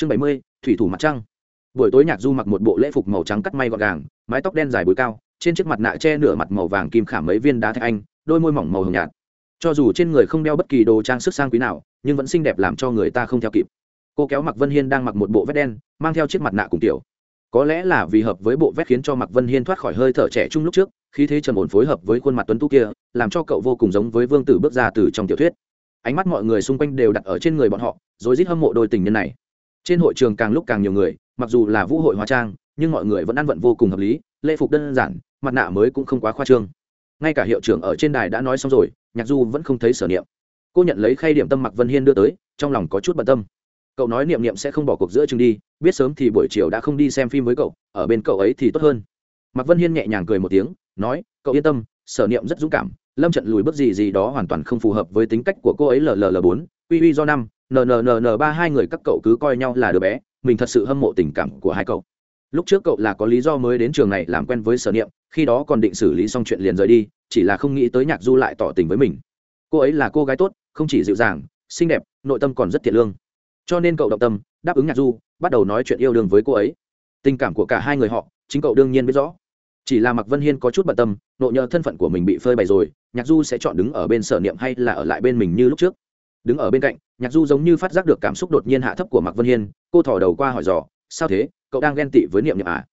chương bảy mươi, thủy thủ mặt trăng. Buổi tối nhạc du mặc một bộ lễ phục màu trắng cắt may gọn gàng, mái tóc đen dài búi cao, trên chiếc mặt nạ che nửa mặt màu vàng kim khảm mấy viên đá thạch anh, đôi môi mỏng màu hồng nhạt. Cho dù trên người không đeo bất kỳ đồ trang sức sang quý nào, nhưng vẫn xinh đẹp làm cho người ta không theo kịp. Cô kéo mặc vân hiên đang mặc một bộ vét đen, mang theo chiếc mặt nạ cùng tiểu. Có lẽ là vì hợp với bộ vét khiến cho mặc vân hiên thoát khỏi hơi thở trẻ trung lúc trước khi thế trầm ổn phối hợp với khuôn mặt tuấn tú kia, làm cho cậu vô cùng giống với vương tử bước ra từ trong tiểu thuyết. Ánh mắt mọi người xung quanh đều đặt ở trên người bọn họ, rồi rít hâm mộ đôi tình nhân này trên hội trường càng lúc càng nhiều người, mặc dù là vũ hội hóa trang, nhưng mọi người vẫn ăn vận vô cùng hợp lý, lễ phục đơn giản, mặt nạ mới cũng không quá khoa trương. Ngay cả hiệu trưởng ở trên đài đã nói xong rồi, nhạc du vẫn không thấy sở niệm. Cô nhận lấy khay điểm tâm mặc vân hiên đưa tới, trong lòng có chút bận tâm. Cậu nói niệm niệm sẽ không bỏ cuộc giữa chừng đi, biết sớm thì buổi chiều đã không đi xem phim với cậu, ở bên cậu ấy thì tốt hơn. Mặc vân hiên nhẹ nhàng cười một tiếng, nói, cậu yên tâm, sở niệm rất dũng cảm, lâm trận lùi bước gì gì đó hoàn toàn không phù hợp với tính cách của cô ấy lll bốn uy uy do năm nnn ba hai người các cậu cứ coi nhau là đứa bé, mình thật sự hâm mộ tình cảm của hai cậu. Lúc trước cậu là có lý do mới đến trường này làm quen với sở niệm, khi đó còn định xử lý xong chuyện liền rời đi, chỉ là không nghĩ tới nhạc du lại tỏ tình với mình. Cô ấy là cô gái tốt, không chỉ dịu dàng, xinh đẹp, nội tâm còn rất thiện lương. Cho nên cậu động tâm, đáp ứng nhạc du, bắt đầu nói chuyện yêu đương với cô ấy. Tình cảm của cả hai người họ, chính cậu đương nhiên biết rõ. Chỉ là mặc vân hiên có chút bận tâm nộ nhờ thân phận của mình bị phơi bày rồi, nhạc du sẽ chọn đứng ở bên sở niệm hay là ở lại bên mình như lúc trước? Đứng ở bên cạnh, nhạc du giống như phát giác được cảm xúc đột nhiên hạ thấp của mạc vân hiên, cô thỏ đầu qua hỏi dò, sao thế? Cậu đang ghen tị với niệm niệm à?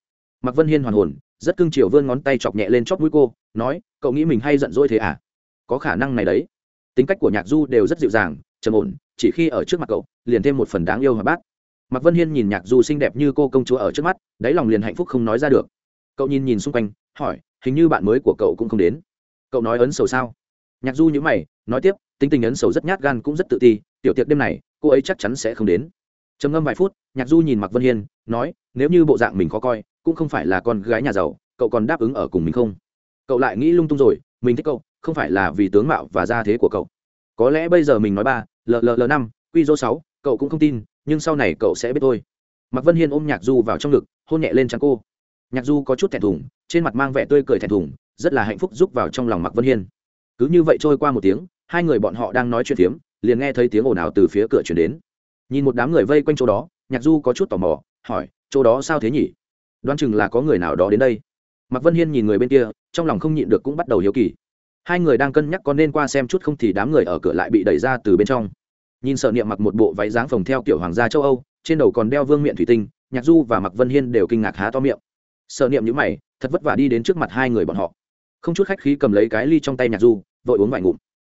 Mạc vân hiên hoàn hồn, rất cưng chiều vươn ngón tay chọc nhẹ lên chót mũi cô, nói, cậu nghĩ mình hay giận dỗi thế à? Có khả năng này đấy. Tính cách của nhạc du đều rất dịu dàng, trầm ổn, chỉ khi ở trước mặt cậu, liền thêm một phần đáng yêu hòa bát. Mạc vân hiên nhìn nhạc du xinh đẹp như cô công chúa ở trước mắt, đáy lòng liền hạnh phúc không nói ra được. Cậu nhìn nhìn xung quanh, hỏi, hình như bạn mới của cậu cũng không đến. Cậu nói ấn sầu sao? Nhạc du nhữ mày nói tiếp, tính tình ấn sầu rất nhát gan cũng rất tự ti, tiểu tiệc đêm này, cô ấy chắc chắn sẽ không đến. Trầm ngâm vài phút, nhạc du nhìn mặc vân hiên, nói, nếu như bộ dạng mình khó coi, cũng không phải là con gái nhà giàu, cậu còn đáp ứng ở cùng mình không? Cậu lại nghĩ lung tung rồi, mình thích cậu, không phải là vì tướng mạo và gia thế của cậu. Có lẽ bây giờ mình nói ba lll năm, quy dô sáu, cậu cũng không tin, nhưng sau này cậu sẽ biết thôi. Mặc vân hiên ôm nhạc du vào trong ngực, hôn nhẹ lên trắng cô. Nhạc du có chút thẹn thùng, trên mặt mang vẻ tươi cười thẹn thùng, rất là hạnh phúc giúp vào trong lòng mặc vân hiên. Cứ như vậy trôi qua một tiếng hai người bọn họ đang nói chuyện phiếm, liền nghe thấy tiếng ồn ào từ phía cửa chuyển đến. Nhìn một đám người vây quanh chỗ đó, nhạc du có chút tò mò, hỏi, chỗ đó sao thế nhỉ? Đoán chừng là có người nào đó đến đây. Mạc vân hiên nhìn người bên kia, trong lòng không nhịn được cũng bắt đầu hiếu kỳ. Hai người đang cân nhắc có nên qua xem chút không thì đám người ở cửa lại bị đẩy ra từ bên trong. Nhìn sợ niệm mặc một bộ váy dáng phồng theo kiểu hoàng gia châu âu, trên đầu còn đeo vương miện thủy tinh, nhạc du và mạc vân hiên đều kinh ngạc há to miệng. Sợ niệm nhữ mày, thật vất vả đi đến trước mặt hai người bọn họ. Không chút khách khí cầm lấy cái ly trong tay nhạc du, vội uống vài ngụm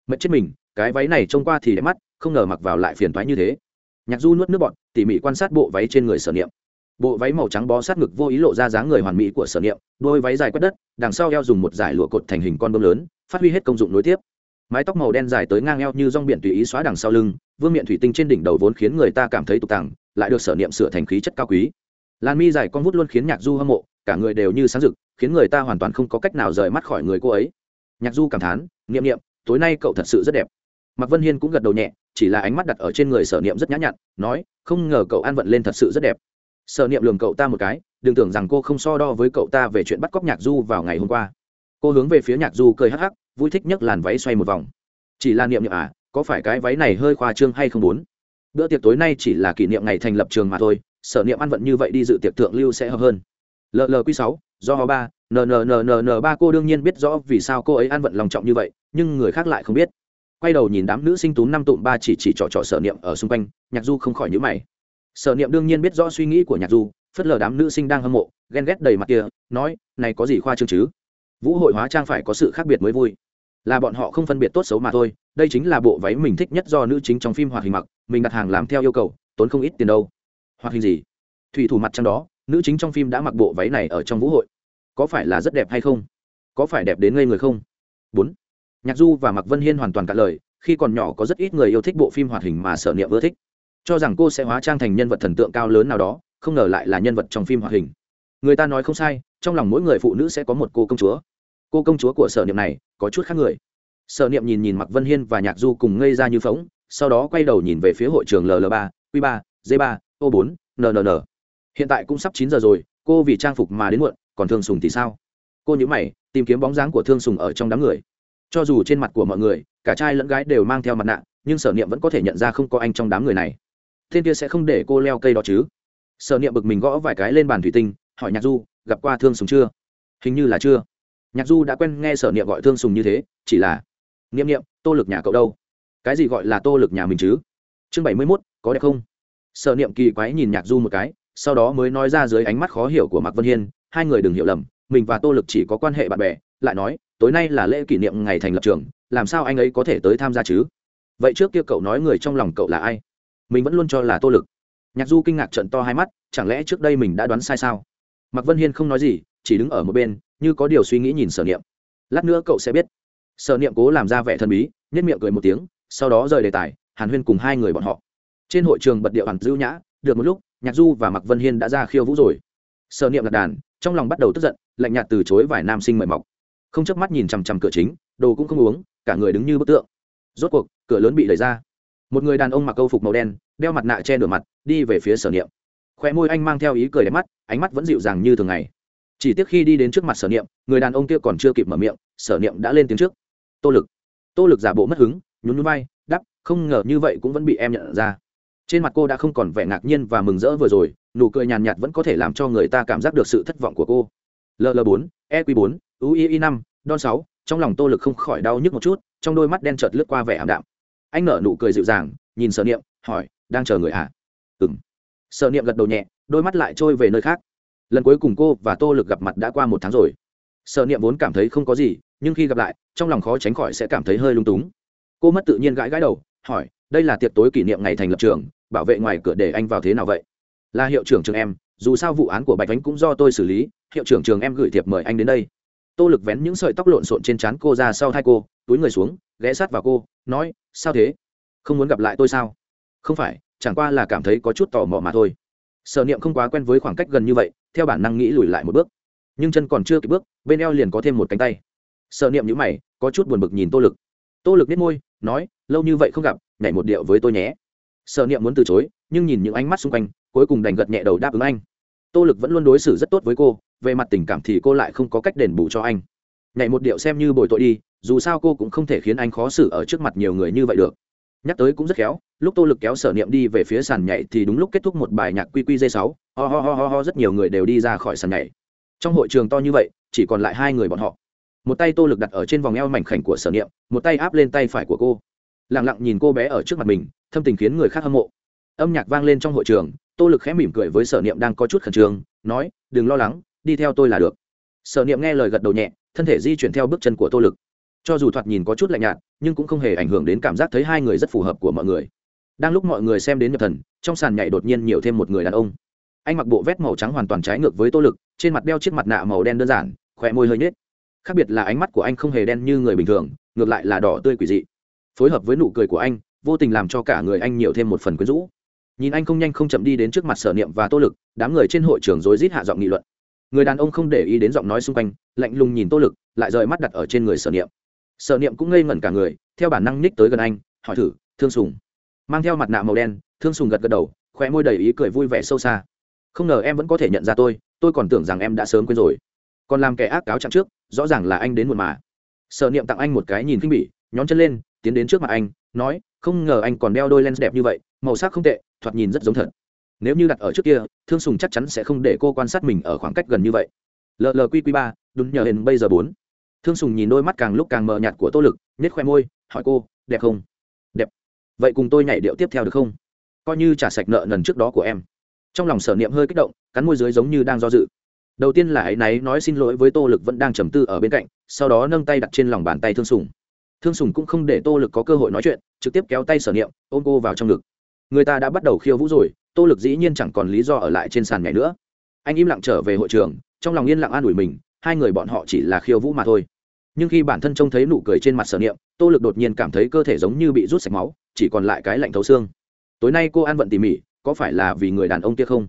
mệt chết mình cái váy này trông qua thì đẹp mắt không ngờ mặc vào lại phiền thoái như thế. Nhạc du nuốt nước bọt, tỉ mỉ quan sát bộ váy trên người sở niệm. Bộ váy màu trắng bó sát ngực vô ý lộ ra dáng người hoàn mỹ của sở niệm đôi váy dài quét đất đằng sau eo dùng một dải lụa cột thành hình con bơm lớn phát huy hết công dụng nối tiếp. Mái tóc màu đen dài tới ngang eo như rong biển tùy ý xóa đằng sau lưng vương miện thủy tinh trên đỉnh đầu vốn khiến người ta cảm thấy tục tàng lại được sở niệm sửa thành khí chất cao quý. Lan mi dài con vút luôn khiến nhạc du hâm mộ cả người đều như sáng rực khiến người ta hoàn toàn không có cách nào rời mắt khỏi người cô ấy. Nhạc du cảm thán niệm niệm tối nay cậu thật sự rất đẹp. Mạc vân hiên cũng gật đầu nhẹ, chỉ là ánh mắt đặt ở trên người sở niệm rất nhã nhặn, nói, không ngờ cậu an vận lên thật sự rất đẹp. Sở niệm lường cậu ta một cái, đừng tưởng rằng cô không so đo với cậu ta về chuyện bắt cóc nhạc du vào ngày hôm qua. Cô hướng về phía nhạc du cười hắc hắc, vui thích nhất làn váy xoay một vòng. Chỉ là niệm niệm à có phải cái váy này hơi khoa trương hay không muốn? Bữa tiệc tối nay chỉ là kỷ niệm ngày thành lập trường mà thôi, sở niệm ăn vận như vậy đi dự tiệc thượng lưu sẽ hợp hơn. Lq sáu, do ba nnnnn ba cô đương nhiên biết rõ vì sao cô ấy ăn vận lòng trọng như vậy nhưng người khác lại không biết. Quay đầu nhìn đám nữ sinh tú năm tụm ba chỉ chỉ trỏ trỏ sở niệm ở xung quanh, nhạc du không khỏi nhữ mày. Sở niệm đương nhiên biết rõ suy nghĩ của nhạc du phất lờ đám nữ sinh đang hâm mộ, ghen ghét đầy mặt kia, nói, này có gì khoa trương chứ? Vũ hội hóa trang phải có sự khác biệt mới vui. Là bọn họ không phân biệt tốt xấu mà thôi, đây chính là bộ váy mình thích nhất do nữ chính trong phim hoạt hình mặc, mình đặt hàng làm theo yêu cầu, tốn không ít tiền đâu. Hoạt hình gì? Thủy thủ mặt trăng đó, nữ chính trong phim đã mặc bộ váy này ở trong vũ hội. Có phải là rất đẹp hay không? Có phải đẹp đến ngây người không? Bốn nhạc du và mạc vân hiên hoàn toàn cả lời, khi còn nhỏ có rất ít người yêu thích bộ phim hoạt hình mà sở niệm ưa thích. Cho rằng cô sẽ hóa trang thành nhân vật thần tượng cao lớn nào đó, không ngờ lại là nhân vật trong phim hoạt hình. Người ta nói không sai, trong lòng mỗi người phụ nữ sẽ có một cô công chúa. Cô công chúa của sở niệm này có chút khác người. Sở niệm nhìn nhìn mạc vân hiên và nhạc du cùng ngây ra như phóng sau đó quay đầu nhìn về phía hội trường ll ba q ba d ba, o bốn nnn hiện tại cũng sắp chín giờ rồi, cô vì trang phục mà đến muộn, còn thương sùng thì sao? Cô nhữ mày, tìm kiếm bóng dáng của thương sùng ở trong đám người cho dù trên mặt của mọi người, cả trai lẫn gái đều mang theo mặt nạ, nhưng sở niệm vẫn có thể nhận ra không có anh trong đám người này. Tên kia sẽ không để cô leo cây đó chứ? Sở niệm bực mình gõ vài cái lên bàn thủy tinh, hỏi nhạc du, gặp qua thương sùng chưa? Hình như là chưa. Nhạc du đã quen nghe sở niệm gọi thương sùng như thế, chỉ là, niệm niệm, tô lực nhà cậu đâu? Cái gì gọi là tô lực nhà mình chứ? Chương bảy mươi mốt, có đẹp không? Sở niệm kỳ quái nhìn nhạc du một cái, sau đó mới nói ra dưới ánh mắt khó hiểu của mạc vân hiên, hai người đừng hiểu lầm, mình và tô lực chỉ có quan hệ bạn bè, lại nói tối nay là lễ kỷ niệm ngày thành lập trường, làm sao anh ấy có thể tới tham gia chứ? Vậy trước kia cậu nói người trong lòng cậu là ai? Mình vẫn luôn cho là tô lực. Nhạc du kinh ngạc trận to hai mắt, chẳng lẽ trước đây mình đã đoán sai sao? Mạc vân hiên không nói gì, chỉ đứng ở một bên, như có điều suy nghĩ nhìn sở niệm. Lát nữa cậu sẽ biết. Sở niệm cố làm ra vẻ thần bí nhất miệng cười một tiếng, sau đó rời đề tài, hàn huyên cùng hai người bọn họ. Trên hội trường bật điệu hàn dữ nhã, được một lúc, nhạc du và mạc vân hiên đã ra khiêu vũ rồi. Sở niệm lạc đàn, trong lòng bắt đầu tức giận, lạnh nhạt từ chối vài nam sinh mời mọc không chớp mắt nhìn chằm chằm cửa chính, đồ cũng không uống, cả người đứng như bức tượng. Rốt cuộc, cửa lớn bị đẩy ra. Một người đàn ông mặc câu phục màu đen, đeo mặt nạ che nửa mặt, đi về phía sở niệm. Khoe môi anh mang theo ý cười đẹp mắt, ánh mắt vẫn dịu dàng như thường ngày. Chỉ tiếc khi đi đến trước mặt sở niệm, người đàn ông kia còn chưa kịp mở miệng, sở niệm đã lên tiếng trước. Tô lực. Tô lực giả bộ mất hứng, nhún nhún vai đắp không ngờ như vậy cũng vẫn bị em nhận ra. Trên mặt cô đã không còn vẻ ngạc nhiên và mừng rỡ vừa rồi, nụ cười nhàn nhạt vẫn có thể làm cho người ta cảm giác được sự thất vọng của cô. Ll bốn eq bốn ui năm đon sáu, trong lòng tô lực không khỏi đau nhức một chút, trong đôi mắt đen chợt lướt qua vẻ ảm đạm. Anh nở nụ cười dịu dàng, nhìn sở niệm, hỏi, đang chờ người à ừ m sở niệm gật đầu nhẹ, đôi mắt lại trôi về nơi khác. Lần cuối cùng cô và tô lực gặp mặt đã qua một tháng rồi. Sở niệm vốn cảm thấy không có gì, nhưng khi gặp lại, trong lòng khó tránh khỏi sẽ cảm thấy hơi lung túng. Cô mất tự nhiên gãi gãi đầu, hỏi, đây là tiệc tối kỷ niệm ngày thành lập trường, bảo vệ ngoài cửa để anh vào thế nào vậy? Là hiệu trưởng trường em, dù sao vụ án của bạch ánh cũng do tôi xử lý, hiệu trưởng trường em gửi thiệp mời anh đến đây tô lực vén những sợi tóc lộn xộn trên trán cô ra sau thai cô, túi người xuống, ghé sát vào cô, nói, sao thế? Không muốn gặp lại tôi sao? Không phải, chẳng qua là cảm thấy có chút tò mò mà thôi. Sở niệm không quá quen với khoảng cách gần như vậy, theo bản năng nghĩ lùi lại một bước. Nhưng chân còn chưa kịp bước, bên eo liền có thêm một cánh tay. Sở niệm nhữ mày, có chút buồn bực nhìn tô lực. Tô lực nết môi, nói, lâu như vậy không gặp, nhảy một điệu với tôi nhé. Sở niệm muốn từ chối, nhưng nhìn những ánh mắt xung quanh, cuối cùng đành gật nhẹ đầu đáp ứng anh. Tô lực vẫn luôn đối xử rất tốt với cô về mặt tình cảm thì cô lại không có cách đền bù cho anh. Nhảy một điệu xem như bồi tội đi, dù sao cô cũng không thể khiến anh khó xử ở trước mặt nhiều người như vậy được. Nhắc tới cũng rất khéo, lúc tô lực kéo sở niệm đi về phía sàn nhảy thì đúng lúc kết thúc một bài nhạc quy quy dây sáu, ho ho ho ho ho, rất nhiều người đều đi ra khỏi sàn nhảy. Trong hội trường to như vậy, chỉ còn lại hai người bọn họ. Một tay tô lực đặt ở trên vòng eo mảnh khảnh của sở niệm, một tay áp lên tay phải của cô. Lẳng lặng nhìn cô bé ở trước mặt mình, thâm tình khiến người khác hâm mộ. Âm nhạc vang lên trong hội trường, tô lực khẽ mỉm cười với sở niệm đang có chút khẩn trương, nói, đừng lo lắng đi theo tôi là được. Sở niệm nghe lời gật đầu nhẹ, thân thể di chuyển theo bước chân của tô lực. Cho dù thoạt nhìn có chút lạnh nhạt, nhưng cũng không hề ảnh hưởng đến cảm giác thấy hai người rất phù hợp của mọi người. Đang lúc mọi người xem đến nhập thần, trong sàn nhảy đột nhiên nhiều thêm một người đàn ông. Anh mặc bộ vét màu trắng hoàn toàn trái ngược với tô lực, trên mặt đeo chiếc mặt nạ màu đen đơn giản khỏe môi hơi nhếch. Khác biệt là ánh mắt của anh không hề đen như người bình thường, ngược lại là đỏ tươi quỷ dị. Phối hợp với nụ cười của anh, vô tình làm cho cả người anh nhiều thêm một phần quyến rũ. Nhìn anh không nhanh không chậm đi đến trước mặt sở niệm và tô lực, đám người trên hội trường rối rít hạ giọng nghị luận người đàn ông không để ý đến giọng nói xung quanh, lạnh lùng nhìn tô lực, lại rời mắt đặt ở trên người sở niệm. Sở niệm cũng ngây ngẩn cả người, theo bản năng ních tới gần anh, hỏi thử, thương sùng? Mang theo mặt nạ màu đen, thương sùng gật gật đầu khoe môi đầy ý cười vui vẻ sâu xa. Không ngờ em vẫn có thể nhận ra tôi tôi còn tưởng rằng em đã sớm quên rồi. Còn làm kẻ ác cáo chặn trước, rõ ràng là anh đến một mà. Sở niệm tặng anh một cái nhìn khinh bỉ, nhón chân lên, tiến đến trước mặt anh, nói, không ngờ anh còn đeo đôi lens đẹp như vậy, màu sắc không tệ, thoạt nhìn rất giống thật nếu như đặt ở trước kia, thương sùng chắc chắn sẽ không để cô quan sát mình ở khoảng cách gần như vậy. Llqq ba đúng nhờ hình bây giờ bốn. Thương sùng nhìn đôi mắt càng lúc càng mờ nhạt của tô lực nhét khoe môi, hỏi cô, đẹp không? Đẹp. Vậy cùng tôi nhảy điệu tiếp theo được không? Coi như trả sạch nợ nần trước đó của em. Trong lòng sở niệm hơi kích động, cắn môi dưới giống như đang do dự. Đầu tiên là áy náy nói xin lỗi với tô lực vẫn đang trầm tư ở bên cạnh, sau đó nâng tay đặt trên lòng bàn tay thương sùng. Thương sùng cũng không để tô lực có cơ hội nói chuyện, trực tiếp kéo tay sở niệm, ôm cô vào trong ngực. Người ta đã bắt đầu khiêu vũ rồi tô lực dĩ nhiên chẳng còn lý do ở lại trên sàn nhảy nữa. Anh im lặng trở về hội trường, trong lòng yên lặng an ủi mình, hai người bọn họ chỉ là khiêu vũ mà thôi. Nhưng khi bản thân trông thấy nụ cười trên mặt sở niệm, tô lực đột nhiên cảm thấy cơ thể giống như bị rút sạch máu, chỉ còn lại cái lạnh thấu xương. Tối nay cô ăn vận tỉ mỉ, có phải là vì người đàn ông kia không?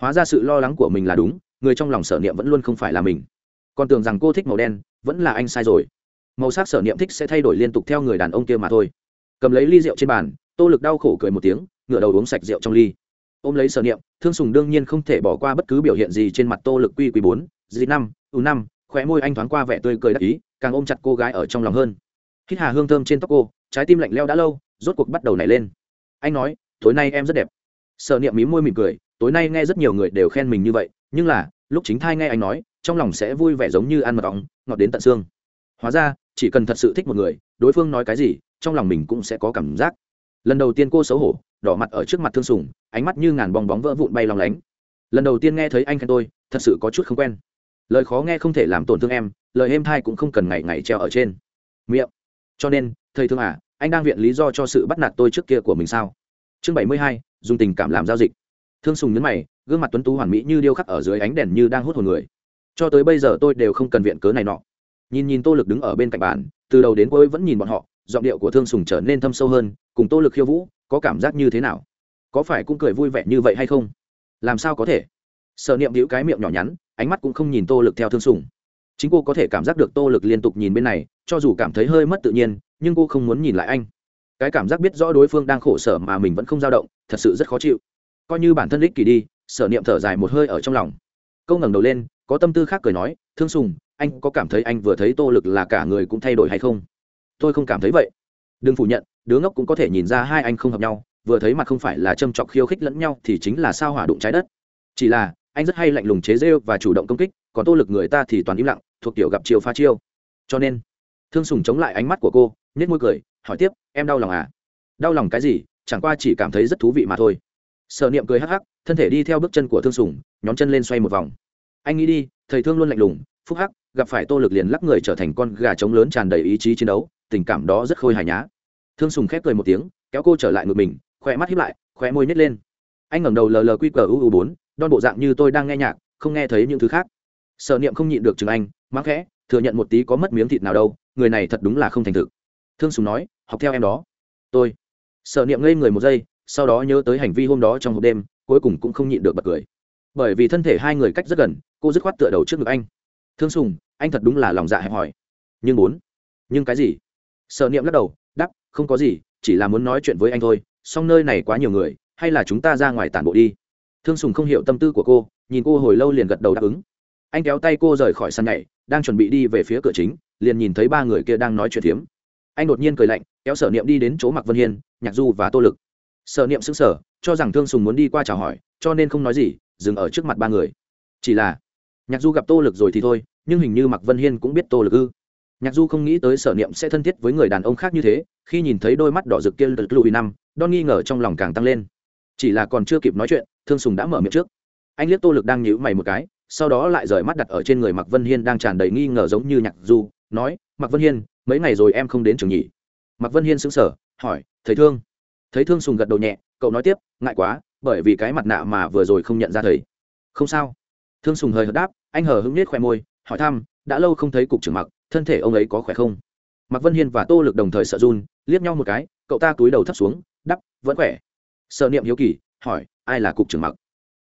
Hóa ra sự lo lắng của mình là đúng, người trong lòng sở niệm vẫn luôn không phải là mình. Còn tưởng rằng cô thích màu đen, vẫn là anh sai rồi. Màu sắc sở niệm thích sẽ thay đổi liên tục theo người đàn ông kia mà thôi. Cầm lấy ly rượu trên bàn, tô lực đau khổ cười một tiếng, ngửa đầu uống sạch rượu trong ly ôm lấy sở niệm, thương sùng đương nhiên không thể bỏ qua bất cứ biểu hiện gì trên mặt tô lực quy quy bốn, dì năm, u năm, khóe môi anh thoáng qua vẻ tươi cười đắc ý, càng ôm chặt cô gái ở trong lòng hơn. Hít hà hương thơm trên tóc cô, trái tim lạnh leo đã lâu, rốt cuộc bắt đầu nảy lên. Anh nói, tối nay em rất đẹp. Sở niệm mí môi mỉm cười, tối nay nghe rất nhiều người đều khen mình như vậy, nhưng là, lúc chính thai nghe anh nói, trong lòng sẽ vui vẻ giống như ăn mật ong, ngọt đến tận xương. Hóa ra, chỉ cần thật sự thích một người, đối phương nói cái gì, trong lòng mình cũng sẽ có cảm giác lần đầu tiên cô xấu hổ, đỏ mặt ở trước mặt thương sùng, ánh mắt như ngàn bong bóng vỡ vụn bay lòng lánh. Lần đầu tiên nghe thấy anh khen tôi, thật sự có chút không quen. Lời khó nghe không thể làm tổn thương em, lời êm thai cũng không cần ngày ngày treo ở trên. Miệng. Cho nên, thầy thương à anh đang viện lý do cho sự bắt nạt tôi trước kia của mình sao? Chương bảy mươi hai, dùng tình cảm làm giao dịch. Thương sùng nhấn mày, gương mặt tuấn tú hoàn mỹ như điêu khắc ở dưới ánh đèn như đang hút hồn người. Cho tới bây giờ tôi đều không cần viện cớ này nọ. Nhìn nhìn tô lực đứng ở bên cạnh bàn, từ đầu đến cuối vẫn nhìn bọn họ giọng điệu của thương sùng trở nên thâm sâu hơn, cùng tô lực khiêu vũ, có cảm giác như thế nào? Có phải cũng cười vui vẻ như vậy hay không? Làm sao có thể? Sở niệm hữu cái miệng nhỏ nhắn, ánh mắt cũng không nhìn tô lực theo thương sùng. Chính cô có thể cảm giác được tô lực liên tục nhìn bên này, cho dù cảm thấy hơi mất tự nhiên, nhưng cô không muốn nhìn lại anh. Cái cảm giác biết rõ đối phương đang khổ sở mà mình vẫn không dao động, thật sự rất khó chịu. Coi như bản thân ích kỳ đi, sở niệm thở dài một hơi ở trong lòng. Câu ngẩng đầu lên, có tâm tư khác cười nói, thương sùng, anh có cảm thấy anh vừa thấy tô lực là cả người cũng thay đổi hay không? Tôi không cảm thấy vậy. Đừng phủ nhận, đứa ngốc cũng có thể nhìn ra hai anh không hợp nhau, vừa thấy mặt không phải là châm chọc khiêu khích lẫn nhau thì chính là sao hỏa đụng trái đất. Chỉ là, anh rất hay lạnh lùng chế rêu và chủ động công kích, còn tô lực người ta thì toàn im lặng, thuộc kiểu gặp chiều pha chiêu. Cho nên, thương sùng chống lại ánh mắt của cô nhét môi cười, hỏi tiếp, em đau lòng à? Đau lòng cái gì? Chẳng qua chỉ cảm thấy rất thú vị mà thôi. Sợ niệm cười hắc hắc, thân thể đi theo bước chân của thương sùng nhóm chân lên xoay một vòng. Anh nghĩ đi, thầy thương luôn lạnh lùng, phúc hắc, gặp phải tô lực liền lắc người trở thành con gà trống lớn tràn đầy ý chí chiến đấu tình cảm đó rất khôi hài nhá. Thương sùng khép cười một tiếng, kéo cô trở lại ngực mình khoe mắt hiếp lại khoe môi nhét lên. Anh ngẩng đầu lờ lờ quy cờ u u bốn, đon bộ dạng như tôi đang nghe nhạc, không nghe thấy những thứ khác. Sợ niệm không nhịn được chừng anh mắc khẽ, thừa nhận một tí có mất miếng thịt nào đâu, người này thật đúng là không thành thực. Thương sùng nói, học theo em đó. Tôi. Sợ niệm ngây người một giây, sau đó nhớ tới hành vi hôm đó trong hộp đêm, cuối cùng cũng không nhịn được bật cười. Bởi vì thân thể hai người cách rất gần, cô dứt khoát tựa đầu trước ngực anh. Thương sùng, anh thật đúng là lòng dạ hẹp hòi. Nhưng bốn. Nhưng cái gì? Sở niệm lắc đầu đắp không có gì, chỉ là muốn nói chuyện với anh thôi, song nơi này quá nhiều người, hay là chúng ta ra ngoài tản bộ đi. Thương sùng không hiểu tâm tư của cô, nhìn cô hồi lâu liền gật đầu đáp ứng. Anh kéo tay cô rời khỏi sân nhảy, đang chuẩn bị đi về phía cửa chính, liền nhìn thấy ba người kia đang nói chuyện phiếm. Anh đột nhiên cười lạnh, kéo sở niệm đi đến chỗ mặc vân hiên, nhạc du và tô lực. Sở niệm xứng sở cho rằng thương sùng muốn đi qua chào hỏi, cho nên không nói gì, dừng ở trước mặt ba người. Chỉ là, nhạc du gặp tô lực rồi thì thôi, nhưng hình như mặc vân hiên cũng biết tô lực ư nhạc du không nghĩ tới sở niệm sẽ thân thiết với người đàn ông khác như thế, khi nhìn thấy đôi mắt đỏ rực kia lật lùi năm, don nghi ngờ trong lòng càng tăng lên. Chỉ là còn chưa kịp nói chuyện, thương sùng đã mở miệng trước. Anh liếc tô lực đang nhíu mày một cái, sau đó lại rời mắt đặt ở trên người mặc vân hiên đang tràn đầy nghi ngờ giống như nhạc du, nói mặc vân hiên, mấy ngày rồi em không đến trường nhỉ? Mặc vân hiên sững sờ, hỏi Thấy thương? Thấy thương sùng gật đầu nhẹ, cậu nói tiếp, ngại quá, bởi vì cái mặt nạ mà vừa rồi không nhận ra thầy. Không sao. Thương sùng hời hợt đáp, anh hờ hững nết khoe môi, hỏi thăm, đã lâu không thấy cục trưởng mặc thân thể ông ấy có khỏe không? Mặc vân hiên và tô lực đồng thời sợ run, liếc nhau một cái, cậu ta túi đầu thấp xuống, đắp, vẫn khỏe. Sợ niệm hiếu kỳ, hỏi, ai là cục trưởng mặc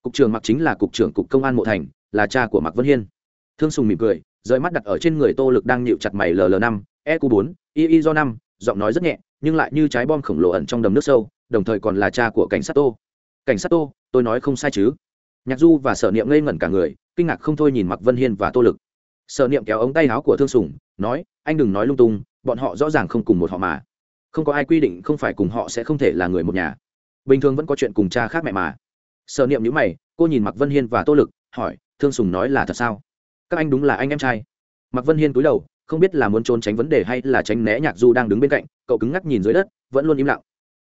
cục trưởng mặc chính là cục trưởng cục công an mộ thành, là cha của mặc vân hiên. Thương sùng mỉm cười, rời mắt đặt ở trên người tô lực đang nhịu chặt mày ll năm e q bốn, y y do năm, giọng nói rất nhẹ, nhưng lại như trái bom khổng lồ ẩn trong đầm nước sâu, đồng thời còn là cha của cảnh sát tô. Cảnh sát tô, tôi nói không sai chứ? Nhạc du và sở niệm ngây ngẩn cả người, kinh ngạc không thôi nhìn mặc vân hiên và tô lực sở niệm kéo ống tay áo của thương sùng, nói, anh đừng nói lung tung, bọn họ rõ ràng không cùng một họ mà. Không có ai quy định không phải cùng họ sẽ không thể là người một nhà. Bình thường vẫn có chuyện cùng cha khác mẹ mà. Sở niệm nhữ mày, cô nhìn mặc vân hiên và tô lực, hỏi, thương sùng nói là thật sao? Các anh đúng là anh em trai. Mặc vân hiên cúi đầu, không biết là muốn trốn tránh vấn đề hay là tránh né nhạc du đang đứng bên cạnh, cậu cứng ngắc nhìn dưới đất, vẫn luôn im lặng.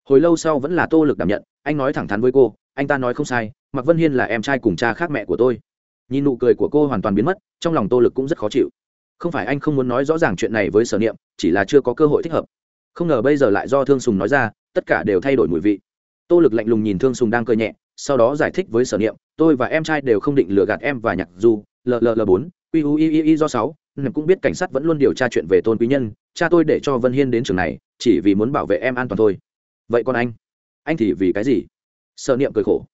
Hồi lâu sau vẫn là tô lực đảm nhận, anh nói thẳng thắn với cô, anh ta nói không sai mặc vân hiên là em trai cùng cha khác mẹ của tôi nhìn nụ cười của cô hoàn toàn biến mất, trong lòng tô lực cũng rất khó chịu. Không phải anh không muốn nói rõ ràng chuyện này với sở niệm, chỉ là chưa có cơ hội thích hợp. Không ngờ bây giờ lại do thương sùng nói ra, tất cả đều thay đổi mùi vị. Tô lực lạnh lùng nhìn thương sùng đang cười nhẹ, sau đó giải thích với sở niệm, tôi và em trai đều không định lừa gạt em và nhạc du lll bốn ui do sáu, em cũng biết cảnh sát vẫn luôn điều tra chuyện về tôn quý nhân, cha tôi để cho vân hiên đến trường này, chỉ vì muốn bảo vệ em an toàn thôi. Vậy còn anh? Anh thì vì cái gì? Sở niệm cười khổ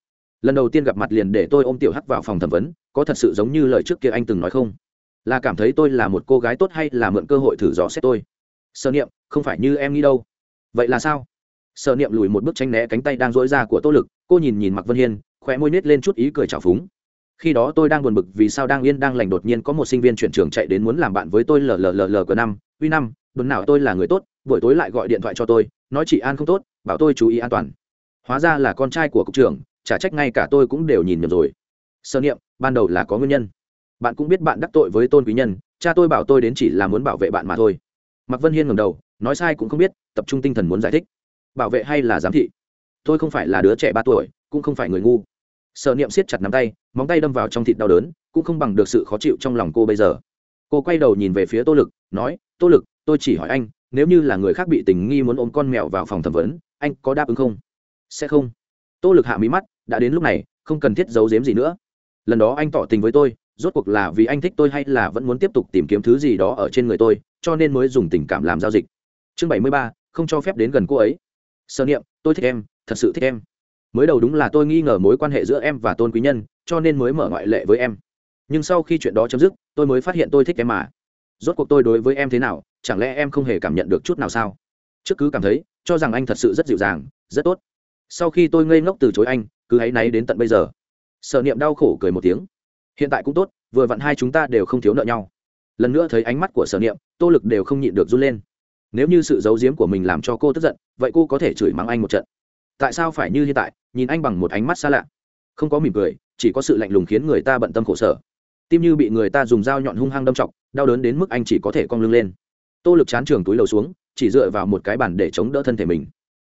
lần đầu tiên gặp mặt liền để tôi ôm tiểu hắc vào phòng thẩm vấn, có thật sự giống như lời trước kia anh từng nói không? Là cảm thấy tôi là một cô gái tốt hay là mượn cơ hội thử dò xét tôi? Sợ niệm, không phải như em nghĩ đâu. Vậy là sao? Sợ niệm lùi một bước tranh né cánh tay đang dối ra của tô lực, cô nhìn nhìn mặc vân hiên, khóe môi nết lên chút ý cười trào phúng. Khi đó tôi đang buồn bực vì sao đang yên đang lành đột nhiên có một sinh viên chuyển trường chạy đến muốn làm bạn với tôi lll của năm. Uy năm, đồn nào tôi là người tốt, buổi tối lại gọi điện thoại cho tôi, nói chị an không tốt, bảo tôi chú ý an toàn. Hóa ra là con trai của cục trưởng chả trách ngay cả tôi cũng đều nhìn nhầm rồi. Sơ niệm, ban đầu là có nguyên nhân. Bạn cũng biết bạn đắc tội với tôn quý nhân, cha tôi bảo tôi đến chỉ là muốn bảo vệ bạn mà thôi. Mạc vân hiên ngầm đầu, nói sai cũng không biết, tập trung tinh thần muốn giải thích. Bảo vệ hay là giám thị? Tôi không phải là đứa trẻ ba tuổi, cũng không phải người ngu. Sợ niệm siết chặt nắm tay, móng tay đâm vào trong thịt đau đớn, cũng không bằng được sự khó chịu trong lòng cô bây giờ. Cô quay đầu nhìn về phía tô lực, nói, tô lực, tôi chỉ hỏi anh, nếu như là người khác bị tình nghi muốn ôm con mèo vào phòng thẩm vấn, anh có đáp ứng không? Sẽ không. Tô lực hạ mí mắt đã đến lúc này, không cần thiết giấu giếm gì nữa. Lần đó anh tỏ tình với tôi, rốt cuộc là vì anh thích tôi hay là vẫn muốn tiếp tục tìm kiếm thứ gì đó ở trên người tôi, cho nên mới dùng tình cảm làm giao dịch. Chương bảy mươi ba, không cho phép đến gần cô ấy. Sơ niệm, tôi thích em, thật sự thích em. Mới đầu đúng là tôi nghi ngờ mối quan hệ giữa em và tôn quý nhân, cho nên mới mở ngoại lệ với em. Nhưng sau khi chuyện đó chấm dứt, tôi mới phát hiện tôi thích em mà. Rốt cuộc tôi đối với em thế nào, chẳng lẽ em không hề cảm nhận được chút nào sao? Trước cứ cảm thấy, cho rằng anh thật sự rất dịu dàng, rất tốt. Sau khi tôi ngây ngốc từ chối anh cứ hãy náy đến tận bây giờ. Sợ niệm đau khổ cười một tiếng. Hiện tại cũng tốt, vừa vặn hai chúng ta đều không thiếu nợ nhau. Lần nữa thấy ánh mắt của sở niệm, tô lực đều không nhịn được run lên. Nếu như sự giấu giếm của mình làm cho cô tức giận, vậy cô có thể chửi mắng anh một trận. Tại sao phải như hiện tại, nhìn anh bằng một ánh mắt xa lạ? Không có mỉm cười, chỉ có sự lạnh lùng khiến người ta bận tâm khổ sở. Tim như bị người ta dùng dao nhọn hung hăng đâm chọc, đau đớn đến mức anh chỉ có thể cong lưng lên. Tô lực chán trường túi lầu xuống, chỉ dựa vào một cái bàn để chống đỡ thân thể mình.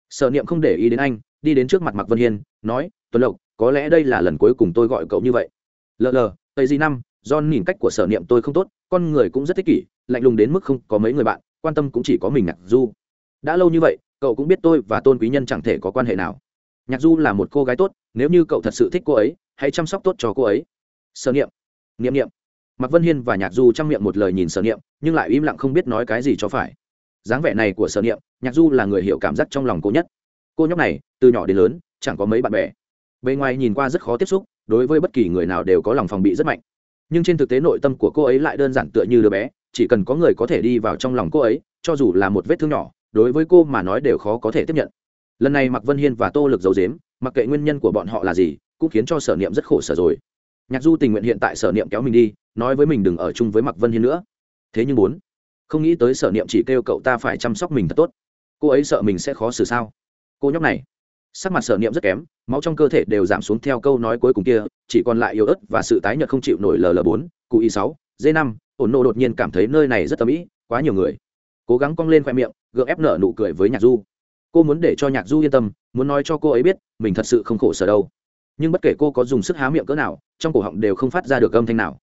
Sở niệm không để ý đến anh đi đến trước mặt mạc vân hiên, nói, tuấn lộc, có lẽ đây là lần cuối cùng tôi gọi cậu như vậy. Lờ lờ tây di năm, do nhìn cách của sở niệm tôi không tốt, con người cũng rất thích kỷ, lạnh lùng đến mức không có mấy người bạn, quan tâm cũng chỉ có mình nhạc du. Đã lâu như vậy, cậu cũng biết tôi và tôn quý nhân chẳng thể có quan hệ nào. Nhạc du là một cô gái tốt, nếu như cậu thật sự thích cô ấy, hãy chăm sóc tốt cho cô ấy. Sở niệm niệm niệm. Mạc vân hiên và nhạc du trang miệng một lời nhìn sở niệm, nhưng lại im lặng không biết nói cái gì cho phải. Dáng vẻ này của sở niệm, nhạc du là người hiểu cảm giác trong lòng cô nhất cô nhóc này, từ nhỏ đến lớn, chẳng có mấy bạn bè. Bề ngoài nhìn qua rất khó tiếp xúc, đối với bất kỳ người nào đều có lòng phòng bị rất mạnh. Nhưng trên thực tế nội tâm của cô ấy lại đơn giản tựa như đứa bé, chỉ cần có người có thể đi vào trong lòng cô ấy, cho dù là một vết thương nhỏ, đối với cô mà nói đều khó có thể tiếp nhận. Lần này mạc vân hiên và tô lực giấu dếm mặc kệ nguyên nhân của bọn họ là gì, cũng khiến cho sở niệm rất khổ sở rồi. Nhạc du tình nguyện hiện tại sở niệm kéo mình đi, nói với mình đừng ở chung với mạc vân hiên nữa. Thế nhưng bốn không nghĩ tới sở niệm chỉ kêu cậu ta phải chăm sóc mình thật tốt. Cô ấy sợ mình sẽ khó xử sao? Cô nhóc này. Sắc mặt sở niệm rất kém, máu trong cơ thể đều giảm xuống theo câu nói cuối cùng kia, chỉ còn lại yếu ớt và sự tái nhợt không chịu nổi ll bốn cụ y sáu, d năm, ổn nộ đột nhiên cảm thấy nơi này rất tầm ĩ quá nhiều người. Cố gắng cong lên khoe miệng, gượng ép nở nụ cười với nhạc du. Cô muốn để cho nhạc du yên tâm, muốn nói cho cô ấy biết, mình thật sự không khổ sở đâu. Nhưng bất kể cô có dùng sức há miệng cỡ nào, trong cổ họng đều không phát ra được âm thanh nào.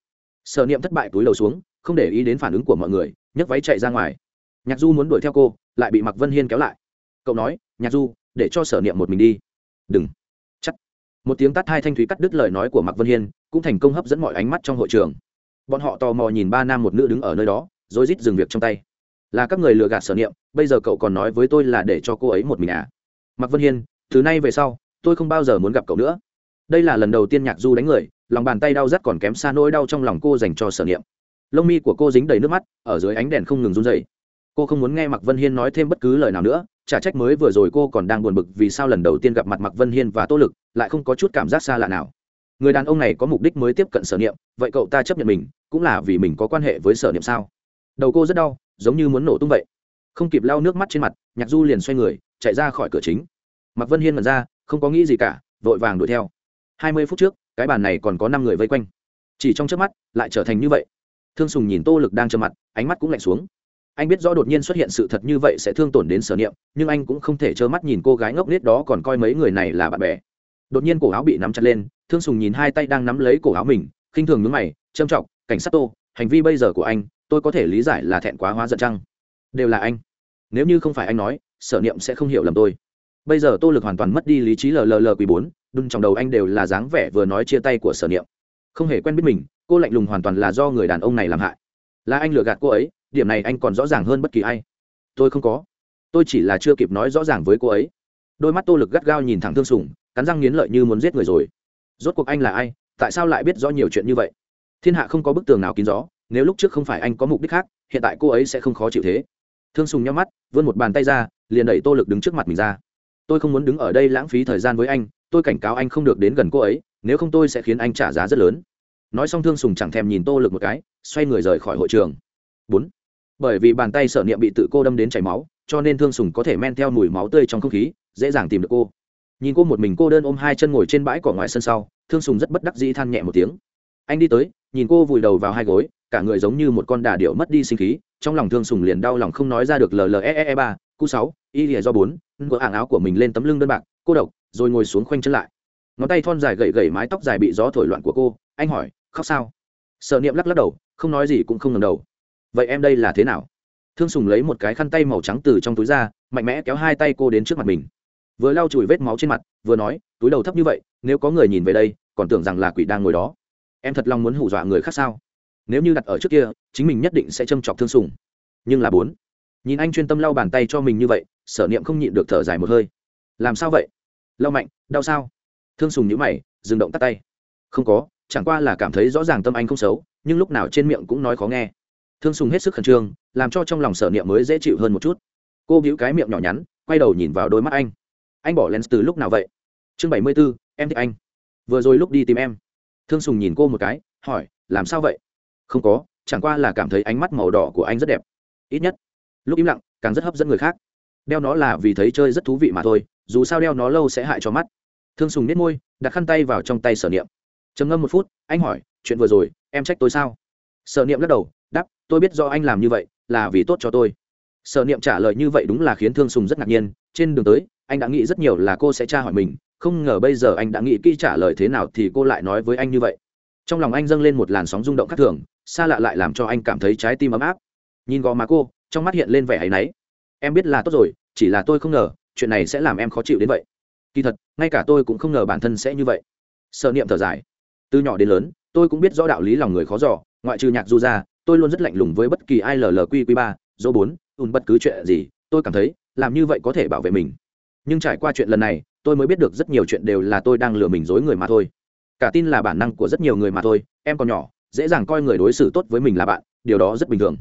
Sợ niệm thất bại túi đầu xuống, không để ý đến phản ứng của mọi người, nhấc váy chạy ra ngoài. Nhạc du muốn đuổi theo cô, lại bị mặc vân hiên kéo lại. Cậu nói, nhạc du để cho sở niệm một mình đi. Đừng. Chắc. Một tiếng tắt hai thanh thúy cắt đứt lời nói của mạc vân hiên, cũng thành công hấp dẫn mọi ánh mắt trong hội trường. Bọn họ tò mò nhìn ba nam một nữ đứng ở nơi đó, rồi rít dừng việc trong tay. Là các người lừa gạt sở niệm, bây giờ cậu còn nói với tôi là để cho cô ấy một mình à? Mạc vân hiên, từ nay về sau, tôi không bao giờ muốn gặp cậu nữa. Đây là lần đầu tiên nhạc du đánh người, lòng bàn tay đau rắt còn kém xa nỗi đau trong lòng cô dành cho sở niệm. Lông mi của cô dính đầy nước mắt, ở dưới ánh đèn không ngừng run dày cô không muốn nghe mạc vân hiên nói thêm bất cứ lời nào nữa, chả trách mới vừa rồi cô còn đang buồn bực vì sao lần đầu tiên gặp mặt mạc vân hiên và tô lực, lại không có chút cảm giác xa lạ nào. Người đàn ông này có mục đích mới tiếp cận sở niệm, vậy cậu ta chấp nhận mình, cũng là vì mình có quan hệ với sở niệm sao? Đầu cô rất đau, giống như muốn nổ tung vậy. Không kịp lau nước mắt trên mặt, nhạc du liền xoay người, chạy ra khỏi cửa chính. Mạc vân hiên mật ra, không có nghĩ gì cả, vội vàng đuổi theo. Hai mươi phút trước, cái bàn này còn có năm người vây quanh. Chỉ trong trước mắt, lại trở thành như vậy. Thương sùng nhìn tô lực đang trơ mặt, ánh mắt cũng lạnh xuống anh biết rõ đột nhiên xuất hiện sự thật như vậy sẽ thương tổn đến sở niệm, nhưng anh cũng không thể trơ mắt nhìn cô gái ngốc nghếch đó còn coi mấy người này là bạn bè. Đột nhiên cổ áo bị nắm chặt lên, thương sùng nhìn hai tay đang nắm lấy cổ áo mình, khinh thường nhướng mày, trâm trọng, cảnh sát tô, hành vi bây giờ của anh, tôi có thể lý giải là thẹn quá hóa giận chăng? Đều là anh. Nếu như không phải anh nói, sở niệm sẽ không hiểu lầm tôi. Bây giờ tô lực hoàn toàn mất đi lý trí lll quý bốn, đun trong đầu anh đều là dáng vẻ vừa nói chia tay của sở niệm. Không hề quen biết mình, cô lạnh lùng hoàn toàn là do người đàn ông này làm hại. Là anh lừa gạt cô ấy điểm này anh còn rõ ràng hơn bất kỳ ai. Tôi không có. Tôi chỉ là chưa kịp nói rõ ràng với cô ấy. Đôi mắt tô lực gắt gao nhìn thẳng thương sùng, cắn răng nghiến lợi như muốn giết người rồi. Rốt cuộc anh là ai? Tại sao lại biết rõ nhiều chuyện như vậy? Thiên hạ không có bức tường nào kín rõ nếu lúc trước không phải anh có mục đích khác, hiện tại cô ấy sẽ không khó chịu thế. Thương sùng nhắm mắt, vươn một bàn tay ra, liền đẩy tô lực đứng trước mặt mình ra. Tôi không muốn đứng ở đây lãng phí thời gian với anh, tôi cảnh cáo anh không được đến gần cô ấy, nếu không tôi sẽ khiến anh trả giá rất lớn. Nói xong thương sùng chẳng thèm nhìn tô lực một cái, xoay người rời khỏi hội trường. Bốn bởi vì bàn tay sở niệm bị tự cô đâm đến chảy máu, cho nên thương sùng có thể men theo mùi máu tươi trong không khí, dễ dàng tìm được cô. Nhìn cô một mình, cô đơn ôm hai chân ngồi trên bãi cỏ ngoài sân sau, thương sùng rất bất đắc dĩ than nhẹ một tiếng. Anh đi tới, nhìn cô vùi đầu vào hai gối, cả người giống như một con đà điệu mất đi sinh khí, trong lòng thương sùng liền đau lòng không nói ra được lle ba, q sáu, y lìa do bốn, ngựa ảng áo của mình lên tấm lưng đơn bạc, cô độc, rồi ngồi xuống khoanh chân lại. Ngón tay thon dài gậy gậy mái tóc dài bị gió thổi loạn của cô, anh hỏi, khóc sao? Sợ niệm lắc lắc đầu, không nói gì cũng không ngầm đầu vậy em đây là thế nào? Thương sùng lấy một cái khăn tay màu trắng từ trong túi ra, mạnh mẽ kéo hai tay cô đến trước mặt mình. Vừa lau chùi vết máu trên mặt, vừa nói, túi đầu thấp như vậy, nếu có người nhìn về đây, còn tưởng rằng là quỷ đang ngồi đó. Em thật lòng muốn hù dọa người khác sao? Nếu như đặt ở trước kia, chính mình nhất định sẽ châm chọc thương sùng. Nhưng là bốn. Nhìn anh chuyên tâm lau bàn tay cho mình như vậy, sở niệm không nhịn được thở dài một hơi. Làm sao vậy? Lau mạnh, đau sao? Thương sùng nhữ mày, dừng động tắt tay. Không có, chẳng qua là cảm thấy rõ ràng tâm anh không xấu, nhưng lúc nào trên miệng cũng nói khó nghe thương sùng hết sức khẩn trương, làm cho trong lòng sở niệm mới dễ chịu hơn một chút. Cô bĩu cái miệng nhỏ nhắn, quay đầu nhìn vào đôi mắt anh. Anh bỏ lens từ lúc nào vậy? Chương bảy mươi b ố em thích anh. Vừa rồi lúc đi tìm em. Thương sùng nhìn cô một cái, hỏi, làm sao vậy? Không có, chẳng qua là cảm thấy ánh mắt màu đỏ của anh rất đẹp. Ít nhất, lúc im lặng, càng rất hấp dẫn người khác. Đeo nó là vì thấy chơi rất thú vị mà thôi, dù sao đeo nó lâu sẽ hại cho mắt. Thương sùng nết môi, đặt khăn tay vào trong tay sở niệm. Trầm ngâm một phút, anh hỏi, chuyện vừa rồi, em trách tôi sao? Sở niệm lắc đầu đáp, tôi biết do anh làm như vậy là vì tốt cho tôi. Sở niệm trả lời như vậy đúng là khiến thương sùng rất ngạc nhiên. Trên đường tới, anh đã nghĩ rất nhiều là cô sẽ tra hỏi mình, không ngờ bây giờ anh đã nghĩ kỹ trả lời thế nào thì cô lại nói với anh như vậy. Trong lòng anh dâng lên một làn sóng rung động khác thường, xa lạ lại làm cho anh cảm thấy trái tim ấm áp. Nhìn gò má cô, trong mắt hiện lên vẻ áy náy. Em biết là tốt rồi, chỉ là tôi không ngờ, chuyện này sẽ làm em khó chịu đến vậy. Kỳ thật, ngay cả tôi cũng không ngờ bản thân sẽ như vậy. Sợ niệm thở dài. Từ nhỏ đến lớn, tôi cũng biết rõ đạo lý lòng người khó giỏ ngoại trừ nhạc du ra tôi luôn rất lạnh lùng với bất kỳ ai llq ba, dỗ bốn, ùn bất cứ chuyện gì, tôi cảm thấy làm như vậy có thể bảo vệ mình. Nhưng trải qua chuyện lần này, tôi mới biết được rất nhiều chuyện đều là tôi đang lừa mình dối người mà thôi. Cả tin là bản năng của rất nhiều người mà thôi, em còn nhỏ, dễ dàng coi người đối xử tốt với mình là bạn, điều đó rất bình thường.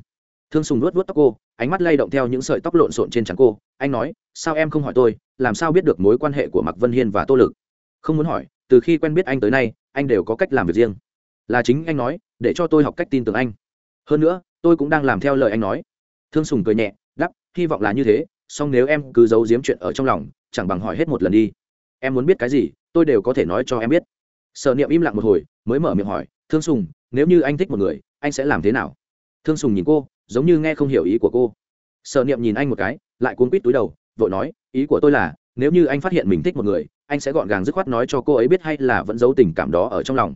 Thương sùng nuốt vuốt tóc cô, ánh mắt lay động theo những sợi tóc lộn xộn trên trắng cô, anh nói, sao em không hỏi tôi, làm sao biết được mối quan hệ của mạc vân hiên và tô lực? Không muốn hỏi, từ khi quen biết anh tới nay, anh đều có cách làm việc riêng. Là chính anh nói, để cho tôi học cách tin tưởng anh hơn nữa, tôi cũng đang làm theo lời anh nói. Thương sùng cười nhẹ đắp hy vọng là như thế, song nếu em cứ giấu giếm chuyện ở trong lòng, chẳng bằng hỏi hết một lần đi. Em muốn biết cái gì, tôi đều có thể nói cho em biết. Sở niệm im lặng một hồi, mới mở miệng hỏi, thương sùng, nếu như anh thích một người, anh sẽ làm thế nào? Thương sùng nhìn cô, giống như nghe không hiểu ý của cô. Sở niệm nhìn anh một cái, lại cuốn quít túi đầu, vội nói, ý của tôi là, nếu như anh phát hiện mình thích một người, anh sẽ gọn gàng dứt khoát nói cho cô ấy biết hay là vẫn giấu tình cảm đó ở trong lòng.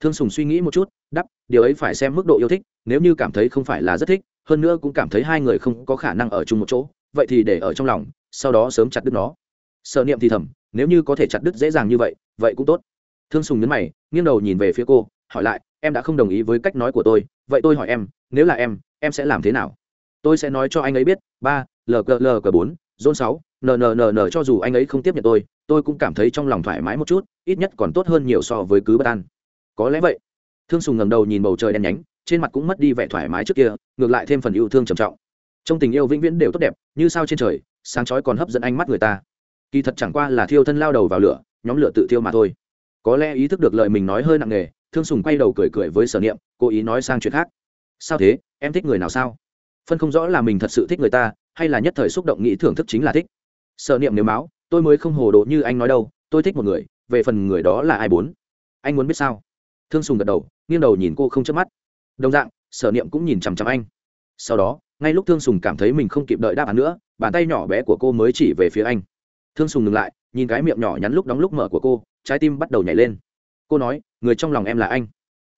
Thương sùng suy nghĩ một chút đắp, điều ấy phải xem mức độ yêu thích, nếu như cảm thấy không phải là rất thích, hơn nữa cũng cảm thấy hai người không có khả năng ở chung một chỗ, vậy thì để ở trong lòng, sau đó sớm chặt đứt nó. Sợ niệm thì thầm, nếu như có thể chặt đứt dễ dàng như vậy vậy cũng tốt. Thương sùng nhấn mày, nghiêng đầu nhìn về phía cô, hỏi lại, em đã không đồng ý với cách nói của tôi, vậy tôi hỏi em, nếu là em em sẽ làm thế nào? Tôi sẽ nói cho anh ấy biết, ba lql bốn, zone sáu nnn cho dù anh ấy không tiếp nhận tôi tôi cũng cảm thấy trong lòng thoải mái một chút, ít nhất còn tốt hơn nhiều so với cứ bất an. Có lẽ vậy thương sùng ngầm đầu nhìn bầu trời đen nhánh, trên mặt cũng mất đi vẻ thoải mái trước kia, ngược lại thêm phần yêu thương trầm trọng. Trong tình yêu vĩnh viễn đều tốt đẹp, như sao trên trời, sáng chói còn hấp dẫn ánh mắt người ta. Kỳ thật chẳng qua là thiêu thân lao đầu vào lửa, nhóm lửa tự thiêu mà thôi. Có lẽ ý thức được lời mình nói hơi nặng nề, thương sùng quay đầu cười cười với sở niệm, cố ý nói sang chuyện khác. Sao thế? Em thích người nào sao? Phân không rõ là mình thật sự thích người ta, hay là nhất thời xúc động nghĩ thưởng thức chính là thích. Sở niệm nếu máu, tôi mới không hồ đồ như anh nói đâu, tôi thích một người, về phần người đó là ai bốn? Anh muốn biết sao? Thương sùng gật đầu, nghiêng đầu nhìn cô không chớp mắt. Đồng dạng, sở niệm cũng nhìn chằm chằm anh. Sau đó, ngay lúc thương sùng cảm thấy mình không kịp đợi đáp án nữa, bàn tay nhỏ bé của cô mới chỉ về phía anh. Thương sùng ngừng lại, nhìn cái miệng nhỏ nhắn lúc đóng lúc mở của cô, trái tim bắt đầu nhảy lên. Cô nói, người trong lòng em là anh.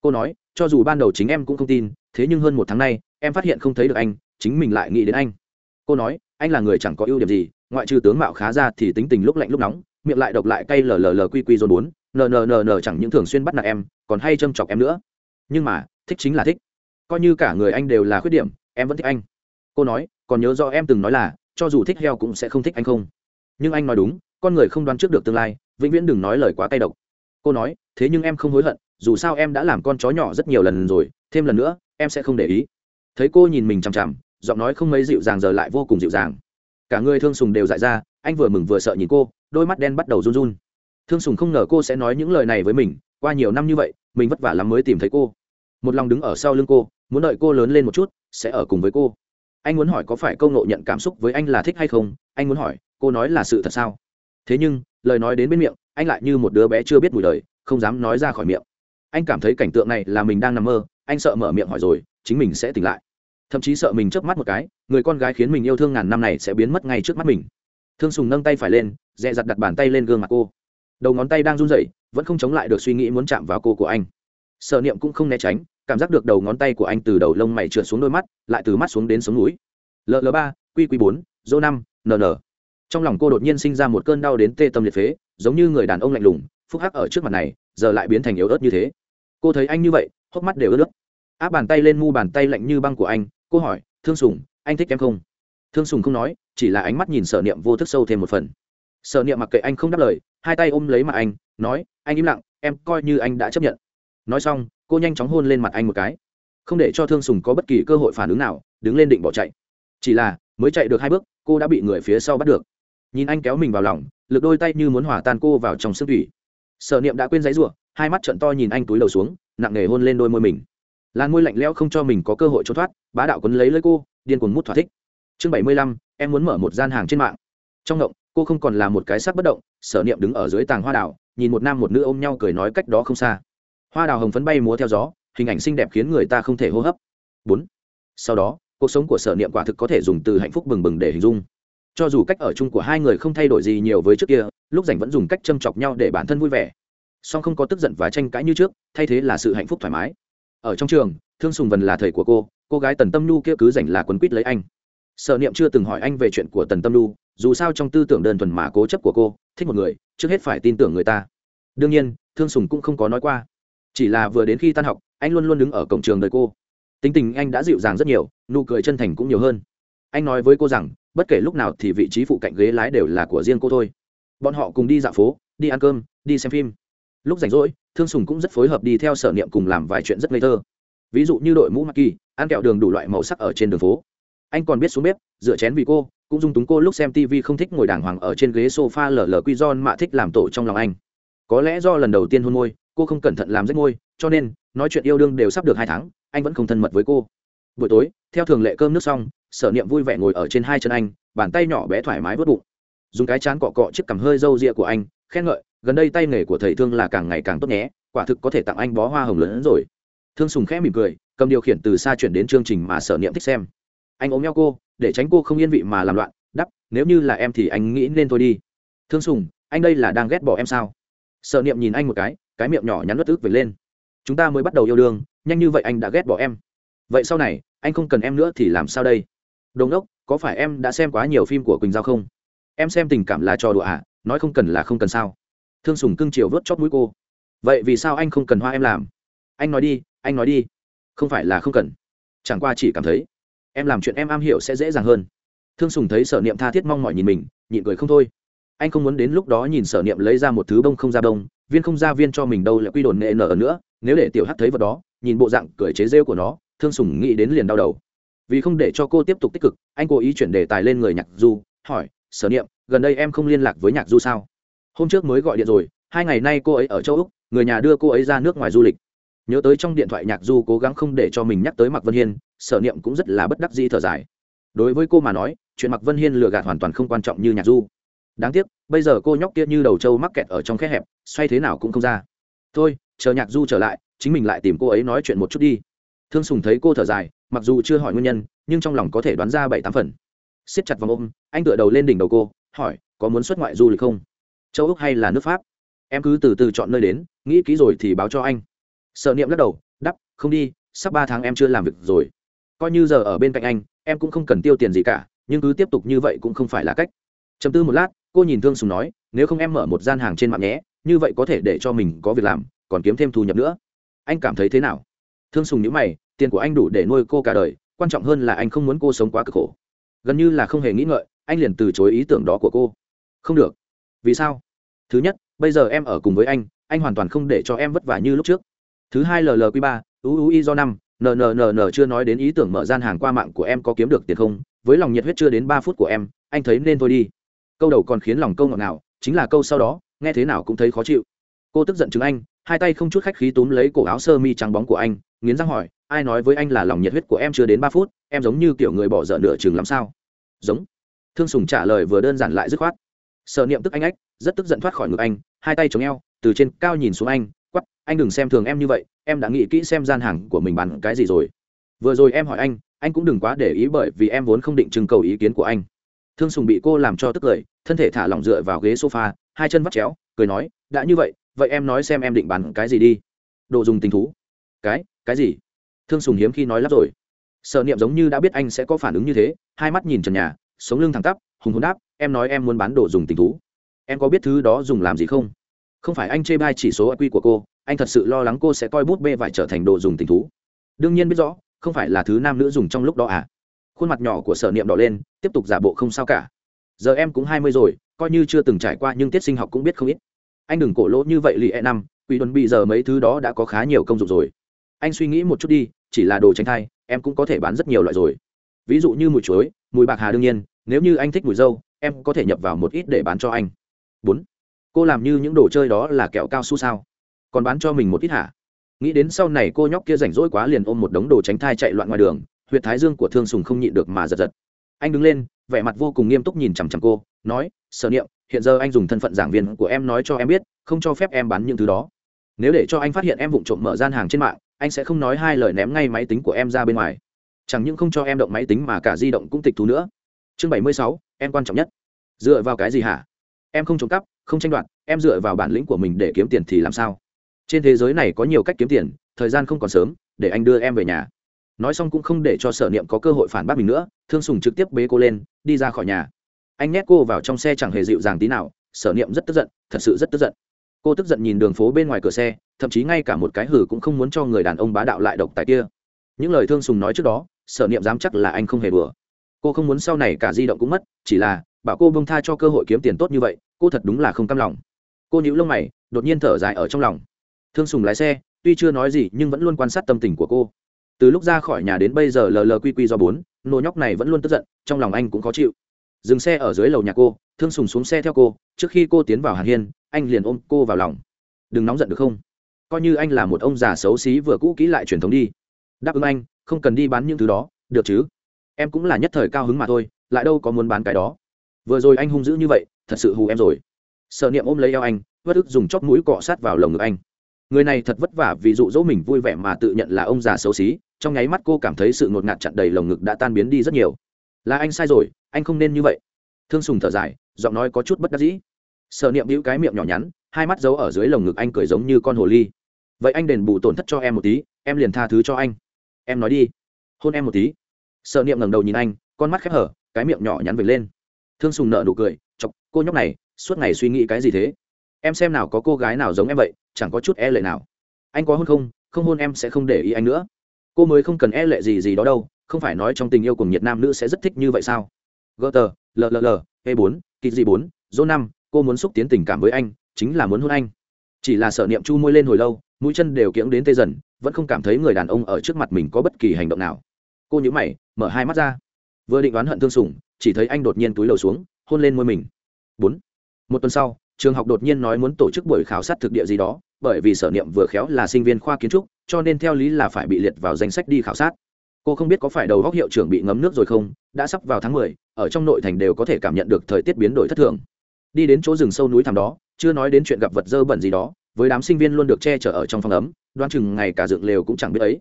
Cô nói, cho dù ban đầu chính em cũng không tin, thế nhưng hơn một tháng nay, em phát hiện không thấy được anh, chính mình lại nghĩ đến anh. Cô nói, anh là người chẳng có ưu điểm gì, ngoại trừ tướng mạo khá ra thì tính tình lúc lạnh lúc nóng, miệng lại độc lại cay lờ lờ lờ quy quy dồn bốn nờ chẳng những thường xuyên bắt nạt em, còn hay châm chọc em nữa. Nhưng mà, thích chính là thích. Coi như cả người anh đều là khuyết điểm, em vẫn thích anh. Cô nói, còn nhớ do em từng nói là, cho dù thích heo cũng sẽ không thích anh không. Nhưng anh nói đúng, con người không đoán trước được tương lai, vĩnh viễn đừng nói lời quá tay độc. Cô nói, thế nhưng em không hối hận, dù sao em đã làm con chó nhỏ rất nhiều lần rồi, thêm lần nữa, em sẽ không để ý. Thấy cô nhìn mình chằm chằm, giọng nói không mấy dịu dàng giờ lại vô cùng dịu dàng. Cả người thương sùng đều dại ra, anh vừa mừng vừa sợ nhìn cô, đôi mắt đen bắt đầu run run thương sùng không ngờ cô sẽ nói những lời này với mình, qua nhiều năm như vậy, mình vất vả lắm mới tìm thấy cô. Một lòng đứng ở sau lưng cô, muốn đợi cô lớn lên một chút, sẽ ở cùng với cô. Anh muốn hỏi có phải câu nộ nhận cảm xúc với anh là thích hay không? Anh muốn hỏi, cô nói là sự thật sao? Thế nhưng, lời nói đến bên miệng, anh lại như một đứa bé chưa biết mùi đời, không dám nói ra khỏi miệng. Anh cảm thấy cảnh tượng này là mình đang nằm mơ, anh sợ mở miệng hỏi rồi, chính mình sẽ tỉnh lại. Thậm chí sợ mình chớp mắt một cái, người con gái khiến mình yêu thương ngàn năm này sẽ biến mất ngay trước mắt mình. Thương sùng nâng tay phải lên dẹ dặt đặt bàn tay lên gương mặt cô đầu ngón tay đang run rẩy, vẫn không chống lại được suy nghĩ muốn chạm vào cô của anh. Sợ niệm cũng không né tránh, cảm giác được đầu ngón tay của anh từ đầu lông mày trượt xuống đôi mắt, lại từ mắt xuống đến sống núi. Ll ba, q bốn dô năm nn trong lòng cô đột nhiên sinh ra một cơn đau đến tê tâm liệt phế, giống như người đàn ông lạnh lùng, phúc hắc ở trước mặt này, giờ lại biến thành yếu ớt như thế. Cô thấy anh như vậy, hốc mắt đều ướt nước áp bàn tay lên mu bàn tay lạnh như băng của anh, cô hỏi, thương sùng, anh thích em không? Thương sùng không nói, chỉ là ánh mắt nhìn sở niệm vô thức sâu thêm một phần sở niệm mặc kệ anh không đáp lời, hai tay ôm lấy mặt anh, nói, anh im lặng, em coi như anh đã chấp nhận. Nói xong, cô nhanh chóng hôn lên mặt anh một cái. Không để cho thương sùng có bất kỳ cơ hội phản ứng nào, đứng lên định bỏ chạy. Chỉ là, mới chạy được hai bước, cô đã bị người phía sau bắt được. Nhìn anh kéo mình vào lòng, lực đôi tay như muốn hỏa tan cô vào trong sức thủy. Sở niệm đã quên giấy rủa, hai mắt trận to nhìn anh túi đầu xuống, nặng nề hôn lên đôi môi mình. Làn môi lạnh lẽo không cho mình có cơ hội trốn thoát, bá đạo quấn lấy lấy cô, điên cuồng mút thỏa thích. Chương bảy mươi lăm, em muốn mở một gian hàng trên mạng. Trong động cô không còn là một cái sắc bất động, sở niệm đứng ở dưới tàng hoa đào, nhìn một nam một nữ ôm nhau cười nói cách đó không xa. Hoa đào hồng phấn bay múa theo gió, hình ảnh xinh đẹp khiến người ta không thể hô hấp. Bốn. Sau đó, cuộc sống của sở niệm quả thực có thể dùng từ hạnh phúc bừng bừng để hình dung. Cho dù cách ở chung của hai người không thay đổi gì nhiều với trước kia, lúc rảnh vẫn dùng cách châm chọc nhau để bản thân vui vẻ. Song không có tức giận và tranh cãi như trước, thay thế là sự hạnh phúc thoải mái. Ở trong trường, thương sùng vần là thầy của cô cô gái tần tâm nhu kia cứ rảnh là quấn quýt lấy anh. Sở niệm chưa từng hỏi anh về chuyện của tần tâm nhu dù sao trong tư tưởng đơn thuần mà cố chấp của cô, thích một người, trước hết phải tin tưởng người ta. Đương nhiên, thương sùng cũng không có nói qua. Chỉ là vừa đến khi tan học, anh luôn luôn đứng ở cổng trường đời cô. Tính tình anh đã dịu dàng rất nhiều, nụ cười chân thành cũng nhiều hơn. Anh nói với cô rằng, bất kể lúc nào thì vị trí phụ cạnh ghế lái đều là của riêng cô thôi. Bọn họ cùng đi dạo phố, đi ăn cơm, đi xem phim. Lúc rảnh rỗi, thương sùng cũng rất phối hợp đi theo sở niệm cùng làm vài chuyện rất ngây thơ. Ví dụ như đội mũ mặc kỳ ăn kẹo đường đủ loại màu sắc ở trên đường phố. Anh còn biết xuống bếp, rửa chén vì cô cũng dung túng cô lúc xem tv không thích ngồi đàng hoàng ở trên ghế sofa lờ lờ quy don mạ thích làm tổ trong lòng anh. Có lẽ do lần đầu tiên hôn môi, cô không cẩn thận làm rách môi, cho nên, nói chuyện yêu đương đều sắp được hai tháng, anh vẫn không thân mật với cô. Buổi tối, theo thường lệ cơm nước xong, sở niệm vui vẻ ngồi ở trên hai chân anh, bàn tay nhỏ bé thoải mái vớt bụng. Dùng cái chán cọ cọ chiếc cằm hơi râu rịa của anh, khen ngợi, gần đây tay nghề của thầy thương là càng ngày càng tốt nhé, quả thực có thể tặng anh bó hoa hồng lớn hơn rồi. Thương sùng khẽ mỉm cười, cầm điều khiển từ xa chuyển đến chương trình mà sở niệm thích xem anh ôm nhau cô, để tránh cô không yên vị mà làm loạn, đắp, nếu như là em thì anh nghĩ nên thôi đi. Thương sùng, anh đây là đang ghét bỏ em sao? Sợ niệm nhìn anh một cái cái miệng nhỏ nhắn bất ức về lên. Chúng ta mới bắt đầu yêu đương, nhanh như vậy anh đã ghét bỏ em. Vậy sau này, anh không cần em nữa thì làm sao đây? Đồn đốc, có phải em đã xem quá nhiều phim của quỳnh giao không? Em xem tình cảm là trò đùa à nói không cần là không cần sao? Thương sùng cưng chiều vớt chót mũi cô. Vậy vì sao anh không cần hoa em làm? Anh nói đi, anh nói đi. Không phải là không cần. Chẳng qua chỉ cảm thấy em làm chuyện em am hiểu sẽ dễ dàng hơn. Thương sùng thấy sở niệm tha thiết mong mỏi nhìn mình, nhịn cười không thôi. Anh không muốn đến lúc đó nhìn sở niệm lấy ra một thứ bông không ra bông, viên không ra viên cho mình đâu lại quy đồn nệ nở nữa, nếu để tiểu hắc thấy vật đó, nhìn bộ dạng cười chế rêu của nó, thương sùng nghĩ đến liền đau đầu. Vì không để cho cô tiếp tục tích cực, anh cố ý chuyển đề tài lên người nhạc du, hỏi, sở niệm, gần đây em không liên lạc với nhạc du sao? Hôm trước mới gọi điện rồi, hai ngày nay cô ấy ở châu úc, người nhà đưa cô ấy ra nước ngoài du lịch nhớ tới trong điện thoại nhạc du cố gắng không để cho mình nhắc tới mạc vân hiên, sở niệm cũng rất là bất đắc dĩ thở dài. Đối với cô mà nói, chuyện mạc vân hiên lừa gạt hoàn toàn không quan trọng như nhạc du. Đáng tiếc, bây giờ cô nhóc kia như đầu trâu mắc kẹt ở trong khe hẹp, xoay thế nào cũng không ra. Thôi, chờ nhạc du trở lại, chính mình lại tìm cô ấy nói chuyện một chút đi. Thương sùng thấy cô thở dài, mặc dù chưa hỏi nguyên nhân, nhưng trong lòng có thể đoán ra bảy tám phần. Siết chặt vòng ôm, anh tựa đầu lên đỉnh đầu cô, hỏi, có muốn xuất ngoại du lịch không? Châu úc hay là nước pháp? Em cứ từ từ chọn nơi đến, nghĩ kỹ rồi thì báo cho anh sợ niệm lắc đầu, đắp, không đi, sắp ba tháng em chưa làm việc rồi. Coi như giờ ở bên cạnh anh, em cũng không cần tiêu tiền gì cả, nhưng cứ tiếp tục như vậy cũng không phải là cách. Chấm tư một lát, cô nhìn thương sùng nói, nếu không em mở một gian hàng trên mạng nhé, như vậy có thể để cho mình có việc làm, còn kiếm thêm thu nhập nữa. Anh cảm thấy thế nào? Thương sùng nhữ mày, tiền của anh đủ để nuôi cô cả đời, quan trọng hơn là anh không muốn cô sống quá cực khổ. Gần như là không hề nghĩ ngợi, anh liền từ chối ý tưởng đó của cô. Không được. Vì sao? Thứ nhất, bây giờ em ở cùng với anh anh hoàn toàn không để cho em vất vả như lúc trước thứ hai llq ba uui do năm nnn chưa nói đến ý tưởng mở gian hàng qua mạng của em có kiếm được tiền không? Với lòng nhiệt huyết chưa đến ba phút của em, anh thấy nên thôi đi. Câu đầu còn khiến lòng câu ngọt ngào, chính là câu sau đó, nghe thế nào cũng thấy khó chịu. Cô tức giận chứng anh, hai tay không chút khách khí túm lấy cổ áo sơ mi trắng bóng của anh, nghiến răng hỏi, ai nói với anh là lòng nhiệt huyết của em chưa đến ba phút, em giống như kiểu người bỏ dở nửa chừng lắm sao? Giống. Thương sùng trả lời vừa đơn giản lại dứt khoát. Sợ niệm tức anh ách rất tức giận thoát khỏi ngực anh, hai tay chống eo, từ trên cao nhìn xuống anh anh đừng xem thường em như vậy, em đã nghĩ kỹ xem gian hàng của mình bán cái gì rồi. Vừa rồi em hỏi anh anh cũng đừng quá để ý bởi vì em vốn không định trưng cầu ý kiến của anh. Thương sùng bị cô làm cho tức cười, thân thể thả lỏng dựa vào ghế sofa, hai chân vắt chéo, cười nói, đã như vậy vậy em nói xem em định bán cái gì đi. Đồ dùng tình thú. Cái cái gì? Thương sùng hiếm khi nói lắp rồi. Sợ niệm giống như đã biết anh sẽ có phản ứng như thế, hai mắt nhìn trần nhà, sống lưng thẳng tắp, hùng hồn đáp, em nói em muốn bán đồ dùng tình thú. Em có biết thứ đó dùng làm gì không? Không phải anh chê bai chỉ số IQ của cô anh thật sự lo lắng cô sẽ coi bút bê vải trở thành đồ dùng tình thú. Đương nhiên biết rõ, không phải là thứ nam nữ dùng trong lúc đó à. Khuôn mặt nhỏ của sở niệm đỏ lên, tiếp tục giả bộ không sao cả. Giờ em cũng hai mươi rồi, coi như chưa từng trải qua nhưng tiết sinh học cũng biết không ít. Anh đừng cổ lỗ như vậy lì e năm, quỷ đồn bị giờ mấy thứ đó đã có khá nhiều công dụng rồi. Anh suy nghĩ một chút đi, chỉ là đồ tránh thai, em cũng có thể bán rất nhiều loại rồi. Ví dụ như mùi chuối, mùi bạc hà đương nhiên, nếu như anh thích mùi dâu, em có thể nhập vào một ít để bán cho anh. Bốn. Cô làm như những đồ chơi đó là kẹo cao su sao? Còn bán cho mình một ít hả? Nghĩ đến sau này cô nhóc kia rảnh rỗi quá liền ôm một đống đồ tránh thai chạy loạn ngoài đường, huyệt thái dương của thương sùng không nhịn được mà giật giật. Anh đứng lên, vẻ mặt vô cùng nghiêm túc nhìn chằm chằm cô, nói, sở niệm, hiện giờ anh dùng thân phận giảng viên của em nói cho em biết, không cho phép em bán những thứ đó. Nếu để cho anh phát hiện em vụng trộm mở gian hàng trên mạng, anh sẽ không nói hai lời ném ngay máy tính của em ra bên ngoài. Chẳng những không cho em động máy tính mà cả di động cũng tịch thu nữa. Chương bảy mươi sáu, em quan trọng nhất. Dựa vào cái gì hả? Em không trộm cắp, không tranh đoạt, em dựa vào bản lĩnh của mình để kiếm tiền thì làm sao? Trên thế giới này có nhiều cách kiếm tiền, thời gian không còn sớm, để anh đưa em về nhà. Nói xong cũng không để cho sở niệm có cơ hội phản bác mình nữa, thương sùng trực tiếp bế cô lên, đi ra khỏi nhà. Anh nhét cô vào trong xe chẳng hề dịu dàng tí nào, sở niệm rất tức giận, thật sự rất tức giận. Cô tức giận nhìn đường phố bên ngoài cửa xe, thậm chí ngay cả một cái hử cũng không muốn cho người đàn ông bá đạo lại độc tài kia. Những lời thương sùng nói trước đó, sở niệm dám chắc là anh không hề bừa cô không muốn sau này cả di động cũng mất, chỉ là bảo cô bông tha cho cơ hội kiếm tiền tốt như vậy, cô thật đúng là không cam lòng. Cô nhíu lông mày, đột nhiên thở dài ở trong lòng thương sùng lái xe, tuy chưa nói gì nhưng vẫn luôn quan sát tâm tình của cô. Từ lúc ra khỏi nhà đến bây giờ lờ lờ quy quy do bốn, nô nhóc này vẫn luôn tức giận, trong lòng anh cũng khó chịu. Dừng xe ở dưới lầu nhà cô, thương sùng xuống xe theo cô, trước khi cô tiến vào hàn hiên, anh liền ôm cô vào lòng. Đừng nóng giận được không? Coi như anh là một ông già xấu xí vừa cũ kỹ lại truyền thống đi. Đáp ứng anh, không cần đi bán những thứ đó, được chứ? Em cũng là nhất thời cao hứng mà thôi, lại đâu có muốn bán cái đó. Vừa rồi anh hung dữ như vậy, thật sự hù em rồi. Sợ niệm ôm lấy eo anh vất ức dùng chóp mũi cọ sát vào lồng ngực anh người này thật vất vả vì dụ dỗ mình vui vẻ mà tự nhận là ông già xấu xí, trong nháy mắt cô cảm thấy sự ngột ngạt chặn đầy lồng ngực đã tan biến đi rất nhiều. Là anh sai rồi, anh không nên như vậy. Thương sùng thở dài, giọng nói có chút bất đắc dĩ. Sợ niệm hữu cái miệng nhỏ nhắn, hai mắt giấu ở dưới lồng ngực anh cười giống như con hồ ly. Vậy anh đền bù tổn thất cho em một tí, em liền tha thứ cho anh. Em nói đi. Hôn em một tí. Sợ niệm ngẩng đầu nhìn anh, con mắt khép hở, cái miệng nhỏ nhắn vệt lên. Thương sùng nợ nụ cười, chọc, cô nhóc này, suốt ngày suy nghĩ cái gì thế? Em xem nào có cô gái nào giống em vậy chẳng có chút e lệ nào. Anh có hôn không? Không hôn em sẽ không để ý anh nữa. Cô mới không cần e lệ gì gì đó đâu, không phải nói trong tình yêu cùng nhiệt nam nữ sẽ rất thích như vậy sao? Gỡ tờ lll e bốn kịch gì bốn dô năm, cô muốn xúc tiến tình cảm với anh, chính là muốn hôn anh. Chỉ là sợ niệm chu môi lên hồi lâu, mũi chân đều kiễng đến tê dần, vẫn không cảm thấy người đàn ông ở trước mặt mình có bất kỳ hành động nào. Cô nhữ mày, mở hai mắt ra. Vừa định đoán hận thương sủng, chỉ thấy anh đột nhiên túi lầu xuống, hôn lên môi mình. Bốn. Một tuần sau, trường học đột nhiên nói muốn tổ chức buổi khảo sát thực địa gì đó bởi vì sở niệm vừa khéo là sinh viên khoa kiến trúc, cho nên theo lý là phải bị liệt vào danh sách đi khảo sát. Cô không biết có phải đầu góc hiệu trưởng bị ngấm nước rồi không, đã sắp vào tháng mười, ở trong nội thành đều có thể cảm nhận được thời tiết biến đổi thất thường. Đi đến chỗ rừng sâu núi thẳm đó, chưa nói đến chuyện gặp vật dơ bẩn gì đó, với đám sinh viên luôn được che chở ở trong phòng ấm đoan chừng ngày cả dựng lều cũng chẳng biết ấy.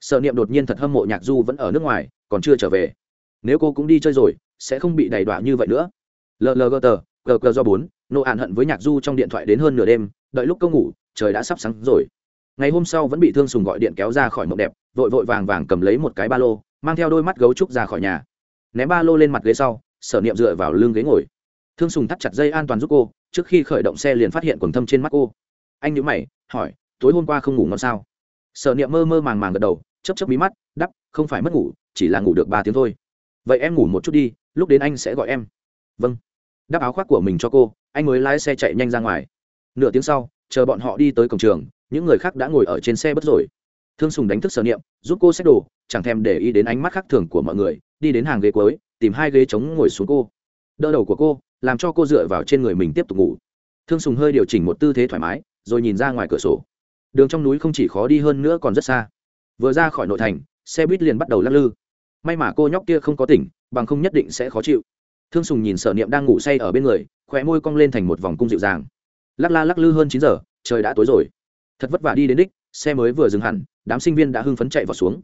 Sợ niệm đột nhiên thật hâm mộ nhạc du vẫn ở nước ngoài, còn chưa trở về. Nếu cô cũng đi chơi rồi, sẽ không bị đầy đọa như vậy nữa. Lg tờ gờ do bốn, nô hạn hận với nhạc du trong điện thoại đến hơn nửa đêm, đợi lúc câu ngủ trời đã sắp sáng rồi. Ngày hôm sau vẫn bị thương sùng gọi điện kéo ra khỏi mộng đẹp, vội vội vàng vàng cầm lấy một cái ba lô, mang theo đôi mắt gấu trúc ra khỏi nhà. Ném ba lô lên mặt ghế sau, sở niệm dựa vào lưng ghế ngồi. Thương sùng thắt chặt dây an toàn giúp cô, trước khi khởi động xe liền phát hiện quần thâm trên mắt cô. Anh nhớ mày, hỏi, tối hôm qua không ngủ ngon sao? Sở niệm mơ mơ màng màng gật đầu chấp chấp bí mắt đắp không phải mất ngủ, chỉ là ngủ được ba tiếng thôi. Vậy em ngủ một chút đi, lúc đến anh sẽ gọi em. Vâng. Đắp áo khoác của mình cho cô, anh mới lái xe chạy nhanh ra ngoài. Nửa tiếng sau chờ bọn họ đi tới cổng trường, những người khác đã ngồi ở trên xe bất rồi. Thương sùng đánh thức sở niệm, giúp cô xách đồ, chẳng thèm để ý đến ánh mắt khác thường của mọi người, đi đến hàng ghế cuối, tìm hai ghế trống ngồi xuống cô. Đỡ đầu của cô, làm cho cô dựa vào trên người mình tiếp tục ngủ. Thương sùng hơi điều chỉnh một tư thế thoải mái, rồi nhìn ra ngoài cửa sổ. Đường trong núi không chỉ khó đi hơn nữa còn rất xa. Vừa ra khỏi nội thành, xe buýt liền bắt đầu lắc lư. May mà cô nhóc kia không có tỉnh, bằng không nhất định sẽ khó chịu. Thương sùng nhìn sở niệm đang ngủ say ở bên người, khóe môi cong lên thành một vòng cung dịu dàng lắc la lắc lư hơn chín giờ, trời đã tối rồi. Thật vất vả đi đến đích, xe mới vừa dừng hẳn, đám sinh viên đã hưng phấn chạy vào xuống.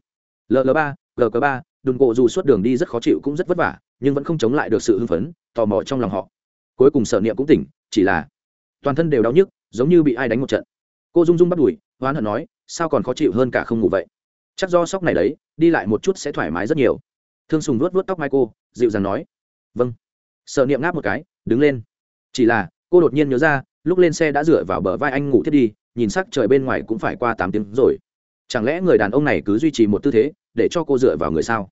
Ll ba gq ba, đùn gộ dù suốt đường đi rất khó chịu cũng rất vất vả, nhưng vẫn không chống lại được sự hưng phấn, tò mò trong lòng họ. Cuối cùng sở niệm cũng tỉnh, chỉ là toàn thân đều đau nhức, giống như bị ai đánh một trận. Cô rung rung bắt đùi hoán hận nói, sao còn khó chịu hơn cả không ngủ vậy? Chắc do sóc này đấy, đi lại một chút sẽ thoải mái rất nhiều. Thương sùng vuốt vuốt tóc mai cô dịu dàng nói vâng. Sợ niệm ngáp một cái, đứng lên. Chỉ là, cô đột nhiên nhớ ra lúc lên xe đã dựa vào bờ vai anh ngủ thiết đi, nhìn sắc trời bên ngoài cũng phải qua tám tiếng rồi. Chẳng lẽ người đàn ông này cứ duy trì một tư thế, để cho cô dựa vào người sao?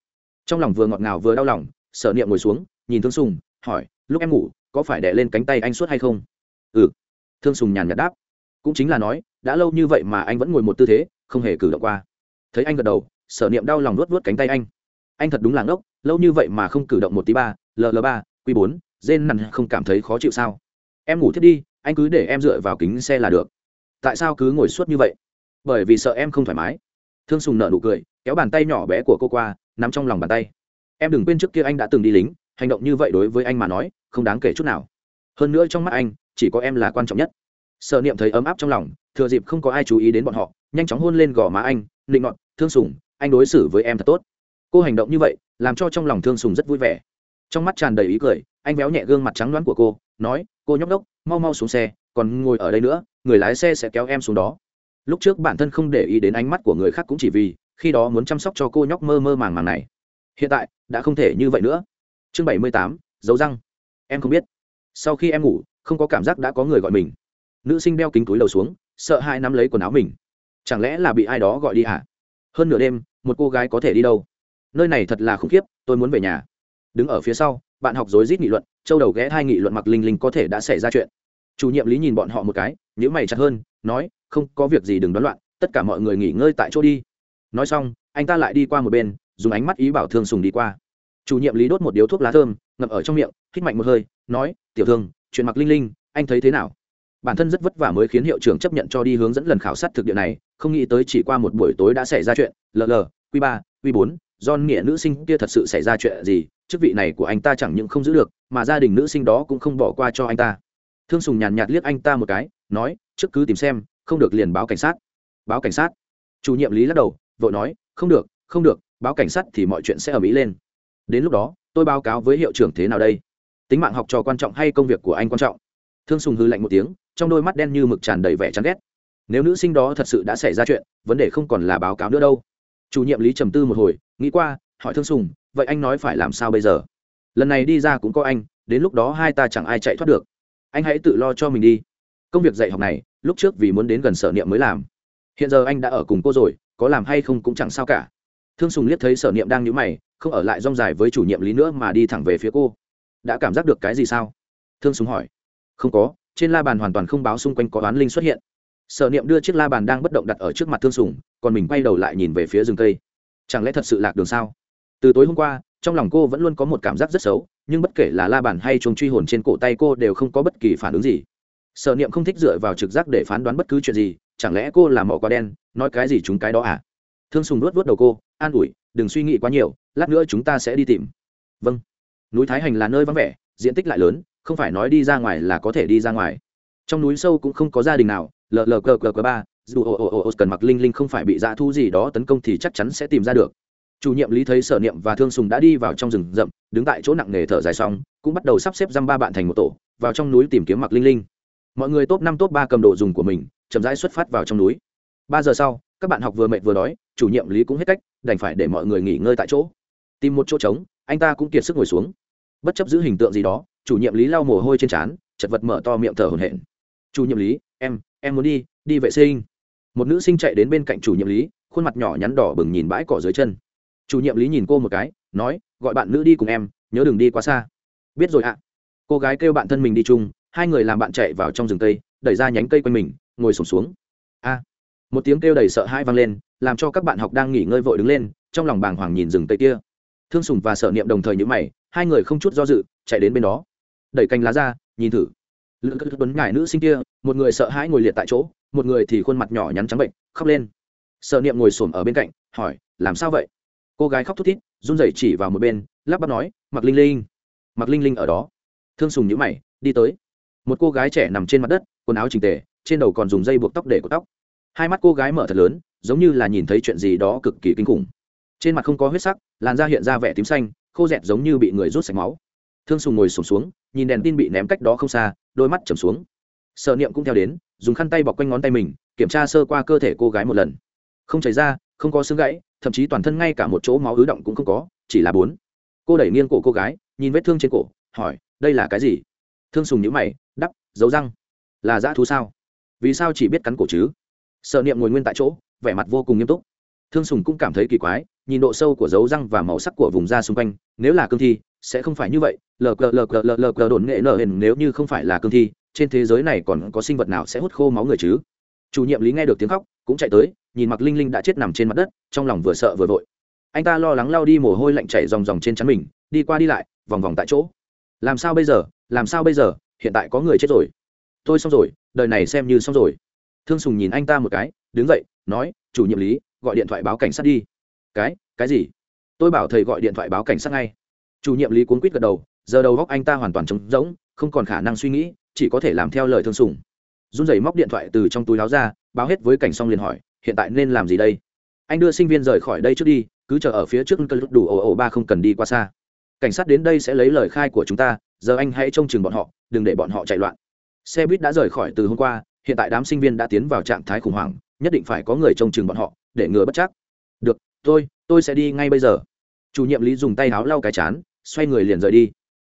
Trong lòng vừa ngọt ngào vừa đau lòng, sợ niệm ngồi xuống, nhìn thương sùng, hỏi, lúc em ngủ, có phải đè lên cánh tay anh suốt hay không? Ừ. Thương sùng nhàn nhạt đáp. Cũng chính là nói, đã lâu như vậy mà anh vẫn ngồi một tư thế, không hề cử động qua. Thấy anh gật đầu sở niệm đau lòng luốt vuốt cánh tay anh. Anh thật đúng là ngốc, lâu như vậy mà không cử động một tí ba ll ba q bốn dên nằn không cảm thấy khó chịu sao? Em ngủ thiết đi anh cứ để em dựa vào kính xe là được. Tại sao cứ ngồi suốt như vậy? Bởi vì sợ em không thoải mái. Thương sùng nợ nụ cười, kéo bàn tay nhỏ bé của cô qua, nắm trong lòng bàn tay. Em đừng quên trước kia anh đã từng đi lính, hành động như vậy đối với anh mà nói, không đáng kể chút nào. Hơn nữa trong mắt anh, chỉ có em là quan trọng nhất. Sợ niệm thấy ấm áp trong lòng, thừa dịp không có ai chú ý đến bọn họ, nhanh chóng hôn lên gò má anh, nịnh ngọt thương sùng, anh đối xử với em thật tốt. Cô hành động như vậy, làm cho trong lòng thương sùng rất vui vẻ. Trong mắt tràn đầy ý cười, anh véo nhẹ gương mặt trắng đoán của cô nói, cô nhóc đốc, mau mau xuống xe, còn ngồi ở đây nữa, người lái xe sẽ kéo em xuống đó. Lúc trước bản thân không để ý đến ánh mắt của người khác cũng chỉ vì, khi đó muốn chăm sóc cho cô nhóc mơ mơ màng màng này. Hiện tại, đã không thể như vậy nữa. Chương bảy mươi tám, dấu răng. Em không biết. Sau khi em ngủ, không có cảm giác đã có người gọi mình. Nữ sinh đeo kính túi đầu xuống, sợ hai nắm lấy quần áo mình. Chẳng lẽ là bị ai đó gọi đi hả? Hơn nửa đêm, một cô gái có thể đi đâu? Nơi này thật là khủng khiếp, tôi muốn về nhà. Đứng ở phía sau bạn học rối rít nghị luận châu đầu ghé hai nghị luận mặc linh linh có thể đã xảy ra chuyện. Chủ nhiệm lý nhìn bọn họ một cái nhữ mày chặt hơn nói không có việc gì đừng đoán loạn tất cả mọi người nghỉ ngơi tại chỗ đi. Nói xong anh ta lại đi qua một bên dùng ánh mắt ý bảo thương sùng đi qua. Chủ nhiệm lý đốt một điếu thuốc lá thơm ngậm ở trong miệng hít mạnh một hơi nói tiểu thương chuyện mặc linh linh anh thấy thế nào? Bản thân rất vất vả mới khiến hiệu trưởng chấp nhận cho đi hướng dẫn lần khảo sát thực địa này không nghĩ tới chỉ qua một buổi tối đã xảy ra chuyện. Lờ lờ, q ba q bốn do nghĩa nữ sinh kia thật sự xảy ra chuyện gì? Chức vị này của anh ta chẳng những không giữ được, mà gia đình nữ sinh đó cũng không bỏ qua cho anh ta. Thương sùng nhàn nhạt liếc anh ta một cái, nói, trước cứ tìm xem, không được liền báo cảnh sát. Báo cảnh sát? Chủ nhiệm lý lắc đầu, vội nói, không được không được, báo cảnh sát thì mọi chuyện sẽ ở mỹ lên. Đến lúc đó, tôi báo cáo với hiệu trưởng thế nào đây? Tính mạng học trò quan trọng hay công việc của anh quan trọng? Thương sùng hư lạnh một tiếng, trong đôi mắt đen như mực tràn đầy vẻ chán ghét. Nếu nữ sinh đó thật sự đã xảy ra chuyện, vấn đề không còn là báo cáo nữa đâu. Chủ nhiệm lý trầm tư một hồi, nghĩ qua, hỏi thương sùng vậy anh nói phải làm sao bây giờ? Lần này đi ra cũng có anh, đến lúc đó hai ta chẳng ai chạy thoát được. Anh hãy tự lo cho mình đi. Công việc dạy học này, lúc trước vì muốn đến gần sở niệm mới làm. Hiện giờ anh đã ở cùng cô rồi, có làm hay không cũng chẳng sao cả. Thương sùng liếc thấy sở niệm đang nhữ mày, không ở lại rong dài với chủ nhiệm lý nữa mà đi thẳng về phía cô. Đã cảm giác được cái gì sao? Thương sùng hỏi. Không có, trên la bàn hoàn toàn không báo xung quanh có oán linh xuất hiện. Sở niệm đưa chiếc la bàn đang bất động đặt ở trước mặt thương sùng, còn mình quay đầu lại nhìn về phía rừng cây. Chẳng lẽ thật sự lạc đường sao? Từ tối hôm qua, trong lòng cô vẫn luôn có một cảm giác rất xấu, nhưng bất kể là la bàn hay chuồng truy hồn trên cổ tay cô đều không có bất kỳ phản ứng gì. Sở niệm không thích dựa vào trực giác để phán đoán bất cứ chuyện gì, chẳng lẽ cô là mỏ quá đen, nói cái gì chúng cái đó à? Thương sùng luốt vớt đầu cô, an ủi, đừng suy nghĩ quá nhiều, lát nữa chúng ta sẽ đi tìm. Vâng. Núi thái hành là nơi vắng vẻ, diện tích lại lớn, không phải nói đi ra ngoài là có thể đi ra ngoài. Trong núi sâu cũng không có gia đình nào lờ lờ cờ cờ cờ ba, dù ồ ồ ồ cần mặc linh linh không phải bị dã thu gì đó tấn công thì chắc chắn sẽ tìm ra được chủ nhiệm lý thấy sở niệm và thương sùng đã đi vào trong rừng rậm, đứng tại chỗ nặng nề thở dài xong, cũng bắt đầu sắp xếp dăm ba bạn thành một tổ, vào trong núi tìm kiếm mặc linh linh. Mọi người top năm, top ba cầm đồ dùng của mình, chậm rãi xuất phát vào trong núi. Ba giờ sau, các bạn học vừa mệt vừa đói, chủ nhiệm lý cũng hết cách, đành phải để mọi người nghỉ ngơi tại chỗ. Tìm một chỗ trống, anh ta cũng kiệt sức ngồi xuống. Bất chấp giữ hình tượng gì đó, chủ nhiệm lý lau mồ hôi trên trán, chật vật mở to miệng thở hổn hển. Chủ nhiệm lý, em em muốn đi đi vệ sinh. Một nữ sinh chạy đến bên cạnh chủ nhiệm lý, khuôn mặt nhỏ nhắn đỏ bừng nhìn bãi cỏ dưới chân chủ nhiệm lý nhìn cô một cái, nói, gọi bạn nữ đi cùng em, nhớ đừng đi quá xa. Biết rồi ạ. Cô gái kêu bạn thân mình đi chung, hai người làm bạn chạy vào trong rừng cây, đẩy ra nhánh cây quanh mình, ngồi sổm xuống. A. Một tiếng kêu đầy sợ hãi vang lên, làm cho các bạn học đang nghỉ ngơi vội đứng lên, trong lòng bàng hoàng nhìn rừng cây kia. Thương sùng và sợ niệm đồng thời nhữ mày, hai người không chút do dự, chạy đến bên đó. Đẩy cành lá ra, nhìn thử. Lữ cất tuấn ngài nữ sinh kia, một người sợ hãi ngồi liệt tại chỗ, một người thì khuôn mặt nhỏ nhắn trắng bệnh, khóc lên. Sợ niệm ngồi xổm ở bên cạnh, hỏi, làm sao vậy? Cô gái khóc thút thít run rẩy chỉ vào một bên lắp bắp nói mặc linh linh. Mặc linh linh ở đó. Thương sùng nhữ mày đi tới. Một cô gái trẻ nằm trên mặt đất quần áo chỉnh tề trên đầu còn dùng dây buộc tóc để cột tóc. Hai mắt cô gái mở thật lớn giống như là nhìn thấy chuyện gì đó cực kỳ kinh khủng. Trên mặt không có huyết sắc làn da hiện ra vẻ tím xanh khô dẹt giống như bị người rút sạch máu. Thương sùng ngồi sùng xuống, xuống nhìn đèn tin bị ném cách đó không xa đôi mắt trầm xuống. Sợ niệm cũng theo đến dùng khăn tay bọc quanh ngón tay mình kiểm tra sơ qua cơ thể cô gái một lần. Không chảy ra không có xương gãy thậm chí toàn thân ngay cả một chỗ máu ứ động cũng không có, chỉ là bốn. Cô đẩy nghiêng cổ cô gái, nhìn vết thương trên cổ, hỏi, đây là cái gì? Thương sùng nhữ mày, đắp, dấu răng. Là dã thú sao? Vì sao chỉ biết cắn cổ chứ? Sợ niệm ngồi nguyên tại chỗ, vẻ mặt vô cùng nghiêm túc. Thương sùng cũng cảm thấy kỳ quái, nhìn độ sâu của dấu răng và màu sắc của vùng da xung quanh, nếu là cương thi, sẽ không phải như vậy. Lờ cờ lờ cờ, lờ lờ cờ đồn nghệ nở hình nếu như không phải là cương thi, trên thế giới này còn có sinh vật nào sẽ hút khô máu người chứ? Chủ nhiệm lý nghe được tiếng khóc, cũng chạy tới, nhìn mặc linh linh đã chết nằm trên mặt đất, trong lòng vừa sợ vừa vội. Anh ta lo lắng lao đi mồ hôi lạnh chảy ròng ròng trên chắn mình, đi qua đi lại, vòng vòng tại chỗ. Làm sao bây giờ, làm sao bây giờ, hiện tại có người chết rồi. Tôi xong rồi, đời này xem như xong rồi. Thương sùng nhìn anh ta một cái, đứng dậy, nói, chủ nhiệm lý, gọi điện thoại báo cảnh sát đi. Cái cái gì? Tôi bảo thầy gọi điện thoại báo cảnh sát ngay. Chủ nhiệm lý cuốn quýt gật đầu, giờ đầu góc anh ta hoàn toàn trống rỗng, không còn khả năng suy nghĩ, chỉ có thể làm theo lời thương sùng run rẩy móc điện thoại từ trong túi láo ra, báo hết với cảnh xong liền hỏi, hiện tại nên làm gì đây? Anh đưa sinh viên rời khỏi đây trước đi, cứ chờ ở phía trước cơn đủ ồ ồ ba không cần đi qua xa. Cảnh sát đến đây sẽ lấy lời khai của chúng ta, giờ anh hãy trông chừng bọn họ, đừng để bọn họ chạy loạn. Xe buýt đã rời khỏi từ hôm qua, hiện tại đám sinh viên đã tiến vào trạng thái khủng hoảng, nhất định phải có người trông chừng bọn họ, để ngừa bất chắc. Được, tôi tôi sẽ đi ngay bây giờ. Chủ nhiệm lý dùng tay áo lau cái chán, xoay người liền rời đi.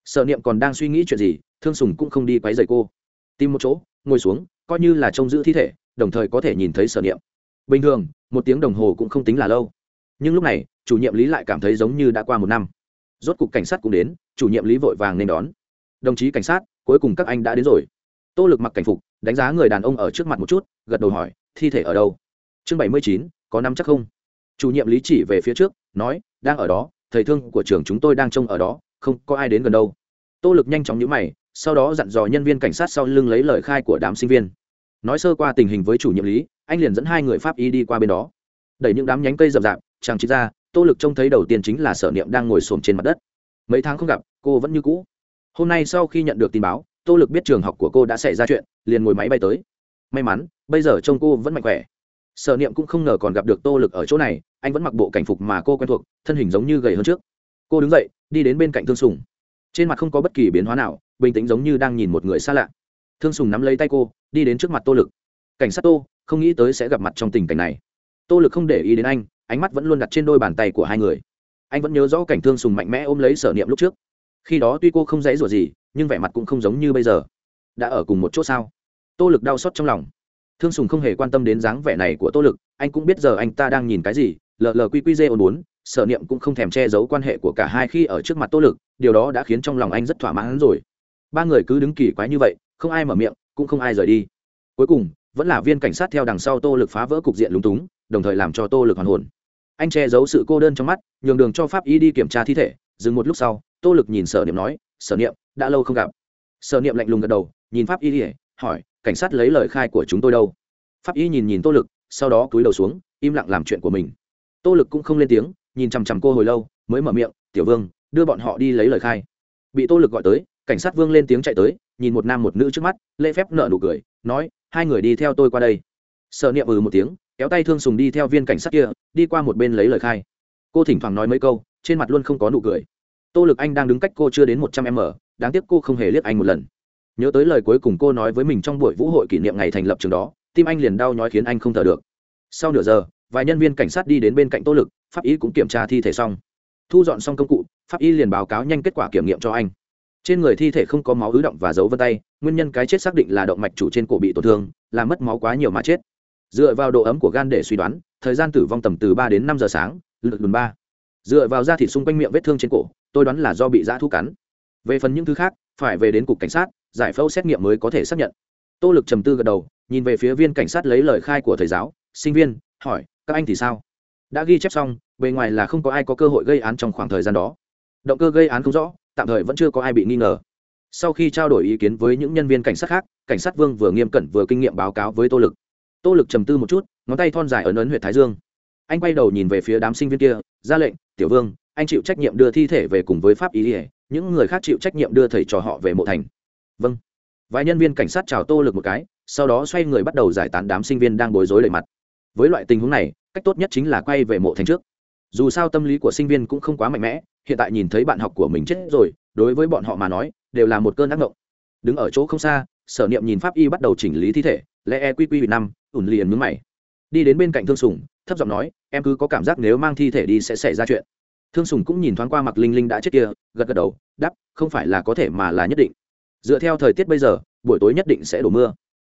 Sợ niệm còn đang suy nghĩ chuyện gì, thương sùng cũng không đi quấy rầy cô. Tìm một chỗ ngồi xuống, coi như là trông giữ thi thể, đồng thời có thể nhìn thấy sở niệm. Bình thường, một tiếng đồng hồ cũng không tính là lâu. Nhưng lúc này, chủ nhiệm lý lại cảm thấy giống như đã qua một năm. Rốt cục cảnh sát cũng đến, chủ nhiệm lý vội vàng nên đón. Đồng chí cảnh sát, cuối cùng các anh đã đến rồi. Tô lực mặc cảnh phục, đánh giá người đàn ông ở trước mặt một chút, gật đầu hỏi, thi thể ở đâu? Chương bảy mươi chín, có năm chắc không? Chủ nhiệm lý chỉ về phía trước, nói, đang ở đó, thầy thương của trường chúng tôi đang trông ở đó, không có ai đến gần đâu. Tô lực nhanh chóng nhữ mày sau đó dặn dò nhân viên cảnh sát sau lưng lấy lời khai của đám sinh viên. Nói sơ qua tình hình với chủ nhiệm lý, anh liền dẫn hai người pháp y đi qua bên đó. Đẩy những đám nhánh cây rậm rạp chàng chỉ ra, tô lực trông thấy đầu tiên chính là sở niệm đang ngồi xổm trên mặt đất. Mấy tháng không gặp, cô vẫn như cũ. Hôm nay sau khi nhận được tin báo, tô lực biết trường học của cô đã xảy ra chuyện, liền ngồi máy bay tới. May mắn, bây giờ trông cô vẫn mạnh khỏe. Sở niệm cũng không ngờ còn gặp được tô lực ở chỗ này, anh vẫn mặc bộ cảnh phục mà cô quen thuộc, thân hình giống như gầy hơn trước. Cô đứng dậy, đi đến bên cạnh thương sùng trên mặt không có bất kỳ biến hóa nào, bình tĩnh giống như đang nhìn một người xa lạ. Thương sùng nắm lấy tay cô, đi đến trước mặt tô lực. Cảnh sát tô, không nghĩ tới sẽ gặp mặt trong tình cảnh này. Tô lực không để ý đến anh, ánh mắt vẫn luôn đặt trên đôi bàn tay của hai người. Anh vẫn nhớ rõ cảnh thương sùng mạnh mẽ ôm lấy sở niệm lúc trước. Khi đó tuy cô không dãy rủa gì, nhưng vẻ mặt cũng không giống như bây giờ. Đã ở cùng một chỗ sao? Tô lực đau xót trong lòng. Thương sùng không hề quan tâm đến dáng vẻ này của tô lực, anh cũng biết giờ anh ta đang nhìn cái gì, lờ lờ quy quy dê ồn bốn sở niệm cũng không thèm che giấu quan hệ của cả hai khi ở trước mặt tô lực, điều đó đã khiến trong lòng anh rất thỏa mãn rồi. Ba người cứ đứng kỳ quái như vậy, không ai mở miệng, cũng không ai rời đi. Cuối cùng, vẫn là viên cảnh sát theo đằng sau tô lực phá vỡ cục diện lúng túng, đồng thời làm cho tô lực hoàn hồn. Anh che giấu sự cô đơn trong mắt, nhường đường cho pháp y đi kiểm tra thi thể. Dừng một lúc sau, tô lực nhìn sở niệm nói, sở niệm, đã lâu không gặp. Sở niệm lạnh lùng gật đầu, nhìn pháp y hỏi, cảnh sát lấy lời khai của chúng tôi đâu? Pháp y nhìn nhìn tô lực, sau đó cúi đầu xuống, im lặng làm chuyện của mình. Tô lực cũng không lên tiếng nhìn chằm chằm cô hồi lâu, mới mở miệng, tiểu vương, đưa bọn họ đi lấy lời khai. Bị tô lực gọi tới, cảnh sát vương lên tiếng chạy tới, nhìn một nam một nữ trước mắt, lễ phép nợ nụ cười, nói, hai người đi theo tôi qua đây. Sợ niệm ừ một tiếng, kéo tay thương sùng đi theo viên cảnh sát kia, đi qua một bên lấy lời khai. Cô thỉnh thoảng nói mấy câu, trên mặt luôn không có nụ cười. Tô lực anh đang đứng cách cô chưa đến một trăm m, đáng tiếc cô không hề liếc anh một lần. Nhớ tới lời cuối cùng cô nói với mình trong buổi vũ hội kỷ niệm ngày thành lập trường đó, tim anh liền đau nhói khiến anh không thở được. Sau nửa giờ, vài nhân viên cảnh sát đi đến bên cạnh tô lực pháp y cũng kiểm tra thi thể xong. Thu dọn xong công cụ, pháp y liền báo cáo nhanh kết quả kiểm nghiệm cho anh. Trên người thi thể không có máu ứ động và dấu vân tay, nguyên nhân cái chết xác định là động mạch chủ trên cổ bị tổn thương làm mất máu quá nhiều mà chết. Dựa vào độ ấm của gan để suy đoán, thời gian tử vong tầm từ ba đến năm giờ sáng, lực đùn ba. Dựa vào da thịt xung quanh miệng vết thương trên cổ, tôi đoán là do bị dã thu cắn. Về phần những thứ khác, phải về đến cục cảnh sát, giải phẫu xét nghiệm mới có thể xác nhận. Tô lực trầm tư gật đầu, nhìn về phía viên cảnh sát lấy lời khai của thầy giáo, sinh viên, hỏi, các anh thì sao? Đã ghi chép xong bề ngoài là không có ai có cơ hội gây án trong khoảng thời gian đó. Động cơ gây án không rõ, tạm thời vẫn chưa có ai bị nghi ngờ. Sau khi trao đổi ý kiến với những nhân viên cảnh sát khác, cảnh sát vương vừa nghiêm cẩn vừa kinh nghiệm báo cáo với tô lực. Tô lực trầm tư một chút, ngón tay thon dài ấn ấn huyện thái dương. Anh quay đầu nhìn về phía đám sinh viên kia, ra lệnh, tiểu vương, anh chịu trách nhiệm đưa thi thể về cùng với pháp ý ỉa những người khác chịu trách nhiệm đưa thầy trò họ về mộ thành. Vâng. Vài nhân viên cảnh sát chào tô lực một cái, sau đó xoay người bắt đầu giải tán đám sinh viên đang bối rối đầy mặt. Với loại tình huống này, cách tốt nhất chính là quay về mộ thành trước dù sao tâm lý của sinh viên cũng không quá mạnh mẽ, hiện tại nhìn thấy bạn học của mình chết rồi, đối với bọn họ mà nói, đều là một cơn ác mộng. Đứng ở chỗ không xa, sở niệm nhìn pháp y bắt đầu chỉnh lý thi thể, lẽ e quy quy việt năm, ủn liền mướn mày. Đi đến bên cạnh thương sùng, thấp giọng nói, em cứ có cảm giác nếu mang thi thể đi sẽ xảy ra chuyện. Thương sùng cũng nhìn thoáng qua mặc linh linh đã chết kia, gật gật đầu đắp không phải là có thể mà là nhất định. Dựa theo thời tiết bây giờ, buổi tối nhất định sẽ đổ mưa.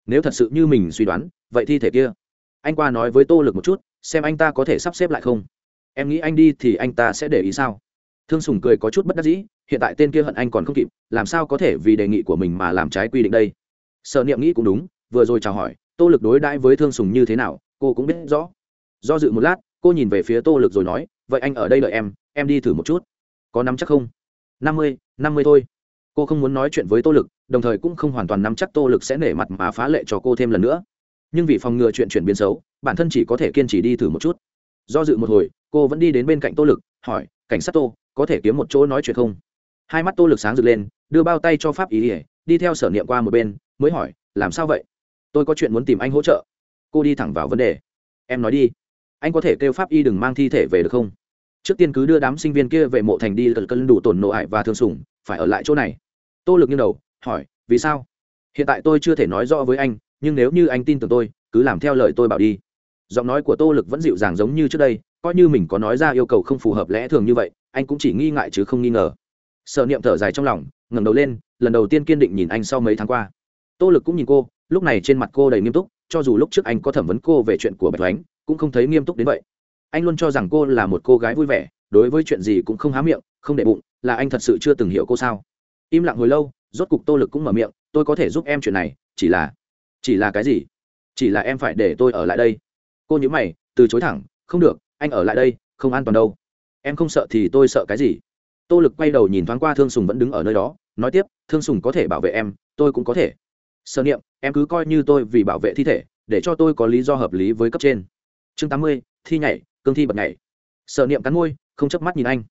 Nếu thật sự như mình suy đoán, vậy thi thể kia. Anh qua nói với tô lực một chút, xem anh ta có thể sắp xếp lại không? Em nghĩ anh đi thì anh ta sẽ để ý sao? Thương sùng cười có chút bất đắc dĩ, hiện tại tên kia hận anh còn không kịp, làm sao có thể vì đề nghị của mình mà làm trái quy định đây? Sợ niệm nghĩ cũng đúng, vừa rồi chào hỏi, tô lực đối đãi với thương sùng như thế nào, cô cũng biết rõ. Do dự một lát, cô nhìn về phía tô lực rồi nói, vậy anh ở đây đợi em em đi thử một chút. Có nắm chắc không? Năm mươi năm mươi thôi. Cô không muốn nói chuyện với tô lực, đồng thời cũng không hoàn toàn nắm chắc tô lực sẽ nể mặt mà phá lệ cho cô thêm lần nữa. Nhưng vì phòng ngừa chuyện chuyển biến xấu, bản thân chỉ có thể kiên trì đi thử một chút. Do dự một hồi cô vẫn đi đến bên cạnh tô lực, hỏi, cảnh sát tô, có thể kiếm một chỗ nói chuyện không? Hai mắt tô lực sáng rực lên, đưa bao tay cho pháp ý ỉa đi theo sở niệm qua một bên, mới hỏi, làm sao vậy? Tôi có chuyện muốn tìm anh hỗ trợ. Cô đi thẳng vào vấn đề. Em nói đi, anh có thể kêu pháp y đừng mang thi thể về được không? Trước tiên cứ đưa đám sinh viên kia về mộ thành đi cần cân đủ tổn nộ hại và thương sủng, phải ở lại chỗ này. Tô lực như đầu, hỏi, vì sao? Hiện tại tôi chưa thể nói rõ với anh, nhưng nếu như anh tin tưởng tôi, cứ làm theo lời tôi bảo đi. Giọng nói của tô lực vẫn dịu dàng giống như trước đây coi như mình có nói ra yêu cầu không phù hợp lẽ thường như vậy, anh cũng chỉ nghi ngại chứ không nghi ngờ. Sợ niệm thở dài trong lòng, ngẩng đầu lên, lần đầu tiên kiên định nhìn anh sau mấy tháng qua. Tô lực cũng nhìn cô, lúc này trên mặt cô đầy nghiêm túc, cho dù lúc trước anh có thẩm vấn cô về chuyện của bạch thoánh cũng không thấy nghiêm túc đến vậy. Anh luôn cho rằng cô là một cô gái vui vẻ, đối với chuyện gì cũng không há miệng, không để bụng, là anh thật sự chưa từng hiểu cô sao. Im lặng hồi lâu, rốt cục tô lực cũng mở miệng, tôi có thể giúp em chuyện này, chỉ là chỉ là cái gì? Chỉ là em phải để tôi ở lại đây. Cô nhớ mày, từ chối thẳng, không được anh ở lại đây, không an toàn đâu. Em không sợ thì tôi sợ cái gì? Tô lực quay đầu nhìn thoáng qua thương sùng vẫn đứng ở nơi đó, nói tiếp, thương sùng có thể bảo vệ em, tôi cũng có thể. Sơ niệm, em cứ coi như tôi vì bảo vệ thi thể, để cho tôi có lý do hợp lý với cấp trên. Chương tám mươi, thi nhảy, cương thi bật nhảy. Sợ niệm cắn môi, không chớp mắt nhìn anh.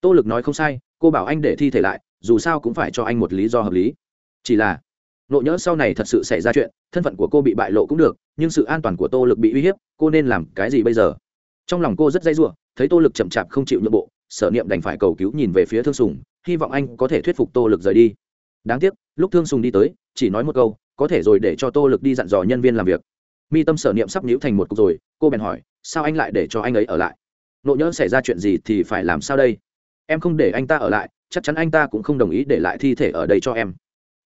Tô lực nói không sai, cô bảo anh để thi thể lại, dù sao cũng phải cho anh một lý do hợp lý. Chỉ là, nộ nhỡ sau này thật sự xảy ra chuyện, thân phận của cô bị bại lộ cũng được, nhưng sự an toàn của tô lực bị uy hiếp, cô nên làm cái gì bây giờ? Trong lòng cô rất dây dụa thấy tô lực chậm chạp không chịu nhượng bộ, sở niệm đành phải cầu cứu nhìn về phía thương sùng, hy vọng anh có thể thuyết phục tô lực rời đi. Đáng tiếc, lúc thương sùng đi tới, chỉ nói một câu, có thể rồi để cho tô lực đi dặn dò nhân viên làm việc. Mi tâm sở niệm sắp nhíu thành một cục rồi, cô bèn hỏi, sao anh lại để cho anh ấy ở lại? Nộ nhỡ xảy ra chuyện gì thì phải làm sao đây? Em không để anh ta ở lại, chắc chắn anh ta cũng không đồng ý để lại thi thể ở đây cho em.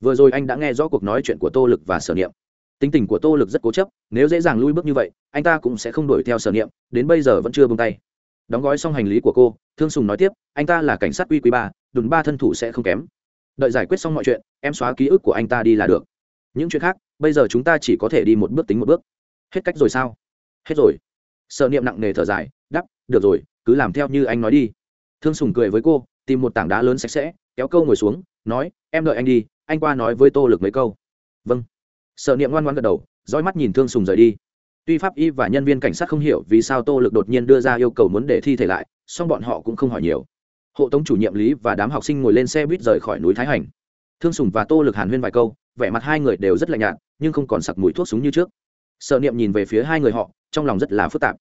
Vừa rồi anh đã nghe rõ cuộc nói chuyện của tô lực và sở niệm tính tình của tô lực rất cố chấp, nếu dễ dàng lui bước như vậy, anh ta cũng sẽ không đuổi theo sở niệm, đến bây giờ vẫn chưa bông tay. Đóng gói xong hành lý của cô, thương sùng nói tiếp, anh ta là cảnh sát quy quý ba, đùn ba thân thủ sẽ không kém. Đợi giải quyết xong mọi chuyện, em xóa ký ức của anh ta đi là được. Những chuyện khác, bây giờ chúng ta chỉ có thể đi một bước tính một bước. Hết cách rồi sao? Hết rồi. Sợ niệm nặng nề thở dài đắp được rồi, cứ làm theo như anh nói đi. Thương sùng cười với cô, tìm một tảng đá lớn sạch sẽ, kéo câu ngồi xuống, nói, em đợi anh đi, anh qua nói với tô lực mấy câu. Vâng. Sở niệm ngoan ngoan gật đầu, dõi mắt nhìn thương sùng rời đi. Tuy pháp y và nhân viên cảnh sát không hiểu vì sao tô lực đột nhiên đưa ra yêu cầu muốn để thi thể lại, song bọn họ cũng không hỏi nhiều. Hộ tống chủ nhiệm lý và đám học sinh ngồi lên xe buýt rời khỏi núi thái hành. Thương sùng và tô lực hàn huyên vài câu, vẻ mặt hai người đều rất lạnh nhạt, nhưng không còn sặc mùi thuốc súng như trước. Sợ niệm nhìn về phía hai người họ, trong lòng rất là phức tạp.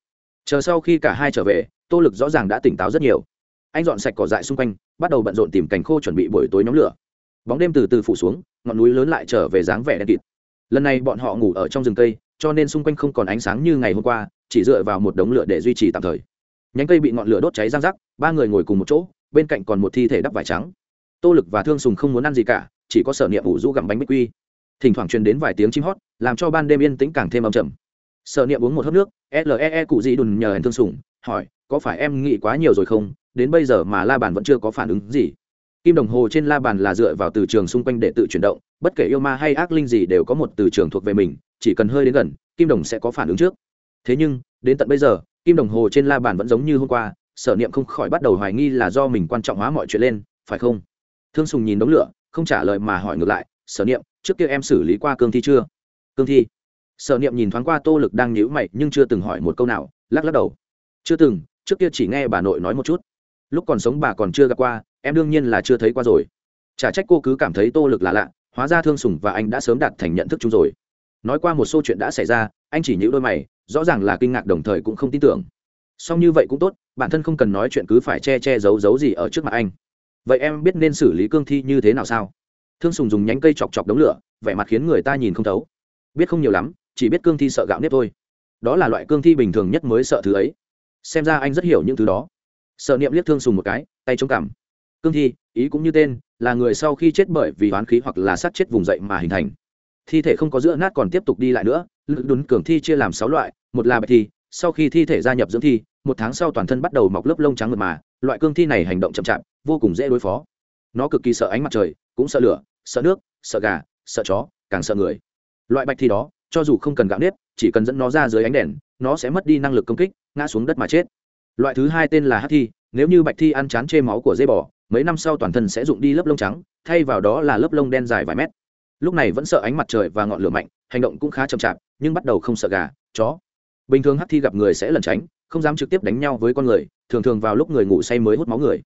Chờ sau khi cả hai trở về, tô lực rõ ràng đã tỉnh táo rất nhiều. Anh dọn sạch cỏ dại xung quanh, bắt đầu bận rộn tìm cành khô chuẩn bị buổi tối nhóm lửa. Bóng đêm từ từ phủ xuống, ngọn núi lớn lại trở về dáng vẻ đen kịt lần này bọn họ ngủ ở trong rừng cây, cho nên xung quanh không còn ánh sáng như ngày hôm qua, chỉ dựa vào một đống lửa để duy trì tạm thời. Nhánh cây bị ngọn lửa đốt cháy răng rắc, ba người ngồi cùng một chỗ, bên cạnh còn một thi thể đắp vải trắng. Tô lực và thương sùng không muốn ăn gì cả, chỉ có sở niệm ủ rũ gặm bánh bích quy. Thỉnh thoảng truyền đến vài tiếng chim hót, làm cho ban đêm yên tĩnh càng thêm âm trầm. Sở niệm uống một hớp nước lee cụ dị đùn nhờ hèn thương Sùng, hỏi, có phải em nghĩ quá nhiều rồi không? Đến bây giờ mà la bàn vẫn chưa có phản ứng gì kim đồng hồ trên la bàn là dựa vào từ trường xung quanh để tự chuyển động, bất kể yêu ma hay ác linh gì đều có một từ trường thuộc về mình, chỉ cần hơi đến gần, kim đồng sẽ có phản ứng trước. Thế nhưng, đến tận bây giờ, kim đồng hồ trên la bàn vẫn giống như hôm qua, sở niệm không khỏi bắt đầu hoài nghi là do mình quan trọng hóa mọi chuyện lên, phải không? Thương sùng nhìn đống lửa, không trả lời mà hỏi ngược lại, sở niệm, trước kia em xử lý qua cương thi chưa? Cương thi? Sở niệm nhìn thoáng qua tô lực đang nhíu mày nhưng chưa từng hỏi một câu nào, lắc lắc đầu. Chưa từng, trước kia chỉ nghe bà nội nói một chút. Lúc còn sống bà còn chưa gặp qua em đương nhiên là chưa thấy qua rồi. Chả trách cô cứ cảm thấy tô lực là lạ, hóa ra thương sùng và anh đã sớm đạt thành nhận thức chung rồi. Nói qua một số chuyện đã xảy ra, anh chỉ nhíu đôi mày, rõ ràng là kinh ngạc đồng thời cũng không tin tưởng. Song như vậy cũng tốt, bản thân không cần nói chuyện cứ phải che che giấu giấu gì ở trước mặt anh. Vậy em biết nên xử lý cương thi như thế nào sao? Thương sùng dùng nhánh cây chọc chọc đống lửa, vẻ mặt khiến người ta nhìn không thấu. Biết không nhiều lắm, chỉ biết cương thi sợ gạo nếp thôi. Đó là loại cương thi bình thường nhất mới sợ thứ ấy. Xem ra anh rất hiểu những thứ đó. Sợ niệm liếc thương sùng một cái, tay chống cằm cương thi, ý cũng như tên, là người sau khi chết bởi vì oán khí hoặc là sát chết vùng dậy mà hình thành. Thi thể không có giữa nát còn tiếp tục đi lại nữa lực đốn cường thi chia làm sáu loại, một là bạch thi, sau khi thi thể gia nhập dưỡng thi, một tháng sau toàn thân bắt đầu mọc lớp lông trắng mượt mà, loại cương thi này hành động chậm chạp, vô cùng dễ đối phó. Nó cực kỳ sợ ánh mặt trời, cũng sợ lửa, sợ nước, sợ gà, sợ chó, càng sợ người. Loại bạch thi đó, cho dù không cần gạo nếp, chỉ cần dẫn nó ra dưới ánh đèn, nó sẽ mất đi năng lực công kích, ngã xuống đất mà chết. Loại thứ hai tên là hắc thi nếu như bạch thi ăn chán chê máu của dây bò, mấy năm sau toàn thân sẽ rụng đi lớp lông trắng, thay vào đó là lớp lông đen dài vài mét. Lúc này vẫn sợ ánh mặt trời và ngọn lửa mạnh, hành động cũng khá chậm chạp, nhưng bắt đầu không sợ gà, chó. Bình thường hắc thi gặp người sẽ lẩn tránh, không dám trực tiếp đánh nhau với con người, thường thường vào lúc người ngủ say mới hút máu người.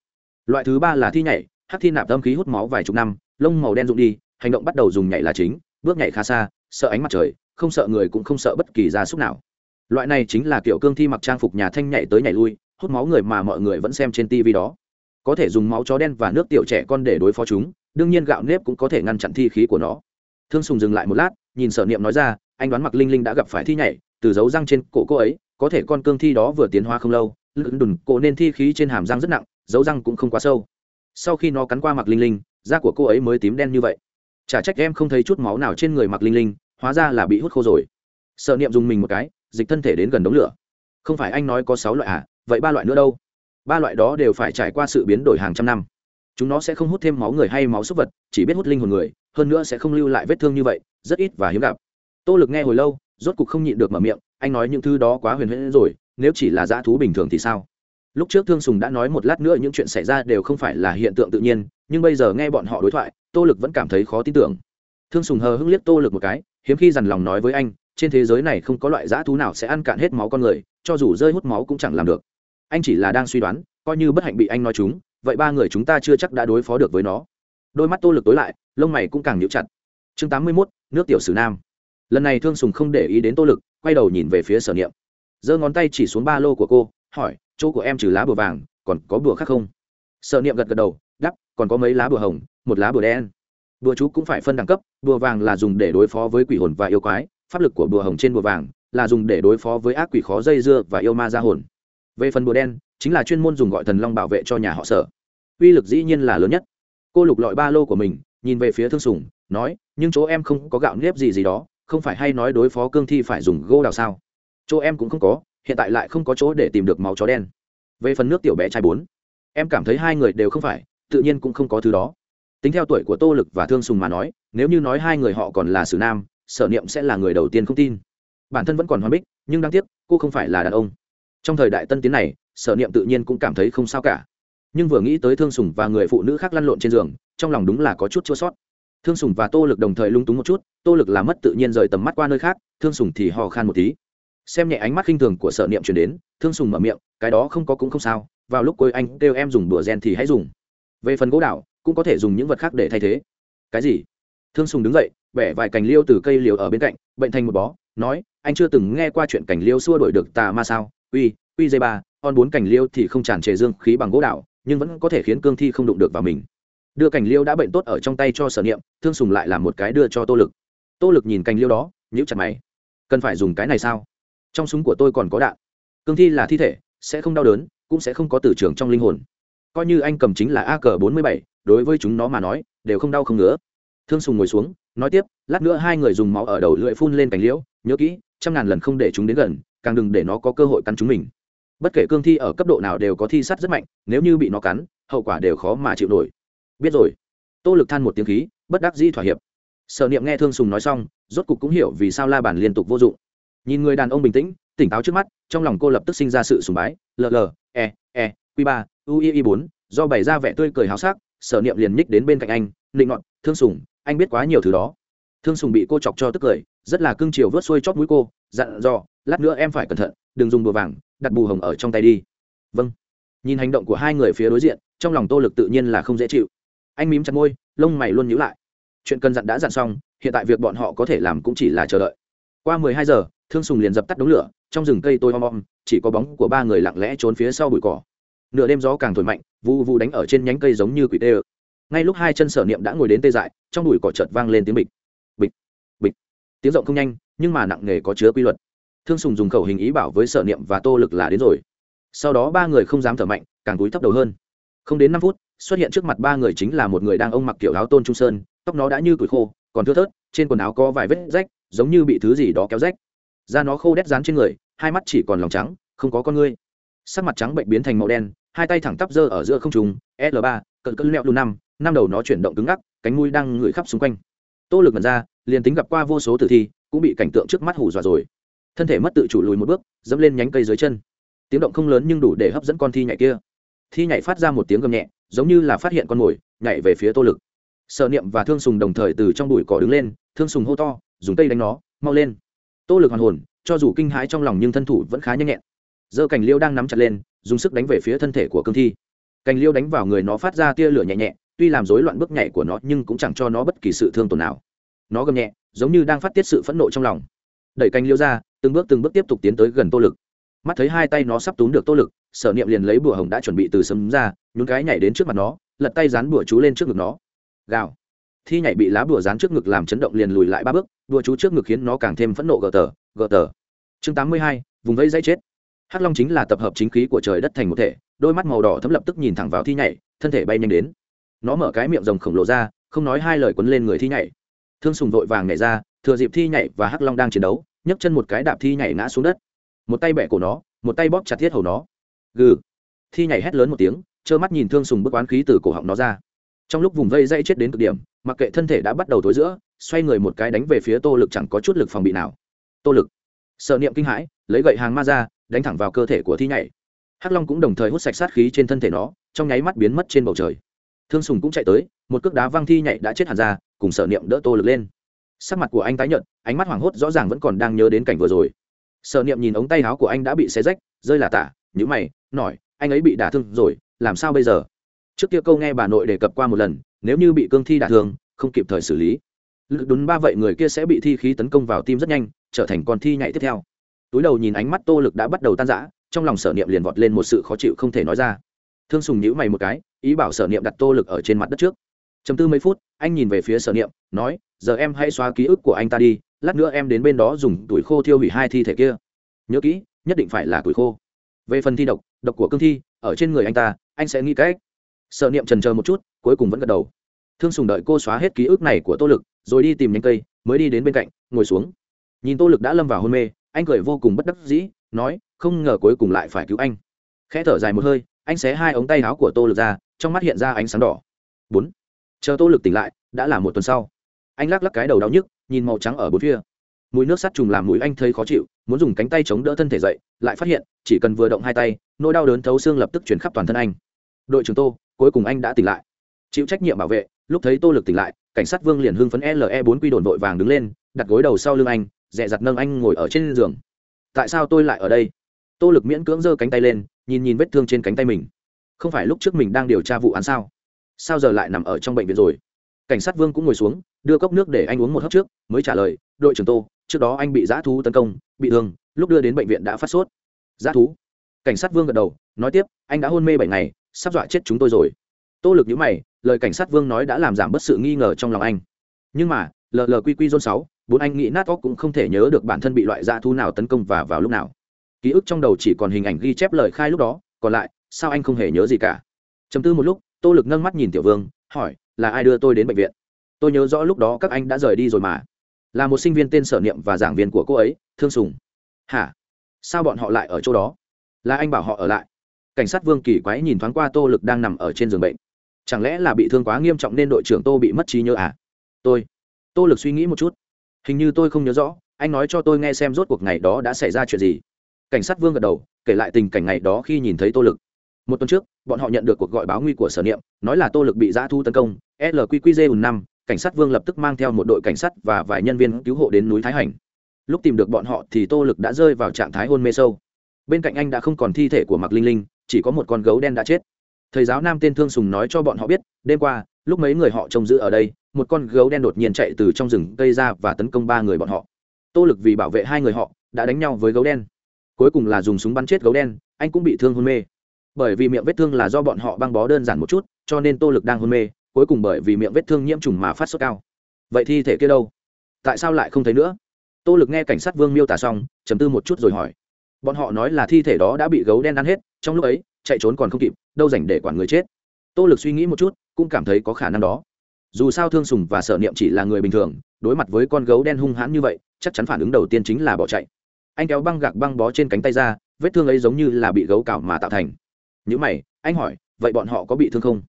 Loại thứ ba là thi nhảy, hắc thi nạp tâm khí hút máu vài chục năm, lông màu đen rụng đi, hành động bắt đầu dùng nhảy là chính, bước nhảy khá xa, sợ ánh mặt trời, không sợ người cũng không sợ bất kỳ gia súc nào. Loại này chính là kiểu cương thi mặc trang phục nhà thanh nhảy tới nhảy lui hút máu người mà mọi người vẫn xem trên tv đó. Có thể dùng máu chó đen và nước tiểu trẻ con để đối phó chúng, đương nhiên gạo nếp cũng có thể ngăn chặn thi khí của nó. Thương sùng dừng lại một lát, nhìn sở niệm nói ra, anh đoán mặc linh linh đã gặp phải thi nhảy, từ dấu răng trên cổ cô ấy, có thể con cương thi đó vừa tiến hóa không lâu, lưng đùn cổ nên thi khí trên hàm răng rất nặng, dấu răng cũng không quá sâu. Sau khi nó cắn qua mặc linh linh, da của cô ấy mới tím đen như vậy. Chả trách em không thấy chút máu nào trên người mặc linh linh, hóa ra là bị hút khô rồi. Sợ niệm dùng mình một cái, dịch thân thể đến gần đống lửa. Không phải anh nói có sáu loại à? Vậy ba loại nữa đâu? Ba loại đó đều phải trải qua sự biến đổi hàng trăm năm. Chúng nó sẽ không hút thêm máu người hay máu súc vật, chỉ biết hút linh hồn người, hơn nữa sẽ không lưu lại vết thương như vậy, rất ít và hiếm gặp. Tô lực nghe hồi lâu, rốt cục không nhịn được mở miệng, anh nói những thứ đó quá huyền huyễn rồi, nếu chỉ là dã thú bình thường thì sao? Lúc trước thương sùng đã nói một lát nữa những chuyện xảy ra đều không phải là hiện tượng tự nhiên, nhưng bây giờ nghe bọn họ đối thoại, tô lực vẫn cảm thấy khó tin tưởng. Thương sùng hờ hưng liếc tô lực một cái, hiếm khi dằn lòng nói với anh, trên thế giới này không có loại dã thú nào sẽ ăn cạn hết máu con người, cho dù rơi hút máu cũng chẳng làm được anh chỉ là đang suy đoán, coi như bất hạnh bị anh nói chúng, vậy ba người chúng ta chưa chắc đã đối phó được với nó. Đôi mắt tô lực tối lại, lông mày cũng càng nhíu chặt. Chương tám mươi mốt, nước tiểu sử nam. Lần này thương sùng không để ý đến tô lực, quay đầu nhìn về phía sở niệm. Giơ ngón tay chỉ xuống ba lô của cô, hỏi, chỗ của em trừ lá bùa vàng, còn có bùa khác không? Sở niệm gật gật đầu đắp còn có mấy lá bùa hồng, một lá bùa đen. Bùa chú cũng phải phân đẳng cấp, bùa vàng là dùng để đối phó với quỷ hồn và yêu quái, pháp lực của bùa hồng trên bùa vàng là dùng để đối phó với ác quỷ khó dây dưa và yêu ma ra hồn về phần bùa đen, chính là chuyên môn dùng gọi thần long bảo vệ cho nhà họ sở. Uy lực dĩ nhiên là lớn nhất. Cô lục lọi ba lô của mình, nhìn về phía thương sùng, nói, nhưng chỗ em không có gạo nếp gì gì đó, không phải hay nói đối phó cương thi phải dùng gô đào sao? Chỗ em cũng không có, hiện tại lại không có chỗ để tìm được máu chó đen. Về phần nước tiểu bé trai bốn, em cảm thấy hai người đều không phải, tự nhiên cũng không có thứ đó. Tính theo tuổi của tô lực và thương sùng mà nói, nếu như nói hai người họ còn là sử nam, sở niệm sẽ là người đầu tiên không tin. Bản thân vẫn còn hoan bích, nhưng đáng tiếc, cô không phải là đàn ông trong thời đại tân tiến này, sở niệm tự nhiên cũng cảm thấy không sao cả. Nhưng vừa nghĩ tới thương sùng và người phụ nữ khác lăn lộn trên giường, trong lòng đúng là có chút chua sót. Thương sùng và tô lực đồng thời lung túng một chút, tô lực làm mất tự nhiên rời tầm mắt qua nơi khác, thương sùng thì ho khan một tí. Xem nhẹ ánh mắt khinh thường của sở niệm chuyển đến, thương sùng mở miệng, cái đó không có cũng không sao, vào lúc cuối anh kêu em dùng đùa gen thì hãy dùng. Về phần gỗ đảo, cũng có thể dùng những vật khác để thay thế. Cái gì? Thương sùng đứng dậy, bẻ vài cành liêu từ cây liều ở bên cạnh, bệnh thành một bó, nói, anh chưa từng nghe qua chuyện cành liêu xua đổi được tà ma sao? Uy uy dây ba, on bốn cành liêu thì không tràn trề dương khí bằng gỗ đảo, nhưng vẫn có thể khiến cương thi không đụng được vào mình. Đưa cành liêu đã bệnh tốt ở trong tay cho sở niệm, thương sùng lại làm một cái đưa cho tô lực. Tô lực nhìn cành liêu đó, nhíu chặt mày. Cần phải dùng cái này sao? Trong súng của tôi còn có đạn. Cương thi là thi thể, sẽ không đau đớn, cũng sẽ không có tử trường trong linh hồn. Coi như anh cầm chính là a cờ bốn mươi bảy, đối với chúng nó mà nói, đều không đau không ngứa. Thương sùng ngồi xuống, nói tiếp, lát nữa hai người dùng máu ở đầu lưỡi phun lên cành liễu nhớ kỹ, trăm ngàn lần không để chúng đến gần càng đừng để nó có cơ hội cắn chúng mình. Bất kể cương thi ở cấp độ nào đều có thi sắt rất mạnh, nếu như bị nó cắn, hậu quả đều khó mà chịu nổi. Biết rồi. Tô lực than một tiếng khí, bất đắc dĩ thỏa hiệp. Sở niệm nghe thương sùng nói xong, rốt cục cũng hiểu vì sao la bàn liên tục vô dụng. Nhìn người đàn ông bình tĩnh, tỉnh táo trước mắt, trong lòng cô lập tức sinh ra sự sùng bái. Ll e e q ba ui bốn, do bày ra vẻ tươi cười háo sắc, sở niệm liền nhích đến bên cạnh anh, nịnh ngọn thương sùng, anh biết quá nhiều thứ đó. Thương sùng bị cô chọc cho tức cười, rất là cưng chiều vớt xuôi chót mũi cô, dặn dò lát nữa em phải cẩn thận, đừng dùng bùa vàng, đặt bù hồng ở trong tay đi. Vâng. Nhìn hành động của hai người phía đối diện, trong lòng tô lực tự nhiên là không dễ chịu. Anh mím chặt môi, lông mày luôn nhíu lại. Chuyện cần dặn đã dặn xong, hiện tại việc bọn họ có thể làm cũng chỉ là chờ đợi. Qua mười hai giờ, thương sùng liền dập tắt đống lửa, trong rừng cây tôi om om, chỉ có bóng của ba người lặng lẽ trốn phía sau bụi cỏ. Nửa đêm gió càng thổi mạnh vu vu đánh ở trên nhánh cây giống như quỷ tê ơ. Ngay lúc hai chân sở niệm đã ngồi đến tê dại, trong bụi cỏ chợt vang lên tiếng bịch. Bịch bịch. Tiếng rộng không nhanh, nhưng mà nặng nề có chứa quy luật thương sùng dùng khẩu hình ý bảo với sở niệm và tô lực là đến rồi. Sau đó ba người không dám thở mạnh, càng túi thấp đầu hơn. Không đến năm phút, xuất hiện trước mặt ba người chính là một người đang ông mặc kiểu áo tôn trung sơn, tóc nó đã như tuổi khô, còn thưa thớt, trên quần áo có vài vết rách, giống như bị thứ gì đó kéo rách. Da nó khô đét dán trên người, hai mắt chỉ còn lòng trắng, không có con ngươi. Sắc mặt trắng bệnh biến thành màu đen, hai tay thẳng tắp dơ ở giữa không trùng l ba, cận cân lẹo lu năm năm đầu nó chuyển động cứng ngắc, cánh mũi đang ngửi khắp xung quanh. Tô lực mật ra, liền tính gặp qua vô số tử thi, cũng bị cảnh tượng trước mắt hù dọa rồi thân thể mất tự chủ lùi một bước, dẫm lên nhánh cây dưới chân. Tiếng động không lớn nhưng đủ để hấp dẫn con thi nhảy kia. Thi nhảy phát ra một tiếng gầm nhẹ, giống như là phát hiện con mồi, nhảy về phía tô lực. Sợ niệm và thương sùng đồng thời từ trong bụi cỏ đứng lên, thương sùng hô to, dùng cây đánh nó, mau lên. Tô lực hoàn hồn, cho dù kinh hãi trong lòng nhưng thân thủ vẫn khá nhanh nhẹn. Giơ cành liêu đang nắm chặt lên, dùng sức đánh về phía thân thể của cương thi. Cành liêu đánh vào người nó phát ra tia lửa nhẹ nhẹ, tuy làm rối loạn bước nhảy của nó nhưng cũng chẳng cho nó bất kỳ sự thương tổn nào. Nó gầm nhẹ, giống như đang phát tiết sự phẫn nộ trong lòng. Đẩy cành liêu ra từng bước từng bước tiếp tục tiến tới gần tô lực. Mắt thấy hai tay nó sắp túm được tô lực, sở niệm liền lấy bùa hồng đã chuẩn bị từ sấm ra, nhún cái nhảy đến trước mặt nó, lật tay dán bùa chú lên trước ngực nó. Gào. Thi nhảy bị lá bùa dán trước ngực làm chấn động liền lùi lại ba bước, bùa chú trước ngực khiến nó càng thêm phẫn nộ gờ tờ gờ tờ. Chương tám mươi hai, vùng vẫy dãy chết. Hắc long chính là tập hợp chính khí của trời đất thành một thể, đôi mắt màu đỏ thấm lập tức nhìn thẳng vào thi nhảy, thân thể bay nhanh đến. Nó mở cái miệng rồng khổng lồ ra, không nói hai lời quấn lên người thi nhảy. Thương sùng vội vàng nhảy ra, thừa dịp thi nhảy và hắc long đang chiến đấu nhấc chân một cái đạp thi nhảy ngã xuống đất. Một tay bẻ cổ nó, một tay bóp chặt thiết hầu nó. Gừ. Thi nhảy hét lớn một tiếng, trơ mắt nhìn thương sùng bức oán khí từ cổ họng nó ra. Trong lúc vùng vây dây chết đến cực điểm, mặc kệ thân thể đã bắt đầu tối giữa, xoay người một cái đánh về phía tô lực chẳng có chút lực phòng bị nào. Tô lực. Sợ niệm kinh hãi, lấy gậy hàng ma ra, đánh thẳng vào cơ thể của thi nhảy. Hắc long cũng đồng thời hút sạch sát khí trên thân thể nó, trong nháy mắt biến mất trên bầu trời. Thương sùng cũng chạy tới, một cước đá văng thi nhảy đã chết hẳn ra, cùng sợ niệm đỡ tô lực lên. Sắc mặt của anh tái nhợt ánh mắt hoảng hốt rõ ràng vẫn còn đang nhớ đến cảnh vừa rồi. Sợ niệm nhìn ống tay áo của anh đã bị xé rách, rơi là tả nhữ mày nổi anh ấy bị đả thương rồi, làm sao bây giờ? Trước kia câu nghe bà nội đề cập qua một lần, nếu như bị cương thi đả thương, không kịp thời xử lý. Lực đúng ba vậy người kia sẽ bị thi khí tấn công vào tim rất nhanh, trở thành con thi nhảy tiếp theo. Túi đầu nhìn ánh mắt tô lực đã bắt đầu tan rã, trong lòng sở niệm liền vọt lên một sự khó chịu không thể nói ra. Thương sùng nhữ mày một cái, ý bảo sở niệm đặt tô lực ở trên mặt đất trước. Chầm tư mấy phút, anh nhìn về phía sở niệm, nói, giờ em hãy xóa ký ức của anh ta đi lát nữa em đến bên đó dùng tuổi khô thiêu hủy hai thi thể kia. Nhớ kỹ, nhất định phải là tuổi khô. Về phần thi độc độc của cương thi, ở trên người anh ta, anh sẽ nghĩ cách. Sợ niệm trần chờ một chút, cuối cùng vẫn gật đầu. Thương sùng đợi cô xóa hết ký ức này của tô lực, rồi đi tìm nhánh cây, mới đi đến bên cạnh, ngồi xuống. Nhìn tô lực đã lâm vào hôn mê, anh cười vô cùng bất đắc dĩ, nói, không ngờ cuối cùng lại phải cứu anh. Khẽ thở dài một hơi, anh xé hai ống tay áo của tô lực ra, trong mắt hiện ra ánh sáng đỏ. Bốn. Chờ tô lực tỉnh lại, đã là một tuần sau. Anh lắc lắc cái đầu đau nhức nhìn màu trắng ở bốn phía. Mùi nước sắt trùng làm mũi anh thấy khó chịu, muốn dùng cánh tay chống đỡ thân thể dậy, lại phát hiện, chỉ cần vừa động hai tay, nỗi đau đớn thấu xương lập tức chuyển khắp toàn thân anh. Đội trưởng tô, cuối cùng anh đã tỉnh lại. Chịu trách nhiệm bảo vệ, lúc thấy tô lực tỉnh lại, cảnh sát vương liền hưng phấn le bốn quy đồn vội vàng đứng lên, đặt gối đầu sau lưng anh dẹ dặt nâng anh ngồi ở trên giường. Tại sao tôi lại ở đây? Tô lực miễn cưỡng giơ cánh tay lên, nhìn nhìn vết thương trên cánh tay mình. Không phải lúc trước mình đang điều tra vụ án sao? Sao giờ lại nằm ở trong bệnh viện rồi? Cảnh sát vương cũng ngồi xuống đưa cốc nước để anh uống một hớp trước, mới trả lời, đội trưởng tô, trước đó anh bị dã thú tấn công, bị thương, lúc đưa đến bệnh viện đã phát sốt. Dã thú? Cảnh sát vương gật đầu, nói tiếp, anh đã hôn mê bảy ngày, sắp dọa chết chúng tôi rồi. Tô lực nhữ mày, lời cảnh sát vương nói đã làm giảm bớt sự nghi ngờ trong lòng anh. Nhưng mà llqq zone sáu, bốn anh nghĩ nát óc cũng không thể nhớ được bản thân bị loại dã thú nào tấn công và vào lúc nào. Ký ức trong đầu chỉ còn hình ảnh ghi chép lời khai lúc đó, còn lại, sao anh không hề nhớ gì cả? Chấm tư một lúc, tô lực nâng mắt nhìn tiểu vương, hỏi, là ai đưa tôi đến bệnh viện? Tôi nhớ rõ lúc đó các anh đã rời đi rồi mà. Là một sinh viên tên sở niệm và giảng viên của cô ấy, thương sùng. Hả? Sao bọn họ lại ở chỗ đó? Là anh bảo họ ở lại. Cảnh sát vương kỳ quái nhìn thoáng qua tô lực đang nằm ở trên giường bệnh. Chẳng lẽ là bị thương quá nghiêm trọng nên đội trưởng tô bị mất trí nhớ à? Tôi. Tô lực suy nghĩ một chút. Hình như tôi không nhớ rõ, anh nói cho tôi nghe xem rốt cuộc ngày đó đã xảy ra chuyện gì. Cảnh sát vương gật đầu, kể lại tình cảnh ngày đó khi nhìn thấy tô lực. Một tuần trước, bọn họ nhận được cuộc gọi báo nguy của sở niệm, nói là tô lực bị giã thu tấn công lqqj năm cảnh sát vương lập tức mang theo một đội cảnh sát và vài nhân viên cứu hộ đến núi thái hành. Lúc tìm được bọn họ thì tô lực đã rơi vào trạng thái hôn mê sâu. Bên cạnh anh đã không còn thi thể của mạc linh linh, chỉ có một con gấu đen đã chết. Thầy giáo nam tên thương sùng nói cho bọn họ biết, đêm qua, lúc mấy người họ trông giữ ở đây, một con gấu đen đột nhiên chạy từ trong rừng cây ra và tấn công ba người bọn họ. Tô lực vì bảo vệ hai người họ, đã đánh nhau với gấu đen. Cuối cùng là dùng súng bắn chết gấu đen, anh cũng bị thương hôn mê. Bởi vì miệng vết thương là do bọn họ băng bó đơn giản một chút, cho nên tô lực đang hôn mê cuối cùng bởi vì miệng vết thương nhiễm trùng mà phát sốt cao. Vậy thi thể kia đâu? Tại sao lại không thấy nữa? Tô lực nghe cảnh sát vương miêu tả xong chấm tư một chút rồi hỏi. Bọn họ nói là thi thể đó đã bị gấu đen ăn hết, trong lúc ấy, chạy trốn còn không kịp, đâu dành để quản người chết. Tô lực suy nghĩ một chút, cũng cảm thấy có khả năng đó. Dù sao thương sùng và sợ niệm chỉ là người bình thường, đối mặt với con gấu đen hung hãn như vậy, chắc chắn phản ứng đầu tiên chính là bỏ chạy. Anh kéo băng gạc băng bó trên cánh tay ra, vết thương ấy giống như là bị gấu cào mà tạo thành. Nhữ mày, anh hỏi, vậy bọn họ có bị thương không?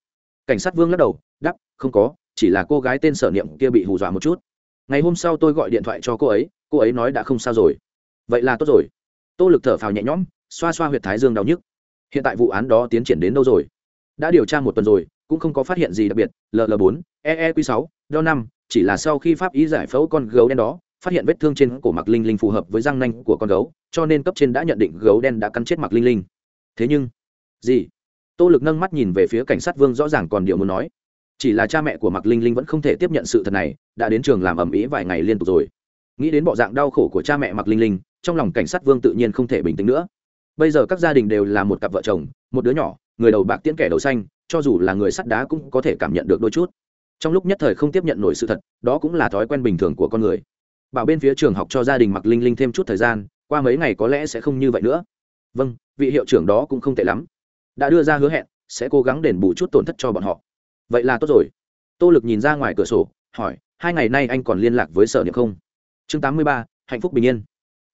Cảnh sát vương lắc đầu đắp, không có, chỉ là cô gái tên sở niệm kia bị hù dọa một chút. Ngày hôm sau tôi gọi điện thoại cho cô ấy cô ấy nói đã không sao rồi. Vậy là tốt rồi. Tô lực thở phào nhẹ nhõm, xoa xoa h u y ệ t thái dương đau nhức. Hiện tại vụ án đó tiến triển đến đâu rồi? Đã điều tra một tuần rồi, cũng không có phát hiện gì đặc biệt. Ll bốn eeq sáu, đo năm, chỉ là sau khi pháp ý giải phẫu con gấu đen đó, phát hiện vết thương trên cổ mặc linh linh phù hợp với răng nanh của con gấu, cho nên cấp trên đã nhận định gấu đen đã cắn chết mặc linh linh. Thế nhưng gì? Tô lực nâng mắt nhìn về phía cảnh sát vương, rõ ràng còn điều muốn nói chỉ là cha mẹ của mặc linh linh vẫn không thể tiếp nhận sự thật này, đã đến trường làm ầm ĩ vài ngày liên tục rồi. Nghĩ đến bộ dạng đau khổ của cha mẹ mặc linh linh, trong lòng cảnh sát vương tự nhiên không thể bình tĩnh nữa. Bây giờ các gia đình đều là một cặp vợ chồng, một đứa nhỏ, người đầu bạc tiễn kẻ đầu xanh, cho dù là người sắt đá cũng có thể cảm nhận được đôi chút. Trong lúc nhất thời không tiếp nhận nổi sự thật, đó cũng là thói quen bình thường của con người. Bảo bên phía trường học cho gia đình mặc linh linh thêm chút thời gian, qua mấy ngày có lẽ sẽ không như vậy nữa. Vâng vị hiệu trưởng đó cũng không tệ lắm. Đã đưa ra hứa hẹn, sẽ cố gắng đền bù chút tổn thất cho bọn họ vậy là tốt rồi. Tô lực nhìn ra ngoài cửa sổ, hỏi, hai ngày nay anh còn liên lạc với sở niệm không? Chương tám mươi ba, hạnh phúc bình yên.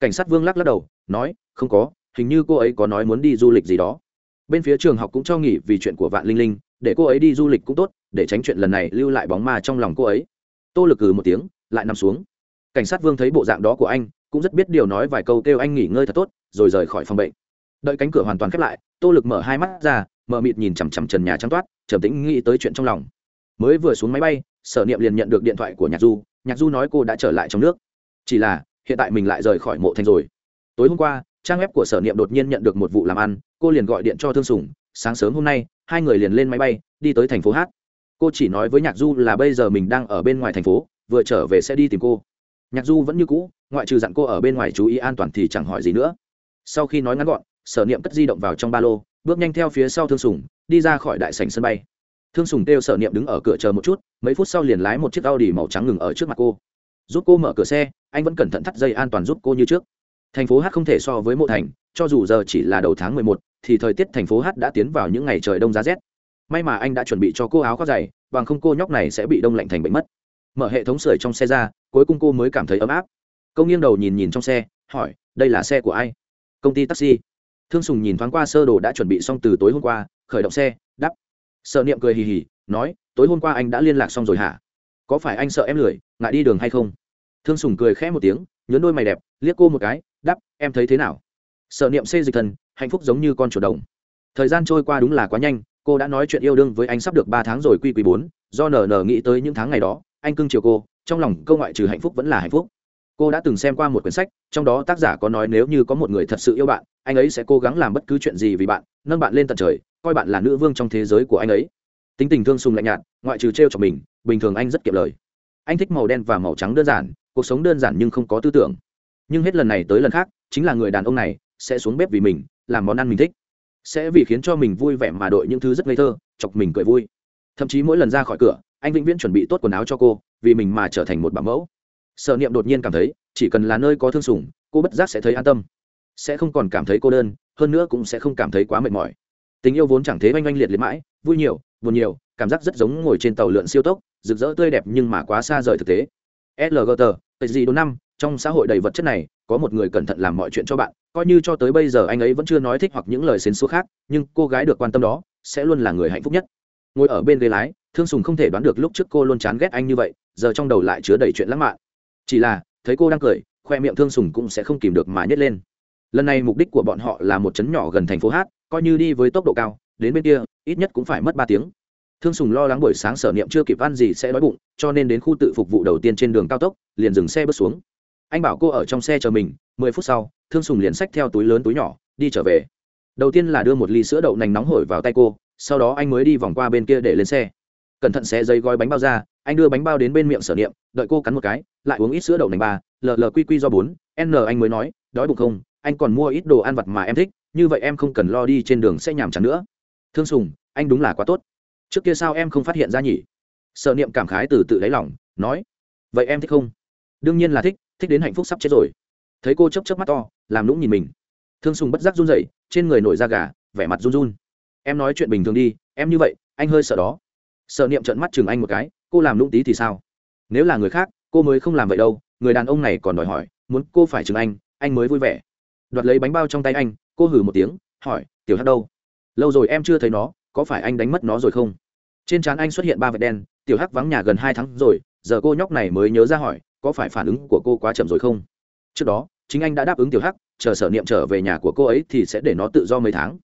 Cảnh sát vương lắc lắc đầu, nói, không có, hình như cô ấy có nói muốn đi du lịch gì đó. Bên phía trường học cũng cho nghỉ vì chuyện của vạn linh linh, để cô ấy đi du lịch cũng tốt, để tránh chuyện lần này lưu lại bóng ma trong lòng cô ấy. Tô lực cừ một tiếng, lại nằm xuống. Cảnh sát vương thấy bộ dạng đó của anh, cũng rất biết điều nói vài câu kêu anh nghỉ ngơi thật tốt, rồi rời khỏi phòng bệnh. Đợi cánh cửa hoàn toàn khép lại, tô lực mở hai mắt ra mở mịt nhìn chằm chằm trần nhà trắng toát, trầm tĩnh nghĩ tới chuyện trong lòng. Mới vừa xuống máy bay, sở niệm liền nhận được điện thoại của nhạc du nhạc du nói cô đã trở lại trong nước. Chỉ là, hiện tại mình lại rời khỏi mộ thành rồi. Tối hôm qua, trang web của sở niệm đột nhiên nhận được một vụ làm ăn, cô liền gọi điện cho thương sùng, sáng sớm hôm nay, hai người liền lên máy bay, đi tới thành phố hát. Cô chỉ nói với nhạc du là bây giờ mình đang ở bên ngoài thành phố, vừa trở về sẽ đi tìm cô. Nhạc du vẫn như cũ, ngoại trừ dặn cô ở bên ngoài chú ý an toàn thì chẳng hỏi gì nữa. Sau khi nói ngắn gọn, sở niệm cất di động vào trong ba lô bước nhanh theo phía sau thương sùng, đi ra khỏi đại sảnh sân bay. Thương sùng kêu sở niệm đứng ở cửa chờ một chút, mấy phút sau liền lái một chiếc a u màu trắng ngừng ở trước mặt cô. Giúp cô mở cửa xe, anh vẫn cẩn thận thắt dây an toàn giúp cô như trước. Thành phố h không thể so với mộ thành, cho dù giờ chỉ là đầu tháng mười một, thì thời tiết thành phố h đã tiến vào những ngày trời đông giá rét. May mà anh đã chuẩn bị cho cô áo khoác dày, bằng không cô nhóc này sẽ bị đông lạnh thành bệnh mất. Mở hệ thống sưởi trong xe ra, cuối cùng cô mới cảm thấy ấm áp. Câu nghiêng đầu nhìn nhìn trong xe, hỏi, đây là xe của ai? Công ty taxi thương sùng nhìn thoáng qua sơ đồ đã chuẩn bị xong từ tối hôm qua, khởi động xe đắp sợ niệm cười hì hì, nói, tối hôm qua anh đã liên lạc xong rồi hả? Có phải anh sợ em lười, ngại đi đường hay không? Thương sùng cười khẽ một tiếng, nhớn đôi mày đẹp, liếc cô một cái đắp em thấy thế nào? Sợ niệm xê dịch thần, hạnh phúc giống như con chuột đồng. Thời gian trôi qua đúng là quá nhanh, cô đã nói chuyện yêu đương với anh sắp được ba tháng rồi quy quý bốn, do nờ nờ nghĩ tới những tháng ngày đó, anh cưng chiều cô, trong lòng câu ngoại trừ hạnh phúc vẫn là hạnh phúc. Cô đã từng xem qua một quyển sách, trong đó tác giả có nói nếu như có một người thật sự yêu bạn anh ấy sẽ cố gắng làm bất cứ chuyện gì vì bạn, nâng bạn lên tận trời, coi bạn là nữ vương trong thế giới của anh ấy. Tính tình thương sùng lạnh nhạt, ngoại trừ t r e o cho mình, bình thường anh rất kiệm lời. Anh thích màu đen và màu trắng đơn giản, cuộc sống đơn giản nhưng không có tư tưởng. Nhưng hết lần này tới lần khác, chính là người đàn ông này sẽ xuống bếp vì mình, làm món ăn mình thích. Sẽ vì khiến cho mình vui vẻ mà đội những thứ rất ngây thơ, chọc mình cười vui. Thậm chí mỗi lần ra khỏi cửa, anh vĩnh viễn chuẩn bị tốt quần áo cho cô, vì mình mà trở thành một bảo mẫu. Sở niệm đột nhiên cảm thấy, chỉ cần là nơi có thương sủng cô bất giác sẽ thấy an tâm sẽ không còn cảm thấy cô đơn, hơn nữa cũng sẽ không cảm thấy quá mệt mỏi. Tình yêu vốn chẳng thế oanh oanh liệt liệt mãi, vui nhiều, buồn nhiều, cảm giác rất giống ngồi trên tàu lượn siêu tốc, rực rỡ tươi đẹp nhưng mà quá xa rời thực tế. Lgt tệ gì đốn năm, trong xã hội đầy vật chất này, có một người cẩn thận làm mọi chuyện cho bạn, coi như cho tới bây giờ anh ấy vẫn chưa nói thích hoặc những lời xến xúa khác, nhưng cô gái được quan tâm đó, sẽ luôn là người hạnh phúc nhất. Ngồi ở bên ghế lái, thương sùng không thể đoán được lúc trước cô luôn chán ghét anh như vậy, giờ trong đầu lại chứa đầy chuyện lãng mạn. Chỉ là, thấy cô đang cười, khoe miệng thương sùng cũng sẽ không kìm được mà nhét lên lần này mục đích của bọn họ là một trấn nhỏ gần thành phố hát, coi như đi với tốc độ cao, đến bên kia, ít nhất cũng phải mất ba tiếng. Thương sùng lo lắng buổi sáng sở niệm chưa kịp ăn gì sẽ đói bụng, cho nên đến khu tự phục vụ đầu tiên trên đường cao tốc, liền dừng xe bước xuống. Anh bảo cô ở trong xe chờ mình, mười phút sau, thương sùng liền xách theo túi lớn túi nhỏ, đi trở về. Đầu tiên là đưa một ly sữa đậu nành nóng hổi vào tay cô, sau đó anh mới đi vòng qua bên kia để lên xe. Cẩn thận xe dây gói bánh bao ra, anh đưa bánh bao đến bên miệng sở niệm, đợi cô cắn một cái, lại uống ít sữa đậu nành ba, lờ lờ quy quy do bốn, n, anh mới nói, đói bụng không? Anh còn mua ít đồ ăn vặt mà em thích, như vậy em không cần lo đi trên đường sẽ nhàm chán nữa. Thương sùng, anh đúng là quá tốt. Trước kia sao em không phát hiện ra nhỉ? Sợ niệm cảm khái từ tự đáy lòng, nói, vậy em thích không? Đương nhiên là thích thích đến hạnh phúc sắp chết rồi. Thấy cô chấp chấp mắt to, làm lũng nhìn mình. Thương sùng bất giác run rẩy, trên người nổi da gà, vẻ mặt run run. Em nói chuyện bình thường đi, em như vậy, anh hơi sợ đó. Sợ niệm trợn mắt chừng anh một cái, cô làm lũng tí thì sao? Nếu là người khác, cô mới không làm vậy đâu, người đàn ông này còn đòi hỏi, muốn cô phải chừng anh anh mới vui vẻ đoạt lấy bánh bao trong tay anh, cô hử một tiếng, hỏi, tiểu hát đâu? Lâu rồi em chưa thấy nó, có phải anh đánh mất nó rồi không? Trên trán anh xuất hiện ba vệt đen, tiểu hắc vắng nhà gần hai tháng rồi, giờ cô nhóc này mới nhớ ra hỏi, có phải phản ứng của cô quá chậm rồi không? Trước đó, chính anh đã đáp ứng tiểu hắc, chờ sở niệm trở về nhà của cô ấy thì sẽ để nó tự do mấy tháng.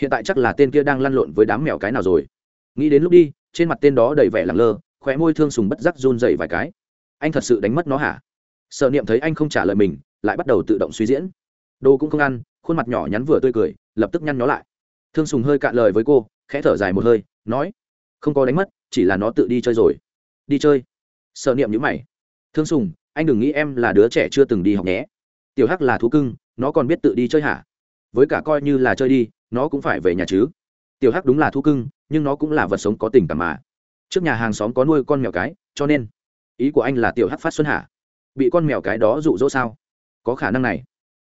Hiện tại chắc là tên kia đang lăn lộn với đám mèo cái nào rồi. Nghĩ đến lúc đi, trên mặt tên đó đầy vẻ lẳng lơ, khóe môi thương sùng bất giác run dậy vài cái. Anh thật sự đánh mất nó hả? Sở niệm thấy anh không trả lời mình, lại bắt đầu tự động suy diễn đồ cũng không ăn, khuôn mặt nhỏ nhắn vừa tươi cười, lập tức nhăn nhó lại. Thương sùng hơi cạn lời với cô, khẽ thở dài một hơi, nói, không có đánh mất, chỉ là nó tự đi chơi rồi. Đi chơi? Sợ niệm nhữ mày. Thương sùng, anh đừng nghĩ em là đứa trẻ chưa từng đi học nhé. Tiểu hắc là thú cưng, nó còn biết tự đi chơi hả? Với cả coi như là chơi đi, nó cũng phải về nhà chứ. Tiểu hắc đúng là thú cưng, nhưng nó cũng là vật sống có tình cảm mà. Trước nhà hàng xóm có nuôi con mèo cái, cho nên ý của anh là tiểu hắc phát xuân hả? Bị con mèo cái đó rụ rỗ sao? Có khả năng này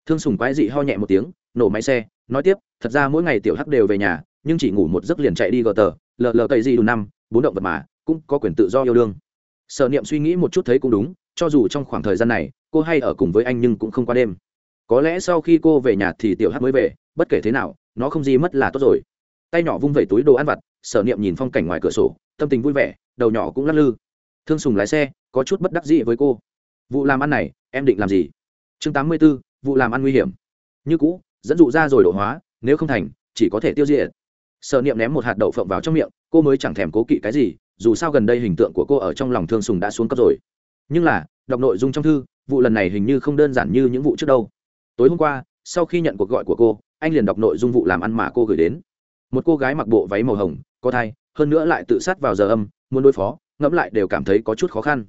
thương sùng quái dị ho nhẹ một tiếng, nổ máy xe, nói tiếp, thật ra mỗi ngày tiểu hắc đều về nhà, nhưng chỉ ngủ một giấc liền chạy đi gờ tờ, lờ lờ cậy gì đủ năm, bốn động vật mà, cũng có quyền tự do yêu đương. Sở niệm suy nghĩ một chút thấy cũng đúng, cho dù trong khoảng thời gian này, cô hay ở cùng với anh nhưng cũng không qua đêm. Có lẽ sau khi cô về nhà thì tiểu hắc mới về, bất kể thế nào, nó không gì mất là tốt rồi. Tay nhỏ vung vẩy túi đồ ăn vặt, sở niệm nhìn phong cảnh ngoài cửa sổ, tâm tình vui vẻ, đầu nhỏ cũng lắc lư. Thương sùng lái xe, có chút bất đắc dĩ với cô. Vụ làm ăn này, em định làm gì? Chương tám mươi b ố vụ làm ăn nguy hiểm. Như cũ, dẫn dụ ra rồi đổ hóa, nếu không thành, chỉ có thể tiêu diệt. Sợ niệm ném một hạt đậu phộng vào trong miệng, cô mới chẳng thèm cố kỵ cái gì, dù sao gần đây hình tượng của cô ở trong lòng thương sùng đã xuống cấp rồi. Nhưng là, đọc nội dung trong thư, vụ lần này hình như không đơn giản như những vụ trước đâu. Tối hôm qua, sau khi nhận cuộc gọi của cô, anh liền đọc nội dung vụ làm ăn mà cô gửi đến. Một cô gái mặc bộ váy màu hồng, có thai, hơn nữa lại tự sát vào giờ âm, muốn đối phó, ngẫm lại đều cảm thấy có chút khó khăn.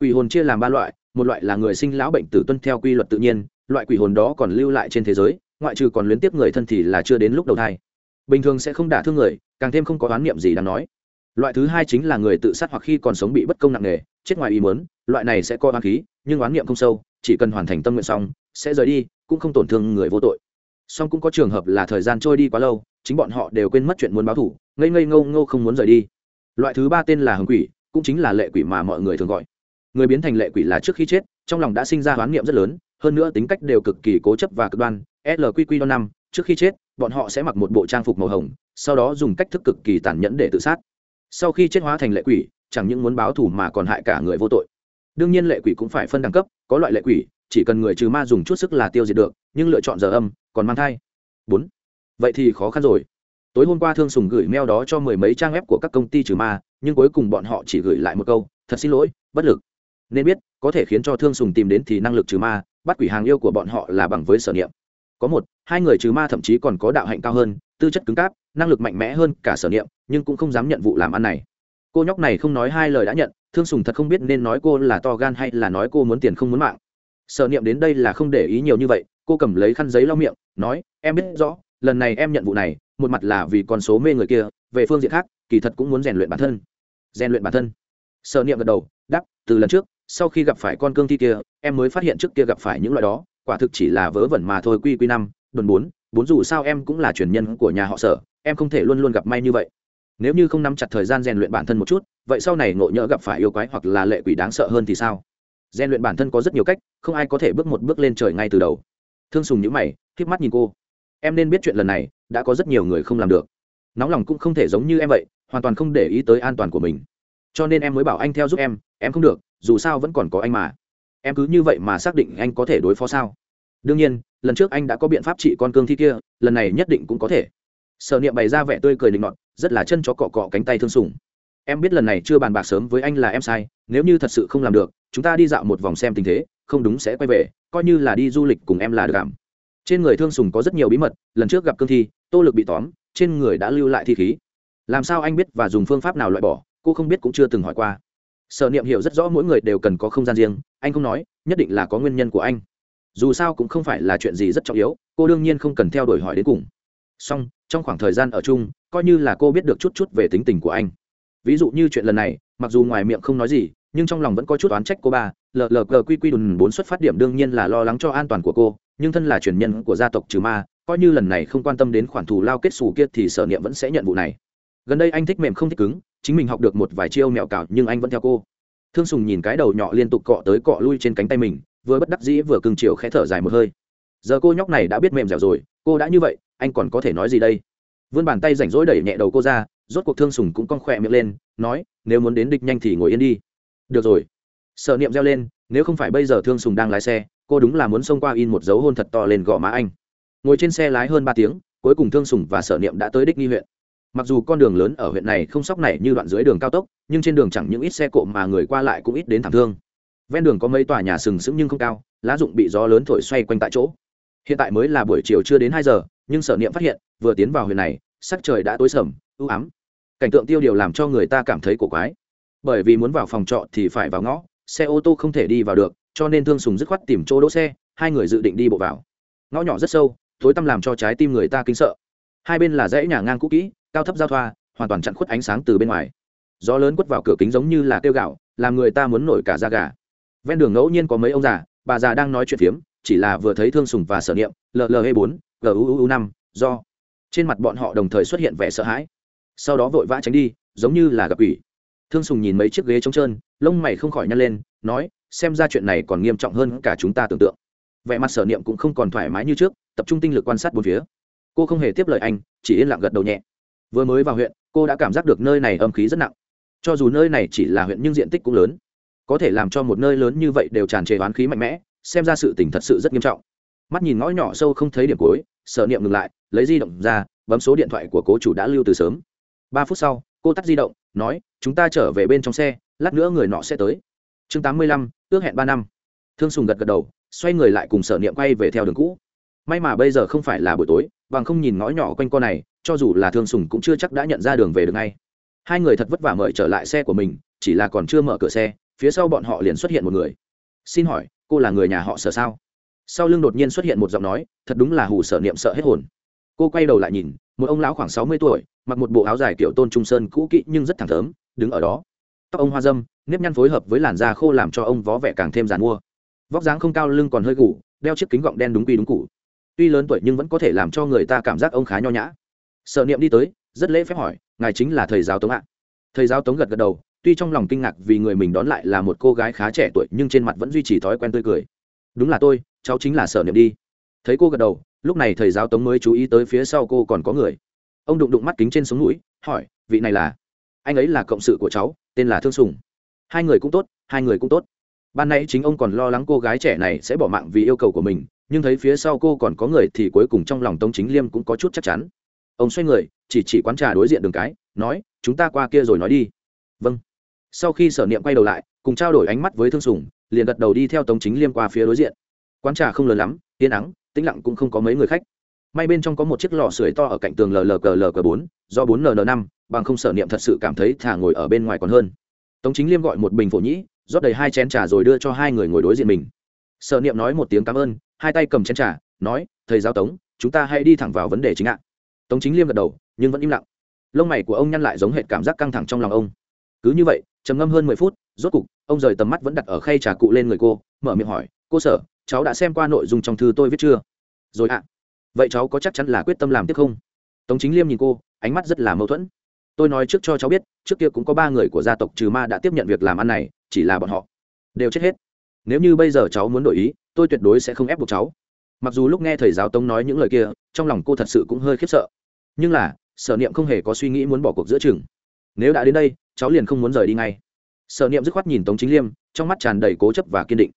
Quỷ hồn chia làm ba loại, một loại là người sinh lão bệnh tử tuân theo quy luật tự nhiên loại quỷ hồn đó còn lưu lại trên thế giới, ngoại trừ còn luyến tiếp người thân thì là chưa đến lúc đầu thai. Bình thường sẽ không đả thương người, càng thêm không có oán niệm gì đáng nói. Loại thứ hai chính là người tự sát hoặc khi còn sống bị bất công nặng nề, chết ngoài ý muốn, loại này sẽ có oán khí, nhưng oán niệm không sâu, chỉ cần hoàn thành tâm nguyện xong, sẽ rời đi, cũng không tổn thương người vô tội. Song cũng có trường hợp là thời gian trôi đi quá lâu, chính bọn họ đều quên mất chuyện muốn báo thủ ngây ngây ngâu ngâu không muốn rời đi. Loại thứ ba tên là hồng quỷ, cũng chính là lệ quỷ mà mọi người thường gọi. Người biến thành lệ quỷ là trước khi chết, trong lòng đã sinh ra oán niệm rất lớn hơn nữa tính cách đều cực kỳ cố chấp và cực đoan lqq đo năm, trước khi chết, bọn họ sẽ mặc một bộ trang phục màu hồng, sau đó dùng cách thức cực kỳ tàn nhẫn để tự sát. Sau khi chết hóa thành lệ quỷ, chẳng những muốn báo thù mà còn hại cả người vô tội. Đương nhiên lệ quỷ cũng phải phân đẳng cấp, có loại lệ quỷ, chỉ cần người trừ ma dùng chút sức là tiêu diệt được, nhưng lựa chọn giờ âm, còn mang thai. Bốn. Vậy thì khó khăn rồi. Tối hôm qua thương sùng gửi mail đó cho mười mấy trang web của các công ty trừ ma, nhưng cuối cùng bọn họ chỉ gửi lại một câu, thật xin lỗi, bất lực. Nên biết, có thể khiến cho thương sùng tìm đến thì năng lực trừ ma bắt quỷ hàng yêu của bọn họ là bằng với sở niệm. Có một, hai người trừ ma thậm chí còn có đạo hạnh cao hơn, tư chất cứng cáp, năng lực mạnh mẽ hơn cả sở niệm, nhưng cũng không dám nhận vụ làm ăn này. Cô nhóc này không nói hai lời đã nhận, thương sùng thật không biết nên nói cô là to gan hay là nói cô muốn tiền không muốn mạng. Sở niệm đến đây là không để ý nhiều như vậy, cô cầm lấy khăn giấy lau miệng, nói, em biết rõ, lần này em nhận vụ này, một mặt là vì con số mê người kia, về phương diện khác, kỳ thật cũng muốn rèn luyện bản thân. Rèn luyện bản thân. Sở niệm gật đầu đắp từ lần trước sau khi gặp phải con cương thi kia, em mới phát hiện trước kia gặp phải những loại đó, quả thực chỉ là vớ vẩn mà thôi, quy quy năm, đồn bốn bốn dù sao em cũng là truyền nhân của nhà họ sở, em không thể luôn luôn gặp may như vậy. Nếu như không nắm chặt thời gian rèn luyện bản thân một chút, vậy sau này ngộ nhỡ gặp phải yêu quái hoặc là lệ quỷ đáng sợ hơn thì sao? Rèn luyện bản thân có rất nhiều cách, không ai có thể bước một bước lên trời ngay từ đầu. Thương sùng những mày k mắt nhìn cô. Em nên biết chuyện lần này, đã có rất nhiều người không làm được. Nóng lòng cũng không thể giống như em vậy, hoàn toàn không để ý tới an toàn của mình. Cho nên em mới bảo anh theo giúp em em không được dù sao vẫn còn có anh mà. Em cứ như vậy mà xác định anh có thể đối phó sao? Đương nhiên, lần trước anh đã có biện pháp trị con cương thi kia, lần này nhất định cũng có thể. Sở niệm bày ra vẻ tươi cười định ngọn rất là chân cho cọ cọ cánh tay thương sùng em biết lần này chưa bàn bạc sớm với anh là em sai, nếu như thật sự không làm được, chúng ta đi dạo một vòng xem tình thế, không đúng sẽ quay về, coi như là đi du lịch cùng em là được cảm. Trên người thương sùng có rất nhiều bí mật, lần trước gặp cương thi, tô lực bị tóm, trên người đã lưu lại thi khí. Làm sao anh biết và dùng phương pháp nào loại bỏ, cô không biết cũng chưa từng hỏi qua sở niệm hiểu rất rõ mỗi người đều cần có không gian riêng, anh không nói, nhất định là có nguyên nhân của anh. Dù sao cũng không phải là chuyện gì rất trọng yếu, cô đương nhiên không cần theo đuổi hỏi đến cùng. Song trong khoảng thời gian ở chung, coi như là cô biết được chút chút về tính tình của anh. Ví dụ như chuyện lần này, mặc dù ngoài miệng không nói gì, nhưng trong lòng vẫn có chút oán trách cô ba. Lờ lờ quy quy đùn bốn xuất phát điểm đương nhiên là lo lắng cho an toàn của cô, nhưng thân là truyền nhân của gia tộc trừ ma, coi như lần này không quan tâm đến khoản thù lao kết xù kia thì sở niệm vẫn sẽ nhận vụ này. Gần đây anh thích mềm không thích cứng chính mình học được một vài chiêu mẹo cào, nhưng anh vẫn theo cô. Thương sùng nhìn cái đầu nhỏ liên tục cọ tới cọ lui trên cánh tay mình, vừa bất đắc dĩ vừa cưng chiều khẽ thở dài một hơi. Giờ cô nhóc này đã biết mềm dẻo rồi, cô đã như vậy, anh còn có thể nói gì đây? Vươn bàn tay rảnh rỗi đẩy nhẹ đầu cô ra, rốt cuộc thương sùng cũng con khỏe miệng lên, nói, nếu muốn đến địch nhanh thì ngồi yên đi. Được rồi. Sợ niệm reo lên, nếu không phải bây giờ thương sùng đang lái xe, cô đúng là muốn xông qua in một dấu hôn thật to lên gõ má anh. Ngồi trên xe lái hơn ba tiếng, cuối cùng thương sùng và sở niệm đã tới đích nghi huyện mặc dù con đường lớn ở huyện này không sóc này như đoạn dưới đường cao tốc, nhưng trên đường chẳng những ít xe cộ mà người qua lại cũng ít đến thảm thương. Ven đường có mấy tòa nhà sừng sững nhưng không cao, lá dụng bị gió lớn thổi xoay quanh tại chỗ. Hiện tại mới là buổi chiều chưa đến hai giờ, nhưng sở niệm phát hiện, vừa tiến vào huyện này, sắc trời đã tối sầm ưu ám. Cảnh tượng tiêu điều làm cho người ta cảm thấy cổ quái. Bởi vì muốn vào phòng trọ thì phải vào ngõ, xe ô tô không thể đi vào được, cho nên thương sùng dứt khoát tìm chỗ đỗ xe, hai người dự định đi bộ vào. Ngõ nhỏ rất sâu, tối tăm làm cho trái tim người ta kinh sợ. Hai bên là dãy nhà ngang cũ kỹ cao thấp giao thoa, hoàn toàn chặn khuất ánh sáng từ bên ngoài. Gió lớn quất vào cửa kính giống như là kêu gạo, làm người ta muốn nổi cả da gà. Ven đường ngẫu nhiên có mấy ông già, bà già đang nói chuyện phiếm, chỉ là vừa thấy thương sùng và sở niệm lle bốn guu năm, do. Trên mặt bọn họ đồng thời xuất hiện vẻ sợ hãi. Sau đó vội vã tránh đi, giống như là gặp ủy thương sùng nhìn mấy chiếc ghế trống trơn, lông mày không khỏi nhăn lên, nói, xem ra chuyện này còn nghiêm trọng hơn cả chúng ta tưởng tượng. Vẻ mặt sở niệm cũng không còn thoải mái như trước, tập trung tinh lực quan sát bốn phía. Cô không hề tiếp lời anh, chỉ yên lặng gật đầu nhẹ vừa mới vào huyện, cô đã cảm giác được nơi này âm khí rất nặng. Cho dù nơi này chỉ là huyện nhưng diện tích cũng lớn. Có thể làm cho một nơi lớn như vậy đều tràn trề oán khí mạnh mẽ, xem ra sự tình thật sự rất nghiêm trọng. Mắt nhìn ngõ nhỏ sâu không thấy điểm cuối sở niệm ngừng lại, lấy di động ra, bấm số điện thoại của cố chủ đã lưu từ sớm. Ba phút sau, cô tắt di động, nói, chúng ta trở về bên trong xe, lát nữa người nọ sẽ tới. Chương tám mươi lăm, ước hẹn ba năm. Thương sùng gật gật đầu, xoay người lại cùng sở niệm quay về theo đường cũ may mà bây giờ không phải là buổi tối bằng không nhìn ngõ nhỏ quanh co này, cho dù là thương sùng cũng chưa chắc đã nhận ra đường về được ngay. Hai người thật vất vả mời trở lại xe của mình, chỉ là còn chưa mở cửa xe, phía sau bọn họ liền xuất hiện một người. Xin hỏi, cô là người nhà họ sở sao? Sau lưng đột nhiên xuất hiện một giọng nói, thật đúng là hù sở niệm sợ hết hồn. Cô quay đầu lại nhìn, một ông lão khoảng sáu mươi tuổi, mặc một bộ áo dài kiểu tôn trung sơn cũ kỹ nhưng rất thẳng thớm, đứng ở đó. Tóc ông hoa dâm, nếp nhăn phối hợp với làn da khô làm cho ông vó vẻ càng thêm g mua. Vóc dáng không cao, lưng còn hơi gù, đeo chiếc kính gọng đen đúng quy đúng cụ tuy lớn tuổi nhưng vẫn có thể làm cho người ta cảm giác ông khá nho nhã. Sợ niệm đi tới, rất lễ phép hỏi, ngài chính là thầy giáo tống ạ? Thầy giáo tống gật gật đầu, tuy trong lòng kinh ngạc vì người mình đón lại là một cô gái khá trẻ tuổi nhưng trên mặt vẫn duy trì thói quen tươi cười. Đúng là tôi, cháu chính là sở niệm đi. Thấy cô gật đầu, lúc này thầy giáo tống mới chú ý tới phía sau cô còn có người. Ông đụng đụng mắt kính trên sống mũi, hỏi, vị này là? Anh ấy là cộng sự của cháu, tên là thương sùng. Hai người cũng tốt, hai người cũng tốt. Ban nãy chính ông còn lo lắng cô gái trẻ này sẽ bỏ mạng vì yêu cầu của mình nhưng thấy phía sau cô còn có người thì cuối cùng trong lòng tống chính liêm cũng có chút chắc chắn. Ông xoay người, chỉ chỉ quán trà đối diện đường cái, nói, chúng ta qua kia rồi nói đi. Vâng. Sau khi sở niệm quay đầu lại, cùng trao đổi ánh mắt với thương sùng, liền gật đầu đi theo tống chính liêm qua phía đối diện. Quán trà không lớn lắm, yên ắng, tĩnh lặng cũng không có mấy người khách. May bên trong có một chiếc lò sưởi to ở cạnh tường llqlq bốn, do bốn lờ năm, bằng không sở niệm thật sự cảm thấy thả ngồi ở bên ngoài còn hơn. Tống chính liêm gọi một bình phổ nhĩ, rót đầy hai chén trà rồi đưa cho hai người ngồi đối diện mình. Sở niệm nói một tiếng cảm ơn hai tay cầm chén trà, nói, thầy giáo tống, chúng ta hãy đi thẳng vào vấn đề chính ạ. Tống chính liêm gật đầu, nhưng vẫn im lặng. Lông mày của ông nhăn lại giống hệt cảm giác căng thẳng trong lòng ông. Cứ như vậy, trầm ngâm hơn mười phút, rốt cục, ông rời tầm mắt vẫn đặt ở khay trà cụ lên người cô, mở miệng hỏi, cô sở, cháu đã xem qua nội dung trong thư tôi viết chưa? Rồi ạ. Vậy cháu có chắc chắn là quyết tâm làm tiếp không? Tống chính liêm nhìn cô, ánh mắt rất là mâu thuẫn. Tôi nói trước cho cháu biết, trước kia cũng có ba người của gia tộc trừ ma đã tiếp nhận việc làm ăn này, chỉ là bọn họ. Đều chết hết nếu như bây giờ cháu muốn đổi ý, tôi tuyệt đối sẽ không ép buộc cháu. Mặc dù lúc nghe thầy giáo tống nói những lời kia, trong lòng cô thật sự cũng hơi khiếp sợ. Nhưng là, sở niệm không hề có suy nghĩ muốn bỏ cuộc giữa chừng. Nếu đã đến đây, cháu liền không muốn rời đi ngay. Sở niệm dứt khoát nhìn tống chính liêm, trong mắt tràn đầy cố chấp và kiên định.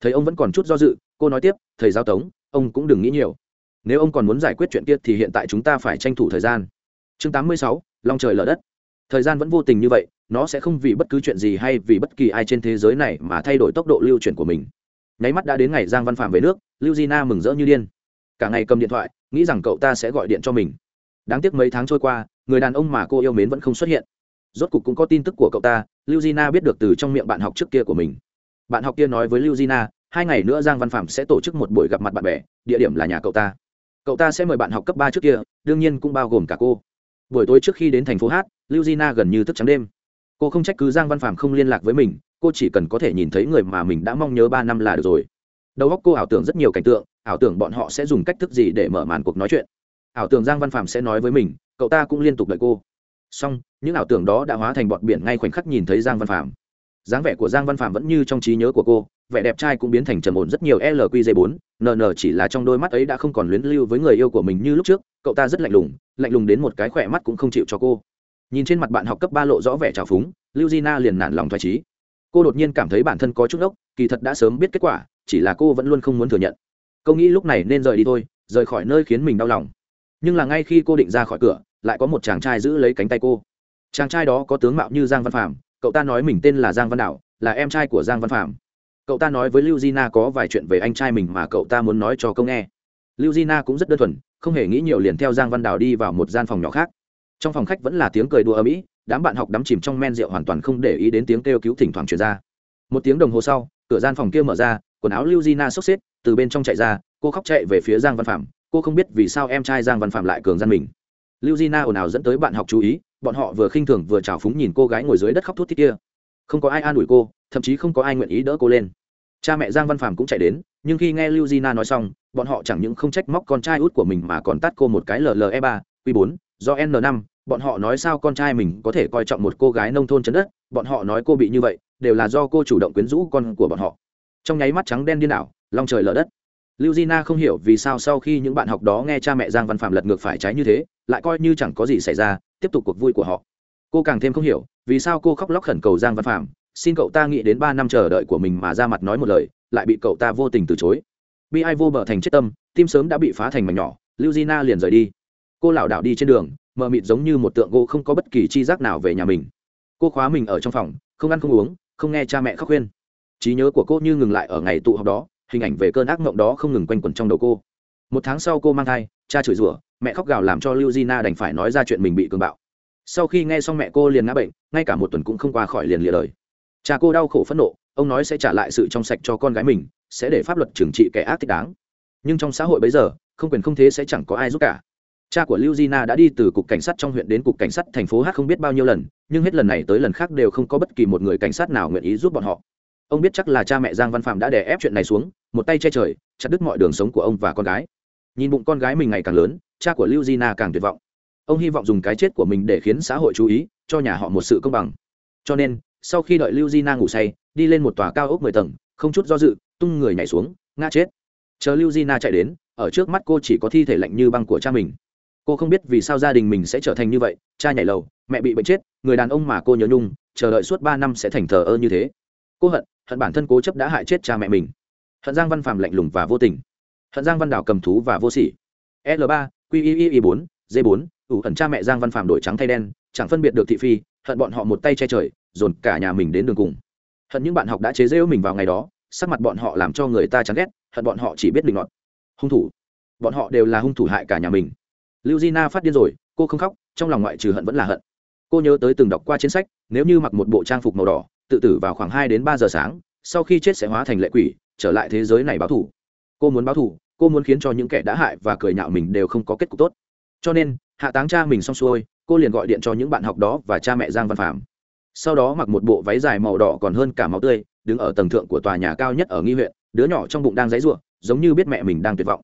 Thấy ông vẫn còn chút do dự, cô nói tiếp, thầy giáo tống, ông cũng đừng nghĩ nhiều. Nếu ông còn muốn giải quyết chuyện kia thì hiện tại chúng ta phải tranh thủ thời gian. Chương tám mươi sáu, long trời lở đất. Thời gian vẫn vô tình như vậy nó sẽ không vì bất cứ chuyện gì hay vì bất kỳ ai trên thế giới này mà thay đổi tốc độ lưu chuyển của mình. Nháy mắt đã đến ngày giang văn phạm về nước lưu di na mừng rỡ như điên. Cả ngày cầm điện thoại nghĩ rằng cậu ta sẽ gọi điện cho mình. Đáng tiếc mấy tháng trôi qua người đàn ông mà cô yêu mến vẫn không xuất hiện. Rốt cục cũng có tin tức của cậu ta lưu Gina biết được từ trong miệng bạn học trước kia của mình. Bạn học kia nói với lưu Gina, hai ngày nữa giang văn phạm sẽ tổ chức một buổi gặp mặt bạn bè địa điểm là nhà cậu ta. Cậu ta sẽ mời bạn học cấp ba trước kia đương nhiên cũng bao gồm cả cô. Buổi tối trước khi đến thành phố hát lưu Gina gần như thức trắng đêm cô không trách cứ giang văn phạm không liên lạc với mình, cô chỉ cần có thể nhìn thấy người mà mình đã mong nhớ ba năm là được rồi. Đầu óc cô ảo tưởng rất nhiều cảnh tượng, ảo tưởng bọn họ sẽ dùng cách thức gì để mở màn cuộc nói chuyện. Ảo tưởng giang văn phạm sẽ nói với mình, cậu ta cũng liên tục đợi cô. Song những ảo tưởng đó đã hóa thành bọn biển ngay khoảnh khắc nhìn thấy giang văn phạm dáng vẻ của giang văn phạm vẫn như trong trí nhớ của cô, vẻ đẹp trai cũng biến thành trầm ổn rất nhiều lqj bốn nn chỉ là trong đôi mắt ấy đã không còn luyến lưu với người yêu của mình như lúc trước, cậu ta rất lạnh lùng lạnh lùng đến một cái khỏe mắt cũng không chịu cho cô nhìn trên mặt bạn học cấp ba lộ rõ vẻ trào phúng, lưu Di Na liền nản lòng thoải trí cô đột nhiên cảm thấy bản thân có chút ốc, kỳ thật đã sớm biết kết quả, chỉ là cô vẫn luôn không muốn thừa nhận. Cô nghĩ lúc này nên rời đi thôi, rời khỏi nơi khiến mình đau lòng. Nhưng là ngay khi cô định ra khỏi cửa, lại có một chàng trai giữ lấy cánh tay cô. Chàng trai đó có tướng mạo như giang văn phạm cậu ta nói mình tên là giang văn đạo là em trai của giang văn phạm cậu ta nói với lưu Di Na có vài chuyện về anh trai mình mà cậu ta muốn nói cho câu nghe. Lưu Di Na cũng rất đơn thuần, không hề nghĩ nhiều liền theo giang văn đào đi vào một gian phòng nhỏ khác trong phòng khách vẫn là tiếng cười đùa ở mỹ đám bạn học đắm chìm trong men rượu hoàn toàn không để ý đến tiếng kêu cứu thỉnh thoảng truyền ra. Một tiếng đồng hồ sau, cửa gian phòng kia mở ra, quần áo lưu gina sốc xếp, từ bên trong chạy ra, cô khóc chạy về phía giang văn phạm cô không biết vì sao em trai giang văn phạm lại cường gian mình. Lưu gina ồn ào dẫn tới bạn học chú ý, bọn họ vừa khinh thường vừa trào phúng nhìn cô gái ngồi dưới đất khóc thút thít kia. Không có ai an ủi cô, thậm chí không có ai nguyện ý đỡ cô lên. Cha mẹ giang văn phạm cũng chạy đến, nhưng khi nghe lưu gina nói xong, bọn họ chẳng những không trách móc con trai út của mình mà còn tắt cô một cái lle ba q bốn, do n năm bọn họ nói sao con trai mình có thể coi trọng một cô gái nông thôn chấn đất, bọn họ nói cô bị như vậy, đều là do cô chủ động quyến rũ con của bọn họ. Trong nháy mắt trắng đen điên đảo, long trời lở đất. Lưu Di Na không hiểu vì sao sau khi những bạn học đó nghe cha mẹ giang văn phạm lật ngược phải trái như thế, lại coi như chẳng có gì xảy ra, tiếp tục cuộc vui của họ. Cô càng thêm không hiểu, vì sao cô khóc lóc khẩn cầu giang văn phạm, xin cậu ta nghĩ đến ba năm chờ đợi của mình mà ra mặt nói một lời, lại bị cậu ta vô tình từ chối. Bi ai vô bờ thành chết tâm, tim sớm đã bị phá thành mảnh nhỏ, lưu Di Na liền rời đi. Cô lảo đảo đi trên đường mờ mịt giống như một tượng gỗ không có bất kỳ chi giác nào về nhà mình. Cô khóa mình ở trong phòng, không ăn không uống, không nghe cha mẹ khóc khuyên. Trí nhớ của cô như ngừng lại ở ngày tụ họp đó, hình ảnh về cơn ác mộng đó không ngừng quanh quẩn trong đầu cô. Một tháng sau cô mang thai, cha chửi rủa, mẹ khóc gào làm cho lưu gina đành phải nói ra chuyện mình bị cường bạo. Sau khi nghe xong mẹ cô liền ngã bệnh, ngay cả một tuần cũng không qua khỏi liền lìa đời. Cha cô đau khổ phẫn nộ, ông nói sẽ trả lại sự trong sạch cho con gái mình, sẽ để pháp luật trừng trị kẻ ác thích đáng. Nhưng trong xã hội bấy giờ, không quyền không thế sẽ chẳng có ai giúp cả cha của lưu gina đã đi từ cục cảnh sát trong huyện đến cục cảnh sát thành phố h không biết bao nhiêu lần, nhưng hết lần này tới lần khác đều không có bất kỳ một người cảnh sát nào nguyện ý giúp bọn họ. Ông biết chắc là cha mẹ giang văn phạm đã đè ép chuyện này xuống, một tay che trời, chặt đứt mọi đường sống của ông và con gái. Nhìn bụng con gái mình ngày càng lớn, cha của lưu gina càng tuyệt vọng. Ông hy vọng dùng cái chết của mình để khiến xã hội chú ý, cho nhà họ một sự công bằng. Cho nên, sau khi đợi lưu gina ngủ say, đi lên một tòa cao ốc mười tầng, không chút do dự, tung người nhảy xuống, ngã chết. Chờ lưu gina chạy đến, ở trước mắt cô chỉ có thi thể lạnh như băng của cha mình cô không biết vì sao gia đình mình sẽ trở thành như vậy, cha nhảy lầu, mẹ bị bệnh chết, người đàn ông mà cô nhớ nhung, chờ đợi suốt ba năm sẽ thành thờ ơ như thế. Cô hận hận bản thân cố chấp đã hại chết cha mẹ mình. Hận giang văn phạm lạnh lùng và vô tình. Hận giang văn đảo cầm thú và vô sỉ. L ba qii bốn d bốn, ủ hận cha mẹ giang văn phạm đổi trắng thay đen, chẳng phân biệt được thị phi, hận bọn họ một tay che trời, dồn cả nhà mình đến đường cùng. Hận những bạn học đã chế rễu mình vào ngày đó, sắc mặt bọn họ làm cho người ta chán ghét, hận bọn họ chỉ biết định ngọt hung thủ. Bọn họ đều là hung thủ hại cả nhà mình lưu gina phát điên rồi, cô không khóc, trong lòng ngoại trừ hận vẫn là hận. Cô nhớ tới từng đọc qua chiến sách, nếu như mặc một bộ trang phục màu đỏ, tự tử vào khoảng hai đến ba giờ sáng, sau khi chết sẽ hóa thành lệ quỷ, trở lại thế giới này báo thù. Cô muốn báo thù, cô muốn khiến cho những kẻ đã hại và cười nhạo mình đều không có kết cục tốt. Cho nên, hạ táng cha mình xong xuôi, cô liền gọi điện cho những bạn học đó và cha mẹ giang văn phạm sau đó mặc một bộ váy dài màu đỏ còn hơn cả máu tươi, đứng ở tầng thượng của tòa nhà cao nhất ở nghi huyện, đứa nhỏ trong bụng đang dãy ruộng giống như biết mẹ mình đang tuyệt vọng.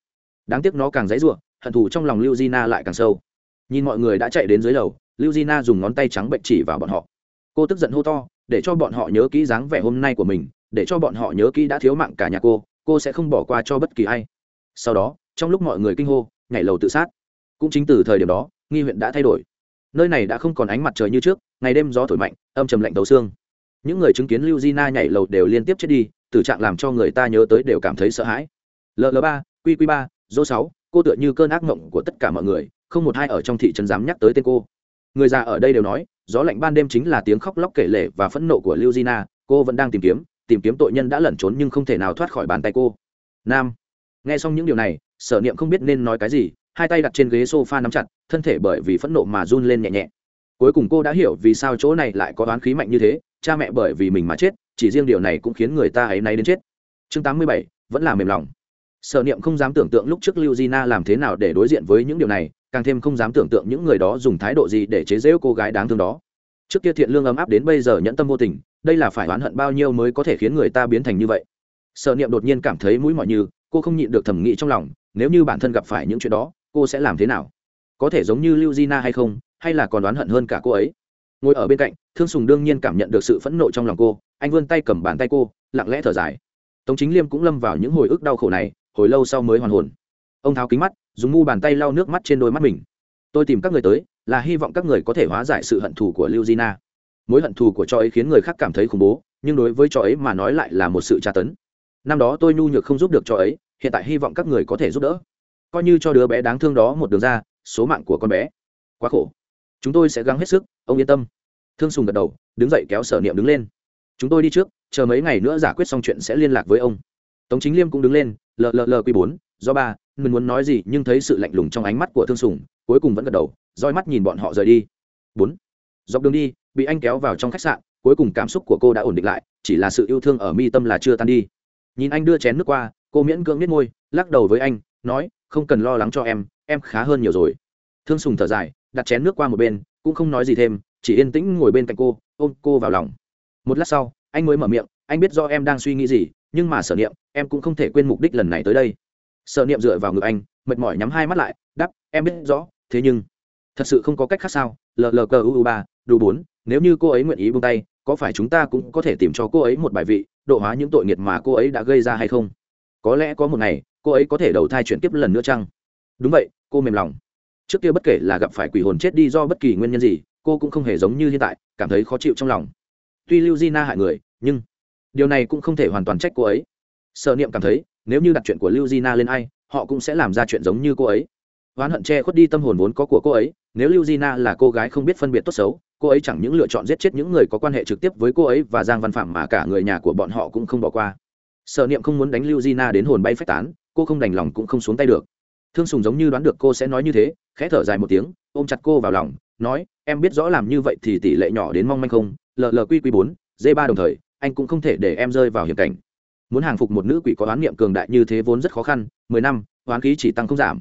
Đáng tiếc nó càng dãy ruộng hận thù trong lòng lưu gina lại càng sâu. Nhìn mọi người đã chạy đến dưới lầu, lưu gina dùng ngón tay trắng bệnh chỉ vào bọn họ. Cô tức giận hô to, để cho bọn họ nhớ kỹ dáng vẻ hôm nay của mình, để cho bọn họ nhớ kỹ đã thiếu mạng cả nhà cô cô sẽ không bỏ qua cho bất kỳ ai. Sau đó, trong lúc mọi người kinh hô, nhảy lầu tự sát. Cũng chính từ thời điểm đó, nghi huyện đã thay đổi. Nơi này đã không còn ánh mặt trời như trước, ngày đêm gió thổi mạnh, âm trầm lạnh tấu xương. Những người chứng kiến lưu gina nhảy lầu đều liên tiếp chết đi, tử trạng làm cho người ta nhớ tới đều cảm thấy sợ hãi. Ll ba qq ba dô sáu cô tựa như cơn ác mộng của tất cả mọi người, không một ai ở trong thị trấn dám nhắc tới tên cô. Người già ở đây đều nói, gió lạnh ban đêm chính là tiếng khóc lóc kể lể và phẫn nộ của lưu gina, cô vẫn đang tìm kiếm tìm kiếm tội nhân đã lẩn trốn nhưng không thể nào thoát khỏi bàn tay cô. Nam. Nghe xong những điều này, sở niệm không biết nên nói cái gì, hai tay đặt trên ghế s o f a nắm chặt, thân thể bởi vì phẫn nộ mà run lên nhẹ nhẹ. Cuối cùng cô đã hiểu vì sao chỗ này lại có oán khí mạnh như thế, cha mẹ bởi vì mình mà chết, chỉ riêng điều này cũng khiến người ta ấy náy đến chết. Chương tám mươi bảy, vẫn là mềm lòng sở niệm không dám tưởng tượng lúc trước lưu gina làm thế nào để đối diện với những điều này, càng thêm không dám tưởng tượng những người đó dùng thái độ gì để chế giễu cô gái đáng thương đó. Trước kia thiện lương ấm áp đến bây giờ nhẫn tâm vô tình, đây là phải oán hận bao nhiêu mới có thể khiến người ta biến thành như vậy? Sở niệm đột nhiên cảm thấy mũi mỏi như, cô không nhịn được thẩm nghĩ trong lòng, nếu như bản thân gặp phải những chuyện đó, cô sẽ làm thế nào? Có thể giống như lưu gina hay không, hay là còn đoán hận hơn cả cô ấy? Ngồi ở bên cạnh, thương sùng đương nhiên cảm nhận được sự phẫn nộ trong lòng cô, anh vươn tay cầm bàn tay cô, lặng lẽ thở dài. Tống chính liêm cũng lâm vào những hồi ức đau khổ này hồi lâu sau mới hoàn hồn. Ông tháo kính mắt, dùng mu bàn tay lau nước mắt trên đôi mắt mình. Tôi tìm các người tới, là hy vọng các người có thể hóa giải sự hận thù của lưu gina mối hận thù của cho ấy khiến người khác cảm thấy khủng bố, nhưng đối với cho ấy mà nói lại là một sự tra tấn. Năm đó tôi nhu nhược không giúp được cho ấy, hiện tại hy vọng các người có thể giúp đỡ. Coi như cho đứa bé đáng thương đó một đường ra, số mạng của con bé. Quá khổ. Chúng tôi sẽ gắng hết sức, ông yên tâm. Thương sùng gật đầu, đứng dậy kéo sở niệm đứng lên. Chúng tôi đi trước, chờ mấy ngày nữa giải quyết xong chuyện sẽ liên lạc với ông tống chính liêm cũng đứng lên lờ lờ lờ quy bốn, do ba, mình muốn nói gì nhưng thấy sự lạnh lùng trong ánh mắt của thương sùng, cuối cùng vẫn gật đầu, roi mắt nhìn bọn họ rời đi. Bốn, dọc đường đi, bị anh kéo vào trong khách sạn, cuối cùng cảm xúc của cô đã ổn định lại, chỉ là sự yêu thương ở mi tâm là chưa tan đi. Nhìn anh đưa chén nước qua, cô miễn cưỡng biết môi, lắc đầu với anh, nói, không cần lo lắng cho em em khá hơn nhiều rồi. Thương sùng thở dài, đặt chén nước qua một bên, cũng không nói gì thêm, chỉ yên tĩnh ngồi bên cạnh cô, ôm cô vào lòng. Một lát sau, anh mới mở miệng, anh biết do em đang suy nghĩ gì, nhưng mà sở niệm em cũng không thể quên mục đích lần này tới đây. Sợ niệm dựa vào ngực anh, mệt mỏi nhắm hai mắt lại đắp em biết rõ, thế nhưng thật sự không có cách khác sao? Lờ u ba, đủ bốn, nếu như cô ấy nguyện ý buông tay, có phải chúng ta cũng có thể tìm cho cô ấy một bài vị, độ hóa những tội nghiệt mà cô ấy đã gây ra hay không? Có lẽ có một ngày, cô ấy có thể đầu thai chuyển tiếp lần nữa chăng? Đúng vậy, cô mềm lòng. Trước kia bất kể là gặp phải quỷ hồn chết đi do bất kỳ nguyên nhân gì, cô cũng không hề giống như hiện tại, cảm thấy khó chịu trong lòng. Tuy lưu di na hại người, nhưng điều này cũng không thể hoàn toàn trách cô ấy sợ niệm cảm thấy, nếu như đặt chuyện của lưu di na lên ai, họ cũng sẽ làm ra chuyện giống như cô ấy. Oán hận che khuất đi tâm hồn vốn có của cô ấy, nếu lưu di na là cô gái không biết phân biệt tốt xấu, cô ấy chẳng những lựa chọn giết chết những người có quan hệ trực tiếp với cô ấy và giang văn phạm mà cả người nhà của bọn họ cũng không bỏ qua. Sợ niệm không muốn đánh lưu di na đến hồn bay phách tán, cô không đành lòng cũng không xuống tay được. Thương sùng giống như đoán được cô sẽ nói như thế, khẽ thở dài một tiếng, ôm chặt cô vào lòng, nói, em biết rõ làm như vậy thì tỷ lệ nhỏ đến mong manh không? Llqq bốn d ba đồng thời, anh cũng không thể để em rơi vào hiểm cảnh muốn hàng phục một nữ quỷ có oán niệm cường đại như thế vốn rất khó khăn, mười năm, oán khí chỉ tăng không giảm.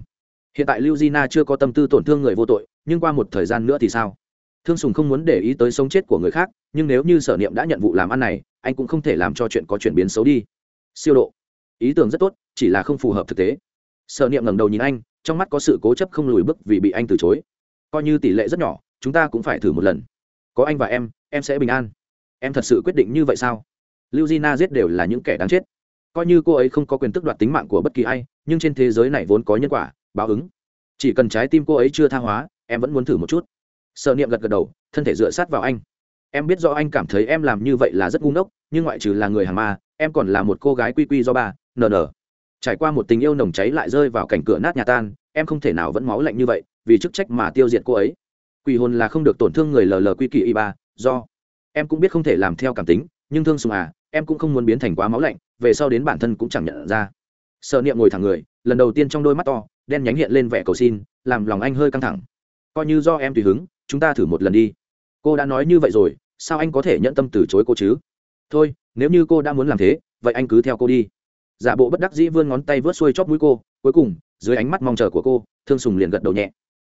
Hiện tại lưu Di Na chưa có tâm tư tổn thương người vô tội, nhưng qua một thời gian nữa thì sao? Thương sùng không muốn để ý tới sống chết của người khác, nhưng nếu như sở niệm đã nhận vụ làm ăn này, anh cũng không thể làm cho chuyện có chuyển biến xấu đi. Siêu độ. Ý tưởng rất tốt, chỉ là không phù hợp thực tế. Sở niệm ngẩng đầu nhìn anh, trong mắt có sự cố chấp không lùi bước vì bị anh từ chối. Coi như tỷ lệ rất nhỏ, chúng ta cũng phải thử một lần. Có anh và em em sẽ bình an. Em thật sự quyết định như vậy sao? Lưu gina giết đều là những kẻ đáng chết. Coi như cô ấy không có quyền tức đoạt tính mạng của bất kỳ ai, nhưng trên thế giới này vốn có nhân quả, báo ứng. Chỉ cần trái tim cô ấy chưa tha hóa, em vẫn muốn thử một chút. Sợ niệm gật gật đầu, thân thể dựa sát vào anh. Em biết do anh cảm thấy em làm như vậy là rất ngu ngốc, nhưng ngoại trừ là người hàng ma, em còn là một cô gái quy quy do ba nờ nờ trải qua một tình yêu nồng cháy lại rơi vào cảnh cửa nát nhà tan, em không thể nào vẫn máu lạnh như vậy, vì chức trách mà tiêu diệt cô ấy. Quỷ hồn là không được tổn thương người lờ lờ quy kỳ y ba, do. Em cũng biết không thể làm theo cảm tính, nhưng thương sùng à em cũng không muốn biến thành quá máu lạnh, về sau đến bản thân cũng chẳng nhận ra. Sợ niệm ngồi thẳng người, lần đầu tiên trong đôi mắt to, đen nhánh hiện lên vẻ cầu xin, làm lòng anh hơi căng thẳng. Coi như do em tùy hứng, chúng ta thử một lần đi. Cô đã nói như vậy rồi, sao anh có thể nhận tâm từ chối cô chứ? Thôi, nếu như cô đã muốn làm thế, vậy anh cứ theo cô đi. Giả bộ bất đắc dĩ vươn ngón tay vớt xuôi chóp mũi cô, cuối cùng, dưới ánh mắt mong chờ của cô, thương sùng liền gật đầu nhẹ.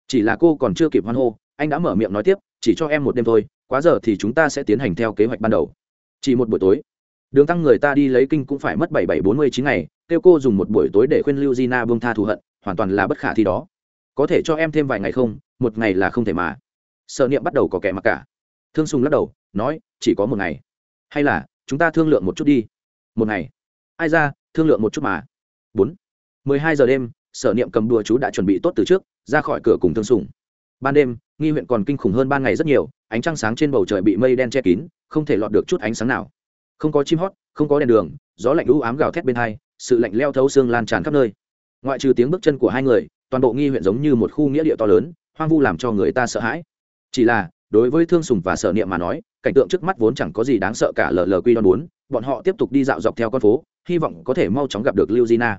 Chỉ là cô còn chưa kịp hoan hô, anh đã mở miệng nói tiếp, chỉ cho em một đêm thôi, quá giờ thì chúng ta sẽ tiến hành theo kế hoạch ban đầu. Chỉ một buổi tối đường tăng người ta đi lấy kinh cũng phải mất bảy bảy bốn mươi chín ngày, kêu cô dùng một buổi tối để khuyên lưu gina bông tha thù hận, hoàn toàn là bất khả thi đó. Có thể cho em thêm vài ngày không? Một ngày là không thể mà. Sợ niệm bắt đầu có kẻ mặc cả. Thương sùng lắc đầu, nói, chỉ có một ngày. Hay là, chúng ta thương lượng một chút đi. Một ngày. Ai ra, thương lượng một chút mà. Bốn. Mười hai giờ đêm sở niệm cầm đùa chú đã chuẩn bị tốt từ trước, ra khỏi cửa cùng thương sùng. Ban đêm, nghi huyện còn kinh khủng hơn ban ngày rất nhiều, ánh trăng sáng trên bầu trời bị mây đen che kín, không thể lọt được chút ánh sáng nào không có chim hót, không có đèn đường, gió lạnh lũ ám gào thét bên hai, sự lạnh leo thấu xương lan tràn khắp nơi. Ngoại trừ tiếng bước chân của hai người, toàn bộ nghi huyện giống như một khu nghĩa địa to lớn, hoang vu làm cho người ta sợ hãi. Chỉ là, đối với thương sùng và sở niệm mà nói, cảnh tượng trước mắt vốn chẳng có gì đáng sợ cả lờ lờ quy đoan bốn, bọn họ tiếp tục đi dạo dọc theo con phố, hy vọng có thể mau chóng gặp được lưu gina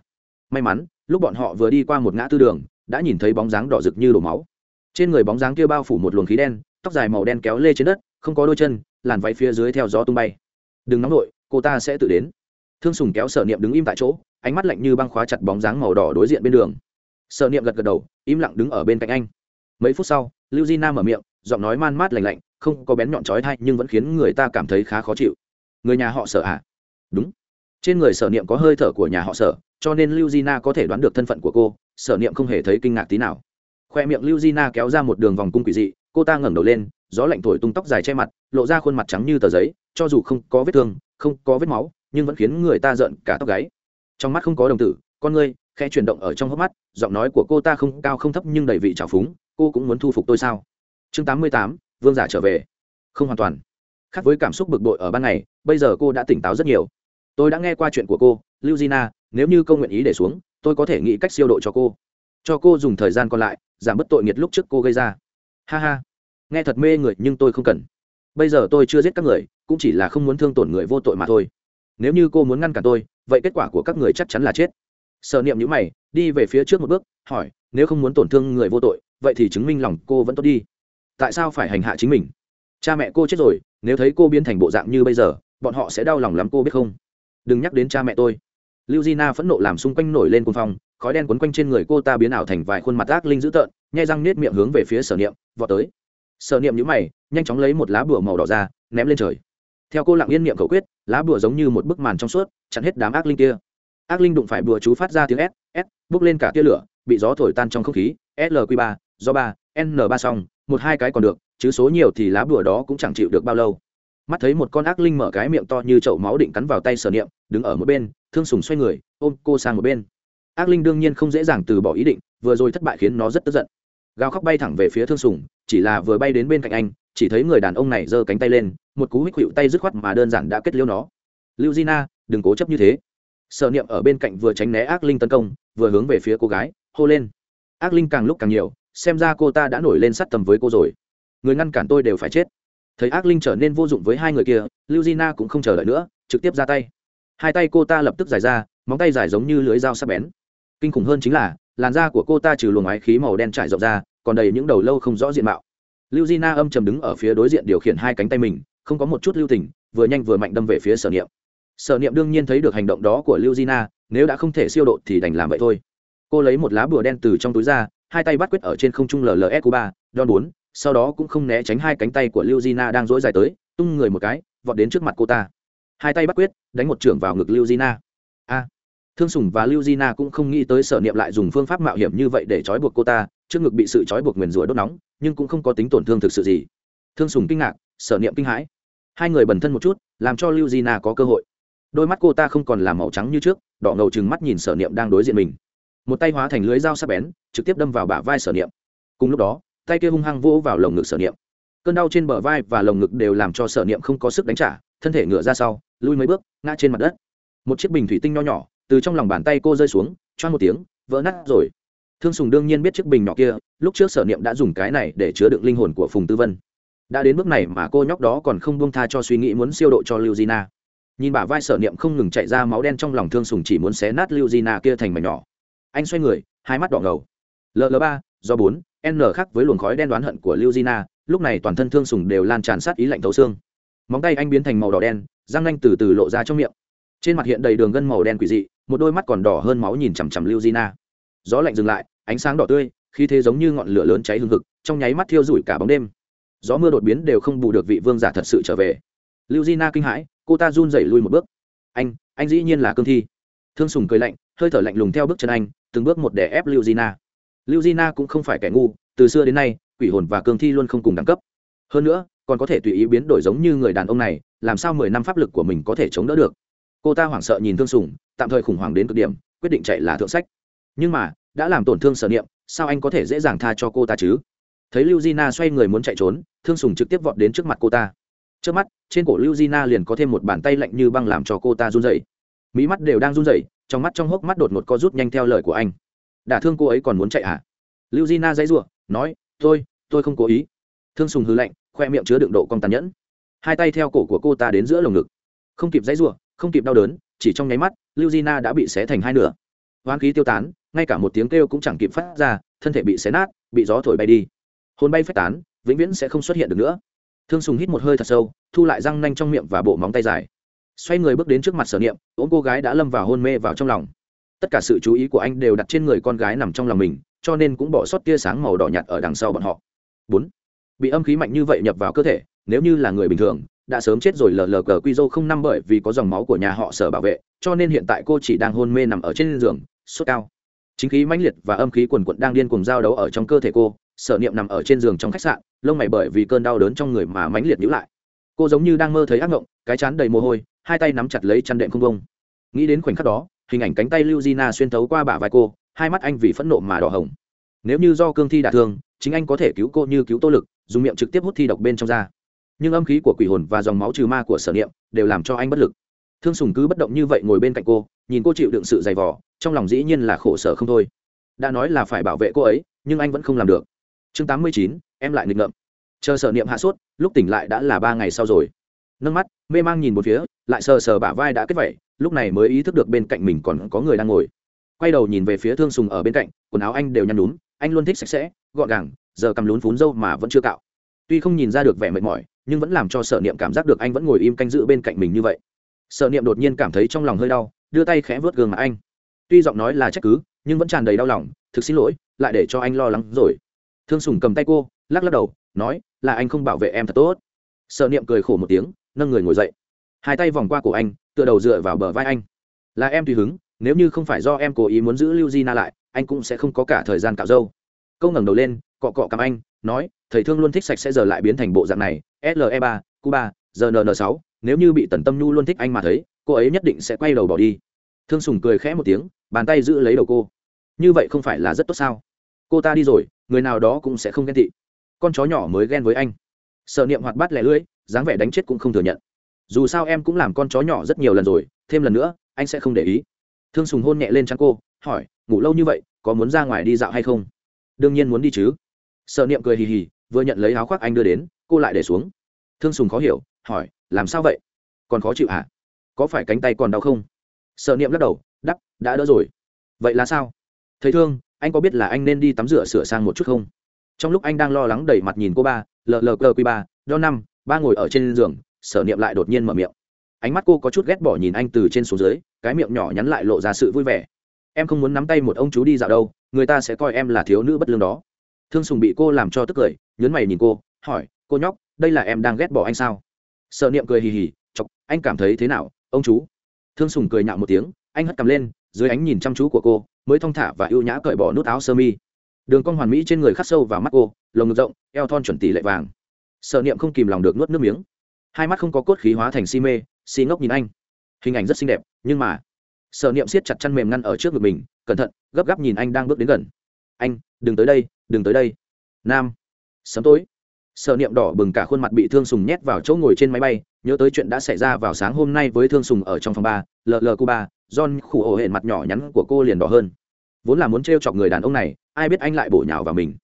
may mắn, lúc bọn họ vừa đi qua một ngã tư đường, đã nhìn thấy bóng dáng đỏ rực như đổ máu. Trên người bóng dáng kia bao phủ một luồng khí đen, tóc dài màu đen kéo lê trên đất, không có đôi chân, làn váy phía dưới theo gió tung bay đừng nóng nổi cô ta sẽ tự đến. Thương sùng kéo sở niệm đứng im tại chỗ, ánh mắt lạnh như băng khóa chặt bóng dáng màu đỏ đối diện bên đường. Sở niệm gật gật đầu, im lặng đứng ở bên cạnh anh. Mấy phút sau, lưu di nam mở miệng, giọng nói man mát lành lạnh, không có bén nhọn trói thai nhưng vẫn khiến người ta cảm thấy khá khó chịu. Người nhà họ sở à? Đúng. Trên người sở niệm có hơi thở của nhà họ sở, cho nên lưu di na có thể đoán được thân phận của cô, sở niệm không hề thấy kinh ngạc tí nào. Khoe miệng lưu di na kéo ra một đường vòng cung quỷ dị, cô ta ngẩng đầu lên gió lạnh thổi tung tóc dài che mặt, lộ ra khuôn mặt trắng như tờ giấy, cho dù không có vết thương, không có vết máu, nhưng vẫn khiến người ta giận cả tóc gáy. Trong mắt không có đồng tử, con ngươi khe chuyển động ở trong hốc mắt, giọng nói của cô ta không cao không thấp nhưng đầy vị trào phúng, cô cũng muốn thu phục tôi sao? Chương tám mươi tám, vương giả trở về. Không hoàn toàn. Khác với cảm xúc bực bội ở ban ngày, bây giờ cô đã tỉnh táo rất nhiều. Tôi đã nghe qua chuyện của cô, lưu gina nếu như câu nguyện ý để xuống, tôi có thể nghĩ cách siêu độ cho cô. Cho cô dùng thời gian còn lại, giảm bớt tội nghiệt lúc trước cô gây ra. Ha ha nghe thật mê người nhưng tôi không cần. Bây giờ tôi chưa giết các người, cũng chỉ là không muốn thương tổn người vô tội mà thôi. Nếu như cô muốn ngăn cản tôi, vậy kết quả của các người chắc chắn là chết. Sợ niệm nhữ mày, đi về phía trước một bước, hỏi, nếu không muốn tổn thương người vô tội, vậy thì chứng minh lòng cô vẫn tốt đi. Tại sao phải hành hạ chính mình? Cha mẹ cô chết rồi, nếu thấy cô biến thành bộ dạng như bây giờ, bọn họ sẽ đau lòng lắm cô biết không? Đừng nhắc đến cha mẹ tôi. Lưu Di Na phẫn nộ làm xung quanh nổi lên côn phong, khói đen quấn quanh trên người cô ta biến ảo thành vài khuôn mặt ác linh dữ tợn, nhai răng nết miệng hướng về phía sở niệm, vọt tới sở niệm nhữ mày, nhanh chóng lấy một lá bùa màu đỏ ra, ném lên trời. Theo cô lặng yên niệm khẩu quyết, lá bùa giống như một bức màn trong suốt, chặn hết đám ác linh kia. Ác linh đụng phải bùa chú phát ra tiếng s s, bốc lên cả tia lửa, bị gió thổi tan trong không khí. Lq ba do ba, n ba xong, một hai cái còn được, chứ số nhiều thì lá bùa đó cũng chẳng chịu được bao lâu. Mắt thấy một con ác linh mở cái miệng to như chậu máu định cắn vào tay sở niệm, đứng ở một bên, thương sùng xoay người, ôm cô sang một bên. Ác linh đương nhiên không dễ dàng từ bỏ ý định, vừa rồi thất bại khiến nó rất tức giận gào khóc bay thẳng về phía thương sùng, chỉ là vừa bay đến bên cạnh anh, chỉ thấy người đàn ông này giơ cánh tay lên, một cú hích hữu tay dứt khoát mà đơn giản đã kết liêu nó. Lưu gina đừng cố chấp như thế. Sợ niệm ở bên cạnh vừa tránh né ác linh tấn công, vừa hướng về phía cô gái, hô lên. Ác linh càng lúc càng nhiều, xem ra cô ta đã nổi lên sát tầm với cô rồi. Người ngăn cản tôi đều phải chết. Thấy ác linh trở nên vô dụng với hai người kia, lưu gina cũng không chờ đợi nữa, trực tiếp ra tay. Hai tay cô ta lập tức dài ra, móng tay dài giống như lưới dao sắc bén. Kinh khủng hơn chính là làn da của cô ta trừ luồng ái khí màu đen trải rộng ra còn đầy những đầu lâu không rõ diện mạo. Lưu Di Na âm trầm đứng ở phía đối diện điều khiển hai cánh tay mình không có một chút lưu tình vừa nhanh vừa mạnh đâm về phía sở niệm. Sở niệm đương nhiên thấy được hành động đó của lưu Di Na, nếu đã không thể siêu độ thì đành làm vậy thôi. Cô lấy một lá bùa đen từ trong túi ra hai tay bắt quyết ở trên không trung lls cuba ba đòn bốn sau đó cũng không né tránh hai cánh tay của lưu Di Na đang dỗi dài tới tung người một cái vọt đến trước mặt cô ta. Hai tay bắt quyết đánh một trưởng vào ngực lưu Di Na. a! Thương sùng và lưu gina cũng không nghĩ tới sở niệm lại dùng phương pháp mạo hiểm như vậy để trói buộc cô ta, trước ngực bị sự trói buộc nguyền rủa đốt nóng, nhưng cũng không có tính tổn thương thực sự gì. Thương sùng kinh ngạc, sở niệm kinh hãi. Hai người bần thân một chút, làm cho lưu gina có cơ hội. Đôi mắt cô ta không còn là màu trắng như trước, đỏ ngầu chừng mắt nhìn sở niệm đang đối diện mình. Một tay hóa thành lưới dao sắp bén, trực tiếp đâm vào bả vai sở niệm. Cùng lúc đó, tay kia hung hăng vỗ vào lồng ngực sở niệm. Cơn đau trên bờ vai và lồng ngực đều làm cho sở niệm không có sức đánh trả, thân thể ngựa ra sau lui mấy bước, ngã trên mặt đất. Một chiếc bình thủy tinh nho nhỏ từ trong lòng bàn tay cô rơi xuống choan một tiếng, vỡ nát rồi. Thương sùng đương nhiên biết chiếc bình nhỏ kia, lúc trước sở niệm đã dùng cái này để chứa đựng linh hồn của phùng tư vân. Đã đến bước này mà cô nhóc đó còn không buông tha cho suy nghĩ muốn siêu độ cho lưu gina nhìn bả vai sở niệm không ngừng chạy ra máu đen trong lòng thương sùng chỉ muốn xé nát lưu gina kia thành mảnh nhỏ. Anh xoay người, hai mắt đỏ ngầu. Ll ba, do bốn, n khác với luồng khói đen đoán hận của lưu gina lúc này toàn thân thương sùng đều lan tràn sát ý lạnh thấu xương. Móng tay anh biến thành màu đỏ đen, răng nanh từ từ lộ ra trong miệng. Trên mặt hiện đầy đường gân màu đen quỷ dị một đôi mắt còn đỏ hơn máu nhìn chằm chằm lưu Di Na. gió lạnh dừng lại, ánh sáng đỏ tươi khi thế giống như ngọn lửa lớn cháy hương thực trong nháy mắt thiêu rủi cả bóng đêm. Gió mưa đột biến đều không bù được vị vương giả thật sự trở về. Lưu Di Na kinh hãi, cô ta run rẩy lui một bước. Anh anh dĩ nhiên là cương thi. Thương sùng cười lạnh, hơi thở lạnh lùng theo bước chân anh, từng bước một để ép lưu Di Na. lưu Di Na cũng không phải kẻ ngu, từ xưa đến nay, quỷ hồn và cương thi luôn không cùng đẳng cấp. Hơn nữa, còn có thể tùy ý biến đổi giống như người đàn ông này, làm sao mười năm pháp lực của mình có thể chống đỡ được? Cô ta hoảng sợ nhìn thương sùng tạm thời khủng hoảng đến cực điểm, quyết định chạy là thượng sách. Nhưng mà, đã làm tổn thương sở niệm, sao anh có thể dễ dàng tha cho cô ta chứ? Thấy lưu Di Na xoay người muốn chạy trốn, thương sùng trực tiếp vọt đến trước mặt cô ta. Trước mắt, trên cổ lưu Di Na liền có thêm một bàn tay lạnh như băng làm cho cô ta run dậy mỹ mắt đều đang run dậy trong mắt trong hốc mắt đột ngột co rút nhanh theo lời của anh. Đả thương cô ấy còn muốn chạy à lưu Di Na dãy ruộng nói, tôi tôi không cố ý. Thương sùng hư lạnh, khoe miệng chứa đựng độ cong tàn nhẫn. Hai tay theo cổ của cô ta đến giữa lồng ngực. Không kịp dãy ruộng không kịp đau đớn chỉ trong nháy mắt, lưu gina đã bị xé thành hai nửa. Hoán khí tiêu tán, ngay cả một tiếng kêu cũng chẳng kịp phát ra, thân thể bị xé nát, bị gió thổi bay đi. Hôn bay phách tán, vĩnh viễn sẽ không xuất hiện được nữa. Thương sùng hít một hơi thật sâu, thu lại răng nanh trong miệng và bộ móng tay dài. Xoay người bước đến trước mặt sở niệm, ôm cô gái đã lâm vào hôn mê vào trong lòng. Tất cả sự chú ý của anh đều đặt trên người con gái nằm trong lòng mình, cho nên cũng bỏ sót tia sáng màu đỏ nhạt ở đằng sau bọn họ. Bốn. Bị âm khí mạnh như vậy nhập vào cơ thể, nếu như là người bình thường đã sớm chết rồi lờ lờ cờ quy dô không năm bởi vì có dòng máu của nhà họ sở bảo vệ, cho nên hiện tại cô chỉ đang hôn mê nằm ở trên giường, sốt cao. Chính khí mãnh liệt và âm khí quần quận đang điên cùng giao đấu ở trong cơ thể cô, sở niệm nằm ở trên giường trong khách sạn, lông mày bởi vì cơn đau đớn trong người mà mãnh liệt nhữ lại. Cô giống như đang mơ thấy ác ngộng, cái chán đầy mồ hôi, hai tay nắm chặt lấy chăn đệm không bông nghĩ đến khoảnh khắc đó, hình ảnh cánh tay lưu Gina xuyên thấu qua bả vai cô, hai mắt anh vì phẫn nộ mà đỏ hồng. Nếu như do cương thi đả thương, chính anh có thể cứu cô như cứu tô lực, dùng miệng trực tiếp hút thi độc bên trong da nhưng âm khí của quỷ hồn và dòng máu trừ ma của sở niệm đều làm cho anh bất lực. Thương sùng cứ bất động như vậy ngồi bên cạnh cô, nhìn cô chịu đựng sự dày vò, trong lòng dĩ nhiên là khổ sở không thôi. Đã nói là phải bảo vệ cô ấy, nhưng anh vẫn không làm được. Chương tám mươi chín, em lại nghịch ngợm. Chờ sở niệm hạ sốt, lúc tỉnh lại đã là ba ngày sau rồi. Nâng mắt, mê mang nhìn một phía, lại sờ sờ bả vai đã kết vẩy lúc này mới ý thức được bên cạnh mình còn có người đang ngồi. Quay đầu nhìn về phía thương sùng ở bên cạnh, quần áo anh đều nhăn lún anh luôn thích sạch sẽ, gọn gàng, giờ cầm lún phún dâu mà vẫn chưa cạo tuy không nhìn ra được vẻ mệt mỏi, nhưng vẫn làm cho sở niệm cảm giác được anh vẫn ngồi im canh giữ bên cạnh mình như vậy. Sở niệm đột nhiên cảm thấy trong lòng hơi đau, đưa tay khẽ vớt gương mặt anh. Tuy giọng nói là trách cứ, nhưng vẫn tràn đầy đau lòng, thực xin lỗi, lại để cho anh lo lắng rồi. Thương sùng cầm tay cô, lắc lắc đầu, nói, là anh không bảo vệ em thật tốt. Sợ niệm cười khổ một tiếng, nâng người ngồi dậy. Hai tay vòng qua cổ anh, tựa đầu dựa vào bờ vai anh. Là em tùy hứng, nếu như không phải do em cố ý muốn giữ lưu di na lại, anh cũng sẽ không có cả thời gian cạo dâu câu ngẩng đầu lên cọ cọ cảm anh, nói, thầy thương luôn thích sạch sẽ giờ lại biến thành bộ dạng này le ba, cuba rnn sáu, nếu như bị tần tâm nhu luôn thích anh mà thấy, cô ấy nhất định sẽ quay đầu bỏ đi. Thương sùng cười khẽ một tiếng, bàn tay giữ lấy đầu cô. Như vậy không phải là rất tốt sao? Cô ta đi rồi, người nào đó cũng sẽ không ghen tị. Con chó nhỏ mới ghen với anh. Sợ niệm hoạt bát lẻ lưỡi, dáng vẻ đánh chết cũng không thừa nhận. Dù sao em cũng làm con chó nhỏ rất nhiều lần rồi, thêm lần nữa, anh sẽ không để ý. Thương sùng hôn nhẹ lên trắng cô, hỏi, ngủ lâu như vậy, có muốn ra ngoài đi dạo hay không? Đương nhiên muốn đi chứ sợ niệm cười hì hì, vừa nhận lấy áo khoác anh đưa đến, cô lại để xuống. Thương sùng khó hiểu, hỏi, làm sao vậy? Còn khó chịu hả? À? có phải cánh tay còn đau không? Sợ niệm lắc đầu, đắp, đã đỡ rồi. Vậy là sao? Thầy thương, anh có biết là anh nên đi tắm rửa sửa sang một chút không? Trong lúc anh đang lo lắng đẩy mặt nhìn cô ba, lờ lờ cờ q ba, đo năm, ba ngồi ở trên giường, sở niệm lại đột nhiên mở miệng. Ánh mắt cô có chút ghét bỏ nhìn anh từ trên xuống dưới, cái miệng nhỏ nhắn lại lộ ra sự vui vẻ. Em không muốn nắm tay một ông chú đi dạo đâu, người ta sẽ coi em là thiếu nữ bất lương đó thương sùng bị cô làm cho tức cười, nhớn mày nhìn cô, hỏi, cô nhóc, đây là em đang ghét bỏ anh sao? Sợ niệm cười hì hì, chọc, anh cảm thấy thế nào, ông chú? Thương sùng cười nhạo một tiếng, anh hất cầm lên, dưới ánh nhìn chăm chú của cô, mới thong thả và ưu nhã cởi bỏ nút áo sơ mi. Đường cong hoàn mỹ trên người khắc sâu vào mắt cô, lồng ngực rộng, eo thon chuẩn tỷ lệ vàng. Sợ niệm không kìm lòng được nuốt nước miếng. Hai mắt không có cốt khí hóa thành si mê, si ngốc nhìn anh. Hình ảnh rất xinh đẹp, nhưng mà, sợ niệm siết chặt chăn mềm ngăn ở trước ngực mình, cẩn thận, gấp gáp nhìn anh đang bước đến gần. Anh, đừng tới đây đừng tới đây. Nam. Sớm tối. Sợ niệm đỏ bừng cả khuôn mặt bị thương sùng nhét vào chỗ ngồi trên máy bay, nhớ tới chuyện đã xảy ra vào sáng hôm nay với thương sùng ở trong phòng ba, lờ lờ cuba, john khủ ổ hệ mặt nhỏ nhắn của cô liền đỏ hơn. Vốn là muốn t chọc người đàn ông này, ai biết anh lại bổ nhào vào mình.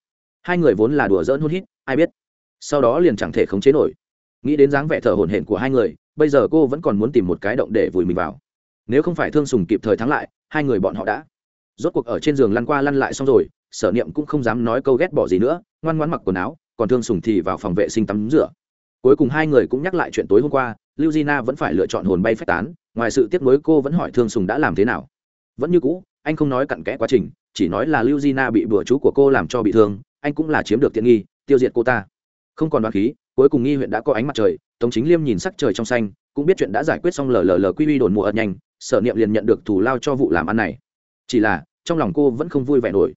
Hai người vốn là đùa giỡn hôn hít, ai biết. Sau đó liền chẳng thể khống chế nổi. Nghĩ đến dáng vẻ thở hổn hển của hai người, bây giờ cô vẫn còn muốn tìm một cái động để vùi mình vào. Nếu không phải thương sùng kịp thời thắng lại, hai người bọn họ đã. Rốt cuộc ở trên giường lăn qua lăn lại xong rồi sở niệm cũng không dám nói câu ghét bỏ gì nữa, ngoan ngoan mặc quần áo, còn thương sùng thì vào phòng vệ sinh tắm rửa. Cuối cùng hai người cũng nhắc lại chuyện tối hôm qua, lưu Di Na vẫn phải lựa chọn hồn bay phách tán, ngoài sự tiếc nuối cô vẫn hỏi thương sùng đã làm thế nào. Vẫn như cũ, anh không nói cặn kẽ quá trình, chỉ nói là lưu Di Na bị bừa chú của cô làm cho bị thương, anh cũng là chiếm được tiện nghi, tiêu diệt cô ta. Không còn đoán khí, cuối cùng nghi huyện đã có ánh mặt trời, tống chính liêm nhìn sắc trời trong xanh, cũng biết chuyện đã giải quyết xong lờ lờ lờ quy uy đồn mùa ật nhanh, sở niệm liền nhận được thù lao cho vụ làm ăn này. Chỉ là, trong lòng cô vẫn không vui vẻ nổi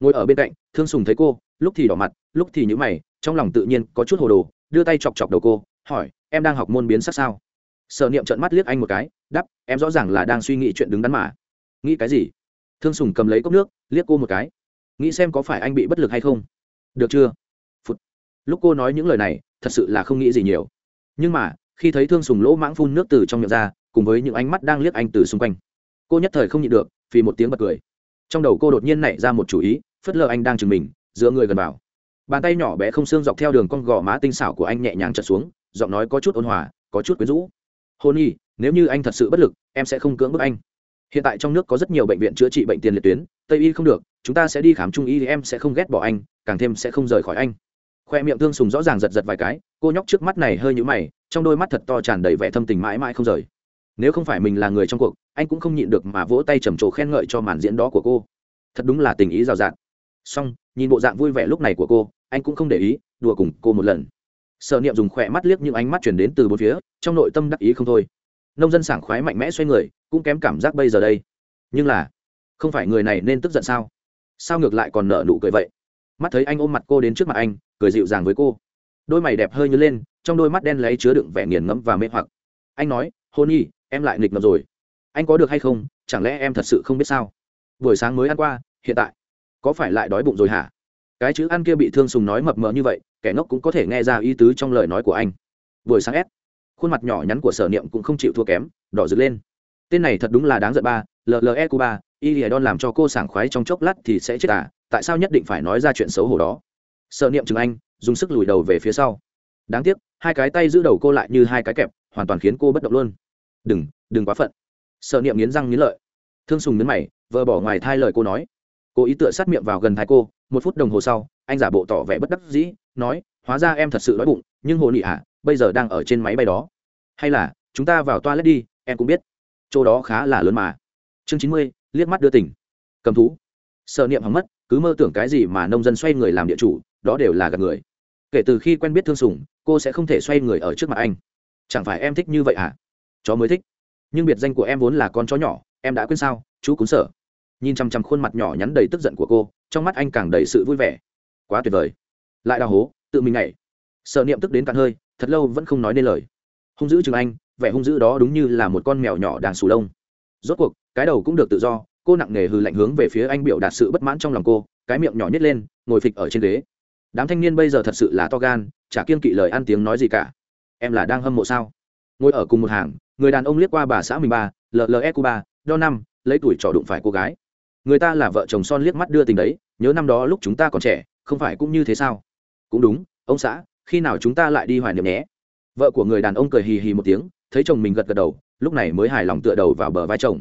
ngồi ở bên cạnh, thương sùng thấy cô, lúc thì đỏ mặt, lúc thì nhữ mày, trong lòng tự nhiên có chút hồ đồ, đưa tay chọc chọc đầu cô, hỏi, em đang học môn biến sắc sao? Sở niệm trợn mắt liếc anh một cái đắp em rõ ràng là đang suy nghĩ chuyện đứng đắn mà. Nghĩ cái gì? Thương sùng cầm lấy cốc nước, liếc cô một cái. Nghĩ xem có phải anh bị bất lực hay không? Được chưa? Phụt. lúc cô nói những lời này, thật sự là không nghĩ gì nhiều. Nhưng mà, khi thấy thương sùng lỗ mãng phun nước từ trong miệng ra, cùng với những ánh mắt đang liếc anh từ xung quanh, cô nhất thời không nhịn được vì một tiếng bật cười. Trong đầu cô đột nhiên nảy ra một chủ ý phớt lờ anh đang chừng mình giữa người gần vào. Bàn tay nhỏ bé không xương dọc theo đường con gò má tinh xảo của anh nhẹ nhàng trật xuống, giọng nói có chút ôn hòa, có chút quyến rũ. Hôn nhi, nếu như anh thật sự bất lực, em sẽ không cưỡng bức anh. Hiện tại trong nước có rất nhiều bệnh viện chữa trị bệnh tiền liệt tuyến, tây y không được, chúng ta sẽ đi khám trung y thì em sẽ không ghét bỏ anh, càng thêm sẽ không rời khỏi anh. Khoe miệng thương sùng rõ ràng giật giật vài cái, cô nhóc trước mắt này hơi nhũ mày, trong đôi mắt thật to tràn đầy vẻ thâm tình mãi mãi không rời. Nếu không phải mình là người trong cuộc, anh cũng không nhịn được mà vỗ tay trầm trồ khen ngợi cho màn diễn đó của cô. Thật đúng là tình ý rào rạt xong, nhìn bộ dạng vui vẻ lúc này của cô, anh cũng không để ý, đùa cùng cô một lần. Sở niệm dùng khỏe mắt liếc những ánh mắt chuyển đến từ bốn phía, trong nội tâm đắc ý không thôi. Nông dân sảng khoái mạnh mẽ xoay người, cũng kém cảm giác bây giờ đây. Nhưng là, không phải người này nên tức giận sao? Sao ngược lại còn nợ nụ cười vậy? Mắt thấy anh ôm mặt cô đến trước mặt anh, cười dịu dàng với cô. Đôi mày đẹp hơi nhớ lên, trong đôi mắt đen lấy chứa đựng vẻ nghiền ngẫm và mê hoặc. Anh nói, hôn y, em lại nghịch ngợm rồi. Anh có được hay không? Chẳng lẽ em thật sự không biết sao? Buổi sáng mới ăn qua, hiện tại có phải lại đói bụng rồi hả? Cái chữ ăn kia bị thương sùng nói mập mờ như vậy, kẻ ngốc cũng có thể nghe ra ý tứ trong lời nói của anh. Buổi sáng ép khuôn mặt nhỏ nhắn của sở niệm cũng không chịu thua kém, đỏ rực lên. Tên này thật đúng là đáng giận ba lle cuba, y lìa đon làm cho cô sảng khoái trong chốc lát thì sẽ chết à tại sao nhất định phải nói ra chuyện xấu hổ đó? Sở niệm chừng anh, dùng sức lùi đầu về phía sau. Đáng tiếc, hai cái tay giữ đầu cô lại như hai cái kẹp, hoàn toàn khiến cô bất động luôn. Đừng đừng quá phận. Sở niệm nghiến răng nghiến lợi. Thương sùng nhấn mày vợ bỏ ngoài thai lời cô nói cô ý tựa sát miệng vào gần thái cô một phút đồng hồ sau anh giả bộ tỏ vẻ bất đắc dĩ nói hóa ra em thật sự đói bụng nhưng hồ nị ạ à, bây giờ đang ở trên máy bay đó. Hay là chúng ta vào toilet đi em cũng biết. Chỗ đó khá là lớn mà. Chương chín mươi liếc mắt đưa tỉnh. Cầm thú. Sợ niệm hỏng mất cứ mơ tưởng cái gì mà nông dân xoay người làm địa chủ đó đều là gạt người. Kể từ khi quen biết thương sùng cô sẽ không thể xoay người ở trước mặt anh. Chẳng phải em thích như vậy à? chó mới thích. Nhưng biệt danh của em vốn là con chó nhỏ em đã quên sao? Chú cúng sở nhìn chằm chằm khuôn mặt nhỏ nhắn đầy tức giận của cô, trong mắt anh càng đầy sự vui vẻ. Quá tuyệt vời. Lại đào hố, tự mình nhảy. Sợ niệm tức đến cạn hơi, thật lâu vẫn không nói nên lời. Hung dữ chừng anh, vẻ hung dữ đó đúng như là một con mèo nhỏ đang sù lông. Rốt cuộc, cái đầu cũng được tự do, cô nặng nề hư lạnh hướng về phía anh biểu đạt sự bất mãn trong lòng cô, cái miệng nhỏ nhét lên, ngồi phịch ở trên ghế. Đám thanh niên bây giờ thật sự là to gan, chả kiên kỵ lời ăn tiếng nói gì cả. Em là đang hâm mộ sao? Ngồi ở cùng một hàng, người đàn ông liếc qua bà xã mình ba lle cuba, đo năm, lấy tuổi trò đụng phải cô gái người ta là vợ chồng son liếc mắt đưa tình đấy, nhớ năm đó lúc chúng ta còn trẻ, không phải cũng như thế sao? Cũng đúng, ông xã, khi nào chúng ta lại đi hoài niệm nhé? Vợ của người đàn ông cười hì hì một tiếng, thấy chồng mình gật gật đầu, lúc này mới hài lòng tựa đầu vào bờ vai chồng.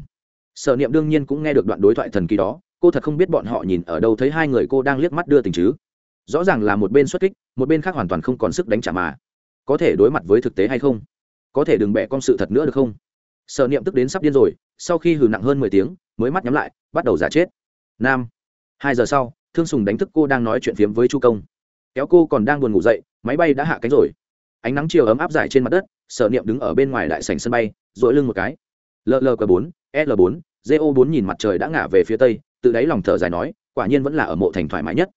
Sở niệm đương nhiên cũng nghe được đoạn đối thoại thần kỳ đó, cô thật không biết bọn họ nhìn ở đâu thấy hai người cô đang liếc mắt đưa tình chứ. Rõ ràng là một bên xuất kích, một bên khác hoàn toàn không còn sức đánh trả mà. Có thể đối mặt với thực tế hay không? Có thể đừng bẻ con sự thật nữa được không? Sở niệm tức đến sắp điên rồi sau khi hừ nặng hơn mười tiếng mới mắt nhắm lại bắt đầu giả chết. Nam. Hai giờ sau thương sùng đánh thức cô đang nói chuyện phiếm với chu công. Kéo cô còn đang buồn ngủ dậy máy bay đã hạ cánh rồi. Ánh nắng chiều ấm áp dài trên mặt đất sở niệm đứng ở bên ngoài đại sảnh sân bay dội lưng một cái. Llq bốn l bốn, go bốn nhìn mặt trời đã ngả về phía tây tự đáy lòng thở dài nói quả nhiên vẫn là ở mộ thành thoải mái nhất.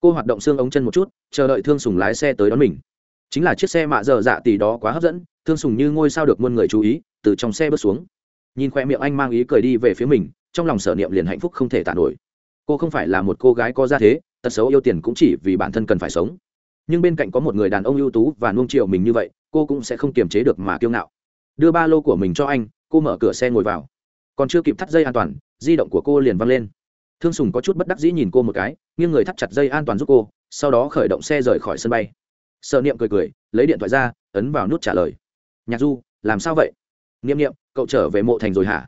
Cô hoạt động xương ống chân một chút chờ đợi thương sùng lái xe tới đón mình. Chính là chiếc xe mạ dở dạ tỷ đó quá hấp dẫn thương sùng như ngôi sao được muôn người chú ý từ trong xe bước xuống. Nhìn khoe miệng anh mang ý cười đi về phía mình, trong lòng sở niệm liền hạnh phúc không thể tàn nổi. Cô không phải là một cô gái có gia thế, tật xấu yêu tiền cũng chỉ vì bản thân cần phải sống. Nhưng bên cạnh có một người đàn ông ưu tú và nuông chiều mình như vậy, cô cũng sẽ không kiềm chế được mà kiêu ngạo. Đưa ba lô của mình cho anh, cô mở cửa xe ngồi vào. Còn chưa kịp thắt dây an toàn, di động của cô liền văng lên. Thương sùng có chút bất đắc dĩ nhìn cô một cái, nghiêng người thắt chặt dây an toàn giúp cô, sau đó khởi động xe rời khỏi sân bay. Sợ niệm cười cười, lấy điện thoại ra, ấn vào nút trả lời. Nhạc du, làm sao vậy? Niệm niệm, cậu trở về mộ thành rồi hả?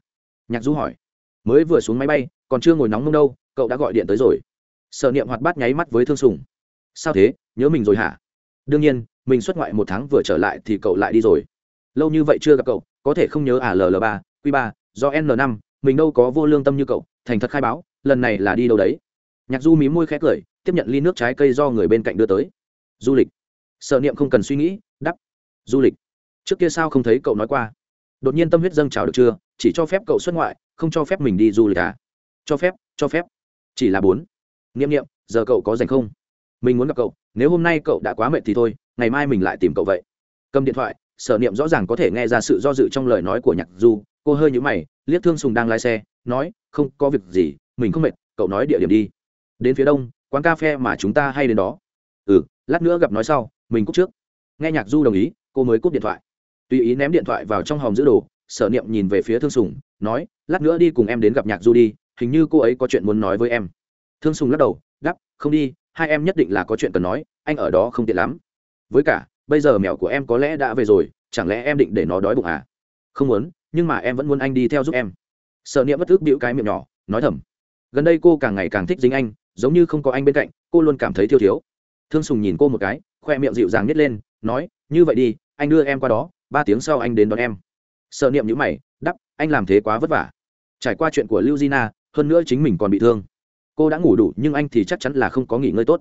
Nhạc du hỏi. Mới vừa xuống máy bay, còn chưa ngồi nóng mông đâu, cậu đã gọi điện tới rồi. Sợ niệm hoạt bát nháy mắt với thương sùng. Sao thế? Nhớ mình rồi hả? Đương nhiên, mình xuất ngoại một tháng vừa trở lại thì cậu lại đi rồi. Lâu như vậy chưa gặp cậu, có thể không nhớ à ll ba, q ba, do n năm, mình đâu có vô lương tâm như cậu, thành thật khai báo, lần này là đi đâu đấy? Nhạc du mí môi khét cười, tiếp nhận ly nước trái cây do người bên cạnh đưa tới. Du lịch. Sợ niệm không cần suy nghĩ đắp du lịch. Trước kia sao không thấy cậu nói qua? Đột nhiên tâm huyết dâng trào được chưa? Chỉ cho phép cậu xuất ngoại, không cho phép mình đi du lịch à? Cho phép cho phép. Chỉ là bốn. Niệm niệm, giờ cậu có dành không? Mình muốn gặp cậu, nếu hôm nay cậu đã quá mệt thì thôi, ngày mai mình lại tìm cậu vậy. Cầm điện thoại, sở niệm rõ ràng có thể nghe ra sự do dự trong lời nói của nhạc du. Cô hơi nhũ mày, liếc thương sùng đang lái xe, nói, không có việc gì, mình không mệt, cậu nói địa điểm đi. Đến phía đông, quán cà phê mà chúng ta hay đến đó. Ừ lát nữa gặp nói sau, mình cúp trước. Nghe nhạc du đồng ý, cô mới cúp điện thoại tùy ý ném điện thoại vào trong hòm giữ đồ, sở niệm nhìn về phía thương sùng, nói, lát nữa đi cùng em đến gặp nhạc du đi, hình như cô ấy có chuyện muốn nói với em. Thương sùng lắc đầu đắp không đi, hai em nhất định là có chuyện cần nói, anh ở đó không tiện lắm. Với cả, bây giờ mèo của em có lẽ đã về rồi, chẳng lẽ em định để nó đói bụng à? Không muốn, nhưng mà em vẫn muốn anh đi theo giúp em. Sợ niệm bất ước bĩu cái miệng nhỏ, nói thầm, gần đây cô càng ngày càng thích dính anh, giống như không có anh bên cạnh, cô luôn cảm thấy thiếu thiếu. Thương sùng nhìn cô một cái, khoe miệng dịu dàng nhét lên, nói, như vậy đi, anh đưa em qua đó ba tiếng sau anh đến đón em. Sợ niệm nhữ mày, đắp, anh làm thế quá vất vả. Trải qua chuyện của lưu gina hơn nữa chính mình còn bị thương. Cô đã ngủ đủ, nhưng anh thì chắc chắn là không có nghỉ ngơi tốt.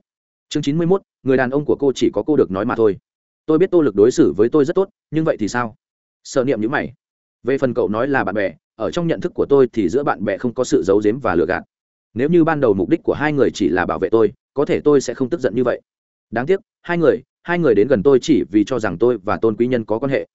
Chương chín mươi mốt, người đàn ông của cô chỉ có cô được nói mà thôi. Tôi biết tô lực đối xử với tôi rất tốt, nhưng vậy thì sao? Sợ niệm nhữ mày. Về phần cậu nói là bạn bè, ở trong nhận thức của tôi thì giữa bạn bè không có sự giấu giếm và lừa gạt. Nếu như ban đầu mục đích của hai người chỉ là bảo vệ tôi, có thể tôi sẽ không tức giận như vậy. Đáng tiếc, hai người hai người đến gần tôi chỉ vì cho rằng tôi và tôn quý nhân có quan hệ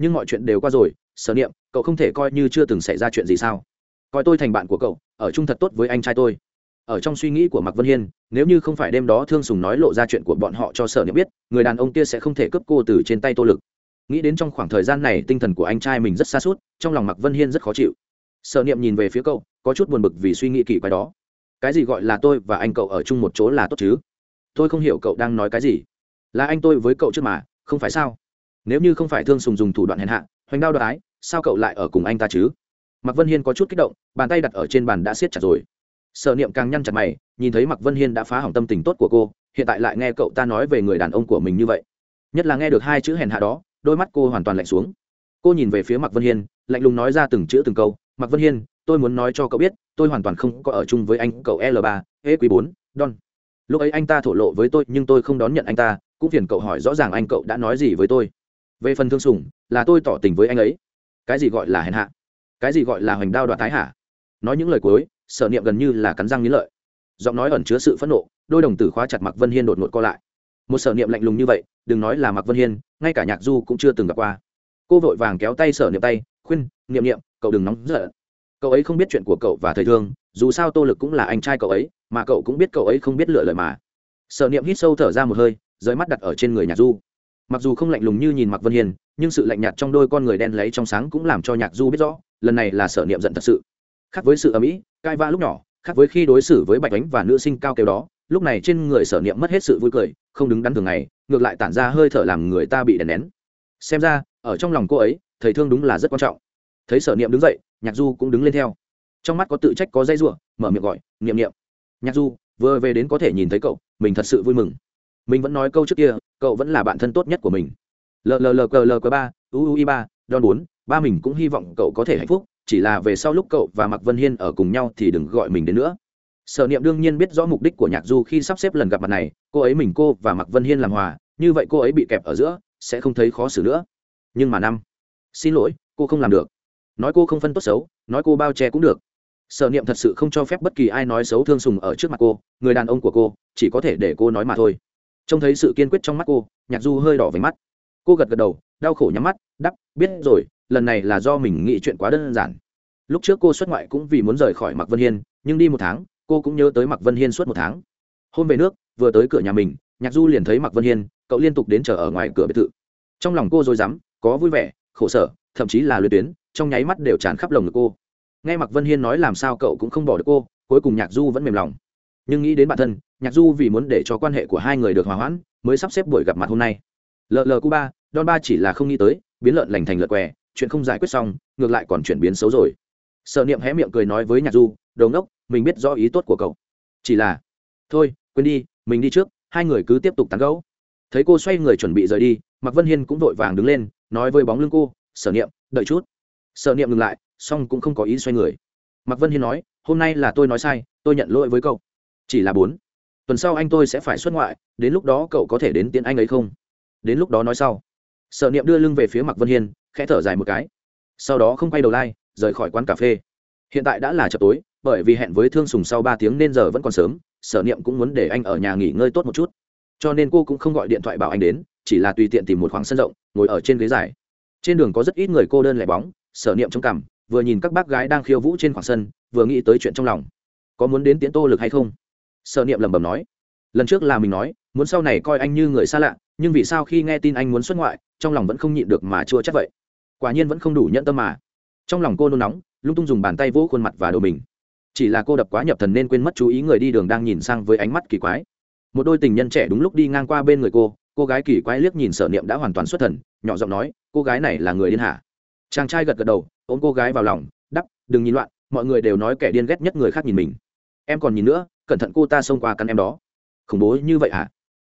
nhưng mọi chuyện đều qua rồi, sở niệm, cậu không thể coi như chưa từng xảy ra chuyện gì sao? Coi tôi thành bạn của cậu, ở chung thật tốt với anh trai tôi. Ở trong suy nghĩ của mạc vân hiên, nếu như không phải đêm đó thương sùng nói lộ ra chuyện của bọn họ cho sở niệm biết, người đàn ông kia sẽ không thể cướp cô từ trên tay tô lực. Nghĩ đến trong khoảng thời gian này, tinh thần của anh trai mình rất xa suốt trong lòng mạc vân hiên rất khó chịu. Sở niệm nhìn về phía cậu, có chút buồn bực vì suy nghĩ kỳ quái đó. Cái gì gọi là tôi và anh cậu ở chung một chỗ là tốt chứ? Tôi không hiểu cậu đang nói cái gì. Là anh tôi với cậu trước mà, không phải sao? Nếu như không phải thương sùng dùng thủ đoạn hèn hạ, hoành đao đoái sao cậu lại ở cùng anh ta chứ? Mạc vân hiên có chút kích động, bàn tay đặt ở trên bàn đã siết chặt rồi. Sở niệm càng nhăn chặt mày, nhìn thấy mạc vân hiên đã phá hỏng tâm tình tốt của cô, hiện tại lại nghe cậu ta nói về người đàn ông của mình như vậy. Nhất là nghe được hai chữ hèn hạ đó, đôi mắt cô hoàn toàn lạnh xuống. Cô nhìn về phía mạc vân hiên, lạnh lùng nói ra từng chữ từng câu, mạc vân hiên, tôi muốn nói cho cậu biết, tôi hoàn toàn không có ở chung với anh cậu l ba ê quý bốn, don. Lúc ấy anh ta thổ lộ với tôi, nhưng tôi không đón nhận anh ta, cũng phiền cậu hỏi rõ ràng anh cậu đã nói gì với tôi về phần thương sủng là tôi tỏ tình với anh ấy. Cái gì gọi là hèn hạ? Cái gì gọi là hoành đao đoạt thái hả? Nói những lời cuối, sở niệm gần như là cắn răng nghĩ lợi. Giọng nói ẩn chứa sự phẫn nộ, đôi đồng tử khóa chặt mặc vân hiên đột ngột co lại. Một sở niệm lạnh lùng như vậy, đừng nói là mặc vân hiên, ngay cả nhạc du cũng chưa từng gặp qua. Cô vội vàng kéo tay sở niệm tay, khuyên, niệm niệm, cậu đừng nóng giận. Cậu ấy không biết chuyện của cậu và thầy thương, dù sao tô lực cũng là anh trai cậu ấy, mà cậu cũng biết cậu ấy không biết lựa lời mà. Sở niệm hít sâu thở ra một hơi rời mắt đặt ở trên người nhạc du mặc dù không lạnh lùng như nhìn mặc vân hiền nhưng sự lạnh nhạt trong đôi con người đen lấy trong sáng cũng làm cho nhạc du biết rõ, lần này là sở niệm giận thật sự. Khác với sự ầm ĩ cai vã lúc nhỏ, khác với khi đối xử với bạch ánh và nữ sinh cao kêu đó, lúc này trên người sở niệm mất hết sự vui cười, không đứng đắn thường ngày, ngược lại tản ra hơi thở làm người ta bị đè nén. Xem ra, ở trong lòng cô ấy, thầy thương đúng là rất quan trọng. Thấy sở niệm đứng dậy, nhạc du cũng đứng lên theo. Trong mắt có tự trách, có dây r mở miệng gọi, niệm niệm. Nhạc du, vừa về đến có thể nhìn thấy cậu, mình thật sự vui mừng mình vẫn nói câu trước kia, cậu vẫn là bạn thân tốt nhất của mình. Llqlq ba uui ba, don bốn, ba mình cũng hy vọng cậu có thể hạnh phúc, chỉ là về sau lúc cậu và mạc vân hiên ở cùng nhau thì đừng gọi mình đến nữa. Sở niệm đương nhiên biết rõ mục đích của nhạc du khi sắp xếp lần gặp mặt này, cô ấy mình cô và mạc vân hiên làm hòa, như vậy cô ấy bị kẹp ở giữa, sẽ không thấy khó xử nữa. Nhưng mà năm, xin lỗi, cô không làm được. Nói cô không phân tốt xấu, nói cô bao che cũng được. Sở niệm thật sự không cho phép bất kỳ ai nói xấu thương sùng ở trước mặt cô, người đàn ông của cô, chỉ có thể để cô nói mà thôi trông thấy sự kiên quyết trong mắt cô, nhạc du hơi đỏ váy mắt. Cô gật gật đầu, đau khổ nhắm mắt, đắp, biết rồi, lần này là do mình nghĩ chuyện quá đơn giản. Lúc trước cô xuất ngoại cũng vì muốn rời khỏi mạc vân hiên, nhưng đi một tháng, cô cũng nhớ tới mạc vân hiên suốt một tháng. Hôm về nước, vừa tới cửa nhà mình, nhạc du liền thấy mạc vân hiên, cậu liên tục đến chờ ở ngoài cửa biệt thự. Trong lòng cô rồi dám có vui vẻ, khổ sở, thậm chí là luyến tuyến, trong nháy mắt đều tràn khắp lồng ngực cô. Nghe mạc vân hiên nói làm sao cậu cũng không bỏ được cô, cuối cùng nhạc du vẫn mềm lòng nhưng nghĩ đến bản thân, nhạc du vì muốn để cho quan hệ của hai người được hòa hoãn, mới sắp xếp buổi gặp mặt hôm nay. Lờ lờ cuba, don ba chỉ là không nghĩ tới, biến lợn lành thành lợn què, chuyện không giải quyết xong, ngược lại còn chuyển biến xấu rồi. Sợ niệm hé miệng cười nói với nhạc du đầu ngốc, mình biết rõ ý tốt của cậu. Chỉ là, thôi, quên đi, mình đi trước, hai người cứ tiếp tục tán gẫu. Thấy cô xoay người chuẩn bị rời đi, mạc vân hiên cũng vội vàng đứng lên, nói với bóng lưng cô, sở niệm, đợi chút. Sở niệm ngừng lại, song cũng không có ý xoay người. Mạc vân hiên nói, hôm nay là tôi nói sai, tôi nhận lỗi với cậu chỉ là bốn. Tuần sau anh tôi sẽ phải xuất ngoại, đến lúc đó cậu có thể đến tiễn anh ấy không? Đến lúc đó nói sau. Sở niệm đưa lưng về phía mạc vân hiên, khẽ thở dài một cái. Sau đó không quay đầu lai rời khỏi quán cà phê. Hiện tại đã là chợ tối, bởi vì hẹn với thương sùng sau ba tiếng nên giờ vẫn còn sớm, sở niệm cũng muốn để anh ở nhà nghỉ ngơi tốt một chút. Cho nên cô cũng không gọi điện thoại bảo anh đến, chỉ là tùy tiện tìm một khoảng sân rộng, ngồi ở trên ghế dài. Trên đường có rất ít người cô đơn lẻ bóng, sở niệm trong cằm, vừa nhìn các bác gái đang khiêu vũ trên khoảng sân, vừa nghĩ tới chuyện trong lòng. Có muốn đến tiễn tô lực hay không? Sợ niệm lẩm bẩm nói, lần trước là mình nói, muốn sau này coi anh như người xa lạ, nhưng vì sao khi nghe tin anh muốn xuất ngoại, trong lòng vẫn không nhịn được mà chua chắc vậy? Quả nhiên vẫn không đủ nhận tâm mà. Trong lòng cô nôn nóng, lung tung dùng bàn tay vỗ khuôn mặt và đầu mình. Chỉ là cô đập quá nhập thần nên quên mất chú ý người đi đường đang nhìn sang với ánh mắt kỳ quái. Một đôi tình nhân trẻ đúng lúc đi ngang qua bên người cô cô gái kỳ quái liếc nhìn sở niệm đã hoàn toàn xuất thần, nhỏ giọng nói, cô gái này là người điên hả? Chàng trai gật gật đầu, ôm cô gái vào lòng, đắp, đừng nhìn loạn, mọi người đều nói kẻ điên ghét nhất người khác nhìn mình. Em còn nhìn nữa cẩn thận cô ta xông qua căn em đó. Khủng bố như vậy hả?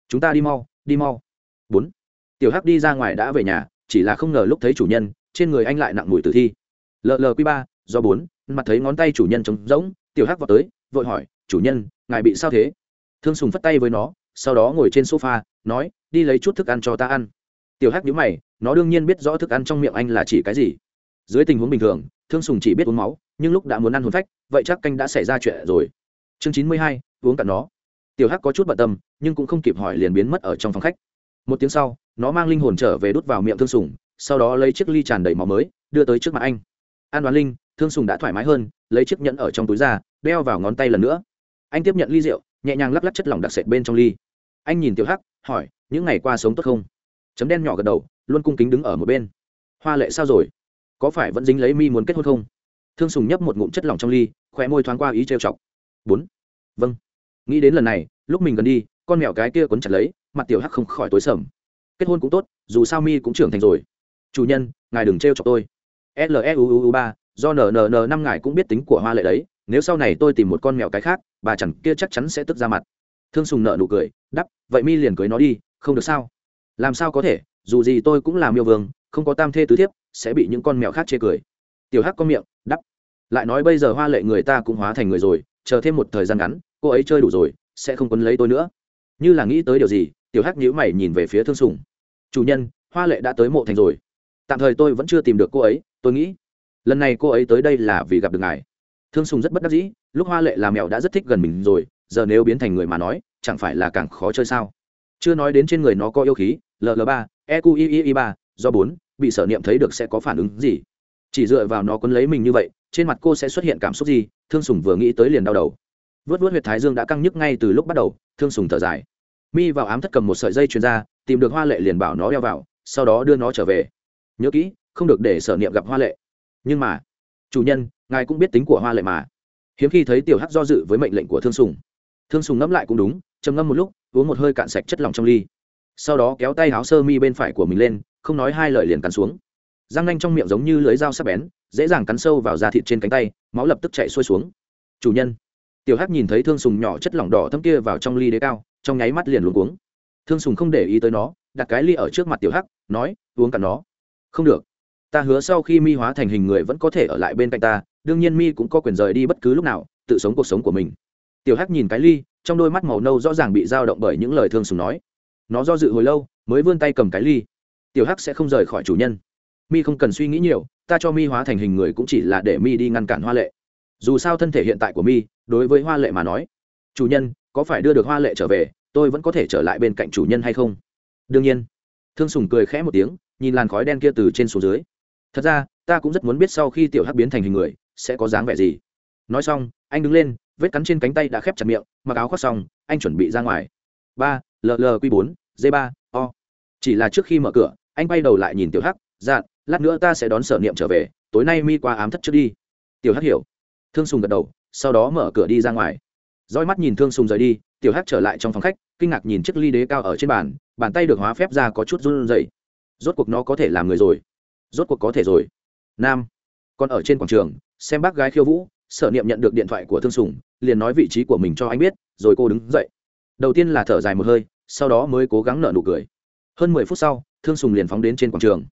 Chúng ta đi mau đi mau. Bốn. Tiểu hắc đi ra ngoài đã về nhà, chỉ là không ngờ lúc thấy chủ nhân, trên người anh lại nặng mùi tử thi. Llq ba, do bốn, mặt thấy ngón tay chủ nhân trống rỗng, tiểu hắc vào tới, vội hỏi, chủ nhân, ngài bị sao thế? Thương sùng phất tay với nó, sau đó ngồi trên sofa, nói, đi lấy chút thức ăn cho ta ăn. Tiểu hắc nhíu mày, nó đương nhiên biết rõ thức ăn trong miệng anh là chỉ cái gì. Dưới tình huống bình thường, thương sùng chỉ biết uống máu, nhưng lúc đã muốn ăn hồn phách, vậy chắc canh đã xảy ra chuyện rồi chương chín mươi hai, uống cạn nó. Tiểu hắc có chút bận tâm, nhưng cũng không kịp hỏi liền biến mất ở trong phòng khách. Một tiếng sau, nó mang linh hồn trở về đút vào miệng thương sùng, sau đó lấy chiếc ly tràn đầy máu mới, đưa tới trước mặt anh. An đoán linh, thương sùng đã thoải mái hơn, lấy chiếc nhẫn ở trong túi ra, đeo vào ngón tay lần nữa. Anh tiếp nhận ly rượu, nhẹ nhàng lắc lắc chất lỏng đặc sệt bên trong ly. Anh nhìn tiểu hắc, hỏi, những ngày qua sống tốt không? Chấm đen nhỏ gật đầu, luôn cung kính đứng ở một bên. Hoa lệ sao rồi? Có phải vẫn dính lấy mi muốn kết hôn không? Thương sùng nhấp một ngụm chất lỏng trong ly khỏe môi thoáng qua ý trêu chọc bốn. Vâng. Nghĩ đến lần này, lúc mình gần đi, con mèo cái kia quấn chặt lấy, mặt tiểu hắc không khỏi tối sầm. Kết hôn cũng tốt, dù sao mi cũng trưởng thành rồi. Chủ nhân, ngài đừng trêu chọc tôi. Leuu ba, do nnn năm ngài cũng biết tính của hoa lệ đấy, nếu sau này tôi tìm một con mèo cái khác, bà chẳng kia chắc chắn sẽ tức ra mặt. Thương sùng nợ nụ cười, đắp, vậy mi liền cưới nó đi, không được sao? Làm sao có thể, dù gì tôi cũng là miêu vương, không có tam thê tứ thiếp, sẽ bị những con mèo khác chê cười. Tiểu hắc có miệng, đắp, lại nói bây giờ hoa lệ người ta cũng hóa thành người rồi chờ thêm một thời gian ngắn, cô ấy chơi đủ rồi, sẽ không quấn lấy tôi nữa. Như là nghĩ tới điều gì, tiểu hắc nhíu mày nhìn về phía thương sùng. Chủ nhân, hoa lệ đã tới mộ thành rồi. Tạm thời tôi vẫn chưa tìm được cô ấy, tôi nghĩ lần này cô ấy tới đây là vì gặp được ngài. Thương sùng rất bất đắc dĩ, lúc hoa lệ làm mèo đã rất thích gần mình rồi, giờ nếu biến thành người mà nói, chẳng phải là càng khó chơi sao? Chưa nói đến trên người nó có yêu khí ll ba eqii ba, do bốn, bị sở niệm thấy được sẽ có phản ứng gì? Chỉ dựa vào nó quấn lấy mình như vậy, trên mặt cô sẽ xuất hiện cảm xúc gì? Thương sùng vừa nghĩ tới liền đau đầu. Vớt vớt huyệt thái dương đã căng nhức ngay từ lúc bắt đầu, thương sùng thở dài. Mi vào ám thất cầm một sợi dây chuyền ra, tìm được hoa lệ liền bảo nó đeo vào, sau đó đưa nó trở về. Nhớ kỹ, không được để sở niệm gặp hoa lệ. Nhưng mà, chủ nhân, ngài cũng biết tính của hoa lệ mà. Hiếm khi thấy tiểu hắc do dự với mệnh lệnh của thương sùng. Thương sùng ngẫm lại cũng đúng, trầm ngâm một lúc, uống một hơi cạn sạch chất lỏng trong ly. Sau đó kéo tay áo sơ mi bên phải của mình lên, không nói hai lời liền cắn xuống răng nanh trong miệng giống như lưới dao sắc bén, dễ dàng cắn sâu vào da thịt trên cánh tay, máu lập tức chạy xuôi xuống. Chủ nhân. Tiểu hắc nhìn thấy thương sùng nhỏ chất lỏng đỏ thâm kia vào trong ly đế cao, trong nháy mắt liền luống cuống. Thương sùng không để ý tới nó, đặt cái ly ở trước mặt tiểu hắc, nói, uống cả nó. Không được. Ta hứa sau khi mi hóa thành hình người vẫn có thể ở lại bên cạnh ta, đương nhiên mi cũng có quyền rời đi bất cứ lúc nào, tự sống cuộc sống của mình. Tiểu hắc nhìn cái ly, trong đôi mắt màu nâu rõ ràng bị dao động bởi những lời thương sùng nói. Nó do dự hồi lâu, mới vươn tay cầm cái ly. Tiểu hắc sẽ không rời khỏi chủ nhân mi không cần suy nghĩ nhiều, ta cho mi hóa thành hình người cũng chỉ là để mi đi ngăn cản hoa lệ. Dù sao thân thể hiện tại của mi, đối với hoa lệ mà nói, chủ nhân, có phải đưa được hoa lệ trở về, tôi vẫn có thể trở lại bên cạnh chủ nhân hay không? Đương nhiên. Thương sùng cười khẽ một tiếng, nhìn làn khói đen kia từ trên xuống dưới. Thật ra, ta cũng rất muốn biết sau khi tiểu hắc biến thành hình người, sẽ có dáng vẻ gì. Nói xong, anh đứng lên, vết cắn trên cánh tay đã khép chặt miệng, mặc áo khoác xong, anh chuẩn bị ra ngoài. Ba lq bốn, d ba, o. Chỉ là trước khi mở cửa, anh bay đầu lại nhìn tiểu hắc dạn lát nữa ta sẽ đón sở niệm trở về, tối nay mi qua ám thất trước đi. Tiểu hắc hiểu. Thương sùng gật đầu, sau đó mở cửa đi ra ngoài. Roi mắt nhìn thương sùng rời đi, tiểu hắc trở lại trong phòng khách, kinh ngạc nhìn chiếc ly đế cao ở trên bàn bàn tay được hóa phép ra có chút run rẩy. Rốt cuộc nó có thể làm người rồi. Rốt cuộc có thể rồi. Nam còn ở trên quảng trường, xem bác gái khiêu vũ, sở niệm nhận được điện thoại của thương sùng, liền nói vị trí của mình cho anh biết, rồi cô đứng dậy. Đầu tiên là thở dài một hơi, sau đó mới cố gắng nợ nụ cười. Hơn mười phút sau, thương sùng liền phóng đến trên quảng trường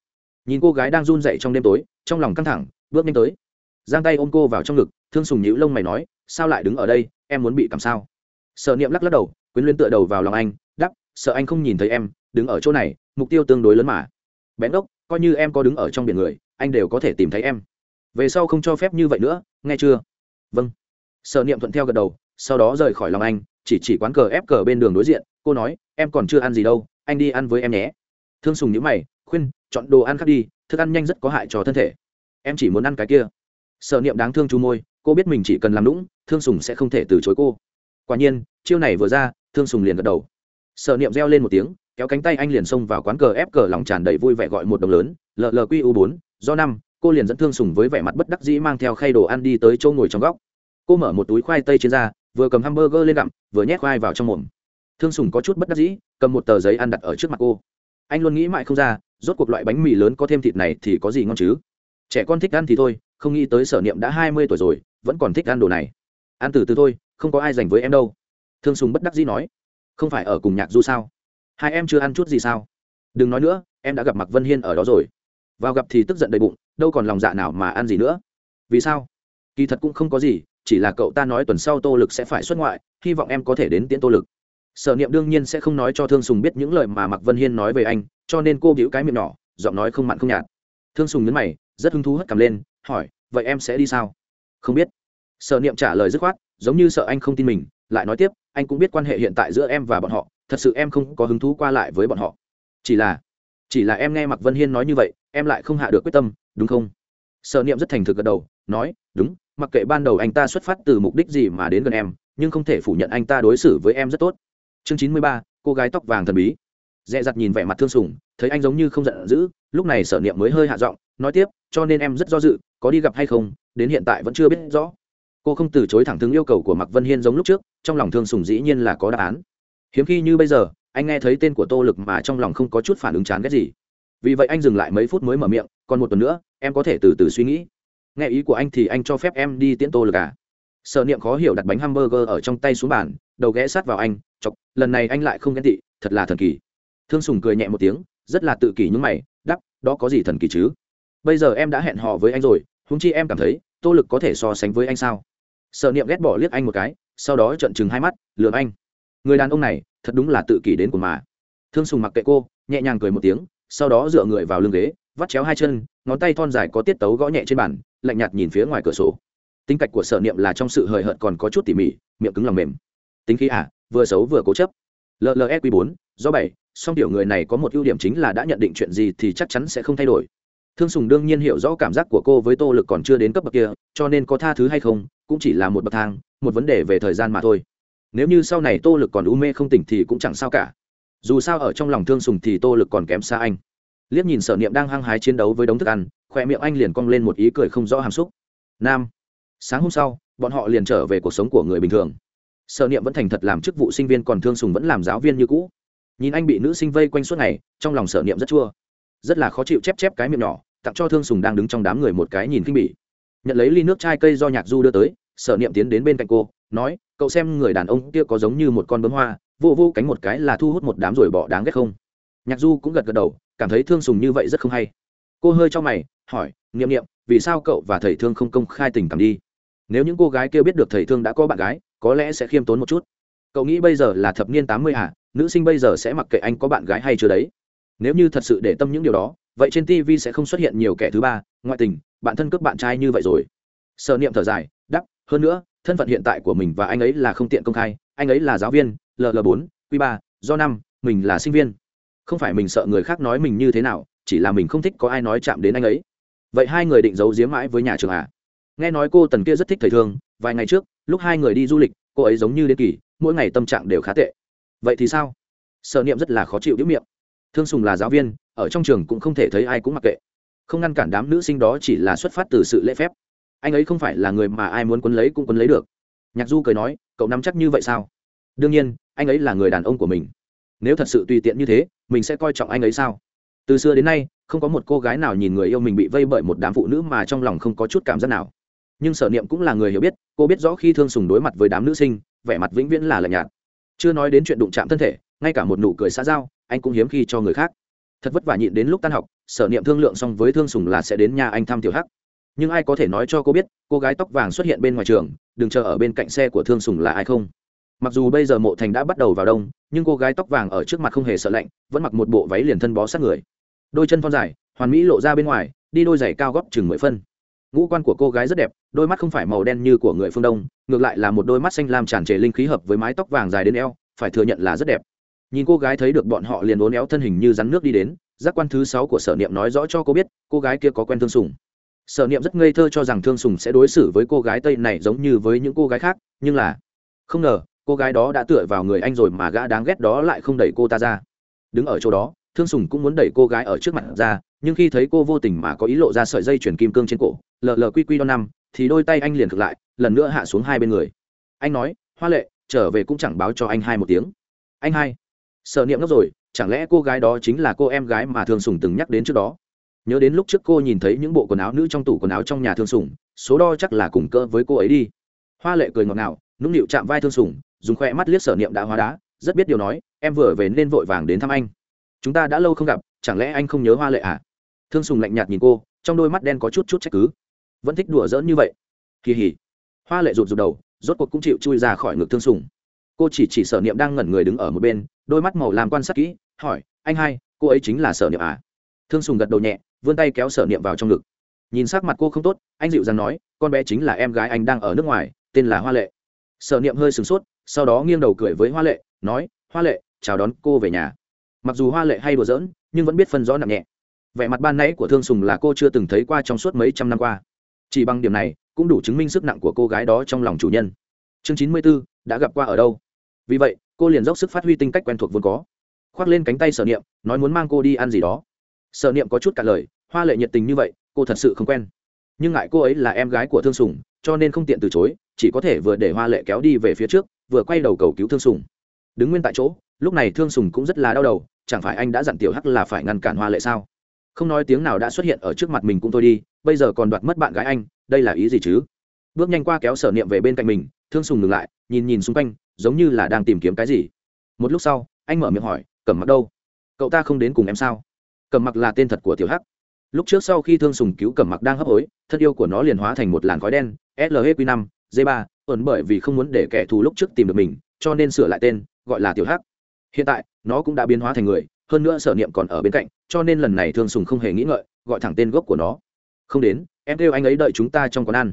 nhìn cô gái đang run dậy trong đêm tối, trong lòng căng thẳng, bước nhanh tới. Giang tay ôm cô vào trong ngực, thương sùng nhữ lông mày nói, sao lại đứng ở đây? Em muốn bị cầm sao? Sợ niệm lắc lắc đầu, quyến luyến tựa đầu vào lòng anh đắp sợ anh không nhìn thấy em, đứng ở chỗ này, mục tiêu tương đối lớn mà. Bén ốc, coi như em có đứng ở trong biển người, anh đều có thể tìm thấy em. Về sau không cho phép như vậy nữa, nghe chưa? Vâng. Sợ niệm thuận theo gật đầu, sau đó rời khỏi lòng anh, chỉ chỉ quán cờ ép cờ bên đường đối diện, cô nói, em còn chưa ăn gì đâu, anh đi ăn với em nhé. Thương sùng nhữ mày, khuyên chọn đồ ăn khác đi, thức ăn nhanh rất có hại cho thân thể. Em chỉ muốn ăn cái kia. Sợ niệm đáng thương chu môi, cô biết mình chỉ cần làm lũng thương sùng sẽ không thể từ chối cô. Quả nhiên, chiêu này vừa ra, thương sùng liền gật đầu. Sợ niệm reo lên một tiếng, kéo cánh tay anh liền xông vào quán cờ ép cờ lòng tràn đầy vui vẻ gọi một đồng lớn llqu bốn, do năm, cô liền dẫn thương sùng với vẻ mặt bất đắc dĩ mang theo khay đồ ăn đi tới chỗ ngồi trong góc. Cô mở một túi khoai tây trên da, vừa cầm hamburger lên gặm, vừa nhét khoai vào trong mồm. Thương sùng có chút bất đắc dĩ, cầm một tờ giấy ăn đặt ở trước mặt cô anh luôn nghĩ mãi không ra, rốt cuộc loại bánh mì lớn có thêm thịt này thì có gì ngon chứ? Trẻ con thích ăn thì thôi, không nghĩ tới sở niệm đã hai mươi tuổi rồi, vẫn còn thích ăn đồ này. Ăn từ từ thôi, không có ai dành với em đâu. Thương sùng bất đắc dĩ nói. Không phải ở cùng nhạc du sao? Hai em chưa ăn chút gì sao? Đừng nói nữa, em đã gặp mặc vân hiên ở đó rồi. Vào gặp thì tức giận đầy bụng, đâu còn lòng dạ nào mà ăn gì nữa. Vì sao? Kỳ thật cũng không có gì, chỉ là cậu ta nói tuần sau tô lực sẽ phải xuất ngoại, hy vọng em có thể đến tiễn tô lực sở niệm đương nhiên sẽ không nói cho thương sùng biết những lời mà mạc vân hiên nói về anh, cho nên cô bĩu cái miệng nhỏ, giọng nói không mặn không nhạt. Thương sùng nhấn mày, rất hứng thú hất cầm lên, hỏi, vậy em sẽ đi sao? Không biết. Sở niệm trả lời dứt khoát, giống như sợ anh không tin mình, lại nói tiếp, anh cũng biết quan hệ hiện tại giữa em và bọn họ, thật sự em không có hứng thú qua lại với bọn họ. Chỉ là chỉ là em nghe mạc vân hiên nói như vậy, em lại không hạ được quyết tâm, đúng không? Sở niệm rất thành thực gật đầu, nói, đúng, mặc kệ ban đầu anh ta xuất phát từ mục đích gì mà đến gần em, nhưng không thể phủ nhận anh ta đối xử với em rất tốt chương chín mươi ba, cô gái tóc vàng thần bí. Dẹ dặt nhìn vẻ mặt thương sùng, thấy anh giống như không giận dữ, lúc này sở niệm mới hơi hạ giọng, nói tiếp, cho nên em rất do dự, có đi gặp hay không, đến hiện tại vẫn chưa biết rõ. Cô không từ chối thẳng thừng yêu cầu của mạc vân hiên giống lúc trước, trong lòng thương sùng dĩ nhiên là có đáp án. Hiếm khi như bây giờ, anh nghe thấy tên của tô lực mà trong lòng không có chút phản ứng chán ghét gì. Vì vậy anh dừng lại mấy phút mới mở miệng, còn một tuần nữa, em có thể từ từ suy nghĩ. Nghe ý của anh thì anh cho phép em đi tiễn tô lực à? Sở niệm khó hiểu đặt bánh hamburger ở trong tay xuống bàn đầu ghé sát vào anh, chọc, lần này anh lại không ghen tị, thật là thần kỳ. Thương sùng cười nhẹ một tiếng, rất là tự kỷ những mày đắp đó có gì thần kỳ chứ? Bây giờ em đã hẹn hò với anh rồi húng chi em cảm thấy, tô lực có thể so sánh với anh sao? Sợ niệm ghét bỏ liếc anh một cái, sau đó trợn chừng hai mắt lượm anh. Người đàn ông này, thật đúng là tự kỷ đến của mà. Thương sùng mặc kệ cô, nhẹ nhàng cười một tiếng, sau đó dựa người vào lưng ghế, vắt chéo hai chân, ngón tay thon dài có tiết tấu gõ nhẹ trên bàn, lạnh nhạt nhìn phía ngoài cửa sổ. Tính cách của sở niệm là trong sự hời hợt còn có chút tỉ mỉ, miệng cứng lòng mềm tính khí à vừa xấu vừa cố chấp. Llsq bốn, do bảy, song tiểu người này có một ưu điểm chính là đã nhận định chuyện gì thì chắc chắn sẽ không thay đổi. Thương sùng đương nhiên hiểu rõ cảm giác của cô với tô lực còn chưa đến cấp bậc kia, cho nên có tha thứ hay không, cũng chỉ là một bậc thang, một vấn đề về thời gian mà thôi. Nếu như sau này tô lực còn u mê không tỉnh thì cũng chẳng sao cả. Dù sao ở trong lòng thương sùng thì tô lực còn kém xa anh. Liếc nhìn sở niệm đang hăng hái chiến đấu với đống thức ăn khoe miệng anh liền cong lên một ý cười không rõ hàm xúc. Nam, sáng hôm sau, bọn họ liền trở về cuộc sống của người bình thường sở niệm vẫn thành thật làm chức vụ sinh viên còn thương sùng vẫn làm giáo viên như cũ. Nhìn anh bị nữ sinh vây quanh suốt ngày trong lòng sở niệm rất chua. Rất là khó chịu chép chép cái miệng nhỏ tặng cho thương sùng đang đứng trong đám người một cái nhìn khinh bỉ. Nhận lấy ly nước chai cây do nhạc du đưa tới sở niệm tiến đến bên cạnh cô nói cậu xem người đàn ông kia có giống như một con bướm hoa vô vô cánh một cái là thu hút một đám rồi bỏ đáng ghét không? Nhạc du cũng gật gật đầu cảm thấy thương sùng như vậy rất không hay. Cô hơi cho mày hỏi Niệm Niệm, vì sao cậu và thầy thương không công khai tình cảm đi? Nếu những cô gái kia biết được thầy thương đã có bạn gái có lẽ sẽ khiêm tốn một chút. Cậu nghĩ bây giờ là thập niên tám mươi à? Nữ sinh bây giờ sẽ mặc kệ anh có bạn gái hay chưa đấy. Nếu như thật sự để tâm những điều đó, vậy trên tv sẽ không xuất hiện nhiều kẻ thứ ba. Ngoại tình, bạn thân cướp bạn trai như vậy rồi. Sợ niệm thở dài đắp hơn nữa, thân phận hiện tại của mình và anh ấy là không tiện công khai. Anh ấy là giáo viên ll bốn, q ba, do năm, mình là sinh viên. Không phải mình sợ người khác nói mình như thế nào, chỉ là mình không thích có ai nói chạm đến anh ấy. Vậy hai người định giấu giếm mãi với nhà trường à? Nghe nói cô tần kia rất thích thầy thương vài ngày trước, lúc hai người đi du lịch, cô ấy giống như đ ế kỳ, mỗi ngày tâm trạng đều khá tệ. Vậy thì sao? Sợ niệm rất là khó chịu đĩu miệng. Thương sùng là giáo viên, ở trong trường cũng không thể thấy ai cũng mặc kệ. Không ngăn cản đám nữ sinh đó chỉ là xuất phát từ sự lễ phép. Anh ấy không phải là người mà ai muốn quấn lấy cũng quấn lấy được. Nhạc du cười nói, cậu nắm chắc như vậy sao? Đương nhiên, anh ấy là người đàn ông của mình. Nếu thật sự tùy tiện như thế, mình sẽ coi trọng anh ấy sao? Từ xưa đến nay, không có một cô gái nào nhìn người yêu mình bị vây bởi một đám phụ nữ mà trong lòng không có chút cảm giác nào nhưng sở niệm cũng là người hiểu biết, cô biết rõ khi thương sùng đối mặt với đám nữ sinh, vẻ mặt vĩnh viễn là lạnh nhạt. Chưa nói đến chuyện đụng chạm thân thể, ngay cả một nụ cười xã giao, anh cũng hiếm khi cho người khác. Thật vất vả nhịn đến lúc tan học, sở niệm thương lượng xong với thương sùng là sẽ đến nhà anh thăm tiểu hắc. Nhưng ai có thể nói cho cô biết, cô gái tóc vàng xuất hiện bên ngoài trường, đừng chờ ở bên cạnh xe của thương sùng là ai không? Mặc dù bây giờ mộ thành đã bắt đầu vào đông, nhưng cô gái tóc vàng ở trước mặt không hề sợ lạnh, vẫn mặc một bộ váy liền thân bó sát người. Đôi chân thon dài, hoàn mỹ lộ ra bên ngoài, đi đôi giày cao góp chừng mười phân. Ngũ quan của cô gái rất đẹp đôi mắt không phải màu đen như của người phương đông, ngược lại là một đôi mắt xanh lam tràn trề linh khí hợp với mái tóc vàng dài đến eo, phải thừa nhận là rất đẹp. Nhìn cô gái thấy được bọn họ liền uốn éo thân hình như rắn nước đi đến, giác quan thứ sáu của sở niệm nói rõ cho cô biết, cô gái kia có quen thương sùng sở niệm rất ngây thơ cho rằng thương sùng sẽ đối xử với cô gái tây này giống như với những cô gái khác, nhưng là, không ngờ, cô gái đó đã tựa vào người anh rồi mà gã đáng ghét đó lại không đẩy cô ta ra. Đứng ở chỗ đó, thương sùng cũng muốn đẩy cô gái ở trước mặt ra, nhưng khi thấy cô vô tình mà có ý lộ ra sợi dây chuyển kim cương trên cổ, lờ lờ quy quy đo năm thì đôi tay anh liền cực lại, lần nữa hạ xuống hai bên người. Anh nói, hoa lệ, trở về cũng chẳng báo cho anh hai một tiếng. Anh hai, sợ niệm ngốc rồi, chẳng lẽ cô gái đó chính là cô em gái mà thương sùng từng nhắc đến trước đó? Nhớ đến lúc trước cô nhìn thấy những bộ quần áo nữ trong tủ quần áo trong nhà thương sùng, số đo chắc là cùng cỡ với cô ấy đi. Hoa lệ cười ngọt ngào, nũng nịu chạm vai thương sùng, dùng khoe mắt liếc sở niệm đã hóa đá, rất biết điều nói, em vừa về nên vội vàng đến thăm anh. Chúng ta đã lâu không gặp, chẳng lẽ anh không nhớ hoa lệ à? Thương sùng lạnh nhạt nhìn cô, trong đôi mắt đen có chút chút trách cứ vẫn thích đùa giỡn như vậy. Kỳ hỉ. Hoa lệ rụt rụt đầu, rốt cuộc cũng chịu chui ra khỏi ngực thương sùng. Cô chỉ chỉ sở niệm đang ngẩn người đứng ở một bên, đôi mắt màu làm quan sát kỹ, hỏi, anh hai, cô ấy chính là sở niệm à? Thương sùng gật đầu nhẹ, vươn tay kéo sở niệm vào trong ngực. Nhìn sắc mặt cô không tốt, anh dịu dàng nói, con bé chính là em gái anh đang ở nước ngoài, tên là hoa lệ. Sở niệm hơi sửng sốt, sau đó nghiêng đầu cười với hoa lệ, nói, hoa lệ, chào đón cô về nhà. Mặc dù hoa lệ hay đùa giỡn, nhưng vẫn biết phân rõ nặng nhẹ. Vẻ mặt ban nãy của thương sùng là cô chưa từng thấy qua trong suốt mấy trăm năm qua chỉ bằng điểm này, cũng đủ chứng minh sức nặng của cô gái đó trong lòng chủ nhân. Chương chín mươi b ố đã gặp qua ở đâu? Vì vậy, cô liền dốc sức phát huy tinh cách quen thuộc vốn có. Khoác lên cánh tay sở niệm, nói muốn mang cô đi ăn gì đó. Sở niệm có chút cả lời, hoa lệ nhiệt tình như vậy, cô thật sự không quen. Nhưng ngại cô ấy là em gái của thương sùng, cho nên không tiện từ chối, chỉ có thể vừa để hoa lệ kéo đi về phía trước, vừa quay đầu cầu cứu thương sùng. Đứng nguyên tại chỗ, lúc này thương sùng cũng rất là đau đầu, chẳng phải anh đã dặn tiểu hắc là phải ngăn cản hoa lệ sao? Không nói tiếng nào đã xuất hiện ở trước mặt mình cũng thôi đi, bây giờ còn đoạt mất bạn gái anh, đây là ý gì chứ? Bước nhanh qua kéo sở niệm về bên cạnh mình, thương sùng ngừng lại, nhìn nhìn xung quanh, giống như là đang tìm kiếm cái gì. Một lúc sau, anh mở miệng hỏi, cẩm mặc đâu? Cậu ta không đến cùng em sao? Cẩm mặc là tên thật của tiểu hắc. Lúc trước sau khi thương sùng cứu cẩm mặc đang hấp hối, thân yêu của nó liền hóa thành một làn khói đen lhq năm d ba, ẩn bởi vì không muốn để kẻ thù lúc trước tìm được mình, cho nên sửa lại tên, gọi là tiểu hắc. Hiện tại, nó cũng đã biến hóa thành người hơn nữa sở niệm còn ở bên cạnh, cho nên lần này thương sùng không hề nghĩ ngợi, gọi thẳng tên gốc của nó. Không đến, em kêu anh ấy đợi chúng ta trong quán ăn.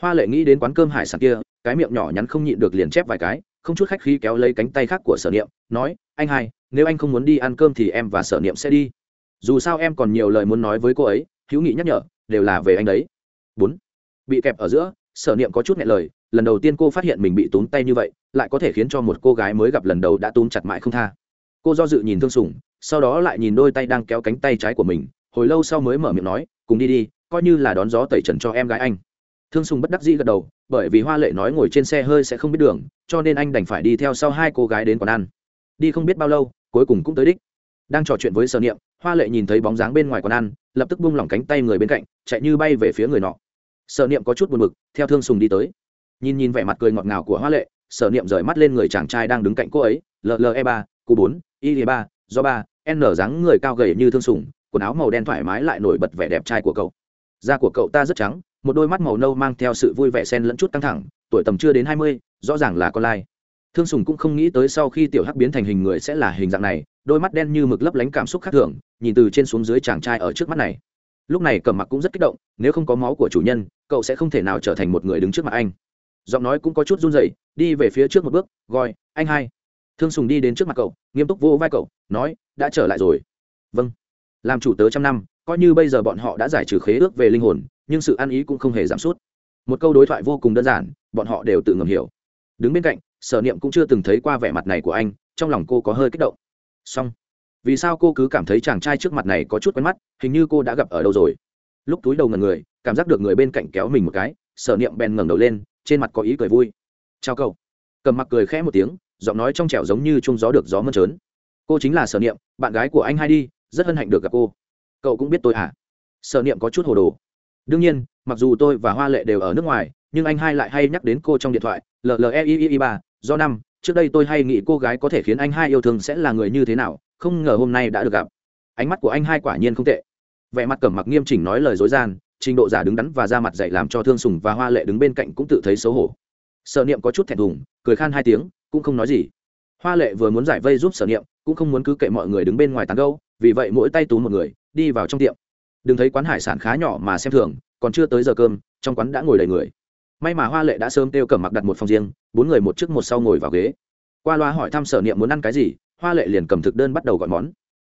Hoa lệ nghĩ đến quán cơm hải sản kia, cái miệng nhỏ nhắn không nhịn được liền chép vài cái, không chút khách khí kéo lấy cánh tay khác của sở niệm, nói, anh hai, nếu anh không muốn đi ăn cơm thì em và sở niệm sẽ đi. Dù sao em còn nhiều lời muốn nói với cô ấy, hữu nghị nhắc nhở, đều là về anh đấy. Bốn, bị kẹp ở giữa, sở niệm có chút nhẹ lời, lần đầu tiên cô phát hiện mình bị túm tay như vậy, lại có thể khiến cho một cô gái mới gặp lần đầu đã túm chặt mãi không tha. Cô do dự nhìn thương sủng sau đó lại nhìn đôi tay đang kéo cánh tay trái của mình, hồi lâu sau mới mở miệng nói, cùng đi đi, coi như là đón gió tẩy trần cho em gái anh. Thương sùng bất đắc dĩ gật đầu, bởi vì hoa lệ nói ngồi trên xe hơi sẽ không biết đường, cho nên anh đành phải đi theo sau hai cô gái đến quán ăn. Đi không biết bao lâu, cuối cùng cũng tới đích. Đang trò chuyện với sở niệm, hoa lệ nhìn thấy bóng dáng bên ngoài quán ăn, lập tức bung lỏng cánh tay người bên cạnh, chạy như bay về phía người nọ. Sở niệm có chút buồn bực, theo thương sùng đi tới. Nhìn nhìn vẻ mặt cười ngọt ngào của hoa lệ, sở niệm rời mắt lên người chàng trai đang đứng cạnh cô ấy lle ba cu bốn y ba, do ba n dáng người cao gầy như thương sùng quần áo màu đen thoải mái lại nổi bật vẻ đẹp trai của cậu. Da của cậu ta rất trắng, một đôi mắt màu nâu mang theo sự vui vẻ xen lẫn chút căng thẳng, tuổi tầm chưa đến hai mươi, rõ ràng là con lai. Thương sùng cũng không nghĩ tới sau khi tiểu hắc biến thành hình người sẽ là hình dạng này, đôi mắt đen như mực lấp lánh cảm xúc khác thường, nhìn từ trên xuống dưới chàng trai ở trước mắt này. Lúc này cầm mặc cũng rất kích động, nếu không có máu của chủ nhân, cậu sẽ không thể nào trở thành một người đứng trước mặt anh. Giọng nói cũng có chút run rẩy, đi về phía trước một bước gọi anh hai thương sùng đi đến trước mặt cậu, nghiêm túc vô vai cậu, nói, đã trở lại rồi. Vâng. Làm chủ tớ trăm năm, coi như bây giờ bọn họ đã giải trừ khế ước về linh hồn, nhưng sự ăn ý cũng không hề giảm sút. Một câu đối thoại vô cùng đơn giản, bọn họ đều tự ngầm hiểu. Đứng bên cạnh, sở niệm cũng chưa từng thấy qua vẻ mặt này của anh, trong lòng cô có hơi kích động. Song vì sao cô cứ cảm thấy chàng trai trước mặt này có chút quen mắt, hình như cô đã gặp ở đâu rồi? Lúc túi đầu ngần người, cảm giác được người bên cạnh kéo mình một cái, sở niệm bèn ngẩng đầu lên, trên mặt có ý cười vui. Chào cậu. Cầm mặc cười khẽ một tiếng giọng nói trong trẻo giống như chung gió được gió mơn trớn. Cô chính là sở niệm, bạn gái của anh hai đi, rất hân hạnh được gặp cô. Cậu cũng biết tôi à? Sở niệm có chút hồ đồ. Đương nhiên, mặc dù tôi và hoa lệ đều ở nước ngoài, nhưng anh hai lại hay nhắc đến cô trong điện thoại llei ba, do năm, trước đây tôi hay nghĩ cô gái có thể khiến anh hai yêu thương sẽ là người như thế nào, không ngờ hôm nay đã được gặp. Ánh mắt của anh hai quả nhiên không tệ. Vẻ mặt cẩm mặc nghiêm chỉnh nói lời dối gian, trình độ giả đứng đắn và ra mặt dạy làm cho thương sùng và hoa lệ đứng bên cạnh cũng tự thấy xấu hổ. Sợ niệm có chút thẹn thùng, cười khan hai tiếng cũng không nói gì. Hoa lệ vừa muốn giải vây giúp sở niệm, cũng không muốn cứ kệ mọi người đứng bên ngoài tán gâu vì vậy mỗi tay tú một người, đi vào trong tiệm. Đừng thấy quán hải sản khá nhỏ mà xem thường, còn chưa tới giờ cơm, trong quán đã ngồi đầy người. May mà hoa lệ đã sớm kêu cầm mặc đặt một phòng riêng, bốn người một trước một sau ngồi vào ghế. Qua loa hỏi thăm sở niệm muốn ăn cái gì, hoa lệ liền cầm thực đơn bắt đầu gọi món.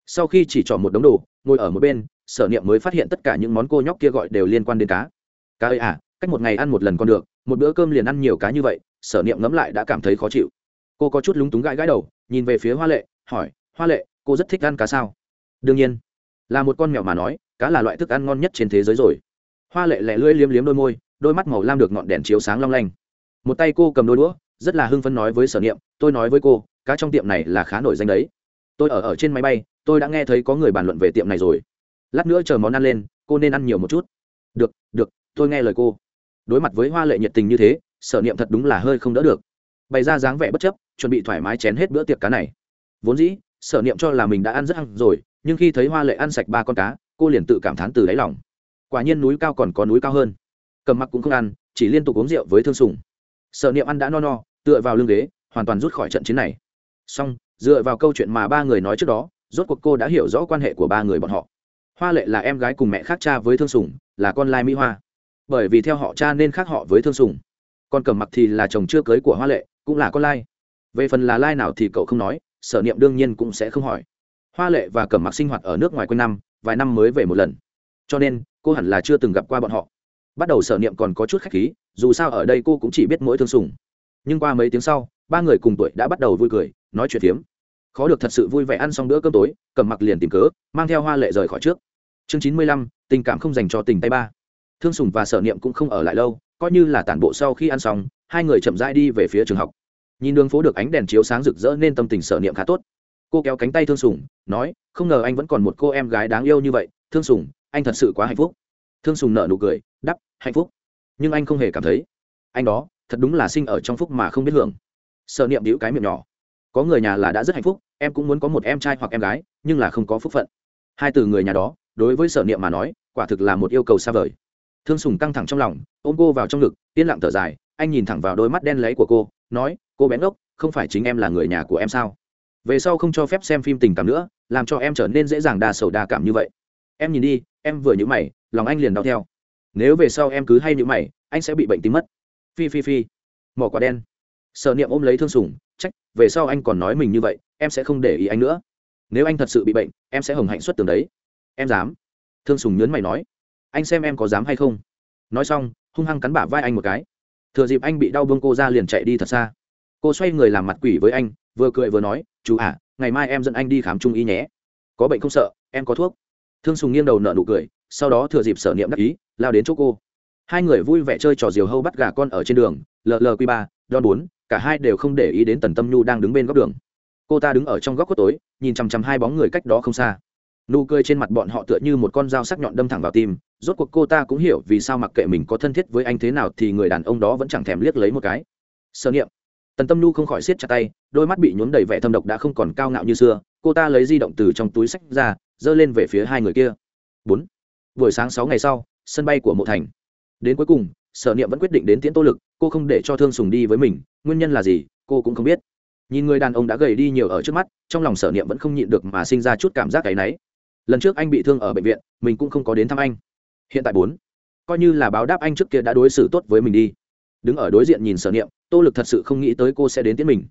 Sau khi chỉ chọn một đống đồ, ngồi ở một bên, sở niệm mới phát hiện tất cả những món cô nhóc kia gọi đều liên quan đến cá. Cá ơi à cách một ngày ăn một lần còn được, một bữa cơm liền ăn nhiều cá như vậy, sở niệm ngẫm lại đã cảm thấy khó chịu cô có chút lúng túng gãi gãi đầu, nhìn về phía hoa lệ, hỏi, hoa lệ, cô rất thích ăn cá sao? Đương nhiên. Là một con mèo mà nói, cá là loại thức ăn ngon nhất trên thế giới rồi. Hoa lệ lẹ lưỡi liếm liếm đôi môi, đôi mắt màu lam được ngọn đèn chiếu sáng long lanh. Một tay cô cầm đôi đũa, rất là hưng phấn nói với sở niệm, tôi nói với cô, cá trong tiệm này là khá nổi danh đấy. Tôi ở ở trên máy bay, tôi đã nghe thấy có người bàn luận về tiệm này rồi. Lát nữa chờ món ăn lên, cô nên ăn nhiều một chút. Được được, tôi nghe lời cô. Đối mặt với hoa lệ nhiệt tình như thế, sở niệm thật đúng là hơi không đỡ được. Bày ra dáng vẻ bất chấp chuẩn bị thoải mái chén hết bữa tiệc cá này. Vốn dĩ, sở niệm cho là mình đã ăn rất ăn rồi, nhưng khi thấy hoa lệ ăn sạch ba con cá, cô liền tự cảm thán từ đáy lòng. Quả nhiên núi cao còn có núi cao hơn. Cầm mặc cũng không ăn, chỉ liên tục uống rượu với thương sùng. Sở niệm ăn đã no no, tựa vào lưng ghế, hoàn toàn rút khỏi trận chiến này. Xong, dựa vào câu chuyện mà ba người nói trước đó, rốt cuộc cô đã hiểu rõ quan hệ của ba người bọn họ. Hoa lệ là em gái cùng mẹ khác cha với thương sùng, là con lai mỹ hoa. Bởi vì theo họ cha nên khác họ với thương sùng. Còn cầm mặc thì là chồng chưa cưới của hoa lệ, cũng là con lai về phần là lai nào thì cậu không nói, sở niệm đương nhiên cũng sẽ không hỏi. Hoa lệ và cẩm mặc sinh hoạt ở nước ngoài quanh năm, vài năm mới về một lần. Cho nên, cô hẳn là chưa từng gặp qua bọn họ. Bắt đầu sở niệm còn có chút khách khí, dù sao ở đây cô cũng chỉ biết mỗi thương sùng. Nhưng qua mấy tiếng sau, ba người cùng tuổi đã bắt đầu vui cười, nói chuyện phiếm. Khó được thật sự vui vẻ ăn xong bữa cơm tối cầm mặc liền tìm cớ, mang theo hoa lệ rời khỏi trước. Chương chín mươi lăm, tình cảm không dành cho tình tay ba. Thương sùng và sở niệm cũng không ở lại lâu, coi như là tản bộ sau khi ăn xong, hai người chậm rãi đi về phía trường học nhìn đường phố được ánh đèn chiếu sáng rực rỡ nên tâm tình sở niệm khá tốt. Cô kéo cánh tay thương sùng, nói, không ngờ anh vẫn còn một cô em gái đáng yêu như vậy. Thương sùng, anh thật sự quá hạnh phúc. Thương sùng nợ nụ cười đắp hạnh phúc. Nhưng anh không hề cảm thấy. Anh đó, thật đúng là sinh ở trong phúc mà không biết hưởng. Sợ niệm đĩu cái miệng nhỏ. Có người nhà là đã rất hạnh phúc, em cũng muốn có một em trai hoặc em gái, nhưng là không có phúc phận. Hai từ người nhà đó, đối với sở niệm mà nói, quả thực là một yêu cầu xa vời. Thương sùng căng thẳng trong lòng, ôm cô vào trong ngực, yên lặng thở dài, anh nhìn thẳng vào đôi mắt đen lấy của cô nói, cô bé ngốc, không phải chính em là người nhà của em sao? Về sau không cho phép xem phim tình cảm nữa, làm cho em trở nên dễ dàng đa sầu đa cảm như vậy. Em nhìn đi, em vừa nhữ mày, lòng anh liền đau theo. Nếu về sau em cứ hay nhữ mày, anh sẽ bị bệnh tím mất. Phi phi phi. Mỏ quả đen. Sợ niệm ôm lấy thương sùng trách, về sau anh còn nói mình như vậy, em sẽ không để ý anh nữa. Nếu anh thật sự bị bệnh, em sẽ hồng hạnh xuất tường đấy. Em dám? Thương sùng nhớn mày nói. Anh xem em có dám hay không? Nói xong, hung hăng cắn bả vai anh một cái thừa dịp anh bị đau bông cô ra liền chạy đi thật xa. Cô xoay người làm mặt quỷ với anh, vừa cười vừa nói, chú à ngày mai em dẫn anh đi khám trung y nhé. Có bệnh không sợ, em có thuốc. Thương sùng nghiêng đầu nợ nụ cười, sau đó thừa dịp sở niệm đắc ý, lao đến chỗ cô. Hai người vui vẻ chơi trò diều hâu bắt gà con ở trên đường lờ q ba đon bốn, cả hai đều không để ý đến tần tâm nhu đang đứng bên góc đường. Cô ta đứng ở trong góc khuất tối, nhìn chằm chằm hai bóng người cách đó không xa nụ cười trên mặt bọn họ tựa như một con dao sắc nhọn đâm thẳng vào tim, rốt cuộc cô ta cũng hiểu vì sao mặc kệ mình có thân thiết với anh thế nào thì người đàn ông đó vẫn chẳng thèm liếc lấy một cái. Sở niệm. Tần tâm nhu không khỏi siết chặt tay, đôi mắt bị nhuốm đầy vẻ thâm độc đã không còn cao ngạo như xưa, cô ta lấy di động từ trong túi sách ra, giơ lên về phía hai người kia. Bốn. Buổi sáng sáu ngày sau, sân bay của mộ thành. Đến cuối cùng, sở niệm vẫn quyết định đến tiễn tô lực, cô không để cho thương sùng đi với mình, nguyên nhân là gì, cô cũng không biết. Nhìn người đàn ông đã gầy đi nhiều ở trước mắt, trong lòng sở niệm vẫn không nhịn được mà sinh ra chút cảm giác cái náy lần trước anh bị thương ở bệnh viện, mình cũng không có đến thăm anh. Hiện tại bốn, coi như là báo đáp anh trước kia đã đối xử tốt với mình đi. Đứng ở đối diện nhìn sở niệm, tô lực thật sự không nghĩ tới cô sẽ đến tiễn mình.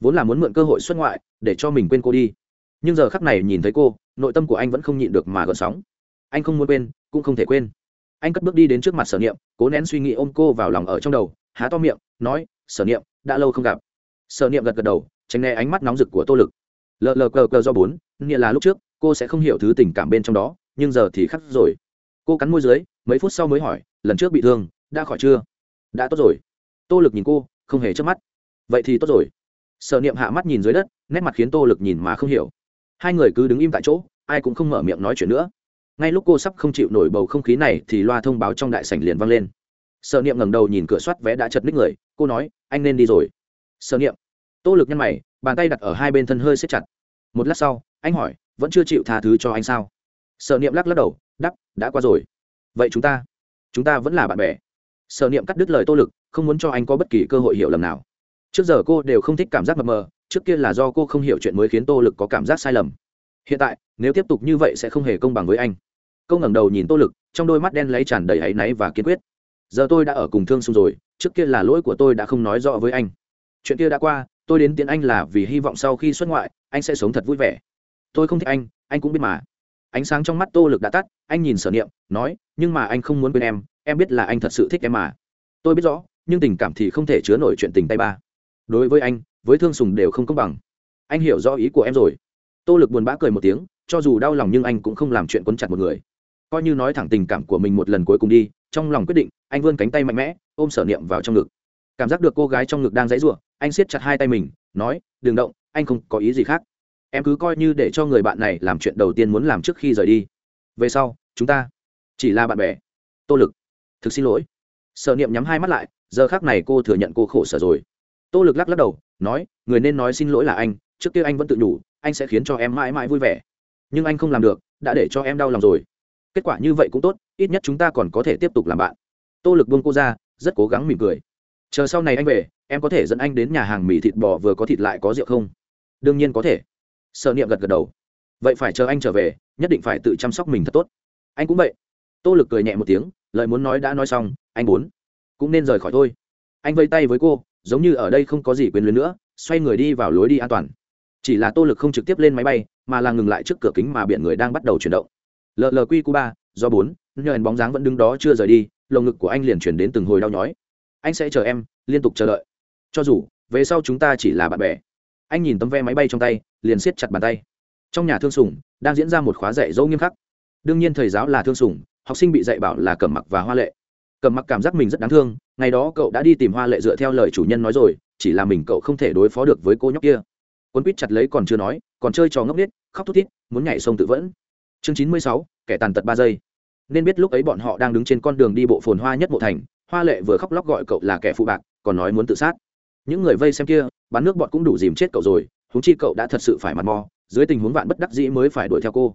Vốn là muốn mượn cơ hội xuất ngoại, để cho mình quên cô đi. Nhưng giờ khắc này nhìn thấy cô, nội tâm của anh vẫn không nhịn được mà gợn sóng. Anh không muốn quên, cũng không thể quên. Anh cất bước đi đến trước mặt sở niệm, cố nén suy nghĩ ôm cô vào lòng ở trong đầu, há to miệng, nói, sở niệm, đã lâu không gặp. Sở niệm gật gật đầu, tránh né ánh mắt nóng rực của tô lực. Lờ lờ cờ cờ do bốn, nghĩa là lúc trước cô sẽ không hiểu thứ tình cảm bên trong đó, nhưng giờ thì khắc rồi. Cô cắn môi dưới, mấy phút sau mới hỏi, lần trước bị thương, đã khỏi chưa? Đã tốt rồi. Tô lực nhìn cô, không hề chớp mắt. Vậy thì tốt rồi. Sở niệm hạ mắt nhìn dưới đất, nét mặt khiến tô lực nhìn mà không hiểu. Hai người cứ đứng im tại chỗ, ai cũng không mở miệng nói chuyện nữa. Ngay lúc cô sắp không chịu nổi bầu không khí này thì loa thông báo trong đại sảnh liền vang lên. Sợ niệm ngẩng đầu nhìn cửa soát vé đã chật ních người, cô nói, anh nên đi rồi. Sợ niệm. Tô lực nhăn mày, bàn tay đặt ở hai bên thân hơi xếp chặt. Một lát sau, anh hỏi vẫn chưa chịu tha thứ cho anh sao? Sợ niệm lắc lắc đầu đắp đã qua rồi. Vậy chúng ta chúng ta vẫn là bạn bè. Sợ niệm cắt đứt lời tô lực, không muốn cho anh có bất kỳ cơ hội hiểu lầm nào. Trước giờ cô đều không thích cảm giác mập mờ, trước kia là do cô không hiểu chuyện mới khiến tô lực có cảm giác sai lầm. Hiện tại, nếu tiếp tục như vậy sẽ không hề công bằng với anh. Câu ngẩng đầu nhìn tô lực, trong đôi mắt đen lấy tràn đầy áy náy và kiên quyết. Giờ tôi đã ở cùng thương xung rồi, trước kia là lỗi của tôi đã không nói rõ với anh. Chuyện kia đã qua, tôi đến tiễn anh là vì hy vọng sau khi xuất ngoại, anh sẽ sống thật vui vẻ tôi không thích anh anh cũng biết mà. Ánh sáng trong mắt tô lực đã tắt, anh nhìn sở niệm, nói, nhưng mà anh không muốn quên em em biết là anh thật sự thích em mà. Tôi biết rõ, nhưng tình cảm thì không thể chứa nổi chuyện tình tay ba. Đối với anh, với thương sùng đều không công bằng. Anh hiểu rõ ý của em rồi. Tô lực buồn bã cười một tiếng, cho dù đau lòng nhưng anh cũng không làm chuyện quấn chặt một người. Coi như nói thẳng tình cảm của mình một lần cuối cùng đi, trong lòng quyết định, anh vươn cánh tay mạnh mẽ, ôm sở niệm vào trong ngực. Cảm giác được cô gái trong ngực đang dãy ruộng anh siết chặt hai tay mình, nói, đừng động, anh không có ý gì khác em cứ coi như để cho người bạn này làm chuyện đầu tiên muốn làm trước khi rời đi. Về sau, chúng ta chỉ là bạn bè. Tô lực, thực xin lỗi. Sở niệm nhắm hai mắt lại, giờ khác này cô thừa nhận cô khổ sở rồi. Tô lực lắc lắc đầu, nói, người nên nói xin lỗi là anh, trước kia anh vẫn tự nhủ anh sẽ khiến cho em mãi mãi vui vẻ. Nhưng anh không làm được, đã để cho em đau lòng rồi. Kết quả như vậy cũng tốt, ít nhất chúng ta còn có thể tiếp tục làm bạn. Tô lực buông cô ra, rất cố gắng mỉm cười. Chờ sau này anh về, em có thể dẫn anh đến nhà hàng mì thịt bò vừa có thịt lại có rượu không? Đương nhiên có thể sợ niệm gật gật đầu. Vậy phải chờ anh trở về, nhất định phải tự chăm sóc mình thật tốt. Anh cũng vậy. Tô lực cười nhẹ một tiếng, lời muốn nói đã nói xong, anh muốn. Cũng nên rời khỏi thôi. Anh vây tay với cô, giống như ở đây không có gì quyền luyến nữa, xoay người đi vào lối đi an toàn. Chỉ là tô lực không trực tiếp lên máy bay, mà là ngừng lại trước cửa kính mà biển người đang bắt đầu chuyển động. Lq cuba do bốn, nhờ bóng dáng vẫn đứng đó chưa rời đi, lồng ngực của anh liền chuyển đến từng hồi đau nhói. Anh sẽ chờ em, liên tục chờ đợi. Cho dù, về sau chúng ta chỉ là bạn bè anh nhìn tấm vé máy bay trong tay, liền siết chặt bàn tay. Trong nhà thương sủng, đang diễn ra một khóa dạy dỗ nghiêm khắc. Đương nhiên thầy giáo là thương sủng, học sinh bị dạy bảo là cẩm mặc và hoa lệ. Cẩm mặc cảm giác mình rất đáng thương, ngày đó cậu đã đi tìm hoa lệ dựa theo lời chủ nhân nói rồi, chỉ là mình cậu không thể đối phó được với cô nhóc kia. Quân quýt chặt lấy còn chưa nói, còn chơi trò ngốc n khóc thút thít, muốn nhảy sông tự vẫn. Chương chín mươi sáu, kẻ tàn tật ba giây. Nên biết lúc ấy bọn họ đang đứng trên con đường đi bộ phồn hoa nhất mộ thành, hoa lệ vừa khóc lóc gọi cậu là kẻ phụ bạc, còn nói muốn tự sát những người vây xem kia, bán nước bọn cũng đủ dìm chết cậu rồi húng chi cậu đã thật sự phải mặt mò, dưới tình huống vạn bất đắc dĩ mới phải đuổi theo cô.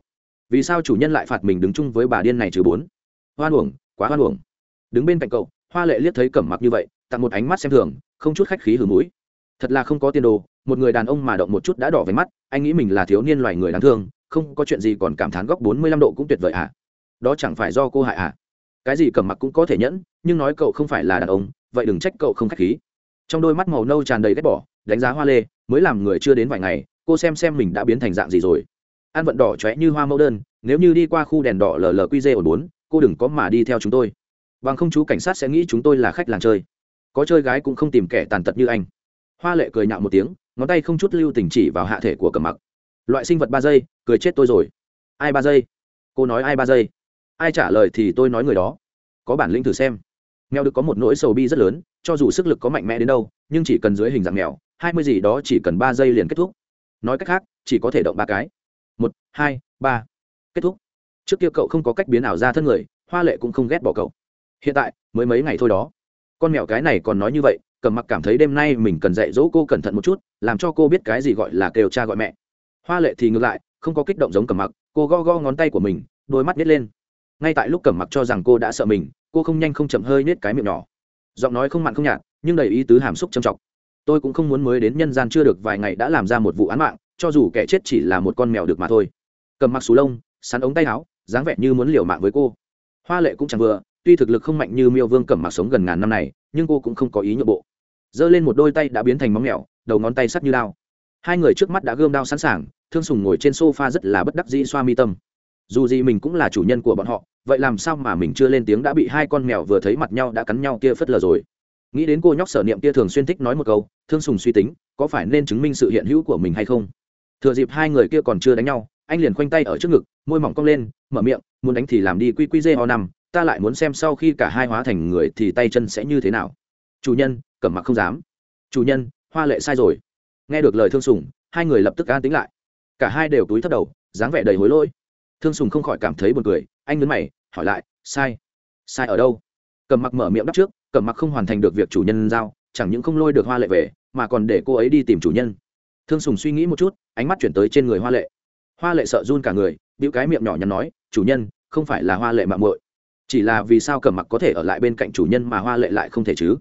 Vì sao chủ nhân lại phạt mình đứng chung với bà điên này chứ bốn? Hoan uổng, quá hoan uổng. Đứng bên cạnh cậu, hoa lệ liếc thấy cẩm mặc như vậy, tặng một ánh mắt xem thường, không chút khách khí hử mũi. Thật là không có tiền đồ, một người đàn ông mà động một chút đã đỏ về mắt, anh nghĩ mình là thiếu niên loài người đáng thương, không có chuyện gì còn cảm thán góc bốn mươi lăm độ cũng tuyệt vời ạ à? đó chẳng phải do cô hại ạ à? cái gì cẩm mặc cũng có thể nhẫn, nhưng nói cậu không phải là đàn ông, vậy đừng trách cậu không khách khí trong đôi mắt màu nâu tràn đầy ghét bỏ, đánh giá hoa lê, mới làm người chưa đến vài ngày, cô xem xem mình đã biến thành dạng gì rồi. Ăn vận đỏ chóe như hoa mẫu đơn, nếu như đi qua khu đèn đỏ llqz ổn bốn, cô đừng có mà đi theo chúng tôi. Bằng không chú cảnh sát sẽ nghĩ chúng tôi là khách làng chơi. Có chơi gái cũng không tìm kẻ tàn tật như anh. Hoa lệ cười nhạo một tiếng, ngón tay không chút lưu tình chỉ vào hạ thể của cầm mặc. Loại sinh vật ba giây, cười chết tôi rồi. Ai ba giây? Cô nói ai ba giây? Ai trả lời thì tôi nói người đó. Có bản lĩnh thử xem. Mèo được có một nỗi sầu bi rất lớn cho dù sức lực có mạnh mẽ đến đâu, nhưng chỉ cần dưới hình dạng mèo, hai mươi gì đó chỉ cần ba giây liền kết thúc. Nói cách khác, chỉ có thể động ba cái. Một, hai, ba. Kết thúc. Trước kia cậu không có cách biến ảo ra thân người, hoa lệ cũng không ghét bỏ cậu. Hiện tại, mới mấy ngày thôi đó. Con mèo cái này còn nói như vậy, cầm mặc cảm thấy đêm nay mình cần dạy dỗ cô cẩn thận một chút, làm cho cô biết cái gì gọi là kêu cha gọi mẹ. Hoa lệ thì ngược lại, không có kích động giống cầm mặc, cô go go ngón tay của mình, đôi mắt nhét lên. Ngay tại lúc cầm mặc cho rằng cô đã sợ mình, cô không nhanh không chậm hơi nết cái miệng nhỏ giọng nói không mặn không nhạt, nhưng đầy ý tứ hàm xúc trầm trọng. Tôi cũng không muốn mới đến nhân gian chưa được vài ngày đã làm ra một vụ án mạng, cho dù kẻ chết chỉ là một con mèo được mà thôi. Cầm mặc xù lông, sắn ống tay áo, dáng vẻ như muốn liều mạng với cô. Hoa lệ cũng chẳng vừa, tuy thực lực không mạnh như miêu vương cẩm mặc sống gần ngàn năm này, nhưng cô cũng không có ý nhượng bộ. Giơ lên một đôi tay đã biến thành móng mèo, đầu ngón tay sắt như đao. Hai người trước mắt đã gươm đao sẵn sàng, thương sùng ngồi trên sofa rất là bất đắc dĩ xoa mi tâm. Dù gì mình cũng là chủ nhân của bọn họ vậy làm sao mà mình chưa lên tiếng đã bị hai con mèo vừa thấy mặt nhau đã cắn nhau kia phất lờ rồi? Nghĩ đến cô nhóc sở niệm kia thường xuyên thích nói một câu, thương sùng suy tính, có phải nên chứng minh sự hiện hữu của mình hay không? Thừa dịp hai người kia còn chưa đánh nhau, anh liền khoanh tay ở trước ngực, môi mỏng cong lên, mở miệng, muốn đánh thì làm đi, quy quy dê ho năm, ta lại muốn xem sau khi cả hai hóa thành người thì tay chân sẽ như thế nào. Chủ nhân, cẩm mặc không dám. Chủ nhân, hoa lệ sai rồi. Nghe được lời thương sùng, hai người lập tức an tính lại. Cả hai đều túi thấp đầu, dáng vẻ đầy hối lỗi. Thương sùng không khỏi cảm thấy buồn cười, anh nhấn mày hỏi lại, sai sai ở đâu? Cầm mặc mở miệng đắp trước cầm mặc không hoàn thành được việc chủ nhân giao, chẳng những không lôi được hoa lệ về, mà còn để cô ấy đi tìm chủ nhân. Thương sùng suy nghĩ một chút, ánh mắt chuyển tới trên người hoa lệ. Hoa lệ sợ run cả người, bĩu cái miệng nhỏ nhắn nói, chủ nhân, không phải là hoa lệ mạng muội, chỉ là vì sao cầm mặc có thể ở lại bên cạnh chủ nhân mà hoa lệ lại không thể chứ?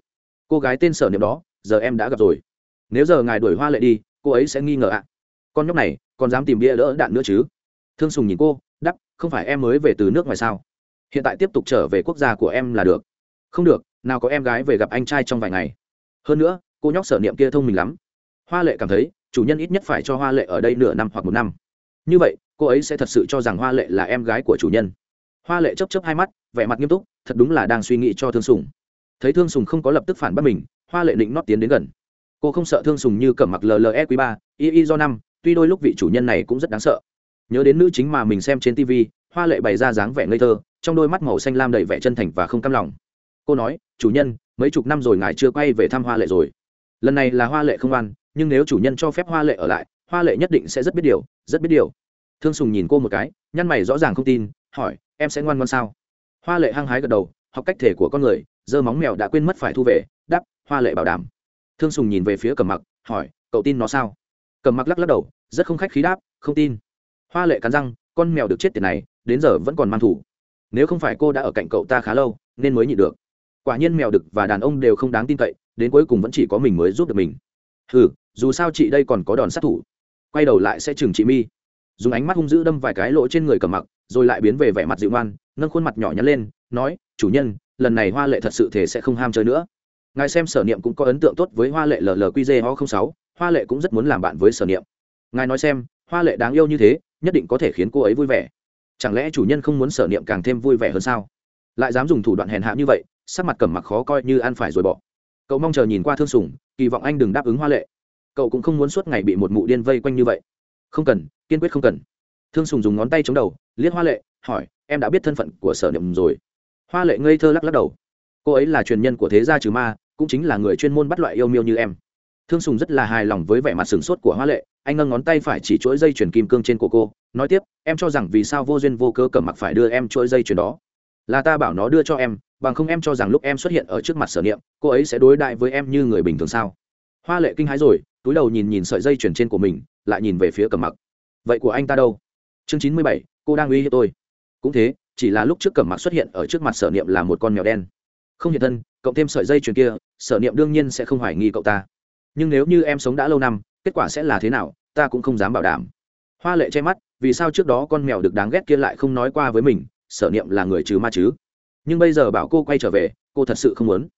Cô gái tên sở niệm đó, giờ em đã gặp rồi. Nếu giờ ngài đuổi hoa lệ đi, cô ấy sẽ nghi ngờ ạ. Con nhóc này, còn dám tìm bia đỡ đạn nữa chứ? Thương sùng nhìn cô, đắp, không phải em mới về từ nước ngoài sao? Hiện tại tiếp tục trở về quốc gia của em là được. Không được, nào có em gái về gặp anh trai trong vài ngày. Hơn nữa, cô nhóc sở niệm kia thông minh lắm. Hoa lệ cảm thấy, chủ nhân ít nhất phải cho hoa lệ ở đây nửa năm hoặc một năm. Như vậy, cô ấy sẽ thật sự cho rằng hoa lệ là em gái của chủ nhân. Hoa lệ chấp chấp hai mắt, vẻ mặt nghiêm túc, thật đúng là đang suy nghĩ cho thương sùng. Thấy thương sùng không có lập tức phản bác mình, hoa lệ định nót tiến đến gần. Cô không sợ thương sùng như cẩm mặc lle quý ba, y y do năm, tuy đôi lúc vị chủ nhân này cũng rất đáng sợ. Nhớ đến nữ chính mà mình xem trên tv hoa lệ bày ra dáng vẻ ngây thơ trong đôi mắt màu xanh lam đầy vẻ chân thành và không cam lòng. Cô nói, chủ nhân, mấy chục năm rồi ngài chưa quay về thăm hoa lệ rồi. Lần này là hoa lệ không ăn nhưng nếu chủ nhân cho phép hoa lệ ở lại, hoa lệ nhất định sẽ rất biết điều, rất biết điều. Thương sùng nhìn cô một cái, nhăn mày rõ ràng không tin, hỏi, em sẽ ngoan ngoan sao? Hoa lệ hăng hái gật đầu, học cách thể của con người, giơ móng mèo đã quên mất phải thu về đắp hoa lệ bảo đảm. Thương sùng nhìn về phía cầm mặc, hỏi, cậu tin nó sao? Cầm mặc lắc lắc đầu, rất không khách khí đáp, không tin. Hoa lệ cắn răng, con mèo được chết tiền này, đến giờ vẫn còn mang thủ nếu không phải cô đã ở cạnh cậu ta khá lâu, nên mới nhịn được. Quả nhiên mèo đực và đàn ông đều không đáng tin cậy, đến cuối cùng vẫn chỉ có mình mới giúp được mình. Ừ dù sao chị đây còn có đòn sát thủ. Quay đầu lại sẽ chừng chị mi. Dùng ánh mắt hung dữ đâm vài cái lỗ trên người cầm mặc, rồi lại biến về vẻ mặt dịu ngoan, nâng khuôn mặt nhỏ nhắn lên, nói, chủ nhân, lần này hoa lệ thật sự thể sẽ không ham chơi nữa. Ngài xem sở niệm cũng có ấn tượng tốt với hoa lệ llqz ho sáu, hoa lệ cũng rất muốn làm bạn với sở niệm. Ngài nói xem, hoa lệ đáng yêu như thế, nhất định có thể khiến cô ấy vui vẻ chẳng lẽ chủ nhân không muốn sở niệm càng thêm vui vẻ hơn sao? Lại dám dùng thủ đoạn hèn hạ như vậy, sắc mặt cầm mặc khó coi như ăn phải rồi bỏ. Cậu mong chờ nhìn qua thương sùng kỳ vọng anh đừng đáp ứng hoa lệ. Cậu cũng không muốn suốt ngày bị một mụ điên vây quanh như vậy. Không cần, kiên quyết không cần. Thương sùng dùng ngón tay chống đầu, liếc hoa lệ, hỏi, em đã biết thân phận của sở niệm rồi? Hoa lệ ngây thơ lắc lắc đầu. Cô ấy là truyền nhân của thế gia trừ ma, cũng chính là người chuyên môn bắt loại yêu miêu như em. Thương sùng rất là hài lòng với vẻ mặt sửng sốt của hoa lệ, anh nâng ngón tay phải chỉ chuỗi dây chuyền kim cương trên cổ cô nói tiếp, em cho rằng vì sao vô duyên vô cớ cầm mặc phải đưa em chuỗi dây chuyền đó. Là ta bảo nó đưa cho em, bằng không em cho rằng lúc em xuất hiện ở trước mặt sở niệm, cô ấy sẽ đối đại với em như người bình thường sao? Hoa lệ kinh hãi rồi, túi đầu nhìn nhìn sợi dây chuyền trên của mình, lại nhìn về phía cầm mặc. Vậy của anh ta đâu? Chương chín mươi bảy, cô đang uy hiếp tôi. Cũng thế, chỉ là lúc trước cầm mặc xuất hiện ở trước mặt sở niệm là một con mèo đen. Không hiện thân, cộng thêm sợi dây chuyền kia, sở niệm đương nhiên sẽ không hoài nghi cậu ta. Nhưng nếu như em sống đã lâu năm, kết quả sẽ là thế nào, ta cũng không dám bảo đảm. Hoa lệ che mắt vì sao trước đó con mèo được đáng ghét kia lại không nói qua với mình, sở niệm là người trừ ma chứ? Nhưng bây giờ bảo cô quay trở về, cô thật sự không muốn.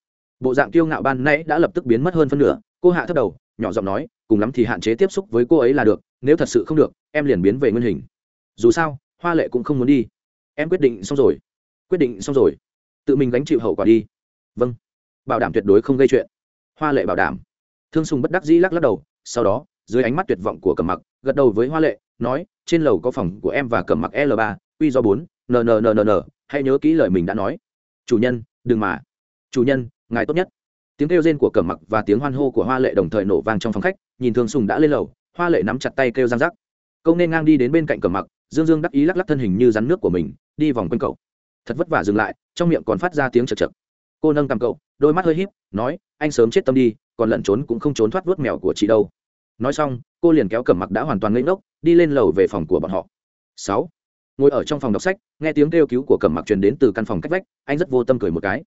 Bộ dạng kiêu ngạo ban nãy đã lập tức biến mất hơn phân nửa, cô hạ thấp đầu, nhỏ giọng nói, cùng lắm thì hạn chế tiếp xúc với cô ấy là được, nếu thật sự không được, em liền biến về nguyên hình. Dù sao, hoa lệ cũng không muốn đi. Em quyết định xong rồi. Quyết định xong rồi. Tự mình gánh chịu hậu quả đi. Vâng. Bảo đảm tuyệt đối không gây chuyện. Hoa lệ bảo đảm. Thương sùng bất đắc dĩ lắc lắc đầu, sau đó, dưới ánh mắt tuyệt vọng của cẩm mặc, gật đầu với hoa lệ, nói trên lầu có phòng của em và cẩm mặc l ba uy do bốn nnnnn hãy nhớ kỹ lời mình đã nói. Chủ nhân, đừng mà. Chủ nhân, ngài tốt nhất. Tiếng kêu rên của cẩm mặc và tiếng hoan hô của hoa lệ đồng thời nổ vang trong phòng khách, nhìn thương sùng đã lên lầu, hoa lệ nắm chặt tay kêu giang rắc. Câu nên ngang đi đến bên cạnh cẩm mặc, dương dương đắc ý lắc lắc thân hình như rắn nước của mình, đi vòng quanh cậu. Thật vất vả dừng lại, trong miệng còn phát ra tiếng chật chật cô nâng cầm cậu, đôi mắt hơi híp, nói, anh sớm chết tâm đi, còn lẩn trốn cũng không trốn thoát vuốt mèo của chị đâu nói xong, cô liền kéo cẩm mặc đã hoàn toàn ngây ngốc, đi lên lầu về phòng của bọn họ. Sáu, ngồi ở trong phòng đọc sách, nghe tiếng kêu cứu của cẩm mặc truyền đến từ căn phòng cách vách, anh rất vô tâm cười một cái.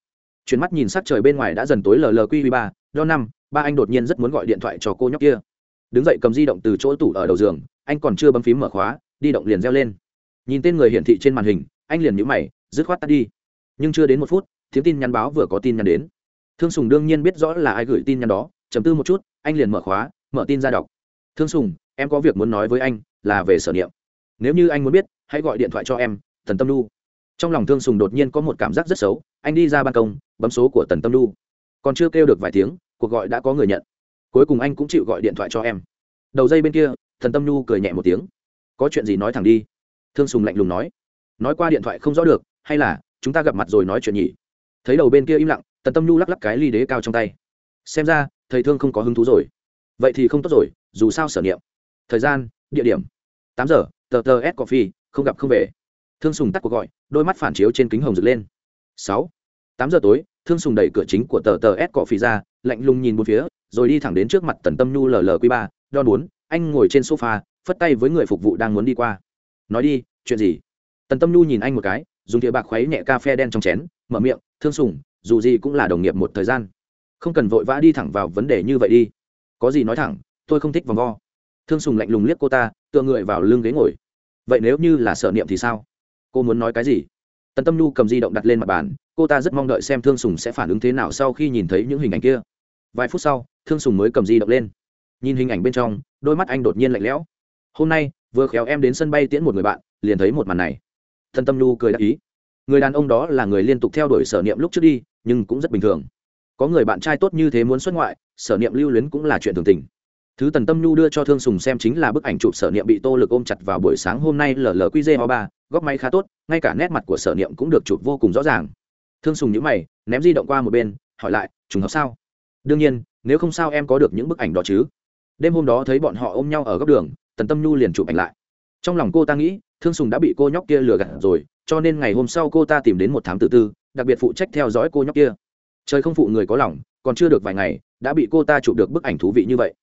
Chuyến mắt nhìn sát trời bên ngoài đã dần tối lờ lờ quy ba, do năm, ba anh đột nhiên rất muốn gọi điện thoại cho cô nhóc kia. Đứng dậy cầm di động từ chỗ tủ ở đầu giường, anh còn chưa bấm phím mở khóa, đi động liền reo lên. Nhìn tên người hiển thị trên màn hình, anh liền nhũ mày, dứt khoát tắt đi. Nhưng chưa đến một phút, tiếng tin nhắn báo vừa có tin nhắn đến. Thương sùng đương nhiên biết rõ là ai gửi tin nhắn đó, chấm tư một chút, anh liền mở khóa mở tin ra đọc. Thương sùng, em có việc muốn nói với anh, là về sở niệm. Nếu như anh muốn biết, hãy gọi điện thoại cho em thần tâm lu. Trong lòng thương sùng đột nhiên có một cảm giác rất xấu, anh đi ra ban công, bấm số của tần tâm lu. Còn chưa kêu được vài tiếng, cuộc gọi đã có người nhận. Cuối cùng anh cũng chịu gọi điện thoại cho em. Đầu dây bên kia thần tâm nhu cười nhẹ một tiếng. Có chuyện gì nói thẳng đi. Thương sùng lạnh lùng nói. Nói qua điện thoại không rõ được, hay là, chúng ta gặp mặt rồi nói chuyện nhỉ? Thấy đầu bên kia im lặng, tần tâm nhu lắc lắc cái ly đế cao trong tay. Xem ra, thầy thương không có hứng thú rồi vậy thì không tốt rồi, dù sao sở niệm. Thời gian, địa điểm. Tám giờ, tờ tờ s coffee, không gặp không về. Thương sùng tắt cuộc gọi, đôi mắt phản chiếu trên kính hồng rực lên. Sáu. Tám giờ tối, thương sùng đẩy cửa chính của tờ tờ s coffee ra, lạnh lùng nhìn một phía, rồi đi thẳng đến trước mặt tần tâm nhu llq ba đo bốn, anh ngồi trên sofa, phất tay với người phục vụ đang muốn đi qua. Nói đi, chuyện gì? Tần tâm nhu nhìn anh một cái, dùng thìa bạc khuấy nhẹ cà phê đen trong chén, mở miệng, thương sùng, dù gì cũng là đồng nghiệp một thời gian. Không cần vội vã đi thẳng vào vấn đề như vậy đi có gì nói thẳng, tôi không thích vòng vo. Thương sùng lạnh lùng liếc cô ta, tựa người vào lưng ghế ngồi. Vậy nếu như là sở niệm thì sao? Cô muốn nói cái gì? Tần tâm nhu cầm di động đặt lên mặt bàn, cô ta rất mong đợi xem thương sùng sẽ phản ứng thế nào sau khi nhìn thấy những hình ảnh kia. Vài phút sau, thương sùng mới cầm di động lên. Nhìn hình ảnh bên trong, đôi mắt anh đột nhiên lạnh lẽo. Hôm nay, vừa khéo em đến sân bay tiễn một người bạn, liền thấy một màn này. Thân tâm nhu cười đáp ý. Người đàn ông đó là người liên tục theo đuổi sở niệm lúc trước đi, nhưng cũng rất bình thường. Có người bạn trai tốt như thế muốn xuất ngoại sở niệm lưu luyến cũng là chuyện thường tình. Thứ tần tâm nhu đưa cho thương sùng xem chính là bức ảnh chụp sở niệm bị tô lực ôm chặt vào buổi sáng hôm nay lờ lờ qz ho ba, góc máy khá tốt, ngay cả nét mặt của sở niệm cũng được chụp vô cùng rõ ràng. Thương sùng nhữ mày, ném di động qua một bên, hỏi lại, trùng hợp sao? Đương nhiên, nếu không sao em có được những bức ảnh đó chứ? Đêm hôm đó thấy bọn họ ôm nhau ở góc đường, tần tâm nhu liền chụp ảnh lại. Trong lòng cô ta nghĩ, thương sùng đã bị cô nhóc kia lừa gạt rồi, cho nên ngày hôm sau cô ta tìm đến một thám tử tư, đặc biệt phụ trách theo dõi cô nhóc kia. Trời không phụ người có lòng, còn chưa được vài ngày đã bị cô ta chụp được bức ảnh thú vị như vậy.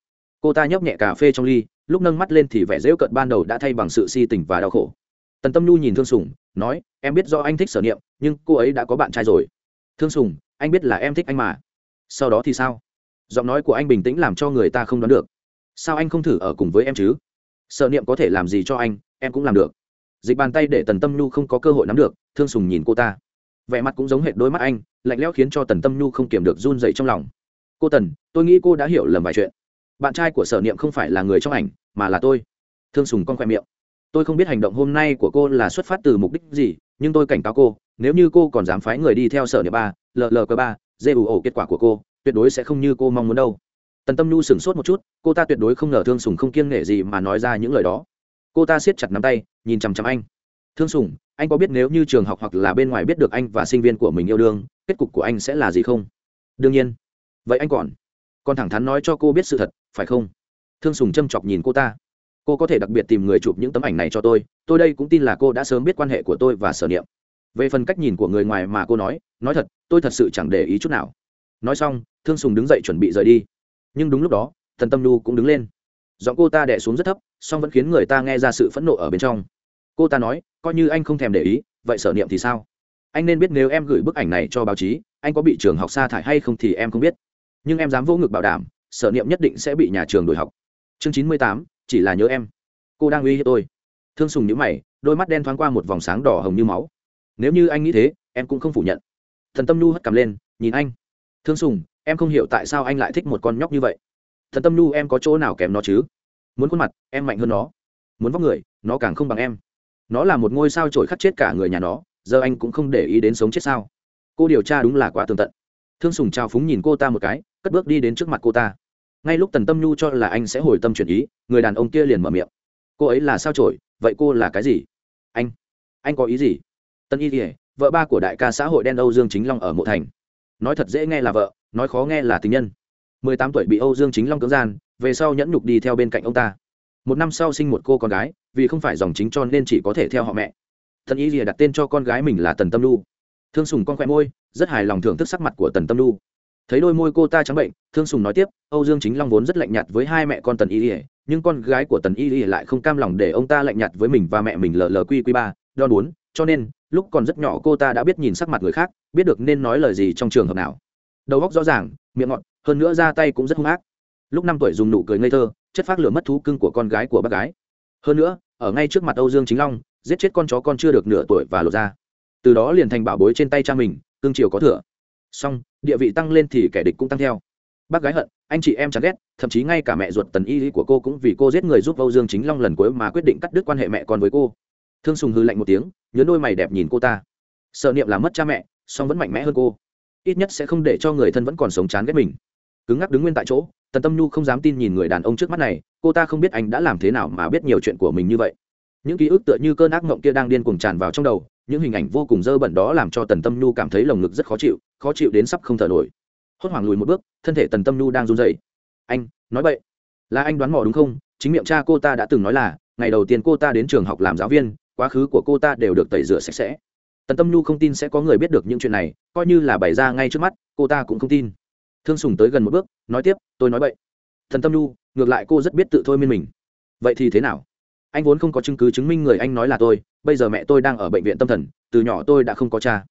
Cô ta nhấp nhẹ cà phê trong ly, lúc nâng mắt lên thì vẻ rêu cận ban đầu đã thay bằng sự si tình và đau khổ. Tần tâm nhu nhìn thương sùng, nói, em biết do anh thích sở niệm, nhưng cô ấy đã có bạn trai rồi. Thương sùng, anh biết là em thích anh mà. Sau đó thì sao? Giọng nói của anh bình tĩnh làm cho người ta không đoán được. Sao anh không thử ở cùng với em chứ? Sở niệm có thể làm gì cho anh, em cũng làm được. Dịch bàn tay để tần tâm nhu không có cơ hội nắm được, thương sùng nhìn cô ta. Vẻ mặt cũng giống hệt đôi mắt anh, lạnh lẽo khiến cho tần tâm nhu không kiềm được run dậy trong lòng cô tần, tôi nghĩ cô đã hiểu lầm vài chuyện. Bạn trai của sở niệm không phải là người trong ảnh, mà là tôi. Thương sùng con khoe miệng. Tôi không biết hành động hôm nay của cô là xuất phát từ mục đích gì, nhưng tôi cảnh cáo cô, nếu như cô còn dám phái người đi theo sở niệm ba cơ ba gu kết quả của cô, tuyệt đối sẽ không như cô mong muốn đâu. Tần tâm nhu sửng sốt một chút, cô ta tuyệt đối không ngờ thương sùng không kiêng nể gì mà nói ra những lời đó. Cô ta siết chặt nắm tay, nhìn chằm chằm anh. Thương sùng, anh có biết nếu như trường học hoặc là bên ngoài biết được anh và sinh viên của mình yêu đương, kết cục của anh sẽ là gì không? Đương nhiên vậy anh còn? Còn thẳng thắn nói cho cô biết sự thật, phải không? Thương sùng châm chọc nhìn cô ta. Cô có thể đặc biệt tìm người chụp những tấm ảnh này cho tôi tôi đây cũng tin là cô đã sớm biết quan hệ của tôi và sở niệm. Về phần cách nhìn của người ngoài mà cô nói nói thật, tôi thật sự chẳng để ý chút nào. Nói xong, thương sùng đứng dậy chuẩn bị rời đi. Nhưng đúng lúc đó, thần tâm nhu cũng đứng lên. Giọng cô ta đẻ xuống rất thấp, song vẫn khiến người ta nghe ra sự phẫn nộ ở bên trong. Cô ta nói, coi như anh không thèm để ý, vậy sở niệm thì sao? Anh nên biết nếu em gửi bức ảnh này cho báo chí, anh có bị trường học sa thải hay không thì em không biết nhưng em dám vô ngực bảo đảm, sở niệm nhất định sẽ bị nhà trường đổi học. Chương chín mươi tám, chỉ là nhớ em. Cô đang uy hiếp tôi. Thương sùng nhữ mày, đôi mắt đen thoáng qua một vòng sáng đỏ hồng như máu. Nếu như anh nghĩ thế, em cũng không phủ nhận. Thần tâm nhu hất cằm lên, nhìn anh. Thương sùng, em không hiểu tại sao anh lại thích một con nhóc như vậy. Thần tâm nhu, em có chỗ nào kém nó chứ? Muốn khuôn mặt, em mạnh hơn nó. Muốn vóc người, nó càng không bằng em. Nó là một ngôi sao trổi khắc chết cả người nhà nó, giờ anh cũng không để ý đến sống chết sao. Cô điều tra đúng là quá tường tận thương sùng trao phúng nhìn cô ta một cái, cất bước đi đến trước mặt cô ta. Ngay lúc tần tâm nhu cho là anh sẽ hồi tâm chuyển ý, người đàn ông kia liền mở miệng. Cô ấy là sao trổi, vậy cô là cái gì? Anh anh có ý gì? Tân y kỉa vợ ba của đại ca xã hội đen âu dương chính long ở mộ thành. Nói thật dễ nghe là vợ, nói khó nghe là tình nhân. Mười tám tuổi bị âu dương chính long cưỡng gian, về sau nhẫn nhục đi theo bên cạnh ông ta. Một năm sau sinh một cô con gái, vì không phải dòng chính cho nên chỉ có thể theo họ mẹ. Tân y lìa đặt tên cho con gái mình là tần tâm lu thương sùng con khoe môi, rất hài lòng thưởng thức sắc mặt của tần tâm lu. Thấy đôi môi cô ta trắng bệnh, thương sùng nói tiếp, âu dương chính long vốn rất lạnh nhạt với hai mẹ con tần y ỉa nhưng con gái của tần y ỉa lại không cam lòng để ông ta lạnh nhạt với mình và mẹ mình lờ lờ quy quy ba, đo bốn cho nên, lúc còn rất nhỏ cô ta đã biết nhìn sắc mặt người khác, biết được nên nói lời gì trong trường hợp nào. Đầu óc rõ ràng, miệng ngọt, hơn nữa ra tay cũng rất hung ác. Lúc năm tuổi dùng nụ cười ngây thơ, chất phác lửa mất thú cưng của con gái của bác gái. Hơn nữa, ở ngay trước mặt âu dương chính long, giết chết con chó con chưa được nửa tuổi và lột ra từ đó liền thành bảo bối trên tay cha mình, cương triều có thừa. Song địa vị tăng lên thì kẻ địch cũng tăng theo. Bác gái hận, anh chị em chán ghét, thậm chí ngay cả mẹ ruột tần y của cô cũng vì cô giết người giúp âu dương chính long lần cuối mà quyết định cắt đứt quan hệ mẹ con với cô. Thương sùng hư lạnh một tiếng, nhớ đôi mày đẹp nhìn cô ta. Sợ niệm là mất cha mẹ, song vẫn mạnh mẽ hơn cô. Ít nhất sẽ không để cho người thân vẫn còn sống chán ghét mình. Cứng ngắc đứng nguyên tại chỗ, tần tâm nhu không dám tin nhìn người đàn ông trước mắt này, cô ta không biết anh đã làm thế nào mà biết nhiều chuyện của mình như vậy những ký ức tựa như cơn ác mộng kia đang điên cuồng tràn vào trong đầu, những hình ảnh vô cùng dơ bẩn đó làm cho tần tâm nhu cảm thấy lồng ngực rất khó chịu khó chịu đến sắp không thở nổi. Hốt hoảng lùi một bước, thân thể tần tâm nhu đang run dậy anh, nói vậy là anh đoán mò đúng không? Chính miệng cha cô ta đã từng nói là, ngày đầu tiên cô ta đến trường học làm giáo viên, quá khứ của cô ta đều được tẩy rửa sạch sẽ. Tần tâm nhu không tin sẽ có người biết được những chuyện này, coi như là bày ra ngay trước mắt, cô ta cũng không tin. Thương sùng tới gần một bước, nói tiếp, tôi nói vậy thần tâm nhu, ngược lại cô rất biết tự thôi miên mình. Vậy thì thế nào? Anh vốn không có chứng cứ chứng minh người anh nói là tôi, bây giờ mẹ tôi đang ở bệnh viện tâm thần, từ nhỏ tôi đã không có cha.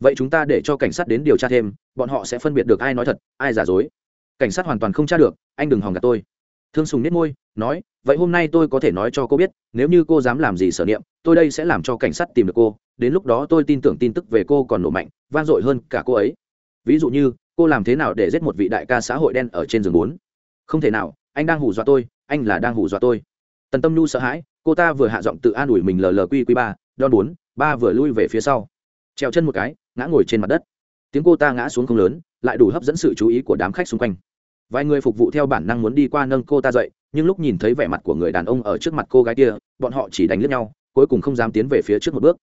Vậy chúng ta để cho cảnh sát đến điều tra thêm, bọn họ sẽ phân biệt được ai nói thật, ai giả dối. Cảnh sát hoàn toàn không tra được, anh đừng hòng gạt tôi. Thương sùng nết môi, nói, vậy hôm nay tôi có thể nói cho cô biết, nếu như cô dám làm gì sở niệm, tôi đây sẽ làm cho cảnh sát tìm được cô. Đến lúc đó tôi tin tưởng tin tức về cô còn nổ mạnh, vang dội hơn cả cô ấy. Ví dụ như, cô làm thế nào để giết một vị đại ca xã hội đen ở trên giường bốn? Không thể nào, anh đang hù dọa tôi, anh là đang hù dọa tôi tần tâm nhu sợ hãi, cô ta vừa hạ giọng tự an ủi mình lờ lờ quy quy ba đon bốn, ba vừa lui về phía sau. Treo chân một cái, ngã ngồi trên mặt đất. Tiếng cô ta ngã xuống không lớn, lại đủ hấp dẫn sự chú ý của đám khách xung quanh. Vài người phục vụ theo bản năng muốn đi qua nâng cô ta dậy, nhưng lúc nhìn thấy vẻ mặt của người đàn ông ở trước mặt cô gái kia, bọn họ chỉ đánh lướt nhau, cuối cùng không dám tiến về phía trước một bước.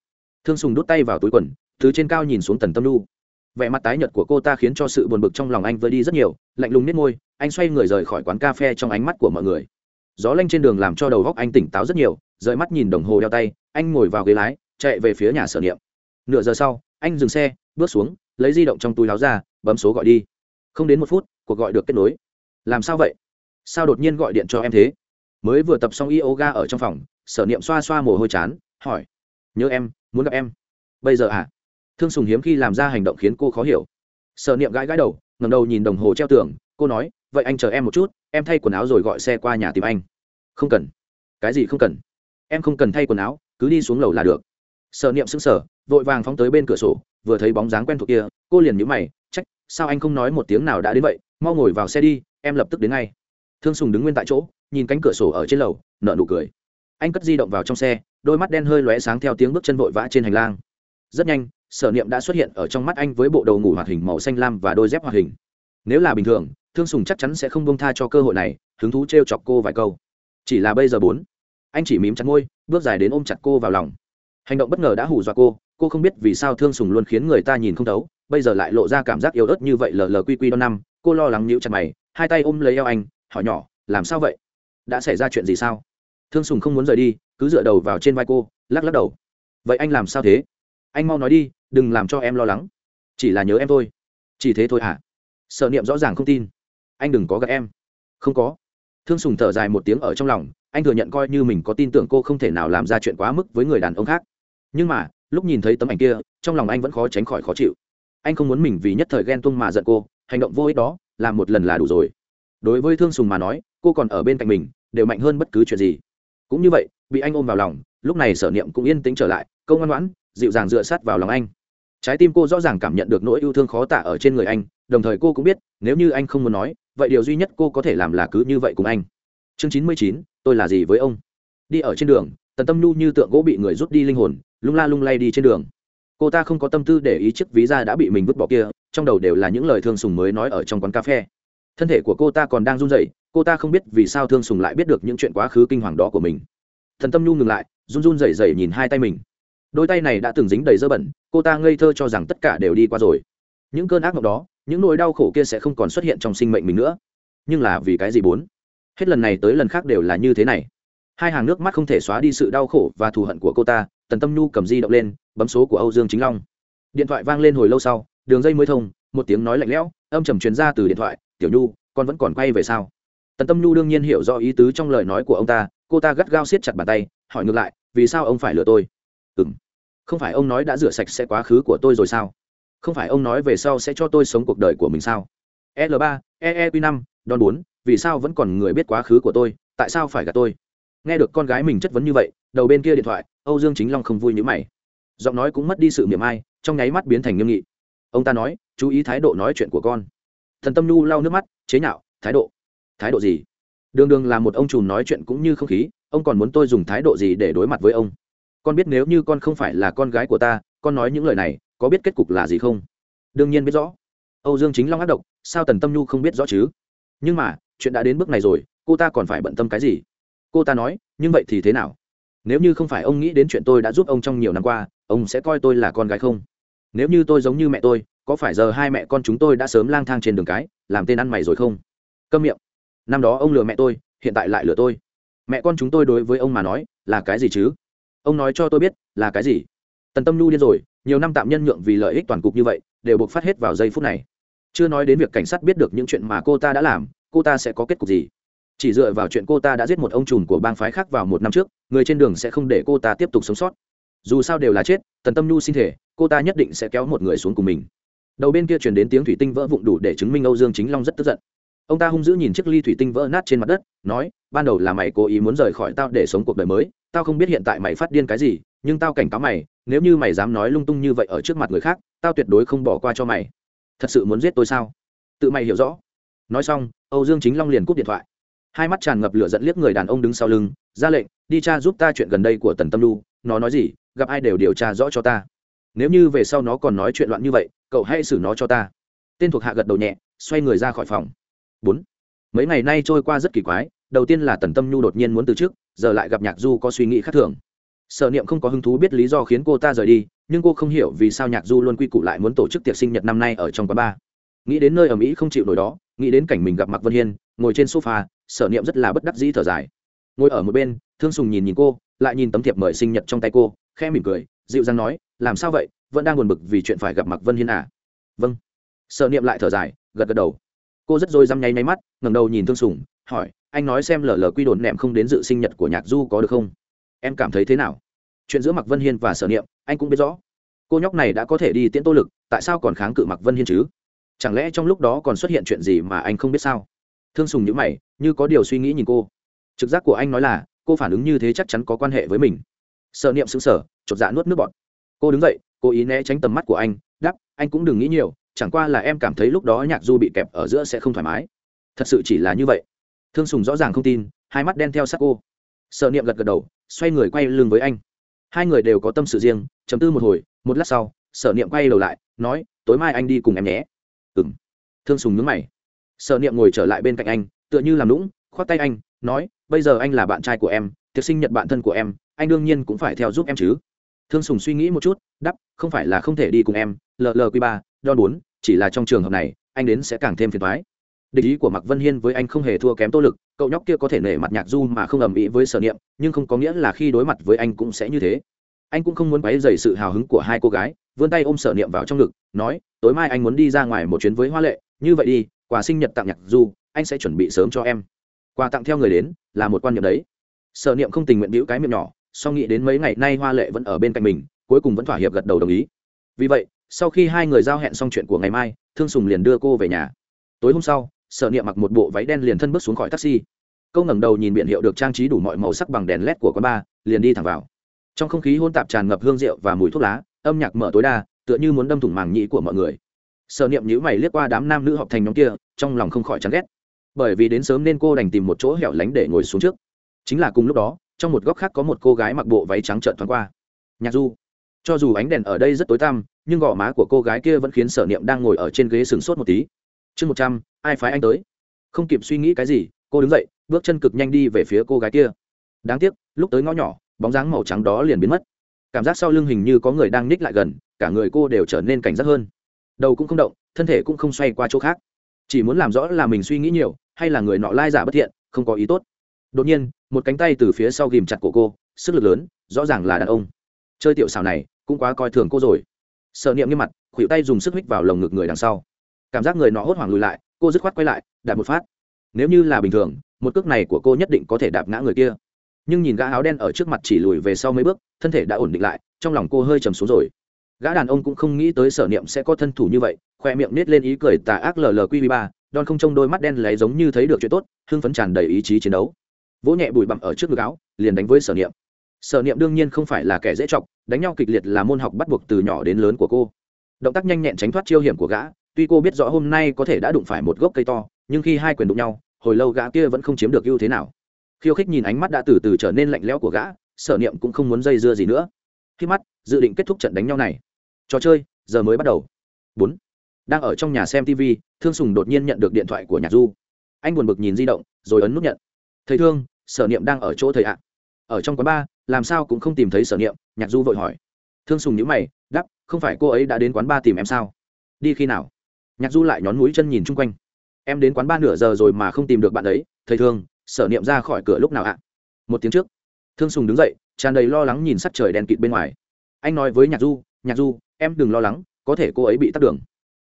Thương sùng đút tay vào túi quần, từ trên cao nhìn xuống tần tâm lu vẻ mặt tái nhợt của cô ta khiến cho sự buồn bực trong lòng anh vơi đi rất nhiều, lạnh lùng nết môi, anh xoay người rời khỏi quán cà phê trong ánh mắt của mọi người gió lanh trên đường làm cho đầu góc anh tỉnh táo rất nhiều, rời mắt nhìn đồng hồ đeo tay, anh ngồi vào ghế lái, chạy về phía nhà sở niệm. Nửa giờ sau, anh dừng xe, bước xuống, lấy di động trong túi láo ra, bấm số gọi đi. Không đến một phút, cuộc gọi được kết nối. Làm sao vậy? Sao đột nhiên gọi điện cho em thế? Mới vừa tập xong yoga ở trong phòng, sở niệm xoa xoa mồ hôi chán, hỏi. Nhớ em, muốn gặp em. Bây giờ à? Thương sùng hiếm khi làm ra hành động khiến cô khó hiểu. Sở niệm gãi gãi đầu ngầm đầu nhìn đồng hồ treo tường, cô nói vậy anh chờ em một chút, em thay quần áo rồi gọi xe qua nhà tìm anh. Không cần. Cái gì không cần? Em không cần thay quần áo, cứ đi xuống lầu là được. Sở niệm sững sờ, vội vàng phóng tới bên cửa sổ, vừa thấy bóng dáng quen thuộc kia, cô liền nhíu mày, trách, sao anh không nói một tiếng nào đã đến vậy? Mau ngồi vào xe đi, em lập tức đến ngay. Thương sùng đứng nguyên tại chỗ, nhìn cánh cửa sổ ở trên lầu nợ nụ cười. Anh cất di động vào trong xe, đôi mắt đen hơi lóe sáng theo tiếng bước chân vội vã trên hành lang. Rất nhanh, sở niệm đã xuất hiện ở trong mắt anh với bộ đầu ngủ hoạt hình màu xanh lam và đôi dép hoạt hình. Nếu là bình thường thương sùng chắc chắn sẽ không bông tha cho cơ hội này, hứng thú t r e o chọc cô vài câu. Chỉ là bây giờ bốn, anh chỉ mím chặt môi, bước dài đến ôm chặt cô vào lòng. Hành động bất ngờ đã hù dọa cô cô không biết vì sao thương sùng luôn khiến người ta nhìn không thấu, bây giờ lại lộ ra cảm giác yếu ớt như vậy lờ lờ quy quy đo năm, cô lo lắng nhíu chặt mày, hai tay ôm lấy eo anh, hỏi nhỏ, làm sao vậy? Đã xảy ra chuyện gì sao? Thương sùng không muốn rời đi, cứ dựa đầu vào trên vai cô, lắc lắc đầu. Vậy anh làm sao thế? Anh mau nói đi, đừng làm cho em lo lắng. Chỉ là nhớ em thôi. Chỉ thế thôi hả? Sợ niệm rõ ràng không tin anh đừng có gặp em. Không có. Thương sùng thở dài một tiếng ở trong lòng, anh thừa nhận coi như mình có tin tưởng cô không thể nào làm ra chuyện quá mức với người đàn ông khác. Nhưng mà, lúc nhìn thấy tấm ảnh kia, trong lòng anh vẫn khó tránh khỏi khó chịu. Anh không muốn mình vì nhất thời ghen tuông mà giận cô, hành động vô ích đó, làm một lần là đủ rồi. Đối với thương sùng mà nói, cô còn ở bên cạnh mình, đều mạnh hơn bất cứ chuyện gì. Cũng như vậy, bị anh ôm vào lòng, lúc này sở niệm cũng yên tĩnh trở lại, câu ngoan ngoãn, dịu dàng dựa sát vào lòng anh trái tim cô rõ ràng cảm nhận được nỗi yêu thương khó tả ở trên người anh, đồng thời cô cũng biết, nếu như anh không muốn nói, vậy điều duy nhất cô có thể làm là cứ như vậy cùng anh. Chương chín mươi chín, tôi là gì với ông? Đi ở trên đường, tần tâm nhu như tượng gỗ bị người rút đi linh hồn, lung la lung lay đi trên đường. Cô ta không có tâm tư để ý chiếc ví da đã bị mình vứt bỏ kia, trong đầu đều là những lời thương sùng mới nói ở trong quán cà phê. Thân thể của cô ta còn đang run rẩy, cô ta không biết vì sao thương sùng lại biết được những chuyện quá khứ kinh hoàng đó của mình. Thần tâm nhu ngừng lại, run run rẩy rẩy nhìn hai tay mình. Đôi tay này đã từng dính đầy dơ bẩn cô ta ngây thơ cho rằng tất cả đều đi qua rồi. Những cơn ác mộng đó, những nỗi đau khổ kia sẽ không còn xuất hiện trong sinh mệnh mình nữa. Nhưng là vì cái gì bốn? Hết lần này tới lần khác đều là như thế này. Hai hàng nước mắt không thể xóa đi sự đau khổ và thù hận của cô ta, tần tâm nhu cầm di động lên, bấm số của âu dương chính long. Điện thoại vang lên hồi lâu sau, đường dây mới thông, một tiếng nói lạnh lẽo, âm trầm truyền ra từ điện thoại, tiểu nhu, con vẫn còn quay về sao? Tần tâm nhu đương nhiên hiểu rõ ý tứ trong lời nói của ông ta, cô ta gắt gao siết chặt bàn tay, hỏi ngược lại, vì sao ông phải lừa tôi? Ừ m không phải ông nói đã rửa sạch sẽ quá khứ của tôi rồi sao? Không phải ông nói về sau sẽ cho tôi sống cuộc đời của mình sao? L ba eeq năm, đòn bốn, vì sao vẫn còn người biết quá khứ của tôi? Tại sao phải gạt tôi? Nghe được con gái mình chất vấn như vậy, đầu bên kia điện thoại, âu dương chính long không vui như mày. Giọng nói cũng mất đi sự miệng ai, trong nháy mắt biến thành nghiêm nghị. Ông ta nói, chú ý thái độ nói chuyện của con. Thần tâm nhu lau nước mắt, chế nhạo, thái độ? Thái độ gì? Đường đường là một ông trùm nói chuyện cũng như không khí, ông còn muốn tôi dùng thái độ gì để đối mặt với ông? Con biết nếu như con không phải là con gái của ta, con nói những lời này, có biết kết cục là gì không? Đương nhiên biết rõ. Âu dương chính long ác độc, sao tần tâm nhu không biết rõ chứ? Nhưng mà, chuyện đã đến bước này rồi, cô ta còn phải bận tâm cái gì? Cô ta nói, nhưng vậy thì thế nào? Nếu như không phải ông nghĩ đến chuyện tôi đã giúp ông trong nhiều năm qua, ông sẽ coi tôi là con gái không? Nếu như tôi giống như mẹ tôi, có phải giờ hai mẹ con chúng tôi đã sớm lang thang trên đường cái, làm tên ăn mày rồi không? Câm miệng. Năm đó ông lừa mẹ tôi, hiện tại lại lừa tôi. Mẹ con chúng tôi đối với ông mà nói, là cái gì chứ? Ông nói cho tôi biết, là cái gì? Tần tâm nhu điên rồi, nhiều năm tạm nhân nhượng vì lợi ích toàn cục như vậy, đều buộc phát hết vào giây phút này. Chưa nói đến việc cảnh sát biết được những chuyện mà cô ta đã làm, cô ta sẽ có kết cục gì? Chỉ dựa vào chuyện cô ta đã giết một ông trùm của bang phái khác vào một năm trước, người trên đường sẽ không để cô ta tiếp tục sống sót. Dù sao đều là chết, tần tâm nhu xin thể cô ta nhất định sẽ kéo một người xuống cùng mình. Đầu bên kia truyền đến tiếng thủy tinh vỡ vụn đủ để chứng minh âu dương chính long rất tức giận ông ta hung dữ nhìn chiếc ly thủy tinh vỡ nát trên mặt đất, nói, ban đầu là mày cố ý muốn rời khỏi tao để sống cuộc đời mới, tao không biết hiện tại mày phát điên cái gì, nhưng tao cảnh cáo mày, nếu như mày dám nói lung tung như vậy ở trước mặt người khác, tao tuyệt đối không bỏ qua cho mày. Thật sự muốn giết tôi sao? Tự mày hiểu rõ. Nói xong, âu dương chính long liền cúp điện thoại. Hai mắt tràn ngập lửa dẫn liếc người đàn ông đứng sau lưng, ra lệnh, đi cha giúp ta chuyện gần đây của tần tâm lu, nó nói gì, gặp ai đều điều tra rõ cho ta. Nếu như về sau nó còn nói chuyện loạn như vậy, cậu hãy xử nó cho ta. Tên thuộc hạ gật đầu nhẹ, xoay người ra khỏi phòng bốn. Mấy ngày nay trôi qua rất kỳ quái, đầu tiên là tần tâm nhu đột nhiên muốn từ trước giờ lại gặp nhạc du có suy nghĩ khác thường. Sở niệm không có hứng thú biết lý do khiến cô ta rời đi, nhưng cô không hiểu vì sao nhạc du luôn quy củ lại muốn tổ chức tiệc sinh nhật năm nay ở trong quán bar. Nghĩ đến nơi ở mỹ không chịu nổi đó, nghĩ đến cảnh mình gặp mạc vân hiên, ngồi trên sofa, sở niệm rất là bất đắc dĩ thở dài. Ngồi ở một bên, thương sùng nhìn nhìn cô, lại nhìn tấm thiệp mời sinh nhật trong tay cô, khẽ mỉm cười, dịu dàng nói, làm sao vậy? Vẫn đang buồn bực vì chuyện phải gặp mạc vân hiên à? Vâng. Sở niệm lại thở dài, gật gật đầu cô rất dôi dăm nháy máy mắt, ngẩng đầu nhìn thương sùng, hỏi, anh nói xem lờ lờ quy đồn nẹm không đến dự sinh nhật của nhạc du có được không? Em cảm thấy thế nào? Chuyện giữa mạc vân hiên và sở niệm, anh cũng biết rõ. Cô nhóc này đã có thể đi tiễn tô lực, tại sao còn kháng cự mạc vân hiên chứ? Chẳng lẽ trong lúc đó còn xuất hiện chuyện gì mà anh không biết sao? Thương sùng nhữ mày, như có điều suy nghĩ nhìn cô. Trực giác của anh nói là, cô phản ứng như thế chắc chắn có quan hệ với mình. Sợ niệm xứng sở chột dạ nuốt nước bọt. Cô đứng dậy cô ý né tránh tầm mắt của anh đắp anh cũng đừng nghĩ nhiều chẳng qua là em cảm thấy lúc đó nhạc du bị kẹp ở giữa sẽ không thoải mái. Thật sự chỉ là như vậy. Thương sùng rõ ràng không tin, hai mắt đen theo sắc cô. Sợ niệm gật gật đầu, xoay người quay lưng với anh. Hai người đều có tâm sự riêng chấm tư một hồi, một lát sau sở niệm quay đầu lại, nói, tối mai anh đi cùng em nhé. Ừng thương sùng nhướng mày. Sở niệm ngồi trở lại bên cạnh anh, tựa như làm lũng khoác tay anh, nói, bây giờ anh là bạn trai của em, tiệc sinh nhật bạn thân của em, anh đương nhiên cũng phải theo giúp em chứ. Thương sùng suy nghĩ một chút đắp không phải là không thể đi cùng em llq ba đo bốn, chỉ là trong trường hợp này, anh đến sẽ càng thêm phiền thoái địch ý của mạc vân hiên với anh không hề thua kém tô lực, cậu nhóc kia có thể nể mặt nhạc du mà không ầm ĩ với sở niệm, nhưng không có nghĩa là khi đối mặt với anh cũng sẽ như thế. Anh cũng không muốn quấy dày sự hào hứng của hai cô gái, vươn tay ôm sở niệm vào trong ngực, nói, tối mai anh muốn đi ra ngoài một chuyến với hoa lệ, như vậy đi, quà sinh nhật tặng nhạc du, anh sẽ chuẩn bị sớm cho em. Quà tặng theo người đến, là một quan niệm đấy. Sở niệm không tình nguyện bĩu cái miệng nhỏ, song nghĩ đến mấy ngày nay hoa lệ vẫn ở bên cạnh mình, cuối cùng vẫn thỏa hiệp gật đầu đồng ý. Vì vậy sau khi hai người giao hẹn xong chuyện của ngày mai, thương sùng liền đưa cô về nhà. Tối hôm sau, sở niệm mặc một bộ váy đen liền thân bước xuống khỏi taxi. Câu ngẩng đầu nhìn biển hiệu được trang trí đủ mọi màu sắc bằng đèn led của quán bar, liền đi thẳng vào. Trong không khí hôn tạp tràn ngập hương rượu và mùi thuốc lá, âm nhạc mở tối đa, tựa như muốn đâm thủng màng nhĩ của mọi người. Sở niệm nhữ mày liếc qua đám nam nữ học thành nhóm kia, trong lòng không khỏi chán ghét. Bởi vì đến sớm nên cô đành tìm một chỗ hẻo lánh để ngồi xuống trước. Chính là cùng lúc đó, trong một góc khác có một cô gái mặc bộ váy trắng trợn thoáng qua. Nhạc du cho dù ánh đèn ở đây rất tối tăm, nhưng gò má của cô gái kia vẫn khiến sở niệm đang ngồi ở trên ghế sừng sốt một tí. Chương một trăm, ai phái anh tới? Không kịp suy nghĩ cái gì, cô đứng dậy, bước chân cực nhanh đi về phía cô gái kia. Đáng tiếc, lúc tới ngõ nhỏ, bóng dáng màu trắng đó liền biến mất. Cảm giác sau lưng hình như có người đang ních lại gần, cả người cô đều trở nên cảnh giác hơn. Đầu cũng không động, thân thể cũng không xoay qua chỗ khác. Chỉ muốn làm rõ là mình suy nghĩ nhiều, hay là người nọ lai giả bất thiện, không có ý tốt. Đột nhiên, một cánh tay từ phía sau ghìm chặt cổ cô, sức lực lớn, rõ ràng là đàn ông. Chơi tiểu xào này cũng quá coi thường cô rồi. Sợ niệm nghiêm mặt, khuỷu tay dùng sức hích vào lồng ngực người đằng sau. Cảm giác người nọ hốt hoảng lùi lại, cô dứt khoát quay lại, đạp một phát. Nếu như là bình thường, một cước này của cô nhất định có thể đạp ngã người kia. Nhưng nhìn gã áo đen ở trước mặt chỉ lùi về sau mấy bước, thân thể đã ổn định lại, trong lòng cô hơi trầm xuống rồi. Gã đàn ông cũng không nghĩ tới sở niệm sẽ có thân thủ như vậy, khoe miệng nết lên ý cười tà ác llqb ba, đòn không trông đôi mắt đen lấy giống như thấy được chuyện tốt, hưng phấn tràn đầy ý chí chiến đấu. Vỗ nhẹ bụi bặm ở trước ngực áo, liền đánh với sở niệm sở niệm đương nhiên không phải là kẻ dễ chọc, đánh nhau kịch liệt là môn học bắt buộc từ nhỏ đến lớn của cô. Động tác nhanh nhẹn tránh thoát chiêu hiểm của gã, tuy cô biết rõ hôm nay có thể đã đụng phải một gốc cây to, nhưng khi hai quyền đụng nhau, hồi lâu gã kia vẫn không chiếm được ưu thế nào. Khiêu khích nhìn ánh mắt đã từ từ trở nên lạnh lẽo của gã, sở niệm cũng không muốn dây dưa gì nữa. Khi mắt dự định kết thúc trận đánh nhau này. Trò chơi, giờ mới bắt đầu. Bốn. Đang ở trong nhà xem tv thương sùng đột nhiên nhận được điện thoại của nhạc du. Anh buồn bực nhìn di động, rồi ấn nút nhận. Thầy thương, sở niệm đang ở chỗ thầy ạ ở trong quán bar, làm sao cũng không tìm thấy sở niệm, nhạc du vội hỏi. Thương sùng nhữ mày đắp không phải cô ấy đã đến quán bar tìm em sao? Đi khi nào? Nhạc du lại nhón mũi chân nhìn chung quanh. Em đến quán ba nửa giờ rồi mà không tìm được bạn ấy, thầy thương, sở niệm ra khỏi cửa lúc nào ạ? Một tiếng trước. Thương sùng đứng dậy, tràn đầy lo lắng nhìn sắc trời đèn kịt bên ngoài. Anh nói với nhạc du nhạc du, em đừng lo lắng, có thể cô ấy bị tắt đường.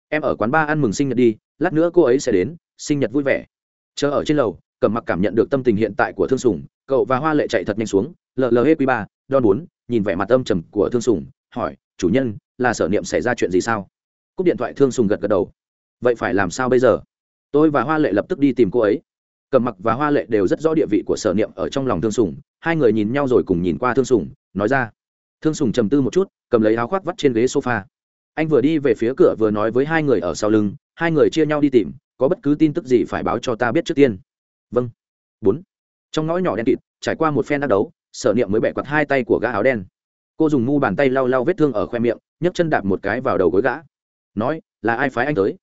Em ở quán ba ăn mừng sinh nhật đi, lát nữa cô ấy sẽ đến, sinh nhật vui vẻ. Chờ ở trên lầu, cẩm mặc cảm nhận được tâm tình hiện tại của thương sùng cậu và hoa lệ chạy thật nhanh xuống lờ hết quý ba đon bốn, nhìn vẻ mặt âm trầm của thương sùng, hỏi, chủ nhân, là sở niệm xảy ra chuyện gì sao? Cúp điện thoại thương sùng gật gật đầu. Vậy phải làm sao bây giờ? Tôi và hoa lệ lập tức đi tìm cô ấy. Cầm mặc và hoa lệ đều rất rõ địa vị của sở niệm ở trong lòng thương sùng. Hai người nhìn nhau rồi cùng nhìn qua thương sùng, nói ra. Thương sùng trầm tư một chút, cầm lấy áo khoác vắt trên ghế sofa. Anh vừa đi về phía cửa vừa nói với hai người ở sau lưng. Hai người chia nhau đi tìm, có bất cứ tin tức gì phải báo cho ta biết trước tiên. Vâng. Bốn trong ngõ nhỏ đen kịt, trải qua một phen đắc đấu, sở niệm mới bẻ quặt hai tay của gã áo đen. Cô dùng mu bàn tay lau lau vết thương ở khoe miệng, nhấc chân đạp một cái vào đầu gối gã. Nói, là ai phái anh tới?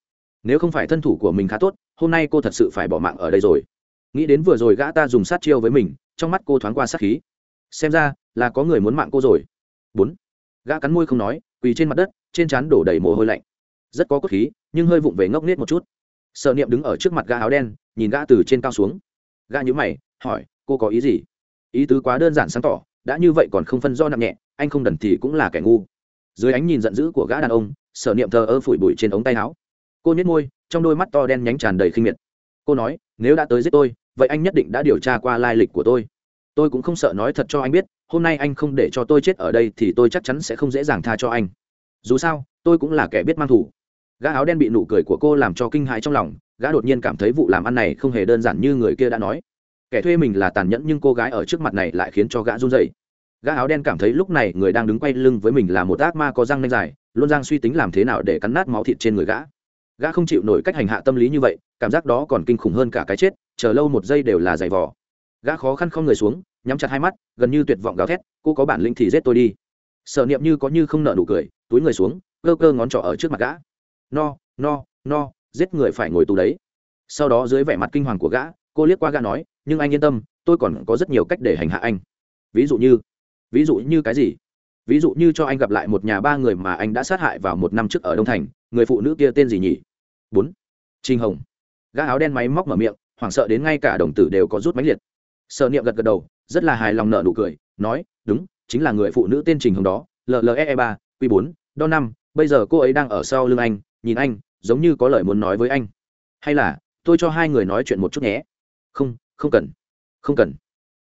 Nếu không phải thân thủ của mình khá tốt, hôm nay cô thật sự phải bỏ mạng ở đây rồi. Nghĩ đến vừa rồi gã ta dùng sát chiêu với mình, trong mắt cô thoáng qua sát khí. Xem ra, là có người muốn mạng cô rồi. Bốn. Gã cắn môi không nói, quỳ trên mặt đất, trên trán đổ đầy mồ hôi lạnh. Rất có cốt khí, nhưng hơi vụng về ngốc nghếch một chút. Sợ niệm đứng ở trước mặt gã áo đen, nhìn gã từ trên cao xuống. Gã nhữ mày hỏi, cô có ý gì? Ý tứ quá đơn giản sáng tỏ, đã như vậy còn không phân do nặng nhẹ, anh không đần thì cũng là kẻ ngu. Dưới ánh nhìn giận dữ của gã đàn ông, sở niệm thờ ơ phủi bụi trên ống tay áo. Cô nhếch môi, trong đôi mắt to đen nhánh tràn đầy khinh miệt. Cô nói, nếu đã tới giết tôi, vậy anh nhất định đã điều tra qua lai lịch của tôi. Tôi cũng không sợ nói thật cho anh biết, hôm nay anh không để cho tôi chết ở đây thì tôi chắc chắn sẽ không dễ dàng tha cho anh. Dù sao, tôi cũng là kẻ biết mang thủ gã áo đen bị nụ cười của cô làm cho kinh hãi trong lòng, gã đột nhiên cảm thấy vụ làm ăn này không hề đơn giản như người kia đã nói kẻ thuê mình là tàn nhẫn nhưng cô gái ở trước mặt này lại khiến cho gã run dậy gã áo đen cảm thấy lúc này người đang đứng quay lưng với mình là một ác ma có răng nanh dài, luôn giang suy tính làm thế nào để cắn nát máu thịt trên người gã. Gã không chịu nổi cách hành hạ tâm lý như vậy, cảm giác đó còn kinh khủng hơn cả cái chết, chờ lâu một giây đều là giày vò. Gã khó khăn không người xuống, nhắm chặt hai mắt, gần như tuyệt vọng gào thét, cô có bản lĩnh thì giết tôi đi. Sợ niệm như có như không nợ nụ cười, túi người xuống, cơ cơ ngón trỏ ở trước mặt gã. No no no, giết người phải ngồi tù đấy. Sau đó dưới vẻ mặt kinh hoàng của gã, cô liếc qua gã nói nhưng anh yên tâm, tôi còn có rất nhiều cách để hành hạ anh. Ví dụ như, ví dụ như cái gì? Ví dụ như cho anh gặp lại một nhà ba người mà anh đã sát hại vào một năm trước ở đông thành, người phụ nữ kia tên gì nhỉ? Bốn. Trinh hồng. Gã áo đen máy móc mở miệng, hoảng sợ đến ngay cả đồng tử đều có rút máy liệt. Sợ niệm gật gật đầu, rất là hài lòng nợ nụ cười, nói, đúng, chính là người phụ nữ tên trình hồng đó lle ba, q bốn, đo năm, bây giờ cô ấy đang ở sau lưng anh, nhìn anh, giống như có lời muốn nói với anh. Hay là, tôi cho hai người nói chuyện một chút nhé. Không không cần không cần.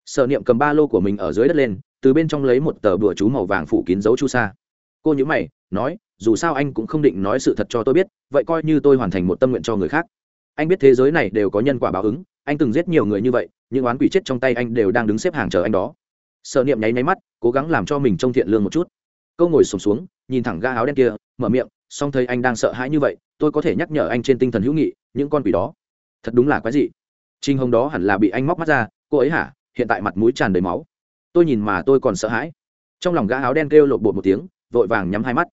Sở niệm cầm ba lô của mình ở dưới đất lên từ bên trong lấy một tờ bùa chú màu vàng phủ kín dấu chu sa. Cô nhữ mày nói dù sao anh cũng không định nói sự thật cho tôi biết vậy coi như tôi hoàn thành một tâm nguyện cho người khác. Anh biết thế giới này đều có nhân quả báo ứng anh từng giết nhiều người như vậy những oán quỷ chết trong tay anh đều đang đứng xếp hàng chờ anh đó. Sợ niệm nháy nháy mắt cố gắng làm cho mình trông thiện lương một chút. Câu ngồi sùng xuống, xuống nhìn thẳng ga áo đen kia mở miệng song thấy anh đang sợ hãi như vậy tôi có thể nhắc nhở anh trên tinh thần hữu nghị những con quỷ đó thật đúng là quái dị trinh hồng đó hẳn là bị anh móc mắt ra, cô ấy hả? Hiện tại mặt mũi tràn đầy máu. Tôi nhìn mà tôi còn sợ hãi. Trong lòng gã áo đen kêu lộn bột một tiếng, vội vàng nhắm hai mắt.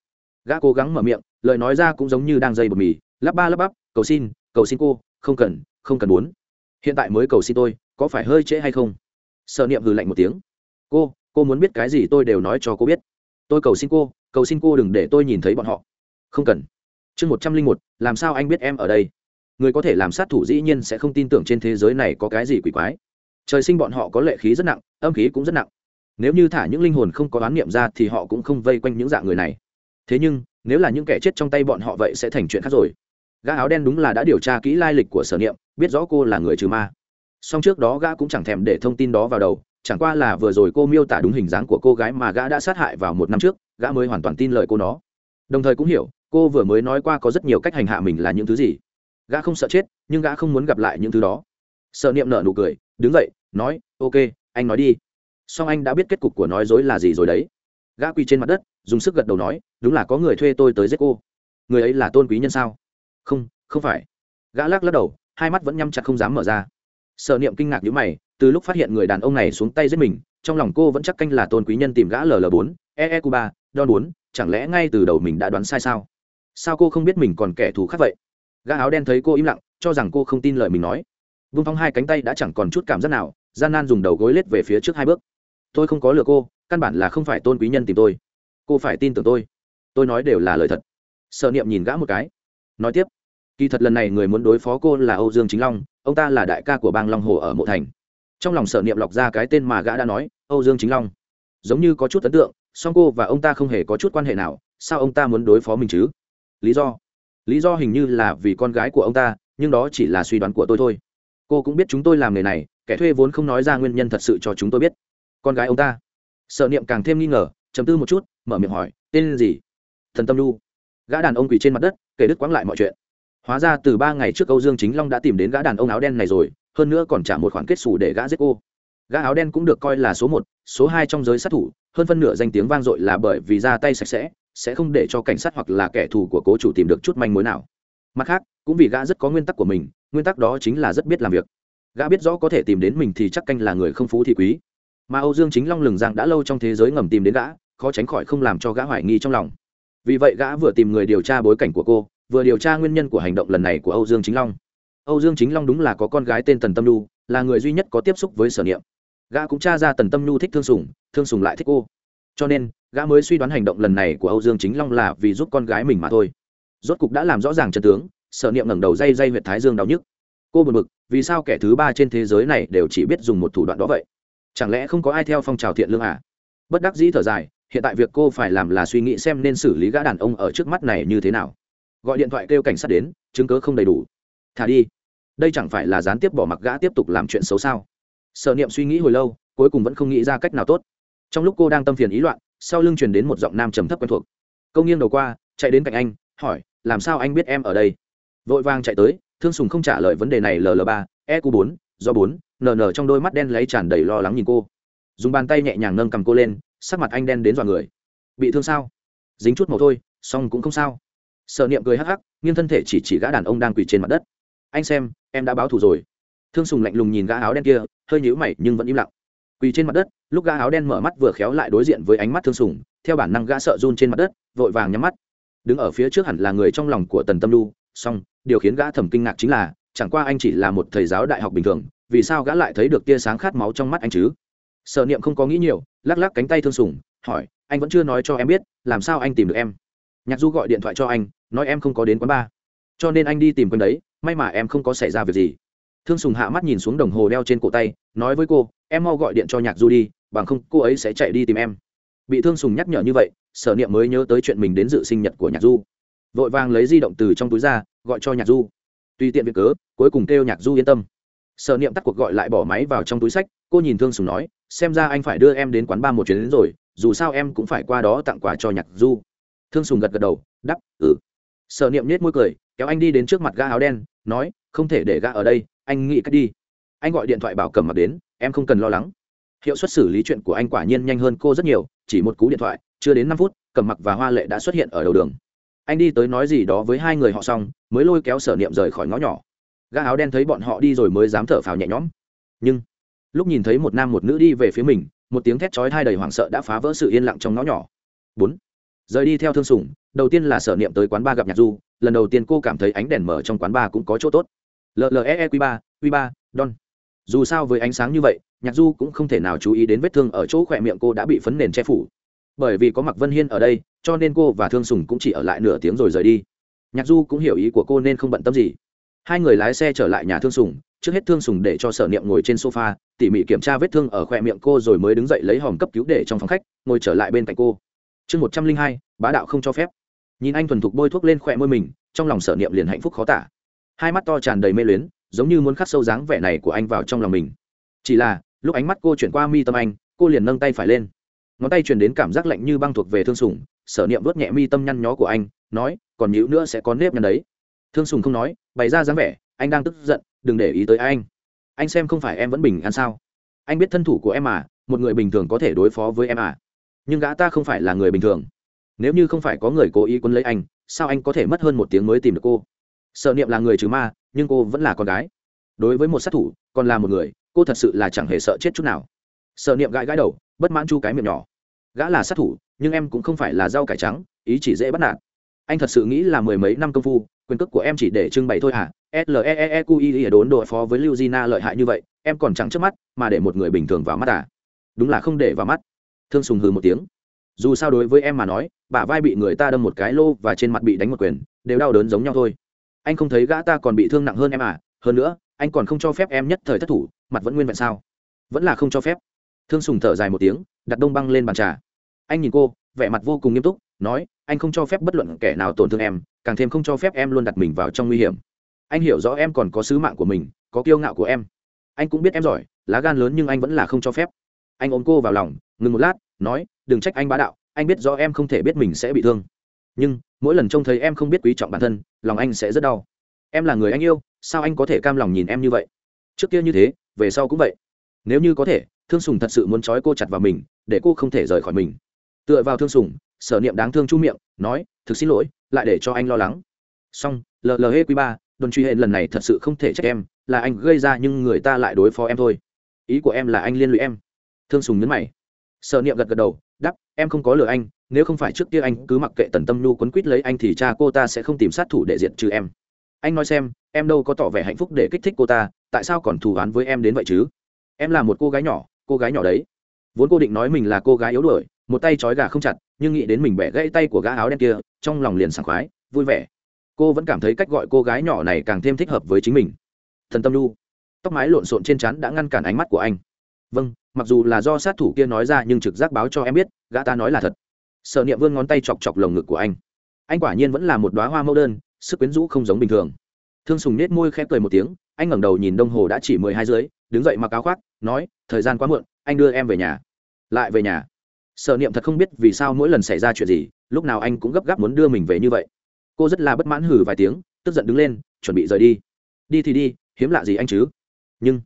Gã cố gắng mở miệng, lời nói ra cũng giống như đang dây bột mì. Lắp ba, lắp bắp, cầu xin cầu xin cô, không cần không cần muốn. Hiện tại mới cầu xin tôi, có phải hơi trễ hay không? Sợ niệm hừ lạnh một tiếng. Cô cô muốn biết cái gì tôi đều nói cho cô biết. Tôi cầu xin cô, cầu xin cô đừng để tôi nhìn thấy bọn họ. Không cần. Chương một trăm linh một, làm sao anh biết em ở đây? Người có thể làm sát thủ dĩ nhiên sẽ không tin tưởng trên thế giới này có cái gì quỷ quái. Trời sinh bọn họ có lệ khí rất nặng, âm khí cũng rất nặng. Nếu như thả những linh hồn không có oán niệm ra thì họ cũng không vây quanh những dạng người này. Thế nhưng, nếu là những kẻ chết trong tay bọn họ vậy sẽ thành chuyện khác rồi. Gã áo đen đúng là đã điều tra kỹ lai lịch của sở niệm, biết rõ cô là người trừ ma. Song trước đó gã cũng chẳng thèm để thông tin đó vào đầu, chẳng qua là vừa rồi cô miêu tả đúng hình dáng của cô gái mà gã đã sát hại vào một năm trước, gã mới hoàn toàn tin lời cô nó. Đồng thời cũng hiểu, cô vừa mới nói qua có rất nhiều cách hành hạ mình là những thứ gì gã không sợ chết, nhưng gã không muốn gặp lại những thứ đó. Sợ niệm nợ nụ cười, đứng dậy, nói, ok, anh nói đi. Song anh đã biết kết cục của nói dối là gì rồi đấy. Gã quỳ trên mặt đất, dùng sức gật đầu nói, đúng là có người thuê tôi tới giết cô. Người ấy là tôn quý nhân sao? Không không phải. Gã lắc lắc đầu, hai mắt vẫn nhắm chặt không dám mở ra. Sợ niệm kinh ngạc như mày, từ lúc phát hiện người đàn ông này xuống tay giết mình, trong lòng cô vẫn chắc canh là tôn quý nhân tìm gã ll bốn ee cuba đo bốn, chẳng lẽ ngay từ đầu mình đã đoán sai sao? Sao cô không biết mình còn kẻ thù khác vậy? Gã áo đen thấy cô im lặng, cho rằng cô không tin lời mình nói. Vung phong hai cánh tay đã chẳng còn chút cảm giác nào, gian nan dùng đầu gối lết về phía trước hai bước. Tôi không có lừa cô, căn bản là không phải tôn quý nhân tìm tôi. Cô phải tin tưởng tôi. Tôi nói đều là lời thật. Sợ niệm nhìn gã một cái. Nói tiếp. Kỳ thật lần này người muốn đối phó cô là âu dương chính long, ông ta là đại ca của bang long hồ ở mộ thành. Trong lòng sở niệm lọc ra cái tên mà gã đã nói, âu dương chính long. Giống như có chút ấn tượng, song cô và ông ta không hề có chút quan hệ nào, sao ông ta muốn đối phó mình chứ? Lý do lý do hình như là vì con gái của ông ta, nhưng đó chỉ là suy đoán của tôi thôi. Cô cũng biết chúng tôi làm nghề này, kẻ thuê vốn không nói ra nguyên nhân thật sự cho chúng tôi biết. Con gái ông ta. Sợ niệm càng thêm nghi ngờ chấm tư một chút, mở miệng hỏi, tên gì? Thần tâm lu gã đàn ông quỳ trên mặt đất, kể đứt quãng lại mọi chuyện. Hóa ra từ ba ngày trước âu dương chính long đã tìm đến gã đàn ông áo đen này rồi, hơn nữa còn trả một khoản kết xù để gã giết cô. Gã áo đen cũng được coi là số một, số hai trong giới sát thủ, hơn phân nửa danh tiếng vang dội là bởi vì ra tay sạch sẽ sẽ không để cho cảnh sát hoặc là kẻ thù của cố chủ tìm được chút manh mối nào. Mặt khác, cũng vì gã rất có nguyên tắc của mình, nguyên tắc đó chính là rất biết làm việc. Gã biết rõ có thể tìm đến mình thì chắc canh là người không phú thì quý. Mà âu dương chính long lừng giang đã lâu trong thế giới ngầm tìm đến gã, khó tránh khỏi không làm cho gã hoài nghi trong lòng. Vì vậy gã vừa tìm người điều tra bối cảnh của cô, vừa điều tra nguyên nhân của hành động lần này của âu dương chính long. Âu dương chính long đúng là có con gái tên tần tâm nhu, là người duy nhất có tiếp xúc với sở niệm. Gã cũng tra ra tần tâm nhu thích thương sùng thương sùng lại thích cô. Cho nên gã mới suy đoán hành động lần này của âu dương chính long là vì giúp con gái mình mà thôi. Rốt cục đã làm rõ ràng chân tướng sở niệm ngẩng đầu dây dây huyệt thái dương đau nhức. Cô buồn bực, vì sao kẻ thứ ba trên thế giới này đều chỉ biết dùng một thủ đoạn đó vậy? Chẳng lẽ không có ai theo phong trào thiện lương à? Bất đắc dĩ thở dài, hiện tại việc cô phải làm là suy nghĩ xem nên xử lý gã đàn ông ở trước mắt này như thế nào. Gọi điện thoại kêu cảnh sát đến, chứng cớ không đầy đủ. Thả đi. Đây chẳng phải là gián tiếp bỏ mặc gã tiếp tục làm chuyện xấu sao? Sở niệm suy nghĩ hồi lâu, cuối cùng vẫn không nghĩ ra cách nào tốt. Trong lúc cô đang tâm phiền ý loạn sau lưng truyền đến một giọng nam trầm thấp quen thuộc. Câu nghiêng đầu qua, chạy đến cạnh anh, hỏi, làm sao anh biết em ở đây? Vội vàng chạy tới, thương sùng không trả lời vấn đề này ll ba e q bốn, do bốn nn trong đôi mắt đen lấy tràn đầy lo lắng nhìn cô. Dùng bàn tay nhẹ nhàng nâng cầm cô lên, sắc mặt anh đen đến dọa người. Bị thương sao? Dính chút màu thôi, xong cũng không sao. Sợ niệm cười hắc hắc, nghiêng thân thể chỉ chỉ gã đàn ông đang quỳ trên mặt đất. Anh xem, em đã báo thù rồi. Thương sùng lạnh lùng nhìn gã áo đen kia, hơi nhíu mày nhưng vẫn im lặng. Quỳ trên mặt đất lúc gã áo đen mở mắt vừa khéo lại đối diện với ánh mắt thương sùng, theo bản năng gã sợ run trên mặt đất, vội vàng nhắm mắt. Đứng ở phía trước hẳn là người trong lòng của tần tâm lu, song, điều khiến gã thầm kinh ngạc chính là, chẳng qua anh chỉ là một thầy giáo đại học bình thường, vì sao gã lại thấy được tia sáng khát máu trong mắt anh chứ? Sợ niệm không có nghĩ nhiều, lắc lắc cánh tay thương sùng, hỏi, anh vẫn chưa nói cho em biết, làm sao anh tìm được em? Nhạc du gọi điện thoại cho anh, nói, em không có đến quán bar, cho nên anh đi tìm quanh đấy, may mà em không có xảy ra việc gì. Thương sùng hạ mắt nhìn xuống đồng hồ đeo trên cổ tay, nói với cô, em mau gọi điện cho nhạc du đi bằng không cô ấy sẽ chạy đi tìm em. Bị thương sùng nhắc nhở như vậy, sở niệm mới nhớ tới chuyện mình đến dự sinh nhật của nhạc du. Vội vàng lấy di động từ trong túi ra, gọi cho nhạc du. Tùy tiện việc cớ, cuối cùng kêu nhạc du yên tâm. Sở niệm tắt cuộc gọi lại bỏ máy vào trong túi sách, cô nhìn thương sùng nói, xem ra anh phải đưa em đến quán ba một chuyến đến rồi, dù sao em cũng phải qua đó tặng quà cho nhạc du. Thương sùng gật gật đầu đắp ừ. Sở niệm nết môi cười, kéo anh đi đến trước mặt gã áo đen, nói, không thể để gã ở đây, anh nghĩ cách đi. Anh gọi điện thoại bảo cầm mặc đến, em không cần lo lắng hiệu suất xử lý chuyện của anh quả nhiên nhanh hơn cô rất nhiều, chỉ một cú điện thoại, chưa đến năm phút, cầm mặc và hoa lệ đã xuất hiện ở đầu đường. Anh đi tới nói gì đó với hai người họ xong, mới lôi kéo sở niệm rời khỏi ngõ nhỏ. Gã áo đen thấy bọn họ đi rồi mới dám thở phào nhẹ nhõm. Nhưng, lúc nhìn thấy một nam một nữ đi về phía mình, một tiếng thét chói thai đầy hoảng sợ đã phá vỡ sự yên lặng trong ngõ nhỏ. Bốn, rời đi theo thương sủng, đầu tiên là sở niệm tới quán ba gặp nhạc du, lần đầu tiên cô cảm thấy ánh đèn mở trong quán ba cũng có chỗ tốt. Lle q ba q ba, don dù sao với ánh sáng như vậy, nhạc du cũng không thể nào chú ý đến vết thương ở chỗ khỏe miệng cô đã bị phấn nền che phủ. Bởi vì có mặc vân hiên ở đây, cho nên cô và thương sùng cũng chỉ ở lại nửa tiếng rồi rời đi. Nhạc du cũng hiểu ý của cô nên không bận tâm gì. Hai người lái xe trở lại nhà thương sùng, trước hết thương sùng để cho sở niệm ngồi trên sofa, tỉ mỉ kiểm tra vết thương ở khoe miệng cô rồi mới đứng dậy lấy hòm cấp cứu để trong phòng khách, ngồi trở lại bên cạnh cô. Chương một trăm linh hai, bá đạo không cho phép. Nhìn anh thuần thục bôi thuốc lên khoe môi mình, trong lòng sở niệm liền hạnh phúc khó tả. Hai mắt to tràn đầy mê luyến giống như muốn khắc sâu dáng vẻ này của anh vào trong lòng mình. Chỉ là, lúc ánh mắt cô chuyển qua mi tâm anh, cô liền nâng tay phải lên. Ngón tay chuyển đến cảm giác lạnh như băng thuộc về thương sùng sở niệm vớt nhẹ mi tâm nhăn nhó của anh, nói, còn nhữ nữa sẽ có nếp nhăn đấy. Thương sùng không nói, bày ra dáng vẻ, anh đang tức giận, đừng để ý tới anh. Anh xem không phải em vẫn bình an sao? Anh biết thân thủ của em à một người bình thường có thể đối phó với em à? Nhưng gã ta không phải là người bình thường. Nếu như không phải có người cố ý quấn lấy anh, sao anh có thể mất hơn một tiếng mới tìm được cô? Sợ niệm là người trừ ma nhưng cô vẫn là con gái. Đối với một sát thủ, còn là một người, cô thật sự là chẳng hề sợ chết chút nào. Sợ niệm gãi gãi đầu, bất mãn chu cái miệng nhỏ. Gã là sát thủ, nhưng em cũng không phải là rau cải trắng, ý chỉ dễ bắt nạt. Anh thật sự nghĩ là mười mấy năm công phu, quyền cước của em chỉ để trưng bày thôi hả? Sleeqi e đốn đội phó với lưu gina lợi hại như vậy, em còn chẳng trước mắt, mà để một người bình thường vào mắt à? Đúng là không để vào mắt. Thương sùng hừ một tiếng. Dù sao đối với em mà nói, bả vai bị người ta đâm một cái lô và trên mặt bị đánh một quyền, đều đau đớn giống nhau thôi anh không thấy gã ta còn bị thương nặng hơn em à? Hơn nữa, anh còn không cho phép em nhất thời thất thủ, mặt vẫn nguyên vẹn sao? Vẫn là không cho phép. Thương sùng thở dài một tiếng, đặt đông băng lên bàn trà. Anh nhìn cô, vẻ mặt vô cùng nghiêm túc, nói, anh không cho phép bất luận kẻ nào tổn thương em, càng thêm không cho phép em luôn đặt mình vào trong nguy hiểm. Anh hiểu rõ em còn có sứ mạng của mình, có kiêu ngạo của em. Anh cũng biết em giỏi, lá gan lớn nhưng anh vẫn là không cho phép. Anh ôm cô vào lòng, ngừng một lát, nói, đừng trách anh bá đạo, anh biết rõ em không thể biết mình sẽ bị thương. Nhưng, mỗi lần trông thấy em không biết quý trọng bản thân lòng anh sẽ rất đau. Em là người anh yêu, sao anh có thể cam lòng nhìn em như vậy? Trước kia như thế, về sau cũng vậy. Nếu như có thể, thương sùng thật sự muốn trói cô chặt vào mình, để cô không thể rời khỏi mình. Tựa vào thương sùng, sở niệm đáng thương chu miệng, nói, thực xin lỗi, lại để cho anh lo lắng. Xong llhe q ba, đồn truy hệ lần này thật sự không thể trách em, là anh gây ra nhưng người ta lại đối phó em thôi. Ý của em là anh liên lụy em. Thương sùng nhấn mày. Sở niệm gật gật đầu đắp em không có lừa anh, nếu không phải trước kia anh cứ mặc kệ tần tâm nhu quấn quýt lấy anh thì cha cô ta sẽ không tìm sát thủ để diện trừ em. Anh nói xem, em đâu có tỏ vẻ hạnh phúc để kích thích cô ta, tại sao còn thù oán với em đến vậy chứ? Em là một cô gái nhỏ, cô gái nhỏ đấy. Vốn cô định nói mình là cô gái yếu đuổi, một tay trói gà không chặt, nhưng nghĩ đến mình bẻ gãy tay của gã áo đen kia, trong lòng liền sảng khoái, vui vẻ. Cô vẫn cảm thấy cách gọi cô gái nhỏ này càng thêm thích hợp với chính mình. Thần tâm lu tóc mái lộn xộn trên trán đã ngăn cản ánh mắt của anh vâng mặc dù là do sát thủ kia nói ra nhưng trực giác báo cho em biết, gã ta nói là thật. Sở niệm vươn ngón tay chọc chọc lồng ngực của anh. Anh quả nhiên vẫn là một đoá hoa mẫu đơn, sức quyến rũ không giống bình thường. Thương sùng nết môi khẽ cười một tiếng, anh ngẩng đầu nhìn đồng hồ đã chỉ mười hai dưới, đứng dậy mặc áo khoác, nói, thời gian quá muộn, anh đưa em về nhà. Lại về nhà? Sở niệm thật không biết vì sao mỗi lần xảy ra chuyện gì, lúc nào anh cũng gấp gáp muốn đưa mình về như vậy. Cô rất là bất mãn hử vài tiếng, tức giận đứng lên, chuẩn bị rời đi. Đi thì đi, hiếm lạ gì anh chứ? Nhưng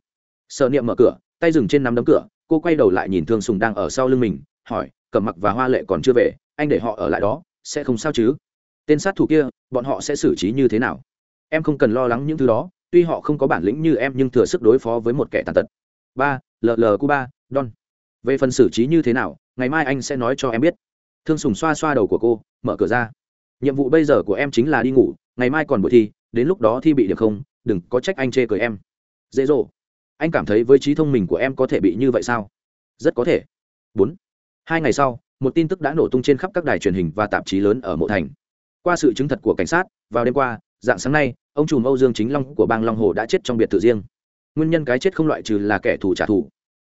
sở niệm mở cửa tay dừng trên nắm đấm cửa, cô quay đầu lại nhìn thương sùng đang ở sau lưng mình, hỏi, cẩm mặc và hoa lệ còn chưa về, anh để họ ở lại đó, sẽ không sao chứ? Tên sát thủ kia, bọn họ sẽ xử trí như thế nào? Em không cần lo lắng những thứ đó, tuy họ không có bản lĩnh như em nhưng thừa sức đối phó với một kẻ tàn tật. Ba ll cuba don. Về phần xử trí như thế nào, ngày mai anh sẽ nói cho em biết. Thương sùng xoa xoa đầu của cô, mở cửa ra. Nhiệm vụ bây giờ của em chính là đi ngủ, ngày mai còn buổi thi, đến lúc đó thi bị điểm không, đừng có trách anh chê cười em. Dễ dỗ anh cảm thấy với trí thông minh của em có thể bị như vậy sao? Rất có thể. Bốn. Hai ngày sau, một tin tức đã nổ tung trên khắp các đài truyền hình và tạp chí lớn ở mộ thành. Qua sự chứng thật của cảnh sát, vào đêm qua, dạng sáng nay, ông trùm âu dương chính long của bang long hồ đã chết trong biệt thự riêng. Nguyên nhân cái chết không loại trừ là kẻ thù trả thù.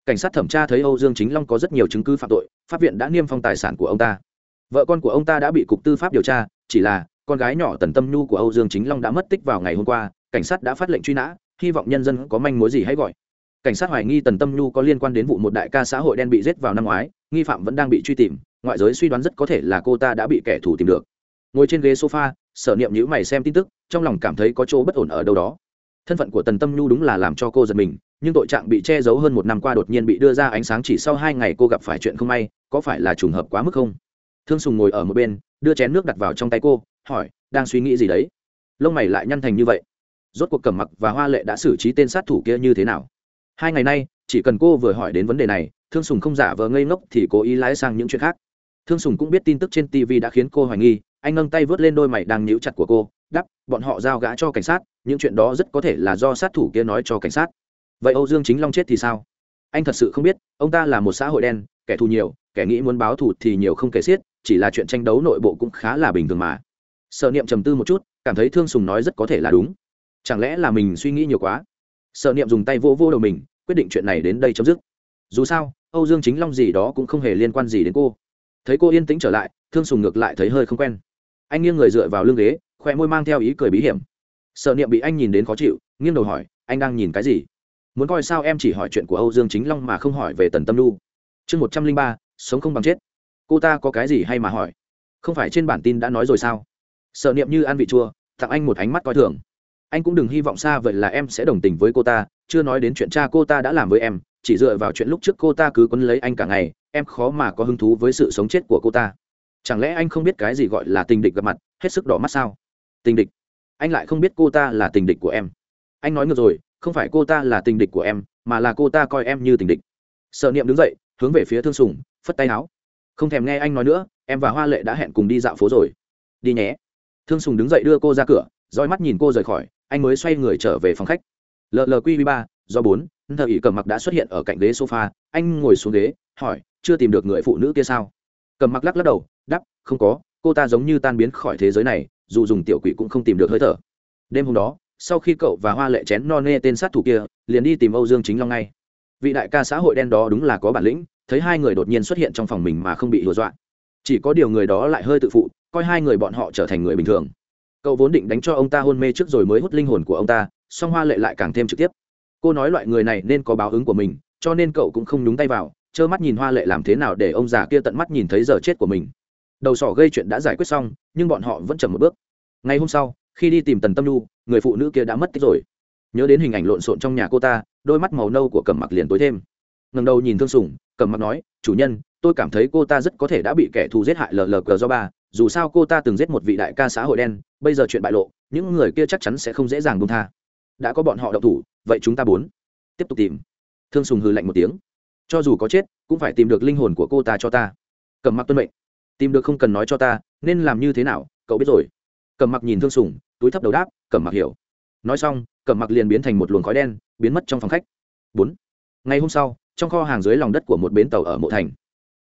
Cảnh sát thẩm tra thấy âu dương chính long có rất nhiều chứng cứ phạm tội, pháp viện đã niêm phong tài sản của ông ta. Vợ con của ông ta đã bị cục tư pháp điều tra, chỉ là con gái nhỏ tần tâm nhu của âu dương chính long đã mất tích vào ngày hôm qua, cảnh sát đã phát lệnh truy nã hy vọng nhân dân có manh mối gì hãy gọi. Cảnh sát hoài nghi tần tâm nhu có liên quan đến vụ một đại ca xã hội đen bị giết vào năm ngoái, nghi phạm vẫn đang bị truy tìm, ngoại giới suy đoán rất có thể là cô ta đã bị kẻ thù tìm được. Ngồi trên ghế sofa, sở niệm nhữ mày xem tin tức, trong lòng cảm thấy có chỗ bất ổn ở đâu đó. Thân phận của tần tâm nhu đúng là làm cho cô giật mình, nhưng tội trạng bị che giấu hơn một năm qua đột nhiên bị đưa ra ánh sáng chỉ sau hai ngày cô gặp phải chuyện không may, có phải là trùng hợp quá mức không? Thương sùng ngồi ở một bên, đưa chén nước đặt vào trong tay cô, hỏi, đang suy nghĩ gì đấy? Lông mày lại nhăn thành như vậy rốt cuộc cẩm mặc và hoa lệ đã xử trí tên sát thủ kia như thế nào. Hai ngày nay, chỉ cần cô vừa hỏi đến vấn đề này, thương sùng không giả vờ ngây ngốc thì cố ý lái sang những chuyện khác. Thương sùng cũng biết tin tức trên tv đã khiến cô hoài nghi, anh nâng tay vớt lên đôi mày đang nhíu chặt của cô đắp bọn họ giao gã cho cảnh sát, những chuyện đó rất có thể là do sát thủ kia nói cho cảnh sát. Vậy âu dương chính long chết thì sao? Anh thật sự không biết, ông ta là một xã hội đen, kẻ thù nhiều, kẻ nghĩ muốn báo thù thì nhiều không kể xiết, chỉ là chuyện tranh đấu nội bộ cũng khá là bình thường mà. Sợ niệm trầm tư một chút, cảm thấy thương sùng nói rất có thể là đúng chẳng lẽ là mình suy nghĩ nhiều quá? Sợ niệm dùng tay vô vô đầu mình, quyết định chuyện này đến đây chấm dứt. Dù sao, âu dương chính long gì đó cũng không hề liên quan gì đến cô. Thấy cô yên tĩnh trở lại, thương sùng ngược lại thấy hơi không quen. Anh nghiêng người dựa vào lưng ghế khoe môi mang theo ý cười bí hiểm. Sợ niệm bị anh nhìn đến khó chịu, nghiêng đầu hỏi, anh đang nhìn cái gì? Muốn coi sao em chỉ hỏi chuyện của âu dương chính long mà không hỏi về tần tâm lu chương một trăm linh ba, sống không bằng chết. Cô ta có cái gì hay mà hỏi? Không phải trên bản tin đã nói rồi sao? Sợ niệm như ăn vị chua, tặng anh một ánh mắt coi thường anh cũng đừng hy vọng xa vậy là em sẽ đồng tình với cô ta, chưa nói đến chuyện cha cô ta đã làm với em, chỉ dựa vào chuyện lúc trước cô ta cứ quấn lấy anh cả ngày, em khó mà có hứng thú với sự sống chết của cô ta. Chẳng lẽ anh không biết cái gì gọi là tình địch gặp mặt, hết sức đỏ mắt sao? Tình địch. Anh lại không biết cô ta là tình địch của em. Anh nói ngược rồi, không phải cô ta là tình địch của em, mà là cô ta coi em như tình địch. Sợ niệm đứng dậy, hướng về phía thương sùng, phất tay áo không thèm nghe anh nói nữa, em và hoa lệ đã hẹn cùng đi dạo phố rồi. Đi nhé. Thương sùng đứng dậy đưa cô ra cửa, roi mắt nhìn cô rời khỏi mới xoay người trở về phòng khách. Llqv ba, do bốn thợ ỷ cầm mặc đã xuất hiện ở cạnh ghế sofa. Anh ngồi xuống ghế, hỏi, chưa tìm được người phụ nữ kia sao? Cầm mặc lắc lắc đầu đắp không có, cô ta giống như tan biến khỏi thế giới này, dù dùng tiểu quỷ cũng không tìm được hơi thở. Đêm hôm đó, sau khi cậu và hoa lệ chén no nê tên sát thủ kia, liền đi tìm âu dương chính long ngay. Vị đại ca xã hội đen đó đúng là có bản lĩnh, thấy hai người đột nhiên xuất hiện trong phòng mình mà không bị lừa dọa. Chỉ có điều người đó lại hơi tự phụ, coi hai người bọn họ trở thành người bình thường cậu vốn định đánh cho ông ta hôn mê trước rồi mới hút linh hồn của ông ta, song hoa lệ lại càng thêm trực tiếp. Cô nói loại người này nên có báo ứng của mình, cho nên cậu cũng không nhúng tay vào, trơ mắt nhìn hoa lệ làm thế nào để ông già kia tận mắt nhìn thấy giờ chết của mình. Đầu sỏ gây chuyện đã giải quyết xong, nhưng bọn họ vẫn chậm một bước. Ngày hôm sau, khi đi tìm tần tâm lu người phụ nữ kia đã mất tích rồi. Nhớ đến hình ảnh lộn xộn trong nhà cô ta, đôi mắt màu nâu của cẩm mặc liền tối thêm. Ngần đầu nhìn thương sùng, cẩm mặc nói, chủ nhân, tôi cảm thấy cô ta rất có thể đã bị kẻ thù giết hại lờ lờ cờ do ba dù sao cô ta từng giết một vị đại ca xã hội đen, bây giờ chuyện bại lộ, những người kia chắc chắn sẽ không dễ dàng buông tha. Đã có bọn họ đậu thủ, vậy chúng ta bốn, tiếp tục tìm. Thương sùng hư lạnh một tiếng. Cho dù có chết, cũng phải tìm được linh hồn của cô ta cho ta. Cầm mặc tuân mệnh. Tìm được không cần nói cho ta, nên làm như thế nào, cậu biết rồi. Cầm mặc nhìn thương sùng, túi thấp đầu đáp, cầm mặc hiểu. Nói xong, cầm mặc liền biến thành một luồng khói đen, biến mất trong phòng khách. Bốn. Ngày hôm sau, trong kho hàng dưới lòng đất của một bến tàu ở mộ thành,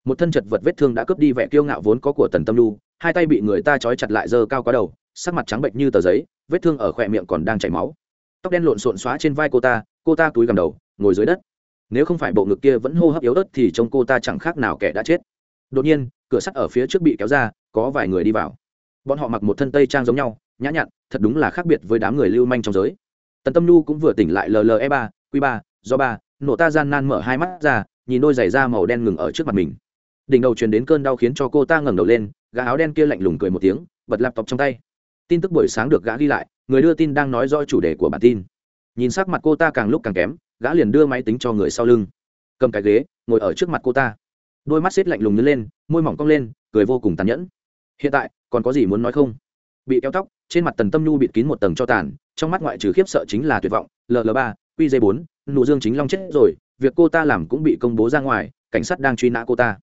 một thân chật vật vết thương đã cướp đi vẻ kiêu ngạo vốn có của tần tâm lu hai tay bị người ta trói chặt lại dơ cao quá đầu, sắc mặt trắng bệnh như tờ giấy, vết thương ở khỏe miệng còn đang chảy máu. Tóc đen lộn xộn xóa trên vai cô ta cô ta túi gầm đầu, ngồi dưới đất. Nếu không phải bộ ngực kia vẫn hô hấp yếu ớt thì trông cô ta chẳng khác nào kẻ đã chết. Đột nhiên, cửa sắt ở phía trước bị kéo ra, có vài người đi vào. Bọn họ mặc một thân tây trang giống nhau, nhã nhặn, thật đúng là khác biệt với đám người lưu manh trong giới. Tần tâm nhu cũng vừa tỉnh lại lle ba q ba, do ba, nổ ta gian nan mở hai mắt ra, nhìn đôi giày da màu đen ngừng ở trước mặt mình. Đỉnh đầu truyền đến cơn đau khiến cho cô ta ngẩng đầu lên gã áo đen kia lạnh lùng cười một tiếng, bật laptop trong tay. Tin tức buổi sáng được gã ghi lại, người đưa tin đang nói rõ chủ đề của bản tin. Nhìn sắc mặt cô ta càng lúc càng kém, gã liền đưa máy tính cho người sau lưng. Cầm cái ghế, ngồi ở trước mặt cô ta. Đôi mắt xếp lạnh lùng nhấn lên, môi mỏng cong lên, cười vô cùng tàn nhẫn. Hiện tại, còn có gì muốn nói không? Bị kéo tóc, trên mặt tần tâm nhu bịt kín một tầng cho tàn, trong mắt ngoại trừ khiếp sợ chính là tuyệt vọng. Ll ba qj bốn, nụ dương chính long chết rồi, việc cô ta làm cũng bị công bố ra ngoài, cảnh sát đang truy nã cô ta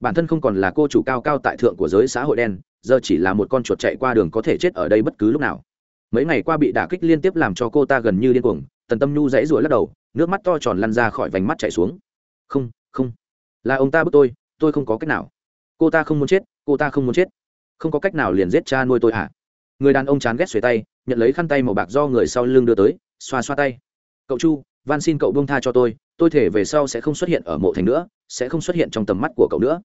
bản thân không còn là cô chủ cao cao tại thượng của giới xã hội đen, giờ chỉ là một con chuột chạy qua đường có thể chết ở đây bất cứ lúc nào. Mấy ngày qua bị đả kích liên tiếp làm cho cô ta gần như điên cuồng, tần tâm nhu dãy ruổi lắc đầu, nước mắt to tròn lăn ra khỏi vành mắt chảy xuống. Không không, là ông ta bức tôi tôi không có cách nào. Cô ta không muốn chết, cô ta không muốn chết. Không có cách nào liền giết cha nuôi tôi hả? Người đàn ông chán ghét xuề tay, nhận lấy khăn tay màu bạc do người sau lưng đưa tới, xoa xoa tay. Cậu chu, van xin cậu bông tha cho tôi tôi thể về sau sẽ không xuất hiện ở mộ thành nữa, sẽ không xuất hiện trong tầm mắt của cậu nữa.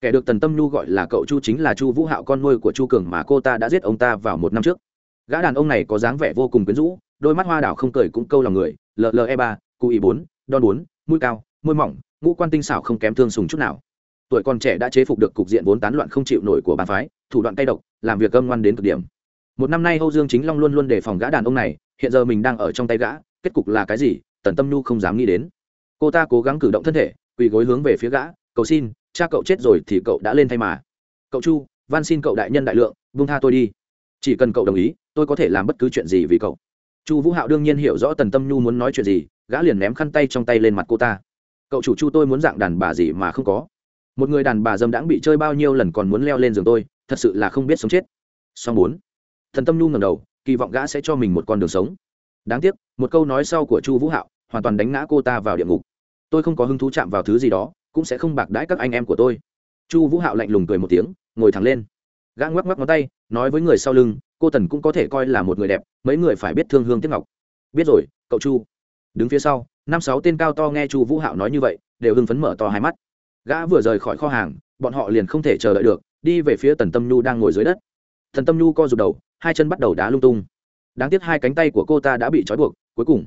Kẻ được tần tâm nhu gọi là cậu chu chính là chu vũ hạo con nuôi của chu cường mà cô ta đã giết ông ta vào một năm trước. Gã đàn ông này có dáng vẻ vô cùng quyến rũ, đôi mắt hoa đảo không cười cũng câu lòng người lle ba cụ ý bốn, đon bốn, mũi cao, môi mỏng, ngũ quan tinh xảo không kém thương sùng chút nào. Tuổi còn trẻ đã chế phục được cục diện vốn tán loạn không chịu nổi của bàn phái, thủ đoạn tay độc, làm việc âm ngoan đến cực điểm. Một năm nay âu dương chính long luôn luôn đề phòng gã đàn ông này, hiện giờ mình đang ở trong tay gã, kết cục là cái gì, tần tâm nhu không dám nghĩ đến cô ta cố gắng cử động thân thể, quỳ gối hướng về phía gã cầu xin, cha cậu chết rồi thì cậu đã lên thay mà. Cậu chu, van xin cậu đại nhân đại lượng vung tha tôi đi. Chỉ cần cậu đồng ý, tôi có thể làm bất cứ chuyện gì vì cậu. Chu vũ hạo đương nhiên hiểu rõ tần tâm nhu muốn nói chuyện gì, gã liền ném khăn tay trong tay lên mặt cô ta. Cậu chủ chu tôi muốn dạng đàn bà gì mà không có. Một người đàn bà dâm đãng bị chơi bao nhiêu lần còn muốn leo lên giường tôi, thật sự là không biết sống chết. Song bốn thần tâm nhu ngầm đầu, kỳ vọng gã sẽ cho mình một con đường sống. Đáng tiếc, một câu nói sau của chu vũ hạo hoàn toàn đánh ngã cô ta vào địa ngục tôi không có hứng thú chạm vào thứ gì đó, cũng sẽ không bạc đãi các anh em của tôi. Chu vũ hạo lạnh lùng cười một tiếng, ngồi thẳng lên. Gã ngoắc ngoắc ngón tay, nói với người sau lưng, cô tần cũng có thể coi là một người đẹp, mấy người phải biết thương hương tiếc ngọc. Biết rồi, cậu chu. Đứng phía sau, năm sáu tên cao to nghe chu vũ hạo nói như vậy, đều hưng phấn mở to hai mắt. Gã vừa rời khỏi kho hàng, bọn họ liền không thể chờ đợi được, đi về phía tần tâm nhu đang ngồi dưới đất. Thần tâm nhu co rụt đầu, hai chân bắt đầu đá lung tung. Đáng tiếc hai cánh tay của cô ta đã bị trói buộc, cuối cùng.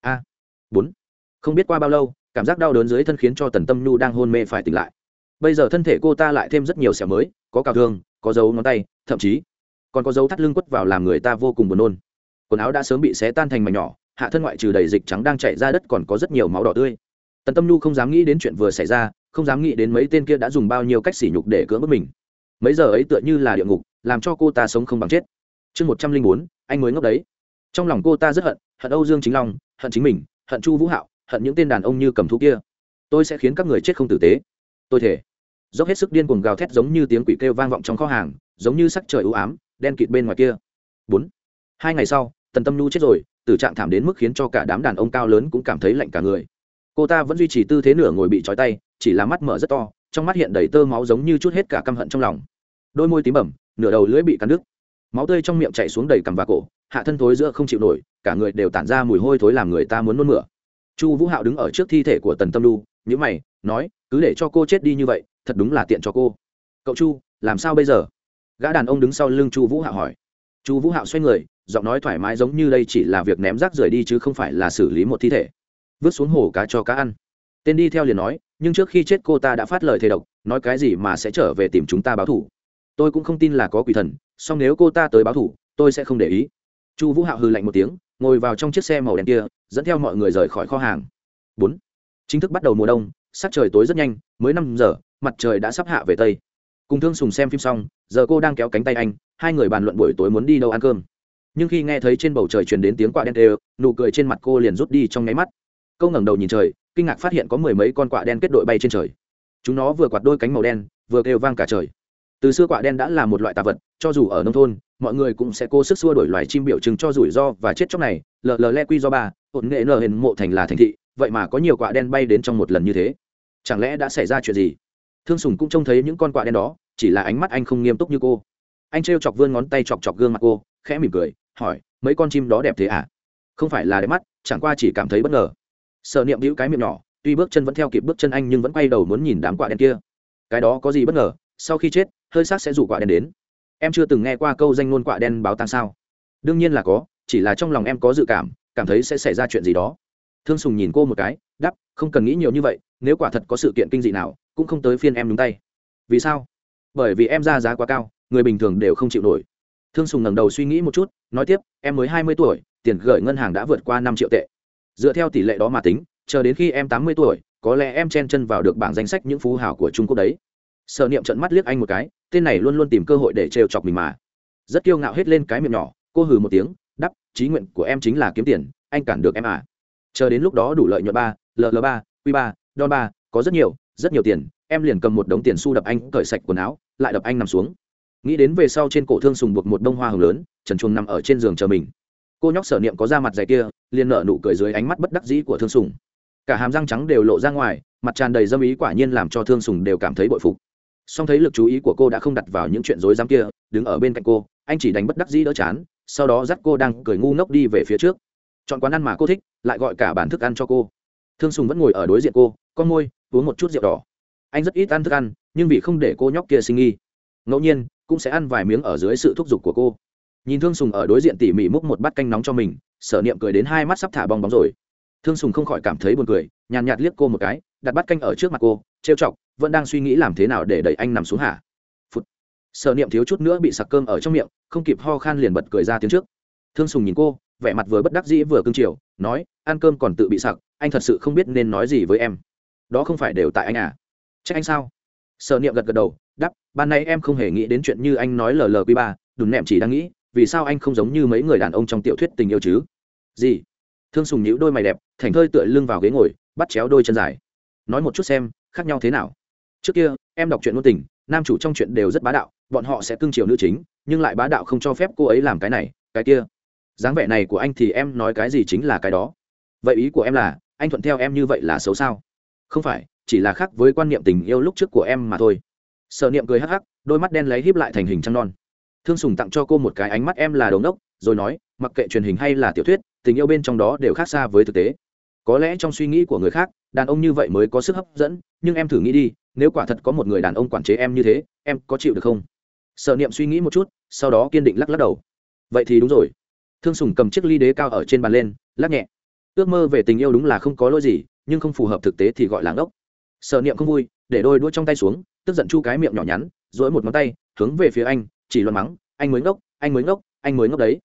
A, bốn. Không biết qua bao lâu cảm giác đau đớn dưới thân khiến cho tần tâm nhu đang hôn mê phải tỉnh lại. Bây giờ thân thể cô ta lại thêm rất nhiều sẹo mới, có cào thương, có dấu ngón tay, thậm chí còn có dấu thắt lưng quất vào làm người ta vô cùng buồn nôn. Quần áo đã sớm bị xé tan thành mảnh nhỏ, hạ thân ngoại trừ đầy dịch trắng đang chảy ra đất còn có rất nhiều máu đỏ tươi. Tần tâm nhu không dám nghĩ đến chuyện vừa xảy ra, không dám nghĩ đến mấy tên kia đã dùng bao nhiêu cách sỉ nhục để cưỡng bức mình. Mấy giờ ấy tựa như là địa ngục, làm cho cô ta sống không bằng chết. Chương một trăm linh bốn, anh mới ngốc đấy. Trong lòng cô ta rất hận hận âu dương chính long, hận chính mình, hận chu vũ hạo hận những tên đàn ông như cầm thú kia. Tôi sẽ khiến các người chết không tử tế. Tôi thể dốc hết sức điên cuồng gào thét giống như tiếng quỷ kêu vang vọng trong kho hàng, giống như sắc trời ưu ám, đen kịt bên ngoài kia. Bốn. Hai ngày sau, tần tâm nhu chết rồi, tử trạng thảm đến mức khiến cho cả đám đàn ông cao lớn cũng cảm thấy lạnh cả người. Cô ta vẫn duy trì tư thế nửa ngồi bị trói tay, chỉ là mắt mở rất to, trong mắt hiện đầy tơ máu giống như chút hết cả căm hận trong lòng. Đôi môi tím bẩm, nửa đầu lưỡi bị cắn đứt. Máu tươi trong miệng chảy xuống đầy cằm và cổ, hạ thân thối giữa không chịu nổi, cả người đều tản ra mùi hôi thối làm người ta muốn nôn mửa chu vũ hạo đứng ở trước thi thể của tần tâm lu nhữ mày, nói, cứ để cho cô chết đi như vậy, thật đúng là tiện cho cô. Cậu chu, làm sao bây giờ? Gã đàn ông đứng sau lưng chu vũ hạo hỏi. Chu vũ hạo xoay người, giọng nói thoải mái giống như đây chỉ là việc ném rác rời đi chứ không phải là xử lý một thi thể. Vứt xuống hồ cá cho cá ăn. Tên đi theo liền nói, nhưng trước khi chết cô ta đã phát lời thề độc, nói cái gì mà sẽ trở về tìm chúng ta báo thủ. Tôi cũng không tin là có quỷ thần, song nếu cô ta tới báo thủ, tôi sẽ không để ý. Chu vũ hạo hư lạnh một tiếng ngồi vào trong chiếc xe màu đen kia, dẫn theo mọi người rời khỏi kho hàng. Bốn. Chính thức bắt đầu mùa đông, sắc trời tối rất nhanh, mới năm giờ, mặt trời đã sắp hạ về tây. Cùng thương sùng xem phim xong, giờ cô đang kéo cánh tay anh, hai người bàn luận buổi tối muốn đi đâu ăn cơm. Nhưng khi nghe thấy trên bầu trời truyền đến tiếng quạ đen đều, nụ cười trên mặt cô liền rút đi trong nháy mắt. Câu ngẩng đầu nhìn trời, kinh ngạc phát hiện có mười mấy con quạ đen kết đội bay trên trời. Chúng nó vừa quạt đôi cánh màu đen, vừa kêu vang cả trời từ xưa quả đen đã là một loại tà vật, cho dù ở nông thôn, mọi người cũng sẽ cố sức xua đổi loài chim biểu trưng cho rủi ro và chết chóc này. Lờ lờ le quy do ba, ổn nghệ nờ hình mộ thành là thành thị, vậy mà có nhiều quả đen bay đến trong một lần như thế. Chẳng lẽ đã xảy ra chuyện gì? Thương sùng cũng trông thấy những con quả đen đó, chỉ là ánh mắt anh không nghiêm túc như cô. Anh t chọc vươn ngón tay chọc chọc gương mặt cô, khẽ mỉm cười, hỏi, mấy con chim đó đẹp thế à? Không phải là đẹp mắt, chẳng qua chỉ cảm thấy bất ngờ. Sợ niệm hữu cái miệng nhỏ, tuy bước chân vẫn theo kịp bước chân anh nhưng vẫn quay đầu muốn nhìn đám quả đen kia. Cái đó có gì bất ngờ? Sau khi chết hơi xác sẽ rủ quả đen đến. Em chưa từng nghe qua câu danh ngôn quả đen báo tang sao. Đương nhiên là có, chỉ là trong lòng em có dự cảm cảm thấy sẽ xảy ra chuyện gì đó. Thương sùng nhìn cô một cái đắp không cần nghĩ nhiều như vậy, nếu quả thật có sự kiện kinh dị nào, cũng không tới phiên em đúng tay. Vì sao? Bởi vì em ra giá quá cao, người bình thường đều không chịu nổi. Thương sùng ngẩng đầu suy nghĩ một chút, nói tiếp, em mới hai mươi tuổi, tiền gửi ngân hàng đã vượt qua năm triệu tệ. Dựa theo tỷ lệ đó mà tính, chờ đến khi em tám mươi tuổi, có lẽ em chen chân vào được bảng danh sách những phú hào của trung quốc đấy. Sở niệm trận mắt liếc anh một cái, tên này luôn luôn tìm cơ hội để trêu chọc mình mà. Rất kiêu ngạo hết lên cái miệng nhỏ, cô hừ một tiếng đắp trí nguyện của em chính là kiếm tiền, anh cản được em à. Chờ đến lúc đó đủ lợi nhuận ba ll ba q ba, đon ba, có rất nhiều rất nhiều tiền, em liền cầm một đống tiền xu đập anh, cởi sạch quần áo, lại đập anh nằm xuống. Nghĩ đến về sau trên cổ thương sùng buộc một bông hoa hồng lớn, trần chuồng nằm ở trên giường chờ mình. Cô nhóc sở niệm có da mặt dày kia, liền nở nụ cười dưới ánh mắt bất đắc dĩ của thương sùng. Cả hàm răng trắng đều lộ ra ngoài, mặt tràn đầy dâm ý quả nhiên làm cho thương sùng đều cảm thấy bội phục song thấy lực chú ý của cô đã không đặt vào những chuyện rối rắm kia, đứng ở bên cạnh cô, anh chỉ đánh bất đắc dĩ đỡ chán, sau đó dắt cô đang cười ngu ngốc đi về phía trước. Chọn quán ăn mà cô thích, lại gọi cả bản thức ăn cho cô. Thương sùng vẫn ngồi ở đối diện cô, con môi, uống một chút rượu đỏ. Anh rất ít ăn thức ăn, nhưng vì không để cô nhóc kia sinh nghi. Ngẫu nhiên, cũng sẽ ăn vài miếng ở dưới sự thúc giục của cô. Nhìn thương sùng ở đối diện tỉ mỉ múc một bát canh nóng cho mình, sở niệm cười đến hai mắt sắp thả bong bóng rồi. Thương sùng không khỏi cảm thấy buồn cười, nhàn nhạt liếc cô một cái, đặt bát canh ở trước mặt cô trêu chọc, vẫn đang suy nghĩ làm thế nào để đẩy anh nằm xuống hả phút sở niệm thiếu chút nữa bị sặc cơm ở trong miệng, không kịp ho khan liền bật cười ra tiếng trước. Thương sùng nhìn cô, vẻ mặt vừa bất đắc dĩ vừa cưng chiều, nói, ăn cơm còn tự bị sặc, anh thật sự không biết nên nói gì với em. Đó không phải đều tại anh à? Trách anh sao? Sợ niệm gật gật đầu đắp ban nay em không hề nghĩ đến chuyện như anh nói lờ lờ q ba, đùn nẹm chỉ đang nghĩ, vì sao anh không giống như mấy người đàn ông trong tiểu thuyết tình yêu chứ? Gì? Thương sùng nhíu đôi mày đẹp, thành thơi tựa lưng vào ghế ngồi, bắt chéo đôi chân dài. Nói một chút xem khác nhau thế nào? Trước kia, em đọc chuyện ngôn tình, nam chủ trong chuyện đều rất bá đạo, bọn họ sẽ cưng chiều nữ chính, nhưng lại bá đạo không cho phép cô ấy làm cái này, cái kia. Dáng vẻ này của anh thì em nói cái gì chính là cái đó. Vậy ý của em là, anh thuận theo em như vậy là xấu sao? Không phải, chỉ là khác với quan niệm tình yêu lúc trước của em mà thôi. Sợ niệm cười hắc hắc, đôi mắt đen lấy híp lại thành hình trăng non. Thương sùng tặng cho cô một cái ánh mắt em là đống đốc, rồi nói, mặc kệ truyền hình hay là tiểu thuyết, tình yêu bên trong đó đều khác xa với thực tế có lẽ trong suy nghĩ của người khác, đàn ông như vậy mới có sức hấp dẫn, nhưng em thử nghĩ đi, nếu quả thật có một người đàn ông quản chế em như thế, em có chịu được không? Sợ niệm suy nghĩ một chút, sau đó kiên định lắc lắc đầu. Vậy thì đúng rồi. Thương sùng cầm chiếc ly đế cao ở trên bàn lên, lắc nhẹ. Ước mơ về tình yêu đúng là không có lỗi gì, nhưng không phù hợp thực tế thì gọi là ngốc. Sợ niệm không vui, để đôi đuôi trong tay xuống, tức giận chu cái miệng nhỏ nhắn dỗi một ngón tay, hướng về phía anh, chỉ luận mắng, anh mới ngốc, anh mới ngốc, anh mới ngốc đấy.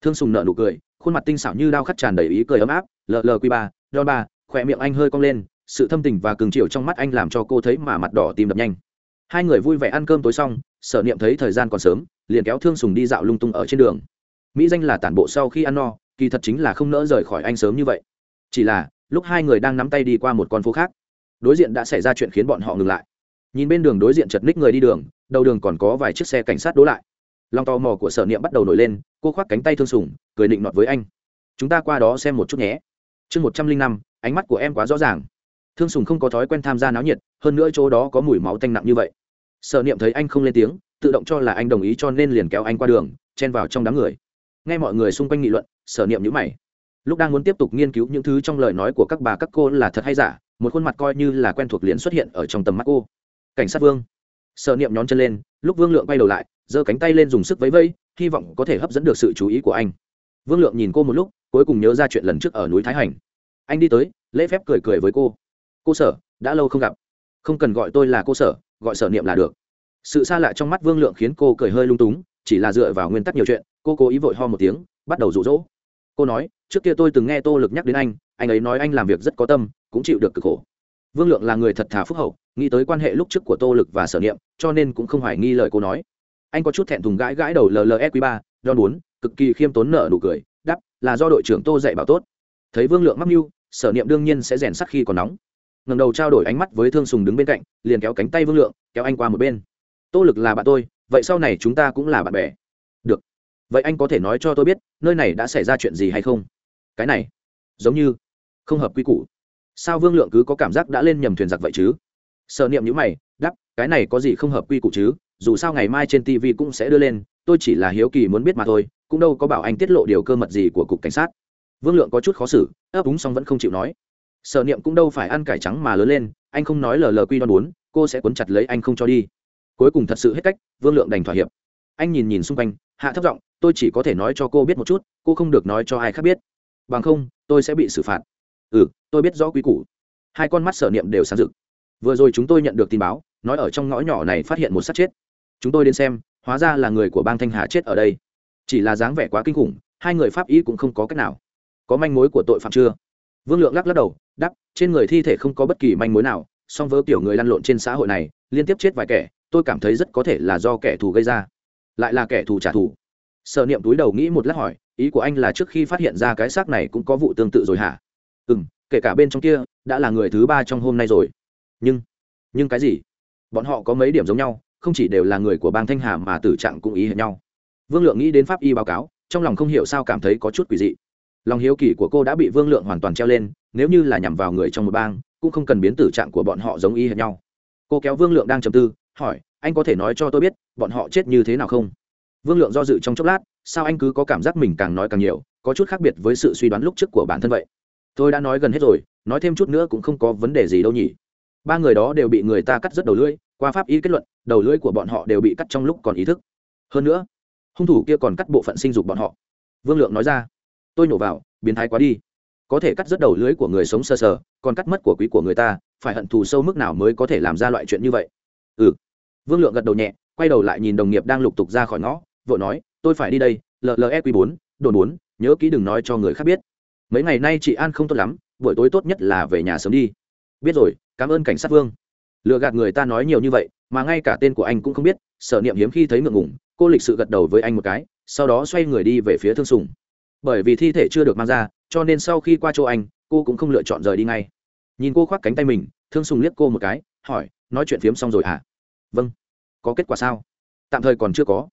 Thương sùng nợ nụ cười, khuôn mặt tinh xảo như đao khắc tràn đầy ý cười ấm áp lờ lờ q ba đòn ba, khỏe miệng anh hơi cong lên, sự thâm tình và cường chiều trong mắt anh làm cho cô thấy mà mặt đỏ tim đập nhanh. Hai người vui vẻ ăn cơm tối xong, sở niệm thấy thời gian còn sớm, liền kéo thương sùng đi dạo lung tung ở trên đường. Mỹ danh là tản bộ sau khi ăn no, kỳ thật chính là không nỡ rời khỏi anh sớm như vậy. Chỉ là, lúc hai người đang nắm tay đi qua một con phố khác, đối diện đã xảy ra chuyện khiến bọn họ ngừng lại. Nhìn bên đường đối diện chật ních người đi đường, đầu đường còn có vài chiếc xe cảnh sát đỗ lại. Lòng tò mò của sở niệm bắt đầu nổi lên, cô khoác cánh tay thương sùng, cười định nọt với anh. Chúng ta qua đó xem một chút nhé chương một trăm linh năm, ánh mắt của em quá rõ ràng. Thương sùng không có thói quen tham gia náo nhiệt, hơn nữa chỗ đó có mùi máu tanh nặng như vậy. Sở niệm thấy anh không lên tiếng, tự động cho là anh đồng ý cho nên liền kéo anh qua đường, chen vào trong đám người. Nghe mọi người xung quanh nghị luận, sở niệm nhữ mày. Lúc đang muốn tiếp tục nghiên cứu những thứ trong lời nói của các bà các cô là thật hay giả, một khuôn mặt coi như là quen thuộc liền xuất hiện ở trong tầm mắt cô. Cảnh sát vương. Sở niệm nhón chân lên, lúc vương lượng quay đầu lại, giơ cánh tay lên dùng sức vẫy vẫy, hy vọng có thể hấp dẫn được sự chú ý của anh vương lượng nhìn cô một lúc, cuối cùng nhớ ra chuyện lần trước ở núi thái hành. Anh đi tới, lễ phép cười cười với cô. Cô sở, đã lâu không gặp. Không cần gọi tôi là cô sở, gọi sở niệm là được. Sự xa lạ trong mắt vương lượng khiến cô cười hơi lung túng, chỉ là dựa vào nguyên tắc nhiều chuyện, cô cố ý vội ho một tiếng, bắt đầu rụ rỗ. Cô nói, trước kia tôi từng nghe tô lực nhắc đến anh anh ấy nói anh làm việc rất có tâm, cũng chịu được cực khổ. Vương lượng là người thật thà phúc hậu, nghĩ tới quan hệ lúc trước của tô lực và sở niệm, cho nên cũng không hoài nghi lời cô nói. Anh có chút thẹn thùng gãi gãi đầu llsq ba don bốn cực kỳ khiêm tốn nợ nụ cười đắp là do đội trưởng tô dạy bảo tốt. Thấy vương lượng mắc mưu, sở niệm đương nhiên sẽ rèn sắc khi còn nóng. Ngầm đầu trao đổi ánh mắt với thương sùng đứng bên cạnh, liền kéo cánh tay vương lượng, kéo anh qua một bên. Tô lực là bạn tôi, vậy sau này chúng ta cũng là bạn bè. Được. Vậy anh có thể nói cho tôi biết, nơi này đã xảy ra chuyện gì hay không? Cái này, giống như không hợp quy củ. Sao vương lượng cứ có cảm giác đã lên nhầm thuyền giặc vậy chứ? Sợ niệm nhữ mày đắp cái này có gì không hợp quy củ chứ? Dù sao ngày mai trên tv cũng sẽ đưa lên, tôi chỉ là hiếu kỳ muốn biết mà thôi cũng đâu có bảo anh tiết lộ điều cơ mật gì của cục cảnh sát. Vương lượng có chút khó xử, ấp úng xong vẫn không chịu nói. Sở niệm cũng đâu phải ăn cải trắng mà lớn lên, anh không nói lờ lờ quy đoan bốn, cô sẽ cuốn chặt lấy anh không cho đi. Cuối cùng thật sự hết cách, vương lượng đành thỏa hiệp. Anh nhìn nhìn xung quanh, hạ thấp giọng, tôi chỉ có thể nói cho cô biết một chút, cô không được nói cho ai khác biết. Bằng không, tôi sẽ bị xử phạt. Ừ tôi biết rõ quy củ. Hai con mắt sở niệm đều sáng rực. Vừa rồi chúng tôi nhận được tin báo, nói ở trong ngõ nhỏ này phát hiện một sát chết. Chúng tôi đến xem, hóa ra là người của bang thanh hà chết ở đây chỉ là dáng vẻ quá kinh khủng, hai người pháp y cũng không có cách nào. Có manh mối của tội phạm chưa? Vương lượng lắc lắc đầu đắp trên người thi thể không có bất kỳ manh mối nào, song vớ kiểu người lăn lộn trên xã hội này, liên tiếp chết vài kẻ, tôi cảm thấy rất có thể là do kẻ thù gây ra. Lại là kẻ thù trả thù. Sợ niệm túi đầu nghĩ một lát hỏi, ý của anh là trước khi phát hiện ra cái xác này cũng có vụ tương tự rồi hả? Ừ m kể cả bên trong kia, đã là người thứ ba trong hôm nay rồi. Nhưng nhưng cái gì? Bọn họ có mấy điểm giống nhau, không chỉ đều là người của bang thanh hà mà tử trạng cũng ý hệt nhau vương lượng nghĩ đến pháp y báo cáo, trong lòng không hiểu sao cảm thấy có chút quỷ dị. Lòng hiếu kỳ của cô đã bị vương lượng hoàn toàn treo lên, nếu như là nhằm vào người trong một bang, cũng không cần biến tử trạng của bọn họ giống y hệt nhau. Cô kéo vương lượng đang trầm tư, hỏi, anh có thể nói cho tôi biết, bọn họ chết như thế nào không? Vương lượng do dự trong chốc lát, sao anh cứ có cảm giác mình càng nói càng nhiều, có chút khác biệt với sự suy đoán lúc trước của bản thân vậy? Tôi đã nói gần hết rồi, nói thêm chút nữa cũng không có vấn đề gì đâu nhỉ. Ba người đó đều bị người ta cắt rất đầu lưỡi, qua pháp y kết luận, đầu lưỡi của bọn họ đều bị cắt trong lúc còn ý thức. Hơn nữa hung thủ kia còn cắt bộ phận sinh dục bọn họ. Vương lượng nói ra tôi nhổ vào biến thái quá đi. Có thể cắt rất đầu lưới của người sống sơ sờ, sờ còn cắt mất của quý của người ta phải hận thù sâu mức nào mới có thể làm ra loại chuyện như vậy? Ừ. Vương lượng gật đầu nhẹ quay đầu lại nhìn đồng nghiệp đang lục tục ra khỏi ngõ vội nói tôi phải đi đây lle q bốn đồn bốn nhớ kỹ đừng nói cho người khác biết. Mấy ngày nay chị an không tốt lắm buổi tối tốt nhất là về nhà sớm đi. Biết rồi cảm ơn cảnh sát vương. Lừa gạt người ta nói nhiều như vậy mà ngay cả tên của anh cũng không biết sở niệm hiếm khi thấy ngượng ngủng cô lịch sự gật đầu với anh một cái, sau đó xoay người đi về phía thương sùng. Bởi vì thi thể chưa được mang ra, cho nên sau khi qua chỗ anh, cô cũng không lựa chọn rời đi ngay. Nhìn cô khoác cánh tay mình, thương sùng liếc cô một cái, hỏi, nói chuyện phiếm xong rồi hả? Vâng. Có kết quả sao? Tạm thời còn chưa có.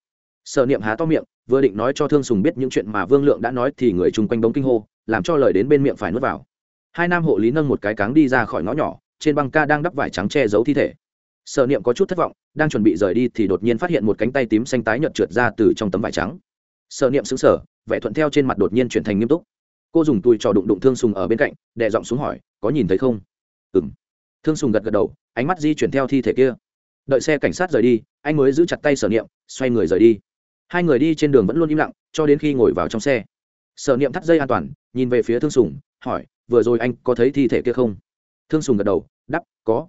Sở niệm há to miệng, vừa định nói cho thương sùng biết những chuyện mà vương lượng đã nói thì người chung quanh bóng kinh hô, làm cho lời đến bên miệng phải nuốt vào. Hai nam hộ lý nâng một cái cáng đi ra khỏi ngõ nhỏ, trên băng ca đang đắp vải trắng che giấu thi thể sở niệm có chút thất vọng, đang chuẩn bị rời đi thì đột nhiên phát hiện một cánh tay tím xanh tái nhợt trượt ra từ trong tấm vải trắng. Sở niệm xứng sở vẻ thuận theo trên mặt đột nhiên chuyển thành nghiêm túc. Cô dùng tùi trò đụng đụng thương sùng ở bên cạnh, đè giọng xuống hỏi, có nhìn thấy không? Ừ m thương sùng gật gật đầu, ánh mắt di chuyển theo thi thể kia. Đợi xe cảnh sát rời đi, anh mới giữ chặt tay sở niệm, xoay người rời đi. Hai người đi trên đường vẫn luôn im lặng, cho đến khi ngồi vào trong xe. Sở niệm thắt dây an toàn, nhìn về phía thương sùng, hỏi, vừa rồi anh có thấy thi thể kia không? Thương sùng gật đầu, đắp, có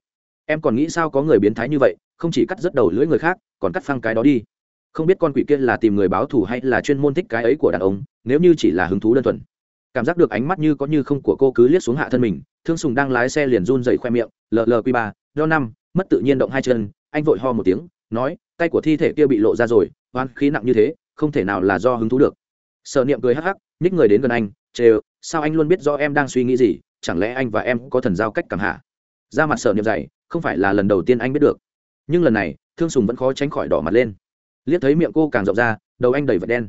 em còn nghĩ sao có người biến thái như vậy, không chỉ cắt rất đầu lưỡi người khác, còn cắt phăng cái đó đi. Không biết con quỷ kia là tìm người báo thù hay là chuyên môn thích cái ấy của đàn ông, nếu như chỉ là hứng thú đơn thuần. Cảm giác được ánh mắt như có như không của cô cứ liếc xuống hạ thân mình, thương sùng đang lái xe liền run dậy khoe miệng llq ba do năm, mất tự nhiên động hai chân. Anh vội ho một tiếng, nói, tay của thi thể kia bị lộ ra rồi, oan khí nặng như thế, không thể nào là do hứng thú được. Sợ niệm cười hắc hắc, nhích người đến gần anh, chê sao anh luôn biết do em đang suy nghĩ gì? Chẳng lẽ anh và em có thần giao cách cảm hạ? Ra mặt sợ niệm dày không phải là lần đầu tiên anh biết được. Nhưng lần này, thương sùng vẫn khó tránh khỏi đỏ mặt lên. Liếc thấy miệng cô càng rộng ra, đầu anh đầy vật đen.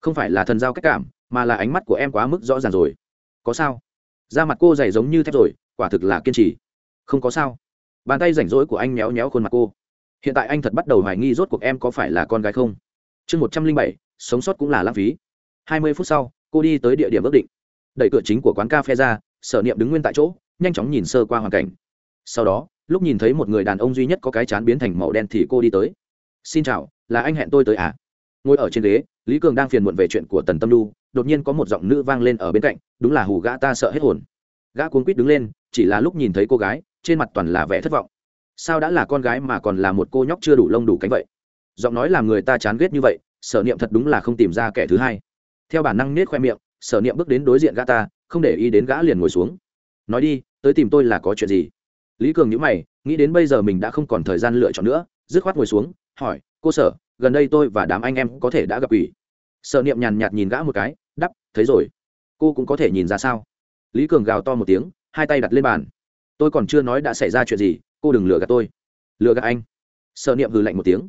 Không phải là thần giao cách cảm, mà là ánh mắt của em quá mức rõ ràng rồi. Có sao? Da mặt cô dày giống như thép rồi, quả thực là kiên trì. Không có sao. Bàn tay rảnh rỗi của anh méo méo khuôn mặt cô. Hiện tại anh thật bắt đầu hoài nghi rốt cuộc em có phải là con gái không? Chương một trăm linh bảy, sống sót cũng là lãng phí. Hai mươi phút sau, cô đi tới địa điểm ước định. Đẩy cửa chính của quán cà phê ra, sở niệm đứng nguyên tại chỗ, nhanh chóng nhìn sơ qua hoàn cảnh. Sau đó lúc nhìn thấy một người đàn ông duy nhất có cái chán biến thành màu đen thì cô đi tới. Xin chào, là anh hẹn tôi tới à? Ngồi ở trên ghế, lý cường đang phiền muộn về chuyện của tần tâm lu đột nhiên có một giọng nữ vang lên ở bên cạnh, đúng là hù gã ta sợ hết hồn. Gã cuốn quýt đứng lên, chỉ là lúc nhìn thấy cô gái, trên mặt toàn là vẻ thất vọng. Sao đã là con gái mà còn là một cô nhóc chưa đủ lông đủ cánh vậy? Giọng nói làm người ta chán ghét như vậy, sở niệm thật đúng là không tìm ra kẻ thứ hai. Theo bản năng nết khoe miệng, sở niệm bước đến đối diện gã ta, không để ý đến gã liền ngồi xuống. Nói đi, tới tìm tôi là có chuyện gì? Lý cường nhữ mày, nghĩ đến bây giờ mình đã không còn thời gian lựa chọn nữa, dứt khoát ngồi xuống, hỏi, cô sở, gần đây tôi và đám anh em có thể đã gặp ủy Sợ niệm nhàn nhạt nhìn gã một cái đắp thấy rồi. Cô cũng có thể nhìn ra sao? Lý cường gào to một tiếng, hai tay đặt lên bàn. Tôi còn chưa nói đã xảy ra chuyện gì, cô đừng lừa gạt tôi. Lừa gạt anh? Sợ niệm hừ lạnh một tiếng.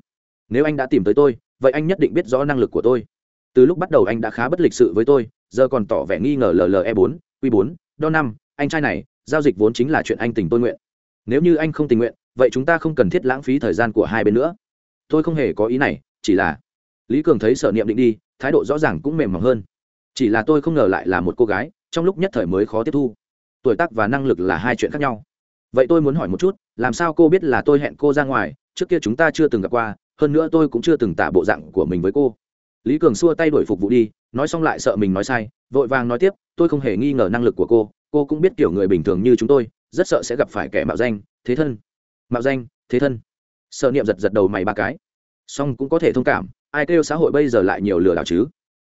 Nếu anh đã tìm tới tôi, vậy anh nhất định biết rõ năng lực của tôi. Từ lúc bắt đầu anh đã khá bất lịch sự với tôi, giờ còn tỏ vẻ nghi ngờ lle bốn, q bốn đo năm, anh trai này, giao dịch vốn chính là chuyện anh tình tôi nguyện nếu như anh không tình nguyện, vậy chúng ta không cần thiết lãng phí thời gian của hai bên nữa. Tôi không hề có ý này, chỉ là lý cường thấy sở niệm định đi, thái độ rõ ràng cũng mềm mỏng hơn. Chỉ là tôi không ngờ lại là một cô gái, trong lúc nhất thời mới khó tiếp thu. Tuổi tác và năng lực là hai chuyện khác nhau. Vậy tôi muốn hỏi một chút, làm sao cô biết là tôi hẹn cô ra ngoài, trước kia chúng ta chưa từng gặp qua, hơn nữa tôi cũng chưa từng tả bộ dạng của mình với cô. Lý cường xua tay đổi phục vụ đi, nói xong lại sợ mình nói sai, vội vàng nói tiếp, tôi không hề nghi ngờ năng lực của cô cô cũng biết kiểu người bình thường như chúng tôi rất sợ sẽ gặp phải kẻ mạo danh, thế thân. Mạo danh, thế thân. Sợ niệm giật giật đầu mày ba cái. Song cũng có thể thông cảm, ai kêu xã hội bây giờ lại nhiều lừa đảo chứ?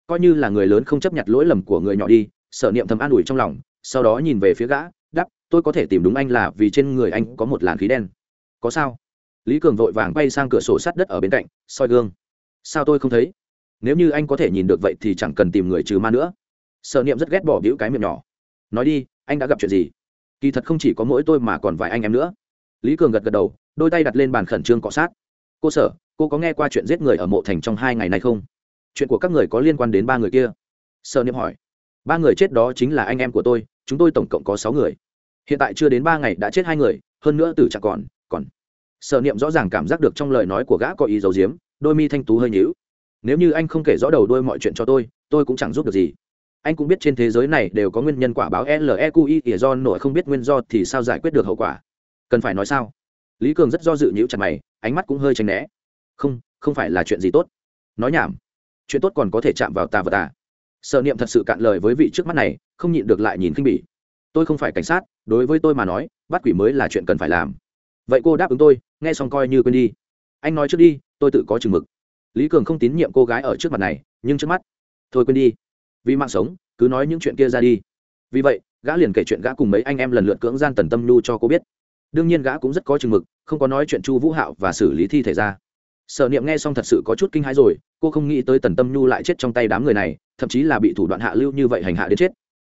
Coi như là người lớn không chấp nhận lỗi lầm của người nhỏ đi, sợ niệm thầm an ủi trong lòng, sau đó nhìn về phía gã đắp tôi có thể tìm đúng anh là vì trên người anh có một làn khí đen. Có sao? Lý cường vội vàng bay sang cửa sổ sát đất ở bên cạnh, soi gương. Sao tôi không thấy? Nếu như anh có thể nhìn được vậy thì chẳng cần tìm người trừ ma nữa. Sợ niệm rất ghét bỏ bĩu cái miệng nhỏ. Nói đi, anh đã gặp chuyện gì? Kỳ thật không chỉ có mỗi tôi mà còn vài anh em nữa. Lý cường gật gật đầu, đôi tay đặt lên bàn khẩn trương cọ sát. Cô sở, cô có nghe qua chuyện giết người ở mộ thành trong hai ngày này không? Chuyện của các người có liên quan đến ba người kia? Sợ niệm hỏi. Ba người chết đó chính là anh em của tôi, chúng tôi tổng cộng có sáu người. Hiện tại chưa đến ba ngày đã chết hai người, hơn nữa từ chẳng còn còn. Sợ niệm rõ ràng cảm giác được trong lời nói của gã có ý giấu diếm đôi mi thanh tú hơi nhíu. Nếu như anh không kể rõ đầu đuôi mọi chuyện cho tôi tôi cũng chẳng giúp được gì anh cũng biết trên thế giới này đều có nguyên nhân quả báo leqi ỉa do nổi không biết nguyên do thì sao giải quyết được hậu quả? Cần phải nói sao? Lý cường rất do dự nhíu chặt mày, ánh mắt cũng hơi tránh né. Không không phải là chuyện gì tốt. Nói nhảm. Chuyện tốt còn có thể chạm vào tà vật ta. sợ niệm thật sự cạn lời với vị trước mắt này, không nhịn được lại nhìn khinh bỉ. Tôi không phải cảnh sát, đối với tôi mà nói, bắt quỷ mới là chuyện cần phải làm. Vậy cô đáp ứng tôi, nghe xong coi như quên đi. Anh nói trước đi, tôi tự có chừng mực. Lý cường không tín nhiệm cô gái ở trước mặt này, nhưng trước mắt, thôi quên đi vì mạng sống, cứ nói những chuyện kia ra đi. Vì vậy, gã liền kể chuyện gã cùng mấy anh em lần lượt cưỡng gian tần tâm nhu cho cô biết. Đương nhiên gã cũng rất có chừng mực, không có nói chuyện chu vũ hạo và xử lý thi thể ra. Sở niệm nghe xong thật sự có chút kinh hãi rồi, cô không nghĩ tới tần tâm nhu lại chết trong tay đám người này, thậm chí là bị thủ đoạn hạ lưu như vậy hành hạ đến chết.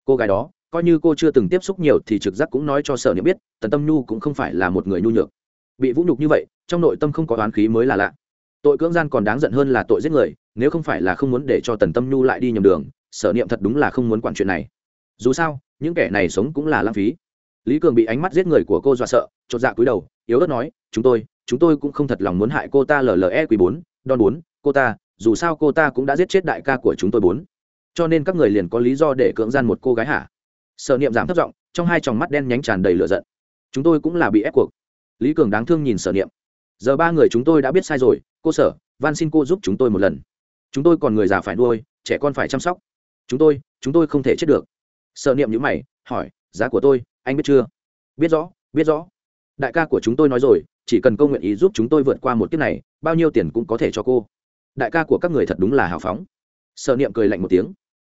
Cô gái đó, coi như cô chưa từng tiếp xúc nhiều thì trực giác cũng nói cho sở niệm biết, tần tâm nhu cũng không phải là một người nhu nhược. Bị vũ nhục như vậy, trong nội tâm không có oán khí mới là lạ. Tội cưỡng gian còn đáng giận hơn là tội giết người, nếu không phải là không muốn để cho tần tâm nhu lại đi nhầm đường sở niệm thật đúng là không muốn quản chuyện này. Dù sao, những kẻ này sống cũng là lãng phí. Lý cường bị ánh mắt giết người của cô dọa sợ, chột dạ cúi đầu, yếu ớt nói, chúng tôi chúng tôi cũng không thật lòng muốn hại cô ta lle quý bốn đòn bốn, cô ta, dù sao cô ta cũng đã giết chết đại ca của chúng tôi bốn. Cho nên các người liền có lý do để cưỡng gian một cô gái hả? Sợ niệm giảm thấp giọng, trong hai tròng mắt đen nhánh tràn đầy lửa giận. Chúng tôi cũng là bị ép cuộc. Lý cường đáng thương nhìn sở niệm. Giờ ba người chúng tôi đã biết sai rồi, cô sở, van xin cô giúp chúng tôi một lần. Chúng tôi còn người già phải nuôi, trẻ con phải chăm sóc chúng tôi chúng tôi không thể chết được. Sợ niệm nhữ mày, hỏi, giá của tôi, anh biết chưa? Biết rõ biết rõ. Đại ca của chúng tôi nói rồi, chỉ cần câu nguyện ý giúp chúng tôi vượt qua một kiếp này, bao nhiêu tiền cũng có thể cho cô. Đại ca của các người thật đúng là hào phóng. Sợ niệm cười lạnh một tiếng.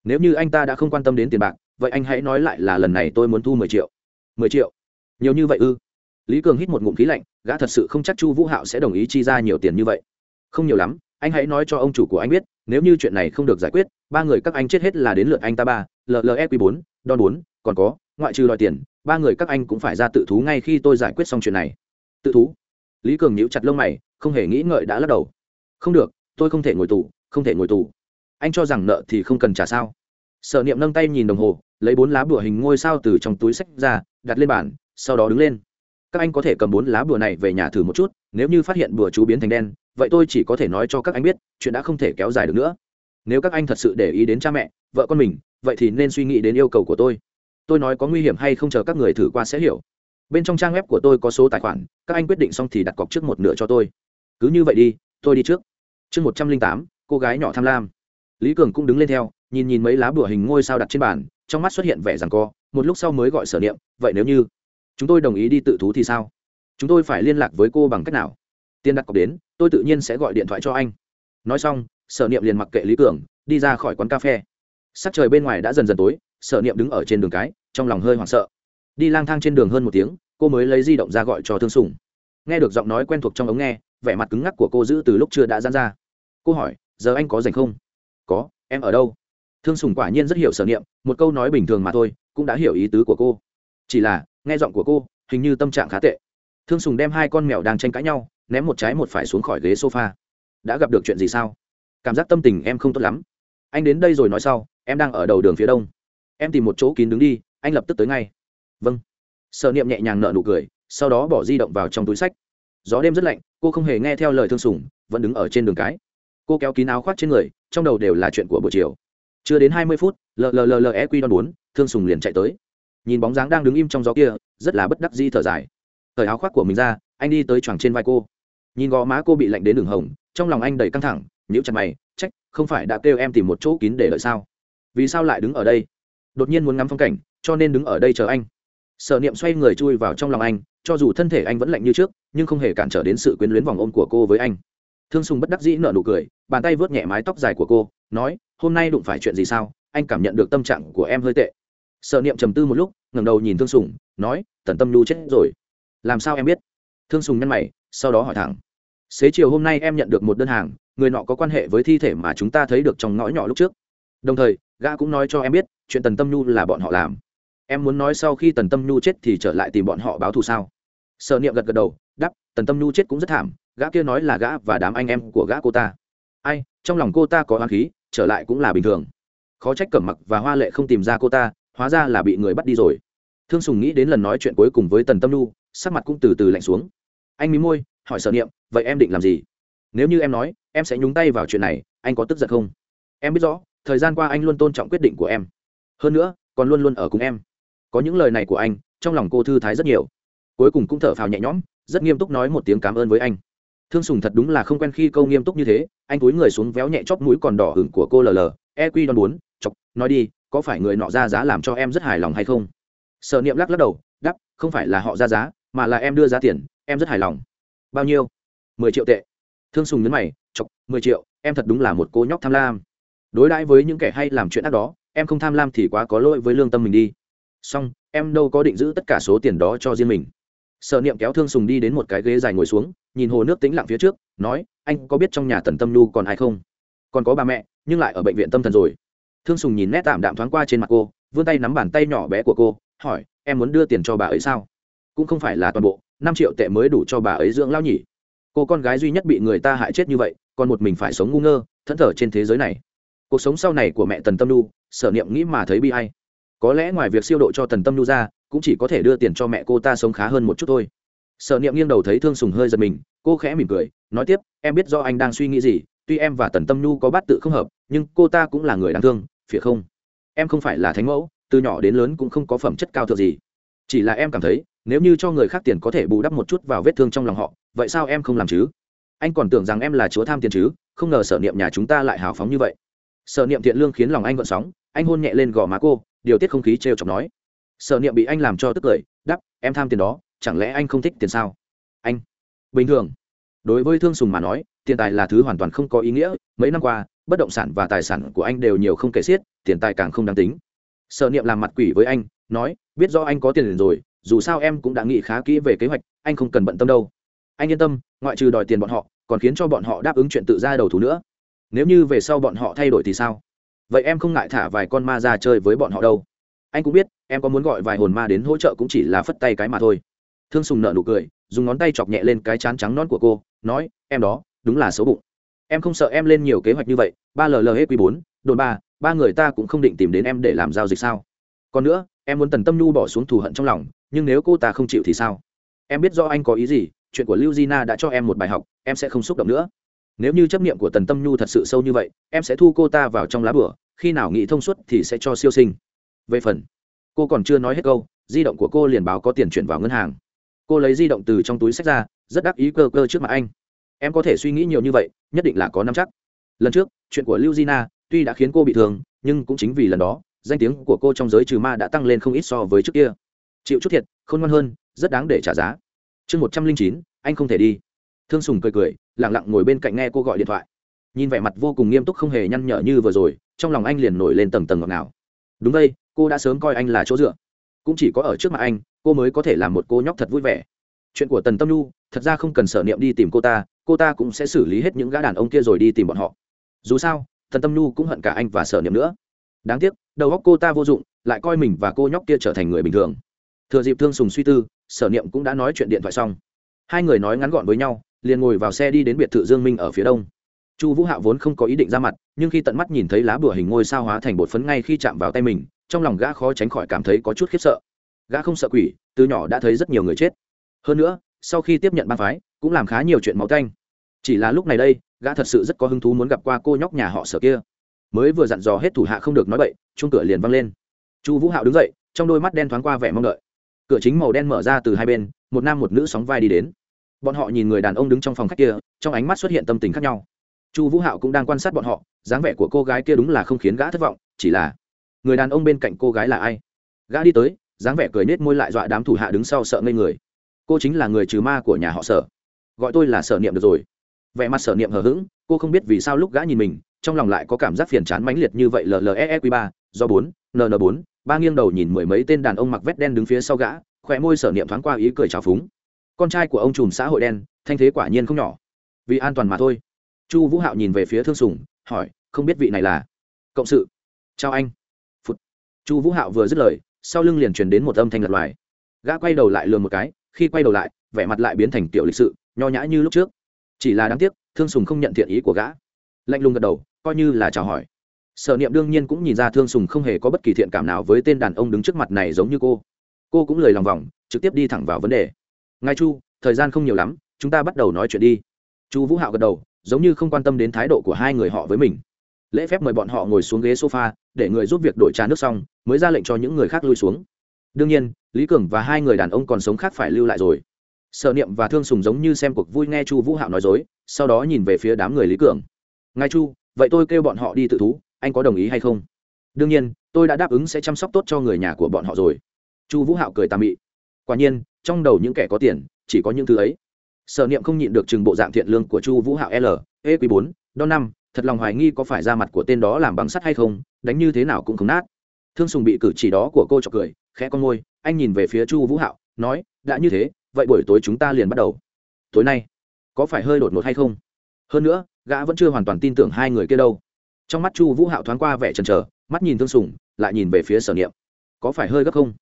Nếu như anh ta đã không quan tâm đến tiền bạc, vậy anh hãy nói lại là lần này tôi muốn thu mười triệu. Mười triệu? Nhiều như vậy ư? Lý cường hít một ngụm khí lạnh, gã thật sự không chắc chu vũ hạo sẽ đồng ý chi ra nhiều tiền như vậy. Không nhiều lắm, anh hãy nói cho ông chủ của anh biết nếu như chuyện này không được giải quyết, ba người các anh chết hết là đến lượt anh ta ba lle q bốn đòn bốn, còn có, ngoại trừ đòi tiền, ba người các anh cũng phải ra tự thú ngay khi tôi giải quyết xong chuyện này. Tự thú? Lý cường nhíu chặt lông mày, không hề nghĩ ngợi đã lắc đầu. Không được, tôi không thể ngồi tù, không thể ngồi tù. Anh cho rằng nợ thì không cần trả sao? Sở niệm nâng tay nhìn đồng hồ, lấy bốn lá bùa hình ngôi sao từ trong túi sách ra, đặt lên bàn, sau đó đứng lên. Các anh có thể cầm bốn lá bùa này về nhà thử một chút, nếu như phát hiện bùa chú biến thành đen vậy tôi chỉ có thể nói cho các anh biết, chuyện đã không thể kéo dài được nữa. Nếu các anh thật sự để ý đến cha mẹ, vợ con mình, vậy thì nên suy nghĩ đến yêu cầu của tôi. Tôi nói có nguy hiểm hay không chờ các người thử qua sẽ hiểu. Bên trong trang web của tôi có số tài khoản, các anh quyết định xong thì đặt cọc trước một nửa cho tôi. Cứ như vậy đi, tôi đi trước. Chương một trăm linh tám, cô gái nhỏ tham lam. Lý cường cũng đứng lên theo, nhìn nhìn mấy lá bùa hình ngôi sao đặt trên bàn, trong mắt xuất hiện vẻ rằng co, một lúc sau mới gọi sở niệm, vậy nếu như chúng tôi đồng ý đi tự thú thì sao? Chúng tôi phải liên lạc với cô bằng cách nào? Tiền đặt cọc đến tôi tự nhiên sẽ gọi điện thoại cho anh. Nói xong, sở niệm liền mặc kệ lý cường, đi ra khỏi quán cà phê. Sắc trời bên ngoài đã dần dần tối, sở niệm đứng ở trên đường cái, trong lòng hơi hoảng sợ. Đi lang thang trên đường hơn một tiếng, cô mới lấy di động ra gọi cho thương sùng. Nghe được giọng nói quen thuộc trong ống nghe, vẻ mặt cứng ngắc của cô giữ từ lúc chưa đã dán ra. Cô hỏi, giờ anh có rảnh không? Có, em ở đâu? Thương sùng quả nhiên rất hiểu sở niệm, một câu nói bình thường mà thôi, cũng đã hiểu ý tứ của cô. Chỉ là, nghe giọng của cô, hình như tâm trạng khá tệ. Thương sùng đem hai con mèo đang tranh cãi nhau ném một trái một phải xuống khỏi ghế sofa. Đã gặp được chuyện gì sao? Cảm giác tâm tình em không tốt lắm. Anh đến đây rồi nói sau, em đang ở đầu đường phía đông. Em tìm một chỗ kín đứng đi, anh lập tức tới ngay. Vâng. Sợ niệm nhẹ nhàng nợ nụ cười, sau đó bỏ di động vào trong túi sách. Gió đêm rất lạnh, cô không hề nghe theo lời thương sùng vẫn đứng ở trên đường cái. Cô kéo kín áo khoác trên người, trong đầu đều là chuyện của buổi chiều. Chưa đến hai mươi phút llllle quy đòn bốn, thương sùng liền chạy tới. Nhìn bóng dáng đang đứng im trong gió kia, rất là bất đắc di thở dài. Thời áo khoác của mình ra, anh đi tới choàng trên vai cô nhìn gò má cô bị lạnh đến đường hồng, trong lòng anh đầy căng thẳng, nhíu chặt mày, trách, không phải đã kêu em tìm một chỗ kín để đợi sao? Vì sao lại đứng ở đây? Đột nhiên muốn ngắm phong cảnh, cho nên đứng ở đây chờ anh. Sở niệm xoay người chui vào trong lòng anh, cho dù thân thể anh vẫn lạnh như trước, nhưng không hề cản trở đến sự quyến luyến vòng ôm của cô với anh. Thương sùng bất đắc dĩ nở nụ cười, bàn tay vớt nhẹ mái tóc dài của cô, nói, hôm nay đụng phải chuyện gì sao? Anh cảm nhận được tâm trạng của em hơi tệ. Sở niệm trầm tư một lúc, ngẩng đầu nhìn thương sùng, nói, tần tâm nhu chết rồi. Làm sao em biết? Thương sùng nhăn mày sau đó hỏi thẳng. Xế chiều hôm nay em nhận được một đơn hàng, người nọ có quan hệ với thi thể mà chúng ta thấy được trong ngõ nhỏ lúc trước. Đồng thời, gã cũng nói cho em biết, chuyện tần tâm nhu là bọn họ làm. Em muốn nói sau khi tần tâm nhu chết thì trở lại tìm bọn họ báo thù sao? Sợ niệm gật gật đầu đắp tần tâm nhu chết cũng rất thảm, gã kia nói là gã và đám anh em của gã cô ta. Ai, trong lòng cô ta có hoang khí, trở lại cũng là bình thường. Khó trách cẩm mặc và hoa lệ không tìm ra cô ta, hóa ra là bị người bắt đi rồi. Thương sùng nghĩ đến lần nói chuyện cuối cùng với tần tâm nhu, sắc mặt cũng từ từ lạnh xuống anh mí môi, hỏi sở niệm, vậy em định làm gì? Nếu như em nói, em sẽ nhúng tay vào chuyện này, anh có tức giận không? Em biết rõ, thời gian qua anh luôn tôn trọng quyết định của em. Hơn nữa, còn luôn luôn ở cùng em. Có những lời này của anh, trong lòng cô thư thái rất nhiều. Cuối cùng cũng thở phào nhẹ nhõm, rất nghiêm túc nói một tiếng cảm ơn với anh. Thương sùng thật đúng là không quen khi câu nghiêm túc như thế, anh túi người xuống véo nhẹ chóp mũi còn đỏ hửng của cô lờ lờ. E quy đòn bốn, chọc, nói đi, có phải người nọ ra giá làm cho em rất hài lòng hay không? Sở niệm lắc lắc đầu đắp không phải là họ ra giá, mà là em đưa giá tiền em rất hài lòng. Bao nhiêu? Mười triệu tệ. Thương sùng nhấn mày, chọc, mười triệu, em thật đúng là một cô nhóc tham lam. Đối đãi với những kẻ hay làm chuyện ác đó, em không tham lam thì quá có lỗi với lương tâm mình đi. Xong, em đâu có định giữ tất cả số tiền đó cho riêng mình. Sợ niệm kéo thương sùng đi đến một cái ghế dài ngồi xuống, nhìn hồ nước tĩnh lặng phía trước, nói, anh có biết trong nhà tần tâm nhu còn ai không? Còn có bà mẹ, nhưng lại ở bệnh viện tâm thần rồi. Thương sùng nhìn nét tạm đạm thoáng qua trên mặt cô, vươn tay nắm bàn tay nhỏ bé của cô, hỏi, em muốn đưa tiền cho bà ấy sao? Cũng không phải là toàn bộ năm triệu tệ mới đủ cho bà ấy dưỡng lao nhỉ. Cô con gái duy nhất bị người ta hại chết như vậy, còn một mình phải sống ngu ngơ, thẫn thờ trên thế giới này. Cuộc sống sau này của mẹ tần tâm nhu, sở niệm nghĩ mà thấy bi hay có lẽ ngoài việc siêu độ cho tần tâm nhu ra, cũng chỉ có thể đưa tiền cho mẹ cô ta sống khá hơn một chút thôi. Sở niệm nghiêng đầu thấy thương sùng hơi giật mình, cô khẽ mỉm cười, nói tiếp, em biết do anh đang suy nghĩ gì, tuy em và tần tâm nhu có bát tự không hợp, nhưng cô ta cũng là người đáng thương phía không? Em không phải là thánh mẫu, từ nhỏ đến lớn cũng không có phẩm chất cao thượng gì. Chỉ là em cảm thấy nếu như cho người khác tiền có thể bù đắp một chút vào vết thương trong lòng họ, vậy sao em không làm chứ? Anh còn tưởng rằng em là chúa tham tiền chứ, không ngờ sở niệm nhà chúng ta lại hào phóng như vậy. Sở niệm thiện lương khiến lòng anh gợn sóng, anh hôn nhẹ lên gò má cô, điều tiết không khí t r e o chọc nói. Sở niệm bị anh làm cho tức cười đắp em tham tiền đó, chẳng lẽ anh không thích tiền sao? Anh. Bình thường. Đối với thương sùng mà nói, tiền tài là thứ hoàn toàn không có ý nghĩa, mấy năm qua, bất động sản và tài sản của anh đều nhiều không kể xiết, tiền tài càng không đáng tính. Sở niệm làm mặt quỷ với anh, nói, biết do anh có tiền rồi dù sao em cũng đã nghĩ khá kỹ về kế hoạch, anh không cần bận tâm đâu. Anh yên tâm, ngoại trừ đòi tiền bọn họ, còn khiến cho bọn họ đáp ứng chuyện tự ra đầu thú nữa. Nếu như về sau bọn họ thay đổi thì sao? Vậy em không ngại thả vài con ma ra chơi với bọn họ đâu. Anh cũng biết, em có muốn gọi vài hồn ma đến hỗ trợ cũng chỉ là phất tay cái mà thôi. Thương sùng nợ nụ cười, dùng ngón tay chọc nhẹ lên cái chán trắng non của cô, nói, em đó, đúng là xấu bụng. Em không sợ em lên nhiều kế hoạch như vậy, ba ll hết q bốn, đồn ba ba người ta cũng không định tìm đến em để làm giao dịch sao? Còn nữa, em muốn tần tâm nhu bỏ xuống thù hận trong lòng nhưng nếu cô ta không chịu thì sao? Em biết do anh có ý gì, chuyện của lưu Di Na đã cho em một bài học, em sẽ không xúc động nữa. Nếu như chấp niệm của tần tâm nhu thật sự sâu như vậy, em sẽ thu cô ta vào trong lá bửa khi nào nghĩ thông suốt thì sẽ cho siêu sinh. Về phần, cô còn chưa nói hết câu, di động của cô liền báo có tiền chuyển vào ngân hàng. Cô lấy di động từ trong túi sách ra, rất đắc ý cơ cơ trước mặt anh. Em có thể suy nghĩ nhiều như vậy, nhất định là có năm chắc. Lần trước, chuyện của lưu Di Na tuy đã khiến cô bị thương, nhưng cũng chính vì lần đó, danh tiếng của cô trong giới trừ ma đã tăng lên không ít so với trước kia chịu chút thiệt, khôn ngoan hơn, rất đáng để trả giá. Chương một trăm linh chín, anh không thể đi. Thương sùng cười cười lẳng lặng ngồi bên cạnh nghe cô gọi điện thoại. Nhìn vẻ mặt vô cùng nghiêm túc không hề nhăn nhở như vừa rồi, trong lòng anh liền nổi lên tầng tầng ngọt ngào. Đúng đây, cô đã sớm coi anh là chỗ dựa. Cũng chỉ có ở trước mặt anh, cô mới có thể làm một cô nhóc thật vui vẻ. Chuyện của tần tâm nhu, thật ra không cần sở niệm đi tìm cô ta cô ta cũng sẽ xử lý hết những gã đàn ông kia rồi đi tìm bọn họ. Dù sao, tần tâm nhu cũng hận cả anh và sở niệm nữa. Đáng tiếc, đầu óc cô ta vô dụng, lại coi mình và cô nhóc kia trở thành người bình thường thừa dịp thương sùng suy tư, sở niệm cũng đã nói chuyện điện thoại xong. Hai người nói ngắn gọn với nhau, liền ngồi vào xe đi đến biệt thự dương minh ở phía đông. Chu vũ hạo vốn không có ý định ra mặt, nhưng khi tận mắt nhìn thấy lá bùa hình ngôi sao hóa thành bột phấn ngay khi chạm vào tay mình, trong lòng gã khó tránh khỏi cảm thấy có chút khiếp sợ. Gã không sợ quỷ, từ nhỏ đã thấy rất nhiều người chết. Hơn nữa, sau khi tiếp nhận bang phái, cũng làm khá nhiều chuyện máu canh chỉ là lúc này đây, gã thật sự rất có hứng thú muốn gặp qua cô nhóc nhà họ sở kia. Mới vừa dặn dò hết thủ hạ không được nói bậy chung cửa liền văng lên. Chu vũ hạo đứng dậy, trong đôi mắt đen thoáng qua vẻ mong đợi cửa chính màu đen mở ra từ hai bên, một nam một nữ sóng vai đi đến. Bọn họ nhìn người đàn ông đứng trong phòng khách kia, trong ánh mắt xuất hiện tâm tình khác nhau. Chu vũ hạo cũng đang quan sát bọn họ, dáng vẻ của cô gái kia đúng là không khiến gã thất vọng, chỉ là người đàn ông bên cạnh cô gái là ai? Gã đi tới, dáng vẻ cười nết môi lại dọa đám thủ hạ đứng sau sợ ngây người. Cô chính là người trừ ma của nhà họ sở. Gọi tôi là sở niệm được rồi. Vẻ mặt sở niệm hờ hững, cô không biết vì sao lúc gã nhìn mình, trong lòng lại có cảm giác phiền chán mãnh liệt như vậy lleq ba, do bốn nn bốn ba nghiêng đầu nhìn mười mấy tên đàn ông mặc vét đen đứng phía sau gã khỏe môi sở niệm thoáng qua ý cười trào phúng. Con trai của ông trùm xã hội đen, thanh thế quả nhiên không nhỏ. Vì an toàn mà thôi. Chu vũ hạo nhìn về phía thương sùng, hỏi, không biết vị này là? Cộng sự. Chào anh. Phút chu vũ hạo vừa dứt lời, sau lưng liền truyền đến một âm thanh lật loài. Gã quay đầu lại lườm một cái, khi quay đầu lại, vẻ mặt lại biến thành tiểu lịch sự, nho nhã như lúc trước. Chỉ là đáng tiếc, thương sùng không nhận thiện ý của gã. Lạnh lùng gật đầu, coi như là chào hỏi sở niệm đương nhiên cũng nhìn ra thương sùng không hề có bất kỳ thiện cảm nào với tên đàn ông đứng trước mặt này giống như cô. Cô cũng lời lòng vòng, trực tiếp đi thẳng vào vấn đề. Ngài chu, thời gian không nhiều lắm, chúng ta bắt đầu nói chuyện đi. Chu vũ hạo gật đầu, giống như không quan tâm đến thái độ của hai người họ với mình. Lễ phép mời bọn họ ngồi xuống ghế sofa, để người giúp việc đổi trà nước xong, mới ra lệnh cho những người khác lui xuống. Đương nhiên, lý cường và hai người đàn ông còn sống khác phải lưu lại rồi. Sợ niệm và thương sùng giống như xem cuộc vui nghe chu vũ hạo nói dối, sau đó nhìn về phía đám người lý cường. Ngài chu, vậy tôi kêu bọn họ đi tự thú anh có đồng ý hay không? Đương nhiên, tôi đã đáp ứng sẽ chăm sóc tốt cho người nhà của bọn họ rồi. Chu vũ hạo cười tà mị. Quả nhiên, trong đầu những kẻ có tiền, chỉ có những thứ ấy. Sở niệm không nhịn được chừng bộ dạng thiện lương của chu vũ hạo l e q bốn, đo năm, thật lòng hoài nghi có phải ra mặt của tên đó làm bằng sắt hay không, đánh như thế nào cũng không nát. Thương sùng bị cử chỉ đó của cô chọc cười, khẽ con môi, anh nhìn về phía chu vũ hạo, nói, đã như thế, vậy buổi tối chúng ta liền bắt đầu. Tối nay, có phải hơi đột ngột hay không? Hơn nữa, gã vẫn chưa hoàn toàn tin tưởng hai người kia đâu trong mắt chu vũ hạo thoáng qua vẻ chần chờ mắt nhìn thương sùng lại nhìn về phía sở niệm. Có phải hơi gấp không?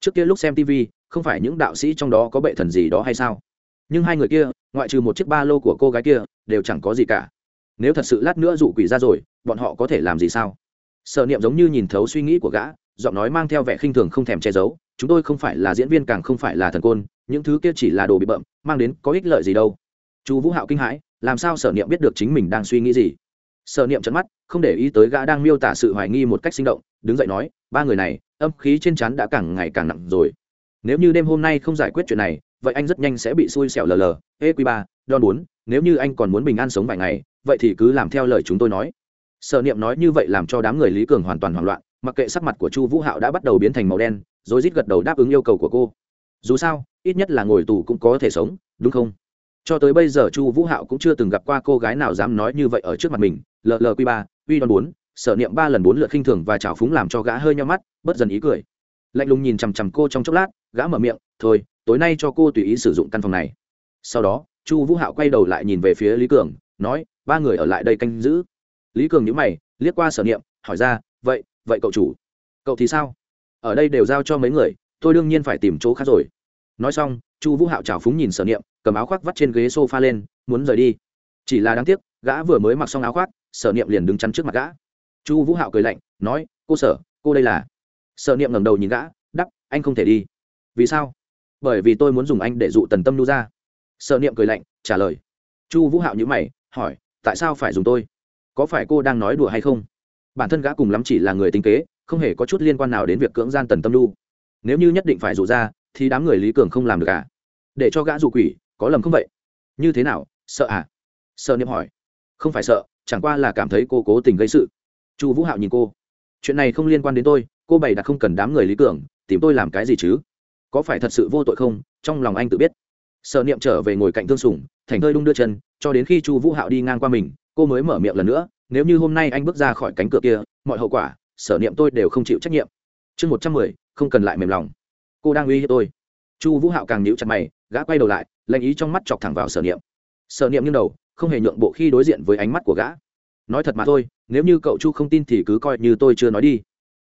Trước kia lúc xem tv không phải những đạo sĩ trong đó có bệ thần gì đó hay sao? Nhưng hai người kia ngoại trừ một chiếc ba lô của cô gái kia đều chẳng có gì cả. Nếu thật sự lát nữa dụ quỷ ra rồi bọn họ có thể làm gì sao? Sở niệm giống như nhìn thấu suy nghĩ của gã giọng nói mang theo vẻ khinh thường không thèm che giấu chúng tôi không phải là diễn viên càng không phải là thần côn những thứ kia chỉ là đồ bị bậm, mang đến có ích lợi gì đâu. Chú vũ hạo kinh hãi làm sao sở niệm biết được chính mình đang suy nghĩ gì? Sở niệm trận mắt, không để ý tới gã đang miêu tả sự hoài nghi một cách sinh động, đứng dậy nói, ba người này, âm khí trên chắn đã càng ngày càng nặng rồi. Nếu như đêm hôm nay không giải quyết chuyện này, vậy anh rất nhanh sẽ bị xui xẻo lờ lờ. Ê q ba đòn bốn, nếu như anh còn muốn bình an sống vài ngày, vậy thì cứ làm theo lời chúng tôi nói. Sở niệm nói như vậy làm cho đám người lý cường hoàn toàn hoảng loạn, mặc kệ sắc mặt của chu vũ hạo đã bắt đầu biến thành màu đen, rồi rít gật đầu đáp ứng yêu cầu của cô. Dù sao, ít nhất là ngồi tù cũng có thể sống, đúng không? Cho tới bây giờ chu vũ hạo cũng chưa từng gặp qua cô gái nào dám nói như vậy ở trước mặt mình. Llq ba, uy đoan bốn, sở niệm ba lần bốn lượt khinh thường và trào phúng làm cho gã hơi nhau mắt, bất dần ý cười. Lạnh lùng nhìn chằm chằm cô trong chốc lát, gã mở miệng, thôi, tối nay cho cô tùy ý sử dụng căn phòng này. Sau đó, chu vũ hạo quay đầu lại nhìn về phía lý cường, nói, ba người ở lại đây canh giữ. Lý cường nhữ mày, liếc qua sở niệm, hỏi ra, vậy vậy cậu chủ, cậu thì sao? Ở đây đều giao cho mấy người, tôi đương nhiên phải tìm chỗ khác rồi nói xong, chu vũ hạo trào phúng nhìn sở niệm, cầm áo khoác vắt trên ghế s o f a lên, muốn rời đi. Chỉ là đáng tiếc, gã vừa mới mặc xong áo khoác, sở niệm liền đứng chắn trước mặt gã. Chu vũ hạo cười lạnh, nói, cô sở, cô đây là sở niệm ngẩng đầu nhìn gã, đắp, anh không thể đi. Vì sao? Bởi vì tôi muốn dùng anh để dụ tần tâm nu ra sở niệm cười lạnh, trả lời. Chu vũ hạo nhữ mày, hỏi, tại sao phải dùng tôi? Có phải cô đang nói đùa hay không? Bản thân gã cùng lắm chỉ là người tính kế, không hề có chút liên quan nào đến việc cưỡng gian tần tâm nu nếu như nhất định phải dụ ra thì đám người lý cường không làm được à? để cho gã dụ quỷ, có lầm không vậy? Như thế nào? Sợ à? Sợ niệm hỏi. Không phải sợ, chẳng qua là cảm thấy cô cố tình gây sự. Chu vũ hạo nhìn cô. Chuyện này không liên quan đến tôi, cô bày đặt không cần đám người lý cường, tìm tôi làm cái gì chứ? Có phải thật sự vô tội không? Trong lòng anh tự biết. Sợ niệm trở về ngồi cạnh thương sủng thành thơi đung đưa chân, cho đến khi chu vũ hạo đi ngang qua mình, cô mới mở miệng lần nữa, nếu như hôm nay anh bước ra khỏi cánh cửa kia, mọi hậu quả sở niệm tôi đều không chịu trách nhiệm. Chương một trăm mười, không cần lại mềm lòng cô đang uy hiếp tôi. Chu vũ hạo càng nhíu chặt mày, gã quay đầu lại lanh ý trong mắt chọc thẳng vào sở niệm. Sở niệm nghiêng đầu, không hề nhượng bộ khi đối diện với ánh mắt của gã. Nói thật mà thôi, nếu như cậu chu không tin thì cứ coi như tôi chưa nói đi.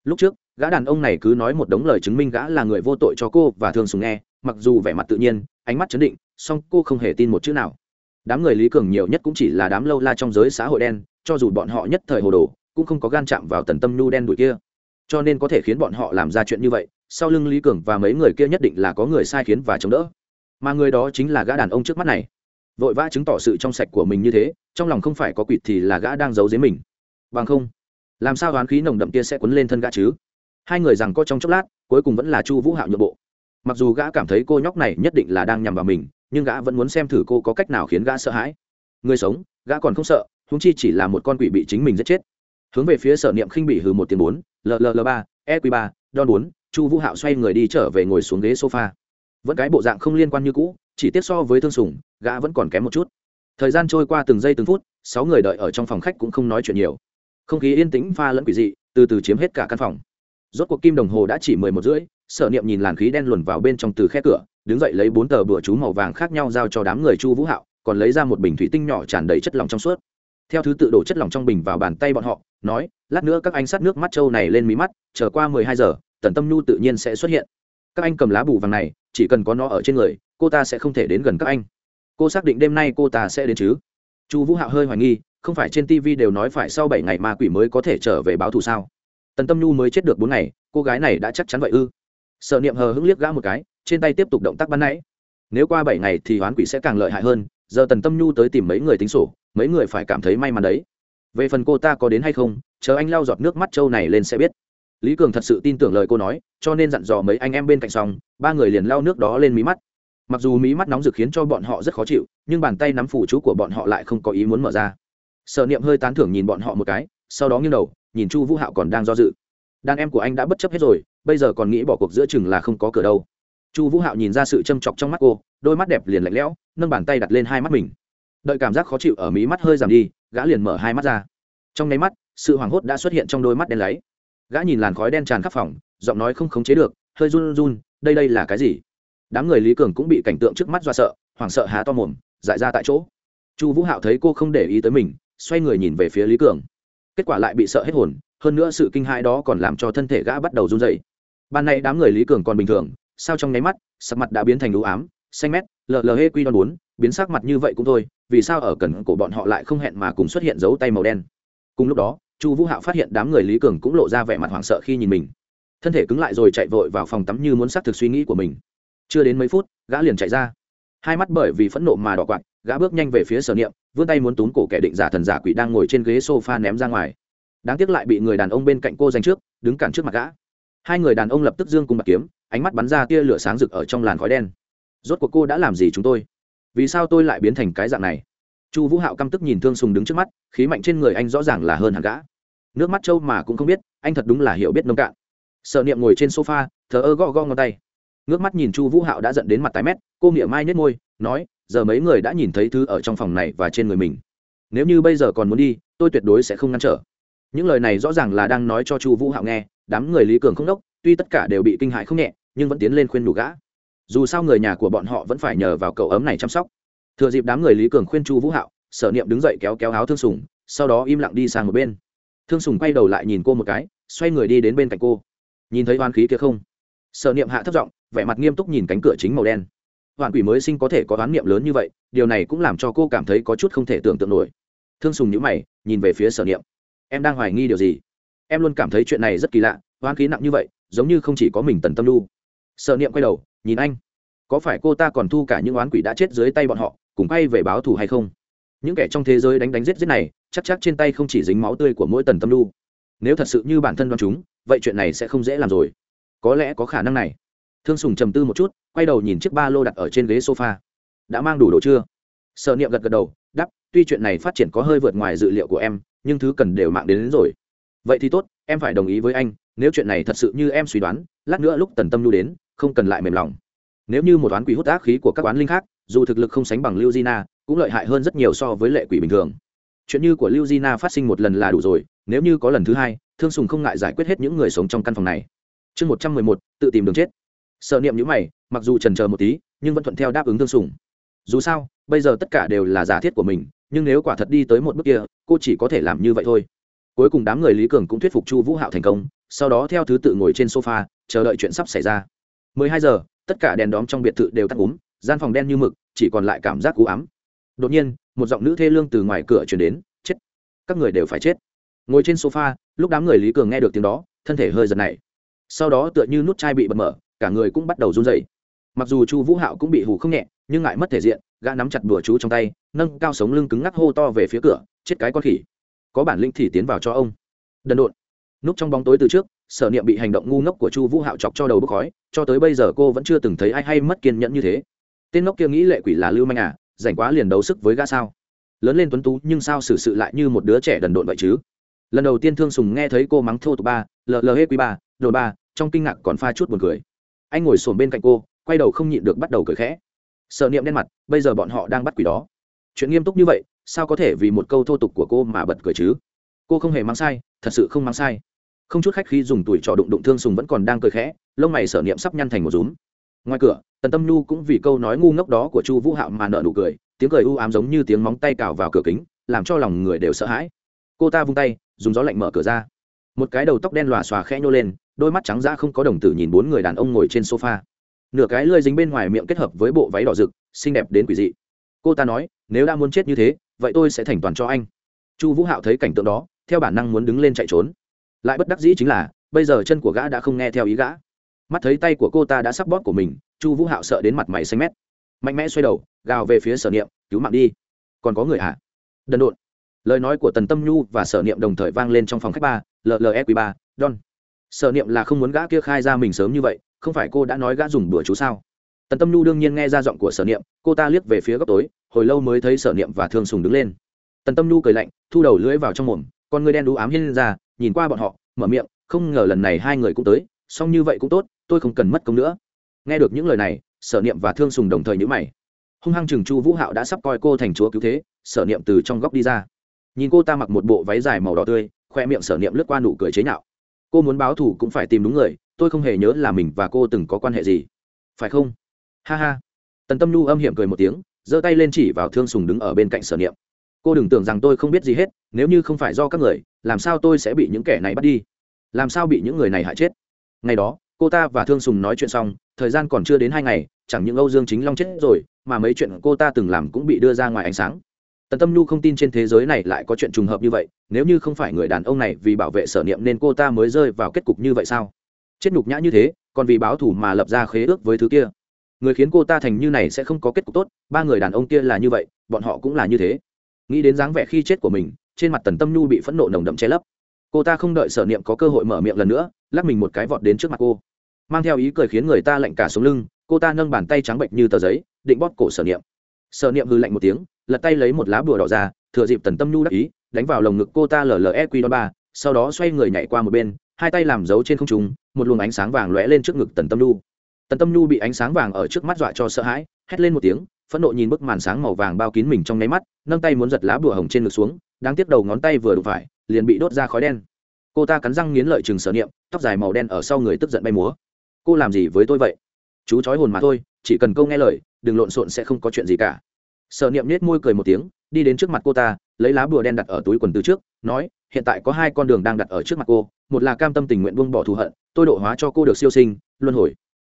Lúc trước, gã đàn ông này cứ nói một đống lời chứng minh gã là người vô tội cho cô và thường sùng nghe, mặc dù vẻ mặt tự nhiên, ánh mắt chấn định, song cô không hề tin một chữ nào. Đám người lý cường nhiều nhất cũng chỉ là đám lâu la trong giới xã hội đen, cho dù bọn họ nhất thời hồ đồ, cũng không có gan chạm vào tần tâm nhu đen đuổi kia cho nên có thể khiến bọn họ làm ra chuyện như vậy, sau lưng lý cường và mấy người kia nhất định là có người sai khiến và chống đỡ. Mà người đó chính là gã đàn ông trước mắt này. Vội vã chứng tỏ sự trong sạch của mình như thế, trong lòng không phải có quỵt thì là gã đang giấu dưới mình. Bằng không, làm sao đoán khí nồng đậm kia sẽ quấn lên thân gã chứ? Hai người rằng có trong chốc lát, cuối cùng vẫn là chu vũ hạo nhượng bộ. Mặc dù gã cảm thấy cô nhóc này nhất định là đang nhằm vào mình, nhưng gã vẫn muốn xem thử cô có cách nào khiến gã sợ hãi. Người sống, gã còn không sợ húng chi chỉ là một con quỷ bị chính mình giết chết. Hướng về phía sở niệm khinh bị hừ một tiếng bốn lll ba eq ba đo bốn, chu vũ hạo xoay người đi trở về ngồi xuống ghế sofa. Vẫn cái bộ dạng không liên quan như cũ, chỉ tiếp so với thương sùng, gã vẫn còn kém một chút. Thời gian trôi qua từng giây từng phút, sáu người đợi ở trong phòng khách cũng không nói chuyện nhiều. Không khí yên tĩnh pha lẫn quỷ dị, từ từ chiếm hết cả căn phòng. Rốt cuộc kim đồng hồ đã chỉ mười một rưỡi, sở niệm nhìn làn khí đen luồn vào bên trong từ khe cửa, đứng dậy lấy bốn tờ bừa chú màu vàng khác nhau giao cho đám người chu vũ hạo, còn lấy ra một bình thủy tinh nhỏ tràn đầy chất lỏng trong suốt theo thứ tự đổ chất lỏng trong bình vào bàn tay bọn họ, nói, lát nữa các anh sát nước mắt trâu này lên mí mắt, chờ qua mười hai giờ, tần tâm nhu tự nhiên sẽ xuất hiện. Các anh cầm lá bù vàng này, chỉ cần có nó ở trên người, cô ta sẽ không thể đến gần các anh. Cô xác định đêm nay cô ta sẽ đến chứ? Chu vũ hạo hơi hoài nghi, không phải trên tv đều nói phải sau bảy ngày ma quỷ mới có thể trở về báo thù sao? Tần tâm nhu mới chết được bốn ngày, cô gái này đã chắc chắn vậy ư? Sợ niệm hờ hững liếc gã một cái, trên tay tiếp tục động tác ban nãy. Nếu qua bảy ngày thì hoán quỷ sẽ càng lợi hại hơn, giờ tần tâm nhu tới tìm mấy người tính sổ mấy người phải cảm thấy may mắn đấy. Về phần cô ta có đến hay không, chờ anh lau giọt nước mắt trâu này lên sẽ biết. Lý cường thật sự tin tưởng lời cô nói, cho nên dặn dò mấy anh em bên cạnh xong, ba người liền lau nước đó lên mí mắt. Mặc dù mí mắt nóng rực khiến cho bọn họ rất khó chịu, nhưng bàn tay nắm phủ chú của bọn họ lại không có ý muốn mở ra. Sợ niệm hơi tán thưởng nhìn bọn họ một cái, sau đó nghiêng đầu, nhìn chu vũ hạo còn đang do dự. Đàn em của anh đã bất chấp hết rồi, bây giờ còn nghĩ bỏ cuộc giữa chừng là không có cửa đâu. Chu vũ hạo nhìn ra sự châm chọc trong mắt cô, đôi mắt đẹp liền lạnh lẽo, nâng bàn tay đặt lên hai mắt mình đợi cảm giác khó chịu ở mí mắt hơi giảm đi, gã liền mở hai mắt ra. Trong nháy mắt, sự hoảng hốt đã xuất hiện trong đôi mắt đen láy. Gã nhìn làn khói đen tràn khắp phòng, giọng nói không khống chế được, hơi run run, đây đây là cái gì? Đám người lý cường cũng bị cảnh tượng trước mắt do sợ, hoảng sợ há to mồm, dại ra tại chỗ. Chu vũ hạo thấy cô không để ý tới mình, xoay người nhìn về phía lý cường. Kết quả lại bị sợ hết hồn, hơn nữa sự kinh hãi đó còn làm cho thân thể gã bắt đầu run dậy ban nay đám người lý cường còn bình thường, sao trong nháy mắt, sắc mặt đã biến thành lũ ám, xanh mét, lờ lờ hê quy đòn bốn, biến sắc mặt như vậy cũng thôi vì sao ở cần cổ bọn họ lại không hẹn mà cùng xuất hiện dấu tay màu đen? Cùng lúc đó, chu vũ hạo phát hiện đám người lý cường cũng lộ ra vẻ mặt hoảng sợ khi nhìn mình. Thân thể cứng lại rồi chạy vội vào phòng tắm như muốn xác thực suy nghĩ của mình. Chưa đến mấy phút, gã liền chạy ra. Hai mắt bởi vì phẫn nộ mà đỏ quạt, gã bước nhanh về phía sở niệm, vươn tay muốn túm cổ kẻ định giả thần giả quỷ đang ngồi trên ghế s o f a ném ra ngoài. Đáng tiếc lại bị người đàn ông bên cạnh cô giành trước, đứng cản trước mặt gã. Hai người đàn ông lập tức dương cùng bạc kiếm, ánh mắt bắn ra tia lửa sáng rực ở trong làn khói đen. Rốt cuộc cô đã làm gì chúng tôi? Vì sao tôi lại biến thành cái dạng này? Chu vũ hạo căm tức nhìn thương sùng đứng trước mắt, khí mạnh trên người anh rõ ràng là hơn hẳn gã. Nước mắt trâu mà cũng không biết, anh thật đúng là hiểu biết nông cạn. Sợ niệm ngồi trên sofa, thờ ơ gõ gõ ngón tay. Ngước mắt nhìn chu vũ hạo đã dẫn đến mặt tái mét, cô miệng mai nhét môi, nói, giờ mấy người đã nhìn thấy thứ ở trong phòng này và trên người mình. Nếu như bây giờ còn muốn đi, tôi tuyệt đối sẽ không ngăn trở. Những lời này rõ ràng là đang nói cho chu vũ hạo nghe, đám người lý cường không đốc, tuy tất cả đều bị kinh hại không nhẹ, nhưng vẫn tiến lên khuyên đủ gã dù sao người nhà của bọn họ vẫn phải nhờ vào cậu ấm này chăm sóc. Thừa dịp đám người lý cường khuyên chu vũ hạo, sở niệm đứng dậy kéo kéo áo thương sùng, sau đó im lặng đi sang một bên. Thương sùng quay đầu lại nhìn cô một cái, xoay người đi đến bên cạnh cô. Nhìn thấy oan khí kia không? Sở niệm hạ thấp giọng, vẻ mặt nghiêm túc nhìn cánh cửa chính màu đen. Hoàn quỷ mới sinh có thể có oán niệm lớn như vậy, điều này cũng làm cho cô cảm thấy có chút không thể tưởng tượng nổi. Thương sùng nhữ mày, nhìn về phía sở niệm. Em đang hoài nghi điều gì? Em luôn cảm thấy chuyện này rất kỳ lạ, oán khí nặng như vậy, giống như không chỉ có mình tần tâm lu. Sở niệm quay đầu nhìn anh có phải cô ta còn thu cả những oán quỷ đã chết dưới tay bọn họ cùng quay về báo thù hay không? Những kẻ trong thế giới đánh đánh giết giết này chắc chắc trên tay không chỉ dính máu tươi của mỗi tần tâm lu nếu thật sự như bản thân đoán chúng vậy chuyện này sẽ không dễ làm rồi. Có lẽ có khả năng này. Thương sùng trầm tư một chút quay đầu nhìn chiếc ba lô đặt ở trên ghế sofa. Đã mang đủ đồ chưa? Sợ niệm gật gật đầu đắp tuy chuyện này phát triển có hơi vượt ngoài dự liệu của em nhưng thứ cần đều mạng đến, đến rồi. Vậy thì tốt em phải đồng ý với anh nếu chuyện này thật sự như em suy đoán lát nữa lúc tần tâm lu đến không cần lại mềm lòng. Nếu như một toán quỷ hút ác khí của các oán linh khác dù thực lực không sánh bằng lưu Gina, cũng lợi hại hơn rất nhiều so với lệ quỷ bình thường. Chuyện như của lưu Gina phát sinh một lần là đủ rồi nếu như có lần thứ hai thương sùng không ngại giải quyết hết những người sống trong căn phòng này. Chương một trăm mười một tự tìm đường chết. Sợ niệm nhữ mày mặc dù trần chờ một tí nhưng vẫn thuận theo đáp ứng thương sùng. Dù sao bây giờ tất cả đều là giả thiết của mình nhưng nếu quả thật đi tới một bước kia cô chỉ có thể làm như vậy thôi. Cuối cùng đám người lý cường cũng thuyết phục chu vũ hạo thành công sau đó theo thứ tự ngồi trên sofa chờ đợi chuyện sắp xảy ra. 12 giờ, tất cả đèn đóm trong biệt thự đều tắt úm, gian phòng đen như mực, chỉ còn lại cảm giác u ám. Đột nhiên, một giọng nữ thê lương từ ngoài cửa truyền đến, chết, các người đều phải chết. Ngồi trên sofa, lúc đám người lý cường nghe được tiếng đó, thân thể hơi giật nảy. sau đó tựa như nút chai bị bật mở, cả người cũng bắt đầu run rẩy. Mặc dù chu vũ hạo cũng bị hù không nhẹ, nhưng ngại mất thể diện, gã nắm chặt đùa chú trong tay, nâng cao sống lưng cứng ngắc hô to về phía cửa, chết cái con khỉ. Có bản lĩnh thì tiến vào cho ông. Đần độn. Núp trong bóng tối từ trước sở niệm bị hành động ngu ngốc của chu vũ hạo chọc cho đầu bốc khói, cho tới bây giờ cô vẫn chưa từng thấy ai hay mất kiên nhẫn như thế. Tên ngốc kia nghĩ lệ quỷ là lưu manh à rảnh quá liền đấu sức với gã sao? Lớn lên tuấn tú nhưng sao xử sự lại như một đứa trẻ đần độn vậy chứ? Lần đầu tiên thương sùng nghe thấy cô mắng thô tục ba, lờ hết quý ba đồ ba, trong kinh ngạc còn pha chút buồn cười. Anh ngồi xổm bên cạnh cô, quay đầu không nhịn được bắt đầu cười khẽ. Sợ niệm đen mặt, bây giờ bọn họ đang bắt quỷ đó. Chuyện nghiêm túc như vậy, sao có thể vì một câu thô tục của cô mà bật cười chứ? Cô không hề mang sai, thật sự không mang sai không chút khách khi dùng tuổi trò đụng đụng thương sùng vẫn còn đang cười khẽ, lông mày sở niệm sắp nhăn thành một rúm. Ngoài cửa, tần tâm nhu cũng vì câu nói ngu ngốc đó của chu vũ hạo mà nợ nụ cười, tiếng cười u ám giống như tiếng móng tay cào vào cửa kính, làm cho lòng người đều sợ hãi. Cô ta vung tay, dùng gió lạnh mở cửa ra. Một cái đầu tóc đen lòa xòa khẽ nhô lên, đôi mắt trắng ra không có đồng tử nhìn bốn người đàn ông ngồi trên sofa. Nửa cái lơi dính bên ngoài miệng kết hợp với bộ váy đỏ rực, xinh đẹp đến quỷ dị. Cô ta nói, nếu đã muốn chết như thế, vậy tôi sẽ thành toàn cho anh. Chu vũ hạo thấy cảnh tượng đó, theo bản năng muốn đứng lên chạy trốn lại bất đắc dĩ chính là, bây giờ chân của gã đã không nghe theo ý gã. Mắt thấy tay của cô ta đã sắp bóp của mình, chu vũ hạo sợ đến mặt mày xanh mét. Mạnh mẽ xoay đầu, gào về phía sở niệm, cứu mạng đi. Còn có người à? đần độn. Lời nói của tần tâm nhu và sở niệm đồng thời vang lên trong phòng khách ba llq ba, don. Sở niệm là không muốn gã kia khai ra mình sớm như vậy, không phải cô đã nói gã dùng đùa chú sao? Tần tâm nhu đương nhiên nghe ra giọng của sở niệm, cô ta liếc về phía góc tối, hồi lâu mới thấy sở niệm và thương sùng đứng lên. Tần tâm nhu cười lạnh, thu đầu lưỡi vào trong mồm, con người đen đũ ám hiên ra nhìn qua bọn họ, mở miệng, không ngờ lần này hai người cũng tới, song như vậy cũng tốt, tôi không cần mất công nữa. Nghe được những lời này, sở niệm và thương sùng đồng thời nhữ mày. Hung hăng chừng chu vũ hạo đã sắp coi cô thành chúa cứu thế, sở niệm từ trong góc đi ra. Nhìn cô ta mặc một bộ váy dài màu đỏ tươi, khoe miệng sở niệm lướt qua nụ cười chế nhạo. Cô muốn báo thù cũng phải tìm đúng người, tôi không hề nhớ là mình và cô từng có quan hệ gì. Phải không? Ha ha. Tần tâm nhu âm hiểm cười một tiếng, giơ tay lên chỉ vào thương sùng đứng ở bên cạnh sở niệm. Cô đừng tưởng rằng tôi không biết gì hết nếu như không phải do các người, làm sao tôi sẽ bị những kẻ này bắt đi? Làm sao bị những người này hại chết? Ngày đó, cô ta và thương sùng nói chuyện xong, thời gian còn chưa đến hai ngày, chẳng những âu dương chính long chết rồi, mà mấy chuyện cô ta từng làm cũng bị đưa ra ngoài ánh sáng. Tần tâm nhu không tin trên thế giới này lại có chuyện trùng hợp như vậy, nếu như không phải người đàn ông này vì bảo vệ sở niệm nên cô ta mới rơi vào kết cục như vậy sao? Chết nhục nhã như thế, còn vì báo thù mà lập ra khế ước với thứ kia. Người khiến cô ta thành như này sẽ không có kết cục tốt, ba người đàn ông kia là như vậy, bọn họ cũng là như thế. Nghĩ đến dáng vẻ khi chết của mình trên mặt tần tâm nhu bị phẫn nộ nồng đậm che lấp. Cô ta không đợi sở niệm có cơ hội mở miệng lần nữa, lắc mình một cái vọt đến trước mặt cô. Mang theo ý cười khiến người ta lạnh cả xuống lưng, cô ta nâng bàn tay trắng bệnh như tờ giấy, định bóp cổ sở niệm. Sở niệm hư lạnh một tiếng, lật tay lấy một lá bùa đỏ ra, thừa dịp tần tâm nhu đắc ý, đánh vào lồng ngực cô ta lle q ba, sau đó xoay người nhảy qua một bên, hai tay làm dấu trên không trung, một luồng ánh sáng vàng lóe lên trước ngực tần tâm nhu. Tần tâm nhu bị ánh sáng vàng ở trước mắt dọa cho sợ hãi, hét lên một tiếng, phẫn nộ nhìn bức màn sáng màu vàng bao kín mình trong nháy mắt, nâng tay muốn giật lá bùa hồng trên ngực xuống đang tiếp đầu ngón tay vừa đụng phải, liền bị đốt ra khói đen. Cô ta cắn răng nghiến lợi chừng sở niệm, tóc dài màu đen ở sau người tức giận bay múa. Cô làm gì với tôi vậy? Chú chói hồn mà thôi, chỉ cần câu nghe lời, đừng lộn xộn sẽ không có chuyện gì cả. Sở niệm nết môi cười một tiếng, đi đến trước mặt cô ta, lấy lá bùa đen đặt ở túi quần từ trước, nói, hiện tại có hai con đường đang đặt ở trước mặt cô, một là cam tâm tình nguyện buông bỏ thù hận, tôi độ hóa cho cô được siêu sinh, luân hồi.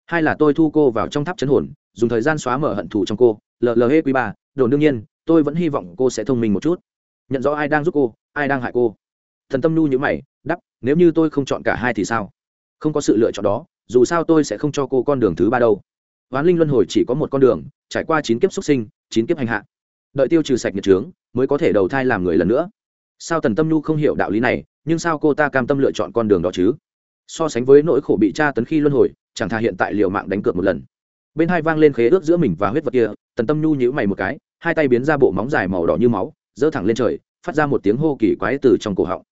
Hai là tôi thu cô vào trong tháp chấn hồn, dùng thời gian xóa mở hận thù trong cô lờ lờ hê quý ba đồn đương nhiên, tôi vẫn hy vọng cô sẽ thông minh một chút nhận rõ ai đang giúp cô, ai đang hại cô. Thần tâm nhu nhữ mày đắp nếu như tôi không chọn cả hai thì sao? Không có sự lựa chọn đó, dù sao tôi sẽ không cho cô con đường thứ ba đâu. Hoán linh luân hồi chỉ có một con đường, trải qua chín kiếp xuất sinh, chín kiếp hành hạ. Đợi tiêu trừ sạch nhiệt trướng mới có thể đầu thai làm người lần nữa. Sao tần tâm nhu không hiểu đạo lý này, nhưng sao cô ta cam tâm lựa chọn con đường đó chứ? So sánh với nỗi khổ bị tra tấn khi luân hồi, chẳng thà hiện tại liều mạng đánh cược một lần. Bên hai vang lên khế ước giữa mình và huyết vật kia tần tâm nhu nhíu mày một cái, hai tay biến ra bộ móng dài màu đỏ như máu giơ thẳng lên trời, phát ra một tiếng hô kỳ quái từ trong cổ họng.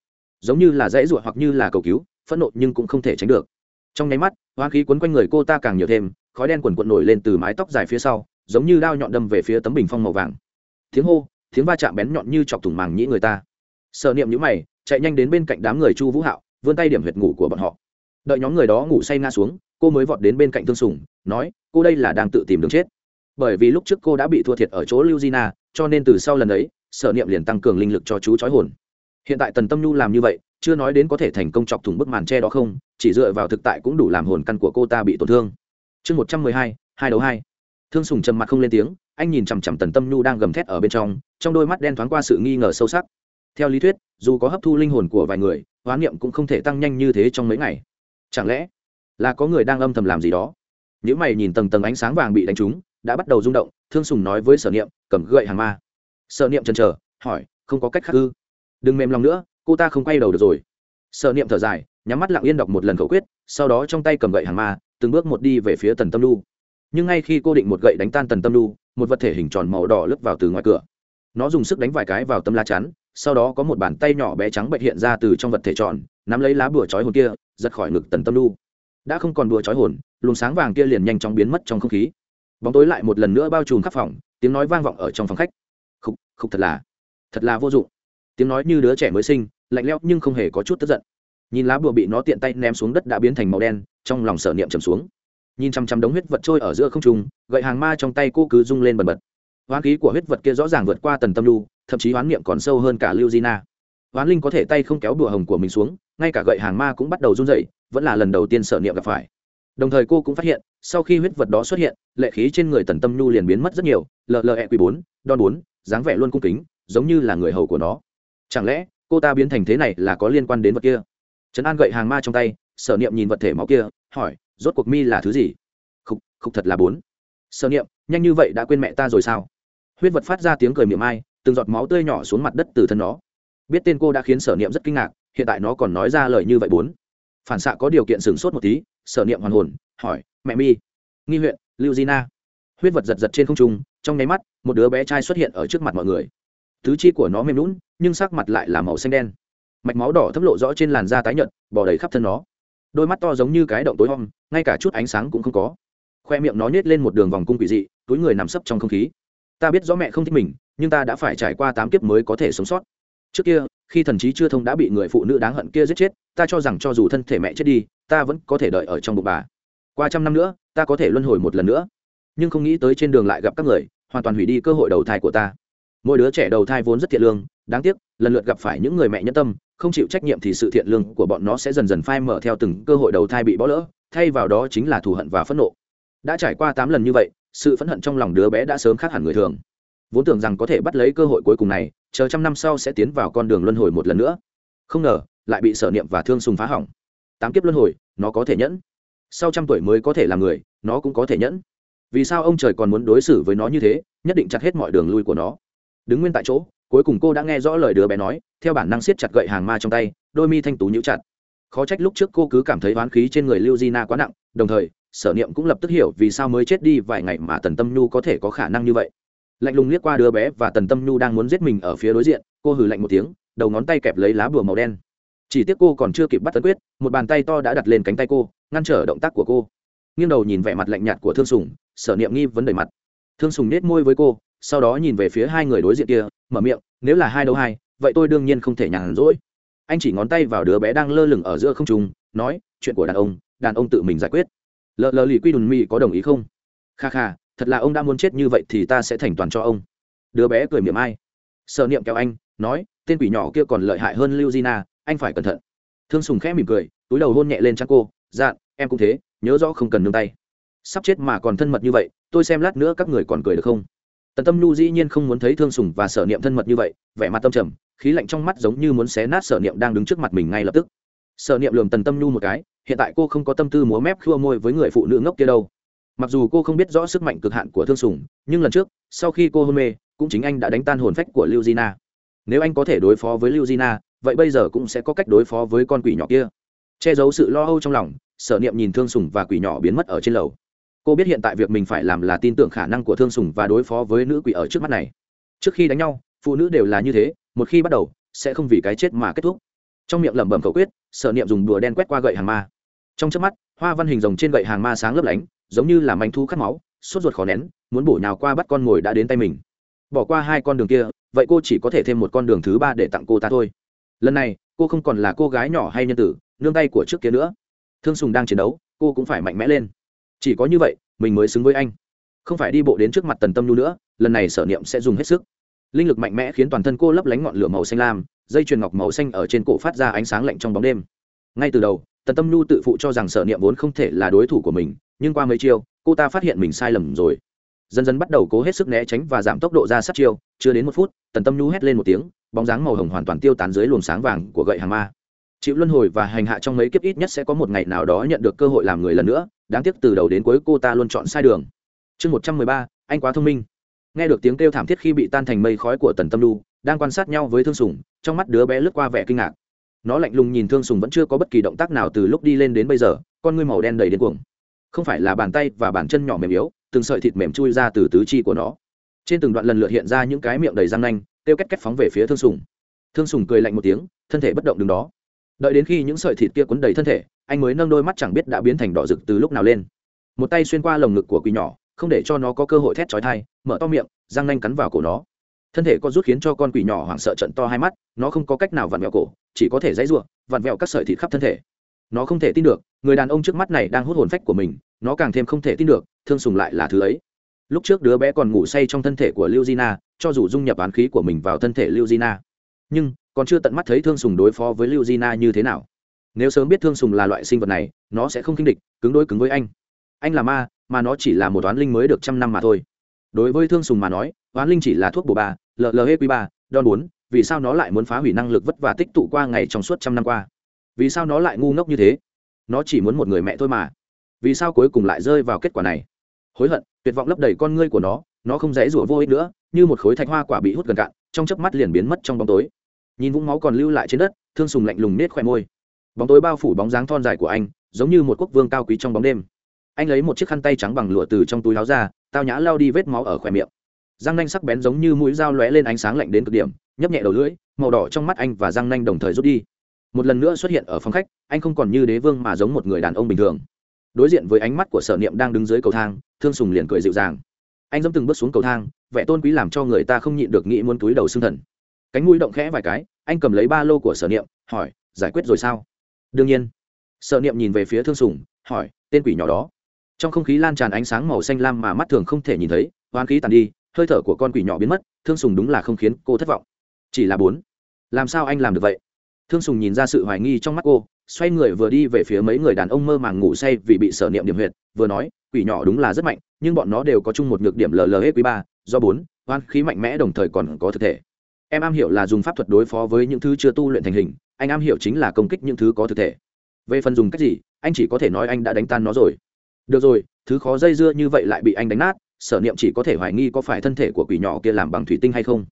Giống như là dãy ruột hoặc như là cầu cứu, phẫn nộ nhưng cũng không thể tránh được. Trong nháy mắt hoa khí quấn quanh người cô ta càng nhiều thêm, khói đen quần quận nổi lên từ mái tóc dài phía sau, giống như đao nhọn đâm về phía tấm bình phong màu vàng. Tiếng hô, tiếng va chạm bén nhọn như chọc thủng màng nhĩ người ta. Sợ niệm nhữ mày, chạy nhanh đến bên cạnh đám người chu vũ hạo, vươn tay điểm huyệt ngủ của bọn họ. Đợi nhóm người đó ngủ say nga xuống, cô mới vọt đến bên cạnh thương sùng, nói, cô đây là đang tự tìm đường chết. Bởi vì lúc trước cô đã bị thua thiệt ở chỗ lưu gina cho nên từ sau lần ấy sở niệm liền tăng cường linh lực cho chú chói hồn. Hiện tại tần tâm nhu làm như vậy, chưa nói đến có thể thành công chọc thủng bức màn tre đó không, chỉ dựa vào thực tại cũng đủ làm hồn căn của cô ta bị tổn thương. Chương một trăm mười hai hai đấu hai. Thương sùng trầm mặt không lên tiếng, anh nhìn chằm chằm tần tâm nhu đang gầm thét ở bên trong trong đôi mắt đen thoáng qua sự nghi ngờ sâu sắc. Theo lý thuyết, dù có hấp thu linh hồn của vài người, hoán niệm cũng không thể tăng nhanh như thế trong mấy ngày. Chẳng lẽ là có người đang âm thầm làm gì đó? Nếu mày nhìn tầng tầng ánh sáng vàng bị đánh trúng, đã bắt đầu rung động, thương sùng nói với sở niệm, cầm gậy hàng ma sợ niệm chần chờ, hỏi, không có cách khác ư? Đừng mềm lòng nữa, cô ta không quay đầu được rồi. Sợ niệm thở dài, nhắm mắt lặng yên đọc một lần khẩu quyết, sau đó trong tay cầm gậy hàng ma, từng bước một đi về phía tần tâm lu nhưng ngay khi cô định một gậy đánh tan tần tâm lu một vật thể hình tròn màu đỏ lướt vào từ ngoài cửa. Nó dùng sức đánh vài cái vào tấm lá chắn, sau đó có một bàn tay nhỏ bé trắng bệnh hiện ra từ trong vật thể tròn, nắm lấy lá bùa chói hồn kia, giật khỏi ngực tần tâm lu đã không còn bùa chói hồn, luồng sáng vàng kia liền nhanh chóng biến mất trong không khí. Bóng tối lại một lần nữa bao trùm khắp phòng, tiếng nói vang vọng ở trong phòng khách khục thật là thật là vô dụng. Tiếng nói như đứa trẻ mới sinh, lạnh lẽo nhưng không hề có chút tức giận. Nhìn lá bùa bị nó tiện tay ném xuống đất đã biến thành màu đen, trong lòng sở niệm trầm xuống. Nhìn chằm chằm đống huyết vật trôi ở giữa không trung, gậy hàng ma trong tay cô cứ rung lên bần bật. Hoán khí của huyết vật kia rõ ràng vượt qua tần tâm lưu, thậm chí hoán niệm còn sâu hơn cả lưu di na. Hoán linh có thể tay không kéo bùa hồng của mình xuống, ngay cả gậy hàng ma cũng bắt đầu run dậy vẫn là lần đầu tiên sở niệm gặp phải. Đồng thời cô cũng phát hiện, sau khi huyết vật đó xuất hiện, lệ khí trên người tần tâm nhu liền biến mất rất nhiều. Lờ lờ e q bốn đòn bốn dáng vẻ luôn cung kính, giống như là người hầu của nó. Chẳng lẽ, cô ta biến thành thế này là có liên quan đến vật kia? Trấn an gậy hàng ma trong tay, sở niệm nhìn vật thể máu kia, hỏi, rốt cuộc mi là thứ gì? Khúc khúc thật là bốn. Sở niệm, nhanh như vậy đã quên mẹ ta rồi sao? Huyết vật phát ra tiếng cười miệng ai, từng giọt máu tươi nhỏ xuống mặt đất từ thân nó. Biết tên cô đã khiến sở niệm rất kinh ngạc, hiện tại nó còn nói ra lời như vậy bốn. Phản xạ có điều kiện sửng sốt một tí, sở niệm hoàn hồn, hỏi, mẹ mi, nghi huyện, lưu gina huyết vật giật giật trên không trung trong nháy mắt một đứa bé trai xuất hiện ở trước mặt mọi người. Tứ chi của nó mềm lún nhưng sắc mặt lại là màu xanh đen. Mạch máu đỏ thấm lộ rõ trên làn da tái nhợt bò đầy khắp thân nó. Đôi mắt to giống như cái động tối hôm, ngay cả chút ánh sáng cũng không có. Khoe miệng nó nhét lên một đường vòng cung quỷ dị túi người nằm sấp trong không khí. Ta biết rõ mẹ không thích mình nhưng ta đã phải trải qua tám kiếp mới có thể sống sót. Trước kia khi thần trí chưa thông đã bị người phụ nữ đáng hận kia giết chết ta cho rằng cho dù thân thể mẹ chết đi ta vẫn có thể đợi ở trong bụng bà. Qua trăm năm nữa ta có thể luân hồi một lần nữa. Nhưng không nghĩ tới trên đường lại gặp các người hoàn toàn hủy đi cơ hội đầu thai của ta. Mỗi đứa trẻ đầu thai vốn rất thiện lương, đáng tiếc, lần lượt gặp phải những người mẹ nhẫn tâm, không chịu trách nhiệm thì sự thiện lương của bọn nó sẽ dần dần phai mở theo từng cơ hội đầu thai bị bỏ lỡ, thay vào đó chính là thù hận và phẫn nộ. Đã trải qua tám lần như vậy, sự phẫn hận trong lòng đứa bé đã sớm khác hẳn người thường. Vốn tưởng rằng có thể bắt lấy cơ hội cuối cùng này, chờ trăm năm sau sẽ tiến vào con đường luân hồi một lần nữa. Không ngờ, lại bị sở niệm và thương sùng phá hỏng. Tám kiếp luân hồi, nó có thể nhẫn. Sau trăm tuổi mới có thể làm người, nó cũng có thể nhẫn vì sao ông trời còn muốn đối xử với nó như thế, nhất định chặt hết mọi đường lui của nó. Đứng nguyên tại chỗ, cuối cùng cô đã nghe rõ lời đứa bé nói, theo bản năng siết chặt gậy hàng ma trong tay, đôi mi thanh tú nhũ chặt. Khó trách lúc trước cô cứ cảm thấy oán khí trên người lưu di na quá nặng, đồng thời, sở niệm cũng lập tức hiểu vì sao mới chết đi vài ngày mà tần tâm nhu có thể có khả năng như vậy. Lạnh lùng liếc qua đứa bé và tần tâm nhu đang muốn giết mình ở phía đối diện, cô hừ lạnh một tiếng, đầu ngón tay kẹp lấy lá bùa màu đen. Chỉ tiếc cô còn chưa kịp bắt tấn quyết, một bàn tay to đã đặt lên cánh tay cô, ngăn trở động tác của cô. Nghiêng đầu nhìn vẻ mặt lạnh nhạt của thương sùng sở niệm nghi vấn đề mặt. Thương sùng nết môi với cô, sau đó nhìn về phía hai người đối diện kia, mở miệng, nếu là hai đấu hai, vậy tôi đương nhiên không thể nhàn rỗi. Anh chỉ ngón tay vào đứa bé đang lơ lửng ở giữa không trung, nói, chuyện của đàn ông đàn ông tự mình giải quyết. Lờ lờ lì quy đùn mì có đồng ý không? Kha kha, thật là ông đã muốn chết như vậy thì ta sẽ thành toàn cho ông. Đứa bé cười miệng ai. Sợ niệm kéo anh, nói, tên quỷ nhỏ kia còn lợi hại hơn lưu gina anh phải cẩn thận. Thương sùng khẽ mỉm cười, túi đầu hôn nhẹ lên trang cô dạn em cũng thế, nhớ rõ không cần nương tay sắp chết mà còn thân mật như vậy, tôi xem lát nữa các người còn cười được không? Tần tâm nhu dĩ nhiên không muốn thấy thương sùng và sở niệm thân mật như vậy, vẻ mặt tâm trầm, khí lạnh trong mắt giống như muốn xé nát sở niệm đang đứng trước mặt mình ngay lập tức. Sở niệm lườm tần tâm nhu một cái, hiện tại cô không có tâm tư múa mép khua môi với người phụ nữ ngốc kia đâu. Mặc dù cô không biết rõ sức mạnh cực hạn của thương sùng, nhưng lần trước, sau khi cô hôn mê, cũng chính anh đã đánh tan hồn phách của lưu gina nếu anh có thể đối phó với lưu gina vậy bây giờ cũng sẽ có cách đối phó với con quỷ nhỏ kia. Che giấu sự lo âu trong lòng, sở niệm nhìn thương sùng và quỷ nhỏ biến mất ở trên lầu cô biết hiện tại việc mình phải làm là tin tưởng khả năng của thương sùng và đối phó với nữ quỷ ở trước mắt này. Trước khi đánh nhau, phụ nữ đều là như thế, một khi bắt đầu, sẽ không vì cái chết mà kết thúc. Trong miệng lẩm bẩm cầu quyết, sở niệm dùng đùa đen quét qua gậy hàng ma. Trong trước mắt, hoa văn hình rồng trên gậy hàng ma sáng lấp lánh, giống như là manh thu cắt máu, sốt ruột khó nén, muốn bổ nhào qua bắt con ngồi đã đến tay mình. Bỏ qua hai con đường kia, vậy cô chỉ có thể thêm một con đường thứ ba để tặng cô ta thôi. Lần này, cô không còn là cô gái nhỏ hay nhân tử, nương tay của trước kia nữa. Thương sùng đang chiến đấu, cô cũng phải mạnh mẽ lên chỉ có như vậy, mình mới xứng với anh. Không phải đi bộ đến trước mặt tần tâm nhu nữa, lần này sở niệm sẽ dùng hết sức. Linh lực mạnh mẽ khiến toàn thân cô lấp lánh ngọn lửa màu xanh lam, dây chuyền ngọc màu xanh ở trên cổ phát ra ánh sáng lạnh trong bóng đêm. Ngay từ đầu, tần tâm nhu tự phụ cho rằng sở niệm vốn không thể là đối thủ của mình, nhưng qua mấy chiêu, cô ta phát hiện mình sai lầm rồi. Dần dần bắt đầu cố hết sức né tránh và giảm tốc độ ra sát chiêu, chưa đến một phút, tần tâm nhu hét lên một tiếng, bóng dáng màu hồng hoàn toàn tiêu tán dưới luồng sáng vàng của gậy hàng ma. Chịu luân hồi và hành hạ trong mấy kiếp ít nhất sẽ có một ngày nào đó nhận được cơ hội làm người lần nữa đáng tiếc từ đầu đến cuối cô ta luôn chọn sai đường. Chương một trăm mười ba, anh quá thông minh. Nghe được tiếng kêu thảm thiết khi bị tan thành mây khói của tần tâm lu đang quan sát nhau với thương sùng, trong mắt đứa bé lướt qua vẻ kinh ngạc. Nó lạnh lùng nhìn thương sùng vẫn chưa có bất kỳ động tác nào từ lúc đi lên đến bây giờ, con ngươi màu đen đầy điên cuồng. Không phải là bàn tay và bàn chân nhỏ mềm yếu, từng sợi thịt mềm chui ra từ tứ chi của nó. Trên từng đoạn lần lượt hiện ra những cái miệng đầy răng nanh, kêu két két phóng về phía thương sùng. Thương sùng cười lạnh một tiếng, thân thể bất động đứng đó. Đợi đến khi những sợi thịt kia quấn đầy thân thể anh mới nâng đôi mắt chẳng biết đã biến thành đỏ rực từ lúc nào lên. Một tay xuyên qua lồng ngực của quỷ nhỏ, không để cho nó có cơ hội thét trói thai mở to miệng, răng nanh cắn vào cổ nó. Thân thể có rút khiến cho con quỷ nhỏ hoảng sợ trận to hai mắt, nó không có cách nào vặn vẹo cổ, chỉ có thể dãy ruộng vặn vẹo các sợi thịt khắp thân thể. Nó không thể tin được, người đàn ông trước mắt này đang hút hồn phách của mình, nó càng thêm không thể tin được, thương sùng lại là thứ ấy. Lúc trước đứa bé còn ngủ say trong thân thể của lưu gina cho dù dung nhập án khí của mình vào thân thể lưu gina nhưng, còn chưa tận mắt thấy thương sùng đối phó với lưu gina như thế nào nếu sớm biết thương sùng là loại sinh vật này, nó sẽ không kinh địch, cứng đối cứng với anh. Anh là ma, mà nó chỉ là một oán linh mới được trăm năm mà thôi. Đối với thương sùng mà nói, oán linh chỉ là thuốc bổ ba llq ba đòn bốn, vì sao nó lại muốn phá hủy năng lực vất vả tích tụ qua ngày trong suốt trăm năm qua? Vì sao nó lại ngu ngốc như thế? Nó chỉ muốn một người mẹ thôi mà. Vì sao cuối cùng lại rơi vào kết quả này? Hối hận, tuyệt vọng lấp đầy con ngươi của nó nó không dễ rủa vô ích nữa, như một khối thạch hoa quả bị hút gần cạn, trong chớp mắt liền biến mất trong bóng tối. Nhìn vũng máu còn lưu lại trên đất, thương sùng lạnh lùng nết khoe môi bóng tối bao phủ bóng dáng thon dài của anh, giống như một quốc vương cao quý trong bóng đêm. Anh lấy một chiếc khăn tay trắng bằng lụa từ trong túi láo ra, tao nhã lao đi vết máu ở khỏe miệng. Răng nanh sắc bén giống như mũi dao lóe lên ánh sáng lạnh đến cực điểm, nhấp nhẹ đầu lưỡi, màu đỏ trong mắt anh và răng nanh đồng thời rút đi. Một lần nữa xuất hiện ở phòng khách, anh không còn như đế vương mà giống một người đàn ông bình thường. Đối diện với ánh mắt của sở niệm đang đứng dưới cầu thang, thương sùng liền cười dịu dàng. Anh dẫm từng bước xuống cầu thang, vẻ tôn quý làm cho người ta không nhịn được nghĩ muốn túi đầu xương thần. Cánh mũi động khẽ vài cái, anh cầm lấy ba lô của sở niệm, hỏi, giải quyết rồi sao? Đương nhiên. Sợ niệm nhìn về phía thương sùng, hỏi, tên quỷ nhỏ đó. Trong không khí lan tràn ánh sáng màu xanh lam mà mắt thường không thể nhìn thấy, hoán khí tàn đi, hơi thở của con quỷ nhỏ biến mất, thương sùng đúng là không khiến cô thất vọng. Chỉ là bốn. Làm sao anh làm được vậy? Thương sùng nhìn ra sự hoài nghi trong mắt cô, xoay người vừa đi về phía mấy người đàn ông mơ màng ngủ say vì bị sở niệm điểm huyệt, vừa nói, quỷ nhỏ đúng là rất mạnh, nhưng bọn nó đều có chung một nhược điểm lle quý ba, do bốn hoan khí mạnh mẽ đồng thời còn có thực thể. Em am hiểu là dùng pháp thuật đối phó với những thứ chưa tu luyện thành hình anh am hiểu chính là công kích những thứ có thực thể. Về phần dùng cách gì, anh chỉ có thể nói anh đã đánh tan nó rồi. Được rồi, thứ khó dây dưa như vậy lại bị anh đánh nát, sở niệm chỉ có thể hoài nghi có phải thân thể của quỷ nhỏ kia làm bằng thủy tinh hay không.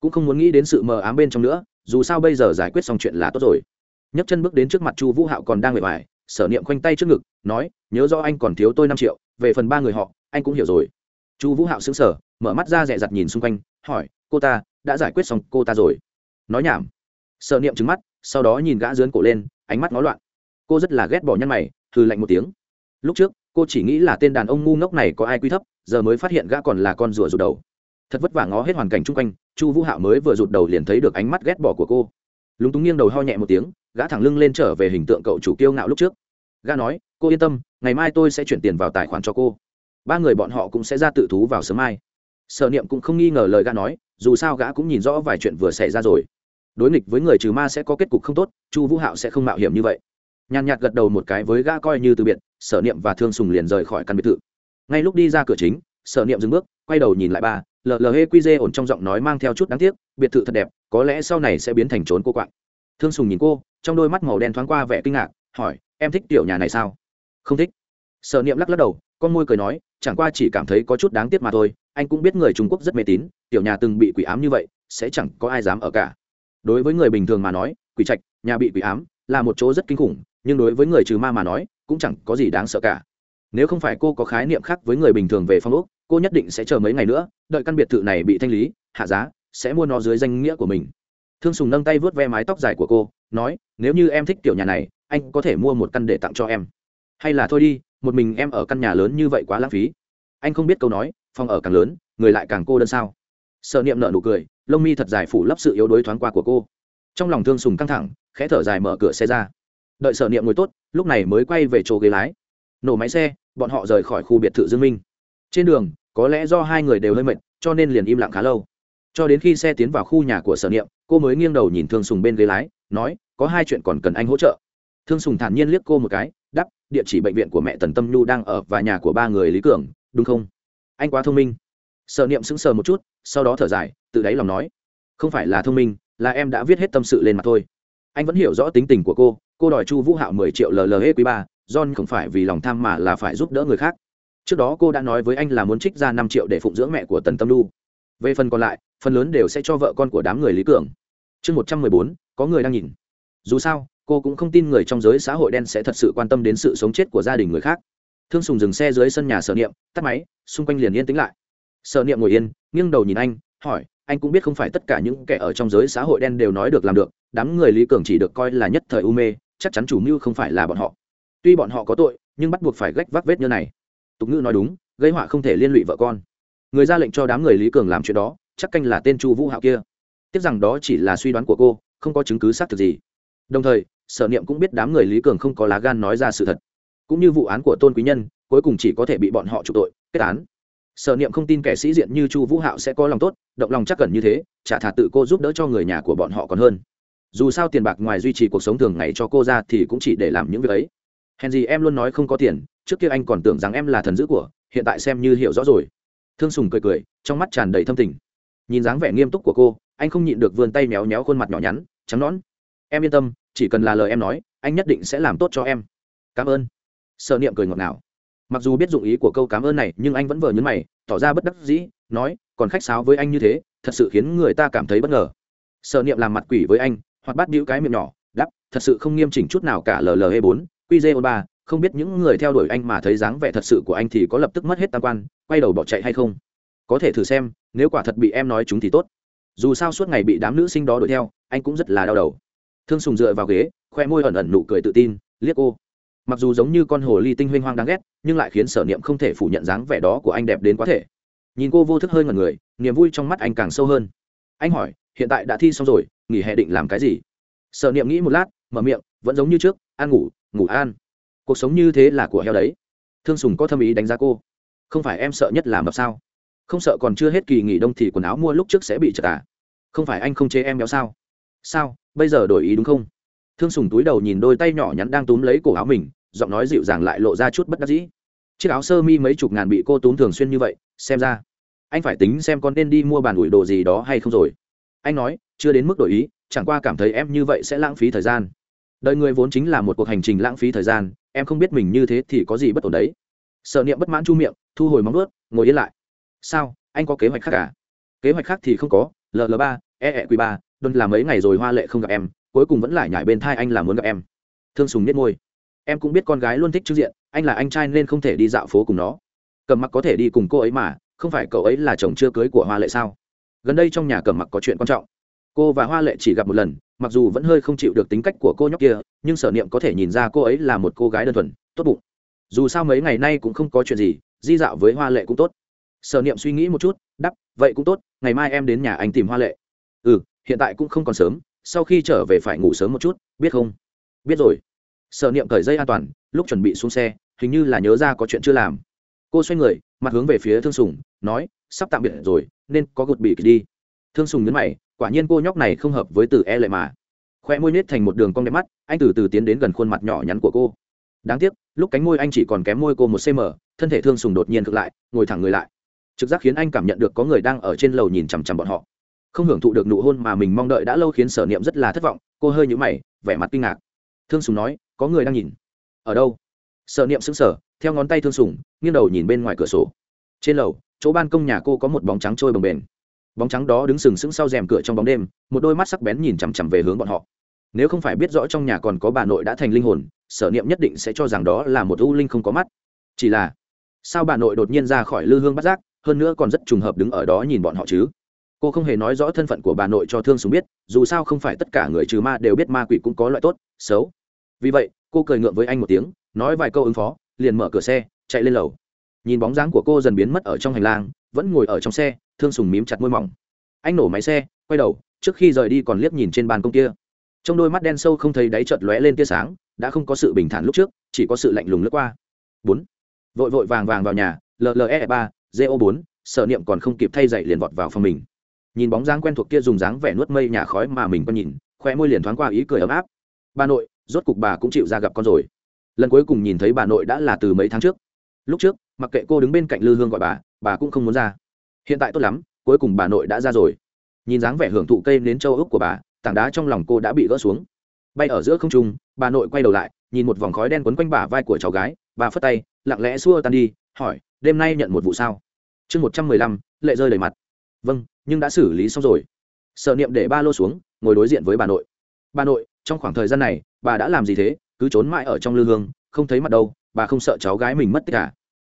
Cũng không muốn nghĩ đến sự mờ ám bên trong nữa, dù sao bây giờ giải quyết xong chuyện là tốt rồi. Nhấc chân bước đến trước mặt chu vũ hạo còn đang bề bài sở niệm khoanh tay trước ngực, nói, nhớ do anh còn thiếu tôi năm triệu, về phần ba người họ, anh cũng hiểu rồi. Chu vũ hạo xứng sở mở mắt ra dẹ dặt nhìn xung quanh, hỏi, cô ta, đã giải quyết xong cô ta rồi? Nói nhảm. Sở niệm trứng mắt sau đó nhìn gã dướn cổ lên, ánh mắt ngó loạn. Cô rất là ghét bỏ nhăn mày thừ lạnh một tiếng. Lúc trước, cô chỉ nghĩ là tên đàn ông ngu ngốc này có ai quy thấp, giờ mới phát hiện gã còn là con rùa rụt đầu. Thật vất vả ngó hết hoàn cảnh chung quanh, chu vũ hạo mới vừa rụt đầu liền thấy được ánh mắt ghét bỏ của cô. Lúng túng nghiêng đầu ho nhẹ một tiếng, gã thẳng lưng lên trở về hình tượng cậu chủ kiêu ngạo lúc trước. Gã nói, cô yên tâm, ngày mai tôi sẽ chuyển tiền vào tài khoản cho cô. Ba người bọn họ cũng sẽ ra tự thú vào sớm mai. Sở niệm cũng không nghi ngờ lời gã nói, dù sao gã cũng nhìn rõ vài chuyện vừa xảy ra rồi đối nghịch với người trừ ma sẽ có kết cục không tốt, chu vũ hạo sẽ không mạo hiểm như vậy. Nhàn nhạt gật đầu một cái với gã coi như từ biệt, sở niệm và thương sùng liền rời khỏi căn biệt thự. Ngay lúc đi ra cửa chính, sở niệm dừng bước, quay đầu nhìn lại ba llhqz ổn trong giọng nói mang theo chút đáng tiếc, biệt thự thật đẹp, có lẽ sau này sẽ biến thành trốn cô quạng. Thương sùng nhìn cô, trong đôi mắt màu đen thoáng qua vẻ kinh ngạc, hỏi, em thích tiểu nhà này sao? Không thích. Sở niệm lắc lắc đầu, con môi cười nói, chẳng qua chỉ cảm thấy có chút đáng tiếc mà thôi, anh cũng biết người trung quốc rất mê tín, tiểu nhà từng bị quỷ ám như vậy, sẽ chẳng có ai dám ở cả đối với người bình thường mà nói, quỷ trạch, nhà bị quỷ ám là một chỗ rất kinh khủng, nhưng đối với người trừ ma mà nói, cũng chẳng có gì đáng sợ cả. Nếu không phải cô có khái niệm khác với người bình thường về phong ốc, cô nhất định sẽ chờ mấy ngày nữa, đợi căn biệt thự này bị thanh lý, hạ giá, sẽ mua nó dưới danh nghĩa của mình. Thương sùng nâng tay vớt ve mái tóc dài của cô, nói, nếu như em thích tiểu nhà này, anh có thể mua một căn để tặng cho em. Hay là thôi đi, một mình em ở căn nhà lớn như vậy quá lãng phí. Anh không biết câu nói, phòng ở càng lớn, người lại càng cô đơn sao? Sợ niệm nợ nụ cười, lông mi thật dài phủ lấp sự yếu đuối thoáng qua của cô. Trong lòng thương sùng căng thẳng, khẽ thở dài mở cửa xe ra. Đợi sở niệm ngồi tốt, lúc này mới quay về chỗ ghế lái. Nổ máy xe, bọn họ rời khỏi khu biệt thự dương minh. Trên đường, có lẽ do hai người đều hơi mệt, cho nên liền im lặng khá lâu. Cho đến khi xe tiến vào khu nhà của sở niệm, cô mới nghiêng đầu nhìn thương sùng bên ghế lái, nói, có hai chuyện còn cần anh hỗ trợ. Thương sùng thản nhiên liếc cô một cái đắp địa chỉ bệnh viện của mẹ tần tâm nhu đang ở và nhà của ba người lý cường, đúng không? Anh quá thông minh sở niệm sững sờ một chút, sau đó thở dài tự đáy lòng nói, không phải là thông minh, là em đã viết hết tâm sự lên mặt thôi. Anh vẫn hiểu rõ tính tình của cô cô đòi chu vũ hạo mười triệu lle quý ba, john không phải vì lòng tham mà là phải giúp đỡ người khác. Trước đó cô đã nói với anh là muốn trích ra năm triệu để phụng dưỡng mẹ của tần tâm lu. Về phần còn lại, phần lớn đều sẽ cho vợ con của đám người lý cường. Chương một trăm mười bốn, có người đang nhìn. Dù sao, cô cũng không tin người trong giới xã hội đen sẽ thật sự quan tâm đến sự sống chết của gia đình người khác. Thương sùng dừng xe dưới sân nhà sở niệm, tắt máy, xung quanh liền yên tĩnh lại sở niệm ngồi yên, nghiêng đầu nhìn anh, hỏi, anh cũng biết không phải tất cả những kẻ ở trong giới xã hội đen đều nói được làm được, đám người lý cường chỉ được coi là nhất thời u mê, chắc chắn chủ mưu không phải là bọn họ. Tuy bọn họ có tội, nhưng bắt buộc phải gách vác vết như này. Tục ngữ nói đúng, gây họa không thể liên lụy vợ con. Người ra lệnh cho đám người lý cường làm chuyện đó, chắc canh là tên chu vũ hạo kia. Tiếc rằng đó chỉ là suy đoán của cô, không có chứng cứ xác thực gì. Đồng thời, sở niệm cũng biết đám người lý cường không có lá gan nói ra sự thật. Cũng như vụ án của tôn quý nhân, cuối cùng chỉ có thể bị bọn họ trục tội, kết án sở niệm không tin kẻ sĩ diện như chu vũ hạo sẽ có lòng tốt, động lòng chắc cần như thế, chả thà tự cô giúp đỡ cho người nhà của bọn họ còn hơn. Dù sao tiền bạc ngoài duy trì cuộc sống thường ngày cho cô ra thì cũng chỉ để làm những việc ấy. Hèn gì em luôn nói không có tiền, trước kia anh còn tưởng rằng em là thần dữ của, hiện tại xem như hiểu rõ rồi. Thương sùng cười cười, trong mắt tràn đầy thâm tình. Nhìn dáng vẻ nghiêm túc của cô, anh không nhịn được vươn tay méo méo khuôn mặt nhỏ nhắn, trắng nón em yên tâm, chỉ cần là lời em nói, anh nhất định sẽ làm tốt cho em. Cảm ơn. Sợ niệm cười ngọt ngào mặc dù biết dụng ý của câu cảm ơn này, nhưng anh vẫn vờ nhấn mày, tỏ ra bất đắc dĩ, nói, còn khách sáo với anh như thế, thật sự khiến người ta cảm thấy bất ngờ. Sợ niệm làm mặt quỷ với anh, hoặc bắt đĩu cái miệng nhỏ đắp thật sự không nghiêm chỉnh chút nào cả lle bốn qj ba, không biết những người theo đuổi anh mà thấy dáng vẻ thật sự của anh thì có lập tức mất hết tam quan, quay đầu bỏ chạy hay không? Có thể thử xem, nếu quả thật bị em nói chúng thì tốt. Dù sao suốt ngày bị đám nữ sinh đó đuổi theo, anh cũng rất là đau đầu. Thương sùng dựa vào ghế, khoe môi ẩn ẩn nụ cười tự tin, liếc cô mặc dù giống như con hồ ly tinh huynh hoang đáng ghét, nhưng lại khiến sở niệm không thể phủ nhận dáng vẻ đó của anh đẹp đến quá thể. Nhìn cô vô thức hơi ngần người, niềm vui trong mắt anh càng sâu hơn. Anh hỏi, hiện tại đã thi xong rồi, nghỉ hè định làm cái gì? Sở niệm nghĩ một lát, mở miệng, vẫn giống như trước, ăn ngủ ngủ an. Cuộc sống như thế là của heo đấy. Thương sùng có thâm ý đánh giá cô. Không phải em sợ nhất là mập sao? Không sợ còn chưa hết kỳ nghỉ đông thì quần áo mua lúc trước sẽ bị trật à? Không phải anh không chế em béo sao? Sao, bây giờ đổi ý đúng không? Thương sùng túi đầu nhìn đôi tay nhỏ nhắn đang túm lấy cổ áo mình, giọng nói dịu dàng lại lộ ra chút bất đắc dĩ. Chiếc áo sơ mi mấy chục ngàn bị cô túm thường xuyên như vậy, xem ra, anh phải tính xem con nên đi mua bàn ủi đồ gì đó hay không rồi. Anh nói, chưa đến mức đổi ý, chẳng qua cảm thấy em như vậy sẽ lãng phí thời gian. Đời người vốn chính là một cuộc hành trình lãng phí thời gian, em không biết mình như thế thì có gì bất ổn đấy. Sợ niệm bất mãn chu miệng, thu hồi móng ướt ngồi yên lại. Sao, anh có kế hoạch khác cả kế hoạch khác thì không có ll ba e e q ba đôn là mấy ngày rồi hoa lệ không gặp em cuối cùng vẫn lại nhảy bên thai anh là muốn gặp em. Thương sùng nhét môi. Em cũng biết con gái luôn thích trước diện, anh là anh trai nên không thể đi dạo phố cùng nó. Cầm mặc có thể đi cùng cô ấy mà, không phải cậu ấy là chồng chưa cưới của hoa lệ sao? Gần đây trong nhà cầm mặc có chuyện quan trọng. Cô và hoa lệ chỉ gặp một lần, mặc dù vẫn hơi không chịu được tính cách của cô nhóc kia, nhưng sở niệm có thể nhìn ra cô ấy là một cô gái đơn thuần, tốt bụng. Dù sao mấy ngày nay cũng không có chuyện gì, di dạo với hoa lệ cũng tốt. Sở niệm suy nghĩ một chút, đắp, vậy cũng tốt, ngày mai em đến nhà anh tìm hoa lệ. Ừ hiện tại cũng không còn sớm sau khi trở về phải ngủ sớm một chút, biết không? Biết rồi. Sợ niệm cởi dây an toàn, lúc chuẩn bị xuống xe, hình như là nhớ ra có chuyện chưa làm. Cô xoay người, mặt hướng về phía thương sùng, nói, sắp tạm biệt rồi, nên có gột bị đi. Thương sùng nhấn mày, quả nhiên cô nhóc này không hợp với từ e lệ mà. Khoe môi nết thành một đường cong đẹp mắt, anh từ từ tiến đến gần khuôn mặt nhỏ nhắn của cô. Đáng tiếc, lúc cánh môi anh chỉ còn kém môi cô một cm thân thể thương sùng đột nhiên ngược lại, ngồi thẳng người lại. Trực giác khiến anh cảm nhận được có người đang ở trên lầu nhìn chằm chằm bọn họ không hưởng thụ được nụ hôn mà mình mong đợi đã lâu khiến sở niệm rất là thất vọng, cô hơi nhũ mày, vẻ mặt kinh ngạc. Thương sùng nói, có người đang nhìn. Ở đâu? Sở niệm sững sờ, theo ngón tay thương sùng, nghiêng đầu nhìn bên ngoài cửa sổ. Trên lầu, chỗ ban công nhà cô có một bóng trắng trôi bồng bềnh. Bóng trắng đó đứng sừng sững sau rèm cửa trong bóng đêm, một đôi mắt sắc bén nhìn chằm chằm về hướng bọn họ. Nếu không phải biết rõ trong nhà còn có bà nội đã thành linh hồn, sở niệm nhất định sẽ cho rằng đó là một u linh không có mắt. Chỉ là, sao bà nội đột nhiên ra khỏi lư hương bắt giác hơn nữa còn rất trùng hợp đứng ở đó nhìn bọn họ chứ? Cô không hề nói rõ thân phận của bà nội cho thương sùng biết, dù sao không phải tất cả người trừ ma đều biết ma quỷ cũng có loại tốt, xấu. Vì vậy, cô cười ngượng với anh một tiếng, nói vài câu ứng phó, liền mở cửa xe, chạy lên lầu. Nhìn bóng dáng của cô dần biến mất ở trong hành lang, vẫn ngồi ở trong xe, thương sùng mím chặt môi mỏng. Anh nổ máy xe, quay đầu, trước khi rời đi còn liếc nhìn trên bàn công kia. Trong đôi mắt đen sâu không thấy đáy chợt lóe lên tia sáng, đã không có sự bình thản lúc trước, chỉ có sự lạnh lùng lướt qua. Bốn. Vội vội vàng vàng vào nhà lle ba go bốn, sở niệm còn không kịp thay dậy liền vọt vào phòng mình nhìn bóng dáng quen thuộc kia dùng dáng vẻ nuốt mây nhà khói mà mình có nhìn, khoe môi liền thoáng qua ý cười ấm áp. Bà nội, rốt cục bà cũng chịu ra gặp con rồi. Lần cuối cùng nhìn thấy bà nội đã là từ mấy tháng trước. Lúc trước, mặc kệ cô đứng bên cạnh lư hương gọi bà bà cũng không muốn ra. Hiện tại tốt lắm, cuối cùng bà nội đã ra rồi. Nhìn dáng vẻ hưởng thụ cây nến châu ốc của bà, tảng đá trong lòng cô đã bị gỡ xuống. Bay ở giữa không trung, bà nội quay đầu lại, nhìn một vòng khói đen quấn quanh bả vai của cháu gái, bà phất tay, lặng lẽ xua tan đi, hỏi, đêm nay nhận một vụ sao? Chương một trăm mười lăm, lệ rơi đầy mặt. Vâng nhưng đã xử lý xong rồi. Sợ niệm để ba lô xuống, ngồi đối diện với bà nội. Bà nội, trong khoảng thời gian này, bà đã làm gì thế? Cứ trốn mãi ở trong lư hương, không thấy mặt đâu, bà không sợ cháu gái mình mất tất cả à?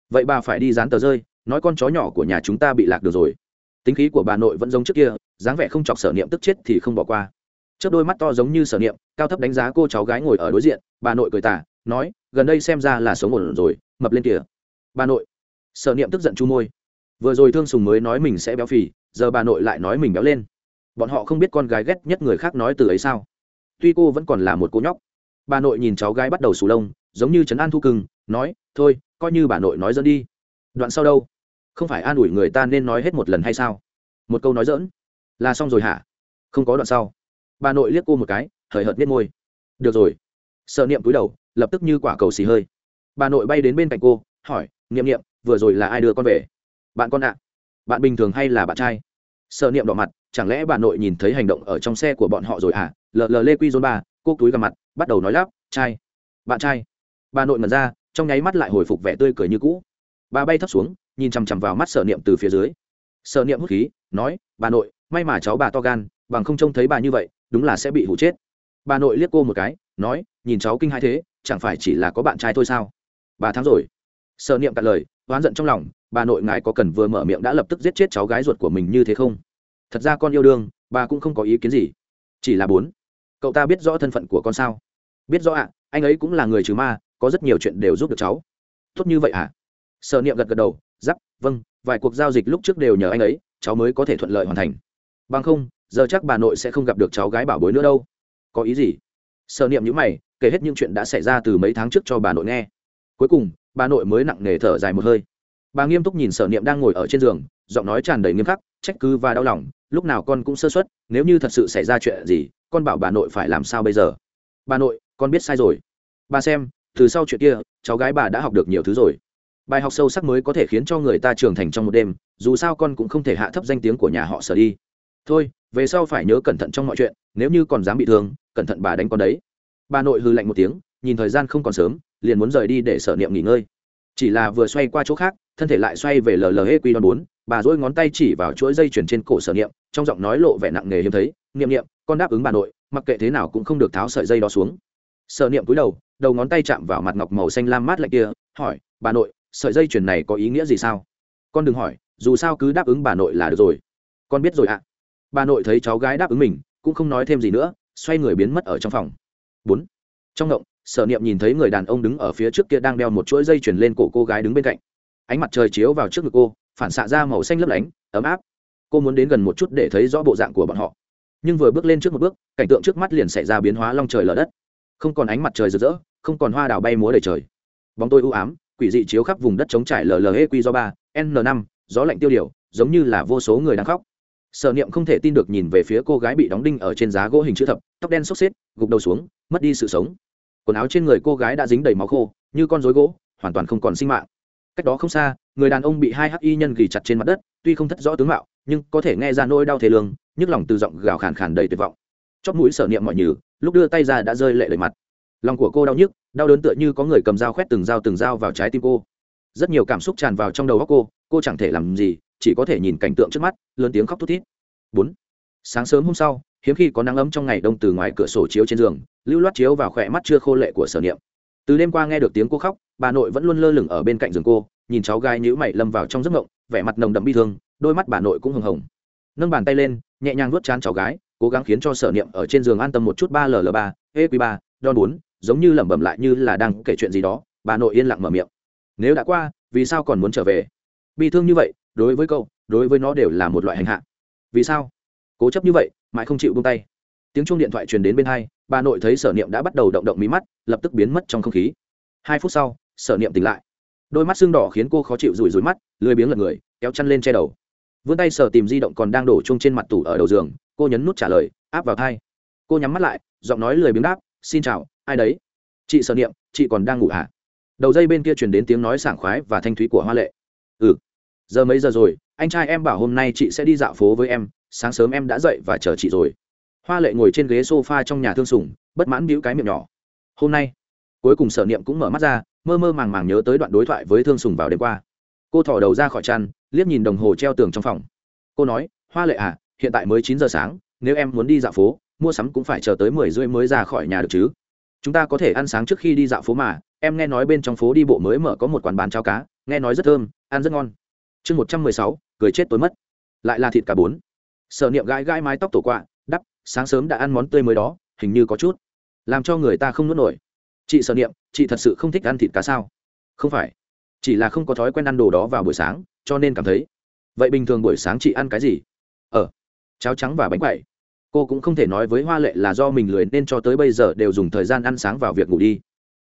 vậy bà phải đi dán tờ rơi, nói con chó nhỏ của nhà chúng ta bị lạc được rồi. Tính khí của bà nội vẫn giống trước kia, dáng vẻ không chọc sở niệm tức chết thì không bỏ qua. Trước đôi mắt to giống như sở niệm, cao thấp đánh giá cô cháu gái ngồi ở đối diện, bà nội cười tả nói, gần đây xem ra là sống ổn rồi, mập lên kìa. Bà nội, sở niệm tức giận chu môi. Vừa rồi thương sùng mới nói mình sẽ béo phì giờ bà nội lại nói mình béo lên. Bọn họ không biết con gái ghét nhất người khác nói từ ấy sao. Tuy cô vẫn còn là một cô nhóc. Bà nội nhìn cháu gái bắt đầu sù lông, giống như trấn an thu cưng, nói, thôi, coi như bà nội nói dẫn đi. Đoạn sau đâu? Không phải an ủi người ta nên nói hết một lần hay sao? Một câu nói dỡn là xong rồi hả? Không có đoạn sau. Bà nội liếc cô một cái, hời hợt biết môi. Được rồi. Sợ niệm cúi đầu, lập tức như quả cầu xì hơi. Bà nội bay đến bên cạnh cô, hỏi, niệm niệm, vừa rồi là ai đưa con về? Bạn con ạ bạn bình thường hay là bạn trai? Sợ niệm đỏ mặt, chẳng lẽ bà nội nhìn thấy hành động ở trong xe của bọn họ rồi à? Lờ lờ lê quy dôn ba, cô túi gặp mặt, bắt đầu nói lắp, trai, bạn trai. Bà nội mật ra, trong nháy mắt lại hồi phục vẻ tươi cười như cũ. Bà bay thấp xuống, nhìn chằm chằm vào mắt sở niệm từ phía dưới. Sở niệm hút khí, nói, bà nội, may mà cháu bà to gan, bằng không trông thấy bà như vậy, đúng là sẽ bị hụ chết. Bà nội liếc cô một cái, nói, nhìn cháu kinh hai thế, chẳng phải chỉ là có bạn trai thôi sao? Bà thắng rồi. Sở niệm cạn lời, oán giận trong lòng bà nội ngài có cần vừa mở miệng đã lập tức giết chết cháu gái ruột của mình như thế không? Thật ra con yêu đương, bà cũng không có ý kiến gì. Chỉ là bốn. Cậu ta biết rõ thân phận của con sao? Biết rõ ạ, anh ấy cũng là người trừ ma, có rất nhiều chuyện đều giúp được cháu. Tốt như vậy ạ. À? Sở niệm gật gật đầu, giáp vâng vài cuộc giao dịch lúc trước đều nhờ anh ấy, cháu mới có thể thuận lợi hoàn thành. Bằng không, giờ chắc bà nội sẽ không gặp được cháu gái bảo bối nữa đâu. Có ý gì? Sở niệm nhữ mày, kể hết những chuyện đã xảy ra từ mấy tháng trước cho bà nội nghe. Cuối cùng, bà nội mới nặng nề thở dài một hơi bà nghiêm túc nhìn sở niệm đang ngồi ở trên giường, giọng nói tràn đầy nghiêm khắc, trách cứ và đau lòng, lúc nào con cũng sơ xuất nếu như thật sự xảy ra chuyện gì, con bảo bà nội phải làm sao bây giờ? Bà nội, con biết sai rồi. Bà xem, từ sau chuyện kia, cháu gái bà đã học được nhiều thứ rồi. Bài học sâu sắc mới có thể khiến cho người ta trưởng thành trong một đêm, dù sao con cũng không thể hạ thấp danh tiếng của nhà họ sở đi. Thôi, về sau phải nhớ cẩn thận trong mọi chuyện, nếu như còn dám bị thương, cẩn thận bà đánh con đấy. Bà nội hư lạnh một tiếng, nhìn thời gian không còn sớm, liền muốn rời đi để sở niệm nghỉ ngơi chỉ là vừa xoay qua chỗ khác, thân thể lại xoay về lle q bốn, bà dỗi ngón tay chỉ vào chuỗi dây chuyền trên cổ sở niệm, trong giọng nói lộ vẻ nặng nề hiếm thấy, niệm niệm, con đáp ứng bà nội, mặc kệ thế nào cũng không được tháo sợi dây đó xuống. Sở niệm cúi đầu đầu ngón tay chạm vào mặt ngọc màu xanh lam mát lạnh kia, hỏi, bà nội, sợi dây chuyền này có ý nghĩa gì sao? Con đừng hỏi, dù sao cứ đáp ứng bà nội là được rồi. Con biết rồi ạ. Bà nội thấy cháu gái đáp ứng mình, cũng không nói thêm gì nữa, xoay người biến mất ở trong phòng. Bốn. Trong động sở niệm nhìn thấy người đàn ông đứng ở phía trước kia đang đeo một chuỗi dây chuyền lên cổ cô gái đứng bên cạnh. Ánh mặt trời chiếu vào trước ngực cô, phản xạ ra màu xanh lấp lánh, ấm áp. Cô muốn đến gần một chút để thấy rõ bộ dạng của bọn họ. Nhưng vừa bước lên trước một bước, cảnh tượng trước mắt liền xảy ra biến hóa long trời lở đất. Không còn ánh mặt trời rực rỡ, không còn hoa đào bay múa đầy trời. Bóng tôi u ám, quỷ dị chiếu khắp vùng đất trống trải lle q do ba, n năm, gió lạnh tiêu điều, giống như là vô số người đang khóc. Sở niệm không thể tin được nhìn về phía cô gái bị đóng đinh ở trên giá gỗ hình chữ thập, tóc đen xốc xếp gục đầu xuống, mất đi sự sống quần áo trên người cô gái đã dính đầy máu khô, như con rối gỗ, hoàn toàn không còn sinh mạng. Cách đó không xa, người đàn ông bị hai hắc y nhân gỉ chặt trên mặt đất, tuy không thất rõ tướng mạo, nhưng có thể nghe ra nỗi đau thế lương, nhức lòng từ giọng gào khàn khàn đầy tuyệt vọng. Chóp mũi sở niệm mọi nhừ lúc đưa tay ra đã rơi lệ đầy mặt. Lòng của cô đau nhức, đau đớn tựa như có người cầm dao khoét từng dao từng dao vào trái tim cô. Rất nhiều cảm xúc tràn vào trong đầu óc cô cô chẳng thể làm gì, chỉ có thể nhìn cảnh tượng trước mắt, lớn tiếng khóc thút thít. Bốn sáng sớm hôm sau, hiếm khi có nắng ấm trong ngày đông từ ngoài cửa sổ chiếu trên giường, lưu loát chiếu vào khỏe mắt chưa khô lệ của sở niệm. Từ đêm qua nghe được tiếng cô khóc, bà nội vẫn luôn lơ lửng ở bên cạnh giường cô, nhìn cháu gái nhữ mày lâm vào trong giấc mộng, vẻ mặt nồng đậm bi thương, đôi mắt bà nội cũng hồng hồng. Nâng bàn tay lên, nhẹ nhàng vuốt chán cháu gái, cố gắng khiến cho sở niệm ở trên giường an tâm một chút ba ll ba eq ba đo bốn, giống như lẩm bẩm lại như là đang kể chuyện gì đó, bà nội yên lặng mở miệng. Nếu đã qua, vì sao còn muốn trở về? Bi thương như vậy, đối với cậu, đối với nó đều là một loại hành hạ. Vì sao? Cố chấp như vậy, mãi không chịu buông tay. Tiếng chuông điện thoại truyền đến bên hai, bà nội thấy sở niệm đã bắt đầu động động mí mắt, lập tức biến mất trong không khí. Hai phút sau, sở niệm tỉnh lại. Đôi mắt xương đỏ khiến cô khó chịu rủi rủi mắt, lười biếng lật người, kéo chăn lên che đầu. Vươn tay sở tìm di động còn đang đổ chung trên mặt tủ ở đầu giường, cô nhấn nút trả lời, áp vào thai. Cô nhắm mắt lại, giọng nói lười biếng đáp, xin chào, ai đấy? Chị sở niệm, chị còn đang ngủ hả? Đầu dây bên kia truyền đến tiếng nói sảng khoái và thanh thúy của hoa lệ. Ừ giờ mấy giờ rồi? Anh trai em bảo hôm nay chị sẽ đi dạo phố với em sáng sớm em đã dậy và chờ chị rồi. Hoa lệ ngồi trên ghế s o f a trong nhà thương sùng, bất mãn bĩu cái miệng nhỏ. Hôm nay, cuối cùng sở niệm cũng mở mắt ra, mơ mơ màng màng nhớ tới đoạn đối thoại với thương sùng vào đêm qua. Cô thỏ đầu ra khỏi chăn, liếc nhìn đồng hồ treo tường trong phòng. Cô nói, hoa lệ à hiện tại mới chín giờ sáng, nếu em muốn đi dạo phố, mua sắm cũng phải chờ tới mười rưỡi mới ra khỏi nhà được chứ. Chúng ta có thể ăn sáng trước khi đi dạo phố mà, em nghe nói bên trong phố đi bộ mới mở có một quán bán cháo cá, nghe nói rất thơm, ăn rất ngon. Chương một trăm mười sáu, cười chết tối mất. Lại là thịt cả bốn sở niệm gãi gãi mái tóc tổ quạ, đắp, sáng sớm đã ăn món tươi mới đó, hình như có chút. Làm cho người ta không nuốt nổi. Chị sở niệm, chị thật sự không thích ăn thịt cá sao? Không phải. Chỉ là không có thói quen ăn đồ đó vào buổi sáng, cho nên cảm thấy. Vậy bình thường buổi sáng chị ăn cái gì? Ờ cháo trắng và bánh quậy. Cô cũng không thể nói với hoa lệ là do mình lười nên cho tới bây giờ đều dùng thời gian ăn sáng vào việc ngủ đi.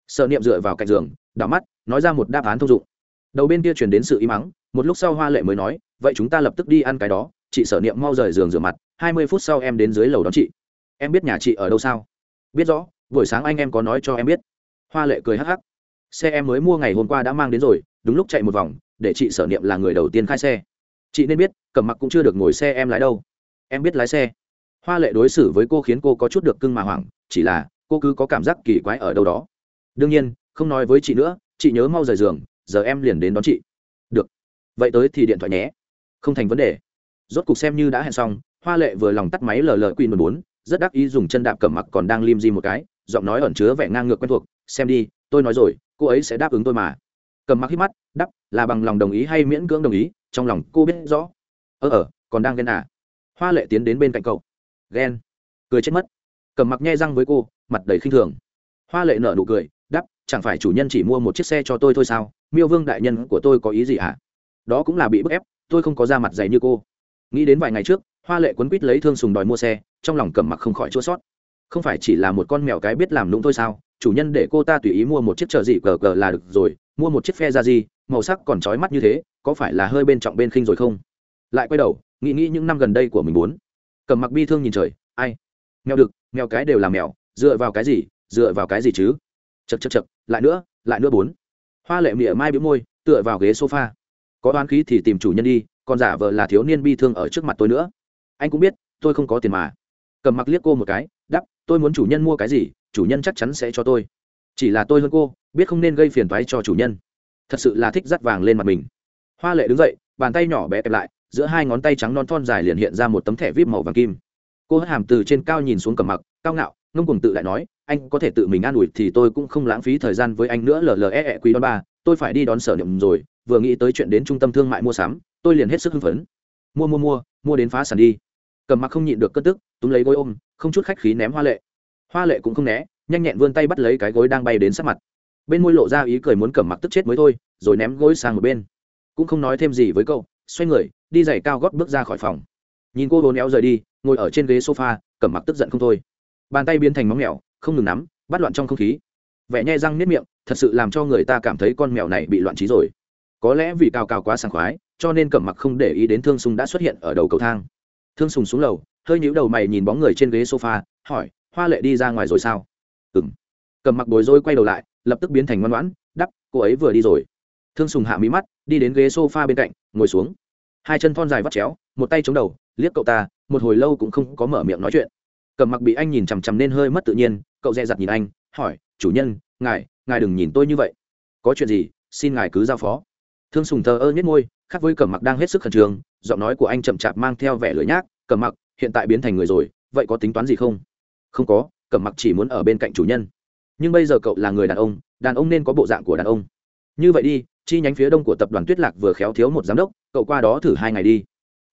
Sợ niệm dựa vào cạnh giường, đảo mắt, nói ra một đáp án thông dụng. Đầu bên kia chuyển đến sự im ắng, một lúc sau hoa lệ mới nói, vậy chúng ta lập tức đi ăn cái đó chị sở niệm mau rời giường rửa mặt, hai mươi phút sau em đến dưới lầu đón chị. Em biết nhà chị ở đâu sao? Biết rõ, buổi sáng anh em có nói cho em biết. Hoa lệ cười hắc hắc. Xe em mới mua ngày hôm qua đã mang đến rồi, đúng lúc chạy một vòng, để chị sở niệm là người đầu tiên khai xe. Chị nên biết, cẩm mặc cũng chưa được ngồi xe em lái đâu. Em biết lái xe. Hoa lệ đối xử với cô khiến cô có chút được cưng mà hoảng, chỉ là, cô cứ có cảm giác kỳ quái ở đâu đó. Đương nhiên, không nói với chị nữa, chị nhớ mau rời giường, giờ em liền đến đón chị. Được. Vậy tới thì điện thoại nhé. Không thành vấn đề rốt cục xem như đã hẹn xong hoa lệ vừa lòng tắt máy lờ lờ quy mười bốn rất đắc ý dùng chân đạp cẩm mặc còn đang lim di một cái giọng nói ẩn chứa vẻ ngang ngược quen thuộc xem đi tôi nói rồi cô ấy sẽ đáp ứng tôi mà. Cầm mặc hít mắt đắp là bằng lòng đồng ý hay miễn cưỡng đồng ý trong lòng cô biết rõ. Ơ ờ, ờ còn đang ghen à? Hoa lệ tiến đến bên cạnh cậu. Ghen? Cười chết mất. Cầm mặc nhai răng với cô mặt đầy khinh thường. Hoa lệ nở nụ cười đắp chẳng phải chủ nhân chỉ mua một chiếc xe cho tôi thôi sao? Miêu vương đại nhân của tôi có ý gì hả? À? đó cũng là bị bức ép tôi không có da mặt dày như cô nghĩ đến vài ngày trước hoa lệ quấn quýt lấy thương sùng đòi mua xe trong lòng cầm mặc không khỏi chua sót. Không phải chỉ là một con mèo cái biết làm lũng thôi sao? Chủ nhân để cô ta tùy ý mua một chiếc chợ dị cờ cờ là được rồi mua một chiếc phe ra gì màu sắc còn trói mắt như thế có phải là hơi bên trọng bên khinh rồi không? Lại quay đầu nghĩ nghĩ những năm gần đây của mình muốn. Cầm mặc bi thương nhìn trời ai? Mèo được, mèo cái đều là mèo dựa vào cái gì dựa vào cái gì chứ? Chật chật chật lại nữa lại nữa bốn. Hoa lệ mỉa mai bĩu môi tựa vào ghế sofa có oán khí thì tìm chủ nhân đi, còn giả vờ là thiếu niên bi thương ở trước mặt tôi nữa. Anh cũng biết, tôi không có tiền mà. Cầm mặc liếc cô một cái đắp tôi muốn chủ nhân mua cái gì, chủ nhân chắc chắn sẽ cho tôi. Chỉ là tôi hơn cô, biết không nên gây phiền toái cho chủ nhân. Thật sự là thích dắt vàng lên mặt mình. Hoa lệ đứng dậy, bàn tay nhỏ bé kẹp lại, giữa hai ngón tay trắng non thon dài liền hiện ra một tấm thẻ vip màu vàng kim. Cô hất hàm từ trên cao nhìn xuống cầm mặc, cao ngạo, ngông cùng tự lại nói, anh có thể tự mình an ủi thì tôi cũng không lãng phí thời gian với anh nữa lle e quý đón ba, tôi phải đi đón sở niệm rồi vừa nghĩ tới chuyện đến trung tâm thương mại mua sắm, tôi liền hết sức hưng phấn. Mua mua mua mua đến phá sản đi. Cầm mặc không nhịn được cất tức, túm lấy gối ôm, không chút khách khí ném hoa lệ. Hoa lệ cũng không né, nhanh nhẹn vươn tay bắt lấy cái gối đang bay đến sát mặt. Bên môi lộ ra ý cười muốn cầm mặc tức chết mới thôi, rồi ném gối sang một bên. Cũng không nói thêm gì với cậu, xoay người, đi giày cao gót bước ra khỏi phòng. Nhìn cô vốn néo rời đi, ngồi ở trên ghế sofa, cầm mặc tức giận không thôi. Bàn tay biến thành móng mèo, không ngừng nắm, bắt loạn trong không khí. Vẻ nhai răng nếp miệng, thật sự làm cho người ta cảm thấy con mèo này bị loạn trí rồi có lẽ vì cao cao quá sảng khoái, cho nên cẩm mặc không để ý đến thương sùng đã xuất hiện ở đầu cầu thang. Thương sùng xuống lầu, hơi nhíu đầu mày nhìn bóng người trên ghế sofa, hỏi, hoa lệ đi ra ngoài rồi sao? Ừ m cầm mặc bối rối quay đầu lại, lập tức biến thành ngoan ngoãn, đắp, cô ấy vừa đi rồi. Thương sùng hạ mí mắt, đi đến ghế sofa bên cạnh, ngồi xuống. Hai chân thon dài vắt chéo, một tay chống đầu, liếc cậu ta, một hồi lâu cũng không có mở miệng nói chuyện. Cầm mặc bị anh nhìn chằm chằm nên hơi mất tự nhiên, cậu dè dặt nhìn anh, hỏi, chủ nhân, ngài ngài đừng nhìn tôi như vậy. Có chuyện gì, xin ngài cứ giao phó thương sùng thờ ơ nhất môi, khác với cẩm mặc đang hết sức khẩn trương, giọng nói của anh chậm chạp mang theo vẻ lưỡi nhác, cẩm mặc, hiện tại biến thành người rồi, vậy có tính toán gì không? Không có, cẩm mặc chỉ muốn ở bên cạnh chủ nhân. Nhưng bây giờ cậu là người đàn ông đàn ông nên có bộ dạng của đàn ông. Như vậy đi, chi nhánh phía đông của tập đoàn tuyết lạc vừa khéo thiếu một giám đốc, cậu qua đó thử hai ngày đi.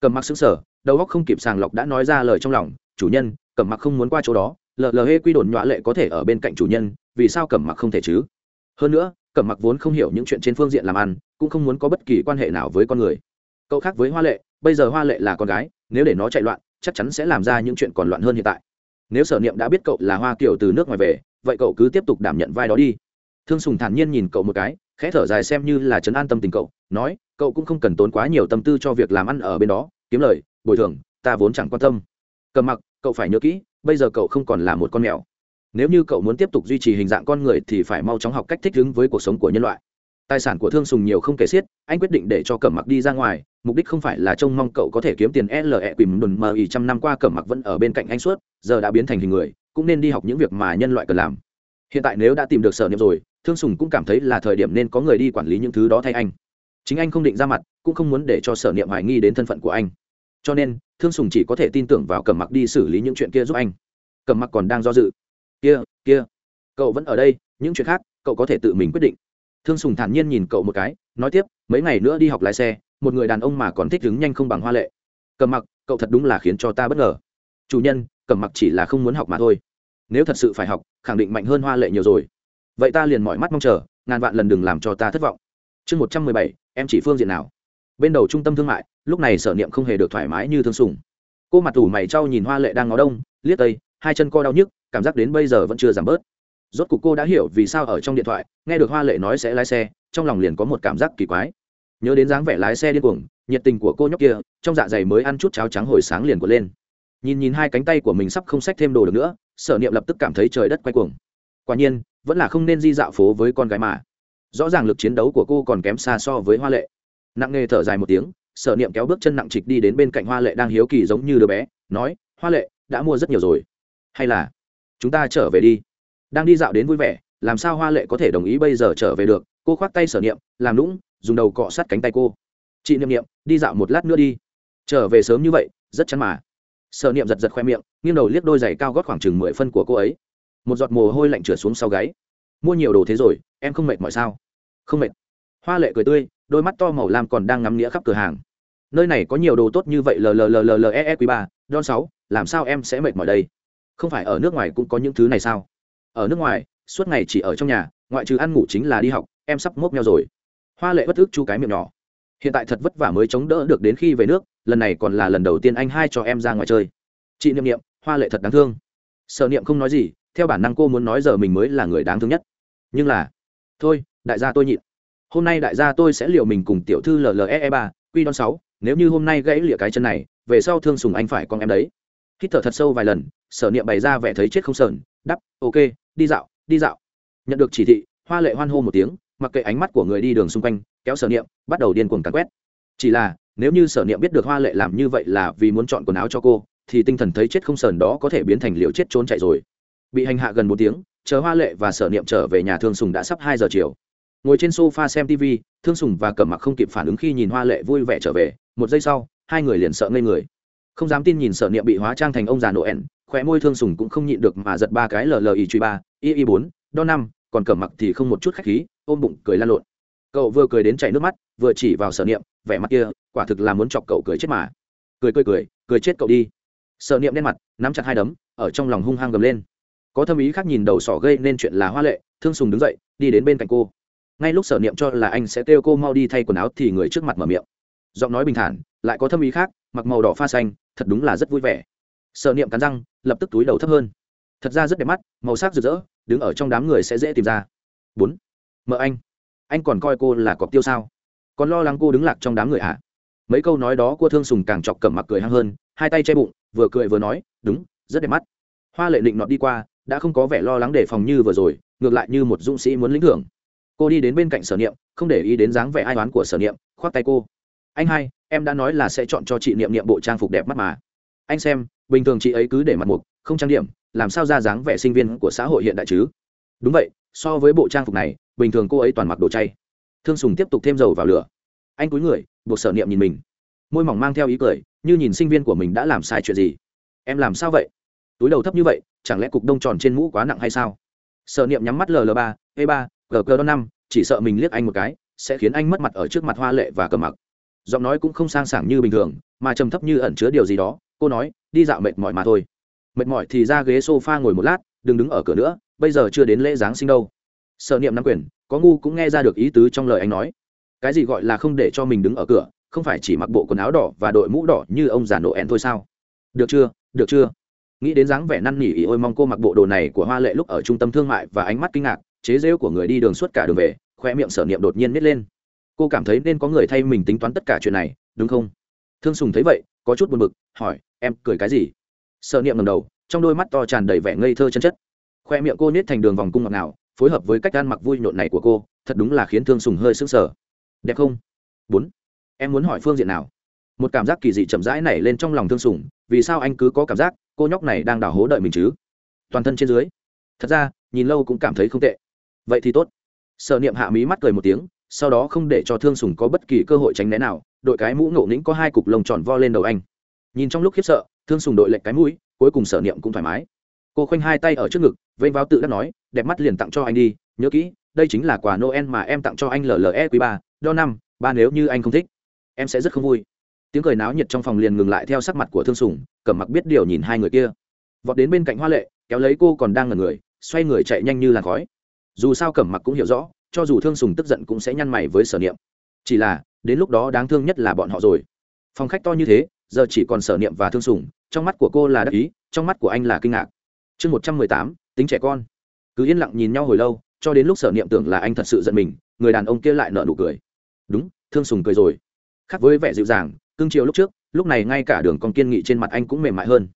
Cẩm mặc xứng sở đầu óc không kịp sàng lọc đã nói ra lời trong lòng, chủ nhân, cẩm mặc không muốn qua chỗ đó lờ lờ hê quy đồn nhọa lệ có thể ở bên cạnh chủ nhân, vì sao cẩm mặc không thể chứ? Hơn nữa cẩm mặc vốn không hiểu những chuyện trên phương diện làm ăn, cũng không muốn có bất kỳ quan hệ nào với con người. Cậu khác với hoa lệ, bây giờ hoa lệ là con gái, nếu để nó chạy loạn, chắc chắn sẽ làm ra những chuyện còn loạn hơn hiện tại. Nếu sở niệm đã biết cậu là hoa kiểu từ nước ngoài về, vậy cậu cứ tiếp tục đảm nhận vai đó đi. Thương sùng thản nhiên nhìn cậu một cái, khẽ thở dài xem như là chấn an tâm tình cậu, nói, cậu cũng không cần tốn quá nhiều tâm tư cho việc làm ăn ở bên đó, kiếm lời, bồi thường, ta vốn chẳng quan tâm. Cầm mặc, cậu phải nhớ kỹ, bây giờ cậu không còn là một con mèo nếu như cậu muốn tiếp tục duy trì hình dạng con người thì phải mau chóng học cách thích ứng với cuộc sống của nhân loại. Tài sản của thương sùng nhiều không kể xiết, anh quyết định để cho cẩm mặc đi ra ngoài, mục đích không phải là trông mong cậu có thể kiếm tiền le quỳm đồn mờ ỉ trăm năm qua cẩm mặc vẫn ở bên cạnh anh suốt, giờ đã biến thành hình người, cũng nên đi học những việc mà nhân loại cần làm. Hiện tại nếu đã tìm được sở niệm rồi, thương sùng cũng cảm thấy là thời điểm nên có người đi quản lý những thứ đó thay anh. Chính anh không định ra mặt, cũng không muốn để cho sở niệm hoài nghi đến thân phận của anh. Cho nên, thương sùng chỉ có thể tin tưởng vào cẩm mặc đi xử lý những chuyện kia giúp anh. Cẩm mặc còn đang do dự kia kia. Cậu vẫn ở đây, những chuyện khác, cậu có thể tự mình quyết định. Thương sùng thản nhiên nhìn cậu một cái, nói tiếp, mấy ngày nữa đi học lái xe, một người đàn ông mà còn thích đứng nhanh không bằng hoa lệ. Cầm mặc, cậu thật đúng là khiến cho ta bất ngờ. Chủ nhân, cầm mặc chỉ là không muốn học mà thôi. Nếu thật sự phải học, khẳng định mạnh hơn hoa lệ nhiều rồi. Vậy ta liền mọi mắt mong chờ, ngàn vạn lần đừng làm cho ta thất vọng. Chương một trăm mười bảy, em chỉ phương diện nào? Bên đầu trung tâm thương mại, lúc này sở niệm không hề được thoải mái như thương sùng. Cô mặt tủ mày trau nhìn hoa lệ đang ngó đông, liếc tây, hai chân co đau nhức cảm giác đến bây giờ vẫn chưa giảm bớt. Rốt cuộc cô đã hiểu vì sao ở trong điện thoại, nghe được hoa lệ nói sẽ lái xe, trong lòng liền có một cảm giác kỳ quái. Nhớ đến dáng vẻ lái xe điên cuồng, nhiệt tình của cô nhóc kia, trong dạ dày mới ăn chút cháo trắng hồi sáng liền của lên. Nhìn nhìn hai cánh tay của mình sắp không xách thêm đồ được nữa, sở niệm lập tức cảm thấy trời đất quay cuồng. Quả nhiên, vẫn là không nên di dạo phố với con gái mà. Rõ ràng lực chiến đấu của cô còn kém xa so với hoa lệ. Nặng nề thở dài một tiếng, sở niệm kéo bước chân nặng trịch đi đến bên cạnh hoa lệ đang hiếu kỳ giống như đứa bé, nói, hoa lệ, đã mua rất nhiều rồi. Hay là chúng ta trở về đi. Đang đi dạo đến vui vẻ, làm sao hoa lệ có thể đồng ý bây giờ trở về được? Cô khoác tay sở niệm, làm lũng dùng đầu cọ sát cánh tay cô. Chị niệm niệm, đi dạo một lát nữa đi. Trở về sớm như vậy, rất chắn mà. Sở niệm giật giật khoe miệng, nghiêng đầu liếc đôi giày cao gót khoảng chừng mười phân của cô ấy. Một giọt mồ hôi lạnh trượt xuống sau gáy. Mua nhiều đồ thế rồi, em không mệt mỏi sao? Không mệt. Hoa lệ cười tươi, đôi mắt to màu lam còn đang ngắm nghĩa khắp cửa hàng. Nơi này có nhiều đồ tốt như vậy llllllee quý ba, don sáu, làm sao em sẽ mệt mỏi đây? Không phải ở nước ngoài cũng có những thứ này sao? Ở nước ngoài, suốt ngày chỉ ở trong nhà, ngoại trừ ăn ngủ chính là đi học, em sắp mốc nhau rồi. Hoa lệ bất ức chu cái miệng nhỏ. Hiện tại thật vất vả mới chống đỡ được đến khi về nước, lần này còn là lần đầu tiên anh hai cho em ra ngoài chơi. Chị niệm niệm, hoa lệ thật đáng thương. Sợ niệm không nói gì, theo bản năng cô muốn nói giờ mình mới là người đáng thương nhất. Nhưng là, thôi, đại gia tôi nhịn. Hôm nay đại gia tôi sẽ liệu mình cùng tiểu thư lle ba, quy đón sáu, nếu như hôm nay gãy lịa cái chân này, về sau thương sùng anh phải con em đấy hít thở thật sâu vài lần, sở niệm bày ra vẻ thấy chết không sờn đắp ok, đi dạo đi dạo. Nhận được chỉ thị, hoa lệ hoan hô một tiếng, mặc kệ ánh mắt của người đi đường xung quanh, kéo sở niệm, bắt đầu điên cuồng càn quét. Chỉ là, nếu như sở niệm biết được hoa lệ làm như vậy là vì muốn chọn quần áo cho cô, thì tinh thần thấy chết không sờn đó có thể biến thành liều chết trốn chạy rồi. Bị hành hạ gần một tiếng, chờ hoa lệ và sở niệm trở về nhà thương sùng đã sắp hai giờ chiều. Ngồi trên sofa xem tv thương sùng và cẩm mặc không kịp phản ứng khi nhìn hoa lệ vui vẻ trở về, một giây sau, hai người liền sợ ngây người không dám tin nhìn sở niệm bị hóa trang thành ông già noel khóe môi thương sùng cũng không nhịn được mà giật ba cái l l i truy ba, y y bốn, đo năm, còn cẩm mặc thì không một chút khách khí, ôm bụng cười lan lộn. Cậu vừa cười đến chảy nước mắt, vừa chỉ vào sở niệm, vẻ mặt kia, quả thực là muốn chọc cậu cười chết mà. Cười cười cười cười chết cậu đi. Sở niệm đen mặt, nắm chặt hai đấm, ở trong lòng hung hăng gầm lên. Có thâm ý khác nhìn đầu sỏ gây nên chuyện là hoa lệ, thương sùng đứng dậy, đi đến bên cạnh cô. Ngay lúc sở niệm cho là anh sẽ kêu cô mau đi thay quần áo thì người trước mặt mở miệng. Giọng nói bình thản, lại có thâm ý khác, mặc màu đỏ pha xanh thật đúng là rất vui vẻ. Sở niệm cắn răng, lập tức túi đầu thấp hơn. Thật ra rất đẹp mắt, màu sắc rực rỡ, đứng ở trong đám người sẽ dễ tìm ra. Bốn. Mợ anh. Anh còn coi cô là cọc tiêu sao? Còn lo lắng cô đứng lạc trong đám người ạ à? mấy câu nói đó cô thương sùng càng chọc cẩm mặc cười hăng hơn, hai tay che bụng, vừa cười vừa nói, đúng, rất đẹp mắt. Hoa lệ định nọt đi qua, đã không có vẻ lo lắng đề phòng như vừa rồi, ngược lại như một dũng sĩ muốn lĩnh thưởng. Cô đi đến bên cạnh sở niệm, không để ý đến dáng vẻ ai toán của sở niệm, khoác tay cô anh hai, em đã nói là sẽ chọn cho chị niệm niệm bộ trang phục đẹp mắt mà. Anh xem, bình thường chị ấy cứ để mặt mục, không trang điểm, làm sao ra dáng vẻ sinh viên của xã hội hiện đại chứ? Đúng vậy, so với bộ trang phục này, bình thường cô ấy toàn mặc đồ chay. Thương sùng tiếp tục thêm dầu vào lửa. Anh cúi người, buộc sở niệm nhìn mình. Môi mỏng mang theo ý cười, như nhìn sinh viên của mình đã làm sai chuyện gì. Em làm sao vậy? Túi đầu thấp như vậy, chẳng lẽ cục đông tròn trên mũ quá nặng hay sao? Sở niệm nhắm mắt ll ba e ba gg năm, chỉ sợ mình liếc anh một cái, sẽ khiến anh mất mặt ở trước mặt hoa lệ và cờ mặc giọng nói cũng không sang sảng như bình thường, mà trầm thấp như ẩn chứa điều gì đó. Cô nói, đi dạo mệt mỏi mà thôi. Mệt mỏi thì ra ghế s o f a ngồi một lát, đừng đứng ở cửa nữa, bây giờ chưa đến lễ giáng sinh đâu. Sợ niệm nắm quyền, có ngu cũng nghe ra được ý tứ trong lời anh nói. Cái gì gọi là không để cho mình đứng ở cửa, không phải chỉ mặc bộ quần áo đỏ và đội mũ đỏ như ông già nổ ẹn thôi sao? Được chưa được chưa? Nghĩ đến dáng vẻ năn nỉ ý ôi mong cô mặc bộ đồ này của hoa lệ lúc ở trung tâm thương mại và ánh mắt kinh ngạc, chế rêu của người đi đường suốt cả đường về khoe miệng sở niệm đột nhiên nít lên cô cảm thấy nên có người thay mình tính toán tất cả chuyện này, đúng không? Thương sùng thấy vậy, có chút buồn bực, hỏi, em cười cái gì? Sở niệm ngầm đầu, trong đôi mắt to tràn đầy vẻ ngây thơ chân chất. Khoe miệng cô nết thành đường vòng cung ngọt ngào, phối hợp với cách ăn mặc vui nhộn này của cô, thật đúng là khiến thương sùng hơi sững sờ. Đẹp không? Bốn. Em muốn hỏi phương diện nào? Một cảm giác kỳ dị chậm rãi nảy lên trong lòng thương sùng, vì sao anh cứ có cảm giác cô nhóc này đang đào hố đợi mình chứ? Toàn thân trên dưới. Thật ra, nhìn lâu cũng cảm thấy không tệ. Vậy thì tốt. Sợ niệm hạ mí mắt cười một tiếng sau đó không để cho thương sùng có bất kỳ cơ hội tránh né nào, đội cái mũ ngộ nghĩnh có hai cục lồng tròn vo lên đầu anh. Nhìn trong lúc khiếp sợ, thương sùng đội lệnh cái mũi, cuối cùng sở niệm cũng thoải mái. Cô khoanh hai tay ở trước ngực vênh vào tự đắc nói, đẹp mắt liền tặng cho anh đi, nhớ kỹ, đây chính là quà noel mà em tặng cho anh lle quý ba, đo năm, ba nếu như anh không thích, em sẽ rất không vui. Tiếng cười náo nhiệt trong phòng liền ngừng lại theo sắc mặt của thương sùng, cẩm mặc biết điều nhìn hai người kia. Vọt đến bên cạnh hoa lệ, kéo lấy cô còn đang ngần người, xoay người chạy nhanh như làn khói. Dù sao cẩm mặc cũng hiểu rõ cho dù thương sùng tức giận cũng sẽ nhăn mày với sở niệm. Chỉ là, đến lúc đó đáng thương nhất là bọn họ rồi. Phòng khách to như thế, giờ chỉ còn sở niệm và thương sùng, trong mắt của cô là đắc ý, trong mắt của anh là kinh ngạc. Chương một trăm mười tám, tính trẻ con. Cứ yên lặng nhìn nhau hồi lâu, cho đến lúc sở niệm tưởng là anh thật sự giận mình, người đàn ông kia lại nợ nụ cười. Đúng, thương sùng cười rồi. Khác với vẻ dịu dàng, cưng chiều lúc trước, lúc này ngay cả đường con kiên nghị trên mặt anh cũng mềm mại hơn.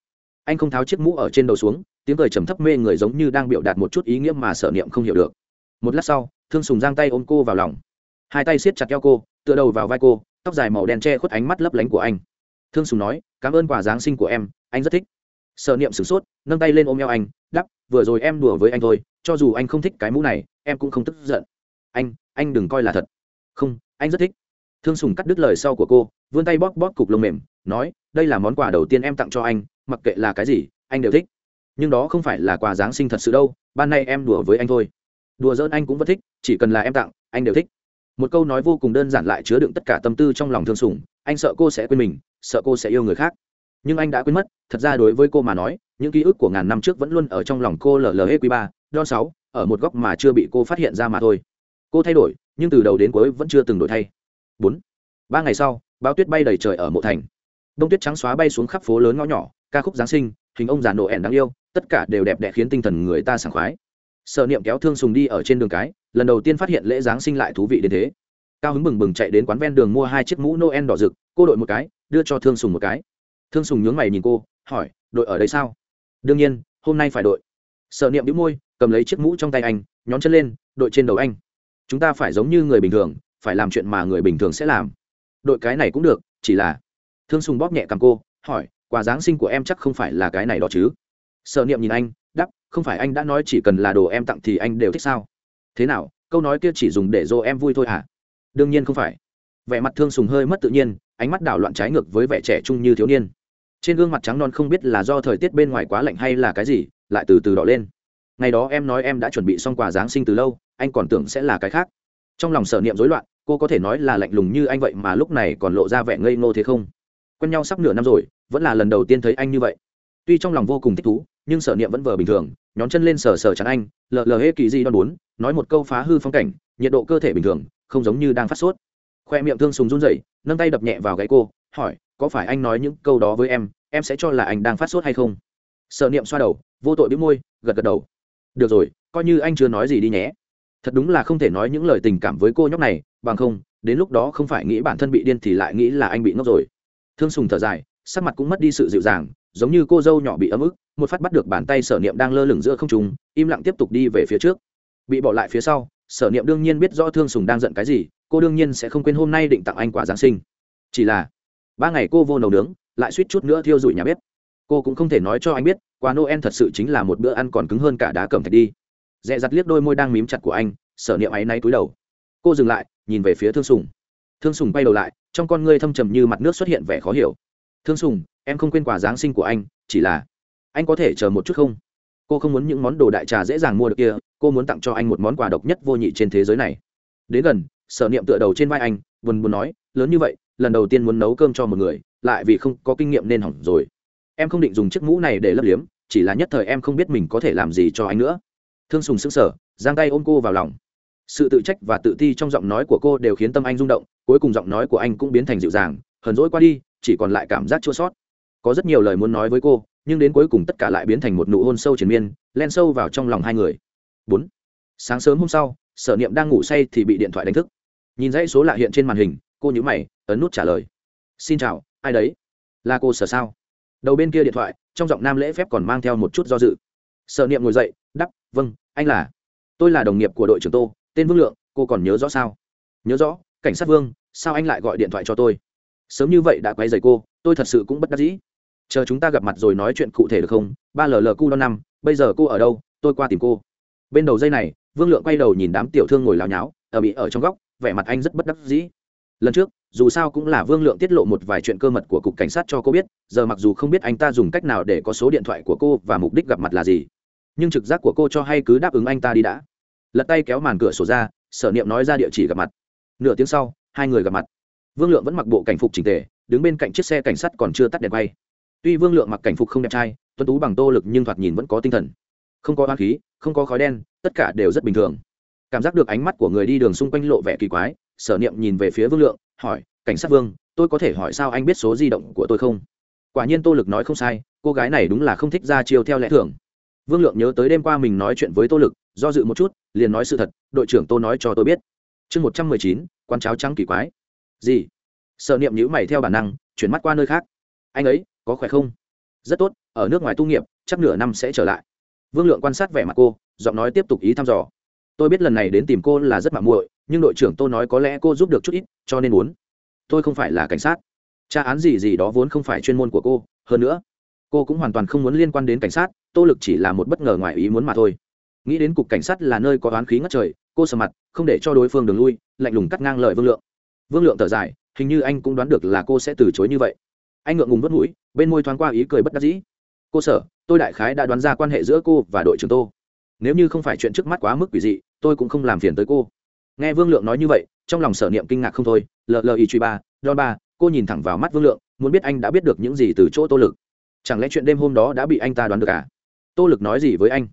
Anh không tháo chiếc mũ ở trên đầu xuống, tiếng cười trầm thấp mê người giống như đang biểu đạt một chút ý nghĩa mà sở niệm không hiểu được. Một lát sau thương sùng giang tay ôm cô vào lòng. Hai tay siết chặt eo cô, tựa đầu vào vai cô, tóc dài màu đen che khuất ánh mắt lấp lánh của anh. Thương sùng nói, cảm ơn quà giáng sinh của em, anh rất thích. Sợ niệm sửng sốt, nâng tay lên ôm eo anh đắp vừa rồi em đùa với anh thôi, cho dù anh không thích cái mũ này, em cũng không tức giận. Anh anh đừng coi là thật. Không, anh rất thích. Thương sùng cắt đứt lời sau của cô, vươn tay bóp bóp cục lông mềm, nói, đây là món quà đầu tiên em tặng cho anh, mặc kệ là cái gì, anh đều thích. Nhưng đó không phải là quà giáng sinh thật sự đâu, ban nay em đùa với anh thôi đùa giỡn anh cũng vẫn thích, chỉ cần là em tặng, anh đều thích. Một câu nói vô cùng đơn giản lại chứa đựng tất cả tâm tư trong lòng thương sùng anh sợ cô sẽ quên mình, sợ cô sẽ yêu người khác. Nhưng anh đã quên mất, thật ra đối với cô mà nói, những ký ức của ngàn năm trước vẫn luôn ở trong lòng cô lờ hết quý ba, don sáu, ở một góc mà chưa bị cô phát hiện ra mà thôi. Cô thay đổi, nhưng từ đầu đến cuối vẫn chưa từng đổi thay. Bốn, ba ngày sau bao tuyết bay đầy trời ở mộ thành. Đông tuyết trắng xóa bay xuống khắp phố lớn ngõ nhỏ, ca khúc giáng sinh, hình ông già nộ ẻn đáng yêu, tất cả đều đẹp đẽ khiến tinh thần người ta sảng khoái sợ niệm kéo thương sùng đi ở trên đường cái, lần đầu tiên phát hiện lễ giáng sinh lại thú vị đến thế. Cao hứng bừng bừng chạy đến quán ven đường mua hai chiếc mũ noel đỏ rực, cô đội một cái, đưa cho thương sùng một cái. Thương sùng nhướng mày nhìn cô, hỏi, đội ở đây sao? Đương nhiên, hôm nay phải đội. Sợ niệm đĩu môi, cầm lấy chiếc mũ trong tay anh, nhón chân lên, đội trên đầu anh. Chúng ta phải giống như người bình thường, phải làm chuyện mà người bình thường sẽ làm. Đội cái này cũng được, chỉ là thương sùng bóp nhẹ cầm cô, hỏi, quà giáng sinh của em chắc không phải là cái này đó chứ? Sợ niệm nhìn anh không phải anh đã nói chỉ cần là đồ em tặng thì anh đều thích sao? Thế nào, câu nói kia chỉ dùng để dô em vui thôi à đương nhiên không phải. Vẻ mặt thương sùng hơi mất tự nhiên, ánh mắt đảo loạn trái ngược với vẻ trẻ trung như thiếu niên. Trên gương mặt trắng non không biết là do thời tiết bên ngoài quá lạnh hay là cái gì, lại từ từ đỏ lên. Ngày đó em nói em đã chuẩn bị xong quà giáng sinh từ lâu, anh còn tưởng sẽ là cái khác. Trong lòng sở niệm rối loạn, cô có thể nói là lạnh lùng như anh vậy mà lúc này còn lộ ra vẻ ngây ngô thế không? Quen nhau sắp nửa năm rồi, vẫn là lần đầu tiên thấy anh như vậy. Tuy trong lòng vô cùng thích thú, nhưng sở niệm vẫn vờ bình thường nhón chân lên sờ sờ chắn anh, lờ lờ hê kỳ di đoan bốn, nói một câu phá hư phong cảnh, nhiệt độ cơ thể bình thường, không giống như đang phát sốt. Khoe miệng thương sùng run rẩy, nâng tay đập nhẹ vào gáy cô, hỏi, có phải anh nói những câu đó với em em sẽ cho là anh đang phát sốt hay không? Sợ niệm xoa đầu, vô tội bĩu môi, gật gật đầu. Được rồi, coi như anh chưa nói gì đi nhé. Thật đúng là không thể nói những lời tình cảm với cô nhóc này, bằng không, đến lúc đó không phải nghĩ bản thân bị điên thì lại nghĩ là anh bị ngốc rồi. Thương sùng thở dài, sắc mặt cũng mất đi sự dịu dàng giống như cô dâu nhỏ bị ấm ức, một phát bắt được bàn tay sở niệm đang lơ lửng giữa không trùng im lặng tiếp tục đi về phía trước. Bị bỏ lại phía sau, sở niệm đương nhiên biết rõ thương sùng đang giận cái gì, cô đương nhiên sẽ không quên hôm nay định tặng anh quả giáng sinh. Chỉ là, ba ngày cô vô nấu nướng, lại suýt chút nữa thiêu rụi nhà bếp. Cô cũng không thể nói cho anh biết, quà noel thật sự chính là một bữa ăn còn cứng hơn cả đá cẩm thạch đi. Dẹ dặt liếc đôi môi đang mím chặt của anh, sở niệm áy náy túi đầu. Cô dừng lại, nhìn về phía thương sùng. Thương sùng bay đầu lại, trong con ngươi thâm trầm như mặt nước xuất hiện vẻ khó hiểu. Thương sùng em không quên quà giáng sinh của anh, chỉ là anh có thể chờ một chút không? Cô không muốn những món đồ đại trà dễ dàng mua được kia, cô muốn tặng cho anh một món quà độc nhất vô nhị trên thế giới này. Đến gần, sở niệm tựa đầu trên vai anh, buồn buồn nói, lớn như vậy, lần đầu tiên muốn nấu cơm cho một người, lại vì không có kinh nghiệm nên hỏng rồi. Em không định dùng chiếc mũ này để lấp liếm, chỉ là nhất thời em không biết mình có thể làm gì cho anh nữa. Thương sùng sững sờ, giang tay ôm cô vào lòng. Sự tự trách và tự ti trong giọng nói của cô đều khiến tâm anh rung động, cuối cùng giọng nói của anh cũng biến thành dịu dàng, hờn dỗi qua đi, chỉ còn lại cảm giác chua sót có rất nhiều lời muốn nói với cô, nhưng đến cuối cùng tất cả lại biến thành một nụ hôn sâu triền miên, len sâu vào trong lòng hai người. Bốn. Sáng sớm hôm sau, sở niệm đang ngủ say thì bị điện thoại đánh thức. Nhìn dãy số lạ hiện trên màn hình, cô nhữ mày, ấn nút trả lời. Xin chào, ai đấy? Là cô sở sao? Đầu bên kia điện thoại, trong giọng nam lễ phép còn mang theo một chút do dự. Sở niệm ngồi dậy, đắp vâng anh là. Tôi là đồng nghiệp của đội trưởng tô, tên vương lượng, cô còn nhớ rõ sao? Nhớ rõ, cảnh sát vương, sao anh lại gọi điện thoại cho tôi? Sớm như vậy đã quay dày cô, tôi thật sự cũng bất đắc dĩ chờ chúng ta gặp mặt rồi nói chuyện cụ thể được không? Ba l l cu đo năm, bây giờ cô ở đâu? Tôi qua tìm cô. Bên đầu dây này, vương lượng quay đầu nhìn đám tiểu thương ngồi lao nháo, ở bị ở trong góc, vẻ mặt anh rất bất đắc dĩ. Lần trước, dù sao cũng là vương lượng tiết lộ một vài chuyện cơ mật của cục cảnh sát cho cô biết, giờ mặc dù không biết anh ta dùng cách nào để có số điện thoại của cô và mục đích gặp mặt là gì, nhưng trực giác của cô cho hay cứ đáp ứng anh ta đi đã. Lật tay kéo màn cửa sổ ra, sở niệm nói ra địa chỉ gặp mặt. Nửa tiếng sau, hai người gặp mặt. Vương lượng vẫn mặc bộ cảnh phục trình tề, đứng bên cạnh chiếc xe cảnh sát còn chưa tắt đèn quay tuy vương lượng mặc cảnh phục không đẹp trai tuân tú bằng tô lực nhưng thoạt nhìn vẫn có tinh thần. Không có oan khí, không có khói đen, tất cả đều rất bình thường. Cảm giác được ánh mắt của người đi đường xung quanh lộ vẻ kỳ quái, sở niệm nhìn về phía vương lượng, hỏi, cảnh sát vương, tôi có thể hỏi sao anh biết số di động của tôi không? Quả nhiên tô lực nói không sai, cô gái này đúng là không thích ra chiêu theo lẽ thường. Vương lượng nhớ tới đêm qua mình nói chuyện với tô lực, do dự một chút, liền nói sự thật, đội trưởng tô nói cho tôi biết. Chương một trăm mười chín, quán cháo trắng kỳ quái. Gì? Sợ niệm nhữ mày theo bản năng, chuyển mắt qua nơi khác. Anh ấy có khỏe không? Rất tốt, ở nước ngoài tu nghiệp, chắc nửa năm sẽ trở lại. Vương lượng quan sát vẻ mặt cô, giọng nói tiếp tục ý thăm dò. Tôi biết lần này đến tìm cô là rất mạng muội, nhưng đội trưởng tôi nói có lẽ cô giúp được chút ít, cho nên muốn. Tôi không phải là cảnh sát. Tra án gì gì đó vốn không phải chuyên môn của cô, hơn nữa, cô cũng hoàn toàn không muốn liên quan đến cảnh sát, tô lực chỉ là một bất ngờ ngoài ý muốn mà thôi. Nghĩ đến cục cảnh sát là nơi có oán khí ngất trời, cô sờ mặt, không để cho đối phương đường lui, lạnh lùng cắt ngang lời vương lượng. Vương lượng thở dài, hình như anh cũng đoán được là cô sẽ từ chối như vậy anh ngượng ngùng vớt mũi, bên môi thoáng qua ý cười bất đắc dĩ. Cô sở, tôi đại khái đã đoán ra quan hệ giữa cô và đội trưởng tô nếu như không phải chuyện trước mắt quá mức quỷ dị, tôi cũng không làm phiền tới cô. Nghe vương lượng nói như vậy, trong lòng sở niệm kinh ngạc không thôi. Lờ lờ ý truy ba don ba, cô nhìn thẳng vào mắt vương lượng, muốn biết anh đã biết được những gì từ chỗ tô lực. Chẳng lẽ chuyện đêm hôm đó đã bị anh ta đoán được à? Tô lực nói gì với anh?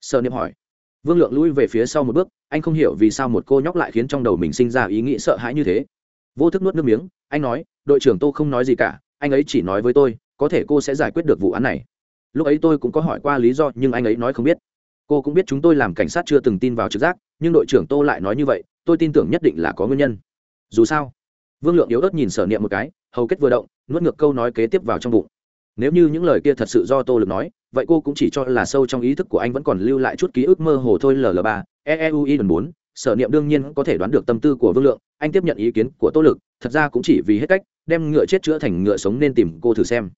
Sở niệm hỏi. Vương lượng lui về phía sau một bước, anh không hiểu vì sao một cô nhóc lại khiến trong đầu mình sinh ra ý nghĩ sợ hãi như thế. Vô thức nuốt nước miếng, anh nói, đội trưởng tô không nói gì cả anh ấy chỉ nói với tôi, có thể cô sẽ giải quyết được vụ án này. Lúc ấy tôi cũng có hỏi qua lý do, nhưng anh ấy nói không biết. Cô cũng biết chúng tôi làm cảnh sát chưa từng tin vào trực giác, nhưng đội trưởng tô lại nói như vậy, tôi tin tưởng nhất định là có nguyên nhân. Dù sao, vương lượng yếu ớt nhìn sở niệm một cái, hầu kết vừa động, nuốt ngược câu nói kế tiếp vào trong bụng. Nếu như những lời kia thật sự do tô lực nói, vậy cô cũng chỉ cho là sâu trong ý thức của anh vẫn còn lưu lại chút ký ức mơ hồ thôi ll ba eeui lần bốn. Sở niệm đương nhiên có thể đoán được tâm tư của vương lượng, anh tiếp nhận ý kiến của tô lực, thật ra cũng chỉ vì hết cách đem ngựa chết chữa thành ngựa sống nên tìm cô thử xem.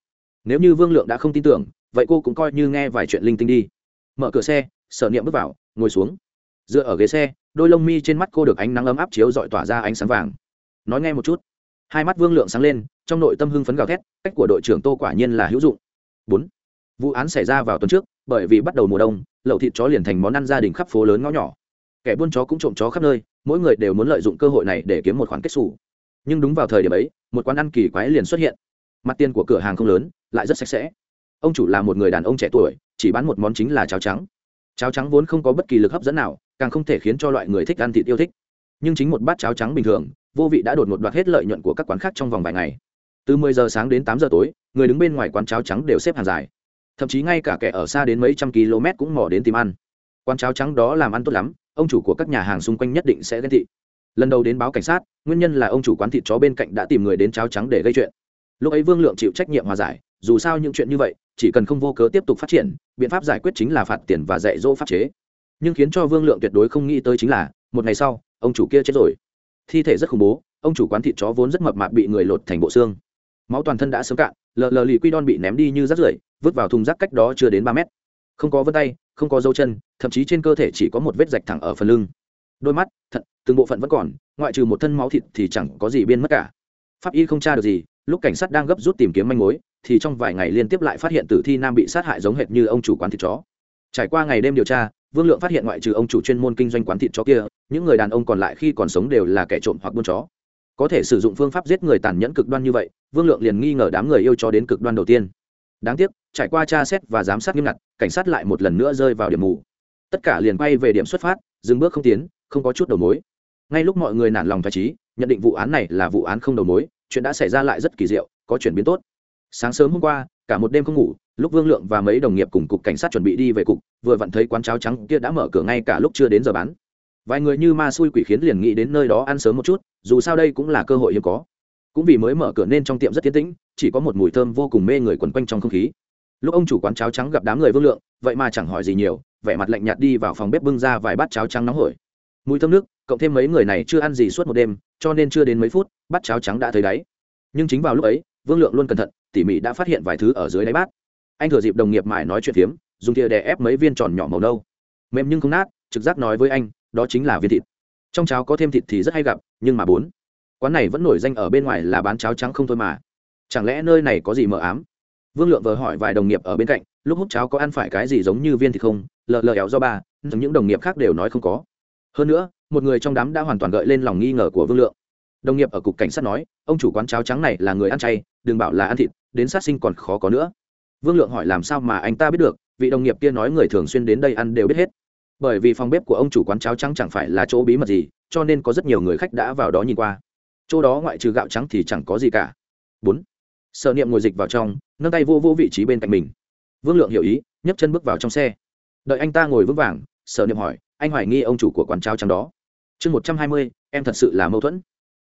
Nếu như vương lượng đã không tin tưởng, vậy cô cũng coi như nghe vài chuyện linh tinh đi. Mở cửa xe, sở niệm bước vào, ngồi xuống. Dựa ở ghế xe, đôi lông mi trên mắt cô được ánh nắng ấm áp chiếu dọi tỏa ra ánh sáng vàng. Nói nghe một chút. Hai mắt vương lượng sáng lên, trong nội tâm hưng phấn gào thét, cách của đội trưởng tô quả nhiên là hữu dụng. Bốn. Vụ án xảy ra vào tuần trước, bởi vì bắt đầu mùa đông, lậu thịt chó liền thành món ăn gia đình khắp phố lớn ngõ nhỏ. Kẻ buôn chó cũng trộm chó khắp nơi, mỗi người đều muốn lợi dụng cơ hội này để kiếm một khoản kết xù nhưng đúng vào thời điểm ấy, một quán ăn kỳ quái liền xuất hiện. Mặt tiền của cửa hàng không lớn, lại rất sạch sẽ. Ông chủ là một người đàn ông trẻ tuổi, chỉ bán một món chính là cháo trắng. Cháo trắng vốn không có bất kỳ lực hấp dẫn nào, càng không thể khiến cho loại người thích ăn thịt yêu thích. Nhưng chính một bát cháo trắng bình thường, vô vị đã đột ngột đoạt hết lợi nhuận của các quán khác trong vòng vài ngày. Từ 10 giờ sáng đến 8 giờ tối, người đứng bên ngoài quán cháo trắng đều xếp hàng dài. Thậm chí ngay cả kẻ ở xa đến mấy trăm km cũng mò đến tìm ăn. Quán cháo trắng đó làm ăn tốt lắm, ông chủ của các nhà hàng xung quanh nhất định sẽ ghen thị lần đầu đến báo cảnh sát, nguyên nhân là ông chủ quán thịt chó bên cạnh đã tìm người đến cháo trắng để gây chuyện. Lúc ấy vương lượng chịu trách nhiệm hòa giải, dù sao những chuyện như vậy, chỉ cần không vô cớ tiếp tục phát triển, biện pháp giải quyết chính là phạt tiền và dạy dỗ pháp chế. Nhưng khiến cho vương lượng tuyệt đối không nghĩ tới chính là, một ngày sau, ông chủ kia chết rồi. Thi thể rất khủng bố, ông chủ quán thịt chó vốn rất mập mạp bị người lột thành bộ xương. Máu toàn thân đã sớm cạn, lờ lờ lì quy đon bị ném đi như rác rưởi, vứt vào thùng rác cách đó chưa đến ba mét. Không có vân tay, không có dấu chân, thậm chí trên cơ thể chỉ có một vết rạch thẳng ở phần lưng đôi mắt thận từng bộ phận vẫn còn, ngoại trừ một thân máu thịt thì chẳng có gì biên mất cả. Pháp y không tra được gì, lúc cảnh sát đang gấp rút tìm kiếm manh mối, thì trong vài ngày liên tiếp lại phát hiện tử thi nam bị sát hại giống hệt như ông chủ quán thịt chó. Trải qua ngày đêm điều tra, vương lượng phát hiện ngoại trừ ông chủ chuyên môn kinh doanh quán thịt chó kia, những người đàn ông còn lại khi còn sống đều là kẻ trộm hoặc buôn chó. Có thể sử dụng phương pháp giết người tàn nhẫn cực đoan như vậy, vương lượng liền nghi ngờ đám người yêu chó đến cực đoan đầu tiên. Đáng tiếc, trải qua tra xét và giám sát nghiêm ngặt, cảnh sát lại một lần nữa rơi vào điểm mù. Tất cả liền quay về điểm xuất phát, dừng bước không tiến không có chút đầu mối. Ngay lúc mọi người nản lòng phải trí, nhận định vụ án này là vụ án không đầu mối, chuyện đã xảy ra lại rất kỳ diệu, có chuyển biến tốt. Sáng sớm hôm qua, cả một đêm không ngủ, lúc vương lượng và mấy đồng nghiệp cùng cục cảnh sát chuẩn bị đi về cục, vừa vặn thấy quán cháo trắng kia đã mở cửa ngay cả lúc chưa đến giờ bán. Vài người như ma xui quỷ khiến liền nghĩ đến nơi đó ăn sớm một chút, dù sao đây cũng là cơ hội hiếm có. Cũng vì mới mở cửa nên trong tiệm rất tiến tĩnh, chỉ có một mùi thơm vô cùng mê người quần quanh trong không khí. Lúc ông chủ quán cháo trắng gặp đám người vương lượng, vậy mà chẳng hỏi gì nhiều, vẻ mặt lạnh nhạt đi vào phòng bếp bưng ra vài bát cháo trắng nóng hổi mùi thơm nước, cộng thêm mấy người này chưa ăn gì suốt một đêm, cho nên chưa đến mấy phút, bát cháo trắng đã thấy đáy. Nhưng chính vào lúc ấy, vương lượng luôn cẩn thận, tỉ mỉ đã phát hiện vài thứ ở dưới đáy bát. Anh thừa dịp đồng nghiệp mải nói chuyện phiếm, dùng thìa đè ép mấy viên tròn nhỏ màu nâu. Mềm nhưng không nát, trực giác nói với anh, đó chính là viên thịt. Trong cháo có thêm thịt thì rất hay gặp, nhưng mà bốn, quán này vẫn nổi danh ở bên ngoài là bán cháo trắng không thôi mà. Chẳng lẽ nơi này có gì mờ ám? Vương lượng vừa hỏi vài đồng nghiệp ở bên cạnh, lúc hút cháo có ăn phải cái gì giống như viên thịt không? Lờ lờ éo do ba những đồng nghiệp khác đều nói không có hơn nữa, một người trong đám đã hoàn toàn gợi lên lòng nghi ngờ của vương lượng. Đồng nghiệp ở cục cảnh sát nói, ông chủ quán cháo trắng này là người ăn chay, đừng bảo là ăn thịt, đến sát sinh còn khó có nữa. Vương lượng hỏi, làm sao mà anh ta biết được? Vị đồng nghiệp kia nói người thường xuyên đến đây ăn đều biết hết. Bởi vì phòng bếp của ông chủ quán cháo trắng chẳng phải là chỗ bí mật gì, cho nên có rất nhiều người khách đã vào đó nhìn qua. Chỗ đó ngoại trừ gạo trắng thì chẳng có gì cả. Bốn. Sợ niệm ngồi dịch vào trong, nâng tay vô vô vị trí bên cạnh mình. Vương lượng hiểu ý, nhấc chân bước vào trong xe. Đợi anh ta ngồi vững vàng sợ niệm hỏi anh hoài nghi ông chủ của quán cháo trắng đó. Chương một trăm hai mươi, em thật sự là mâu thuẫn.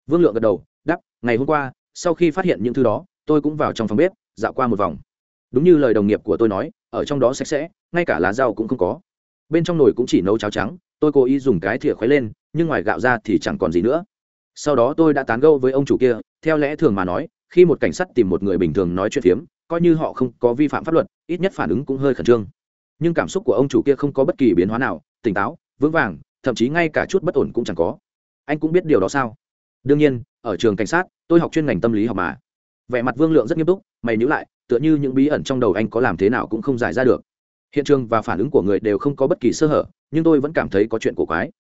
Vương lượng gật đầu đắp ngày hôm qua, sau khi phát hiện những thứ đó, tôi cũng vào trong phòng bếp, dạo qua một vòng. Đúng như lời đồng nghiệp của tôi nói, ở trong đó sạch sẽ, ngay cả lá rau cũng không có. Bên trong nồi cũng chỉ nấu cháo trắng, tôi cố ý dùng cái thìa khuấy lên, nhưng ngoài gạo ra thì chẳng còn gì nữa. Sau đó tôi đã tán gâu với ông chủ kia, theo lẽ thường mà nói, khi một cảnh sát tìm một người bình thường nói chuyện phiếm, coi như họ không có vi phạm pháp luật, ít nhất phản ứng cũng hơi khẩn trương. Nhưng cảm xúc của ông chủ kia không có bất kỳ biến hóa nào, tỉnh táo vững vàng, thậm chí ngay cả chút bất ổn cũng chẳng có. Anh cũng biết điều đó sao? Đương nhiên, ở trường cảnh sát, tôi học chuyên ngành tâm lý học mà. Vẻ mặt vương lượng rất nghiêm túc, mày nhữ lại, tựa như những bí ẩn trong đầu anh có làm thế nào cũng không giải ra được. Hiện trường và phản ứng của người đều không có bất kỳ sơ hở, nhưng tôi vẫn cảm thấy có chuyện cổ quái.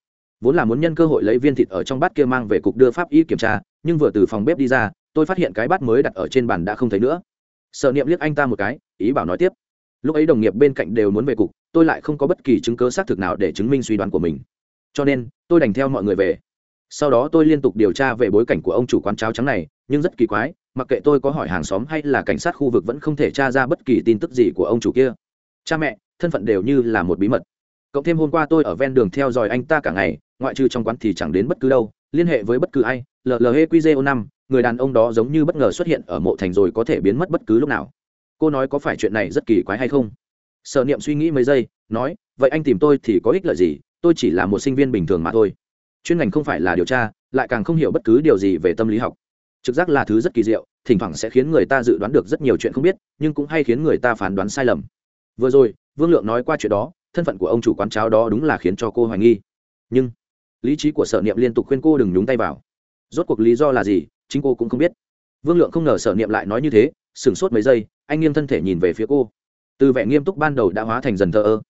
Vốn là muốn nhân cơ hội lấy viên thịt ở trong bát kia mang về cục đưa pháp y kiểm tra, nhưng vừa từ phòng bếp đi ra, tôi phát hiện cái bát mới đặt ở trên bàn đã không thấy nữa. Sợ niệm liếc anh ta một cái, ý bảo nói tiếp lúc ấy đồng nghiệp bên cạnh đều muốn về cục, tôi lại không có bất kỳ chứng cớ xác thực nào để chứng minh suy đoán của mình. Cho nên, tôi đành theo mọi người về. Sau đó tôi liên tục điều tra về bối cảnh của ông chủ quán cháo trắng này, nhưng rất kỳ quái, mặc kệ tôi có hỏi hàng xóm hay là cảnh sát khu vực vẫn không thể tra ra bất kỳ tin tức gì của ông chủ kia. Cha mẹ, thân phận đều như là một bí mật. Cộng thêm hôm qua tôi ở ven đường theo dõi anh ta cả ngày, ngoại trừ trong quán thì chẳng đến bất cứ đâu, liên hệ với bất cứ ai llheqzo năm, người đàn ông đó giống như bất ngờ xuất hiện ở mộ thành rồi có thể biến mất bất cứ lúc nào cô nói có phải chuyện này rất kỳ quái hay không? Sở niệm suy nghĩ mấy giây, nói, vậy anh tìm tôi thì có ích lợi gì? Tôi chỉ là một sinh viên bình thường mà thôi. Chuyên ngành không phải là điều tra, lại càng không hiểu bất cứ điều gì về tâm lý học. Trực giác là thứ rất kỳ diệu, thỉnh thoảng sẽ khiến người ta dự đoán được rất nhiều chuyện không biết, nhưng cũng hay khiến người ta phán đoán sai lầm. Vừa rồi, vương lượng nói qua chuyện đó, thân phận của ông chủ quán cháo đó đúng là khiến cho cô hoài nghi. Nhưng, lý trí của sở niệm liên tục khuyên cô đừng nhúng tay vào. Rốt cuộc lý do là gì, chính cô cũng không biết. Vương lượng không ngờ sở niệm lại nói như thế sửng sốt mấy giây, anh nghiêng thân thể nhìn về phía cô. Từ vẻ nghiêm túc ban đầu đã hóa thành dần thờ ơ.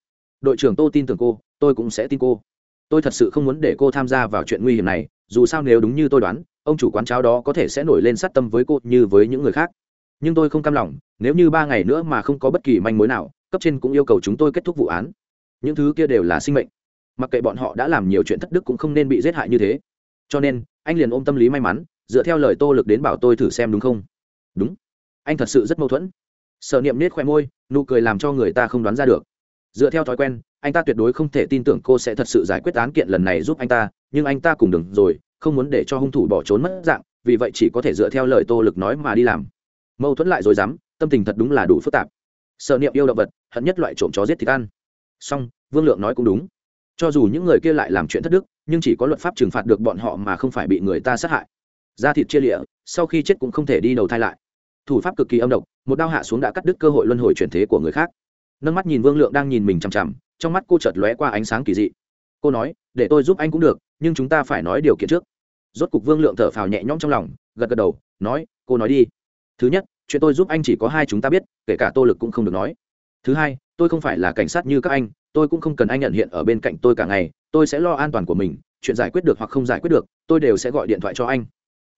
Đội trưởng tô tin tưởng cô, tôi cũng sẽ tin cô. Tôi thật sự không muốn để cô tham gia vào chuyện nguy hiểm này, dù sao nếu đúng như tôi đoán, ông chủ quán cháo đó có thể sẽ nổi lên sát tâm với cô như với những người khác. Nhưng tôi không cam lòng, nếu như ba ngày nữa mà không có bất kỳ manh mối nào, cấp trên cũng yêu cầu chúng tôi kết thúc vụ án. Những thứ kia đều là sinh mệnh. Mặc kệ bọn họ đã làm nhiều chuyện thất đức cũng không nên bị giết hại như thế. Cho nên, anh liền ôm tâm lý may mắn, dựa theo lời tô lực đến bảo tôi thử xem đúng không? Đúng anh thật sự rất mâu thuẫn. Sở niệm nết khoe môi, nụ cười làm cho người ta không đoán ra được. Dựa theo thói quen, anh ta tuyệt đối không thể tin tưởng cô sẽ thật sự giải quyết án kiện lần này giúp anh ta, nhưng anh ta cùng đừng rồi, không muốn để cho hung thủ bỏ trốn mất dạng, vì vậy chỉ có thể dựa theo lời tô lực nói mà đi làm. Mâu thuẫn lại rồi dám tâm tình thật đúng là đủ phức tạp. Sợ niệm yêu động vật, hận nhất loại trộm chó giết thịt ăn. Song vương lượng nói cũng đúng. Cho dù những người kia lại làm chuyện thất đức, nhưng chỉ có luật pháp trừng phạt được bọn họ mà không phải bị người ta sát hại. Da thịt chia lịa, sau khi chết cũng không thể đi đầu thai lại thủ pháp cực kỳ âm độc, một đao hạ xuống đã cắt đứt cơ hội luân hồi chuyển thế của người khác. Nâng mắt nhìn vương lượng đang nhìn mình chằm chằm, trong mắt cô chợt lóe qua ánh sáng kỳ dị. Cô nói, để tôi giúp anh cũng được, nhưng chúng ta phải nói điều kiện trước. Rốt cục vương lượng thở phào nhẹ nhõm trong lòng, gật gật đầu, nói, cô nói đi. Thứ nhất, chuyện tôi giúp anh chỉ có hai chúng ta biết, kể cả tô lực cũng không được nói. Thứ hai, tôi không phải là cảnh sát như các anh, tôi cũng không cần anh nhận hiện ở bên cạnh tôi cả ngày, tôi sẽ lo an toàn của mình, chuyện giải quyết được hoặc không giải quyết được, tôi đều sẽ gọi điện thoại cho anh.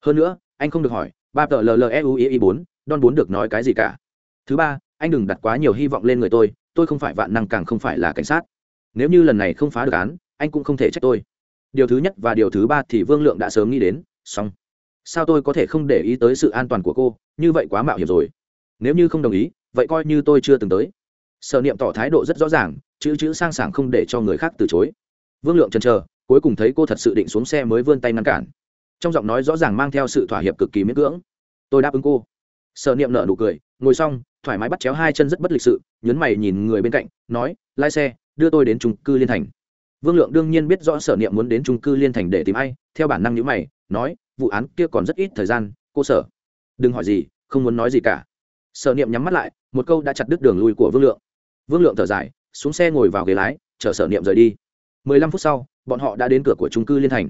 Hơn nữa, anh không được hỏi ba tờ lleu bốn, don bốn được nói cái gì cả? Thứ ba, anh đừng đặt quá nhiều hy vọng lên người tôi tôi không phải vạn năng càng không phải là cảnh sát. Nếu như lần này không phá được án, anh cũng không thể trách tôi. Điều thứ nhất và điều thứ ba thì vương lượng đã sớm nghĩ đến, xong. Sao tôi có thể không để ý tới sự an toàn của cô? Như vậy quá mạo hiểm rồi. Nếu như không đồng ý, vậy coi như tôi chưa từng tới. Sở niệm tỏ thái độ rất rõ ràng, chữ chữ sang sảng không để cho người khác từ chối. Vương lượng chần chờ, cuối cùng thấy cô thật sự định xuống xe mới vươn tay ngăn cản trong giọng nói rõ ràng mang theo sự thỏa hiệp cực kỳ miễn cưỡng. Tôi đáp ứng cô. Sở niệm nở nụ cười, ngồi xong, thoải mái bắt chéo hai chân rất bất lịch sự, nhấn mày nhìn người bên cạnh, nói, lái xe, đưa tôi đến trung cư liên thành. Vương lượng đương nhiên biết rõ sở niệm muốn đến trung cư liên thành để tìm ai, theo bản năng nhữ mày, nói, vụ án kia còn rất ít thời gian, cô sở. Đừng hỏi gì, không muốn nói gì cả. Sở niệm nhắm mắt lại, một câu đã chặt đứt đường lui của vương lượng. Vương lượng thở dài, xuống xe ngồi vào ghế lái, chở sở niệm rời đi. Mười lăm phút sau, bọn họ đã đến cửa của trung cư liên thành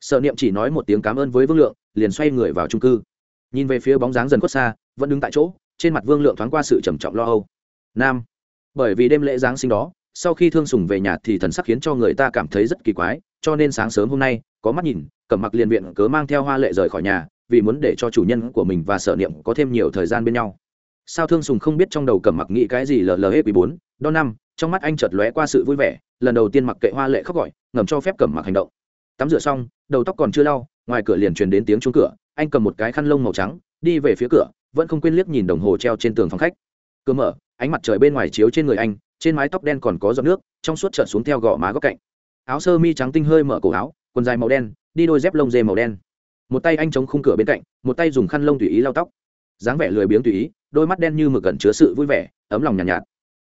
sở niệm chỉ nói một tiếng cảm ơn với vương lượng, liền xoay người vào trung cư. Nhìn về phía bóng dáng dần khuất xa, vẫn đứng tại chỗ, trên mặt vương lượng thoáng qua sự trầm trọng lo âu. Nam. Bởi vì đêm lễ giáng sinh đó, sau khi thương sùng về nhà thì thần sắc khiến cho người ta cảm thấy rất kỳ quái, cho nên sáng sớm hôm nay, có mắt nhìn, cẩm mặc liền viện cớ mang theo hoa lệ rời khỏi nhà, vì muốn để cho chủ nhân của mình và sở niệm có thêm nhiều thời gian bên nhau. Sao thương sùng không biết trong đầu cẩm mặc nghĩ cái gì lờ lờ hết quý bốn, đo năm, trong mắt anh chợt lóe qua sự vui vẻ, lần đầu tiên mặc kệ hoa lệ khóc gọi, ngầm cho phép cẩm mặc hành động tắm rửa xong đầu tóc còn chưa lau ngoài cửa liền truyền đến tiếng chuông cửa anh cầm một cái khăn lông màu trắng đi về phía cửa vẫn không quên liếc nhìn đồng hồ treo trên tường phòng khách. Cửa mở ánh mặt trời bên ngoài chiếu trên người anh trên mái tóc đen còn có giọt nước trong suốt trợn xuống theo gò má góc cạnh. Áo sơ mi trắng tinh hơi mở cổ áo quần dài màu đen đi đôi dép lông dê màu đen. Một tay anh chống khung cửa bên cạnh một tay dùng khăn lông tùy ý lau tóc. Dáng vẻ lười biếng tùy ý đôi mắt đen như mực gần chứa sự vui vẻ ấm lòng nhàn nhạt, nhạt.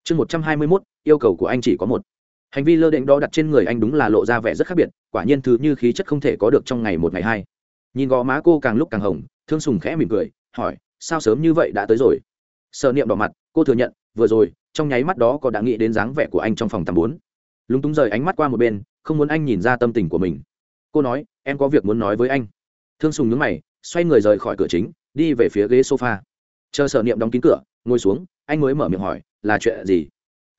Chương một trăm hai mươi mốt yêu cầu của anh chỉ có một hành vi lơ đễnh đó đặt trên người anh đúng là lộ ra vẻ rất khác biệt, quả nhiên thứ như khí chất không thể có được trong ngày một ngày hai. Nhìn gò má cô càng lúc càng hồng, thương sùng khẽ mỉm cười, hỏi, sao sớm như vậy đã tới rồi? Sợ niệm đỏ mặt, cô thừa nhận, vừa rồi, trong nháy mắt đó có đã nghĩ đến dáng vẻ của anh trong phòng tắm bốn. Lúng túng rời ánh mắt qua một bên, không muốn anh nhìn ra tâm tình của mình. Cô nói, em có việc muốn nói với anh. Thương sùng nhướng mày, xoay người rời khỏi cửa chính, đi về phía ghế sofa. Chờ sở niệm đóng kín cửa, ngồi xuống, anh mới mở miệng hỏi, là chuyện gì?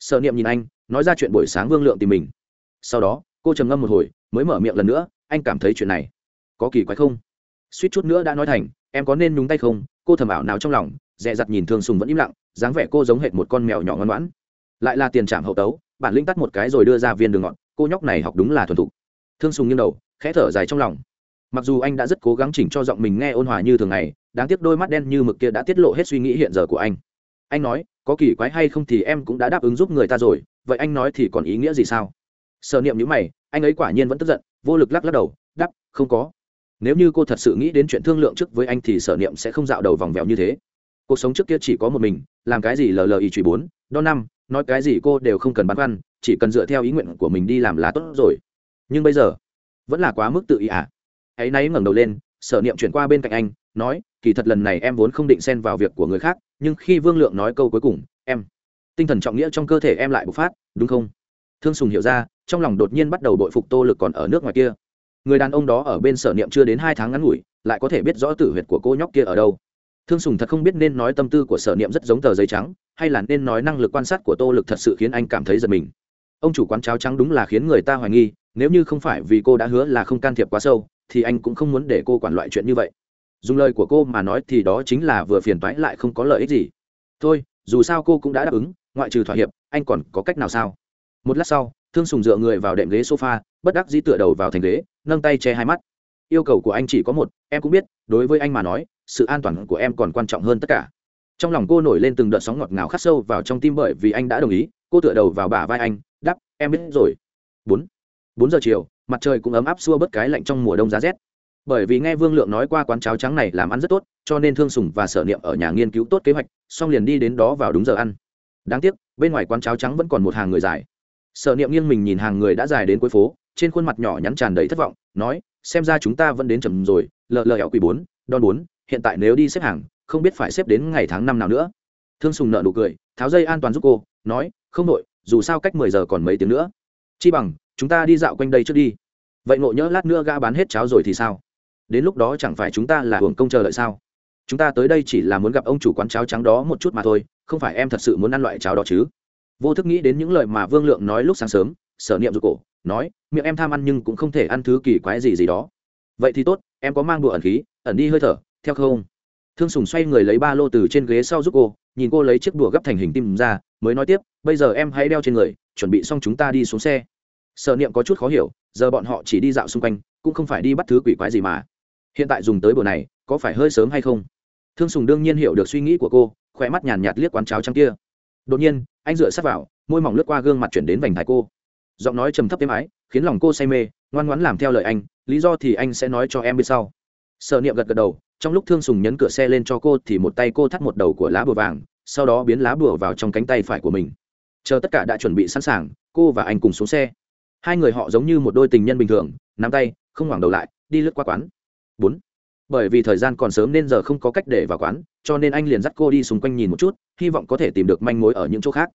Sở niệm nhìn anh nói ra chuyện buổi sáng vương lượng tìm mình. Sau đó, cô trầm ngâm một hồi, mới mở miệng lần nữa, anh cảm thấy chuyện này có kỳ quái không? Suýt chút nữa đã nói thành, em có nên nhúng tay không? Cô thầm ảo nào trong lòng, dè dặt nhìn thương sùng vẫn im lặng, dáng vẻ cô giống hệt một con mèo nhỏ ngoan ngoãn. Lại là tiền trạm hậu tấu, bản lĩnh tắt một cái rồi đưa ra viên đường ngọn, cô nhóc này học đúng là thuần thục. Thương sùng nghiêng đầu, khẽ thở dài trong lòng. Mặc dù anh đã rất cố gắng chỉnh cho giọng mình nghe ôn hòa như thường ngày, đáng tiếc đôi mắt đen như mực kia đã tiết lộ hết suy nghĩ hiện giờ của anh anh nói, có kỳ quái hay không thì em cũng đã đáp ứng giúp người ta rồi, vậy anh nói thì còn ý nghĩa gì sao? Sợ niệm nhữ mày, anh ấy quả nhiên vẫn tức giận, vô lực lắc lắc đầu đắp không có. Nếu như cô thật sự nghĩ đến chuyện thương lượng trước với anh thì sở niệm sẽ không dạo đầu vòng vèo như thế. Cuộc sống trước kia chỉ có một mình, làm cái gì lờ lờ ý truy bốn, đo năm, nói cái gì cô đều không cần băn khoăn, chỉ cần dựa theo ý nguyện của mình đi làm là tốt rồi. Nhưng bây giờ, vẫn là quá mức tự ý à? Ấy náy ngẩng đầu lên, sở niệm chuyển qua bên cạnh anh, nói, kỳ thật lần này em vốn không định xen vào việc của người khác nhưng khi vương lượng nói câu cuối cùng, em, tinh thần trọng nghĩa trong cơ thể em lại bộc phát, đúng không? Thương sùng hiểu ra, trong lòng đột nhiên bắt đầu bội phục tô lực còn ở nước ngoài kia. Người đàn ông đó ở bên sở niệm chưa đến hai tháng ngắn ngủi, lại có thể biết rõ tử huyệt của cô nhóc kia ở đâu. Thương sùng thật không biết nên nói tâm tư của sở niệm rất giống tờ giấy trắng, hay là nên nói năng lực quan sát của tô lực thật sự khiến anh cảm thấy giật mình. Ông chủ quán cháo trắng đúng là khiến người ta hoài nghi, nếu như không phải vì cô đã hứa là không can thiệp quá sâu, thì anh cũng không muốn để cô quản loại chuyện như vậy dùng lời của cô mà nói thì đó chính là vừa phiền toái lại không có lợi ích gì. Thôi, dù sao cô cũng đã đáp ứng, ngoại trừ thỏa hiệp, anh còn có cách nào sao? Một lát sau, thương sùng dựa người vào đệm ghế sofa, bất đắc dĩ tựa đầu vào thành ghế, nâng tay che hai mắt. Yêu cầu của anh chỉ có một, em cũng biết, đối với anh mà nói, sự an toàn của em còn quan trọng hơn tất cả. Trong lòng cô nổi lên từng đợt sóng ngọt ngào khắc sâu vào trong tim bởi vì anh đã đồng ý, cô tựa đầu vào bả vai anh đắp em biết rồi. Bốn bốn giờ chiều, mặt trời cũng ấm áp xua bớt cái lạnh trong mùa đông giá rét bởi vì nghe vương lượng nói qua quán cháo trắng này làm ăn rất tốt, cho nên thương sùng và sở niệm ở nhà nghiên cứu tốt kế hoạch, xong liền đi đến đó vào đúng giờ ăn. Đáng tiếc, bên ngoài quán cháo trắng vẫn còn một hàng người dài. Sở niệm nghiêng mình nhìn hàng người đã dài đến cuối phố, trên khuôn mặt nhỏ nhắn tràn đầy thất vọng, nói, xem ra chúng ta vẫn đến chậm rồi lờ lờ hẹo quỷ bốn đòn bốn, hiện tại nếu đi xếp hàng, không biết phải xếp đến ngày tháng năm nào nữa. Thương sùng nợ nụ cười, tháo dây an toàn giúp cô, nói, không đội, dù sao cách mười giờ còn mấy tiếng nữa. Chi bằng, chúng ta đi dạo quanh đây trước đi. Vậy ngộ nhỡ lát nữa ga bán hết cháo rồi thì sao? Đến lúc đó chẳng phải chúng ta là hưởng công chờ đợi sao? Chúng ta tới đây chỉ là muốn gặp ông chủ quán cháo trắng đó một chút mà thôi, không phải em thật sự muốn ăn loại cháo đó chứ? Vô thức nghĩ đến những lời mà vương lượng nói lúc sáng sớm, sở niệm rụt cổ, nói, miệng em tham ăn nhưng cũng không thể ăn thứ kỳ quái gì gì đó. Vậy thì tốt, em có mang đùa ẩn khí, ẩn đi hơi thở, theo không? Thương sùng xoay người lấy ba lô từ trên ghế sau giúp cô, nhìn cô lấy chiếc đùa gấp thành hình tim ra, mới nói tiếp, bây giờ em hãy đeo trên người, chuẩn bị xong chúng ta đi xuống xe. Sợ niệm có chút khó hiểu, giờ bọn họ chỉ đi dạo xung quanh, cũng không phải đi bắt thứ quỷ quái gì mà hiện tại dùng tới bữa này, có phải hơi sớm hay không? Thương sùng đương nhiên hiểu được suy nghĩ của cô, khỏe mắt nhàn nhạt liếc quán cháo trắng kia. Đột nhiên, anh dựa sát vào, môi mỏng lướt qua gương mặt chuyển đến vành thái cô. Giọng nói trầm thấp êm ái, khiến lòng cô say mê, ngoan ngoãn làm theo lời anh, lý do thì anh sẽ nói cho em biết sau. Sợ niệm gật gật đầu, trong lúc thương sùng nhấn cửa xe lên cho cô thì một tay cô thắt một đầu của lá bùa vàng, sau đó biến lá bùa vào trong cánh tay phải của mình. Chờ tất cả đã chuẩn bị sẵn sàng, cô và anh cùng xuống xe. Hai người họ giống như một đôi tình nhân bình thường, nắm tay, không hoảng đầu lại, đi lướt qua quán bốn. Bởi vì thời gian còn sớm nên giờ không có cách để vào quán, cho nên anh liền dắt cô đi xung quanh nhìn một chút, hy vọng có thể tìm được manh mối ở những chỗ khác.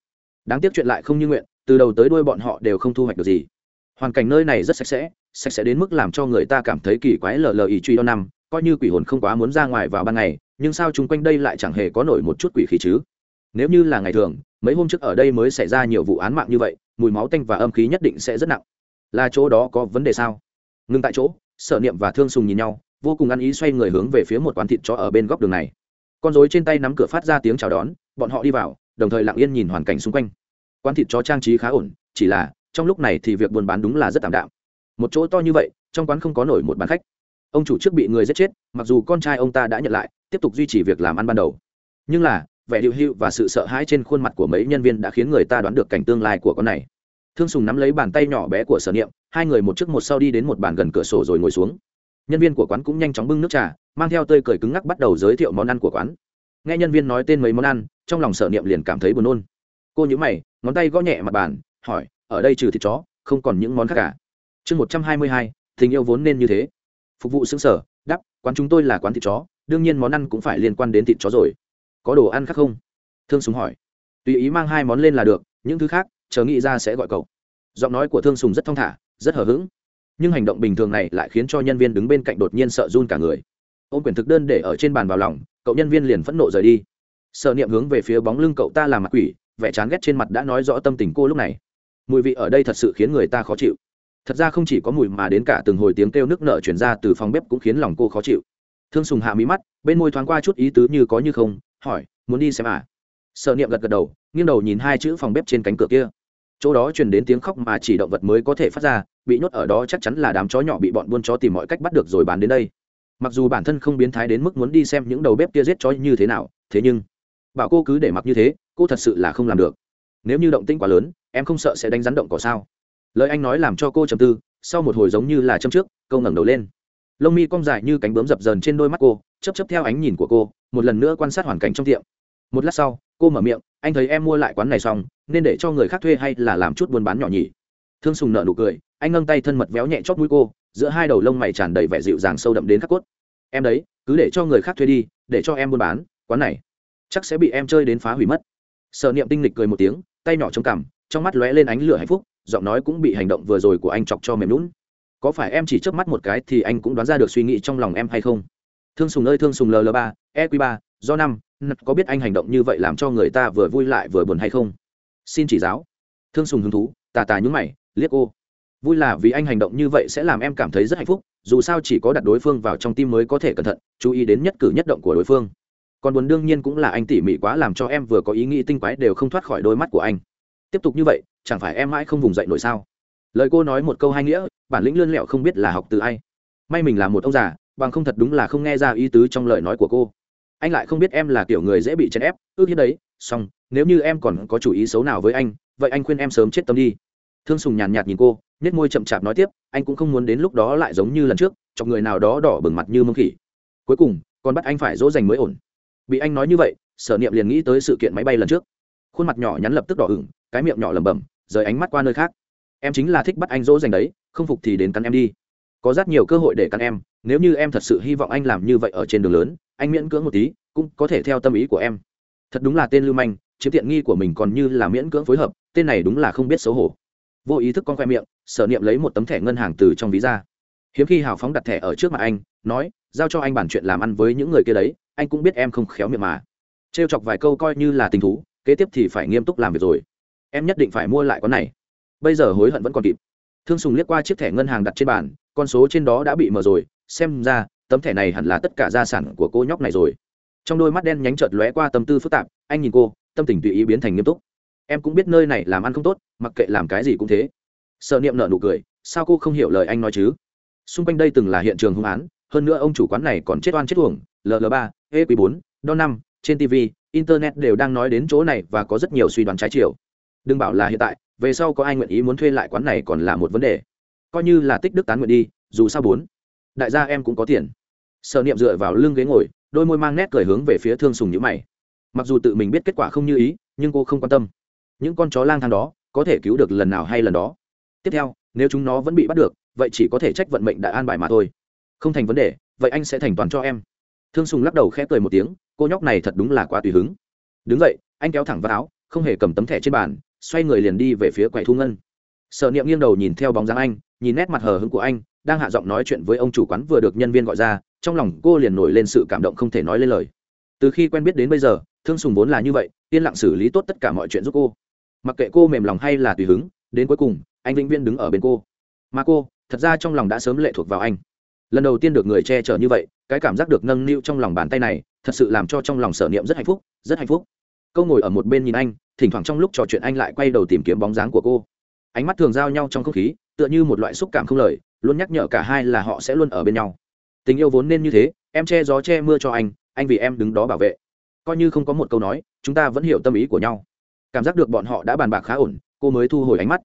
Đáng tiếc chuyện lại không như nguyện, từ đầu tới đuôi bọn họ đều không thu hoạch được gì. Hoàn cảnh nơi này rất sạch sẽ sạch sẽ đến mức làm cho người ta cảm thấy kỳ quái lờ lờ ý truy đo năm, coi như quỷ hồn không quá muốn ra ngoài vào ban ngày, nhưng sao chung quanh đây lại chẳng hề có nổi một chút quỷ khí chứ? Nếu như là ngày thường, mấy hôm trước ở đây mới xảy ra nhiều vụ án mạng như vậy, mùi máu tanh và âm khí nhất định sẽ rất nặng. Là chỗ đó có vấn đề sao? Ngưng tại chỗ, sở niệm và thương sùng nhìn nhau vô cùng ăn ý xoay người hướng về phía một quán thịt chó ở bên góc đường này. Con dối trên tay nắm cửa phát ra tiếng chào đón, bọn họ đi vào, đồng thời lặng yên nhìn hoàn cảnh xung quanh. Quán thịt chó trang trí khá ổn, chỉ là, trong lúc này thì việc buôn bán đúng là rất tạm đạm. Một chỗ to như vậy, trong quán không có nổi một bàn khách. Ông chủ trước bị người giết chết, mặc dù con trai ông ta đã nhận lại, tiếp tục duy trì việc làm ăn ban đầu. Nhưng là, vẻ điệu hữu và sự sợ hãi trên khuôn mặt của mấy nhân viên đã khiến người ta đoán được cảnh tương lai của con này. Thương sùng nắm lấy bàn tay nhỏ bé của sở niệm, hai người một trước một sau đi đến một bàn gần cửa sổ rồi ngồi xuống nhân viên của quán cũng nhanh chóng bưng nước trà, mang theo tơi cười cứng ngắc bắt đầu giới thiệu món ăn của quán. Nghe nhân viên nói tên mấy món ăn, trong lòng sở niệm liền cảm thấy buồn nôn. Cô nhữ mày, ngón tay gõ nhẹ mặt bàn, hỏi, ở đây trừ thịt chó, không còn những món khác cả? Chương một trăm hai mươi hai, tình yêu vốn nên như thế. Phục vụ xứng sở đắp quán chúng tôi là quán thịt chó, đương nhiên món ăn cũng phải liên quan đến thịt chó rồi. Có đồ ăn khác không? Thương sùng hỏi. Tùy ý mang hai món lên là được, những thứ khác, chờ nghĩ ra sẽ gọi cậu. Giọng nói của thương sùng rất thong thả, rất hờ hững nhưng hành động bình thường này lại khiến cho nhân viên đứng bên cạnh đột nhiên sợ run cả người. Ôm quyển thực đơn để ở trên bàn vào lòng, cậu nhân viên liền phẫn nộ rời đi. Sợ niệm hướng về phía bóng lưng cậu ta làm mặt quỷ, vẻ chán ghét trên mặt đã nói rõ tâm tình cô lúc này. Mùi vị ở đây thật sự khiến người ta khó chịu. Thật ra không chỉ có mùi mà đến cả từng hồi tiếng kêu nước nợ chuyển ra từ phòng bếp cũng khiến lòng cô khó chịu. Thương sùng hạ mí mắt, bên môi thoáng qua chút ý tứ như có như không, hỏi, muốn đi xem à? Sợ niệm gật gật đầu, nghiêng đầu nhìn hai chữ phòng bếp trên cánh cửa kia chỗ đó truyền đến tiếng khóc mà chỉ động vật mới có thể phát ra, bị nhốt ở đó chắc chắn là đám chó nhỏ bị bọn buôn chó tìm mọi cách bắt được rồi bán đến đây. Mặc dù bản thân không biến thái đến mức muốn đi xem những đầu bếp kia giết chó như thế nào, thế nhưng, bảo cô cứ để mặc như thế, cô thật sự là không làm được. Nếu như động tĩnh quá lớn, em không sợ sẽ đánh rắn động cỏ sao? Lời anh nói làm cho cô trầm tư, sau một hồi giống như là châm trước câu ngẩng đầu lên. Lông mi cong dài như cánh bướm dập dờn trên đôi mắt cô chấp chấp theo ánh nhìn của cô, một lần nữa quan sát hoàn cảnh trong tiệm. Một lát sau, cô mở miệng anh thấy em mua lại quán này xong, nên để cho người khác thuê hay là làm chút buôn bán nhỏ nhỉ? Thương sùng nợ nụ cười, anh ngâng tay thân mật véo nhẹ chót mũi cô, giữa hai đầu lông mày tràn đầy vẻ dịu dàng sâu đậm đến khắc cốt. Em đấy, cứ để cho người khác thuê đi, để cho em buôn bán, quán này chắc sẽ bị em chơi đến phá hủy mất. Sợ niệm tinh lịch cười một tiếng, tay nhỏ trong cằm, trong mắt lóe lên ánh lửa hạnh phúc, giọng nói cũng bị hành động vừa rồi của anh chọc cho mềm lún có phải em chỉ chớp mắt một cái thì anh cũng đoán ra được suy nghĩ trong lòng em hay không? Thương sùng ơi, thương sùng ll ba eq ba do năm có biết anh hành động như vậy làm cho người ta vừa vui lại vừa buồn hay không? Xin chỉ giáo. Thương sùng hứng thú, tà tà nhúng mày, liếc cô. Vui là vì anh hành động như vậy sẽ làm em cảm thấy rất hạnh phúc, dù sao chỉ có đặt đối phương vào trong tim mới có thể cẩn thận, chú ý đến nhất cử nhất động của đối phương. Còn buồn đương nhiên cũng là anh tỉ mỉ quá làm cho em vừa có ý nghĩ tinh quái đều không thoát khỏi đôi mắt của anh. Tiếp tục như vậy, chẳng phải em mãi không vùng dậy nổi sao? Lời cô nói một câu hai nghĩa, bản lĩnh lươn lẹo không biết là học từ ai. May mình là một ông già, bằng không thật đúng là không nghe ra ý tứ trong lời nói của cô anh lại không biết em là kiểu người dễ bị chèn ép, ước hiếp đấy, xong, nếu như em còn có chủ ý xấu nào với anh, vậy anh khuyên em sớm chết tâm đi. Thương sùng nhàn nhạt nhìn cô nhét môi chậm chạp nói tiếp, anh cũng không muốn đến lúc đó lại giống như lần trước chọc người nào đó đỏ bừng mặt như mông khỉ. Cuối cùng còn bắt anh phải dỗ dành mới ổn. Bị anh nói như vậy, sở niệm liền nghĩ tới sự kiện máy bay lần trước. Khuôn mặt nhỏ nhắn lập tức đỏ ửng, cái miệng nhỏ lẩm bẩm, rời ánh mắt qua nơi khác. Em chính là thích bắt anh dỗ dành đấy, không phục thì đến cắn em đi có rất nhiều cơ hội để cắn em, nếu như em thật sự hy vọng anh làm như vậy ở trên đường lớn, anh miễn cưỡng một tí, cũng có thể theo tâm ý của em. Thật đúng là tên lưu manh, chiếm tiện nghi của mình còn như là miễn cưỡng phối hợp, tên này đúng là không biết xấu hổ. Vô ý thức con khoe miệng, sở niệm lấy một tấm thẻ ngân hàng từ trong ví ra. Hiếm khi hào phóng đặt thẻ ở trước mặt anh, nói, giao cho anh bản chuyện làm ăn với những người kia đấy, anh cũng biết em không khéo miệng mà. Trêu chọc vài câu coi như là tình thú, kế tiếp thì phải nghiêm túc làm việc rồi. Em nhất định phải mua lại con này. Bây giờ hối hận vẫn còn kịp. Thương sùng liếc qua chiếc thẻ ngân hàng đặt trên bàn con số trên đó đã bị mở rồi, xem ra, tấm thẻ này hẳn là tất cả gia sản của cô nhóc này rồi. Trong đôi mắt đen nhánh chợt lóe qua tâm tư phức tạp, anh nhìn cô, tâm tình tùy ý biến thành nghiêm túc. Em cũng biết nơi này làm ăn không tốt, mặc kệ làm cái gì cũng thế. Sợ niệm nợ nụ cười, sao cô không hiểu lời anh nói chứ? Xung quanh đây từng là hiện trường hung án, hơn nữa ông chủ quán này còn chết oan chết uổng ll ba e q bốn đo năm, trên tv internet đều đang nói đến chỗ này và có rất nhiều suy đoán trái chiều. Đừng bảo là hiện tại, về sau có ai nguyện ý muốn thuê lại quán này còn là một vấn đề coi như là tích đức tán nguyện đi, dù sao bốn. Đại gia em cũng có tiền. Sở niệm dựa vào lưng ghế ngồi, đôi môi mang nét cười hướng về phía thương sùng nhữ mày. Mặc dù tự mình biết kết quả không như ý, nhưng cô không quan tâm. Những con chó lang thang đó, có thể cứu được lần nào hay lần đó. Tiếp theo, nếu chúng nó vẫn bị bắt được, vậy chỉ có thể trách vận mệnh đã an bài mà thôi. Không thành vấn đề, vậy anh sẽ thành toàn cho em. Thương sùng lắc đầu khẽ cười một tiếng, cô nhóc này thật đúng là quá tùy hứng. Đứng vậy anh kéo thẳng vào áo, không hề cầm tấm thẻ trên bàn, xoay người liền đi về phía quầy thu ngân. Sở niệm nghiêng đầu nhìn theo bóng dáng anh, nhìn nét mặt hờ hững của anh, đang hạ giọng nói chuyện với ông chủ quán vừa được nhân viên gọi ra, trong lòng cô liền nổi lên sự cảm động không thể nói lên lời. Từ khi quen biết đến bây giờ, thương sùng vốn là như vậy, yên lặng xử lý tốt tất cả mọi chuyện giúp cô. Mặc kệ cô mềm lòng hay là tùy hứng, đến cuối cùng, anh vĩnh viên đứng ở bên cô. Mà cô, thật ra trong lòng đã sớm lệ thuộc vào anh. Lần đầu tiên được người che chở như vậy, cái cảm giác được nâng niu trong lòng bàn tay này, thật sự làm cho trong lòng sở niệm rất hạnh phúc, rất hạnh phúc. Câu ngồi ở một bên nhìn anh, thỉnh thoảng trong lúc trò chuyện anh lại quay đầu tìm kiếm bóng dáng của cô ánh mắt thường giao nhau trong không khí, tựa như một loại xúc cảm không lời, luôn nhắc nhở cả hai là họ sẽ luôn ở bên nhau. Tình yêu vốn nên như thế, em che gió che mưa cho anh anh vì em đứng đó bảo vệ. Coi như không có một câu nói, chúng ta vẫn hiểu tâm ý của nhau. Cảm giác được bọn họ đã bàn bạc khá ổn, cô mới thu hồi ánh mắt.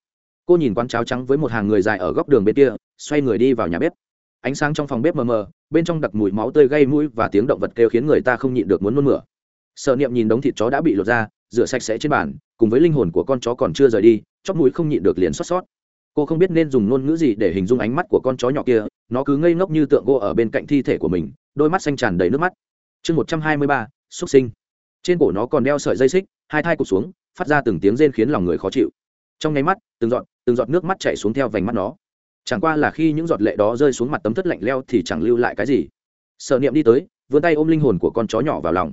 Cô nhìn quán cháo trắng với một hàng người dài ở góc đường bên kia, xoay người đi vào nhà bếp. Ánh sáng trong phòng bếp mờ mờ, bên trong đặc mùi máu tươi gây mũi và tiếng động vật kêu khiến người ta không nhịn được muốn nôn mửa. Sợ niệm nhìn đống thịt chó đã bị lột ra rửa sạch sẽ trên bàn, cùng với linh hồn của con chó còn chưa rời đi, chóp mũi không nhịn được liền xót xót cô không biết nên dùng ngôn ngữ gì để hình dung ánh mắt của con chó nhỏ kia, nó cứ ngây ngốc như tượng gỗ ở bên cạnh thi thể của mình, đôi mắt xanh tràn đầy nước mắt. Chương một trăm hai mươi ba, xuất sinh. Trên cổ nó còn đeo sợi dây xích, hai thai cụt xuống, phát ra từng tiếng rên khiến lòng người khó chịu. Trong nháy mắt, từng giọt từng giọt nước mắt chảy xuống theo vành mắt nó. Chẳng qua là khi những giọt lệ đó rơi xuống mặt tấm thất lạnh leo thì chẳng lưu lại cái gì. Sợ niệm đi tới, vươn tay ôm linh hồn của con chó nhỏ vào lòng.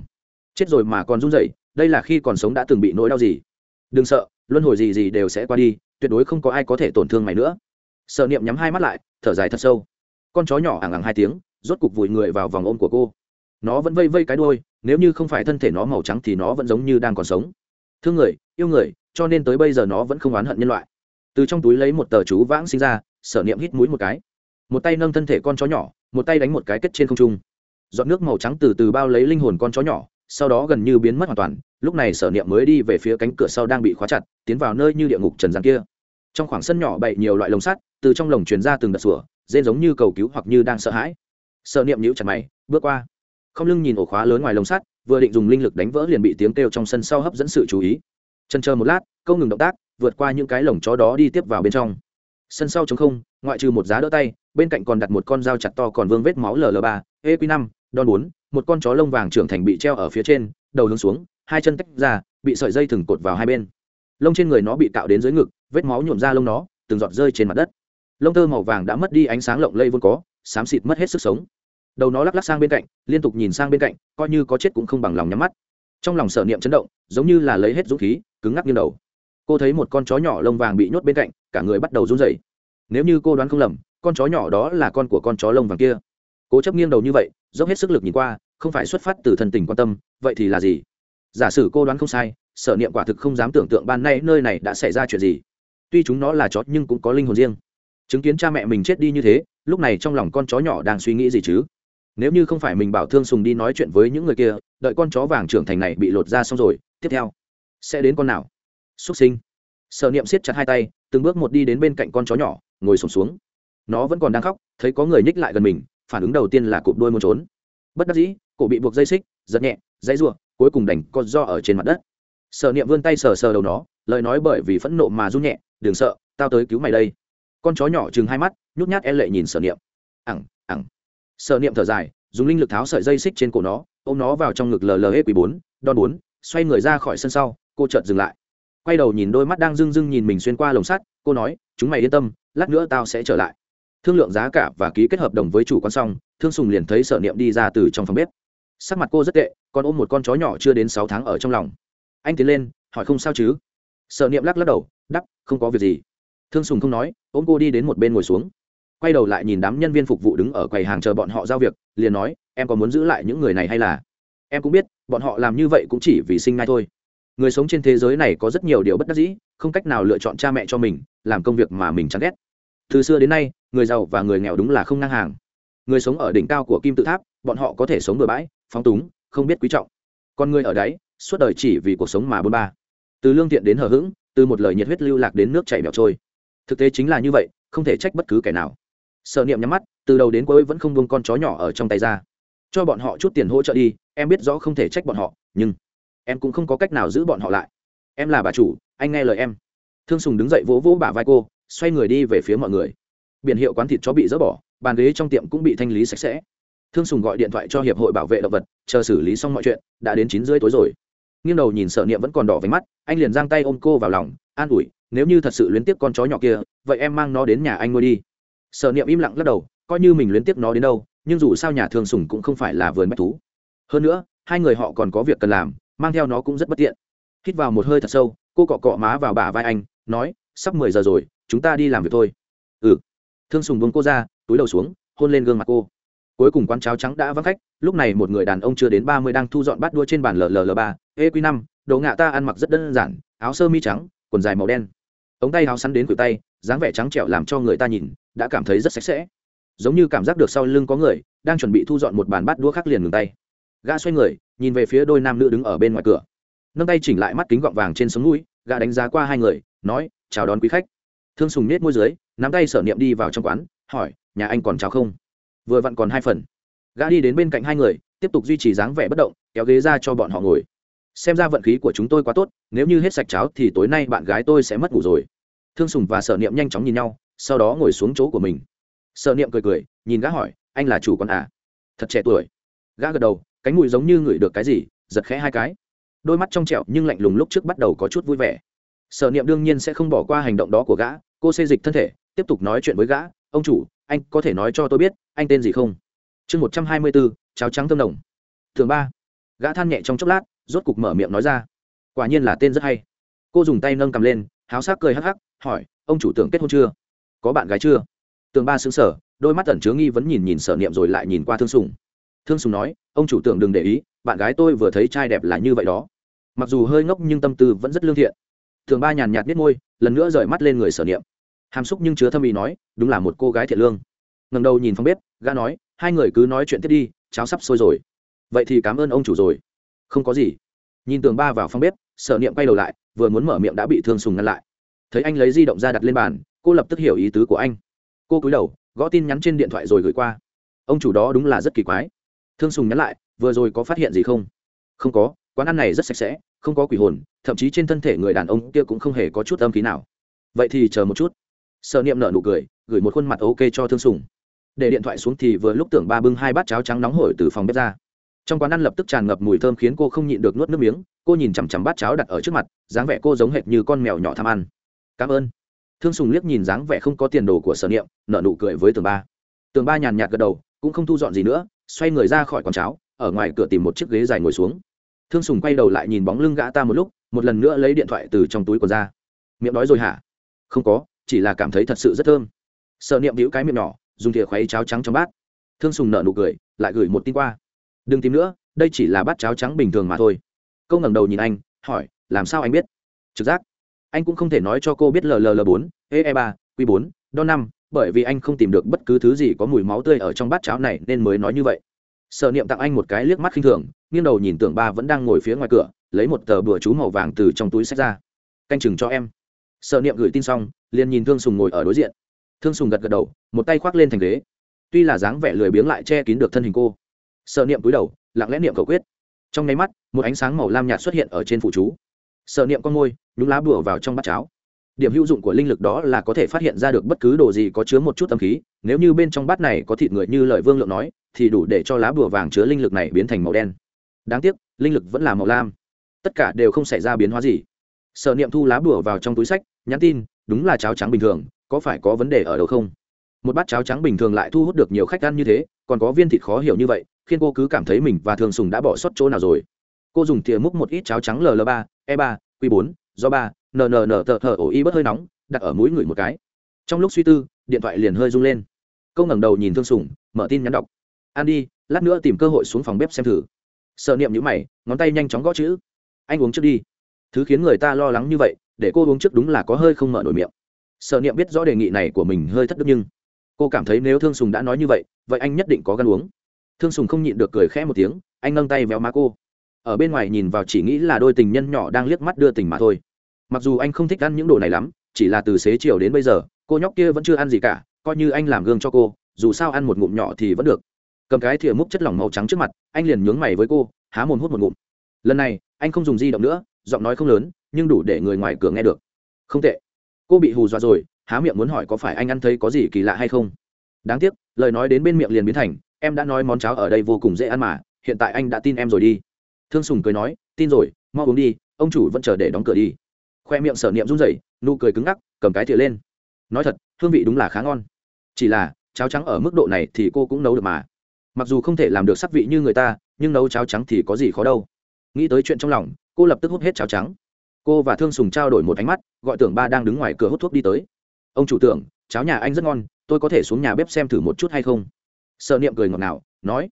Chết rồi mà còn run rẩy đây là khi còn sống đã từng bị nỗi đau gì? Đừng sợ, luân hồi gì gì đều sẽ qua đi, tuyệt đối không có ai có thể tổn thương mày nữa. Sợ niệm nhắm hai mắt lại, thở dài thật sâu. Con chó nhỏ ẳng ẳng hai tiếng, rốt cục vùi người vào vòng ôm của cô. Nó vẫn vây vây cái đuôi, nếu như không phải thân thể nó màu trắng thì nó vẫn giống như đang còn sống. Thương người, yêu người, cho nên tới bây giờ nó vẫn không oán hận nhân loại. Từ trong túi lấy một tờ chú vãng sinh ra, sở niệm hít mũi một cái. Một tay nâng thân thể con chó nhỏ, một tay đánh một cái kết trên không trung. Giọt nước màu trắng từ từ bao lấy linh hồn con chó nhỏ sau đó gần như biến mất hoàn toàn, lúc này sở niệm mới đi về phía cánh cửa sau đang bị khóa chặt, tiến vào nơi như địa ngục trần gian kia. Trong khoảng sân nhỏ bậy nhiều loại lồng sắt, từ trong lồng truyền ra từng đợt sủa dê giống như cầu cứu hoặc như đang sợ hãi. Sở niệm nhíu chặt mày, bước qua. Không lưng nhìn ổ khóa lớn ngoài lồng sắt, vừa định dùng linh lực đánh vỡ liền bị tiếng kêu trong sân sau hấp dẫn sự chú ý. Chân chờ một lát, câu ngừng động tác, vượt qua những cái lồng chó đó đi tiếp vào bên trong. Sân sau chống không, ngoại trừ một giá đỡ tay, bên cạnh còn đặt một con dao chặt to còn vương vết máu ll ba ep năm, đòn bốn một con chó lông vàng trưởng thành bị treo ở phía trên, đầu hướng xuống, hai chân tách ra, bị sợi dây thừng cột vào hai bên. Lông trên người nó bị cạo đến dưới ngực, vết máu nhuộm ra lông nó, từng giọt rơi trên mặt đất. Lông tơ màu vàng đã mất đi ánh sáng lộng lây vốn có, xám xịt mất hết sức sống. Đầu nó lắc lắc sang bên cạnh, liên tục nhìn sang bên cạnh, coi như có chết cũng không bằng lòng nhắm mắt. Trong lòng sở niệm chấn động, giống như là lấy hết dũng khí, cứng ngắc như đầu. Cô thấy một con chó nhỏ lông vàng bị nhốt bên cạnh, cả người bắt đầu run rẩy. Nếu như cô đoán không lầm, con chó nhỏ đó là con của con chó lông vàng kia cố chấp nghiêng đầu như vậy dốc hết sức lực nhìn qua không phải xuất phát từ thần tình quan tâm vậy thì là gì? Giả sử cô đoán không sai sở niệm quả thực không dám tưởng tượng ban nay nơi này đã xảy ra chuyện gì. Tuy chúng nó là chó nhưng cũng có linh hồn riêng. Chứng kiến cha mẹ mình chết đi như thế lúc này trong lòng con chó nhỏ đang suy nghĩ gì chứ? Nếu như không phải mình bảo thương sùng đi nói chuyện với những người kia đợi con chó vàng trưởng thành này bị lột ra xong rồi tiếp theo sẽ đến con nào? Xuất sinh. Sở niệm siết chặt hai tay từng bước một đi đến bên cạnh con chó nhỏ ngồi sùng xuống, xuống. Nó vẫn còn đang khóc thấy có người nhích lại gần mình phản ứng đầu tiên là cụp đôi muốn trốn. Bất đắc dĩ, cổ bị buộc dây xích, giật nhẹ, dãy ruộng cuối cùng đành con do ở trên mặt đất. Sở niệm vươn tay sờ sờ đầu nó, lời nói bởi vì phẫn nộ mà run nhẹ, đừng sợ, tao tới cứu mày đây. Con chó nhỏ chừng hai mắt, nhút nhát e lệ nhìn sở niệm. Ẳng ẳng sở niệm thở dài, dùng linh lực tháo sợi dây xích trên cổ nó, ôm nó vào trong ngực lờ lờ hết quý bốn đòn bốn, xoay người ra khỏi sân sau, cô chợt dừng lại. Quay đầu nhìn đôi mắt đang rưng rưng nhìn mình xuyên qua lồng sắt, cô nói, chúng mày yên tâm, lát nữa tao sẽ trở lại thương lượng giá cả và ký kết hợp đồng với chủ con xong, thương sùng liền thấy sở niệm đi ra từ trong phòng bếp. Sắc mặt cô rất tệ, còn ôm một con chó nhỏ chưa đến sáu tháng ở trong lòng. Anh tiến lên, hỏi không sao chứ? Sở niệm lắc lắc đầu, đắp, không có việc gì. Thương sùng không nói, ôm cô đi đến một bên ngồi xuống. Quay đầu lại nhìn đám nhân viên phục vụ đứng ở quầy hàng chờ bọn họ giao việc, liền nói, em có muốn giữ lại những người này hay là? Em cũng biết, bọn họ làm như vậy cũng chỉ vì sinh ngay thôi. Người sống trên thế giới này có rất nhiều điều bất đắc dĩ, không cách nào lựa chọn cha mẹ cho mình, làm công việc mà mình chán ghét từ xưa đến nay người giàu và người nghèo đúng là không ngang hàng. Người sống ở đỉnh cao của kim tự tháp bọn họ có thể sống bừa bãi phóng túng không biết quý trọng. Còn người ở đáy, suốt đời chỉ vì cuộc sống mà bôn ba. Từ lương thiện đến hờ hững từ một lời nhiệt huyết lưu lạc đến nước chảy bẹo trôi. Thực tế chính là như vậy không thể trách bất cứ kẻ nào. Sợ niệm nhắm mắt từ đầu đến cuối vẫn không buông con chó nhỏ ở trong tay ra. Cho bọn họ chút tiền hỗ trợ đi em biết rõ không thể trách bọn họ nhưng em cũng không có cách nào giữ bọn họ lại. Em là bà chủ anh nghe lời em. Thương sùng đứng dậy vỗ vỗ bả vai cô xoay người đi về phía mọi người. Biển hiệu quán thịt chó bị dỡ bỏ, bàn ghế trong tiệm cũng bị thanh lý sạch sẽ. Thương sùng gọi điện thoại cho hiệp hội bảo vệ động vật, chờ xử lý xong mọi chuyện, đã đến chín rưỡi tối rồi. Nghiêng đầu nhìn sợ niệm vẫn còn đỏ váy mắt, anh liền giang tay ôm cô vào lòng, an ủi, nếu như thật sự luyến tiếp con chó nhỏ kia, vậy em mang nó đến nhà anh nuôi đi. Sợ niệm im lặng lắc đầu, coi như mình luyến tiếp nó đến đâu, nhưng dù sao nhà thương sùng cũng không phải là vườn bách thú. Hơn nữa, hai người họ còn có việc cần làm, mang theo nó cũng rất bất tiện. Hít vào một hơi thật sâu, cô cọ cọ má vào bả vai anh, nói, sắp mười giờ rồi chúng ta đi làm việc thôi. Ừ. Thương sùng bông cô ra, túi đầu xuống, hôn lên gương mặt cô. Cuối cùng quán cháo trắng đã vắng khách, lúc này một người đàn ông chưa đến ba mươi đang thu dọn bát đua trên bàn lll ba. Q năm, đồ ngạ ta ăn mặc rất đơn giản, áo sơ mi trắng, quần dài màu đen. Ống tay áo sắn đến cửa tay, dáng vẻ trắng trẻo làm cho người ta nhìn, đã cảm thấy rất sạch sẽ. Giống như cảm giác được sau lưng có người, đang chuẩn bị thu dọn một bàn bát đũa khác liền ngừng tay. Gã xoay người, nhìn về phía đôi nam nữ đứng ở bên ngoài cửa. Nâng tay chỉnh lại mắt kính gọng vàng trên sống mũi, gã đánh giá qua hai người, nói, chào đón quý khách thương sùng nết môi dưới, nắm tay sở niệm đi vào trong quán, hỏi, nhà anh còn cháo không? Vừa vặn còn hai phần. Gã đi đến bên cạnh hai người, tiếp tục duy trì dáng vẻ bất động, kéo ghế ra cho bọn họ ngồi. Xem ra vận khí của chúng tôi quá tốt, nếu như hết sạch cháo thì tối nay bạn gái tôi sẽ mất ngủ rồi. Thương sùng và sở niệm nhanh chóng nhìn nhau, sau đó ngồi xuống chỗ của mình. Sở niệm cười cười, nhìn gã hỏi, anh là chủ con à? Thật trẻ tuổi. Gã gật đầu, cánh mùi giống như ngửi được cái gì, giật khẽ hai cái. Đôi mắt trong trẹo nhưng lạnh lùng lúc trước bắt đầu có chút vui vẻ. Sở niệm đương nhiên sẽ không bỏ qua hành động đó của gã cô xê dịch thân thể, tiếp tục nói chuyện với gã, ông chủ, anh có thể nói cho tôi biết, anh tên gì không? Chương một trăm hai mươi bốn cháo trắng thơm đồng thường ba. Gã than nhẹ trong chốc lát, rốt cục mở miệng nói ra, quả nhiên là tên rất hay. Cô dùng tay nâng cầm lên, háo sắc cười hắc hắc, hỏi, ông chủ tưởng kết hôn chưa? Có bạn gái chưa? Tường ba xứng sở đôi mắt tẩn chứa nghi vấn nhìn nhìn sở niệm rồi lại nhìn qua thương sùng. Thương sùng nói, ông chủ tưởng đừng để ý, bạn gái tôi vừa thấy trai đẹp là như vậy đó. Mặc dù hơi ngốc nhưng tâm tư vẫn rất lương thiện thường ba nhàn nhạt biết môi, lần nữa rời mắt lên người sở niệm. Hàm xúc nhưng chứa thâm ý nói, đúng là một cô gái thiện lương. Ngầm đầu nhìn phòng bếp, gã nói, hai người cứ nói chuyện tiếp đi, cháo sắp sôi rồi. Vậy thì cảm ơn ông chủ rồi. Không có gì. Nhìn tường ba vào phòng bếp, sở niệm quay đầu lại, vừa muốn mở miệng đã bị thương sùng ngăn lại. Thấy anh lấy di động ra đặt lên bàn, cô lập tức hiểu ý tứ của anh. Cô cúi đầu, gõ tin nhắn trên điện thoại rồi gửi qua. Ông chủ đó đúng là rất kỳ quái. Thương sùng nhắn lại, vừa rồi có phát hiện gì không? Không có quán ăn này rất sạch sẽ, không có quỷ hồn, thậm chí trên thân thể người đàn ông kia cũng không hề có chút âm khí nào. Vậy thì chờ một chút. Sợ niệm nở nụ cười, gửi một khuôn mặt ok cho thương sùng. Để điện thoại xuống thì vừa lúc tưởng ba bưng hai bát cháo trắng nóng hổi từ phòng bếp ra. Trong quán ăn lập tức tràn ngập mùi thơm khiến cô không nhịn được nuốt nước miếng, cô nhìn chằm chằm bát cháo đặt ở trước mặt, dáng vẻ cô giống hệt như con mèo nhỏ tham ăn. Cảm ơn. Thương sùng liếc nhìn dáng vẻ không có tiền đồ của sở niệm, nở nụ cười với tường ba. Tường ba nhàn nhạt gật đầu, cũng không thu dọn gì nữa, xoay người ra khỏi quán cháo, ở ngoài cửa tìm một chiếc ghế dài ngồi xuống thương sùng quay đầu lại nhìn bóng lưng gã ta một lúc, một lần nữa lấy điện thoại từ trong túi quần ra. Miệng đói rồi hả? Không có, chỉ là cảm thấy thật sự rất thơm. Sợ niệm hữu cái miệng nhỏ, dùng thìa khuấy cháo trắng trong bát. Thương sùng nở nụ cười, lại gửi một tin qua. Đừng tìm nữa, đây chỉ là bát cháo trắng bình thường mà thôi. Câu ngẩng đầu nhìn anh, hỏi, làm sao anh biết? Trực giác. Anh cũng không thể nói cho cô biết lll bốn e e ba, q bốn đo năm, bởi vì anh không tìm được bất cứ thứ gì có mùi máu tươi ở trong bát cháo này nên mới nói như vậy. Sở niệm tặng anh một cái liếc mắt khinh thường, nghiêng đầu nhìn tưởng ba vẫn đang ngồi phía ngoài cửa, lấy một tờ bùa chú màu vàng từ trong túi sách ra. Canh chừng cho em. Sở niệm gửi tin xong, liền nhìn thương sùng ngồi ở đối diện. Thương sùng gật gật đầu, một tay khoác lên thành ghế. Tuy là dáng vẻ lười biếng lại che kín được thân hình cô, Sở niệm túi đầu, lặng lẽ niệm cầu quyết. Trong nháy mắt, một ánh sáng màu lam nhạt xuất hiện ở trên phụ chú. Sở niệm con môi, nhúng lá bùa vào trong bát cháo. Điểm hữu dụng của linh lực đó là có thể phát hiện ra được bất cứ đồ gì có chứa một chút âm khí, nếu như bên trong bát này có thịt người như lời vương lượng nói thì đủ để cho lá bùa vàng chứa linh lực này biến thành màu đen. Đáng tiếc, linh lực vẫn là màu lam. Tất cả đều không xảy ra biến hóa gì. Sở niệm thu lá bùa vào trong túi sách, nhắn tin, đúng là cháo trắng bình thường, có phải có vấn đề ở đâu không? Một bát cháo trắng bình thường lại thu hút được nhiều khách ăn như thế, còn có viên thịt khó hiểu như vậy, khiến cô cứ cảm thấy mình và thường sùng đã bỏ sót chỗ nào rồi. Cô dùng thìa múc một ít cháo trắng ll ba e ba, q bốn do ba nnn tờ thờ ổ y bớt hơi nóng, đặt ở mũi người một cái. Trong lúc suy tư, điện thoại liền hơi rung lên. Câu ngẩng đầu nhìn thương sùng, mở tin nhắn đọc ăn đi, lát nữa tìm cơ hội xuống phòng bếp xem thử. Sợ niệm nhữ mày, ngón tay nhanh chóng gõ chữ. Anh uống trước đi. Thứ khiến người ta lo lắng như vậy, để cô uống trước đúng là có hơi không mở nổi miệng. Sợ niệm biết rõ đề nghị này của mình hơi thất đức nhưng cô cảm thấy nếu thương sùng đã nói như vậy vậy anh nhất định có gan uống. Thương sùng không nhịn được cười khẽ một tiếng, anh nâng tay véo má cô. Ở bên ngoài nhìn vào chỉ nghĩ là đôi tình nhân nhỏ đang liếc mắt đưa tình mà thôi. Mặc dù anh không thích ăn những đồ này lắm, chỉ là từ xế chiều đến bây giờ, cô nhóc kia vẫn chưa ăn gì cả, coi như anh làm gương cho cô, dù sao ăn một ngụm nhỏ thì vẫn được cầm cái thìa múc chất lỏng màu trắng trước mặt, anh liền nhướng mày với cô, há mồm hút một ngụm. Lần này, anh không dùng di động nữa, giọng nói không lớn, nhưng đủ để người ngoài cửa nghe được. Không tệ. Cô bị hù dọa rồi, há miệng muốn hỏi có phải anh ăn thấy có gì kỳ lạ hay không. Đáng tiếc, lời nói đến bên miệng liền biến thành, em đã nói món cháo ở đây vô cùng dễ ăn mà, hiện tại anh đã tin em rồi đi. Thương sùng cười nói, tin rồi, mau uống đi, ông chủ vẫn chờ để đóng cửa đi. Khoe miệng sở niệm run rẩy, nụ cười cứng ngắc, cầm cái thìa lên. Nói thật, hương vị đúng là khá ngon. Chỉ là, cháo trắng ở mức độ này thì cô cũng nấu được mà mặc dù không thể làm được sắc vị như người ta, nhưng nấu cháo trắng thì có gì khó đâu. Nghĩ tới chuyện trong lòng, cô lập tức hút hết cháo trắng. Cô và thương sùng trao đổi một ánh mắt, gọi tưởng ba đang đứng ngoài cửa hút thuốc đi tới. Ông chủ tưởng, cháo nhà anh rất ngon, tôi có thể xuống nhà bếp xem thử một chút hay không? Sợ niệm cười ngọt ngào, nói.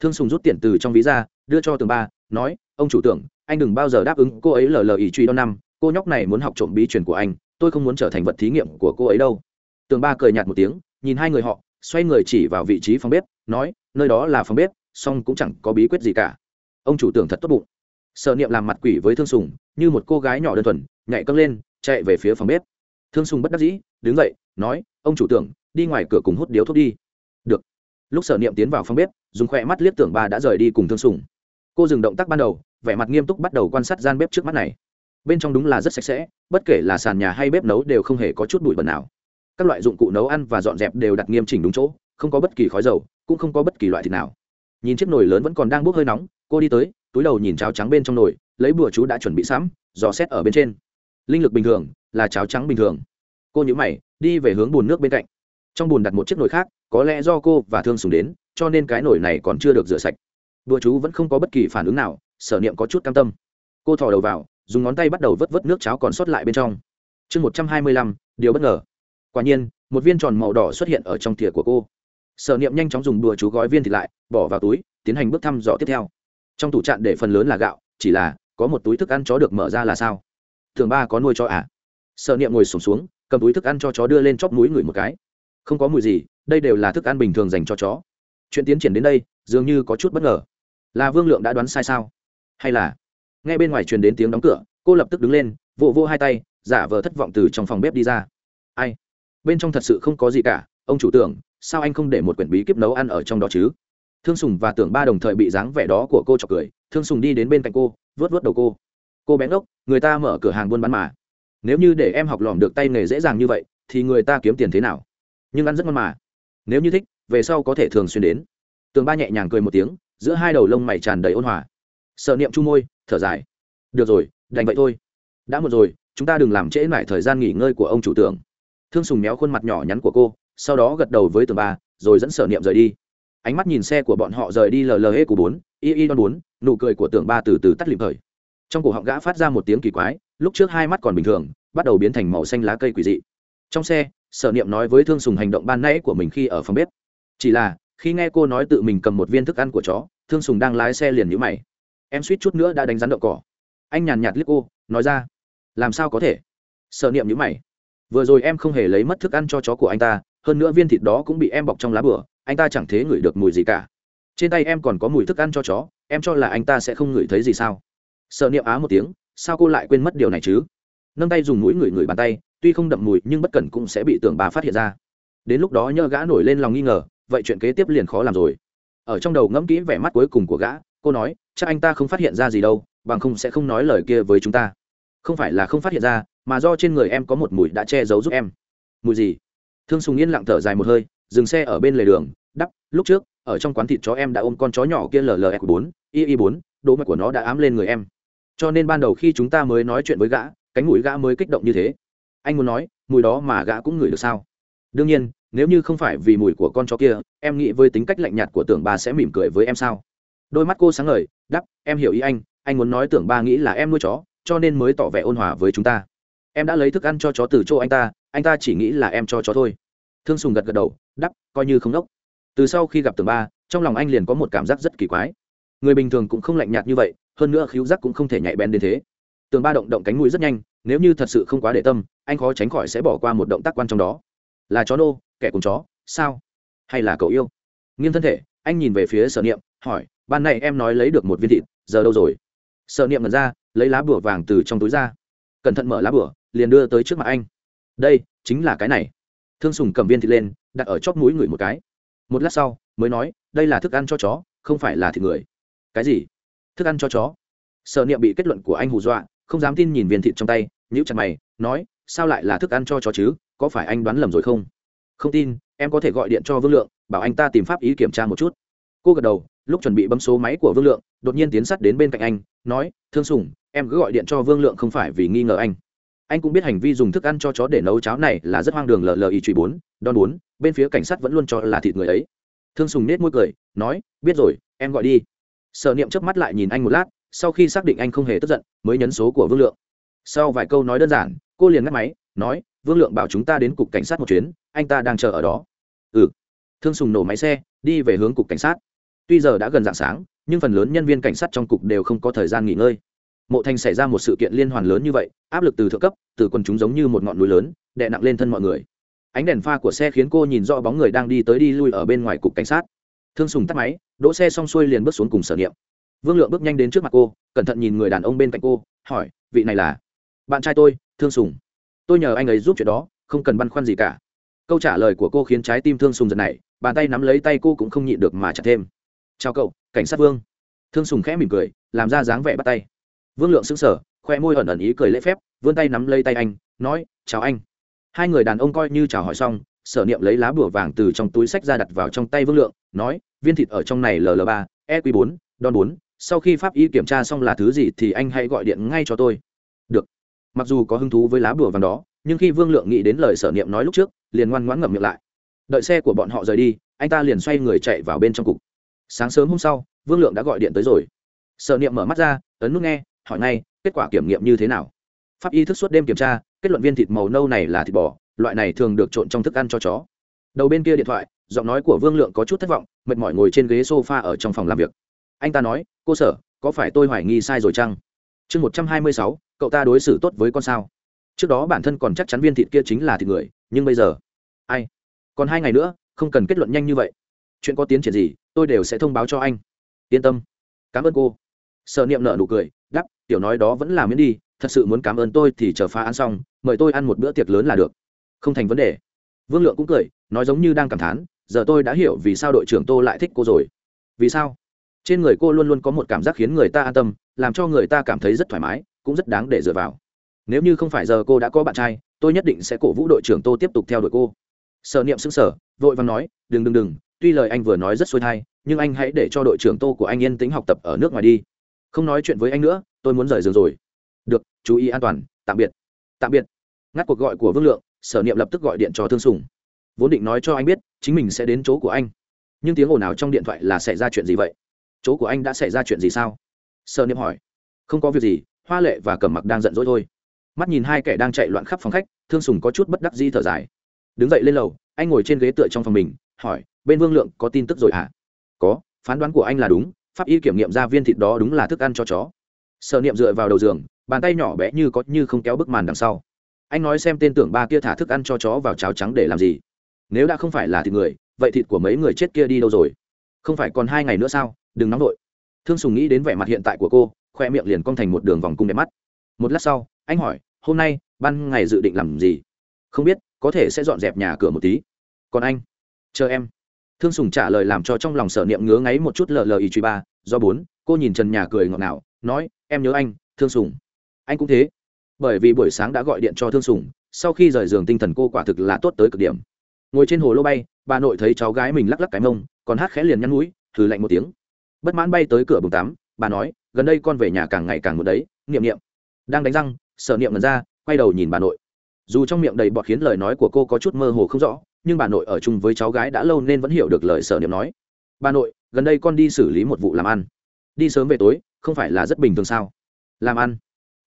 Thương sùng rút tiền từ trong ví ra, đưa cho tường ba, nói. Ông chủ tưởng, anh đừng bao giờ đáp ứng cô ấy lờ lờ ý truy đo năm. Cô nhóc này muốn học trộm bí truyền của anh, tôi không muốn trở thành vật thí nghiệm của cô ấy đâu. Tường ba cười nhạt một tiếng, nhìn hai người họ, xoay người chỉ vào vị trí phòng bếp, nói nơi đó là phòng bếp, song cũng chẳng có bí quyết gì cả. Ông chủ tưởng thật tốt bụng. Sợ niệm làm mặt quỷ với thương sùng, như một cô gái nhỏ đơn thuần, nhảy câng lên, chạy về phía phòng bếp. Thương sùng bất đắc dĩ, đứng dậy, nói, ông chủ tưởng, đi ngoài cửa cùng hút điếu thuốc đi. Được. Lúc sở niệm tiến vào phòng bếp, dùng khoe mắt liếc tưởng ba đã rời đi cùng thương sùng. Cô dừng động tác ban đầu, vẻ mặt nghiêm túc bắt đầu quan sát gian bếp trước mắt này. Bên trong đúng là rất sạch sẽ, bất kể là sàn nhà hay bếp nấu đều không hề có chút bụi bẩn nào. Các loại dụng cụ nấu ăn và dọn dẹp đều đặt nghiêm chỉnh đúng chỗ, không có bất kỳ khói dầu cũng không có bất kỳ loại thịt nào. Nhìn chiếc nồi lớn vẫn còn đang bốc hơi nóng, cô đi tới, túi đầu nhìn cháo trắng bên trong nồi, lấy bùa chú đã chuẩn bị sẵn, dò xét ở bên trên. Linh lực bình thường, là cháo trắng bình thường. Cô nhữ mày, đi về hướng bùn nước bên cạnh. Trong bùn đặt một chiếc nồi khác, có lẽ do cô và thương sùng đến, cho nên cái nồi này còn chưa được rửa sạch. Bùa chú vẫn không có bất kỳ phản ứng nào, sở niệm có chút cam tâm. Cô thò đầu vào, dùng ngón tay bắt đầu vớt vớt nước cháo còn sót lại bên trong. Chương một trăm hai mươi lăm, điều bất ngờ. Quả nhiên, một viên tròn màu đỏ xuất hiện ở trong thìa của cô sở niệm nhanh chóng dùng đùa chú gói viên thịt lại bỏ vào túi tiến hành bước thăm dò tiếp theo. Trong tủ trạn để phần lớn là gạo chỉ là có một túi thức ăn chó được mở ra là sao? Thường ba có nuôi chó à? Sở niệm ngồi sùng xuống, xuống cầm túi thức ăn cho chó đưa lên chóp mũi ngửi một cái. Không có mùi gì đây đều là thức ăn bình thường dành cho chó. Chuyện tiến triển đến đây dường như có chút bất ngờ. Là vương lượng đã đoán sai sao? Hay là? Nghe bên ngoài truyền đến tiếng đóng cửa cô lập tức đứng lên vỗ vỗ hai tay giả vờ thất vọng từ trong phòng bếp đi ra. Ai? Bên trong thật sự không có gì cả ông chủ tưởng sao anh không để một quyển bí kíp nấu ăn ở trong đó chứ? Thương sùng và tưởng ba đồng thời bị dáng vẻ đó của cô chọc cười. Thương sùng đi đến bên cạnh cô vớt vớt đầu cô. Cô bé ngốc, người ta mở cửa hàng buôn bán mà. Nếu như để em học lỏm được tay nghề dễ dàng như vậy, thì người ta kiếm tiền thế nào? Nhưng ăn rất ngon mà. Nếu như thích, về sau có thể thường xuyên đến. Tường ba nhẹ nhàng cười một tiếng, giữa hai đầu lông mày tràn đầy ôn hòa. Sợ niệm chu môi, thở dài. Được rồi, đành vậy thôi. Đã một rồi, chúng ta đừng làm trễ mãi thời gian nghỉ ngơi của ông chủ tưởng. Thương sùng méo khuôn mặt nhỏ nhắn của cô sau đó gật đầu với tường ba, rồi dẫn sở niệm rời đi. Ánh mắt nhìn xe của bọn họ rời đi lờ lờ hê của bốn, y y đon bốn, nụ cười của tường ba từ từ tắt lịm thời. Trong cổ họng gã phát ra một tiếng kỳ quái, lúc trước hai mắt còn bình thường, bắt đầu biến thành màu xanh lá cây quỷ dị. Trong xe, sở niệm nói với thương sùng hành động ban nãy của mình khi ở phòng bếp. Chỉ là, khi nghe cô nói tự mình cầm một viên thức ăn của chó, thương sùng đang lái xe liền nhữ mày. Em suýt chút nữa đã đánh rắn đậu cỏ. Anh nhàn nhạt liếc cô, nói ra, làm sao có thể? Sở niệm nhữ mày. Vừa rồi em không hề lấy mất thức ăn cho chó của anh ta hơn nữa viên thịt đó cũng bị em bọc trong lá bửa anh ta chẳng thế ngửi được mùi gì cả. Trên tay em còn có mùi thức ăn cho chó, em cho là anh ta sẽ không ngửi thấy gì sao? Sợ niệm á một tiếng, sao cô lại quên mất điều này chứ? Nâng tay dùng mũi ngửi ngửi bàn tay, tuy không đậm mùi nhưng bất cẩn cũng sẽ bị tưởng bà phát hiện ra. Đến lúc đó nhờ gã nổi lên lòng nghi ngờ, vậy chuyện kế tiếp liền khó làm rồi. Ở trong đầu ngẫm kỹ vẻ mắt cuối cùng của gã, cô nói, chắc anh ta không phát hiện ra gì đâu, bằng không sẽ không nói lời kia với chúng ta. Không phải là không phát hiện ra, mà do trên người em có một mùi đã che giấu giúp em. Mùi gì? Thương sùng yên lặng thở dài một hơi, dừng xe ở bên lề đường, đắp, lúc trước, ở trong quán thịt chó em đã ôm con chó nhỏ kia llf bốn, y y bốn đỗ mạch của nó đã ám lên người em. Cho nên ban đầu khi chúng ta mới nói chuyện với gã, cánh mũi gã mới kích động như thế. Anh muốn nói, mùi đó mà gã cũng ngửi được sao? Đương nhiên, nếu như không phải vì mùi của con chó kia, em nghĩ với tính cách lạnh nhạt của tưởng ba sẽ mỉm cười với em sao? Đôi mắt cô sáng ngời, đắp, em hiểu ý anh anh muốn nói tưởng ba nghĩ là em nuôi chó, cho nên mới tỏ vẻ ôn hòa với chúng ta. Em đã lấy thức ăn cho chó từ chỗ anh ta anh ta chỉ nghĩ là em cho chó thôi. Thương sùng gật gật đầu, đắp, coi như không đốc. Từ sau khi gặp tường ba, trong lòng anh liền có một cảm giác rất kỳ quái. Người bình thường cũng không lạnh nhạt như vậy, hơn nữa khiếu giác cũng không thể nhạy bén đến thế. Tường ba động động cánh mũi rất nhanh, nếu như thật sự không quá để tâm, anh khó tránh khỏi sẽ bỏ qua một động tác quan trong đó. Là chó nô, kẻ cùng chó, sao? Hay là cậu yêu? Nghiêng thân thể, anh nhìn về phía sở niệm, hỏi, ban này em nói lấy được một viên thịt, giờ đâu rồi? Sở niệm ngần ra, lấy lá bửa vàng từ trong túi ra. Cẩn thận mở lá bửa liền đưa tới trước mặt anh đây chính là cái này thương sùng cầm viên thịt lên đặt ở chóp mũi người một cái một lát sau mới nói đây là thức ăn cho chó không phải là thịt người cái gì thức ăn cho chó sợ niệm bị kết luận của anh hù dọa không dám tin nhìn viên thịt trong tay nhữ chặt mày nói sao lại là thức ăn cho chó chứ có phải anh đoán lầm rồi không không tin em có thể gọi điện cho vương lượng bảo anh ta tìm pháp ý kiểm tra một chút cô gật đầu lúc chuẩn bị bấm số máy của vương lượng đột nhiên tiến sắt đến bên cạnh anh nói thương sùng em cứ gọi điện cho vương lượng không phải vì nghi ngờ anh anh cũng biết hành vi dùng thức ăn cho chó để nấu cháo này là rất hoang đường lờ lờ ý truy bốn đòn bốn, bên phía cảnh sát vẫn luôn cho là thịt người ấy. Thương sùng nết môi cười, nói, biết rồi, em gọi đi. Sở niệm chớp mắt lại nhìn anh một lát, sau khi xác định anh không hề tức giận, mới nhấn số của vương lượng. Sau vài câu nói đơn giản, cô liền ngắt máy, nói, vương lượng bảo chúng ta đến cục cảnh sát một chuyến, anh ta đang chờ ở đó. Ừ. Thương sùng nổ máy xe, đi về hướng cục cảnh sát. Tuy giờ đã gần dạng sáng, nhưng phần lớn nhân viên cảnh sát trong cục đều không có thời gian nghỉ ngơi mộ thành xảy ra một sự kiện liên hoàn lớn như vậy, áp lực từ thượng cấp, từ quần chúng giống như một ngọn núi lớn, đè nặng lên thân mọi người. Ánh đèn pha của xe khiến cô nhìn rõ bóng người đang đi tới đi lui ở bên ngoài cục cảnh sát. Thương sùng tắt máy, đỗ xe xong xuôi liền bước xuống cùng sở niệm. Vương lượng bước nhanh đến trước mặt cô, cẩn thận nhìn người đàn ông bên cạnh cô, hỏi, vị này là? Bạn trai tôi, thương sùng. Tôi nhờ anh ấy giúp chuyện đó, không cần băn khoăn gì cả. Câu trả lời của cô khiến trái tim thương sùng giật này bàn tay nắm lấy tay cô cũng không nhịn được mà chặt thêm. Chào cậu, cảnh sát vương. Thương sùng khẽ mỉm cười, làm ra dáng vẻ bắt tay vương lượng sững sờ, khoe môi ẩn ẩn ý cười lễ phép, vươn tay nắm lấy tay anh, nói, chào anh. Hai người đàn ông coi như chào hỏi xong, sở niệm lấy lá bùa vàng từ trong túi sách ra đặt vào trong tay vương lượng, nói, viên thịt ở trong này ll ba eq bốn đòn bốn, sau khi pháp y kiểm tra xong là thứ gì thì anh hãy gọi điện ngay cho tôi. Được. Mặc dù có hứng thú với lá bùa vàng đó, nhưng khi vương lượng nghĩ đến lời sở niệm nói lúc trước, liền ngoan ngoãn ngậm miệng lại. Đợi xe của bọn họ rời đi, anh ta liền xoay người chạy vào bên trong cục. Sáng sớm hôm sau, vương lượng đã gọi điện tới rồi. Sở niệm mở mắt ra, ấn nút nghe hỏi ngay, kết quả kiểm nghiệm như thế nào? Pháp y thức suốt đêm kiểm tra, kết luận viên thịt màu nâu này là thịt bò, loại này thường được trộn trong thức ăn cho chó. Đầu bên kia điện thoại, giọng nói của vương lượng có chút thất vọng, mệt mỏi ngồi trên ghế s o f a ở trong phòng làm việc. Anh ta nói, cô sở, có phải tôi hoài nghi sai rồi chăng? Chương một trăm hai mươi sáu, cậu ta đối xử tốt với con sao. Trước đó bản thân còn chắc chắn viên thịt kia chính là thịt người, nhưng bây giờ? Ai? Còn hai ngày nữa, không cần kết luận nhanh như vậy. Chuyện có tiến triển gì, tôi đều sẽ thông báo cho anh. Yên tâm. Cảm ơn cô. Sợ niệm nợ nụ cười tiểu nói đó vẫn là miễn đi, thật sự muốn cảm ơn tôi thì chờ phá ăn xong, mời tôi ăn một bữa tiệc lớn là được. Không thành vấn đề. Vương lượng cũng cười, nói giống như đang cảm thán, giờ tôi đã hiểu vì sao đội trưởng tô lại thích cô rồi. Vì sao? Trên người cô luôn luôn có một cảm giác khiến người ta an tâm, làm cho người ta cảm thấy rất thoải mái, cũng rất đáng để dựa vào. Nếu như không phải giờ cô đã có bạn trai, tôi nhất định sẽ cổ vũ đội trưởng tô tiếp tục theo đuổi cô. Sở niệm xứng sở vội vàng nói, đừng đừng đừng, tuy lời anh vừa nói rất xuôi thai, nhưng anh hãy để cho đội trưởng tô của anh yên tĩnh học tập ở nước ngoài đi. Không nói chuyện với anh nữa tôi muốn rời giường rồi. Được, chú ý an toàn, tạm biệt. Tạm biệt. Ngắt cuộc gọi của vương lượng, sở niệm lập tức gọi điện cho thương sùng. Vốn định nói cho anh biết, chính mình sẽ đến chỗ của anh. Nhưng tiếng ồn nào trong điện thoại là xảy ra chuyện gì vậy? Chỗ của anh đã xảy ra chuyện gì sao? Sở niệm hỏi. Không có việc gì, hoa lệ và cẩm mặc đang giận dỗi thôi. Mắt nhìn hai kẻ đang chạy loạn khắp phòng khách, thương sùng có chút bất đắc di thở dài. Đứng dậy lên lầu, anh ngồi trên ghế tựa trong phòng mình, hỏi, bên vương lượng có tin tức rồi hả? À? có, phán đoán của anh là đúng, pháp y kiểm nghiệm ra viên thịt đó đúng là thức ăn cho chó. Sở niệm dựa vào đầu giường, bàn tay nhỏ bé như có như không kéo bức màn đằng sau. Anh nói xem tên tưởng ba kia thả thức ăn cho chó vào cháo trắng để làm gì. Nếu đã không phải là thịt người, vậy thịt của mấy người chết kia đi đâu rồi? Không phải còn hai ngày nữa sao? Đừng nóng vội. Thương sùng nghĩ đến vẻ mặt hiện tại của cô, khoe miệng liền cong thành một đường vòng cung đẹp mắt. Một lát sau, anh hỏi, hôm nay, ban ngày dự định làm gì? Không biết, có thể sẽ dọn dẹp nhà cửa một tí. Còn anh, chờ em. Thương sùng trả lời làm cho trong lòng sở niệm ngứa ngáy một chút lờ lờ ý truy ba, do bốn, cô nhìn trần nhà cười ngọt ngào, nói em nhớ anh, thương sùng. Anh cũng thế. Bởi vì buổi sáng đã gọi điện cho thương sùng, sau khi rời giường tinh thần cô quả thực là tốt tới cực điểm. Ngồi trên hồ lô bay, bà nội thấy cháu gái mình lắc lắc cái mông, còn hát khẽ liền nhăn mũi thử lạnh một tiếng. Bất mãn bay tới cửa bùng tắm, bà nói, gần đây con về nhà càng ngày càng một đấy, niệm niệm. Đang đánh răng, sợ niệm lần ra, quay đầu nhìn bà nội. Dù trong miệng đầy bọt khiến lời nói của cô có chút mơ hồ không rõ, nhưng bà nội ở chung với cháu gái đã lâu nên vẫn hiểu được lời sở niệm nói. Bà nội, gần đây con đi xử lý một vụ làm ăn. Đi sớm về tối không phải là rất bình thường sao? Làm ăn?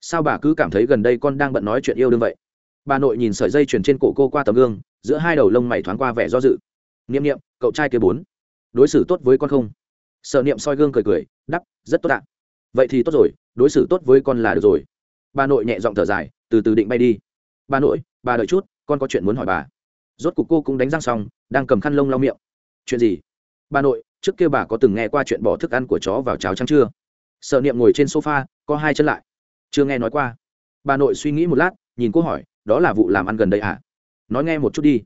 Sao bà cứ cảm thấy gần đây con đang bận nói chuyện yêu đương vậy? Bà nội nhìn sợi dây chuyền trên cổ cô qua tấm gương, giữa hai đầu lông mày thoáng qua vẻ do dự. N i ệ m n i ệ m cậu trai kia bốn. Đối xử tốt với con không? Sợ niệm soi gương cười cười, đắp, rất tốt ạ. Vậy thì tốt rồi, đối xử tốt với con là được rồi. Bà nội nhẹ giọng thở dài, từ từ định bay đi. Bà nội, bà đợi chút, con có chuyện muốn hỏi bà. Rốt cuộc cô cũng đánh răng xong, đang cầm khăn lông lau miệng. Chuyện gì? Bà nội, trước kia bà có từng nghe qua chuyện bỏ thức ăn của chó vào cháo trắng chưa? Sợ niệm ngồi trên sofa có hai chân lại. Chưa nghe nói qua. Bà nội suy nghĩ một lát, nhìn cô hỏi, đó là vụ làm ăn gần đây à? Nói nghe một chút đi.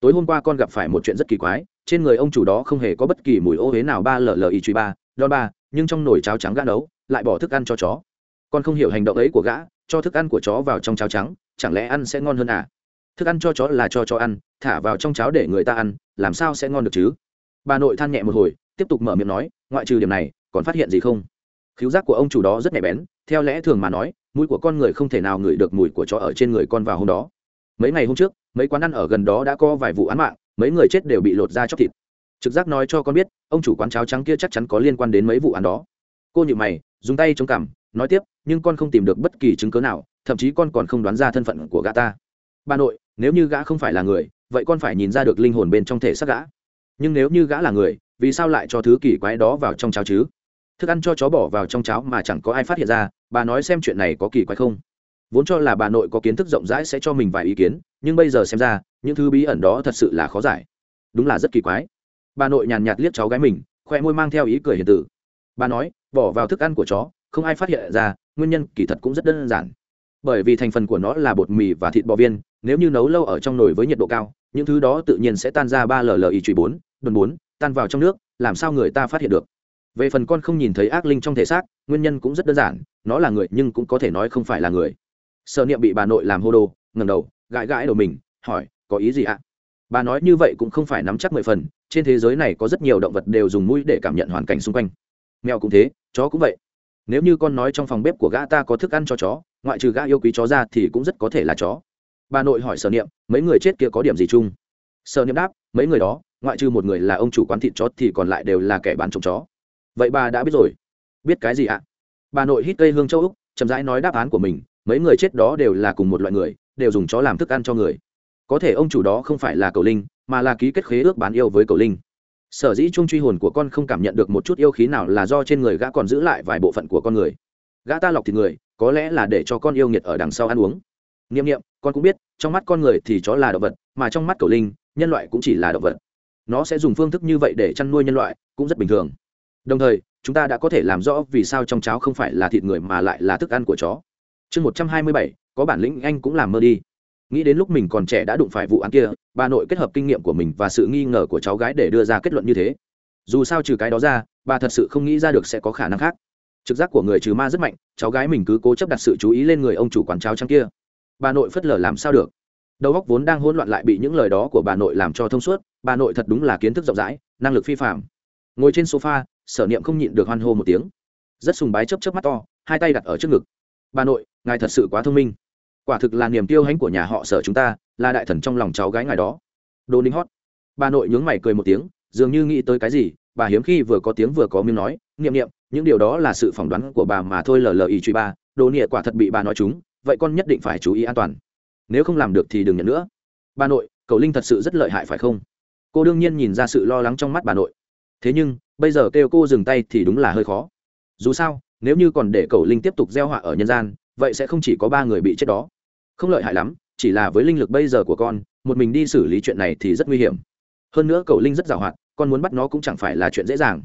Tối hôm qua con gặp phải một chuyện rất kỳ quái, trên người ông chủ đó không hề có bất kỳ mùi ô huế nào ba lờ lờ y truy ba, đòn ba, nhưng trong nồi cháo trắng gã nấu, lại bỏ thức ăn cho chó. Con không hiểu hành động ấy của gã, cho thức ăn của chó vào trong cháo trắng, chẳng lẽ ăn sẽ ngon hơn à? Thức ăn cho chó là cho chó ăn, thả vào trong cháo để người ta ăn, làm sao sẽ ngon được chứ? Bà nội than nhẹ một hồi, tiếp tục mở miệng nói, ngoại trừ điểm này, còn phát hiện gì không? Khiếu giác của ông chủ đó rất nhạy bén, theo lẽ thường mà nói, mũi của con người không thể nào ngửi được mùi của chó ở trên người con vào hôm đó. Mấy ngày hôm trước, mấy quán ăn ở gần đó đã có vài vụ án mạng, mấy người chết đều bị lột ra chóc thịt. Trực giác nói cho con biết, ông chủ quán cháo trắng kia chắc chắn có liên quan đến mấy vụ án đó. Cô nhịu mày, dùng tay chống cằm, nói tiếp, nhưng con không tìm được bất kỳ chứng cớ nào, thậm chí con còn không đoán ra thân phận của gã ta. Bà nội, nếu như gã không phải là người, vậy con phải nhìn ra được linh hồn bên trong thể xác gã. Nhưng nếu như gã là người, vì sao lại cho thứ kỳ quái đó vào trong cháo chứ? Thức ăn cho chó bỏ vào trong cháo mà chẳng có ai phát hiện ra, bà nói xem chuyện này có kỳ quái không? Vốn cho là bà nội có kiến thức rộng rãi sẽ cho mình vài ý kiến, nhưng bây giờ xem ra, những thứ bí ẩn đó thật sự là khó giải. Đúng là rất kỳ quái. Bà nội nhàn nhạt liếc cháu gái mình, khoe môi mang theo ý cười hiền tử. Bà nói, bỏ vào thức ăn của chó, không ai phát hiện ra, nguyên nhân kỳ thật cũng rất đơn giản. Bởi vì thành phần của nó là bột mì và thịt bò viên, nếu như nấu lâu ở trong nồi với nhiệt độ cao, những thứ đó tự nhiên sẽ tan ra ba lli trụy bốn đồn bốn, tan vào trong nước, làm sao người ta phát hiện được? Về phần con không nhìn thấy ác linh trong thể xác, nguyên nhân cũng rất đơn giản, nó là người nhưng cũng có thể nói không phải là người. Sợ niệm bị bà nội làm hô đồ ngầm đầu, gãi gãi đầu mình, hỏi, có ý gì ạ? Bà nói, như vậy cũng không phải nắm chắc mười phần, trên thế giới này có rất nhiều động vật đều dùng mũi để cảm nhận hoàn cảnh xung quanh. Mèo cũng thế, chó cũng vậy. Nếu như con nói trong phòng bếp của gã ta có thức ăn cho chó, ngoại trừ gã yêu quý chó ra thì cũng rất có thể là chó. Bà nội hỏi sở niệm, mấy người chết kia có điểm gì chung? Sở niệm đáp, mấy người đó, ngoại trừ một người là ông chủ quán thịt chó thì còn lại đều là kẻ bán trộm chó vậy bà đã biết rồi. Biết cái gì ạ? Bà nội hít cây hương châu úc, chậm rãi nói đáp án của mình, mấy người chết đó đều là cùng một loại người, đều dùng chó làm thức ăn cho người. Có thể ông chủ đó không phải là cầu linh, mà là ký kết khế ước bán yêu với cầu linh. Sở dĩ chung truy hồn của con không cảm nhận được một chút yêu khí nào là do trên người gã còn giữ lại vài bộ phận của con người. Gã ta lọc thịt người, có lẽ là để cho con yêu nghiệt ở đằng sau ăn uống. N i ệ m n i ệ m con cũng biết, trong mắt con người thì chó là động vật, mà trong mắt cầu linh, nhân loại cũng chỉ là động vật. Nó sẽ dùng phương thức như vậy để chăn nuôi nhân loại, cũng rất bình thường đồng thời, chúng ta đã có thể làm rõ vì sao trong cháo không phải là thịt người mà lại là thức ăn của chó. Chương một trăm hai mươi bảy, có bản lĩnh anh cũng làm mơ đi. Nghĩ đến lúc mình còn trẻ đã đụng phải vụ án kia, bà nội kết hợp kinh nghiệm của mình và sự nghi ngờ của cháu gái để đưa ra kết luận như thế. Dù sao trừ cái đó ra, bà thật sự không nghĩ ra được sẽ có khả năng khác. Trực giác của người trừ ma rất mạnh, cháu gái mình cứ cố chấp đặt sự chú ý lên người ông chủ quán cháo trắng kia. Bà nội phất lờ làm sao được? Đầu óc vốn đang hỗn loạn lại bị những lời đó của bà nội làm cho thông suốt, bà nội thật đúng là kiến thức rộng rãi, năng lực phi phạm ngồi trên sofa, sở niệm không nhịn được hoan hô một tiếng. Rất sùng bái chấp chấp mắt to, hai tay đặt ở trước ngực. Bà nội, ngài thật sự quá thông minh. Quả thực là niềm tiêu hãnh của nhà họ sở chúng ta, là đại thần trong lòng cháu gái ngài đó. Đồ ninh hót. Bà nội nhướng mày cười một tiếng, dường như nghĩ tới cái gì, bà hiếm khi vừa có tiếng vừa có miếng nói, niệm niệm, những điều đó là sự phỏng đoán của bà mà thôi lờ lờ ý truy ba, đồ nịa quả thật bị bà nói chúng, vậy con nhất định phải chú ý an toàn. Nếu không làm được thì đừng nhận nữa. Bà nội cầu linh thật sự rất lợi hại phải không? Cô đương nhiên nhìn ra sự lo lắng trong mắt bà nội thế nhưng, bây giờ kêu cô dừng tay thì đúng là hơi khó. Dù sao, nếu như còn để cầu linh tiếp tục gieo họa ở nhân gian, vậy sẽ không chỉ có ba người bị chết đó. Không lợi hại lắm, chỉ là với linh lực bây giờ của con, một mình đi xử lý chuyện này thì rất nguy hiểm. Hơn nữa cầu linh rất giàu hoạt con muốn bắt nó cũng chẳng phải là chuyện dễ dàng.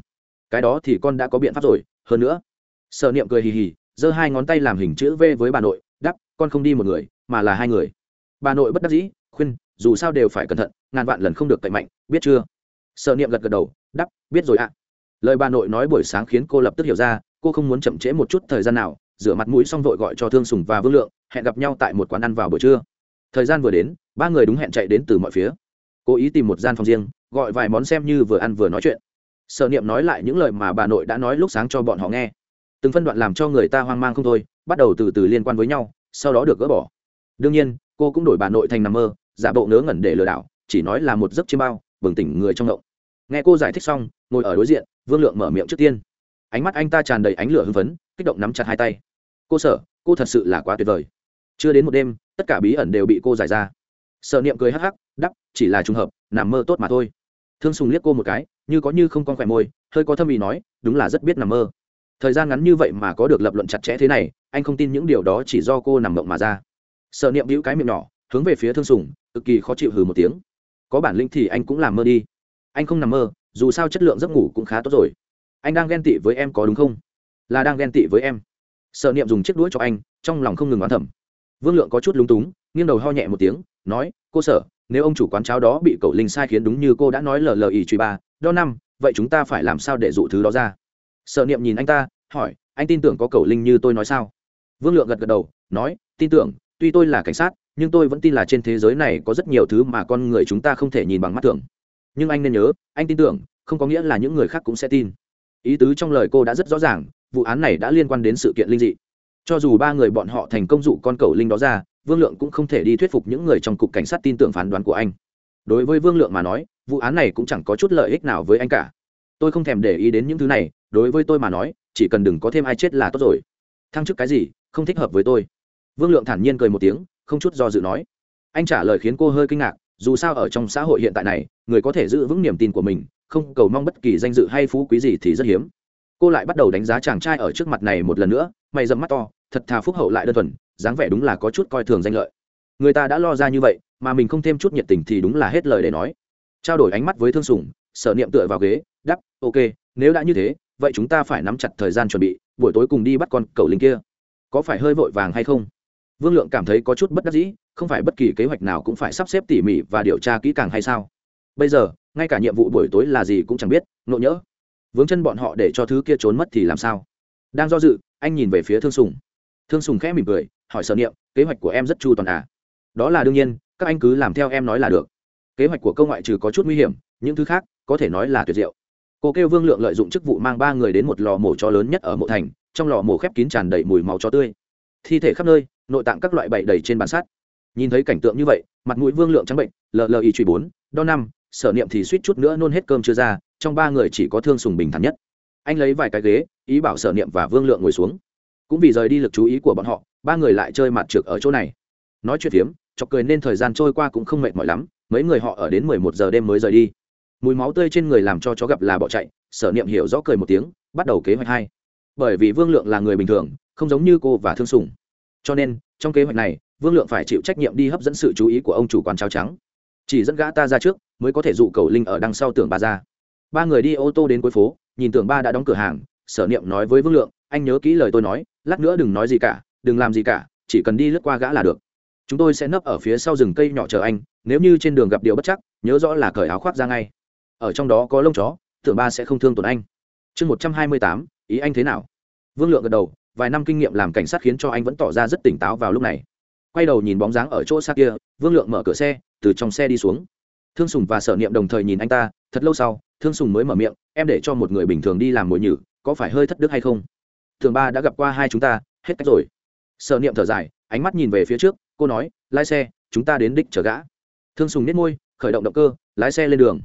Cái đó thì con đã có biện pháp rồi, hơn nữa. Sợ niệm cười hì hì, giơ hai ngón tay làm hình chữ v với bà nội đắp con không đi một người, mà là hai người. Bà nội bất đắc dĩ, khuyên, dù sao đều phải cẩn thận, ngàn vạn lần không được cậy mạnh, biết chưa? Sợ niệm gật gật đầu đắp, biết rồi ạ. Lời bà nội nói buổi sáng khiến cô lập tức hiểu ra, cô không muốn chậm trễ một chút thời gian nào, rửa mặt mũi xong vội gọi cho thương sùng và vương lượng, hẹn gặp nhau tại một quán ăn vào buổi trưa. Thời gian vừa đến, ba người đúng hẹn chạy đến từ mọi phía. Cố ý tìm một gian phòng riêng, gọi vài món xem như vừa ăn vừa nói chuyện. Sợ niệm nói lại những lời mà bà nội đã nói lúc sáng cho bọn họ nghe. Từng phân đoạn làm cho người ta hoang mang không thôi, bắt đầu từ từ liên quan với nhau, sau đó được gỡ bỏ. Đương nhiên, cô cũng đổi bà nội thành nằm mơ, giả bộ ngớ ngẩn để lừa đảo, chỉ nói là một giấc chiêm bao, bừng tỉnh người trong ngộng nghe cô giải thích xong, ngồi ở đối diện, vương lượng mở miệng trước tiên. Ánh mắt anh ta tràn đầy ánh lửa hưng phấn, kích động nắm chặt hai tay. Cô sợ, cô thật sự là quá tuyệt vời. Chưa đến một đêm, tất cả bí ẩn đều bị cô giải ra. Sợ niệm cười hắc hắc đắp chỉ là trùng hợp, nằm mơ tốt mà thôi. Thương sùng liếc cô một cái, như có như không con khỏe môi, hơi có thâm ý nói, đúng là rất biết nằm mơ. Thời gian ngắn như vậy mà có được lập luận chặt chẽ thế này, anh không tin những điều đó chỉ do cô nằm mộng mà ra. Sợ niệm hữu cái miệng nhỏ, hướng về phía thương sùng, cực kỳ khó chịu hừ một tiếng. Có bản lĩnh thì anh cũng làm mơ đi anh không nằm mơ, dù sao chất lượng giấc ngủ cũng khá tốt rồi. Anh đang ghen tị với em có đúng không? Là đang ghen tị với em. Sợ niệm dùng chiếc đuôi cho anh, trong lòng không ngừng oán thẩm vương lượng có chút lúng túng, nghiêng đầu ho nhẹ một tiếng, nói, cô sở, nếu ông chủ quán cháo đó bị cậu linh sai khiến đúng như cô đã nói lờ lờ ý truy ba đo năm, vậy chúng ta phải làm sao để dụ thứ đó ra? Sợ niệm nhìn anh ta, hỏi, anh tin tưởng có cậu linh như tôi nói sao? Vương lượng gật gật đầu, nói, tin tưởng, tuy tôi là cảnh sát, nhưng tôi vẫn tin là trên thế giới này có rất nhiều thứ mà con người chúng ta không thể nhìn bằng mắt thường nhưng anh nên nhớ, anh tin tưởng, không có nghĩa là những người khác cũng sẽ tin. Ý tứ trong lời cô đã rất rõ ràng, vụ án này đã liên quan đến sự kiện linh dị. Cho dù ba người bọn họ thành công dụ con cầu linh đó ra, vương lượng cũng không thể đi thuyết phục những người trong cục cảnh sát tin tưởng phán đoán của anh. Đối với vương lượng mà nói, vụ án này cũng chẳng có chút lợi ích nào với anh cả. Tôi không thèm để ý đến những thứ này, đối với tôi mà nói, chỉ cần đừng có thêm ai chết là tốt rồi. Thăng chức cái gì, không thích hợp với tôi. Vương lượng thản nhiên cười một tiếng, không chút do dự nói. Anh trả lời khiến cô hơi kinh ngạc dù sao ở trong xã hội hiện tại này, người có thể giữ vững niềm tin của mình, không cầu mong bất kỳ danh dự hay phú quý gì thì rất hiếm. Cô lại bắt đầu đánh giá chàng trai ở trước mặt này một lần nữa, mày dẫm mắt to, thật thà phúc hậu lại đơn thuần, dáng vẻ đúng là có chút coi thường danh lợi. Người ta đã lo ra như vậy, mà mình không thêm chút nhiệt tình thì đúng là hết lời để nói. Trao đổi ánh mắt với thương sùng, sở niệm tựa vào ghế, đắp, ok, nếu đã như thế, vậy chúng ta phải nắm chặt thời gian chuẩn bị, buổi tối cùng đi bắt con cậu linh kia. Có phải hơi vội vàng hay không? Vương lượng cảm thấy có chút bất đắc dĩ, không phải bất kỳ kế hoạch nào cũng phải sắp xếp tỉ mỉ và điều tra kỹ càng hay sao? Bây giờ, ngay cả nhiệm vụ buổi tối là gì cũng chẳng biết, nộ nhỡ. Vướng chân bọn họ để cho thứ kia trốn mất thì làm sao? Đang do dự, anh nhìn về phía thương sùng. Thương sùng khẽ mỉm cười, hỏi sở niệm, kế hoạch của em rất chu toàn à? Đó là đương nhiên, các anh cứ làm theo em nói là được. Kế hoạch của câu ngoại trừ có chút nguy hiểm, những thứ khác, có thể nói là tuyệt diệu. Cô kêu vương lượng lợi dụng chức vụ mang ba người đến một lò mổ chó lớn nhất ở mộ thành, trong lò mổ khép kín tràn đầy mùi máu chó tươi. Thi thể khắp nơi nội tạng các loại bậy đầy trên bàn sát nhìn thấy cảnh tượng như vậy, mặt mũi vương lượng trắng bệnh, lờ lờ y truy bốn, đo năm, sở niệm thì suýt chút nữa nôn hết cơm chưa ra, trong ba người chỉ có thương sùng bình thản nhất. Anh lấy vài cái ghế, ý bảo sở niệm và vương lượng ngồi xuống. Cũng vì rời đi lực chú ý của bọn họ, ba người lại chơi mặt trượt ở chỗ này. Nói chuyện phiếm, chọc cười nên thời gian trôi qua cũng không mệt mỏi lắm, mấy người họ ở đến mười một giờ đêm mới rời đi. Mùi máu tươi trên người làm cho chó gặp là bỏ chạy, sở niệm hiểu rõ cười một tiếng, bắt đầu kế hoạch hai. Bởi vì vương lượng là người bình thường, không giống như cô và thương sùng cho nên, trong kế hoạch này, vương lượng phải chịu trách nhiệm đi hấp dẫn sự chú ý của ông chủ quán cháo trắng. Chỉ dẫn gã ta ra trước, mới có thể dụ cầu linh ở đằng sau tường ba ra. Ba người đi ô tô đến cuối phố, nhìn tường ba đã đóng cửa hàng, sở niệm nói với vương lượng, anh nhớ kỹ lời tôi nói, lát nữa đừng nói gì cả, đừng làm gì cả, chỉ cần đi lướt qua gã là được. Chúng tôi sẽ nấp ở phía sau rừng cây nhỏ chờ anh, nếu như trên đường gặp điều bất chắc, nhớ rõ là cởi áo khoác ra ngay. Ở trong đó có lông chó, tưởng ba sẽ không thương tổn anh. Chương một trăm hai mươi tám, ý anh thế nào? Vương lượng gật đầu vài năm kinh nghiệm làm cảnh sát khiến cho anh vẫn tỏ ra rất tỉnh táo vào lúc này. Quay đầu nhìn bóng dáng ở chỗ xa kia, vương lượng mở cửa xe, từ trong xe đi xuống. Thương sùng và sở niệm đồng thời nhìn anh ta, thật lâu sau, thương sùng mới mở miệng, em để cho một người bình thường đi làm mồi nhử, có phải hơi thất đức hay không? Thường ba đã gặp qua hai chúng ta, hết cách rồi. Sở niệm thở dài, ánh mắt nhìn về phía trước, cô nói, lái xe, chúng ta đến đích chở gã. Thương sùng nết môi, khởi động động cơ, lái xe lên đường.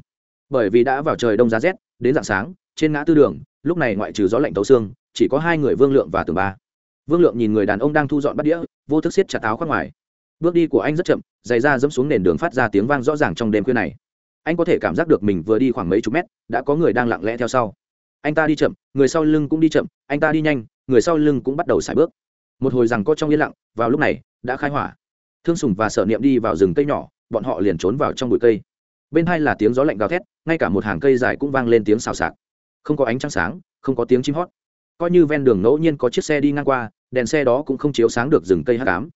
Bởi vì đã vào trời đông giá rét, đến dạng sáng, trên ngã tư đường lúc này ngoại trừ gió lạnh tấu xương, chỉ có hai người vương lượng và tường ba. Vương lượng nhìn người đàn ông đang thu dọn bắt đĩa, vô thức xiết chặt áo khoác ngoài. Bước đi của anh rất chậm, giày da dẫm xuống nền đường phát ra tiếng vang rõ ràng trong đêm khuya này. Anh có thể cảm giác được mình vừa đi khoảng mấy chục mét, đã có người đang lặng lẽ theo sau. Anh ta đi chậm, người sau lưng cũng đi chậm, anh ta đi nhanh, người sau lưng cũng bắt đầu xài bước. Một hồi rằng có trong yên lặng, vào lúc này, đã khai hỏa. Thương sùng và Sở niệm đi vào rừng cây nhỏ, bọn họ liền trốn vào trong bụi cây. Bên hai là tiếng gió lạnh gào thét, ngay cả một hàng cây dài cũng vang lên tiếng xào xạc không có ánh trăng sáng, không có tiếng chim hót. Coi như ven đường ngẫu nhiên có chiếc xe đi ngang qua, đèn xe đó cũng không chiếu sáng được rừng cây hát cám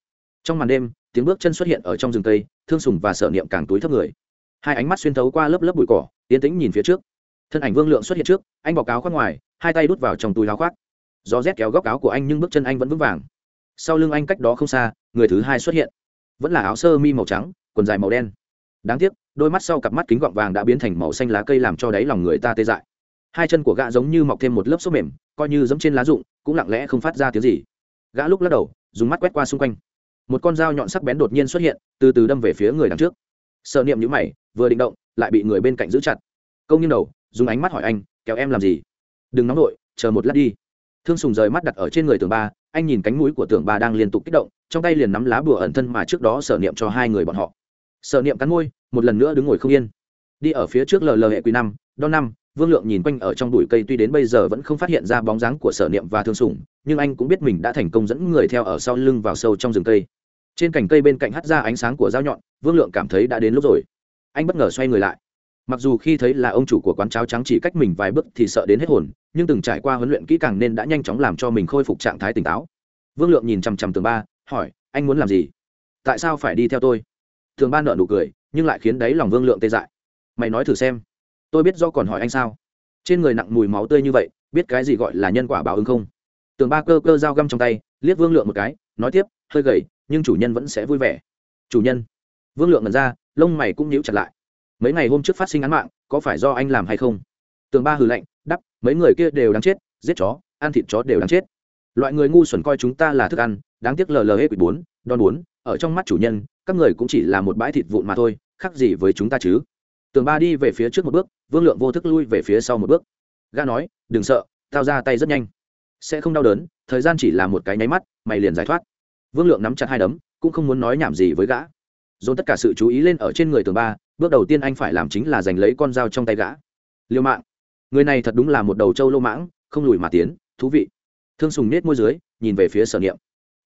trong màn đêm, tiếng bước chân xuất hiện ở trong rừng cây, thương sùng và sở niệm càng túi thấp người. Hai ánh mắt xuyên thấu qua lớp lớp bụi cỏ tiến tĩnh nhìn phía trước. Thân ảnh vương lượng xuất hiện trước, anh bọc áo khoác ngoài, hai tay đút vào trong túi áo khoác. Gió rét kéo góc áo của anh nhưng bước chân anh vẫn vững vàng. Sau lưng anh cách đó không xa, người thứ hai xuất hiện. Vẫn là áo sơ mi màu trắng, quần dài màu đen. Đáng tiếc, đôi mắt sau cặp mắt kính gọng vàng đã biến thành màu xanh lá cây làm cho đáy lòng người ta tê dại hai chân của gã giống như mọc thêm một lớp xốp mềm, coi như giống trên lá rụng, cũng lặng lẽ không phát ra tiếng gì. Gã lúc lắc đầu, dùng mắt quét qua xung quanh. Một con dao nhọn sắc bén đột nhiên xuất hiện, từ từ đâm về phía người đằng trước. Sợ niệm nhữ mày, vừa định động, lại bị người bên cạnh giữ chặt. Câu nghiêng đầu, dùng ánh mắt hỏi anh, kéo em làm gì? Đừng nóng nổi chờ một lát đi. Thương sùng rời mắt đặt ở trên người tường ba, anh nhìn cánh mũi của tường ba đang liên tục kích động, trong tay liền nắm lá bùa ẩn thân mà trước đó sở niệm cho hai người bọn họ. Sở niệm cắn môi, một lần nữa đứng ngồi không yên đi ở phía trước lờ lờ hệ quý năm, đo năm, vương lượng nhìn quanh ở trong bụi cây tuy đến bây giờ vẫn không phát hiện ra bóng dáng của sở niệm và thương sùng nhưng anh cũng biết mình đã thành công dẫn người theo ở sau lưng vào sâu trong rừng cây. Trên cành cây bên cạnh hắt ra ánh sáng của dao nhọn, vương lượng cảm thấy đã đến lúc rồi. Anh bất ngờ xoay người lại. Mặc dù khi thấy là ông chủ của quán cháo trắng chỉ cách mình vài bước thì sợ đến hết hồn, nhưng từng trải qua huấn luyện kỹ càng nên đã nhanh chóng làm cho mình khôi phục trạng thái tỉnh táo. Vương lượng nhìn chằm chằm tường ba, hỏi, anh muốn làm gì? Tại sao phải đi theo tôi? Tường ba nợ nụ cười, nhưng lại khiến đáy lòng vương lượng tê dại mày nói thử xem. Tôi biết do còn hỏi anh sao. Trên người nặng mùi máu tươi như vậy, biết cái gì gọi là nhân quả báo ứng không? Tường ba cơ cơ dao găm trong tay, liếc vương lượng một cái, nói tiếp, hơi gầy, nhưng chủ nhân vẫn sẽ vui vẻ. Chủ nhân. Vương lượng ngần ra, lông mày cũng nhíu chặt lại. Mấy ngày hôm trước phát sinh án mạng, có phải do anh làm hay không? Tường ba hừ lạnh đắp mấy người kia đều đáng chết, giết chó, ăn thịt chó đều đáng chết. Loại người ngu xuẩn coi chúng ta là thức ăn, đáng tiếc lờ lờ hết quỷ bốn, đòn bốn, ở trong mắt chủ nhân, các người cũng chỉ là một bãi thịt vụn mà thôi, khác gì với chúng ta chứ? Tường ba đi về phía trước một bước, vương lượng vô thức lui về phía sau một bước. Ga nói, đừng sợ, tao ra tay rất nhanh. Sẽ không đau đớn, thời gian chỉ là một cái nháy mắt, mày liền giải thoát. Vương lượng nắm chặt hai đấm, cũng không muốn nói nhảm gì với gã. Dồn tất cả sự chú ý lên ở trên người tường ba, bước đầu tiên anh phải làm chính là giành lấy con dao trong tay gã. Liêu mạng, người này thật đúng là một đầu trâu lô mãng, không lùi mà tiến, thú vị. Thương sùng nết môi dưới, nhìn về phía sở niệm.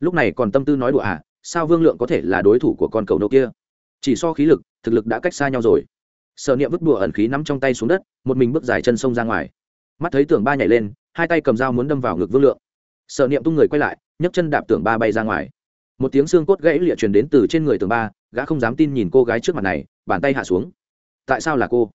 Lúc này còn tâm tư nói đùa à sao vương lượng có thể là đối thủ của con cầu nâu kia? Chỉ so khí lực, thực lực đã cách xa nhau rồi sở niệm vứt bùa ẩn khí nắm trong tay xuống đất, một mình bước dài chân sông ra ngoài. Mắt thấy tưởng ba nhảy lên, hai tay cầm dao muốn đâm vào ngực vương lượng. Sở niệm tung người quay lại, nhấc chân đạp tưởng ba bay ra ngoài. Một tiếng xương cốt gãy lịa truyền đến từ trên người Tưởng ba, gã không dám tin nhìn cô gái trước mặt này, bàn tay hạ xuống. Tại sao là cô?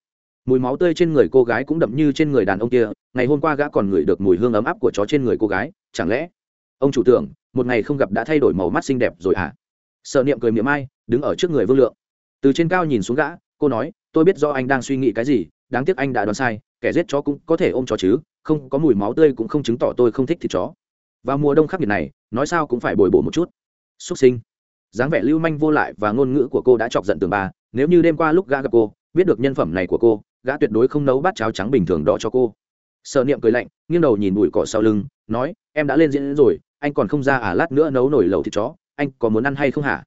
Mùi máu tươi trên người cô gái cũng đậm như trên người đàn ông kia, ngày hôm qua gã còn ngửi được mùi hương ấm áp của chó trên người cô gái, chẳng lẽ? Ông chủ tưởng, một ngày không gặp đã thay đổi màu mắt xinh đẹp rồi hả? À? sợ niệm cười miệng ai đứng ở trước người vương lượng. Từ trên cao nhìn xuống gã, cô nói tôi biết do anh đang suy nghĩ cái gì, đáng tiếc anh đã đoán sai, kẻ giết chó cũng có thể ôm chó chứ, không có mùi máu tươi cũng không chứng tỏ tôi không thích thịt chó. Vào mùa đông khắc nghiệt này, nói sao cũng phải bồi bổ một chút. Xuất sinh. Dáng vẻ lưu manh vô lại và ngôn ngữ của cô đã chọc giận tường bà. nếu như đêm qua lúc gã gặp cô, biết được nhân phẩm này của cô, gã tuyệt đối không nấu bát cháo trắng bình thường đỏ cho cô. Sợ niệm cười lạnh, nghiêng đầu nhìn bụi cỏ sau lưng, nói, em đã lên diễn rồi, anh còn không ra à lát nữa nấu nổi lẩu thịt chó, anh có muốn ăn hay không hả?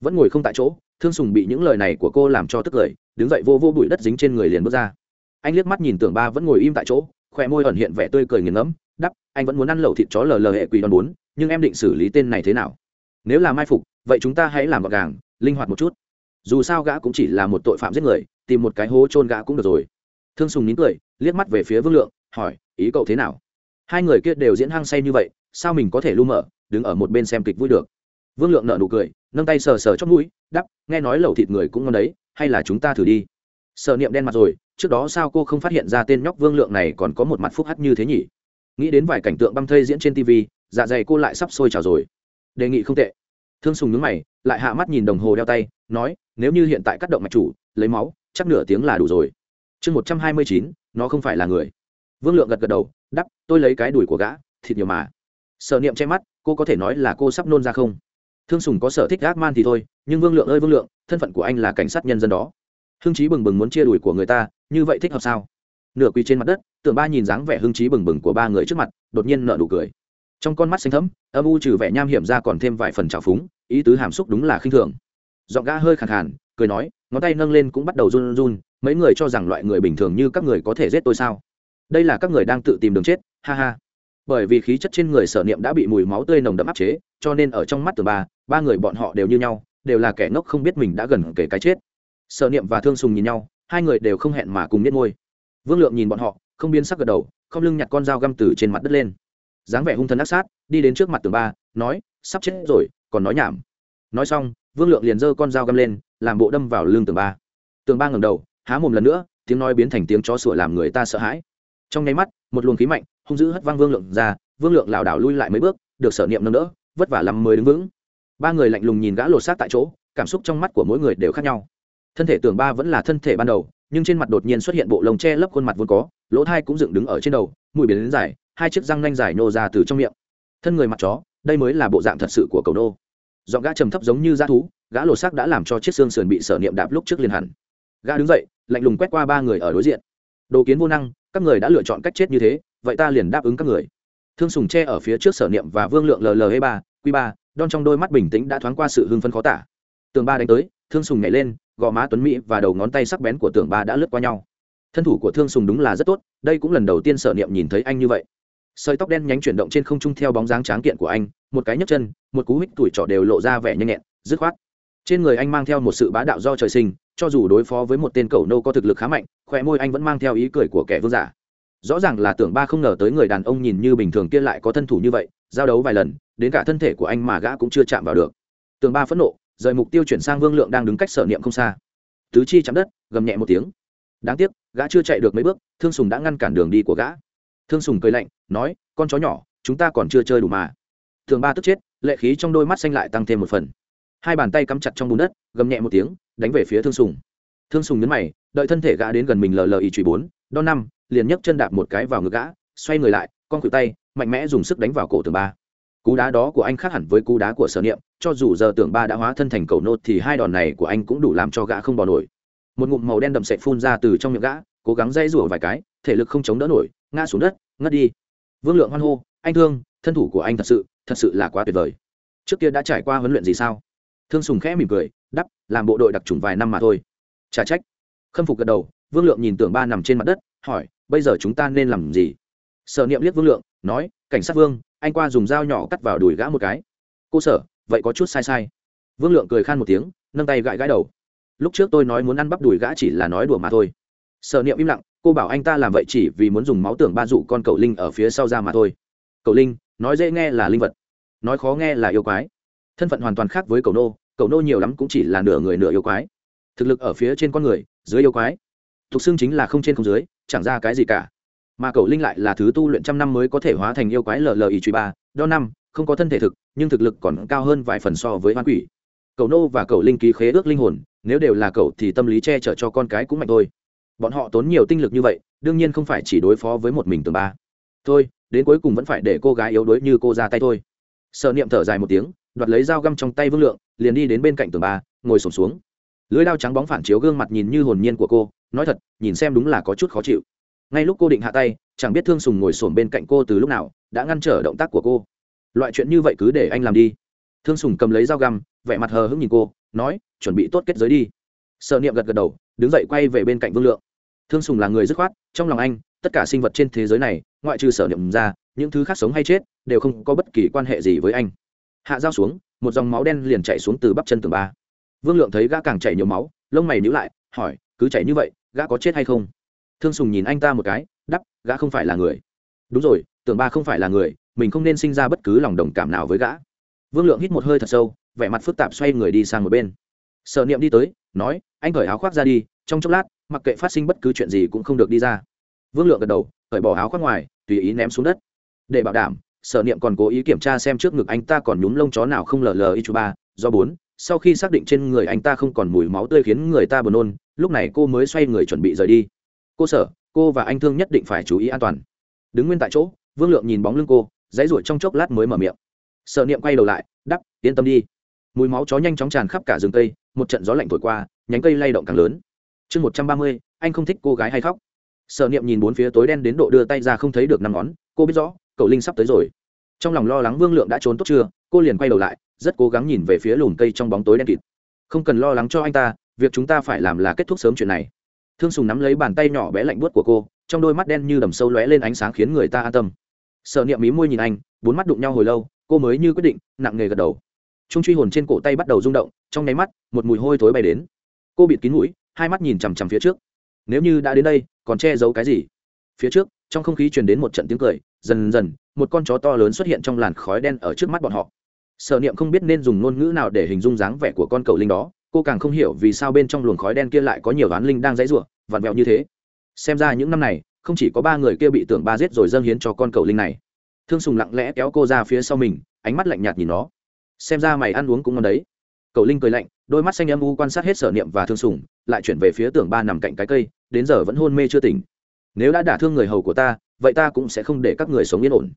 Vẫn ngồi không tại chỗ thương sùng bị những lời này của cô làm cho tức cười đứng dậy vô vô bụi đất dính trên người liền bước ra. Anh liếc mắt nhìn tưởng ba vẫn ngồi im tại chỗ khỏe môi ẩn hiện vẻ tươi cười nghiền ngẫm đắp anh vẫn muốn ăn lẩu thịt chó lờ lờ hệ quỷ đòn bốn, nhưng em định xử lý tên này thế nào? Nếu là mai phục, vậy chúng ta hãy làm gọn gàng, linh hoạt một chút. Dù sao gã cũng chỉ là một tội phạm giết người, tìm một cái hố chôn gã cũng được rồi. Thương sùng nín cười, liếc mắt về phía vương lượng, hỏi, ý cậu thế nào? Hai người kia đều diễn hăng say như vậy, sao mình có thể lu mở đứng ở một bên xem kịch vui được? Vương lượng nợ nụ cười, nâng tay sờ sờ chót mũi đắp nghe nói lẩu thịt người cũng ngon đấy, hay là chúng ta thử đi. Sợ niệm đen mặt rồi, trước đó sao cô không phát hiện ra tên nhóc vương lượng này còn có một mặt phúc hắt như thế nhỉ? Nghĩ đến vài cảnh tượng băm thây diễn trên tv dạ dày cô lại sắp sôi trào rồi. Đề nghị không tệ. Thương sùng nhướng mày, lại hạ mắt nhìn đồng hồ đeo tay, nói, nếu như hiện tại cắt động mạch chủ, lấy máu, chắc nửa tiếng là đủ rồi. Chương một trăm hai mươi chín, nó không phải là người. Vương lượng gật gật đầu đắp tôi lấy cái đùi của gã, thịt nhiều mà. Sợ niệm che mắt, cô có thể nói là cô sắp nôn ra không? Thương sùng có sở thích gác man thì thôi, nhưng vương lượng ơi vương lượng, thân phận của anh là cảnh sát nhân dân đó. Hưng trí bừng bừng muốn chia đùi của người ta, như vậy thích hợp sao? Nửa quỳ trên mặt đất, tưởng ba nhìn dáng vẻ hưng trí bừng bừng của ba người trước mặt, đột nhiên nợ nụ cười. Trong con mắt xanh thấm âm u trừ vẻ nham hiểm ra còn thêm vài phần trào phúng, ý tứ hàm xúc đúng là khinh thường. Giọng gã hơi khàn khàn, cười nói, ngón tay nâng lên cũng bắt đầu run run, mấy người cho rằng loại người bình thường như các người có thể giết tôi sao? Đây là các người đang tự tìm đường chết, ha ha bởi vì khí chất trên người sở niệm đã bị mùi máu tươi nồng đậm áp chế, cho nên ở trong mắt từ ba ba người bọn họ đều như nhau, đều là kẻ ngốc không biết mình đã gần kể cái chết. Sở niệm và thương sùng nhìn nhau, hai người đều không hẹn mà cùng biết ngôi vương lượng nhìn bọn họ, không biến sắc gật đầu, không lưng nhặt con dao găm từ trên mặt đất lên. Dáng vẻ hung thần ác sát, đi đến trước mặt tường ba, nói, sắp chết rồi, còn nói nhảm. Nói xong, vương lượng liền giơ con dao găm lên, làm bộ đâm vào lưng tường ba. Tường ba ngầm đầu, há mồm lần nữa, tiếng nói biến thành tiếng chó sủa làm người ta sợ hãi. Trong nháy mắt, một luồng khí mạnh hung dữ hất văng vương lượng ra, vương lượng lảo đảo lui lại mấy bước, được sở niệm nâng đỡ, vất vả lắm mới đứng vững. Ba người lạnh lùng nhìn gã lột xác tại chỗ, cảm xúc trong mắt của mỗi người đều khác nhau. Thân thể tưởng ba vẫn là thân thể ban đầu, nhưng trên mặt đột nhiên xuất hiện bộ lồng che lấp khuôn mặt vốn có, lỗ thai cũng dựng đứng ở trên đầu, mũi biến đến dài, hai chiếc răng nanh dài nô ra từ trong miệng. Thân người mặt chó, đây mới là bộ dạng thật sự của cầu nô. Dọn gã trầm thấp giống như g thú, gã lột xác đã làm cho chiếc xương sườn bị sở niệm đạp lúc trước liền hẳn. Gã đứng dậy, lạnh lùng quét qua ba người ở đối diện. Đồ kiến vô năng, các người đã lựa chọn cách chết như thế vậy ta liền đáp ứng các người. Thương sùng tre ở phía trước sở niệm và vương lượng lle ba q ba, đon trong đôi mắt bình tĩnh đã thoáng qua sự hưng phân khó tả. Tường ba đánh tới, thương sùng nhảy lên, gò má tuấn mỹ và đầu ngón tay sắc bén của tường ba đã lướt qua nhau. Thân thủ của thương sùng đúng là rất tốt, đây cũng lần đầu tiên sở niệm nhìn thấy anh như vậy. Sợi tóc đen nhánh chuyển động trên không trung theo bóng dáng tráng kiện của anh, một cái nhấc chân, một cú hích tuổi trọ đều lộ ra vẻ nhanh nhẹn, dứt khoát. Trên người anh mang theo một sự bá đạo do trời sinh, cho dù đối phó với một tên cầu nô có thực lực khá mạnh khỏe môi anh vẫn mang theo ý cười của kẻ vương giả rõ ràng là tưởng ba không ngờ tới người đàn ông nhìn như bình thường kia lại có thân thủ như vậy, giao đấu vài lần, đến cả thân thể của anh mà gã cũng chưa chạm vào được. Tường ba phẫn nộ, rời mục tiêu chuyển sang vương lượng đang đứng cách sở niệm không xa. Tứ chi chạm đất, gầm nhẹ một tiếng. Đáng tiếc, gã chưa chạy được mấy bước, thương sùng đã ngăn cản đường đi của gã. Thương sùng cười lạnh, nói, con chó nhỏ, chúng ta còn chưa chơi đủ mà. Thường ba tức chết, lệ khí trong đôi mắt xanh lại tăng thêm một phần. Hai bàn tay cắm chặt trong bùn đất, gầm nhẹ một tiếng, đánh về phía thương sùng. Thương sùng nhấn mày, đợi thân thể gã đến gần mình lờ lờ ý chùy bốn, đo năm liền nhấc chân đạp một cái vào ngực gã, xoay người lại, con khuỷu tay, mạnh mẽ dùng sức đánh vào cổ tường ba. Cú đá đó của anh khác hẳn với cú đá của sở niệm, cho dù giờ tưởng ba đã hóa thân thành cầu nốt thì hai đòn này của anh cũng đủ làm cho gã không bỏ nổi. Một ngụm màu đen đậm sệ phun ra từ trong miệng gã, cố gắng dây rủa vài cái, thể lực không chống đỡ nổi, ngã xuống đất, ngất đi. Vương lượng hoan hô, anh thương, thân thủ của anh thật sự thật sự là quá tuyệt vời. Trước kia đã trải qua huấn luyện gì sao? Thương sùng khẽ mỉm cười, đắp, làm bộ đội đặc trùng vài năm mà thôi. Trả trách. Khâm phục gật đầu, vương lượng nhìn tưởng ba nằm trên mặt đất, hỏi bây giờ chúng ta nên làm gì? Sở niệm liếc vương lượng, nói, cảnh sát vương, anh qua dùng dao nhỏ cắt vào đùi gã một cái. Cô sở, vậy có chút sai sai. Vương lượng cười khan một tiếng, nâng tay gãi gãi đầu. Lúc trước tôi nói muốn ăn bắp đùi gã chỉ là nói đùa mà thôi. Sở niệm im lặng, cô bảo anh ta làm vậy chỉ vì muốn dùng máu tưởng ba dụ con cậu linh ở phía sau ra mà thôi. Cậu linh, nói dễ nghe là linh vật, nói khó nghe là yêu quái. Thân phận hoàn toàn khác với cậu nô cậu nô nhiều lắm cũng chỉ là nửa người nửa yêu quái. Thực lực ở phía trên con người, dưới yêu quái thuộc xương chính là không trên không dưới, chẳng ra cái gì cả. Mà cậu linh lại là thứ tu luyện trăm năm mới có thể hóa thành yêu quái lờ lờ ý truy ba, đo năm, không có thân thể thực, nhưng thực lực còn cao hơn vài phần so với hoan quỷ. Cậu nô và cậu linh ký khế ước linh hồn, nếu đều là cậu thì tâm lý che chở cho con cái cũng mạnh thôi. Bọn họ tốn nhiều tinh lực như vậy, đương nhiên không phải chỉ đối phó với một mình tường ba. Thôi, đến cuối cùng vẫn phải để cô gái yếu đuối như cô ra tay thôi. Sợ niệm thở dài một tiếng, đoạt lấy dao găm trong tay vương lượng, liền đi đến bên cạnh tường ba, ngồi sổm xuống lưới đao trắng bóng phản chiếu gương mặt nhìn như hồn nhiên của cô, nói thật, nhìn xem đúng là có chút khó chịu. Ngay lúc cô định hạ tay, chẳng biết thương sùng ngồi sổm bên cạnh cô từ lúc nào, đã ngăn trở động tác của cô. Loại chuyện như vậy cứ để anh làm đi. Thương sùng cầm lấy dao găm, vẻ mặt hờ hững nhìn cô, nói, chuẩn bị tốt kết giới đi. Sợ niệm gật gật đầu, đứng dậy quay về bên cạnh vương lượng. Thương sùng là người dứt khoát, trong lòng anh, tất cả sinh vật trên thế giới này, ngoại trừ sở niệm ra, những thứ khác sống hay chết, đều không có bất kỳ quan hệ gì với anh. Hạ dao xuống, một dòng máu đen liền chạy xuống từ bắp chân tường ba vương lượng thấy gã càng chảy nhiều máu, lông mày nhíu lại, hỏi, cứ chảy như vậy, gã có chết hay không? Thương sùng nhìn anh ta một cái đắp gã không phải là người. Đúng rồi, tưởng ba không phải là người, mình không nên sinh ra bất cứ lòng đồng cảm nào với gã. Vương lượng hít một hơi thật sâu, vẻ mặt phức tạp xoay người đi sang một bên. Sợ niệm đi tới, nói, anh cởi áo khoác ra đi, trong chốc lát, mặc kệ phát sinh bất cứ chuyện gì cũng không được đi ra. Vương lượng gật đầu, cởi bỏ áo khoác ngoài, tùy ý ném xuống đất. Để bảo đảm, sở niệm còn cố ý kiểm tra xem trước ngực anh ta còn nhúm lông chó nào không lờ lờ y chú ba do bốn sau khi xác định trên người anh ta không còn mùi máu tươi khiến người ta buồn nôn, lúc này cô mới xoay người chuẩn bị rời đi. Cô sở, cô và anh thương nhất định phải chú ý an toàn. Đứng nguyên tại chỗ, vương lượng nhìn bóng lưng cô, dãy ruổi trong chốc lát mới mở miệng. Sợ niệm quay đầu lại, đắp, yên tâm đi. Mùi máu chó nhanh chóng tràn khắp cả rừng cây, một trận gió lạnh thổi qua, nhánh cây lay động càng lớn. Chương một trăm ba mươi, anh không thích cô gái hay khóc. Sợ niệm nhìn bốn phía tối đen đến độ đưa tay ra không thấy được năm ngón, cô biết rõ, cậu linh sắp tới rồi. Trong lòng lo lắng vương lượng đã trốn tốt chưa, cô liền quay đầu lại rất cố gắng nhìn về phía lùm cây trong bóng tối đen kịt. Không cần lo lắng cho anh ta, việc chúng ta phải làm là kết thúc sớm chuyện này. Thương sùng nắm lấy bàn tay nhỏ bé lạnh buốt của cô, trong đôi mắt đen như đầm sâu lóe lên ánh sáng khiến người ta an tâm. Sợ niệm mí môi nhìn anh, bốn mắt đụng nhau hồi lâu, cô mới như quyết định, nặng nghề gật đầu. Trung truy hồn trên cổ tay bắt đầu rung động, trong nháy mắt, một mùi hôi thối bay đến. Cô bịt kín mũi, hai mắt nhìn chằm chằm phía trước. Nếu như đã đến đây, còn che giấu cái gì? Phía trước, trong không khí truyền đến một trận tiếng cười, dần dần, một con chó to lớn xuất hiện trong làn khói đen ở trước mắt bọn họ sở niệm không biết nên dùng ngôn ngữ nào để hình dung dáng vẻ của con cầu linh đó, cô càng không hiểu vì sao bên trong luồng khói đen kia lại có nhiều oán linh đang dãy rủa, vặn vẹo như thế. Xem ra những năm này, không chỉ có ba người kia bị tưởng ba giết rồi dâng hiến cho con cầu linh này. Thương sùng lặng lẽ kéo cô ra phía sau mình, ánh mắt lạnh nhạt nhìn nó. Xem ra mày ăn uống cũng ngon đấy. Cầu linh cười lạnh, đôi mắt xanh âm u quan sát hết sở niệm và thương sùng, lại chuyển về phía tưởng ba nằm cạnh cái cây, đến giờ vẫn hôn mê chưa tỉnh. Nếu đã đả thương người hầu của ta, vậy ta cũng sẽ không để các người sống yên ổn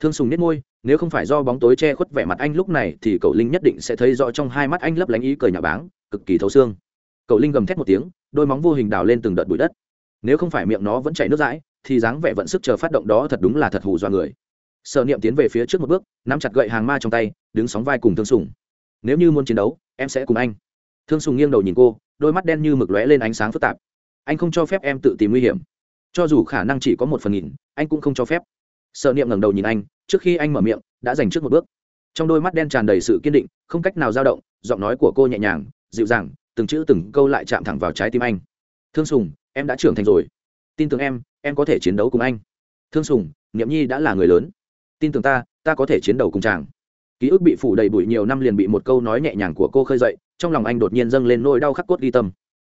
thương sùng nết môi, nếu không phải do bóng tối che khuất vẻ mặt anh lúc này thì cậu linh nhất định sẽ thấy rõ trong hai mắt anh lấp lánh ý cười nhà báng, cực kỳ thấu xương. Cậu linh gầm thét một tiếng, đôi móng vô hình đào lên từng đợt bụi đất. Nếu không phải miệng nó vẫn chảy nước dãi thì dáng vẻ vận sức chờ phát động đó thật đúng là thật hù do người. Sợ niệm tiến về phía trước một bước, nắm chặt gậy hàng ma trong tay, đứng sóng vai cùng thương sùng. Nếu như muốn chiến đấu, em sẽ cùng anh. Thương sùng nghiêng đầu nhìn cô, đôi mắt đen như mực lóe lên ánh sáng phức tạp. Anh không cho phép em tự tìm nguy hiểm. Cho dù khả năng chỉ có một phần nghìn, anh cũng không cho phép sợ niệm ngẩng đầu nhìn anh, trước khi anh mở miệng, đã dành trước một bước. Trong đôi mắt đen tràn đầy sự kiên định, không cách nào dao động, giọng nói của cô nhẹ nhàng, dịu dàng, từng chữ từng câu lại chạm thẳng vào trái tim anh. Thương sùng, em đã trưởng thành rồi. Tin tưởng em em có thể chiến đấu cùng anh. Thương sùng, niệm nhi đã là người lớn. Tin tưởng ta ta có thể chiến đấu cùng chàng. Ký ức bị phủ đầy bụi nhiều năm liền bị một câu nói nhẹ nhàng của cô khơi dậy, trong lòng anh đột nhiên dâng lên nỗi đau khắc cốt ghi tâm.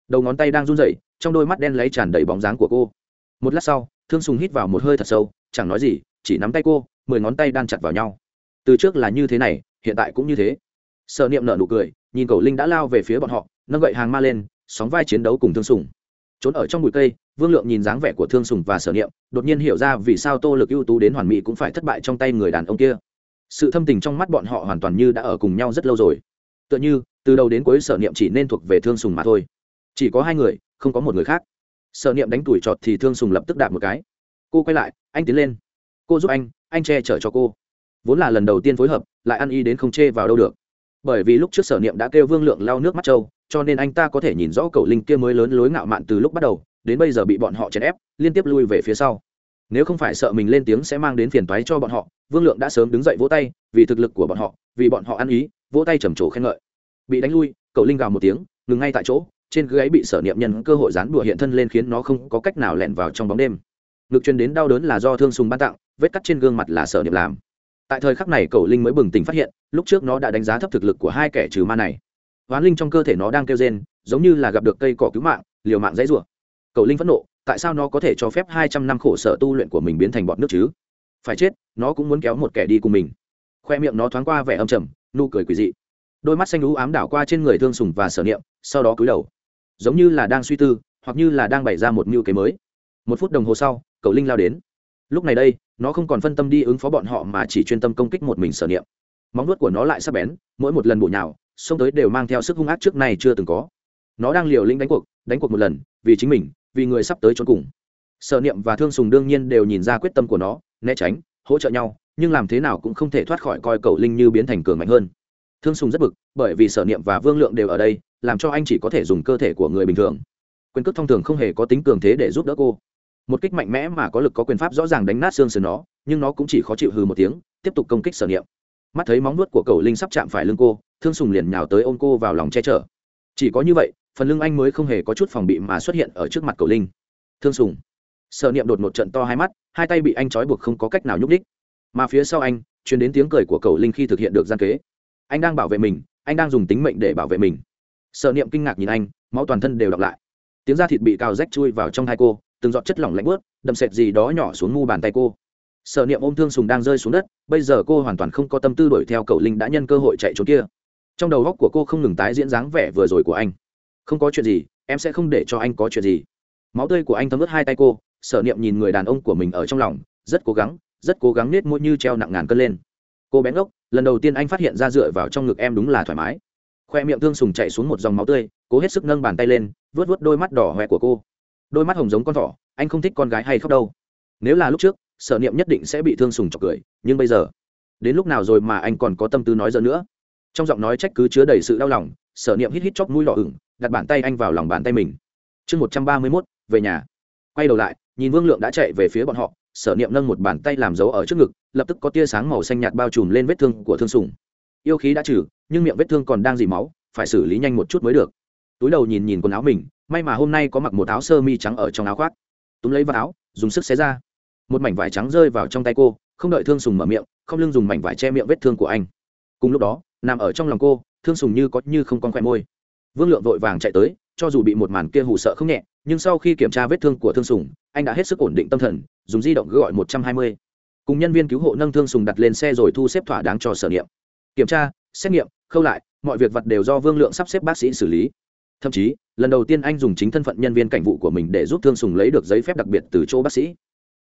Đầu ngón tay đang run rẩy, trong đôi mắt đen lấy tràn đầy bóng dáng của cô. Một lát sau, thương sùng hít vào một hơi thật sâu, chẳng nói gì chỉ nắm tay cô, mười ngón tay đan chặt vào nhau. Từ trước là như thế này, hiện tại cũng như thế. Sợ niệm nở nụ cười, nhìn cầu linh đã lao về phía bọn họ, nâng gậy hàng ma lên, sóng vai chiến đấu cùng thương sùng. Trốn ở trong bụi cây, vương lượng nhìn dáng vẻ của thương sùng và sở niệm, đột nhiên hiểu ra vì sao tô lực ưu tú đến hoàn mỹ cũng phải thất bại trong tay người đàn ông kia. Sự thâm tình trong mắt bọn họ hoàn toàn như đã ở cùng nhau rất lâu rồi. Tựa như, từ đầu đến cuối sở niệm chỉ nên thuộc về thương sùng mà thôi. Chỉ có hai người, không có một người khác. Sở niệm đánh tuổi trọt thì thương sùng lập tức đạp một cái. Cô quay lại, anh tiến lên cô giúp anh anh che chở cho cô. Vốn là lần đầu tiên phối hợp, lại ăn y đến không chê vào đâu được. Bởi vì lúc trước sở niệm đã kêu vương lượng lau nước mắt trâu cho nên anh ta có thể nhìn rõ cầu linh kia mới lớn lối ngạo mạn từ lúc bắt đầu, đến bây giờ bị bọn họ chèn ép, liên tiếp lui về phía sau. Nếu không phải sợ mình lên tiếng sẽ mang đến phiền toái cho bọn họ, vương lượng đã sớm đứng dậy vỗ tay, vì thực lực của bọn họ, vì bọn họ ăn ý, vỗ tay trầm trồ khen ngợi. Bị đánh lui, cậu linh gào một tiếng, ngừng ngay tại chỗ, trên gáy bị sở niệm nhân cơ hội dán đùa hiện thân lên khiến nó không có cách nào lẻn vào trong bóng đêm. Ngực truyền đến đau đớn là do thương sùng ban tặng vết cắt trên gương mặt là sở niệm làm. Tại thời khắc này cậu linh mới bừng tỉnh phát hiện, lúc trước nó đã đánh giá thấp thực lực của hai kẻ trừ ma này. Hoán linh trong cơ thể nó đang kêu rên, giống như là gặp được cây cỏ cứu mạng, liều mạng dãy rủa. Cậu linh phẫn nộ, tại sao nó có thể cho phép hai trăm năm khổ sở tu luyện của mình biến thành bọt nước chứ? Phải chết, nó cũng muốn kéo một kẻ đi cùng mình. Khoe miệng nó thoáng qua vẻ âm trầm, nụ cười quỳ dị. Đôi mắt xanh lũ ám đảo qua trên người thương sùng và sở niệm, sau đó cúi đầu. Giống như là đang suy tư, hoặc như là đang bày ra một mưu kế mới. Một phút đồng hồ sau, cậu linh lao đến. Lúc này đây nó không còn phân tâm đi ứng phó bọn họ mà chỉ chuyên tâm công kích một mình sở niệm. Móng nuốt của nó lại sắp bén, mỗi một lần bụi nhào xông tới đều mang theo sức hung ác trước nay chưa từng có. Nó đang liều lĩnh đánh cuộc đánh cuộc một lần, vì chính mình, vì người sắp tới trốn cùng. Sở niệm và thương sùng đương nhiên đều nhìn ra quyết tâm của nó, né tránh, hỗ trợ nhau, nhưng làm thế nào cũng không thể thoát khỏi coi cậu linh như biến thành cường mạnh hơn. Thương sùng rất bực, bởi vì sở niệm và vương lượng đều ở đây, làm cho anh chỉ có thể dùng cơ thể của người bình thường. Quyền cước thông thường không hề có tính cường thế để giúp đỡ cô một kích mạnh mẽ mà có lực có quyền pháp rõ ràng đánh nát xương sườn nó, nhưng nó cũng chỉ khó chịu hừ một tiếng, tiếp tục công kích sở niệm. Mắt thấy móng nuốt của cầu linh sắp chạm phải lưng cô, thương sùng liền nhào tới ôm cô vào lòng che chở. Chỉ có như vậy, phần lưng anh mới không hề có chút phòng bị mà xuất hiện ở trước mặt cầu linh. Thương sùng. Sở niệm đột một trận to hai mắt, hai tay bị anh trói buộc không có cách nào nhúc đích mà phía sau anh chuyển đến tiếng cười của cầu linh khi thực hiện được gian kế. Anh đang bảo vệ mình, anh đang dùng tính mệnh để bảo vệ mình. Sở niệm kinh ngạc nhìn anh, máu toàn thân đều đọc lại. Tiếng da thịt bị cào rách chui vào trong hai cô từng giọt chất lỏng lạnh bớt đậm sệt gì đó nhỏ xuống mu bàn tay cô. Sở niệm ôm thương sùng đang rơi xuống đất bây giờ cô hoàn toàn không có tâm tư đuổi theo cậu linh đã nhân cơ hội chạy trốn kia. Trong đầu góc của cô không ngừng tái diễn dáng vẻ vừa rồi của anh. Không có chuyện gì em sẽ không để cho anh có chuyện gì. Máu tươi của anh thấm ướt hai tay cô sở niệm nhìn người đàn ông của mình ở trong lòng rất cố gắng rất cố gắng nết môi như treo nặng ngàn cân lên. Cô bén ngốc, lần đầu tiên anh phát hiện ra dựa vào trong ngực em đúng là thoải mái. Khoe miệng thương sùng chạy xuống một dòng máu tươi cố hết sức nâng bàn tay lên vớt vớt đôi mắt đỏ hoe của cô đôi mắt hồng giống con thỏ, anh không thích con gái hay khóc đâu. Nếu là lúc trước, sở niệm nhất định sẽ bị thương sùng chọc cười, nhưng bây giờ, đến lúc nào rồi mà anh còn có tâm tư nói giờ nữa? Trong giọng nói trách cứ chứa đầy sự đau lòng, sở niệm hít hít chóc mũi đỏ ửng, đặt bàn tay anh vào lòng bàn tay mình. Chương một trăm ba mươi mốt, về nhà. Quay đầu lại, nhìn vương lượng đã chạy về phía bọn họ, sở niệm nâng một bàn tay làm dấu ở trước ngực, lập tức có tia sáng màu xanh nhạt bao trùm lên vết thương của thương sùng. Yêu khí đã trừ, nhưng miệng vết thương còn đang dì máu, phải xử lý nhanh một chút mới được. Túi đầu nhìn nhìn quần áo mình may mà hôm nay có mặc một áo sơ mi trắng ở trong áo khoác. Túm lấy vào áo, dùng sức xé ra. Một mảnh vải trắng rơi vào trong tay cô, không đợi thương sùng mở miệng, không lưng dùng mảnh vải che miệng vết thương của anh. Cùng lúc đó, nằm ở trong lòng cô, thương sùng như có như không con khoe môi. Vương lượng vội vàng chạy tới, cho dù bị một màn kia hù sợ không nhẹ, nhưng sau khi kiểm tra vết thương của thương sùng, anh đã hết sức ổn định tâm thần, dùng di động gọi một trăm hai mươi. Cùng nhân viên cứu hộ nâng thương sùng đặt lên xe rồi thu xếp thỏa đáng cho sở nghiệm. Kiểm tra, xét nghiệm, khâu lại, mọi việc vật đều do vương lượng sắp xếp bác sĩ xử lý. Thậm chí lần đầu tiên anh dùng chính thân phận nhân viên cảnh vụ của mình để giúp thương sùng lấy được giấy phép đặc biệt từ chỗ bác sĩ.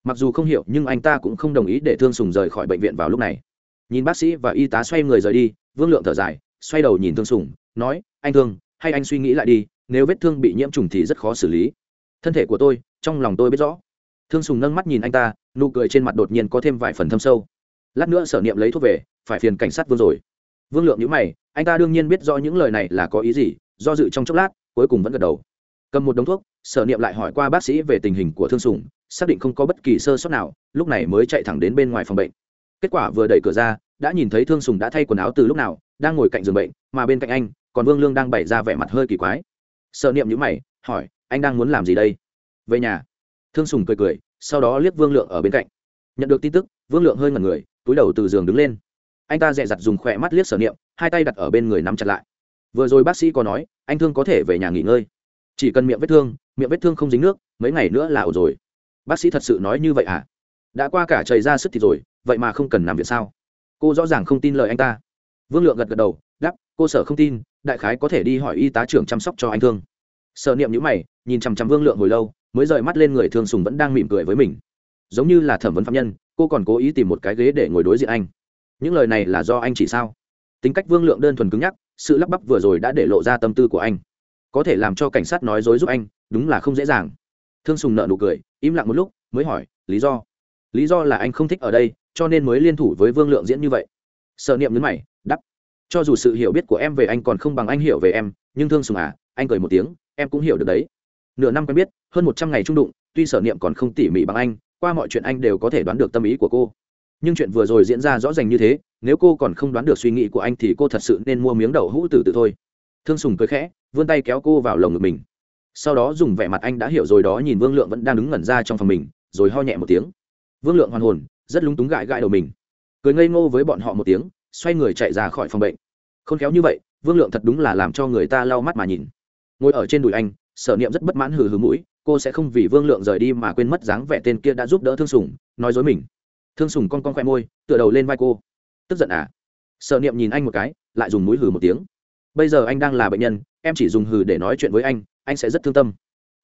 Mặc dù không hiểu, nhưng anh ta cũng không đồng ý để thương sùng rời khỏi bệnh viện vào lúc này. Nhìn bác sĩ và y tá xoay người rời đi, vương lượng thở dài, xoay đầu nhìn thương sùng, nói, anh thương, hay anh suy nghĩ lại đi, nếu vết thương bị nhiễm trùng thì rất khó xử lý. Thân thể của tôi, trong lòng tôi biết rõ. Thương sùng nâng mắt nhìn anh ta, nụ cười trên mặt đột nhiên có thêm vài phần thâm sâu. Lát nữa sở niệm lấy thuốc về, phải phiền cảnh sát vương rồi. Vương lượng nhữ mày, anh ta đương nhiên biết rõ những lời này là có ý gì, do dự trong chốc lát cuối cùng vẫn gật đầu. Cầm một đống thuốc, sở niệm lại hỏi qua bác sĩ về tình hình của thương sùng, xác định không có bất kỳ sơ sót nào, lúc này mới chạy thẳng đến bên ngoài phòng bệnh. Kết quả vừa đẩy cửa ra, đã nhìn thấy thương sùng đã thay quần áo từ lúc nào, đang ngồi cạnh giường bệnh, mà bên cạnh anh, còn vương lương đang bày ra vẻ mặt hơi kỳ quái. Sợ niệm nhữ mày, hỏi, anh đang muốn làm gì đây? Về nhà. Thương sùng cười cười, sau đó liếc vương lượng ở bên cạnh. Nhận được tin tức, vương lượng hơi ngẩn người, túi đầu từ giường đứng lên. Anh ta dẹ dặt dùng khỏe mắt liếc sở niệm, hai tay đặt ở bên người nắm chặt lại vừa rồi bác sĩ có nói, anh thương có thể về nhà nghỉ ngơi. Chỉ cần miệng vết thương, miệng vết thương không dính nước, mấy ngày nữa là ổn rồi. Bác sĩ thật sự nói như vậy à? Đã qua cả trời ra sức thì rồi, vậy mà không cần nằm viện sao? Cô rõ ràng không tin lời anh ta. Vương lượng gật gật đầu đắp cô sở không tin, đại khái có thể đi hỏi y tá trưởng chăm sóc cho anh thương. Sợ niệm nhữ mày, nhìn chằm chằm vương lượng hồi lâu, mới rời mắt lên người thương sùng vẫn đang mỉm cười với mình. Giống như là thẩm vấn phạm nhân, cô còn cố ý tìm một cái ghế để ngồi đối diện anh. Những lời này là do anh chỉ sao? Tính cách vương lượng đơn thuần cứng nhắc sự lắp bắp vừa rồi đã để lộ ra tâm tư của anh. Có thể làm cho cảnh sát nói dối giúp anh, đúng là không dễ dàng. Thương sùng nợ nụ cười, im lặng một lúc, mới hỏi, lý do? Lý do là anh không thích ở đây, cho nên mới liên thủ với vương lượng diễn như vậy. Sợ niệm nhấn mày đắp cho dù sự hiểu biết của em về anh còn không bằng anh hiểu về em, nhưng thương sùng à anh cười một tiếng, em cũng hiểu được đấy. Nửa năm quen biết, hơn một trăm ngày trung đụng, tuy sở niệm còn không tỉ mỉ bằng anh, qua mọi chuyện anh đều có thể đoán được tâm ý của cô. Nhưng chuyện vừa rồi diễn ra rõ ràng như thế nếu cô còn không đoán được suy nghĩ của anh thì cô thật sự nên mua miếng đậu hũ từ từ thôi. Thương sùng cười khẽ, vươn tay kéo cô vào lồng ngực mình. Sau đó dùng vẻ mặt anh đã hiểu rồi đó nhìn vương lượng vẫn đang đứng ngẩn ra trong phòng mình, rồi ho nhẹ một tiếng. Vương lượng hoàn hồn, rất lúng túng gãi gãi đầu mình. Cười ngây ngô với bọn họ một tiếng, xoay người chạy ra khỏi phòng bệnh. Khôn khéo như vậy, vương lượng thật đúng là làm cho người ta lau mắt mà nhìn. Ngồi ở trên đùi anh, sở niệm rất bất mãn hừ hừ mũi, cô sẽ không vì vương lượng rời đi mà quên mất dáng vẻ tên kia đã giúp đỡ thương sùng, nói dối mình. Thương sùng con con khoe môi, tựa đầu lên vai cô tức giận à? Sở niệm nhìn anh một cái, lại dùng mũi hừ một tiếng. Bây giờ anh đang là bệnh nhân, em chỉ dùng hừ để nói chuyện với anh anh sẽ rất thương tâm.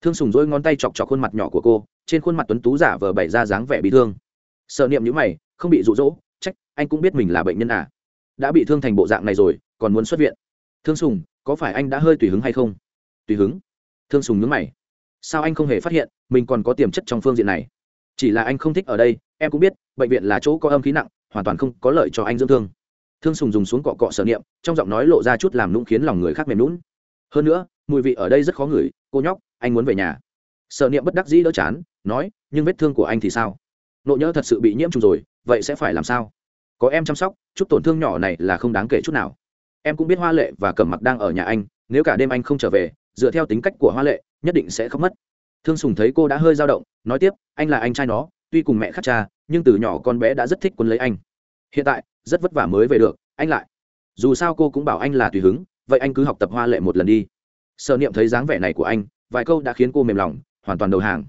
Thương sùng dỗi ngón tay chọc chọc khuôn mặt nhỏ của cô, trên khuôn mặt tuấn tú giả vờ bày ra dáng vẻ bị thương. Sợ niệm nhữ mày, không bị rụ rỗ trách, anh cũng biết mình là bệnh nhân à? Đã bị thương thành bộ dạng này rồi, còn muốn xuất viện. Thương sùng, có phải anh đã hơi tùy hứng hay không? Tùy hứng. Thương sùng nhớ mày. Sao anh không hề phát hiện, mình còn có tiềm chất trong phương diện này? Chỉ là anh không thích ở đây, em cũng biết, bệnh viện là chỗ có âm khí nặng hoàn toàn không có lợi cho anh dưỡng thương. Thương sùng dùng xuống cọ cọ sở niệm, trong giọng nói lộ ra chút làm nũng khiến lòng người khác mềm lún hơn nữa, mùi vị ở đây rất khó ngửi, cô nhóc, anh muốn về nhà. Sở niệm bất đắc dĩ đỡ chán, nói, nhưng vết thương của anh thì sao? Nộ nhỡ thật sự bị nhiễm trùng rồi, vậy sẽ phải làm sao? Có em chăm sóc, chút tổn thương nhỏ này là không đáng kể chút nào. Em cũng biết hoa lệ và cẩm mặc đang ở nhà anh, nếu cả đêm anh không trở về, dựa theo tính cách của hoa lệ, nhất định sẽ không mất. Thương sùng thấy cô đã hơi dao động, nói tiếp, anh là anh trai nó, tuy cùng mẹ khác cha nhưng từ nhỏ con bé đã rất thích quân lấy anh. Hiện tại, rất vất vả mới về được, anh lại. Dù sao cô cũng bảo anh là tùy hứng, vậy anh cứ học tập hoa lệ một lần đi. Sợ niệm thấy dáng vẻ này của anh, vài câu đã khiến cô mềm lòng, hoàn toàn đầu hàng.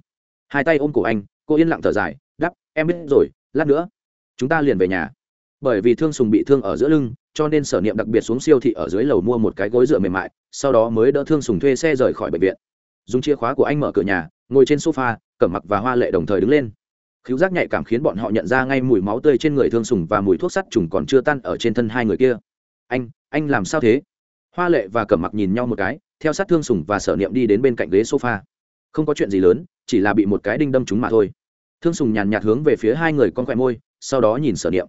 Hai tay ôm cổ anh, cô yên lặng thở dài, đắp, em biết rồi, lát nữa, chúng ta liền về nhà. Bởi vì thương sùng bị thương ở giữa lưng, cho nên sở niệm đặc biệt xuống siêu thị ở dưới lầu mua một cái gối dựa mềm mại, sau đó mới đỡ thương sùng thuê xe rời khỏi bệnh viện. Dùng chìa khóa của anh mở cửa nhà, ngồi trên sofa, cẩm mặc và hoa lệ đồng thời đứng lên khiếu giác nhạy cảm khiến bọn họ nhận ra ngay mùi máu tươi trên người thương sùng và mùi thuốc sắt trùng còn chưa tan ở trên thân hai người kia. Anh anh làm sao thế? Hoa lệ và cẩm mặc nhìn nhau một cái, theo sát thương sùng và sở niệm đi đến bên cạnh ghế sofa. Không có chuyện gì lớn, chỉ là bị một cái đinh đâm chúng mà thôi. Thương sùng nhàn nhạt hướng về phía hai người con khỏe môi, sau đó nhìn sở niệm.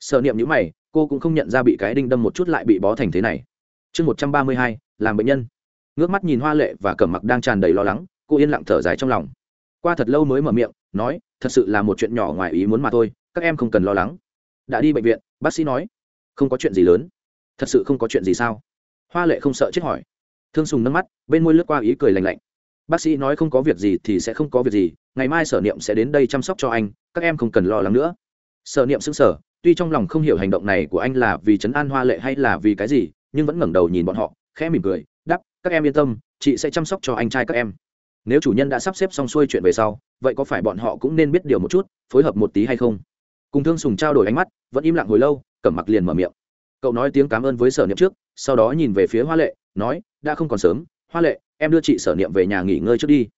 Sở niệm nhữ mày, cô cũng không nhận ra bị cái đinh đâm một chút lại bị bó thành thế này. Chương một trăm ba mươi hai, làm bệnh nhân. Ngước mắt nhìn hoa lệ và cẩm mặc đang tràn đầy lo lắng, cô yên lặng thở dài trong lòng. Qua thật lâu mới mở miệng, nói thật sự là một chuyện nhỏ ngoài ý muốn mà thôi, các em không cần lo lắng. Đã đi bệnh viện, bác sĩ nói, không có chuyện gì lớn. Thật sự không có chuyện gì sao? Hoa lệ không sợ chết hỏi. Thương sùng nâng mắt, bên môi lướt qua ý cười lành lạnh. Bác sĩ nói không có việc gì thì sẽ không có việc gì, ngày mai sở niệm sẽ đến đây chăm sóc cho anh, các em không cần lo lắng nữa. Sở niệm xứng sở tuy trong lòng không hiểu hành động này của anh là vì chấn an hoa lệ hay là vì cái gì, nhưng vẫn ngẩng đầu nhìn bọn họ, khẽ mỉm cười đắp các em yên tâm, chị sẽ chăm sóc cho anh trai các em nếu chủ nhân đã sắp xếp xong xuôi chuyện về sau, vậy có phải bọn họ cũng nên biết điều một chút, phối hợp một tí hay không? Cùng thương sùng trao đổi ánh mắt, vẫn im lặng hồi lâu, cẩm mặc liền mở miệng. Cậu nói tiếng cảm ơn với sở niệm trước, sau đó nhìn về phía hoa lệ, nói, đã không còn sớm, hoa lệ, em đưa chị sở niệm về nhà nghỉ ngơi trước đi.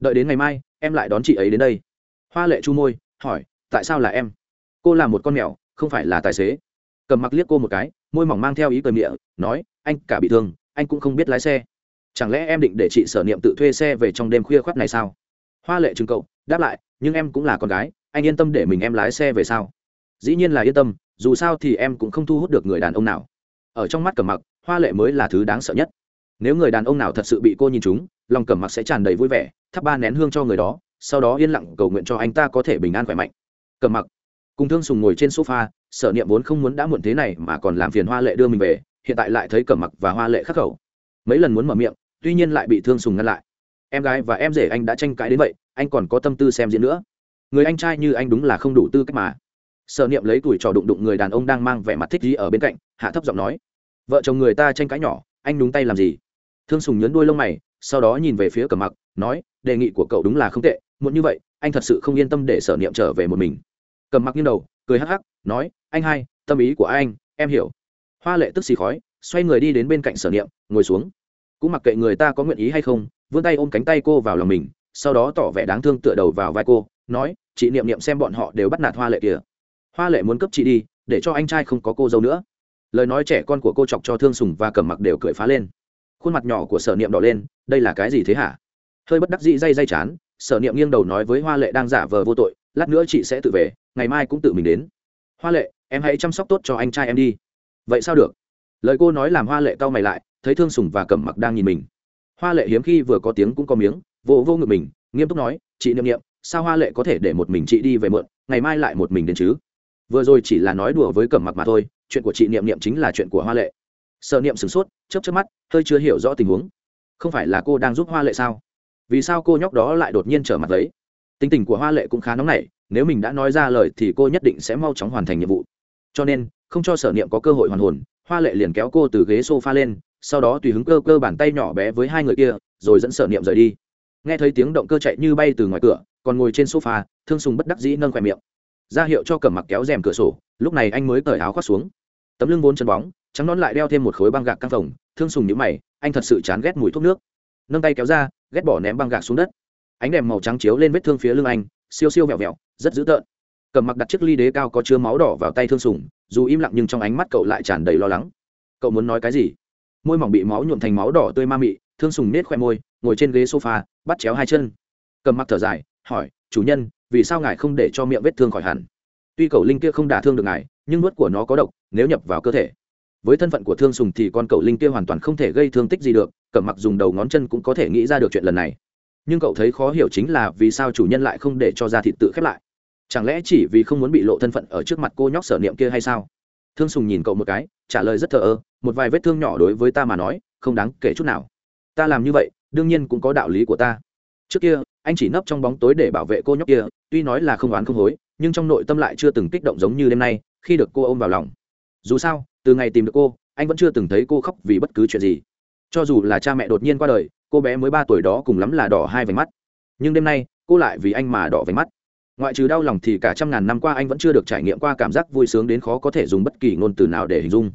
Đợi đến ngày mai, em lại đón chị ấy đến đây. Hoa lệ chu môi, hỏi, tại sao là em? Cô là một con mèo, không phải là tài xế. Cầm mặc liếc cô một cái, môi mỏng mang theo ý cười miệng nói, anh cả bị thương, anh cũng không biết lái xe chẳng lẽ em định để chị sở niệm tự thuê xe về trong đêm khuya khoắt này sao? Hoa lệ chừng cậu, đáp lại, nhưng em cũng là con gái, anh yên tâm để mình em lái xe về sao dĩ nhiên là yên tâm, dù sao thì em cũng không thu hút được người đàn ông nào. Ở trong mắt cẩm mặc, hoa lệ mới là thứ đáng sợ nhất. Nếu người đàn ông nào thật sự bị cô nhìn chúng lòng cẩm mặc sẽ tràn đầy vui vẻ, thắp ba nén hương cho người đó, sau đó yên lặng cầu nguyện cho anh ta có thể bình an khỏe mạnh. Cẩm mặc, cùng thương sùng ngồi trên sofa, sở niệm vốn không muốn đã muộn thế này mà còn làm phiền hoa lệ đưa mình về, hiện tại lại thấy cẩm mặc và hoa lệ khắc khẩu. Mấy lần muốn mở miệng tuy nhiên lại bị thương sùng ngăn lại. Em gái và em rể anh đã tranh cãi đến vậy, anh còn có tâm tư xem diễn nữa. Người anh trai như anh đúng là không đủ tư cách mà. Sở niệm lấy tuổi trò đụng đụng người đàn ông đang mang vẻ mặt thích gì ở bên cạnh, hạ thấp giọng nói, vợ chồng người ta tranh cãi nhỏ, anh đúng tay làm gì? Thương sùng nhấn đuôi lông mày, sau đó nhìn về phía cẩm mặc, nói, đề nghị của cậu đúng là không tệ muốn như vậy, anh thật sự không yên tâm để sở niệm trở về một mình. Cẩm mặc nghiêng đầu, cười hắc hắc, nói, anh hai, tâm ý của anh, em hiểu. Hoa lệ tức xì khói, xoay người đi đến bên cạnh sở niệm, ngồi xuống cũng mặc kệ người ta có nguyện ý hay không, vươn tay ôm cánh tay cô vào lòng mình, sau đó tỏ vẻ đáng thương tựa đầu vào vai cô, nói, chị niệm niệm xem bọn họ đều bắt nạt hoa lệ kìa. Hoa lệ muốn cấp chị đi, để cho anh trai không có cô dâu nữa. Lời nói trẻ con của cô chọc cho thương sùng và cầm mặc đều cười phá lên. Khuôn mặt nhỏ của sở niệm đỏ lên, đây là cái gì thế hả? Hơi bất đắc dĩ dây dây chán, sở niệm nghiêng đầu nói với hoa lệ đang giả vờ vô tội, lát nữa chị sẽ tự về, ngày mai cũng tự mình đến. Hoa lệ, em hãy chăm sóc tốt cho anh trai em đi. Vậy sao được? Lời cô nói làm hoa lệ cau mày lại thấy thương sùng và cẩm mặc đang nhìn mình. Hoa lệ hiếm khi vừa có tiếng cũng có miếng, vô vô ngực mình, nghiêm túc nói, chị niệm niệm, sao hoa lệ có thể để một mình chị đi về mượn ngày mai lại một mình đến chứ? Vừa rồi chỉ là nói đùa với cẩm mặc mà thôi, chuyện của chị niệm niệm chính là chuyện của hoa lệ. Sợ niệm sửng sốt, chớp chớp mắt, hơi chưa hiểu rõ tình huống. Không phải là cô đang giúp hoa lệ sao? Vì sao cô nhóc đó lại đột nhiên trở mặt đấy? tính tình của hoa lệ cũng khá nóng nảy, nếu mình đã nói ra lời thì cô nhất định sẽ mau chóng hoàn thành nhiệm vụ. Cho nên, không cho sở niệm có cơ hội hoàn hồn, hoa lệ liền kéo cô từ ghế s o f a lên sau đó tùy hứng cơ cơ bàn tay nhỏ bé với hai người kia, rồi dẫn sở niệm rời đi. Nghe thấy tiếng động cơ chạy như bay từ ngoài cửa, còn ngồi trên sofa, thương sùng bất đắc dĩ nâng khỏe miệng. Ra hiệu cho cầm mặc kéo rèm cửa sổ, lúc này anh mới cởi áo khoác xuống. Tấm lưng vốn chân bóng, trắng nón lại đeo thêm một khối băng gạc căng phòng thương sùng nhữ mày, anh thật sự chán ghét mùi thuốc nước. Nâng tay kéo ra, ghét bỏ ném băng gạc xuống đất. Ánh đèn màu trắng chiếu lên vết thương phía lưng anh, siêu siêu vẹo vẹo, rất dữ tợn. Cầm mặc đặt chiếc ly đế cao có chứa máu đỏ vào tay thương sùng, dù im lặng nhưng trong ánh mắt cậu lại tràn đầy lo lắng. Cậu muốn nói cái gì? Môi mỏng bị máu nhuộm thành máu đỏ tươi ma mị, thương sùng nết khoe môi, ngồi trên ghế sofa, bắt chéo hai chân. Cầm mặc thở dài, hỏi, chủ nhân, vì sao ngài không để cho miệng vết thương khỏi hẳn? Tuy cầu linh kia không đả thương được ngài, nhưng nuốt của nó có độc, nếu nhập vào cơ thể. Với thân phận của thương sùng thì con cậu linh kia hoàn toàn không thể gây thương tích gì được cẩm mặc dùng đầu ngón chân cũng có thể nghĩ ra được chuyện lần này. Nhưng cậu thấy khó hiểu chính là vì sao chủ nhân lại không để cho da thịt tự khép lại. Chẳng lẽ chỉ vì không muốn bị lộ thân phận ở trước mặt cô nhóc sở niệm kia hay sao? Thương sùng nhìn cậu một cái, trả lời rất thờ ơ, một vài vết thương nhỏ đối với ta mà nói, không đáng kể chút nào. Ta làm như vậy, đương nhiên cũng có đạo lý của ta. Trước kia, anh chỉ nấp trong bóng tối để bảo vệ cô nhóc kia, tuy nói là không oán không hối, nhưng trong nội tâm lại chưa từng kích động giống như đêm nay, khi được cô ôm vào lòng. Dù sao, từ ngày tìm được cô, anh vẫn chưa từng thấy cô khóc vì bất cứ chuyện gì. Cho dù là cha mẹ đột nhiên qua đời, cô bé mới ba tuổi đó cùng lắm là đỏ hai vành mắt. Nhưng đêm nay, cô lại vì anh mà đỏ vành mắt ngoại trừ đau lòng thì cả trăm ngàn năm qua anh vẫn chưa được trải nghiệm qua cảm giác vui sướng đến khó có thể dùng bất kỳ ngôn từ nào để hình dung.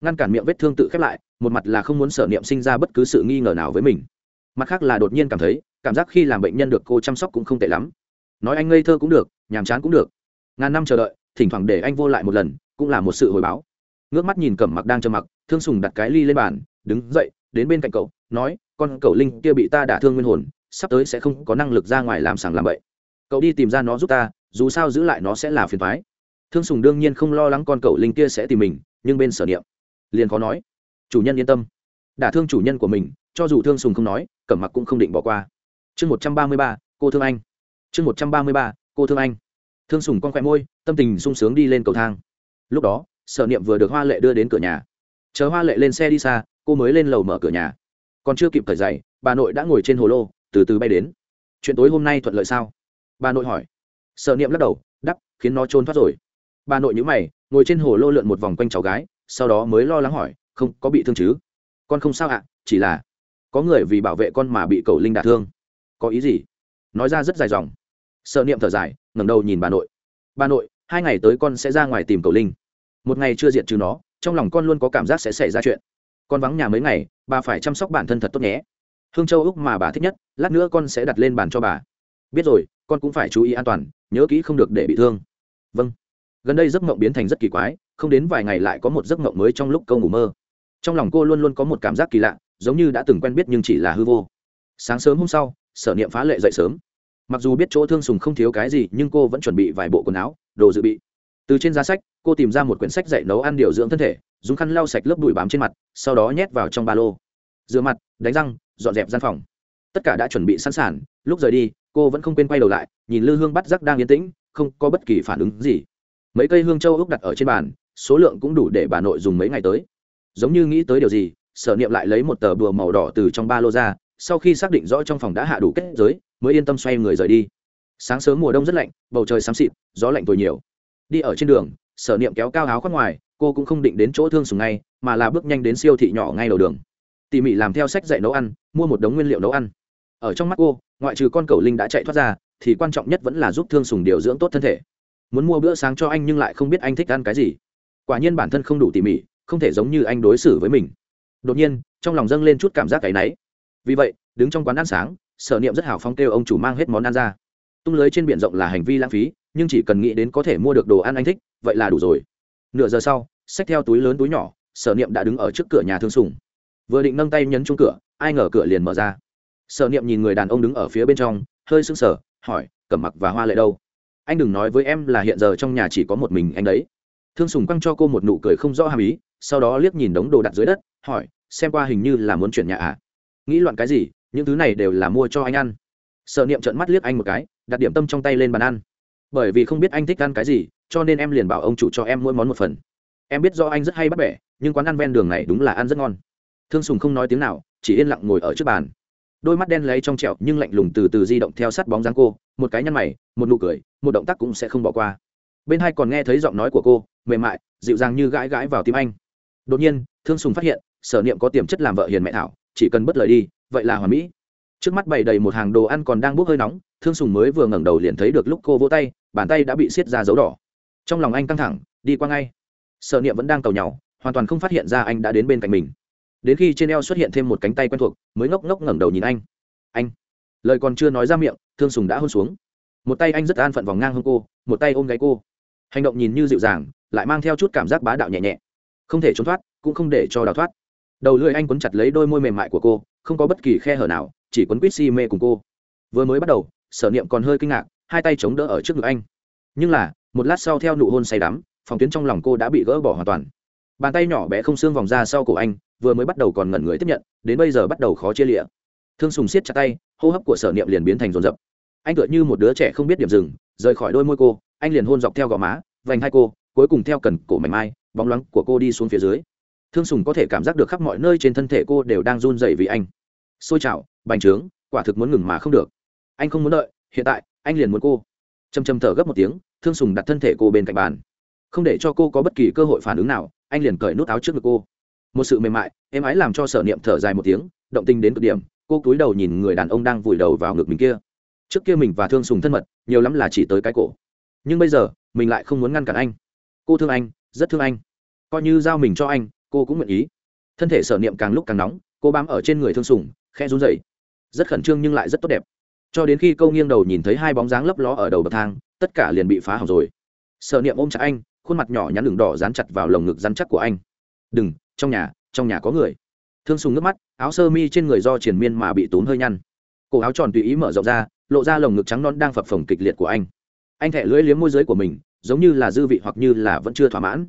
Ngăn cản miệng vết thương tự khép lại, một mặt là không muốn sở niệm sinh ra bất cứ sự nghi ngờ nào với mình. Mặt khác là đột nhiên cảm thấy, cảm giác khi làm bệnh nhân được cô chăm sóc cũng không tệ lắm. Nói anh ngây thơ cũng được, nhàm chán cũng được. Ngàn năm chờ đợi, thỉnh thoảng để anh vô lại một lần, cũng là một sự hồi báo. Ngước mắt nhìn cẩm mặc đang trầm mặc, thương sùng đặt cái ly lên bàn, đứng dậy, đến bên cạnh cậu, nói, con cậu linh kia bị ta đả thương nguyên hồn, sắp tới sẽ không có năng lực ra ngoài làm sàng làm bậy cậu đi tìm ra nó giúp ta, dù sao giữ lại nó sẽ là phiền thoái thương sùng đương nhiên không lo lắng con cậu linh kia sẽ tìm mình, nhưng bên sở niệm, liền khó nói. Chủ nhân yên tâm. Đả thương chủ nhân của mình, cho dù thương sùng không nói, cẩm mặc cũng không định bỏ qua. Chương một trăm ba mươi ba, cô thương anh. Chương một trăm ba mươi ba, cô thương anh. Thương sùng con khỏe môi, tâm tình sung sướng đi lên cầu thang. Lúc đó, sở niệm vừa được hoa lệ đưa đến cửa nhà. Chờ hoa lệ lên xe đi xa, cô mới lên lầu mở cửa nhà. Còn chưa kịp thời dậy, bà nội đã ngồi trên hồ lô, từ từ bay đến. Chuyện tối hôm nay thuận lợi sao? Bà nội hỏi. Sợ niệm lắc đầu, đắp, khiến nó trốn thoát rồi. Bà nội nhữ mày, ngồi trên hồ lô lượn một vòng quanh cháu gái, sau đó mới lo lắng hỏi, không, có bị thương chứ? Con không sao ạ, chỉ là có người vì bảo vệ con mà bị cầu linh đả thương. Có ý gì? Nói ra rất dài dòng. Sợ niệm thở dài, ngẩng đầu nhìn bà nội. Bà nội, hai ngày tới con sẽ ra ngoài tìm cầu linh. Một ngày chưa diệt trừ nó, trong lòng con luôn có cảm giác sẽ xảy ra chuyện. Con vắng nhà mấy ngày, bà phải chăm sóc bản thân thật tốt nhé. Hương châu úc mà bà thích nhất, lát nữa con sẽ đặt lên bàn cho bà biết rồi, con cũng phải chú ý an toàn, nhớ kỹ không được để bị thương. Vâng. Gần đây giấc mộng biến thành rất kỳ quái, không đến vài ngày lại có một giấc mộng mới trong lúc câu ngủ mơ. Trong lòng cô luôn luôn có một cảm giác kỳ lạ, giống như đã từng quen biết nhưng chỉ là hư vô. Sáng sớm hôm sau, sở niệm phá lệ dậy sớm. Mặc dù biết chỗ thương sùng không thiếu cái gì, nhưng cô vẫn chuẩn bị vài bộ quần áo, đồ dự bị. Từ trên giá sách, cô tìm ra một quyển sách dạy nấu ăn điều dưỡng thân thể, dùng khăn lau sạch lớp bụi bám trên mặt, sau đó nhét vào trong ba lô. Rửa mặt, đánh răng, dọn dẹp gian phòng. Tất cả đã chuẩn bị sẵn sàng lúc rời đi, cô vẫn không quên quay đầu lại, nhìn lư hương bắt rắc đang yên tĩnh, không có bất kỳ phản ứng gì. Mấy cây hương châu ước đặt ở trên bàn, số lượng cũng đủ để bà nội dùng mấy ngày tới. Giống như nghĩ tới điều gì, sở niệm lại lấy một tờ bùa màu đỏ từ trong ba lô ra, sau khi xác định rõ trong phòng đã hạ đủ kết giới, mới yên tâm xoay người rời đi. Sáng sớm mùa đông rất lạnh, bầu trời xám xịt, gió lạnh thổi nhiều. Đi ở trên đường, sở niệm kéo cao áo khoác ngoài, cô cũng không định đến chỗ thương sùng ngay, mà là bước nhanh đến siêu thị nhỏ ngay đầu đường. Tỉ mỉ làm theo sách dạy nấu ăn, mua một đống nguyên liệu nấu ăn ở trong mắt cô, ngoại trừ con cầu linh đã chạy thoát ra, thì quan trọng nhất vẫn là giúp thương sùng điều dưỡng tốt thân thể. Muốn mua bữa sáng cho anh nhưng lại không biết anh thích ăn cái gì. Quả nhiên bản thân không đủ tỉ mỉ, không thể giống như anh đối xử với mình. Đột nhiên, trong lòng dâng lên chút cảm giác cái náy. Vì vậy, đứng trong quán ăn sáng, sở niệm rất hào phong kêu ông chủ mang hết món ăn ra. Tung lưới trên biển rộng là hành vi lãng phí, nhưng chỉ cần nghĩ đến có thể mua được đồ ăn anh thích, vậy là đủ rồi. Nửa giờ sau, xách theo túi lớn túi nhỏ, sở niệm đã đứng ở trước cửa nhà thương sùng. Vừa định nâng tay nhấn chung cửa, ai ngờ cửa liền mở ra sở niệm nhìn người đàn ông đứng ở phía bên trong hơi sững sờ, hỏi cẩm mặc và hoa lệ đâu? Anh đừng nói với em là hiện giờ trong nhà chỉ có một mình anh đấy. Thương sùng quăng cho cô một nụ cười không rõ hàm ý sau đó liếc nhìn đống đồ đặt dưới đất hỏi xem qua hình như là muốn chuyển nhà à? Nghĩ loạn cái gì những thứ này đều là mua cho anh ăn. Sở niệm trợn mắt liếc anh một cái đặt điểm tâm trong tay lên bàn ăn. Bởi vì không biết anh thích ăn cái gì cho nên em liền bảo ông chủ cho em mỗi món một phần. Em biết do anh rất hay bắt bẻ nhưng quán ăn ven đường này đúng là ăn rất ngon. Thương sùng không nói tiếng nào chỉ yên lặng ngồi ở trước bàn đôi mắt đen lấy trong trẹo nhưng lạnh lùng từ từ di động theo sát bóng dáng cô, một cái nhăn mày, một nụ cười, một động tác cũng sẽ không bỏ qua. Bên hai còn nghe thấy giọng nói của cô, mềm mại, dịu dàng như gãi gãi vào tim anh. Đột nhiên, thương sùng phát hiện, sở niệm có tiềm chất làm vợ hiền mẹ thảo, chỉ cần bất lời đi, vậy là hoàn mỹ. Trước mắt bày đầy một hàng đồ ăn còn đang bốc hơi nóng, thương sùng mới vừa ngẩng đầu liền thấy được lúc cô vỗ tay, bàn tay đã bị xiết ra dấu đỏ. Trong lòng anh căng thẳng, đi qua ngay. Sở niệm vẫn đang cầu nhau, hoàn toàn không phát hiện ra anh đã đến bên cạnh mình đến khi trên eo xuất hiện thêm một cánh tay quen thuộc, mới ngốc ngốc ngẩng đầu nhìn anh. Anh, lời còn chưa nói ra miệng, thương sùng đã hôn xuống. Một tay anh rất an phận vòng ngang hông cô, một tay ôm gáy cô. Hành động nhìn như dịu dàng, lại mang theo chút cảm giác bá đạo nhẹ nhẹ. Không thể trốn thoát, cũng không để cho đào thoát. Đầu lưỡi anh quấn chặt lấy đôi môi mềm mại của cô, không có bất kỳ khe hở nào, chỉ quấn quýt si mê cùng cô. Vừa mới bắt đầu, sở niệm còn hơi kinh ngạc, hai tay chống đỡ ở trước ngực anh. Nhưng là, một lát sau theo nụ hôn say đắm, phòng tuyến trong lòng cô đã bị gỡ bỏ hoàn toàn. Bàn tay nhỏ bé không xương vòng ra sau cổ anh vừa mới bắt đầu còn ngẩn người tiếp nhận, đến bây giờ bắt đầu khó chia lịa. Thương sùng siết chặt tay, hô hấp của sở niệm liền biến thành rồn rập anh tựa như một đứa trẻ không biết điểm dừng, rời khỏi đôi môi cô, anh liền hôn dọc theo gò má, vành hai cô, cuối cùng theo cần cổ mảnh mai, bóng loáng của cô đi xuống phía dưới. Thương sùng có thể cảm giác được khắp mọi nơi trên thân thể cô đều đang run dậy vì anh. Xôi chảo, bành trướng, quả thực muốn ngừng mà không được. Anh không muốn đợi, hiện tại, anh liền muốn cô. Chầm chầm thở gấp một tiếng, thương sùng đặt thân thể cô bên cạnh bàn. Không để cho cô có bất kỳ cơ hội phản ứng nào, anh liền cởi nút áo trước ngực cô một sự mềm mại em ái làm cho sở niệm thở dài một tiếng, động tình đến cực điểm, cô cúi đầu nhìn người đàn ông đang vùi đầu vào ngực mình kia. Trước kia mình và thương sùng thân mật, nhiều lắm là chỉ tới cái cổ. Nhưng bây giờ, mình lại không muốn ngăn cản anh. Cô thương anh, rất thương anh. Coi như giao mình cho anh, cô cũng nguyện ý. Thân thể sở niệm càng lúc càng nóng, cô bám ở trên người thương sùng khe run rẩy. Rất khẩn trương nhưng lại rất tốt đẹp. Cho đến khi câu nghiêng đầu nhìn thấy hai bóng dáng lấp ló ở đầu bậc thang, tất cả liền bị phá hỏng rồi. Sở niệm ôm chặt anh, khuôn mặt nhỏ nhắn đường đỏ dán chặt vào lồng ngực dán chắc của anh. Đừng trong nhà trong nhà có người. Thương sùng nước mắt, áo sơ mi trên người do triển miên mà bị tốn hơi nhăn. Cổ áo tròn tùy ý mở rộng ra, lộ ra lồng ngực trắng non đang phập phồng kịch liệt của anh. Anh thẹ lưỡi liếm môi giới của mình, giống như là dư vị hoặc như là vẫn chưa thỏa mãn.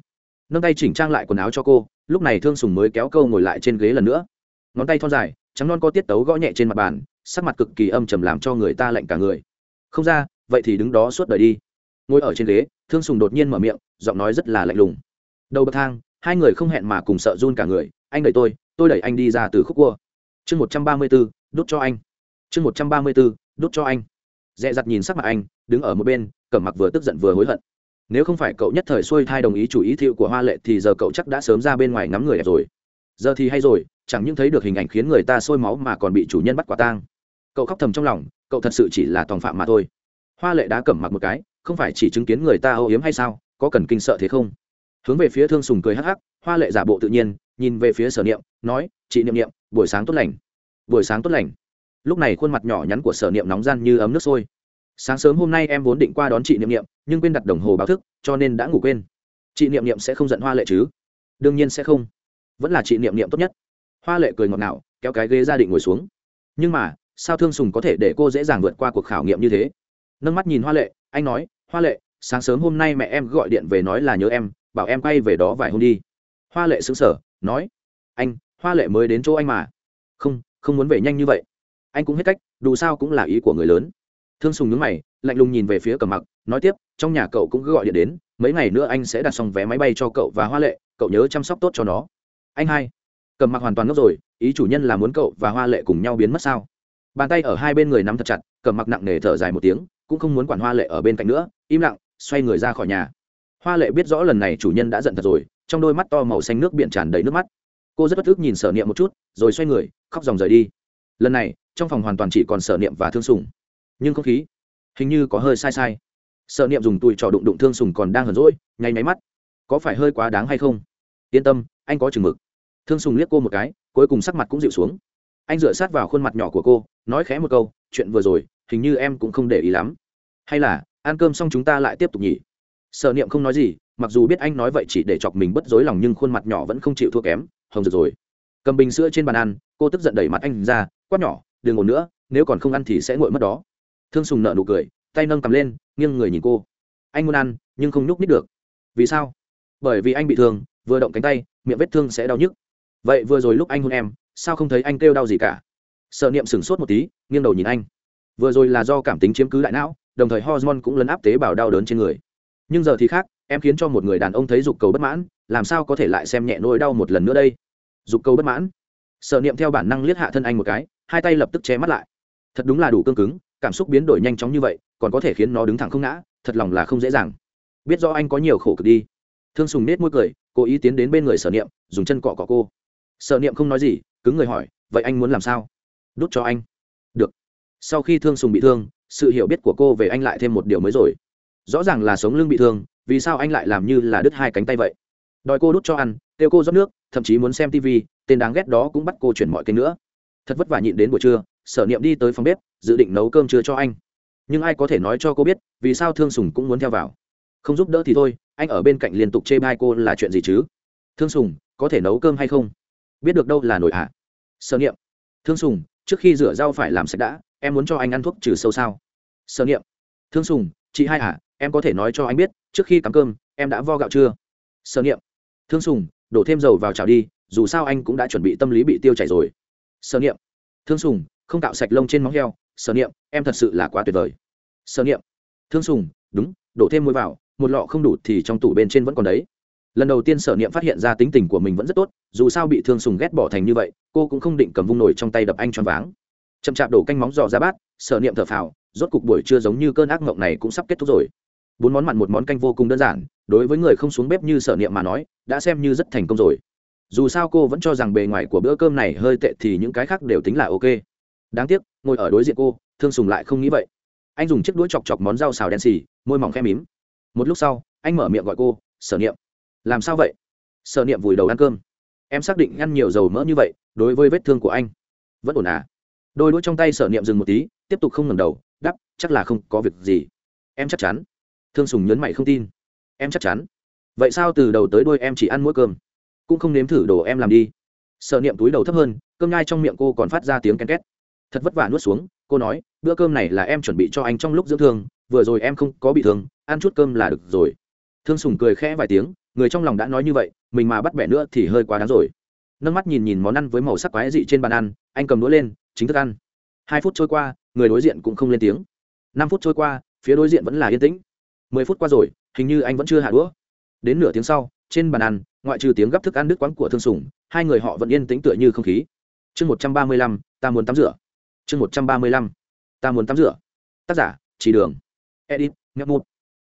Nâng tay chỉnh trang lại quần áo cho cô, lúc này thương sùng mới kéo câu ngồi lại trên ghế lần nữa. Ngón tay thon dài, trắng non có tiết tấu gõ nhẹ trên mặt bàn, sắc mặt cực kỳ âm trầm làm cho người ta lạnh cả người. Không ra, vậy thì đứng đó suốt đời đi. Ngồi ở trên ghế, thương sùng đột nhiên mở miệng, giọng nói rất là lạnh lùng. Đầu bậc thang hai người không hẹn mà cùng sợ run cả người, anh đẩy tôi tôi đẩy anh đi ra từ khúc cua. Chương một trăm ba mươi b ố đút cho anh. Chương một trăm ba mươi b ố đút cho anh. Dẹ dặt nhìn sắc mặt anh, đứng ở một bên, cẩm mặc vừa tức giận vừa hối hận. Nếu không phải cậu nhất thời xuôi thai đồng ý chủ ý thiệu của hoa lệ thì giờ cậu chắc đã sớm ra bên ngoài ngắm người đẹp rồi. Giờ thì hay rồi, chẳng những thấy được hình ảnh khiến người ta sôi máu mà còn bị chủ nhân bắt quả tang. Cậu khóc thầm trong lòng, cậu thật sự chỉ là tòng phạm mà thôi. Hoa lệ đã cẩm mặc một cái, không phải chỉ chứng kiến người ta âu yếm hay sao, có cần kinh sợ thế không? Hướng về phía thương sùng cười hắc hắc, hoa lệ giả bộ tự nhiên, nhìn về phía sở niệm, nói, chị niệm niệm, buổi sáng tốt lành. Buổi sáng tốt lành. Lúc này khuôn mặt nhỏ nhắn của sở niệm nóng gian như ấm nước sôi. Sáng sớm hôm nay em vốn định qua đón chị niệm niệm, nhưng quên đặt đồng hồ báo thức, cho nên đã ngủ quên. Chị niệm niệm sẽ không giận hoa lệ chứ? Đương nhiên sẽ không. Vẫn là chị niệm niệm tốt nhất. Hoa lệ cười ngọt ngào, kéo cái ghế gia định ngồi xuống. Nhưng mà, sao thương sùng có thể để cô dễ dàng vượt qua cuộc khảo nghiệm như thế? Nâng mắt nhìn hoa lệ, anh nói, hoa lệ, sáng sớm hôm nay mẹ em gọi điện về nói là nhớ em bảo em quay về đó vài hôm đi. Hoa lệ xứng sở nói, anh, hoa lệ mới đến chỗ anh mà. Không không muốn về nhanh như vậy. Anh cũng hết cách, dù sao cũng là ý của người lớn. Thương sùng nhướng mày, lạnh lùng nhìn về phía cầm mặc, nói tiếp, trong nhà cậu cũng cứ gọi điện đến, mấy ngày nữa anh sẽ đặt xong vé máy bay cho cậu và hoa lệ, cậu nhớ chăm sóc tốt cho nó. Anh hai. Cầm mặc hoàn toàn ngốc rồi, ý chủ nhân là muốn cậu và hoa lệ cùng nhau biến mất sao? Bàn tay ở hai bên người nắm thật chặt cầm mặc nặng nề thở dài một tiếng, cũng không muốn quản hoa lệ ở bên cạnh nữa, im lặng, xoay người ra khỏi nhà hoa lệ biết rõ lần này chủ nhân đã giận thật rồi, trong đôi mắt to màu xanh nước biển tràn đầy nước mắt. Cô rất bất thức nhìn sở niệm một chút, rồi xoay người, khóc dòng rời đi. Lần này, trong phòng hoàn toàn chỉ còn sở niệm và thương sùng. Nhưng không khí, hình như có hơi sai sai. Sở niệm dùng tùi trò đụng đụng thương sùng còn đang hờn rỗi nháy máy mắt. Có phải hơi quá đáng hay không? Yên tâm, anh có chừng mực. Thương sùng liếc cô một cái, cuối cùng sắc mặt cũng dịu xuống. Anh dựa sát vào khuôn mặt nhỏ của cô, nói khẽ một câu, chuyện vừa rồi, hình như em cũng không để ý lắm. Hay là, ăn cơm xong chúng ta lại tiếp tục nhỉ? Sợ niệm không nói gì, mặc dù biết anh nói vậy chỉ để chọc mình bất dối lòng nhưng khuôn mặt nhỏ vẫn không chịu thua kém, hồng rực rồi. Cầm bình sữa trên bàn ăn, cô tức giận đẩy mặt anh ra, quát nhỏ, đừng ngồi nữa, nếu còn không ăn thì sẽ nguội mất đó. Thương sùng nợ nụ cười, tay nâng cầm lên, nghiêng người nhìn cô. Anh muốn ăn, nhưng không nhúc nít được. Vì sao? Bởi vì anh bị thương, vừa động cánh tay, miệng vết thương sẽ đau nhức. Vậy vừa rồi lúc anh hôn em, sao không thấy anh kêu đau gì cả? Sợ niệm sửng sốt một tí, nghiêng đầu nhìn anh. Vừa rồi là do cảm tính chiếm cứ đại não, đồng thời hormone cũng lấn áp tế bào đau đớn trên người nhưng giờ thì khác, em khiến cho một người đàn ông thấy dục cầu bất mãn, làm sao có thể lại xem nhẹ nỗi đau một lần nữa đây? Dục cầu bất mãn? Sợ niệm theo bản năng liếc hạ thân anh một cái, hai tay lập tức che mắt lại. Thật đúng là đủ cương cứng, cảm xúc biến đổi nhanh chóng như vậy, còn có thể khiến nó đứng thẳng không ngã, thật lòng là không dễ dàng. Biết do anh có nhiều khổ cực đi. Thương sùng nết môi cười, cố ý tiến đến bên người sở niệm, dùng chân cọ cọ cô. Sở niệm không nói gì, cứng người hỏi, vậy anh muốn làm sao? Đút cho anh. Được. Sau khi thương sùng bị thương, sự hiểu biết của cô về anh lại thêm một điều mới rồi rõ ràng là sống lưng bị thương, vì sao anh lại làm như là đứt hai cánh tay vậy? Đòi cô đút cho ăn, kêu cô rót nước, thậm chí muốn xem tv tên đáng ghét đó cũng bắt cô chuyển mọi kênh nữa. Thật vất vả nhịn đến buổi trưa, sở niệm đi tới phòng bếp, dự định nấu cơm trưa cho anh. Nhưng ai có thể nói cho cô biết, vì sao thương sùng cũng muốn theo vào? Không giúp đỡ thì thôi, anh ở bên cạnh liên tục chê bai cô là chuyện gì chứ? Thương sùng, có thể nấu cơm hay không? Biết được đâu là nổi hạ sở niệm. Thương sùng, trước khi rửa rau phải làm sạch đã, em muốn cho anh ăn thuốc trừ sâu sao? Sở niệm. Thương sùng, chị hai hả? Em có thể nói cho anh biết, trước khi cắm cơm, em đã vo gạo chưa? Sở niệm. Thương sùng, đổ thêm dầu vào chảo đi, dù sao anh cũng đã chuẩn bị tâm lý bị tiêu chảy rồi. Sở niệm. Thương sùng, không cạo sạch lông trên móng heo. Sở niệm, em thật sự là quá tuyệt vời. Sở niệm. Thương sùng, đúng, đổ thêm muối vào, một lọ không đủ thì trong tủ bên trên vẫn còn đấy. Lần đầu tiên sở niệm phát hiện ra tính tình của mình vẫn rất tốt, dù sao bị thương sùng ghét bỏ thành như vậy, cô cũng không định cầm vung nổi trong tay đập anh cho váng. Chậm chạp đổ canh móng giò ra bát, sở niệm thở phào, rốt cục buổi trưa giống như cơn ác mộng này cũng sắp kết thúc rồi bốn món mặn một món canh vô cùng đơn giản, đối với người không xuống bếp như sở niệm mà nói, đã xem như rất thành công rồi. Dù sao cô vẫn cho rằng bề ngoài của bữa cơm này hơi tệ thì những cái khác đều tính là ok. Đáng tiếc, ngồi ở đối diện cô, thương sùng lại không nghĩ vậy. Anh dùng chiếc đũa chọc chọc món rau xào đen xì, môi mỏng khe mím. Một lúc sau, anh mở miệng gọi cô, sở niệm. Làm sao vậy? Sở niệm vùi đầu ăn cơm. Em xác định ăn nhiều dầu mỡ như vậy, đối với vết thương của anh, vẫn ổn à? Đôi đũa trong tay sở niệm dừng một tí, tiếp tục không ngầm đầu đắp chắc là không có việc gì. Em chắc chắn thương sùng nhấn mày không tin. Em chắc chắn. Vậy sao từ đầu tới đôi em chỉ ăn mỗi cơm? Cũng không nếm thử đồ em làm đi. Sợ niệm túi đầu thấp hơn, cơm nhai trong miệng cô còn phát ra tiếng ken két. Thật vất vả nuốt xuống, cô nói, bữa cơm này là em chuẩn bị cho anh trong lúc dưỡng thương, vừa rồi em không có bị thương, ăn chút cơm là được rồi. Thương sùng cười khẽ vài tiếng, người trong lòng đã nói như vậy, mình mà bắt bẻ nữa thì hơi quá đáng rồi. Nâng mắt nhìn nhìn món ăn với màu sắc quái dị trên bàn ăn, anh cầm đũa lên, chính thức ăn. Hai phút trôi qua, người đối diện cũng không lên tiếng. Năm phút trôi qua, phía đối diện vẫn là yên tĩnh mười phút qua rồi, hình như anh vẫn chưa hạ đũa. Đến nửa tiếng sau, trên bàn ăn, ngoại trừ tiếng gấp thức ăn nước quán của thương sùng, hai người họ vẫn yên tĩnh tựa như không khí. Chương một trăm ba mươi lăm, ta muốn tắm rửa. Chương một trăm ba mươi lăm, ta muốn tắm rửa. Tác giả, chỉ đường. Edit, nhấp một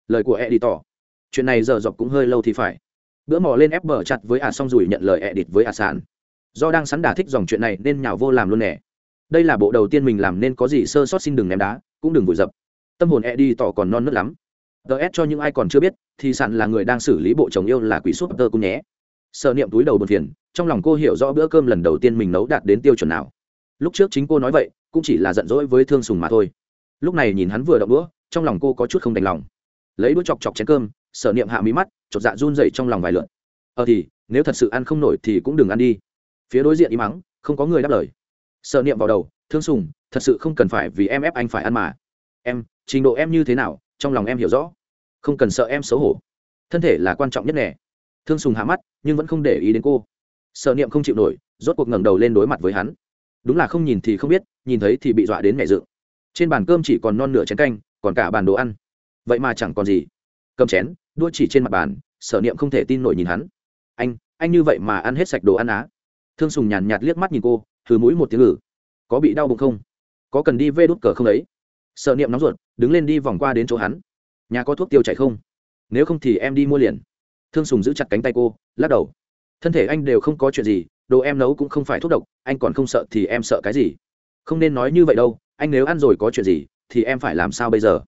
lời của editor. Tỏ chuyện này giờ dọc cũng hơi lâu thì phải. Bữa mò lên ép bờ chặt với ả à xong rủi nhận lời edit với ả à sàn. Do đang sẵn đà thích dòng chuyện này nên nhào vô làm luôn nè. Đây là bộ đầu tiên mình làm nên có gì sơ sót xin đừng ném đá, cũng đừng vùi dập. Tâm hồn edit tỏ còn non nớt lắm ts cho những ai còn chưa biết, thì sẵn là người đang xử lý bộ chồng yêu là quỷ súp tơ cung nhé. Sợ niệm túi đầu buồn phiền, trong lòng cô hiểu rõ bữa cơm lần đầu tiên mình nấu đạt đến tiêu chuẩn nào. Lúc trước chính cô nói vậy, cũng chỉ là giận dỗi với thương sùng mà thôi. Lúc này nhìn hắn vừa động đũa, trong lòng cô có chút không đành lòng. Lấy đũa chọc chọc chén cơm, sở niệm hạ mí mắt, chột dạ run dậy trong lòng vài lượn. Ờ thì, nếu thật sự ăn không nổi thì cũng đừng ăn đi. Phía đối diện im mắng không có người đáp lời. Sở niệm vào đầu, thương sùng, thật sự không cần phải vì em ép anh phải ăn mà. Em, trình độ em như thế nào, trong lòng em hiểu rõ không cần sợ em xấu hổ. Thân thể là quan trọng nhất nè. Thương sùng hạ mắt, nhưng vẫn không để ý đến cô. Sợ niệm không chịu nổi, rốt cuộc ngẩng đầu lên đối mặt với hắn. Đúng là không nhìn thì không biết, nhìn thấy thì bị dọa đến mẹ dự trên bàn cơm chỉ còn non nửa chén canh, còn cả bàn đồ ăn. Vậy mà chẳng còn gì. Cầm chén, đua chỉ trên mặt bàn sở niệm không thể tin nổi nhìn hắn. Anh anh như vậy mà ăn hết sạch đồ ăn á. Thương sùng nhàn nhạt liếc mắt nhìn cô thử mũi một tiếng ngử có bị đau bụng không? Có cần đi vê đút cờ không đấy sợ niệm nóng ruột, đứng lên đi vòng qua đến chỗ hắn nhà có thuốc tiêu chảy không? Nếu không thì em đi mua liền. Thương sùng giữ chặt cánh tay cô, lắc đầu. Thân thể anh đều không có chuyện gì, đồ em nấu cũng không phải thuốc độc, anh còn không sợ thì em sợ cái gì? Không nên nói như vậy đâu, anh nếu ăn rồi có chuyện gì, thì em phải làm sao bây giờ?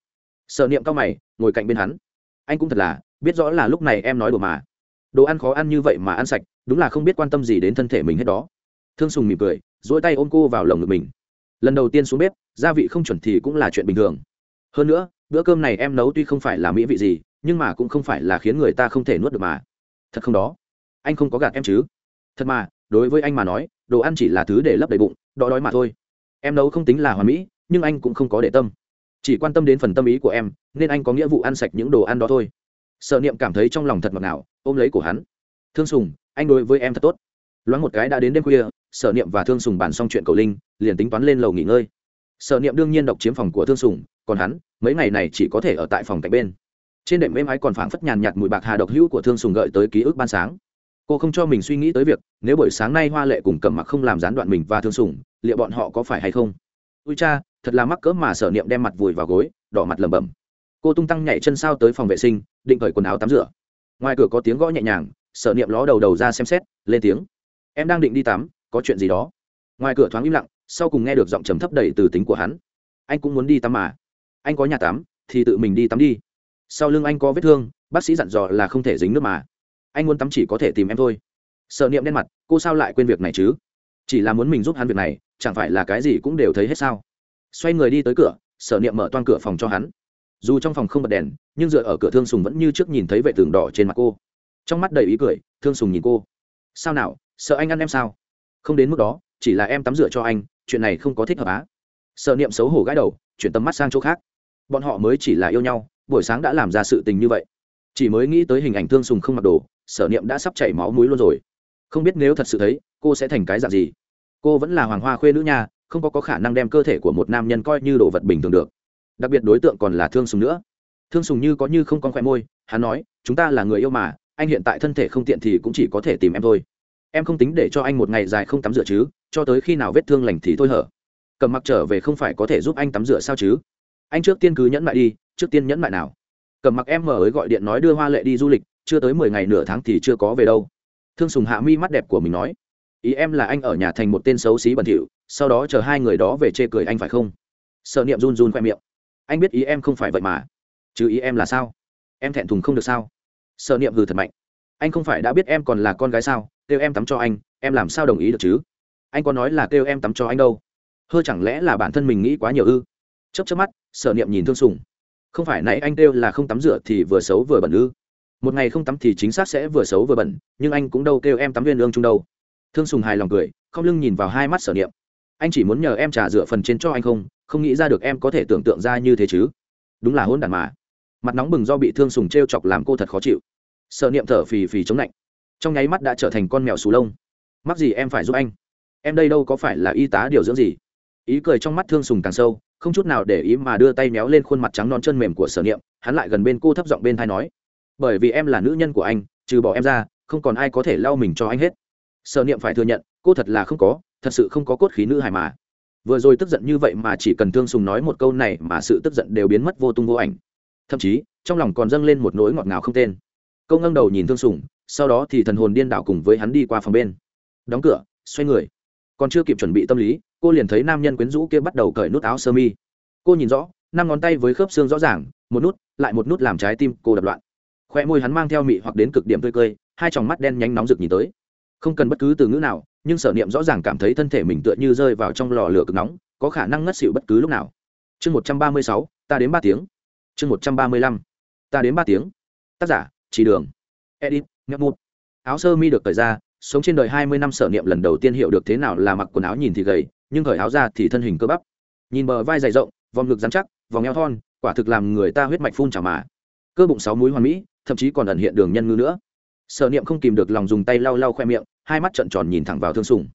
Sợ niệm cao mày, ngồi cạnh bên hắn. Anh cũng thật là, biết rõ là lúc này em nói đồ mà. Đồ ăn khó ăn như vậy mà ăn sạch, đúng là không biết quan tâm gì đến thân thể mình hết đó. Thương sùng mỉm cười dỗi tay ôm cô vào lồng ngực mình. Lần đầu tiên xuống bếp, gia vị không chuẩn thì cũng là chuyện bình thường. Hơn nữa bữa cơm này em nấu tuy không phải là mỹ vị gì, nhưng mà cũng không phải là khiến người ta không thể nuốt được mà. Thật không đó? Anh không có gạt em chứ? Thật mà, đối với anh mà nói, đồ ăn chỉ là thứ để lấp đầy bụng, đói đói mà thôi. Em nấu không tính là hoàn mỹ, nhưng anh cũng không có để tâm. Chỉ quan tâm đến phần tâm ý của em, nên anh có nghĩa vụ ăn sạch những đồ ăn đó thôi. Sợ niệm cảm thấy trong lòng thật ngọt ngào, ôm lấy của hắn. Thương sùng, anh đối với em thật tốt. Loáng một cái đã đến đêm khuya, sở niệm và thương sùng bàn xong chuyện cầu linh, liền tính toán lên lầu nghỉ ngơi. Sở niệm đương nhiên độc chiếm phòng của thương sùng còn hắn, mấy ngày này chỉ có thể ở tại phòng cạnh bên. Trên đệm êm ái còn phảng phất nhàn nhạt mùi bạc hà độc hữu của thương sùng gợi tới ký ức ban sáng. Cô không cho mình suy nghĩ tới việc, nếu buổi sáng nay hoa lệ cùng cầm mặc không làm gián đoạn mình và thương sùng, liệu bọn họ có phải hay không? Ui cha, thật là mắc cỡ mà sở niệm đem mặt vùi vào gối, đỏ mặt lẩm bẩm. Cô tung tăng nhảy chân sao tới phòng vệ sinh, định cởi quần áo tắm rửa. Ngoài cửa có tiếng gõ nhẹ nhàng sở niệm ló đầu đầu ra xem xét, lên tiếng. Em đang định đi tắm, có chuyện gì đó? Ngoài cửa thoáng im lặng, sau cùng nghe được giọng trầm thấp đầy từ tính của hắn. Anh cũng muốn đi tắm mà anh có nhà tắm, thì tự mình đi tắm đi. Sau lưng anh có vết thương, bác sĩ dặn dò là không thể dính nước mà. Anh muốn tắm chỉ có thể tìm em thôi. Sợ niệm đen mặt, cô sao lại quên việc này chứ? Chỉ là muốn mình giúp hắn việc này, chẳng phải là cái gì cũng đều thấy hết sao? Xoay người đi tới cửa sở niệm mở toan cửa phòng cho hắn. Dù trong phòng không bật đèn, nhưng dựa ở cửa thương sùng vẫn như trước nhìn thấy vệ tường đỏ trên mặt cô. Trong mắt đầy ý cười, thương sùng nhìn cô. Sao nào, sợ anh ăn em sao? Không đến mức đó, chỉ là em tắm rửa cho anh, chuyện này không có thích hợp á. Sợ niệm xấu hổ gãi đầu, chuyển tầm mắt sang chỗ khác bọn họ mới chỉ là yêu nhau buổi sáng đã làm ra sự tình như vậy. Chỉ mới nghĩ tới hình ảnh thương sùng không mặc đồ sở niệm đã sắp chảy máu mũi luôn rồi. Không biết nếu thật sự thấy cô sẽ thành cái dạng gì? Cô vẫn là hoàng hoa khuê nữ nha không có, có khả năng đem cơ thể của một nam nhân coi như đồ vật bình thường được. Đặc biệt đối tượng còn là thương sùng nữa. Thương sùng như có như không con khoe môi hắn nói chúng ta là người yêu mà anh hiện tại thân thể không tiện thì cũng chỉ có thể tìm em thôi. Em không tính để cho anh một ngày dài không tắm rửa chứ cho tới khi nào vết thương lành thì thôi hở. Cầm mặc trở về không phải có thể giúp anh tắm rửa sao chứ? Anh trước tiên cứ nhẫn lại đi, trước tiên nhẫn lại nào. Cầm mặc em mở ấy gọi điện nói đưa hoa lệ đi du lịch, chưa tới mười ngày nửa tháng thì chưa có về đâu. Thương sùng hạ mi mắt đẹp của mình nói, ý em là anh ở nhà thành một tên xấu xí bẩn thỉu, sau đó chờ hai người đó về chê cười anh phải không? Sợ niệm run run khoe miệng. Anh biết ý em không phải vậy mà. Chứ ý em là sao? Em thẹn thùng không được sao? Sợ niệm hừ thật mạnh. Anh không phải đã biết em còn là con gái sao? Kêu em tắm cho anh, em làm sao đồng ý được chứ? Anh có nói là kêu em tắm cho anh đâu? Hơ chẳng lẽ là bản thân mình nghĩ quá nhiều ư? Chấp chấp mắt, sở niệm nhìn thương sùng. Không phải nãy anh kêu là không tắm rửa thì vừa xấu vừa bẩn ư? Một ngày không tắm thì chính xác sẽ vừa xấu vừa bẩn, nhưng anh cũng đâu kêu em tắm viên lương chung đâu. Thương sùng hài lòng cười, không lưng nhìn vào hai mắt sở niệm. Anh chỉ muốn nhờ em trả rửa phần trên cho anh không không nghĩ ra được em có thể tưởng tượng ra như thế chứ. Đúng là hôn đàn mà. Mặt nóng bừng do bị thương sùng t r e o chọc làm cô thật khó chịu. Sợ niệm thở phì phì chống lạnh. Trong nháy mắt đã trở thành con mèo xù lông. Mắc gì em phải giúp anh? Em đây đâu có phải là y tá điều dưỡng gì? Ý cười trong mắt thương sùng càng sâu, không chút nào để ý mà đưa tay méo lên khuôn mặt trắng non chân mềm của sở niệm, hắn lại gần bên cô thấp giọng bên thai nói, bởi vì em là nữ nhân của anh, trừ bỏ em ra, không còn ai có thể lau mình cho anh hết. Sở niệm phải thừa nhận, cô thật là không có, thật sự không có cốt khí nữ hài mà. Vừa rồi tức giận như vậy mà chỉ cần thương sùng nói một câu này mà sự tức giận đều biến mất vô tung vô ảnh. Thậm chí, trong lòng còn dâng lên một nỗi ngọt ngào không tên. Câu ngâng đầu nhìn thương sùng, sau đó thì thần hồn điên đảo cùng với hắn đi qua phòng bên. Đóng cửa, xoay người. Còn chưa kịp chuẩn bị tâm lý cô liền thấy nam nhân quyến rũ kia bắt đầu cởi nút áo sơ mi. Cô nhìn rõ, năm ngón tay với khớp xương rõ ràng, một nút, lại một nút làm trái tim cô đập loạn. Khoe môi hắn mang theo mị hoặc đến cực điểm tươi cười, hai tròng mắt đen nhánh nóng rực nhìn tới. Không cần bất cứ từ ngữ nào, nhưng sở niệm rõ ràng cảm thấy thân thể mình tựa như rơi vào trong lò lửa cực nóng, có khả năng ngất xỉu bất cứ lúc nào. Chương một trăm ba mươi sáu, ta đến ba tiếng. Chương một trăm ba mươi lăm, ta đến ba tiếng. Tác giả chỉ đường. Edit ngậm mụt. Áo sơ mi được cởi ra, sống trên đời hai mươi năm sở niệm lần đầu tiên hiểu được thế nào là mặc quần áo nhìn thì gầy nhưng khởi áo ra thì thân hình cơ bắp. Nhìn bờ vai dày rộng, vòng ngực dán chắc, vòng eo thon, quả thực làm người ta huyết mạch phun trào mà. Cơ bụng sáu múi hoàn mỹ, thậm chí còn ẩn hiện đường nhân ngư nữa. Sở niệm không kìm được lòng dùng tay lau lau khoe miệng, hai mắt trợn tròn nhìn thẳng vào thương sùng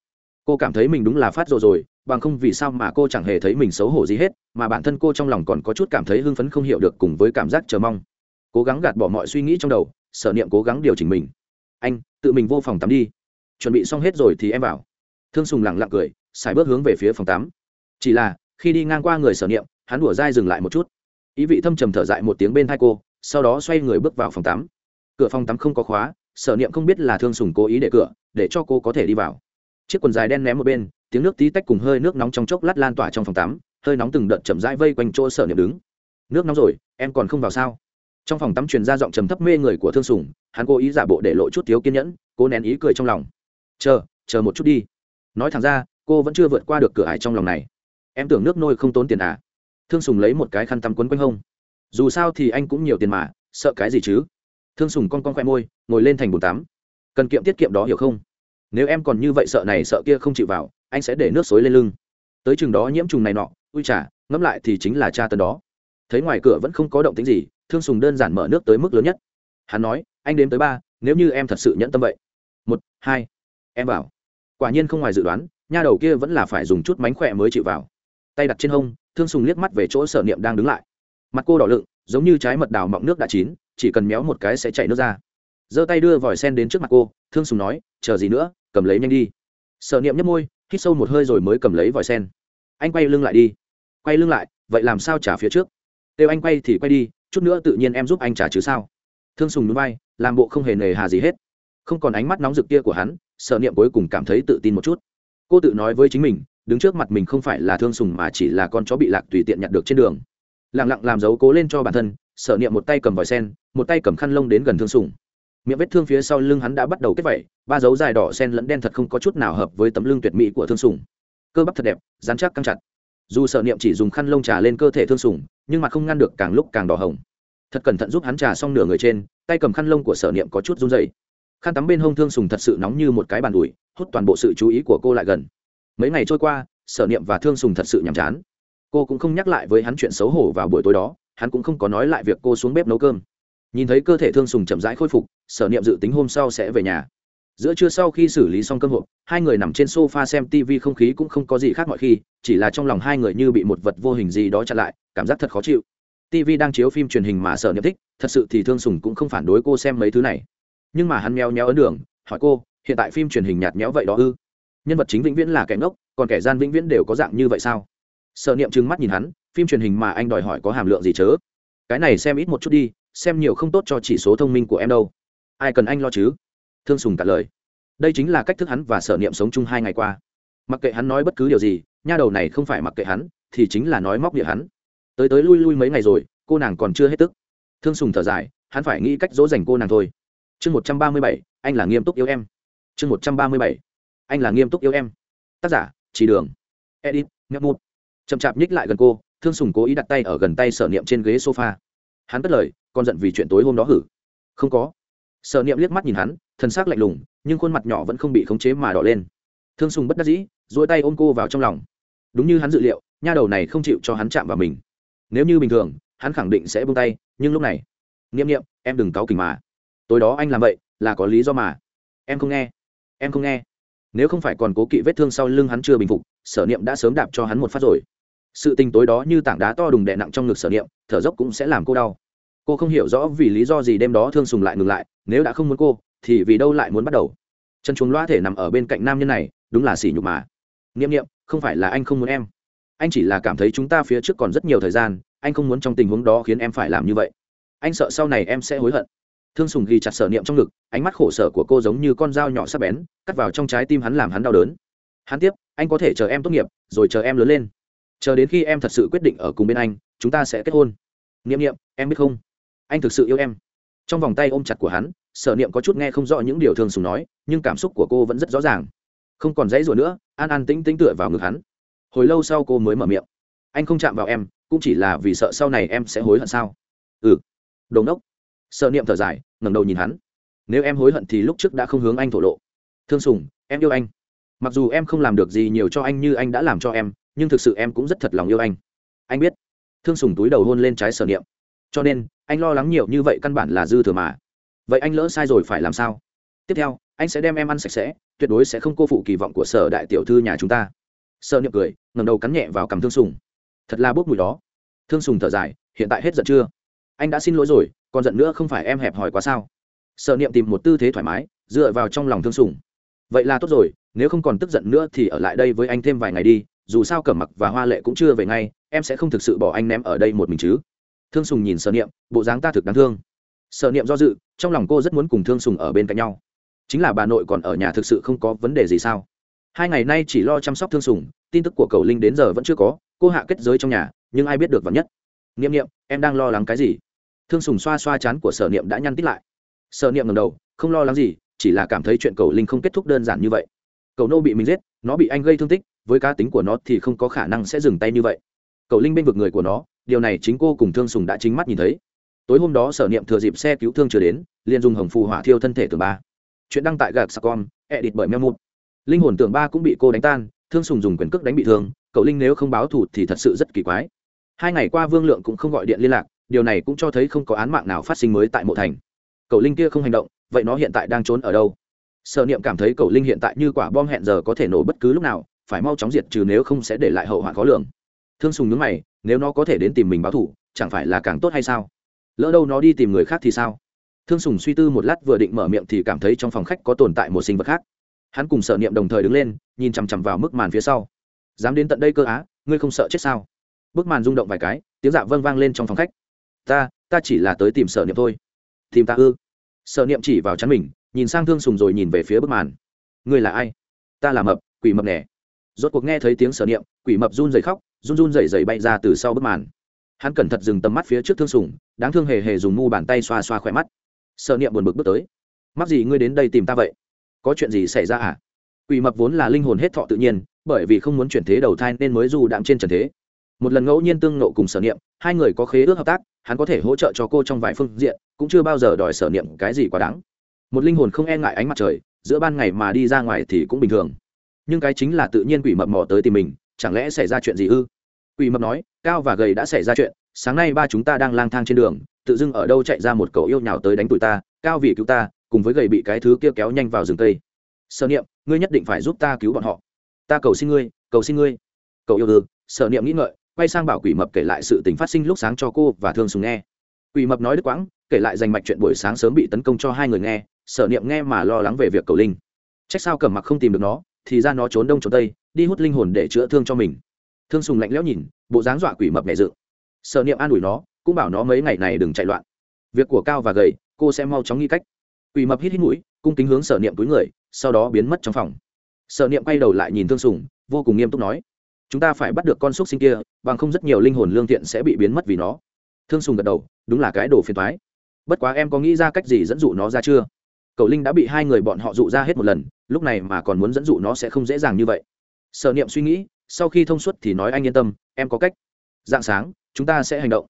cô cảm thấy mình đúng là phát rồi rồi, bằng không vì sao mà cô chẳng hề thấy mình xấu hổ gì hết, mà bản thân cô trong lòng còn có chút cảm thấy hưng phấn không hiểu được cùng với cảm giác chờ mong. Cố gắng gạt bỏ mọi suy nghĩ trong đầu, sở niệm cố gắng điều chỉnh mình. Anh, tự mình vô phòng tắm đi. Chuẩn bị xong hết rồi thì em vào. Thương sùng lặng lặng cười xài bước hướng về phía phòng tắm. Chỉ là, khi đi ngang qua người sở niệm, hắn đùa dai dừng lại một chút. Ý vị thâm trầm thở dại một tiếng bên thai cô, sau đó xoay người bước vào phòng tắm. Cửa phòng tắm không có khóa, sở niệm không biết là thương sùng cố ý để cửa, để cho cô có thể đi vào. Chiếc quần dài đen ném một bên, tiếng nước tí tách cùng hơi nước nóng trong chốc lát lan tỏa trong phòng tắm, hơi nóng từng đợt chậm rãi vây quanh chỗ sở niệm đứng. Nước nóng rồi, em còn không vào sao? Trong phòng tắm truyền ra giọng trầm thấp mê người của thương sùng, hắn cố ý giả bộ để lộ chút thiếu kiên nhẫn cô nén ý cười trong lòng. Chờ chờ một chút đi. Nói thẳng ra cô vẫn chưa vượt qua được cửa ải trong lòng này. Em tưởng nước nôi không tốn tiền à? Thương sùng lấy một cái khăn tắm quấn quanh hông. Dù sao thì anh cũng nhiều tiền mà sợ cái gì chứ? Thương sùng con con khoe môi ngồi lên thành bồn tắm. Cần kiệm tiết kiệm đó hiểu không? Nếu em còn như vậy sợ này sợ kia không chịu vào anh sẽ để nước xối lên lưng. Tới chừng đó nhiễm trùng này nọ ui chả ngẫm lại thì chính là cha tân đó. Thấy ngoài cửa vẫn không có động tính gì thương sùng đơn giản mở nước tới mức lớn nhất. Hắn nói anh đếm tới ba nếu như em thật sự nhẫn tâm vậy. Một, hai. Em bảo. Quả nhiên không ngoài dự đoán nha đầu kia vẫn là phải dùng chút mánh khỏe mới chịu vào. Tay đặt trên hông, thương sùng liếc mắt về chỗ sở niệm đang đứng lại. Mặt cô đỏ lựng, giống như trái mật đào mọng nước đã chín, chỉ cần méo một cái sẽ chạy nước ra. Giơ tay đưa vòi sen đến trước mặt cô, thương sùng nói, chờ gì nữa, cầm lấy nhanh đi. Sở niệm nhấp môi, hít sâu một hơi rồi mới cầm lấy vòi sen. Anh quay lưng lại đi. Quay lưng lại? Vậy làm sao trả phía trước? Kêu anh quay thì quay đi, chút nữa tự nhiên em giúp anh trả chứ sao? Thương sùng núi bay làm bộ không hề nề hà gì hết. Không còn ánh mắt nóng rực kia của hắn, sở niệm cuối cùng cảm thấy tự tin một chút cô tự nói với chính mình, đứng trước mặt mình không phải là thương sùng mà chỉ là con chó bị lạc tùy tiện nhặt được trên đường. Lẳng lặng làm dấu cố lên cho bản thân sở niệm một tay cầm vòi sen, một tay cầm khăn lông đến gần thương sùng. Miệng vết thương phía sau lưng hắn đã bắt đầu kết vẩy ba dấu dài đỏ sen lẫn đen thật không có chút nào hợp với tấm lưng tuyệt mỹ của thương sùng. Cơ bắp thật đẹp dán chắc căng chặt. Dù sở niệm chỉ dùng khăn lông trà lên cơ thể thương sùng, nhưng mặt không ngăn được càng lúc càng đỏ hồng. Thật cẩn thận giúp hắn trà xong nửa người trên, tay cầm khăn lông của sở niệm có chút run dày khăn tắm bên hông thương sùng thật sự nóng như một cái bàn ủi hút toàn bộ sự chú ý của cô lại gần. Mấy ngày trôi qua, sở niệm và thương sùng thật sự nhàm chán. Cô cũng không nhắc lại với hắn chuyện xấu hổ vào buổi tối đó, hắn cũng không có nói lại việc cô xuống bếp nấu cơm. Nhìn thấy cơ thể thương sùng chậm rãi khôi phục, sở niệm dự tính hôm sau sẽ về nhà. Giữa trưa sau khi xử lý xong cơm hộp, hai người nằm trên sofa xem tv không khí cũng không có gì khác mọi khi, chỉ là trong lòng hai người như bị một vật vô hình gì đó chặn lại, cảm giác thật khó chịu. tv đang chiếu phim truyền hình mà sở niệm thích, thật sự thì thương sùng cũng không phản đối cô xem mấy thứ này nhưng mà hắn meo nheo ấn đường, hỏi cô, hiện tại phim truyền hình nhạt nhẽo vậy đó ư? Nhân vật chính vĩnh viễn là kẻ ngốc, còn kẻ gian vĩnh viễn đều có dạng như vậy sao? Sợ niệm trừng mắt nhìn hắn, phim truyền hình mà anh đòi hỏi có hàm lượng gì chớ? Cái này xem ít một chút đi, xem nhiều không tốt cho chỉ số thông minh của em đâu. Ai cần anh lo chứ? Thương sùng cả lời. Đây chính là cách thức hắn và sở niệm sống chung hai ngày qua. Mặc kệ hắn nói bất cứ điều gì, nha đầu này không phải mặc kệ hắn, thì chính là nói móc địa hắn. Tới tới lui lui mấy ngày rồi, cô nàng còn chưa hết tức. Thương sùng thở dài, hắn phải nghĩ cách dỗ dành cô nàng thôi chương một trăm ba mươi bảy, anh là nghiêm túc yêu em. Chương một trăm ba mươi bảy, anh là nghiêm túc yêu em. Tác giả, chỉ đường. Edit, nhấp mút chậm chạp nhích lại gần cô, thương sùng cố ý đặt tay ở gần tay sở niệm trên ghế sofa. Hắn cất lời con giận vì chuyện tối hôm đó hử. Không có. Sở niệm liếc mắt nhìn hắn thân xác lạnh lùng, nhưng khuôn mặt nhỏ vẫn không bị khống chế mà đỏ lên. Thương sùng bất đắc dĩ dỗi tay ôm cô vào trong lòng. Đúng như hắn dự liệu, nha đầu này không chịu cho hắn chạm vào mình. Nếu như bình thường, hắn khẳng định sẽ buông tay, nhưng lúc này n i ệ m n i ệ m em đừng cáu kỉnh mà tối đó anh làm vậy, là có lý do mà. Em không nghe. Em không nghe. Nếu không phải còn cố kỵ vết thương sau lưng hắn chưa bình phục, sở niệm đã sớm đạp cho hắn một phát rồi. Sự tình tối đó như tảng đá to đùng đè nặng trong ngực sở niệm, thở dốc cũng sẽ làm cô đau. Cô không hiểu rõ vì lý do gì đêm đó thương sùng lại ngừng lại, nếu đã không muốn cô, thì vì đâu lại muốn bắt đầu? Chân chuồng loa thể nằm ở bên cạnh nam nhân này, đúng là sỉ nhục mà. Niệm niệm, không phải là anh không muốn em. Anh chỉ là cảm thấy chúng ta phía trước còn rất nhiều thời gian, anh không muốn trong tình huống đó khiến em phải làm như vậy. Anh sợ sau này em sẽ hối hận thương sùng ghi chặt sở niệm trong ngực, ánh mắt khổ sở của cô giống như con dao nhỏ sắp bén, cắt vào trong trái tim hắn làm hắn đau đớn. Hắn tiếp, anh có thể chờ em tốt nghiệp, rồi chờ em lớn lên. Chờ đến khi em thật sự quyết định ở cùng bên anh, chúng ta sẽ kết hôn. N i ệ m n i ệ m em biết không? Anh thực sự yêu em. Trong vòng tay ôm chặt của hắn, sở niệm có chút nghe không rõ những điều thương sùng nói, nhưng cảm xúc của cô vẫn rất rõ ràng. Không còn dãy rủa nữa, an an tĩnh tĩnh tựa vào ngực hắn. Hồi lâu sau cô mới mở miệng. Anh không chạm vào em, cũng chỉ là vì sợ sau này em sẽ hối hận sao? Ừ. Đồn đốc sợ niệm thở dài, ngẩng đầu nhìn hắn. Nếu em hối hận thì lúc trước đã không hướng anh thổ lộ. Thương sùng em yêu anh. Mặc dù em không làm được gì nhiều cho anh như anh đã làm cho em, nhưng thực sự em cũng rất thật lòng yêu anh. Anh biết, thương sùng túi đầu hôn lên trái sở niệm. Cho nên, anh lo lắng nhiều như vậy căn bản là dư thừa mà. Vậy anh lỡ sai rồi phải làm sao? Tiếp theo, anh sẽ đem em ăn sạch sẽ, tuyệt đối sẽ không cô phụ kỳ vọng của sở đại tiểu thư nhà chúng ta. Sở niệm cười ngầm đầu cắn nhẹ vào cằm thương sùng thật là bốc mùi đó. Thương sùng thở dài, hiện tại hết giận chưa? Anh đã xin lỗi rồi còn giận nữa không phải em hẹp hòi quá sao? Sợ niệm tìm một tư thế thoải mái, dựa vào trong lòng thương sùng vậy là tốt rồi, nếu không còn tức giận nữa thì ở lại đây với anh thêm vài ngày đi, dù sao cẩm mặc và hoa lệ cũng chưa về ngay, em sẽ không thực sự bỏ anh ném ở đây một mình chứ. Thương sùng nhìn sợ niệm, bộ dáng ta thực đáng thương. Sợ niệm do dự, trong lòng cô rất muốn cùng thương sùng ở bên cạnh nhau. Chính là bà nội còn ở nhà thực sự không có vấn đề gì sao? Hai ngày nay chỉ lo chăm sóc thương sùng tin tức của cầu linh đến giờ vẫn chưa có, cô hạ kết giới trong nhà, nhưng ai biết được vắn nhất. N i ệ m n i ệ m em đang lo lắng cái gì? Thương sùng xoa xoa chán của sở niệm đã nhăn tít lại. Sở niệm ngầm đầu, không lo lắng gì, chỉ là cảm thấy chuyện cầu linh không kết thúc đơn giản như vậy. Cầu nô bị mình giết, nó bị anh gây thương tích, với cá tính của nó thì không có khả năng sẽ dừng tay như vậy. Cầu linh bên vực người của nó, điều này chính cô cùng thương sùng đã chính mắt nhìn thấy. Tối hôm đó sở niệm thừa dịp xe cứu thương chưa đến, liền dùng hồng phù hỏa thiêu thân thể tường ba. Chuyện đăng tại gạc sacom edit bởi meo mụt linh hồn tường ba cũng bị cô đánh tan, thương sùng dùng quyền cước đánh bị thương cậu linh nếu không báo thù thì thật sự rất kỳ quái. Hai ngày qua vương lượng cũng không gọi điện liên lạc điều này cũng cho thấy không có án mạng nào phát sinh mới tại mộ thành. Cậu linh kia không hành động, vậy nó hiện tại đang trốn ở đâu? Sở niệm cảm thấy cậu linh hiện tại như quả bom hẹn giờ có thể nổ bất cứ lúc nào, phải mau chóng diệt trừ nếu không sẽ để lại hậu hoạn khó lường. Thương sùng nhớ mày, nếu nó có thể đến tìm mình báo thủ chẳng phải là càng tốt hay sao? Lỡ đâu nó đi tìm người khác thì sao? Thương sùng suy tư một lát vừa định mở miệng thì cảm thấy trong phòng khách có tồn tại một sinh vật khác. Hắn cùng Sở niệm đồng thời đứng lên, nhìn chằm chằm vào mức màn phía sau. Dám đến tận đây cơ á, ngươi không sợ chết sao? Bức màn rung động vài cái, tiếng dạ vâng vang lên trong phòng khách ta ta chỉ là tới tìm sở niệm thôi. Tìm ta ư? Sở niệm chỉ vào chắn mình, nhìn sang thương sùng rồi nhìn về phía bức màn. Ngươi là ai? Ta là mập, quỷ mập nẻ rốt cuộc nghe thấy tiếng sở niệm, quỷ mập run rẩy khóc, run run rẩy rẩy bay ra từ sau bức màn. Hắn cẩn thận dừng tầm mắt phía trước thương sùng, đáng thương hề hề dùng mu bàn tay xoa xoa khỏe mắt. Sở niệm buồn bực bước tới. Mắc gì ngươi đến đây tìm ta vậy? Có chuyện gì xảy ra à? Quỷ mập vốn là linh hồn hết thọ tự nhiên, bởi vì không muốn chuyển thế đầu thai nên mới dù đạm trên trần thế một lần ngẫu nhiên tương nộ cùng sở niệm, hai người có khế ước hợp tác, hắn có thể hỗ trợ cho cô trong vài phương diện, cũng chưa bao giờ đòi sở niệm cái gì quá đáng. Một linh hồn không e ngại ánh mặt trời, giữa ban ngày mà đi ra ngoài thì cũng bình thường. Nhưng cái chính là tự nhiên quỷ mập mò tới tìm mình, chẳng lẽ xảy ra chuyện gì ư? Quỷ mập nói, cao và gầy đã xảy ra chuyện, sáng nay ba chúng ta đang lang thang trên đường, tự dưng ở đâu chạy ra một cậu yêu nhào tới đánh tụi ta, cao vì cứu ta, cùng với gầy bị cái thứ kia kéo nhanh vào rừng tây sở niệm, ngươi nhất định phải giúp ta cứu bọn họ. Ta cầu xin ngươi, cầu xin ngươi. Cậu yêu thương sở niệm nghĩ ngợi quay sang bảo quỷ mập kể lại sự tình phát sinh lúc sáng cho cô và thương sùng nghe. Quỷ mập nói đứt quãng, kể lại danh mạch chuyện buổi sáng sớm bị tấn công cho hai người nghe, sở niệm nghe mà lo lắng về việc cầu linh. Trách sao cẩm mặc không tìm được nó, thì ra nó trốn đông trốn tây, đi hút linh hồn để chữa thương cho mình. Thương sùng lạnh lẽo nhìn, bộ dáng dọa quỷ mập nhẹ dự. Sở niệm an ủi nó, cũng bảo nó mấy ngày này đừng chạy loạn. Việc của cao và gầy, cô sẽ mau chóng nghĩ cách. Quỷ mập hít hít mũi, cung kính hướng sở niệm túi người, sau đó biến mất trong phòng. Sở niệm quay đầu lại nhìn thương sùng, vô cùng nghiêm túc nói chúng ta phải bắt được con xúc sinh kia, bằng không rất nhiều linh hồn lương thiện sẽ bị biến mất vì nó. Thương sùng gật đầu, đúng là cái đồ phiền thoái bất quá em có nghĩ ra cách gì dẫn dụ nó ra chưa? Cậu linh đã bị hai người bọn họ dụ ra hết một lần, lúc này mà còn muốn dẫn dụ nó sẽ không dễ dàng như vậy. Sở niệm suy nghĩ, sau khi thông suốt thì nói anh yên tâm, em có cách. Dạng sáng, chúng ta sẽ hành động.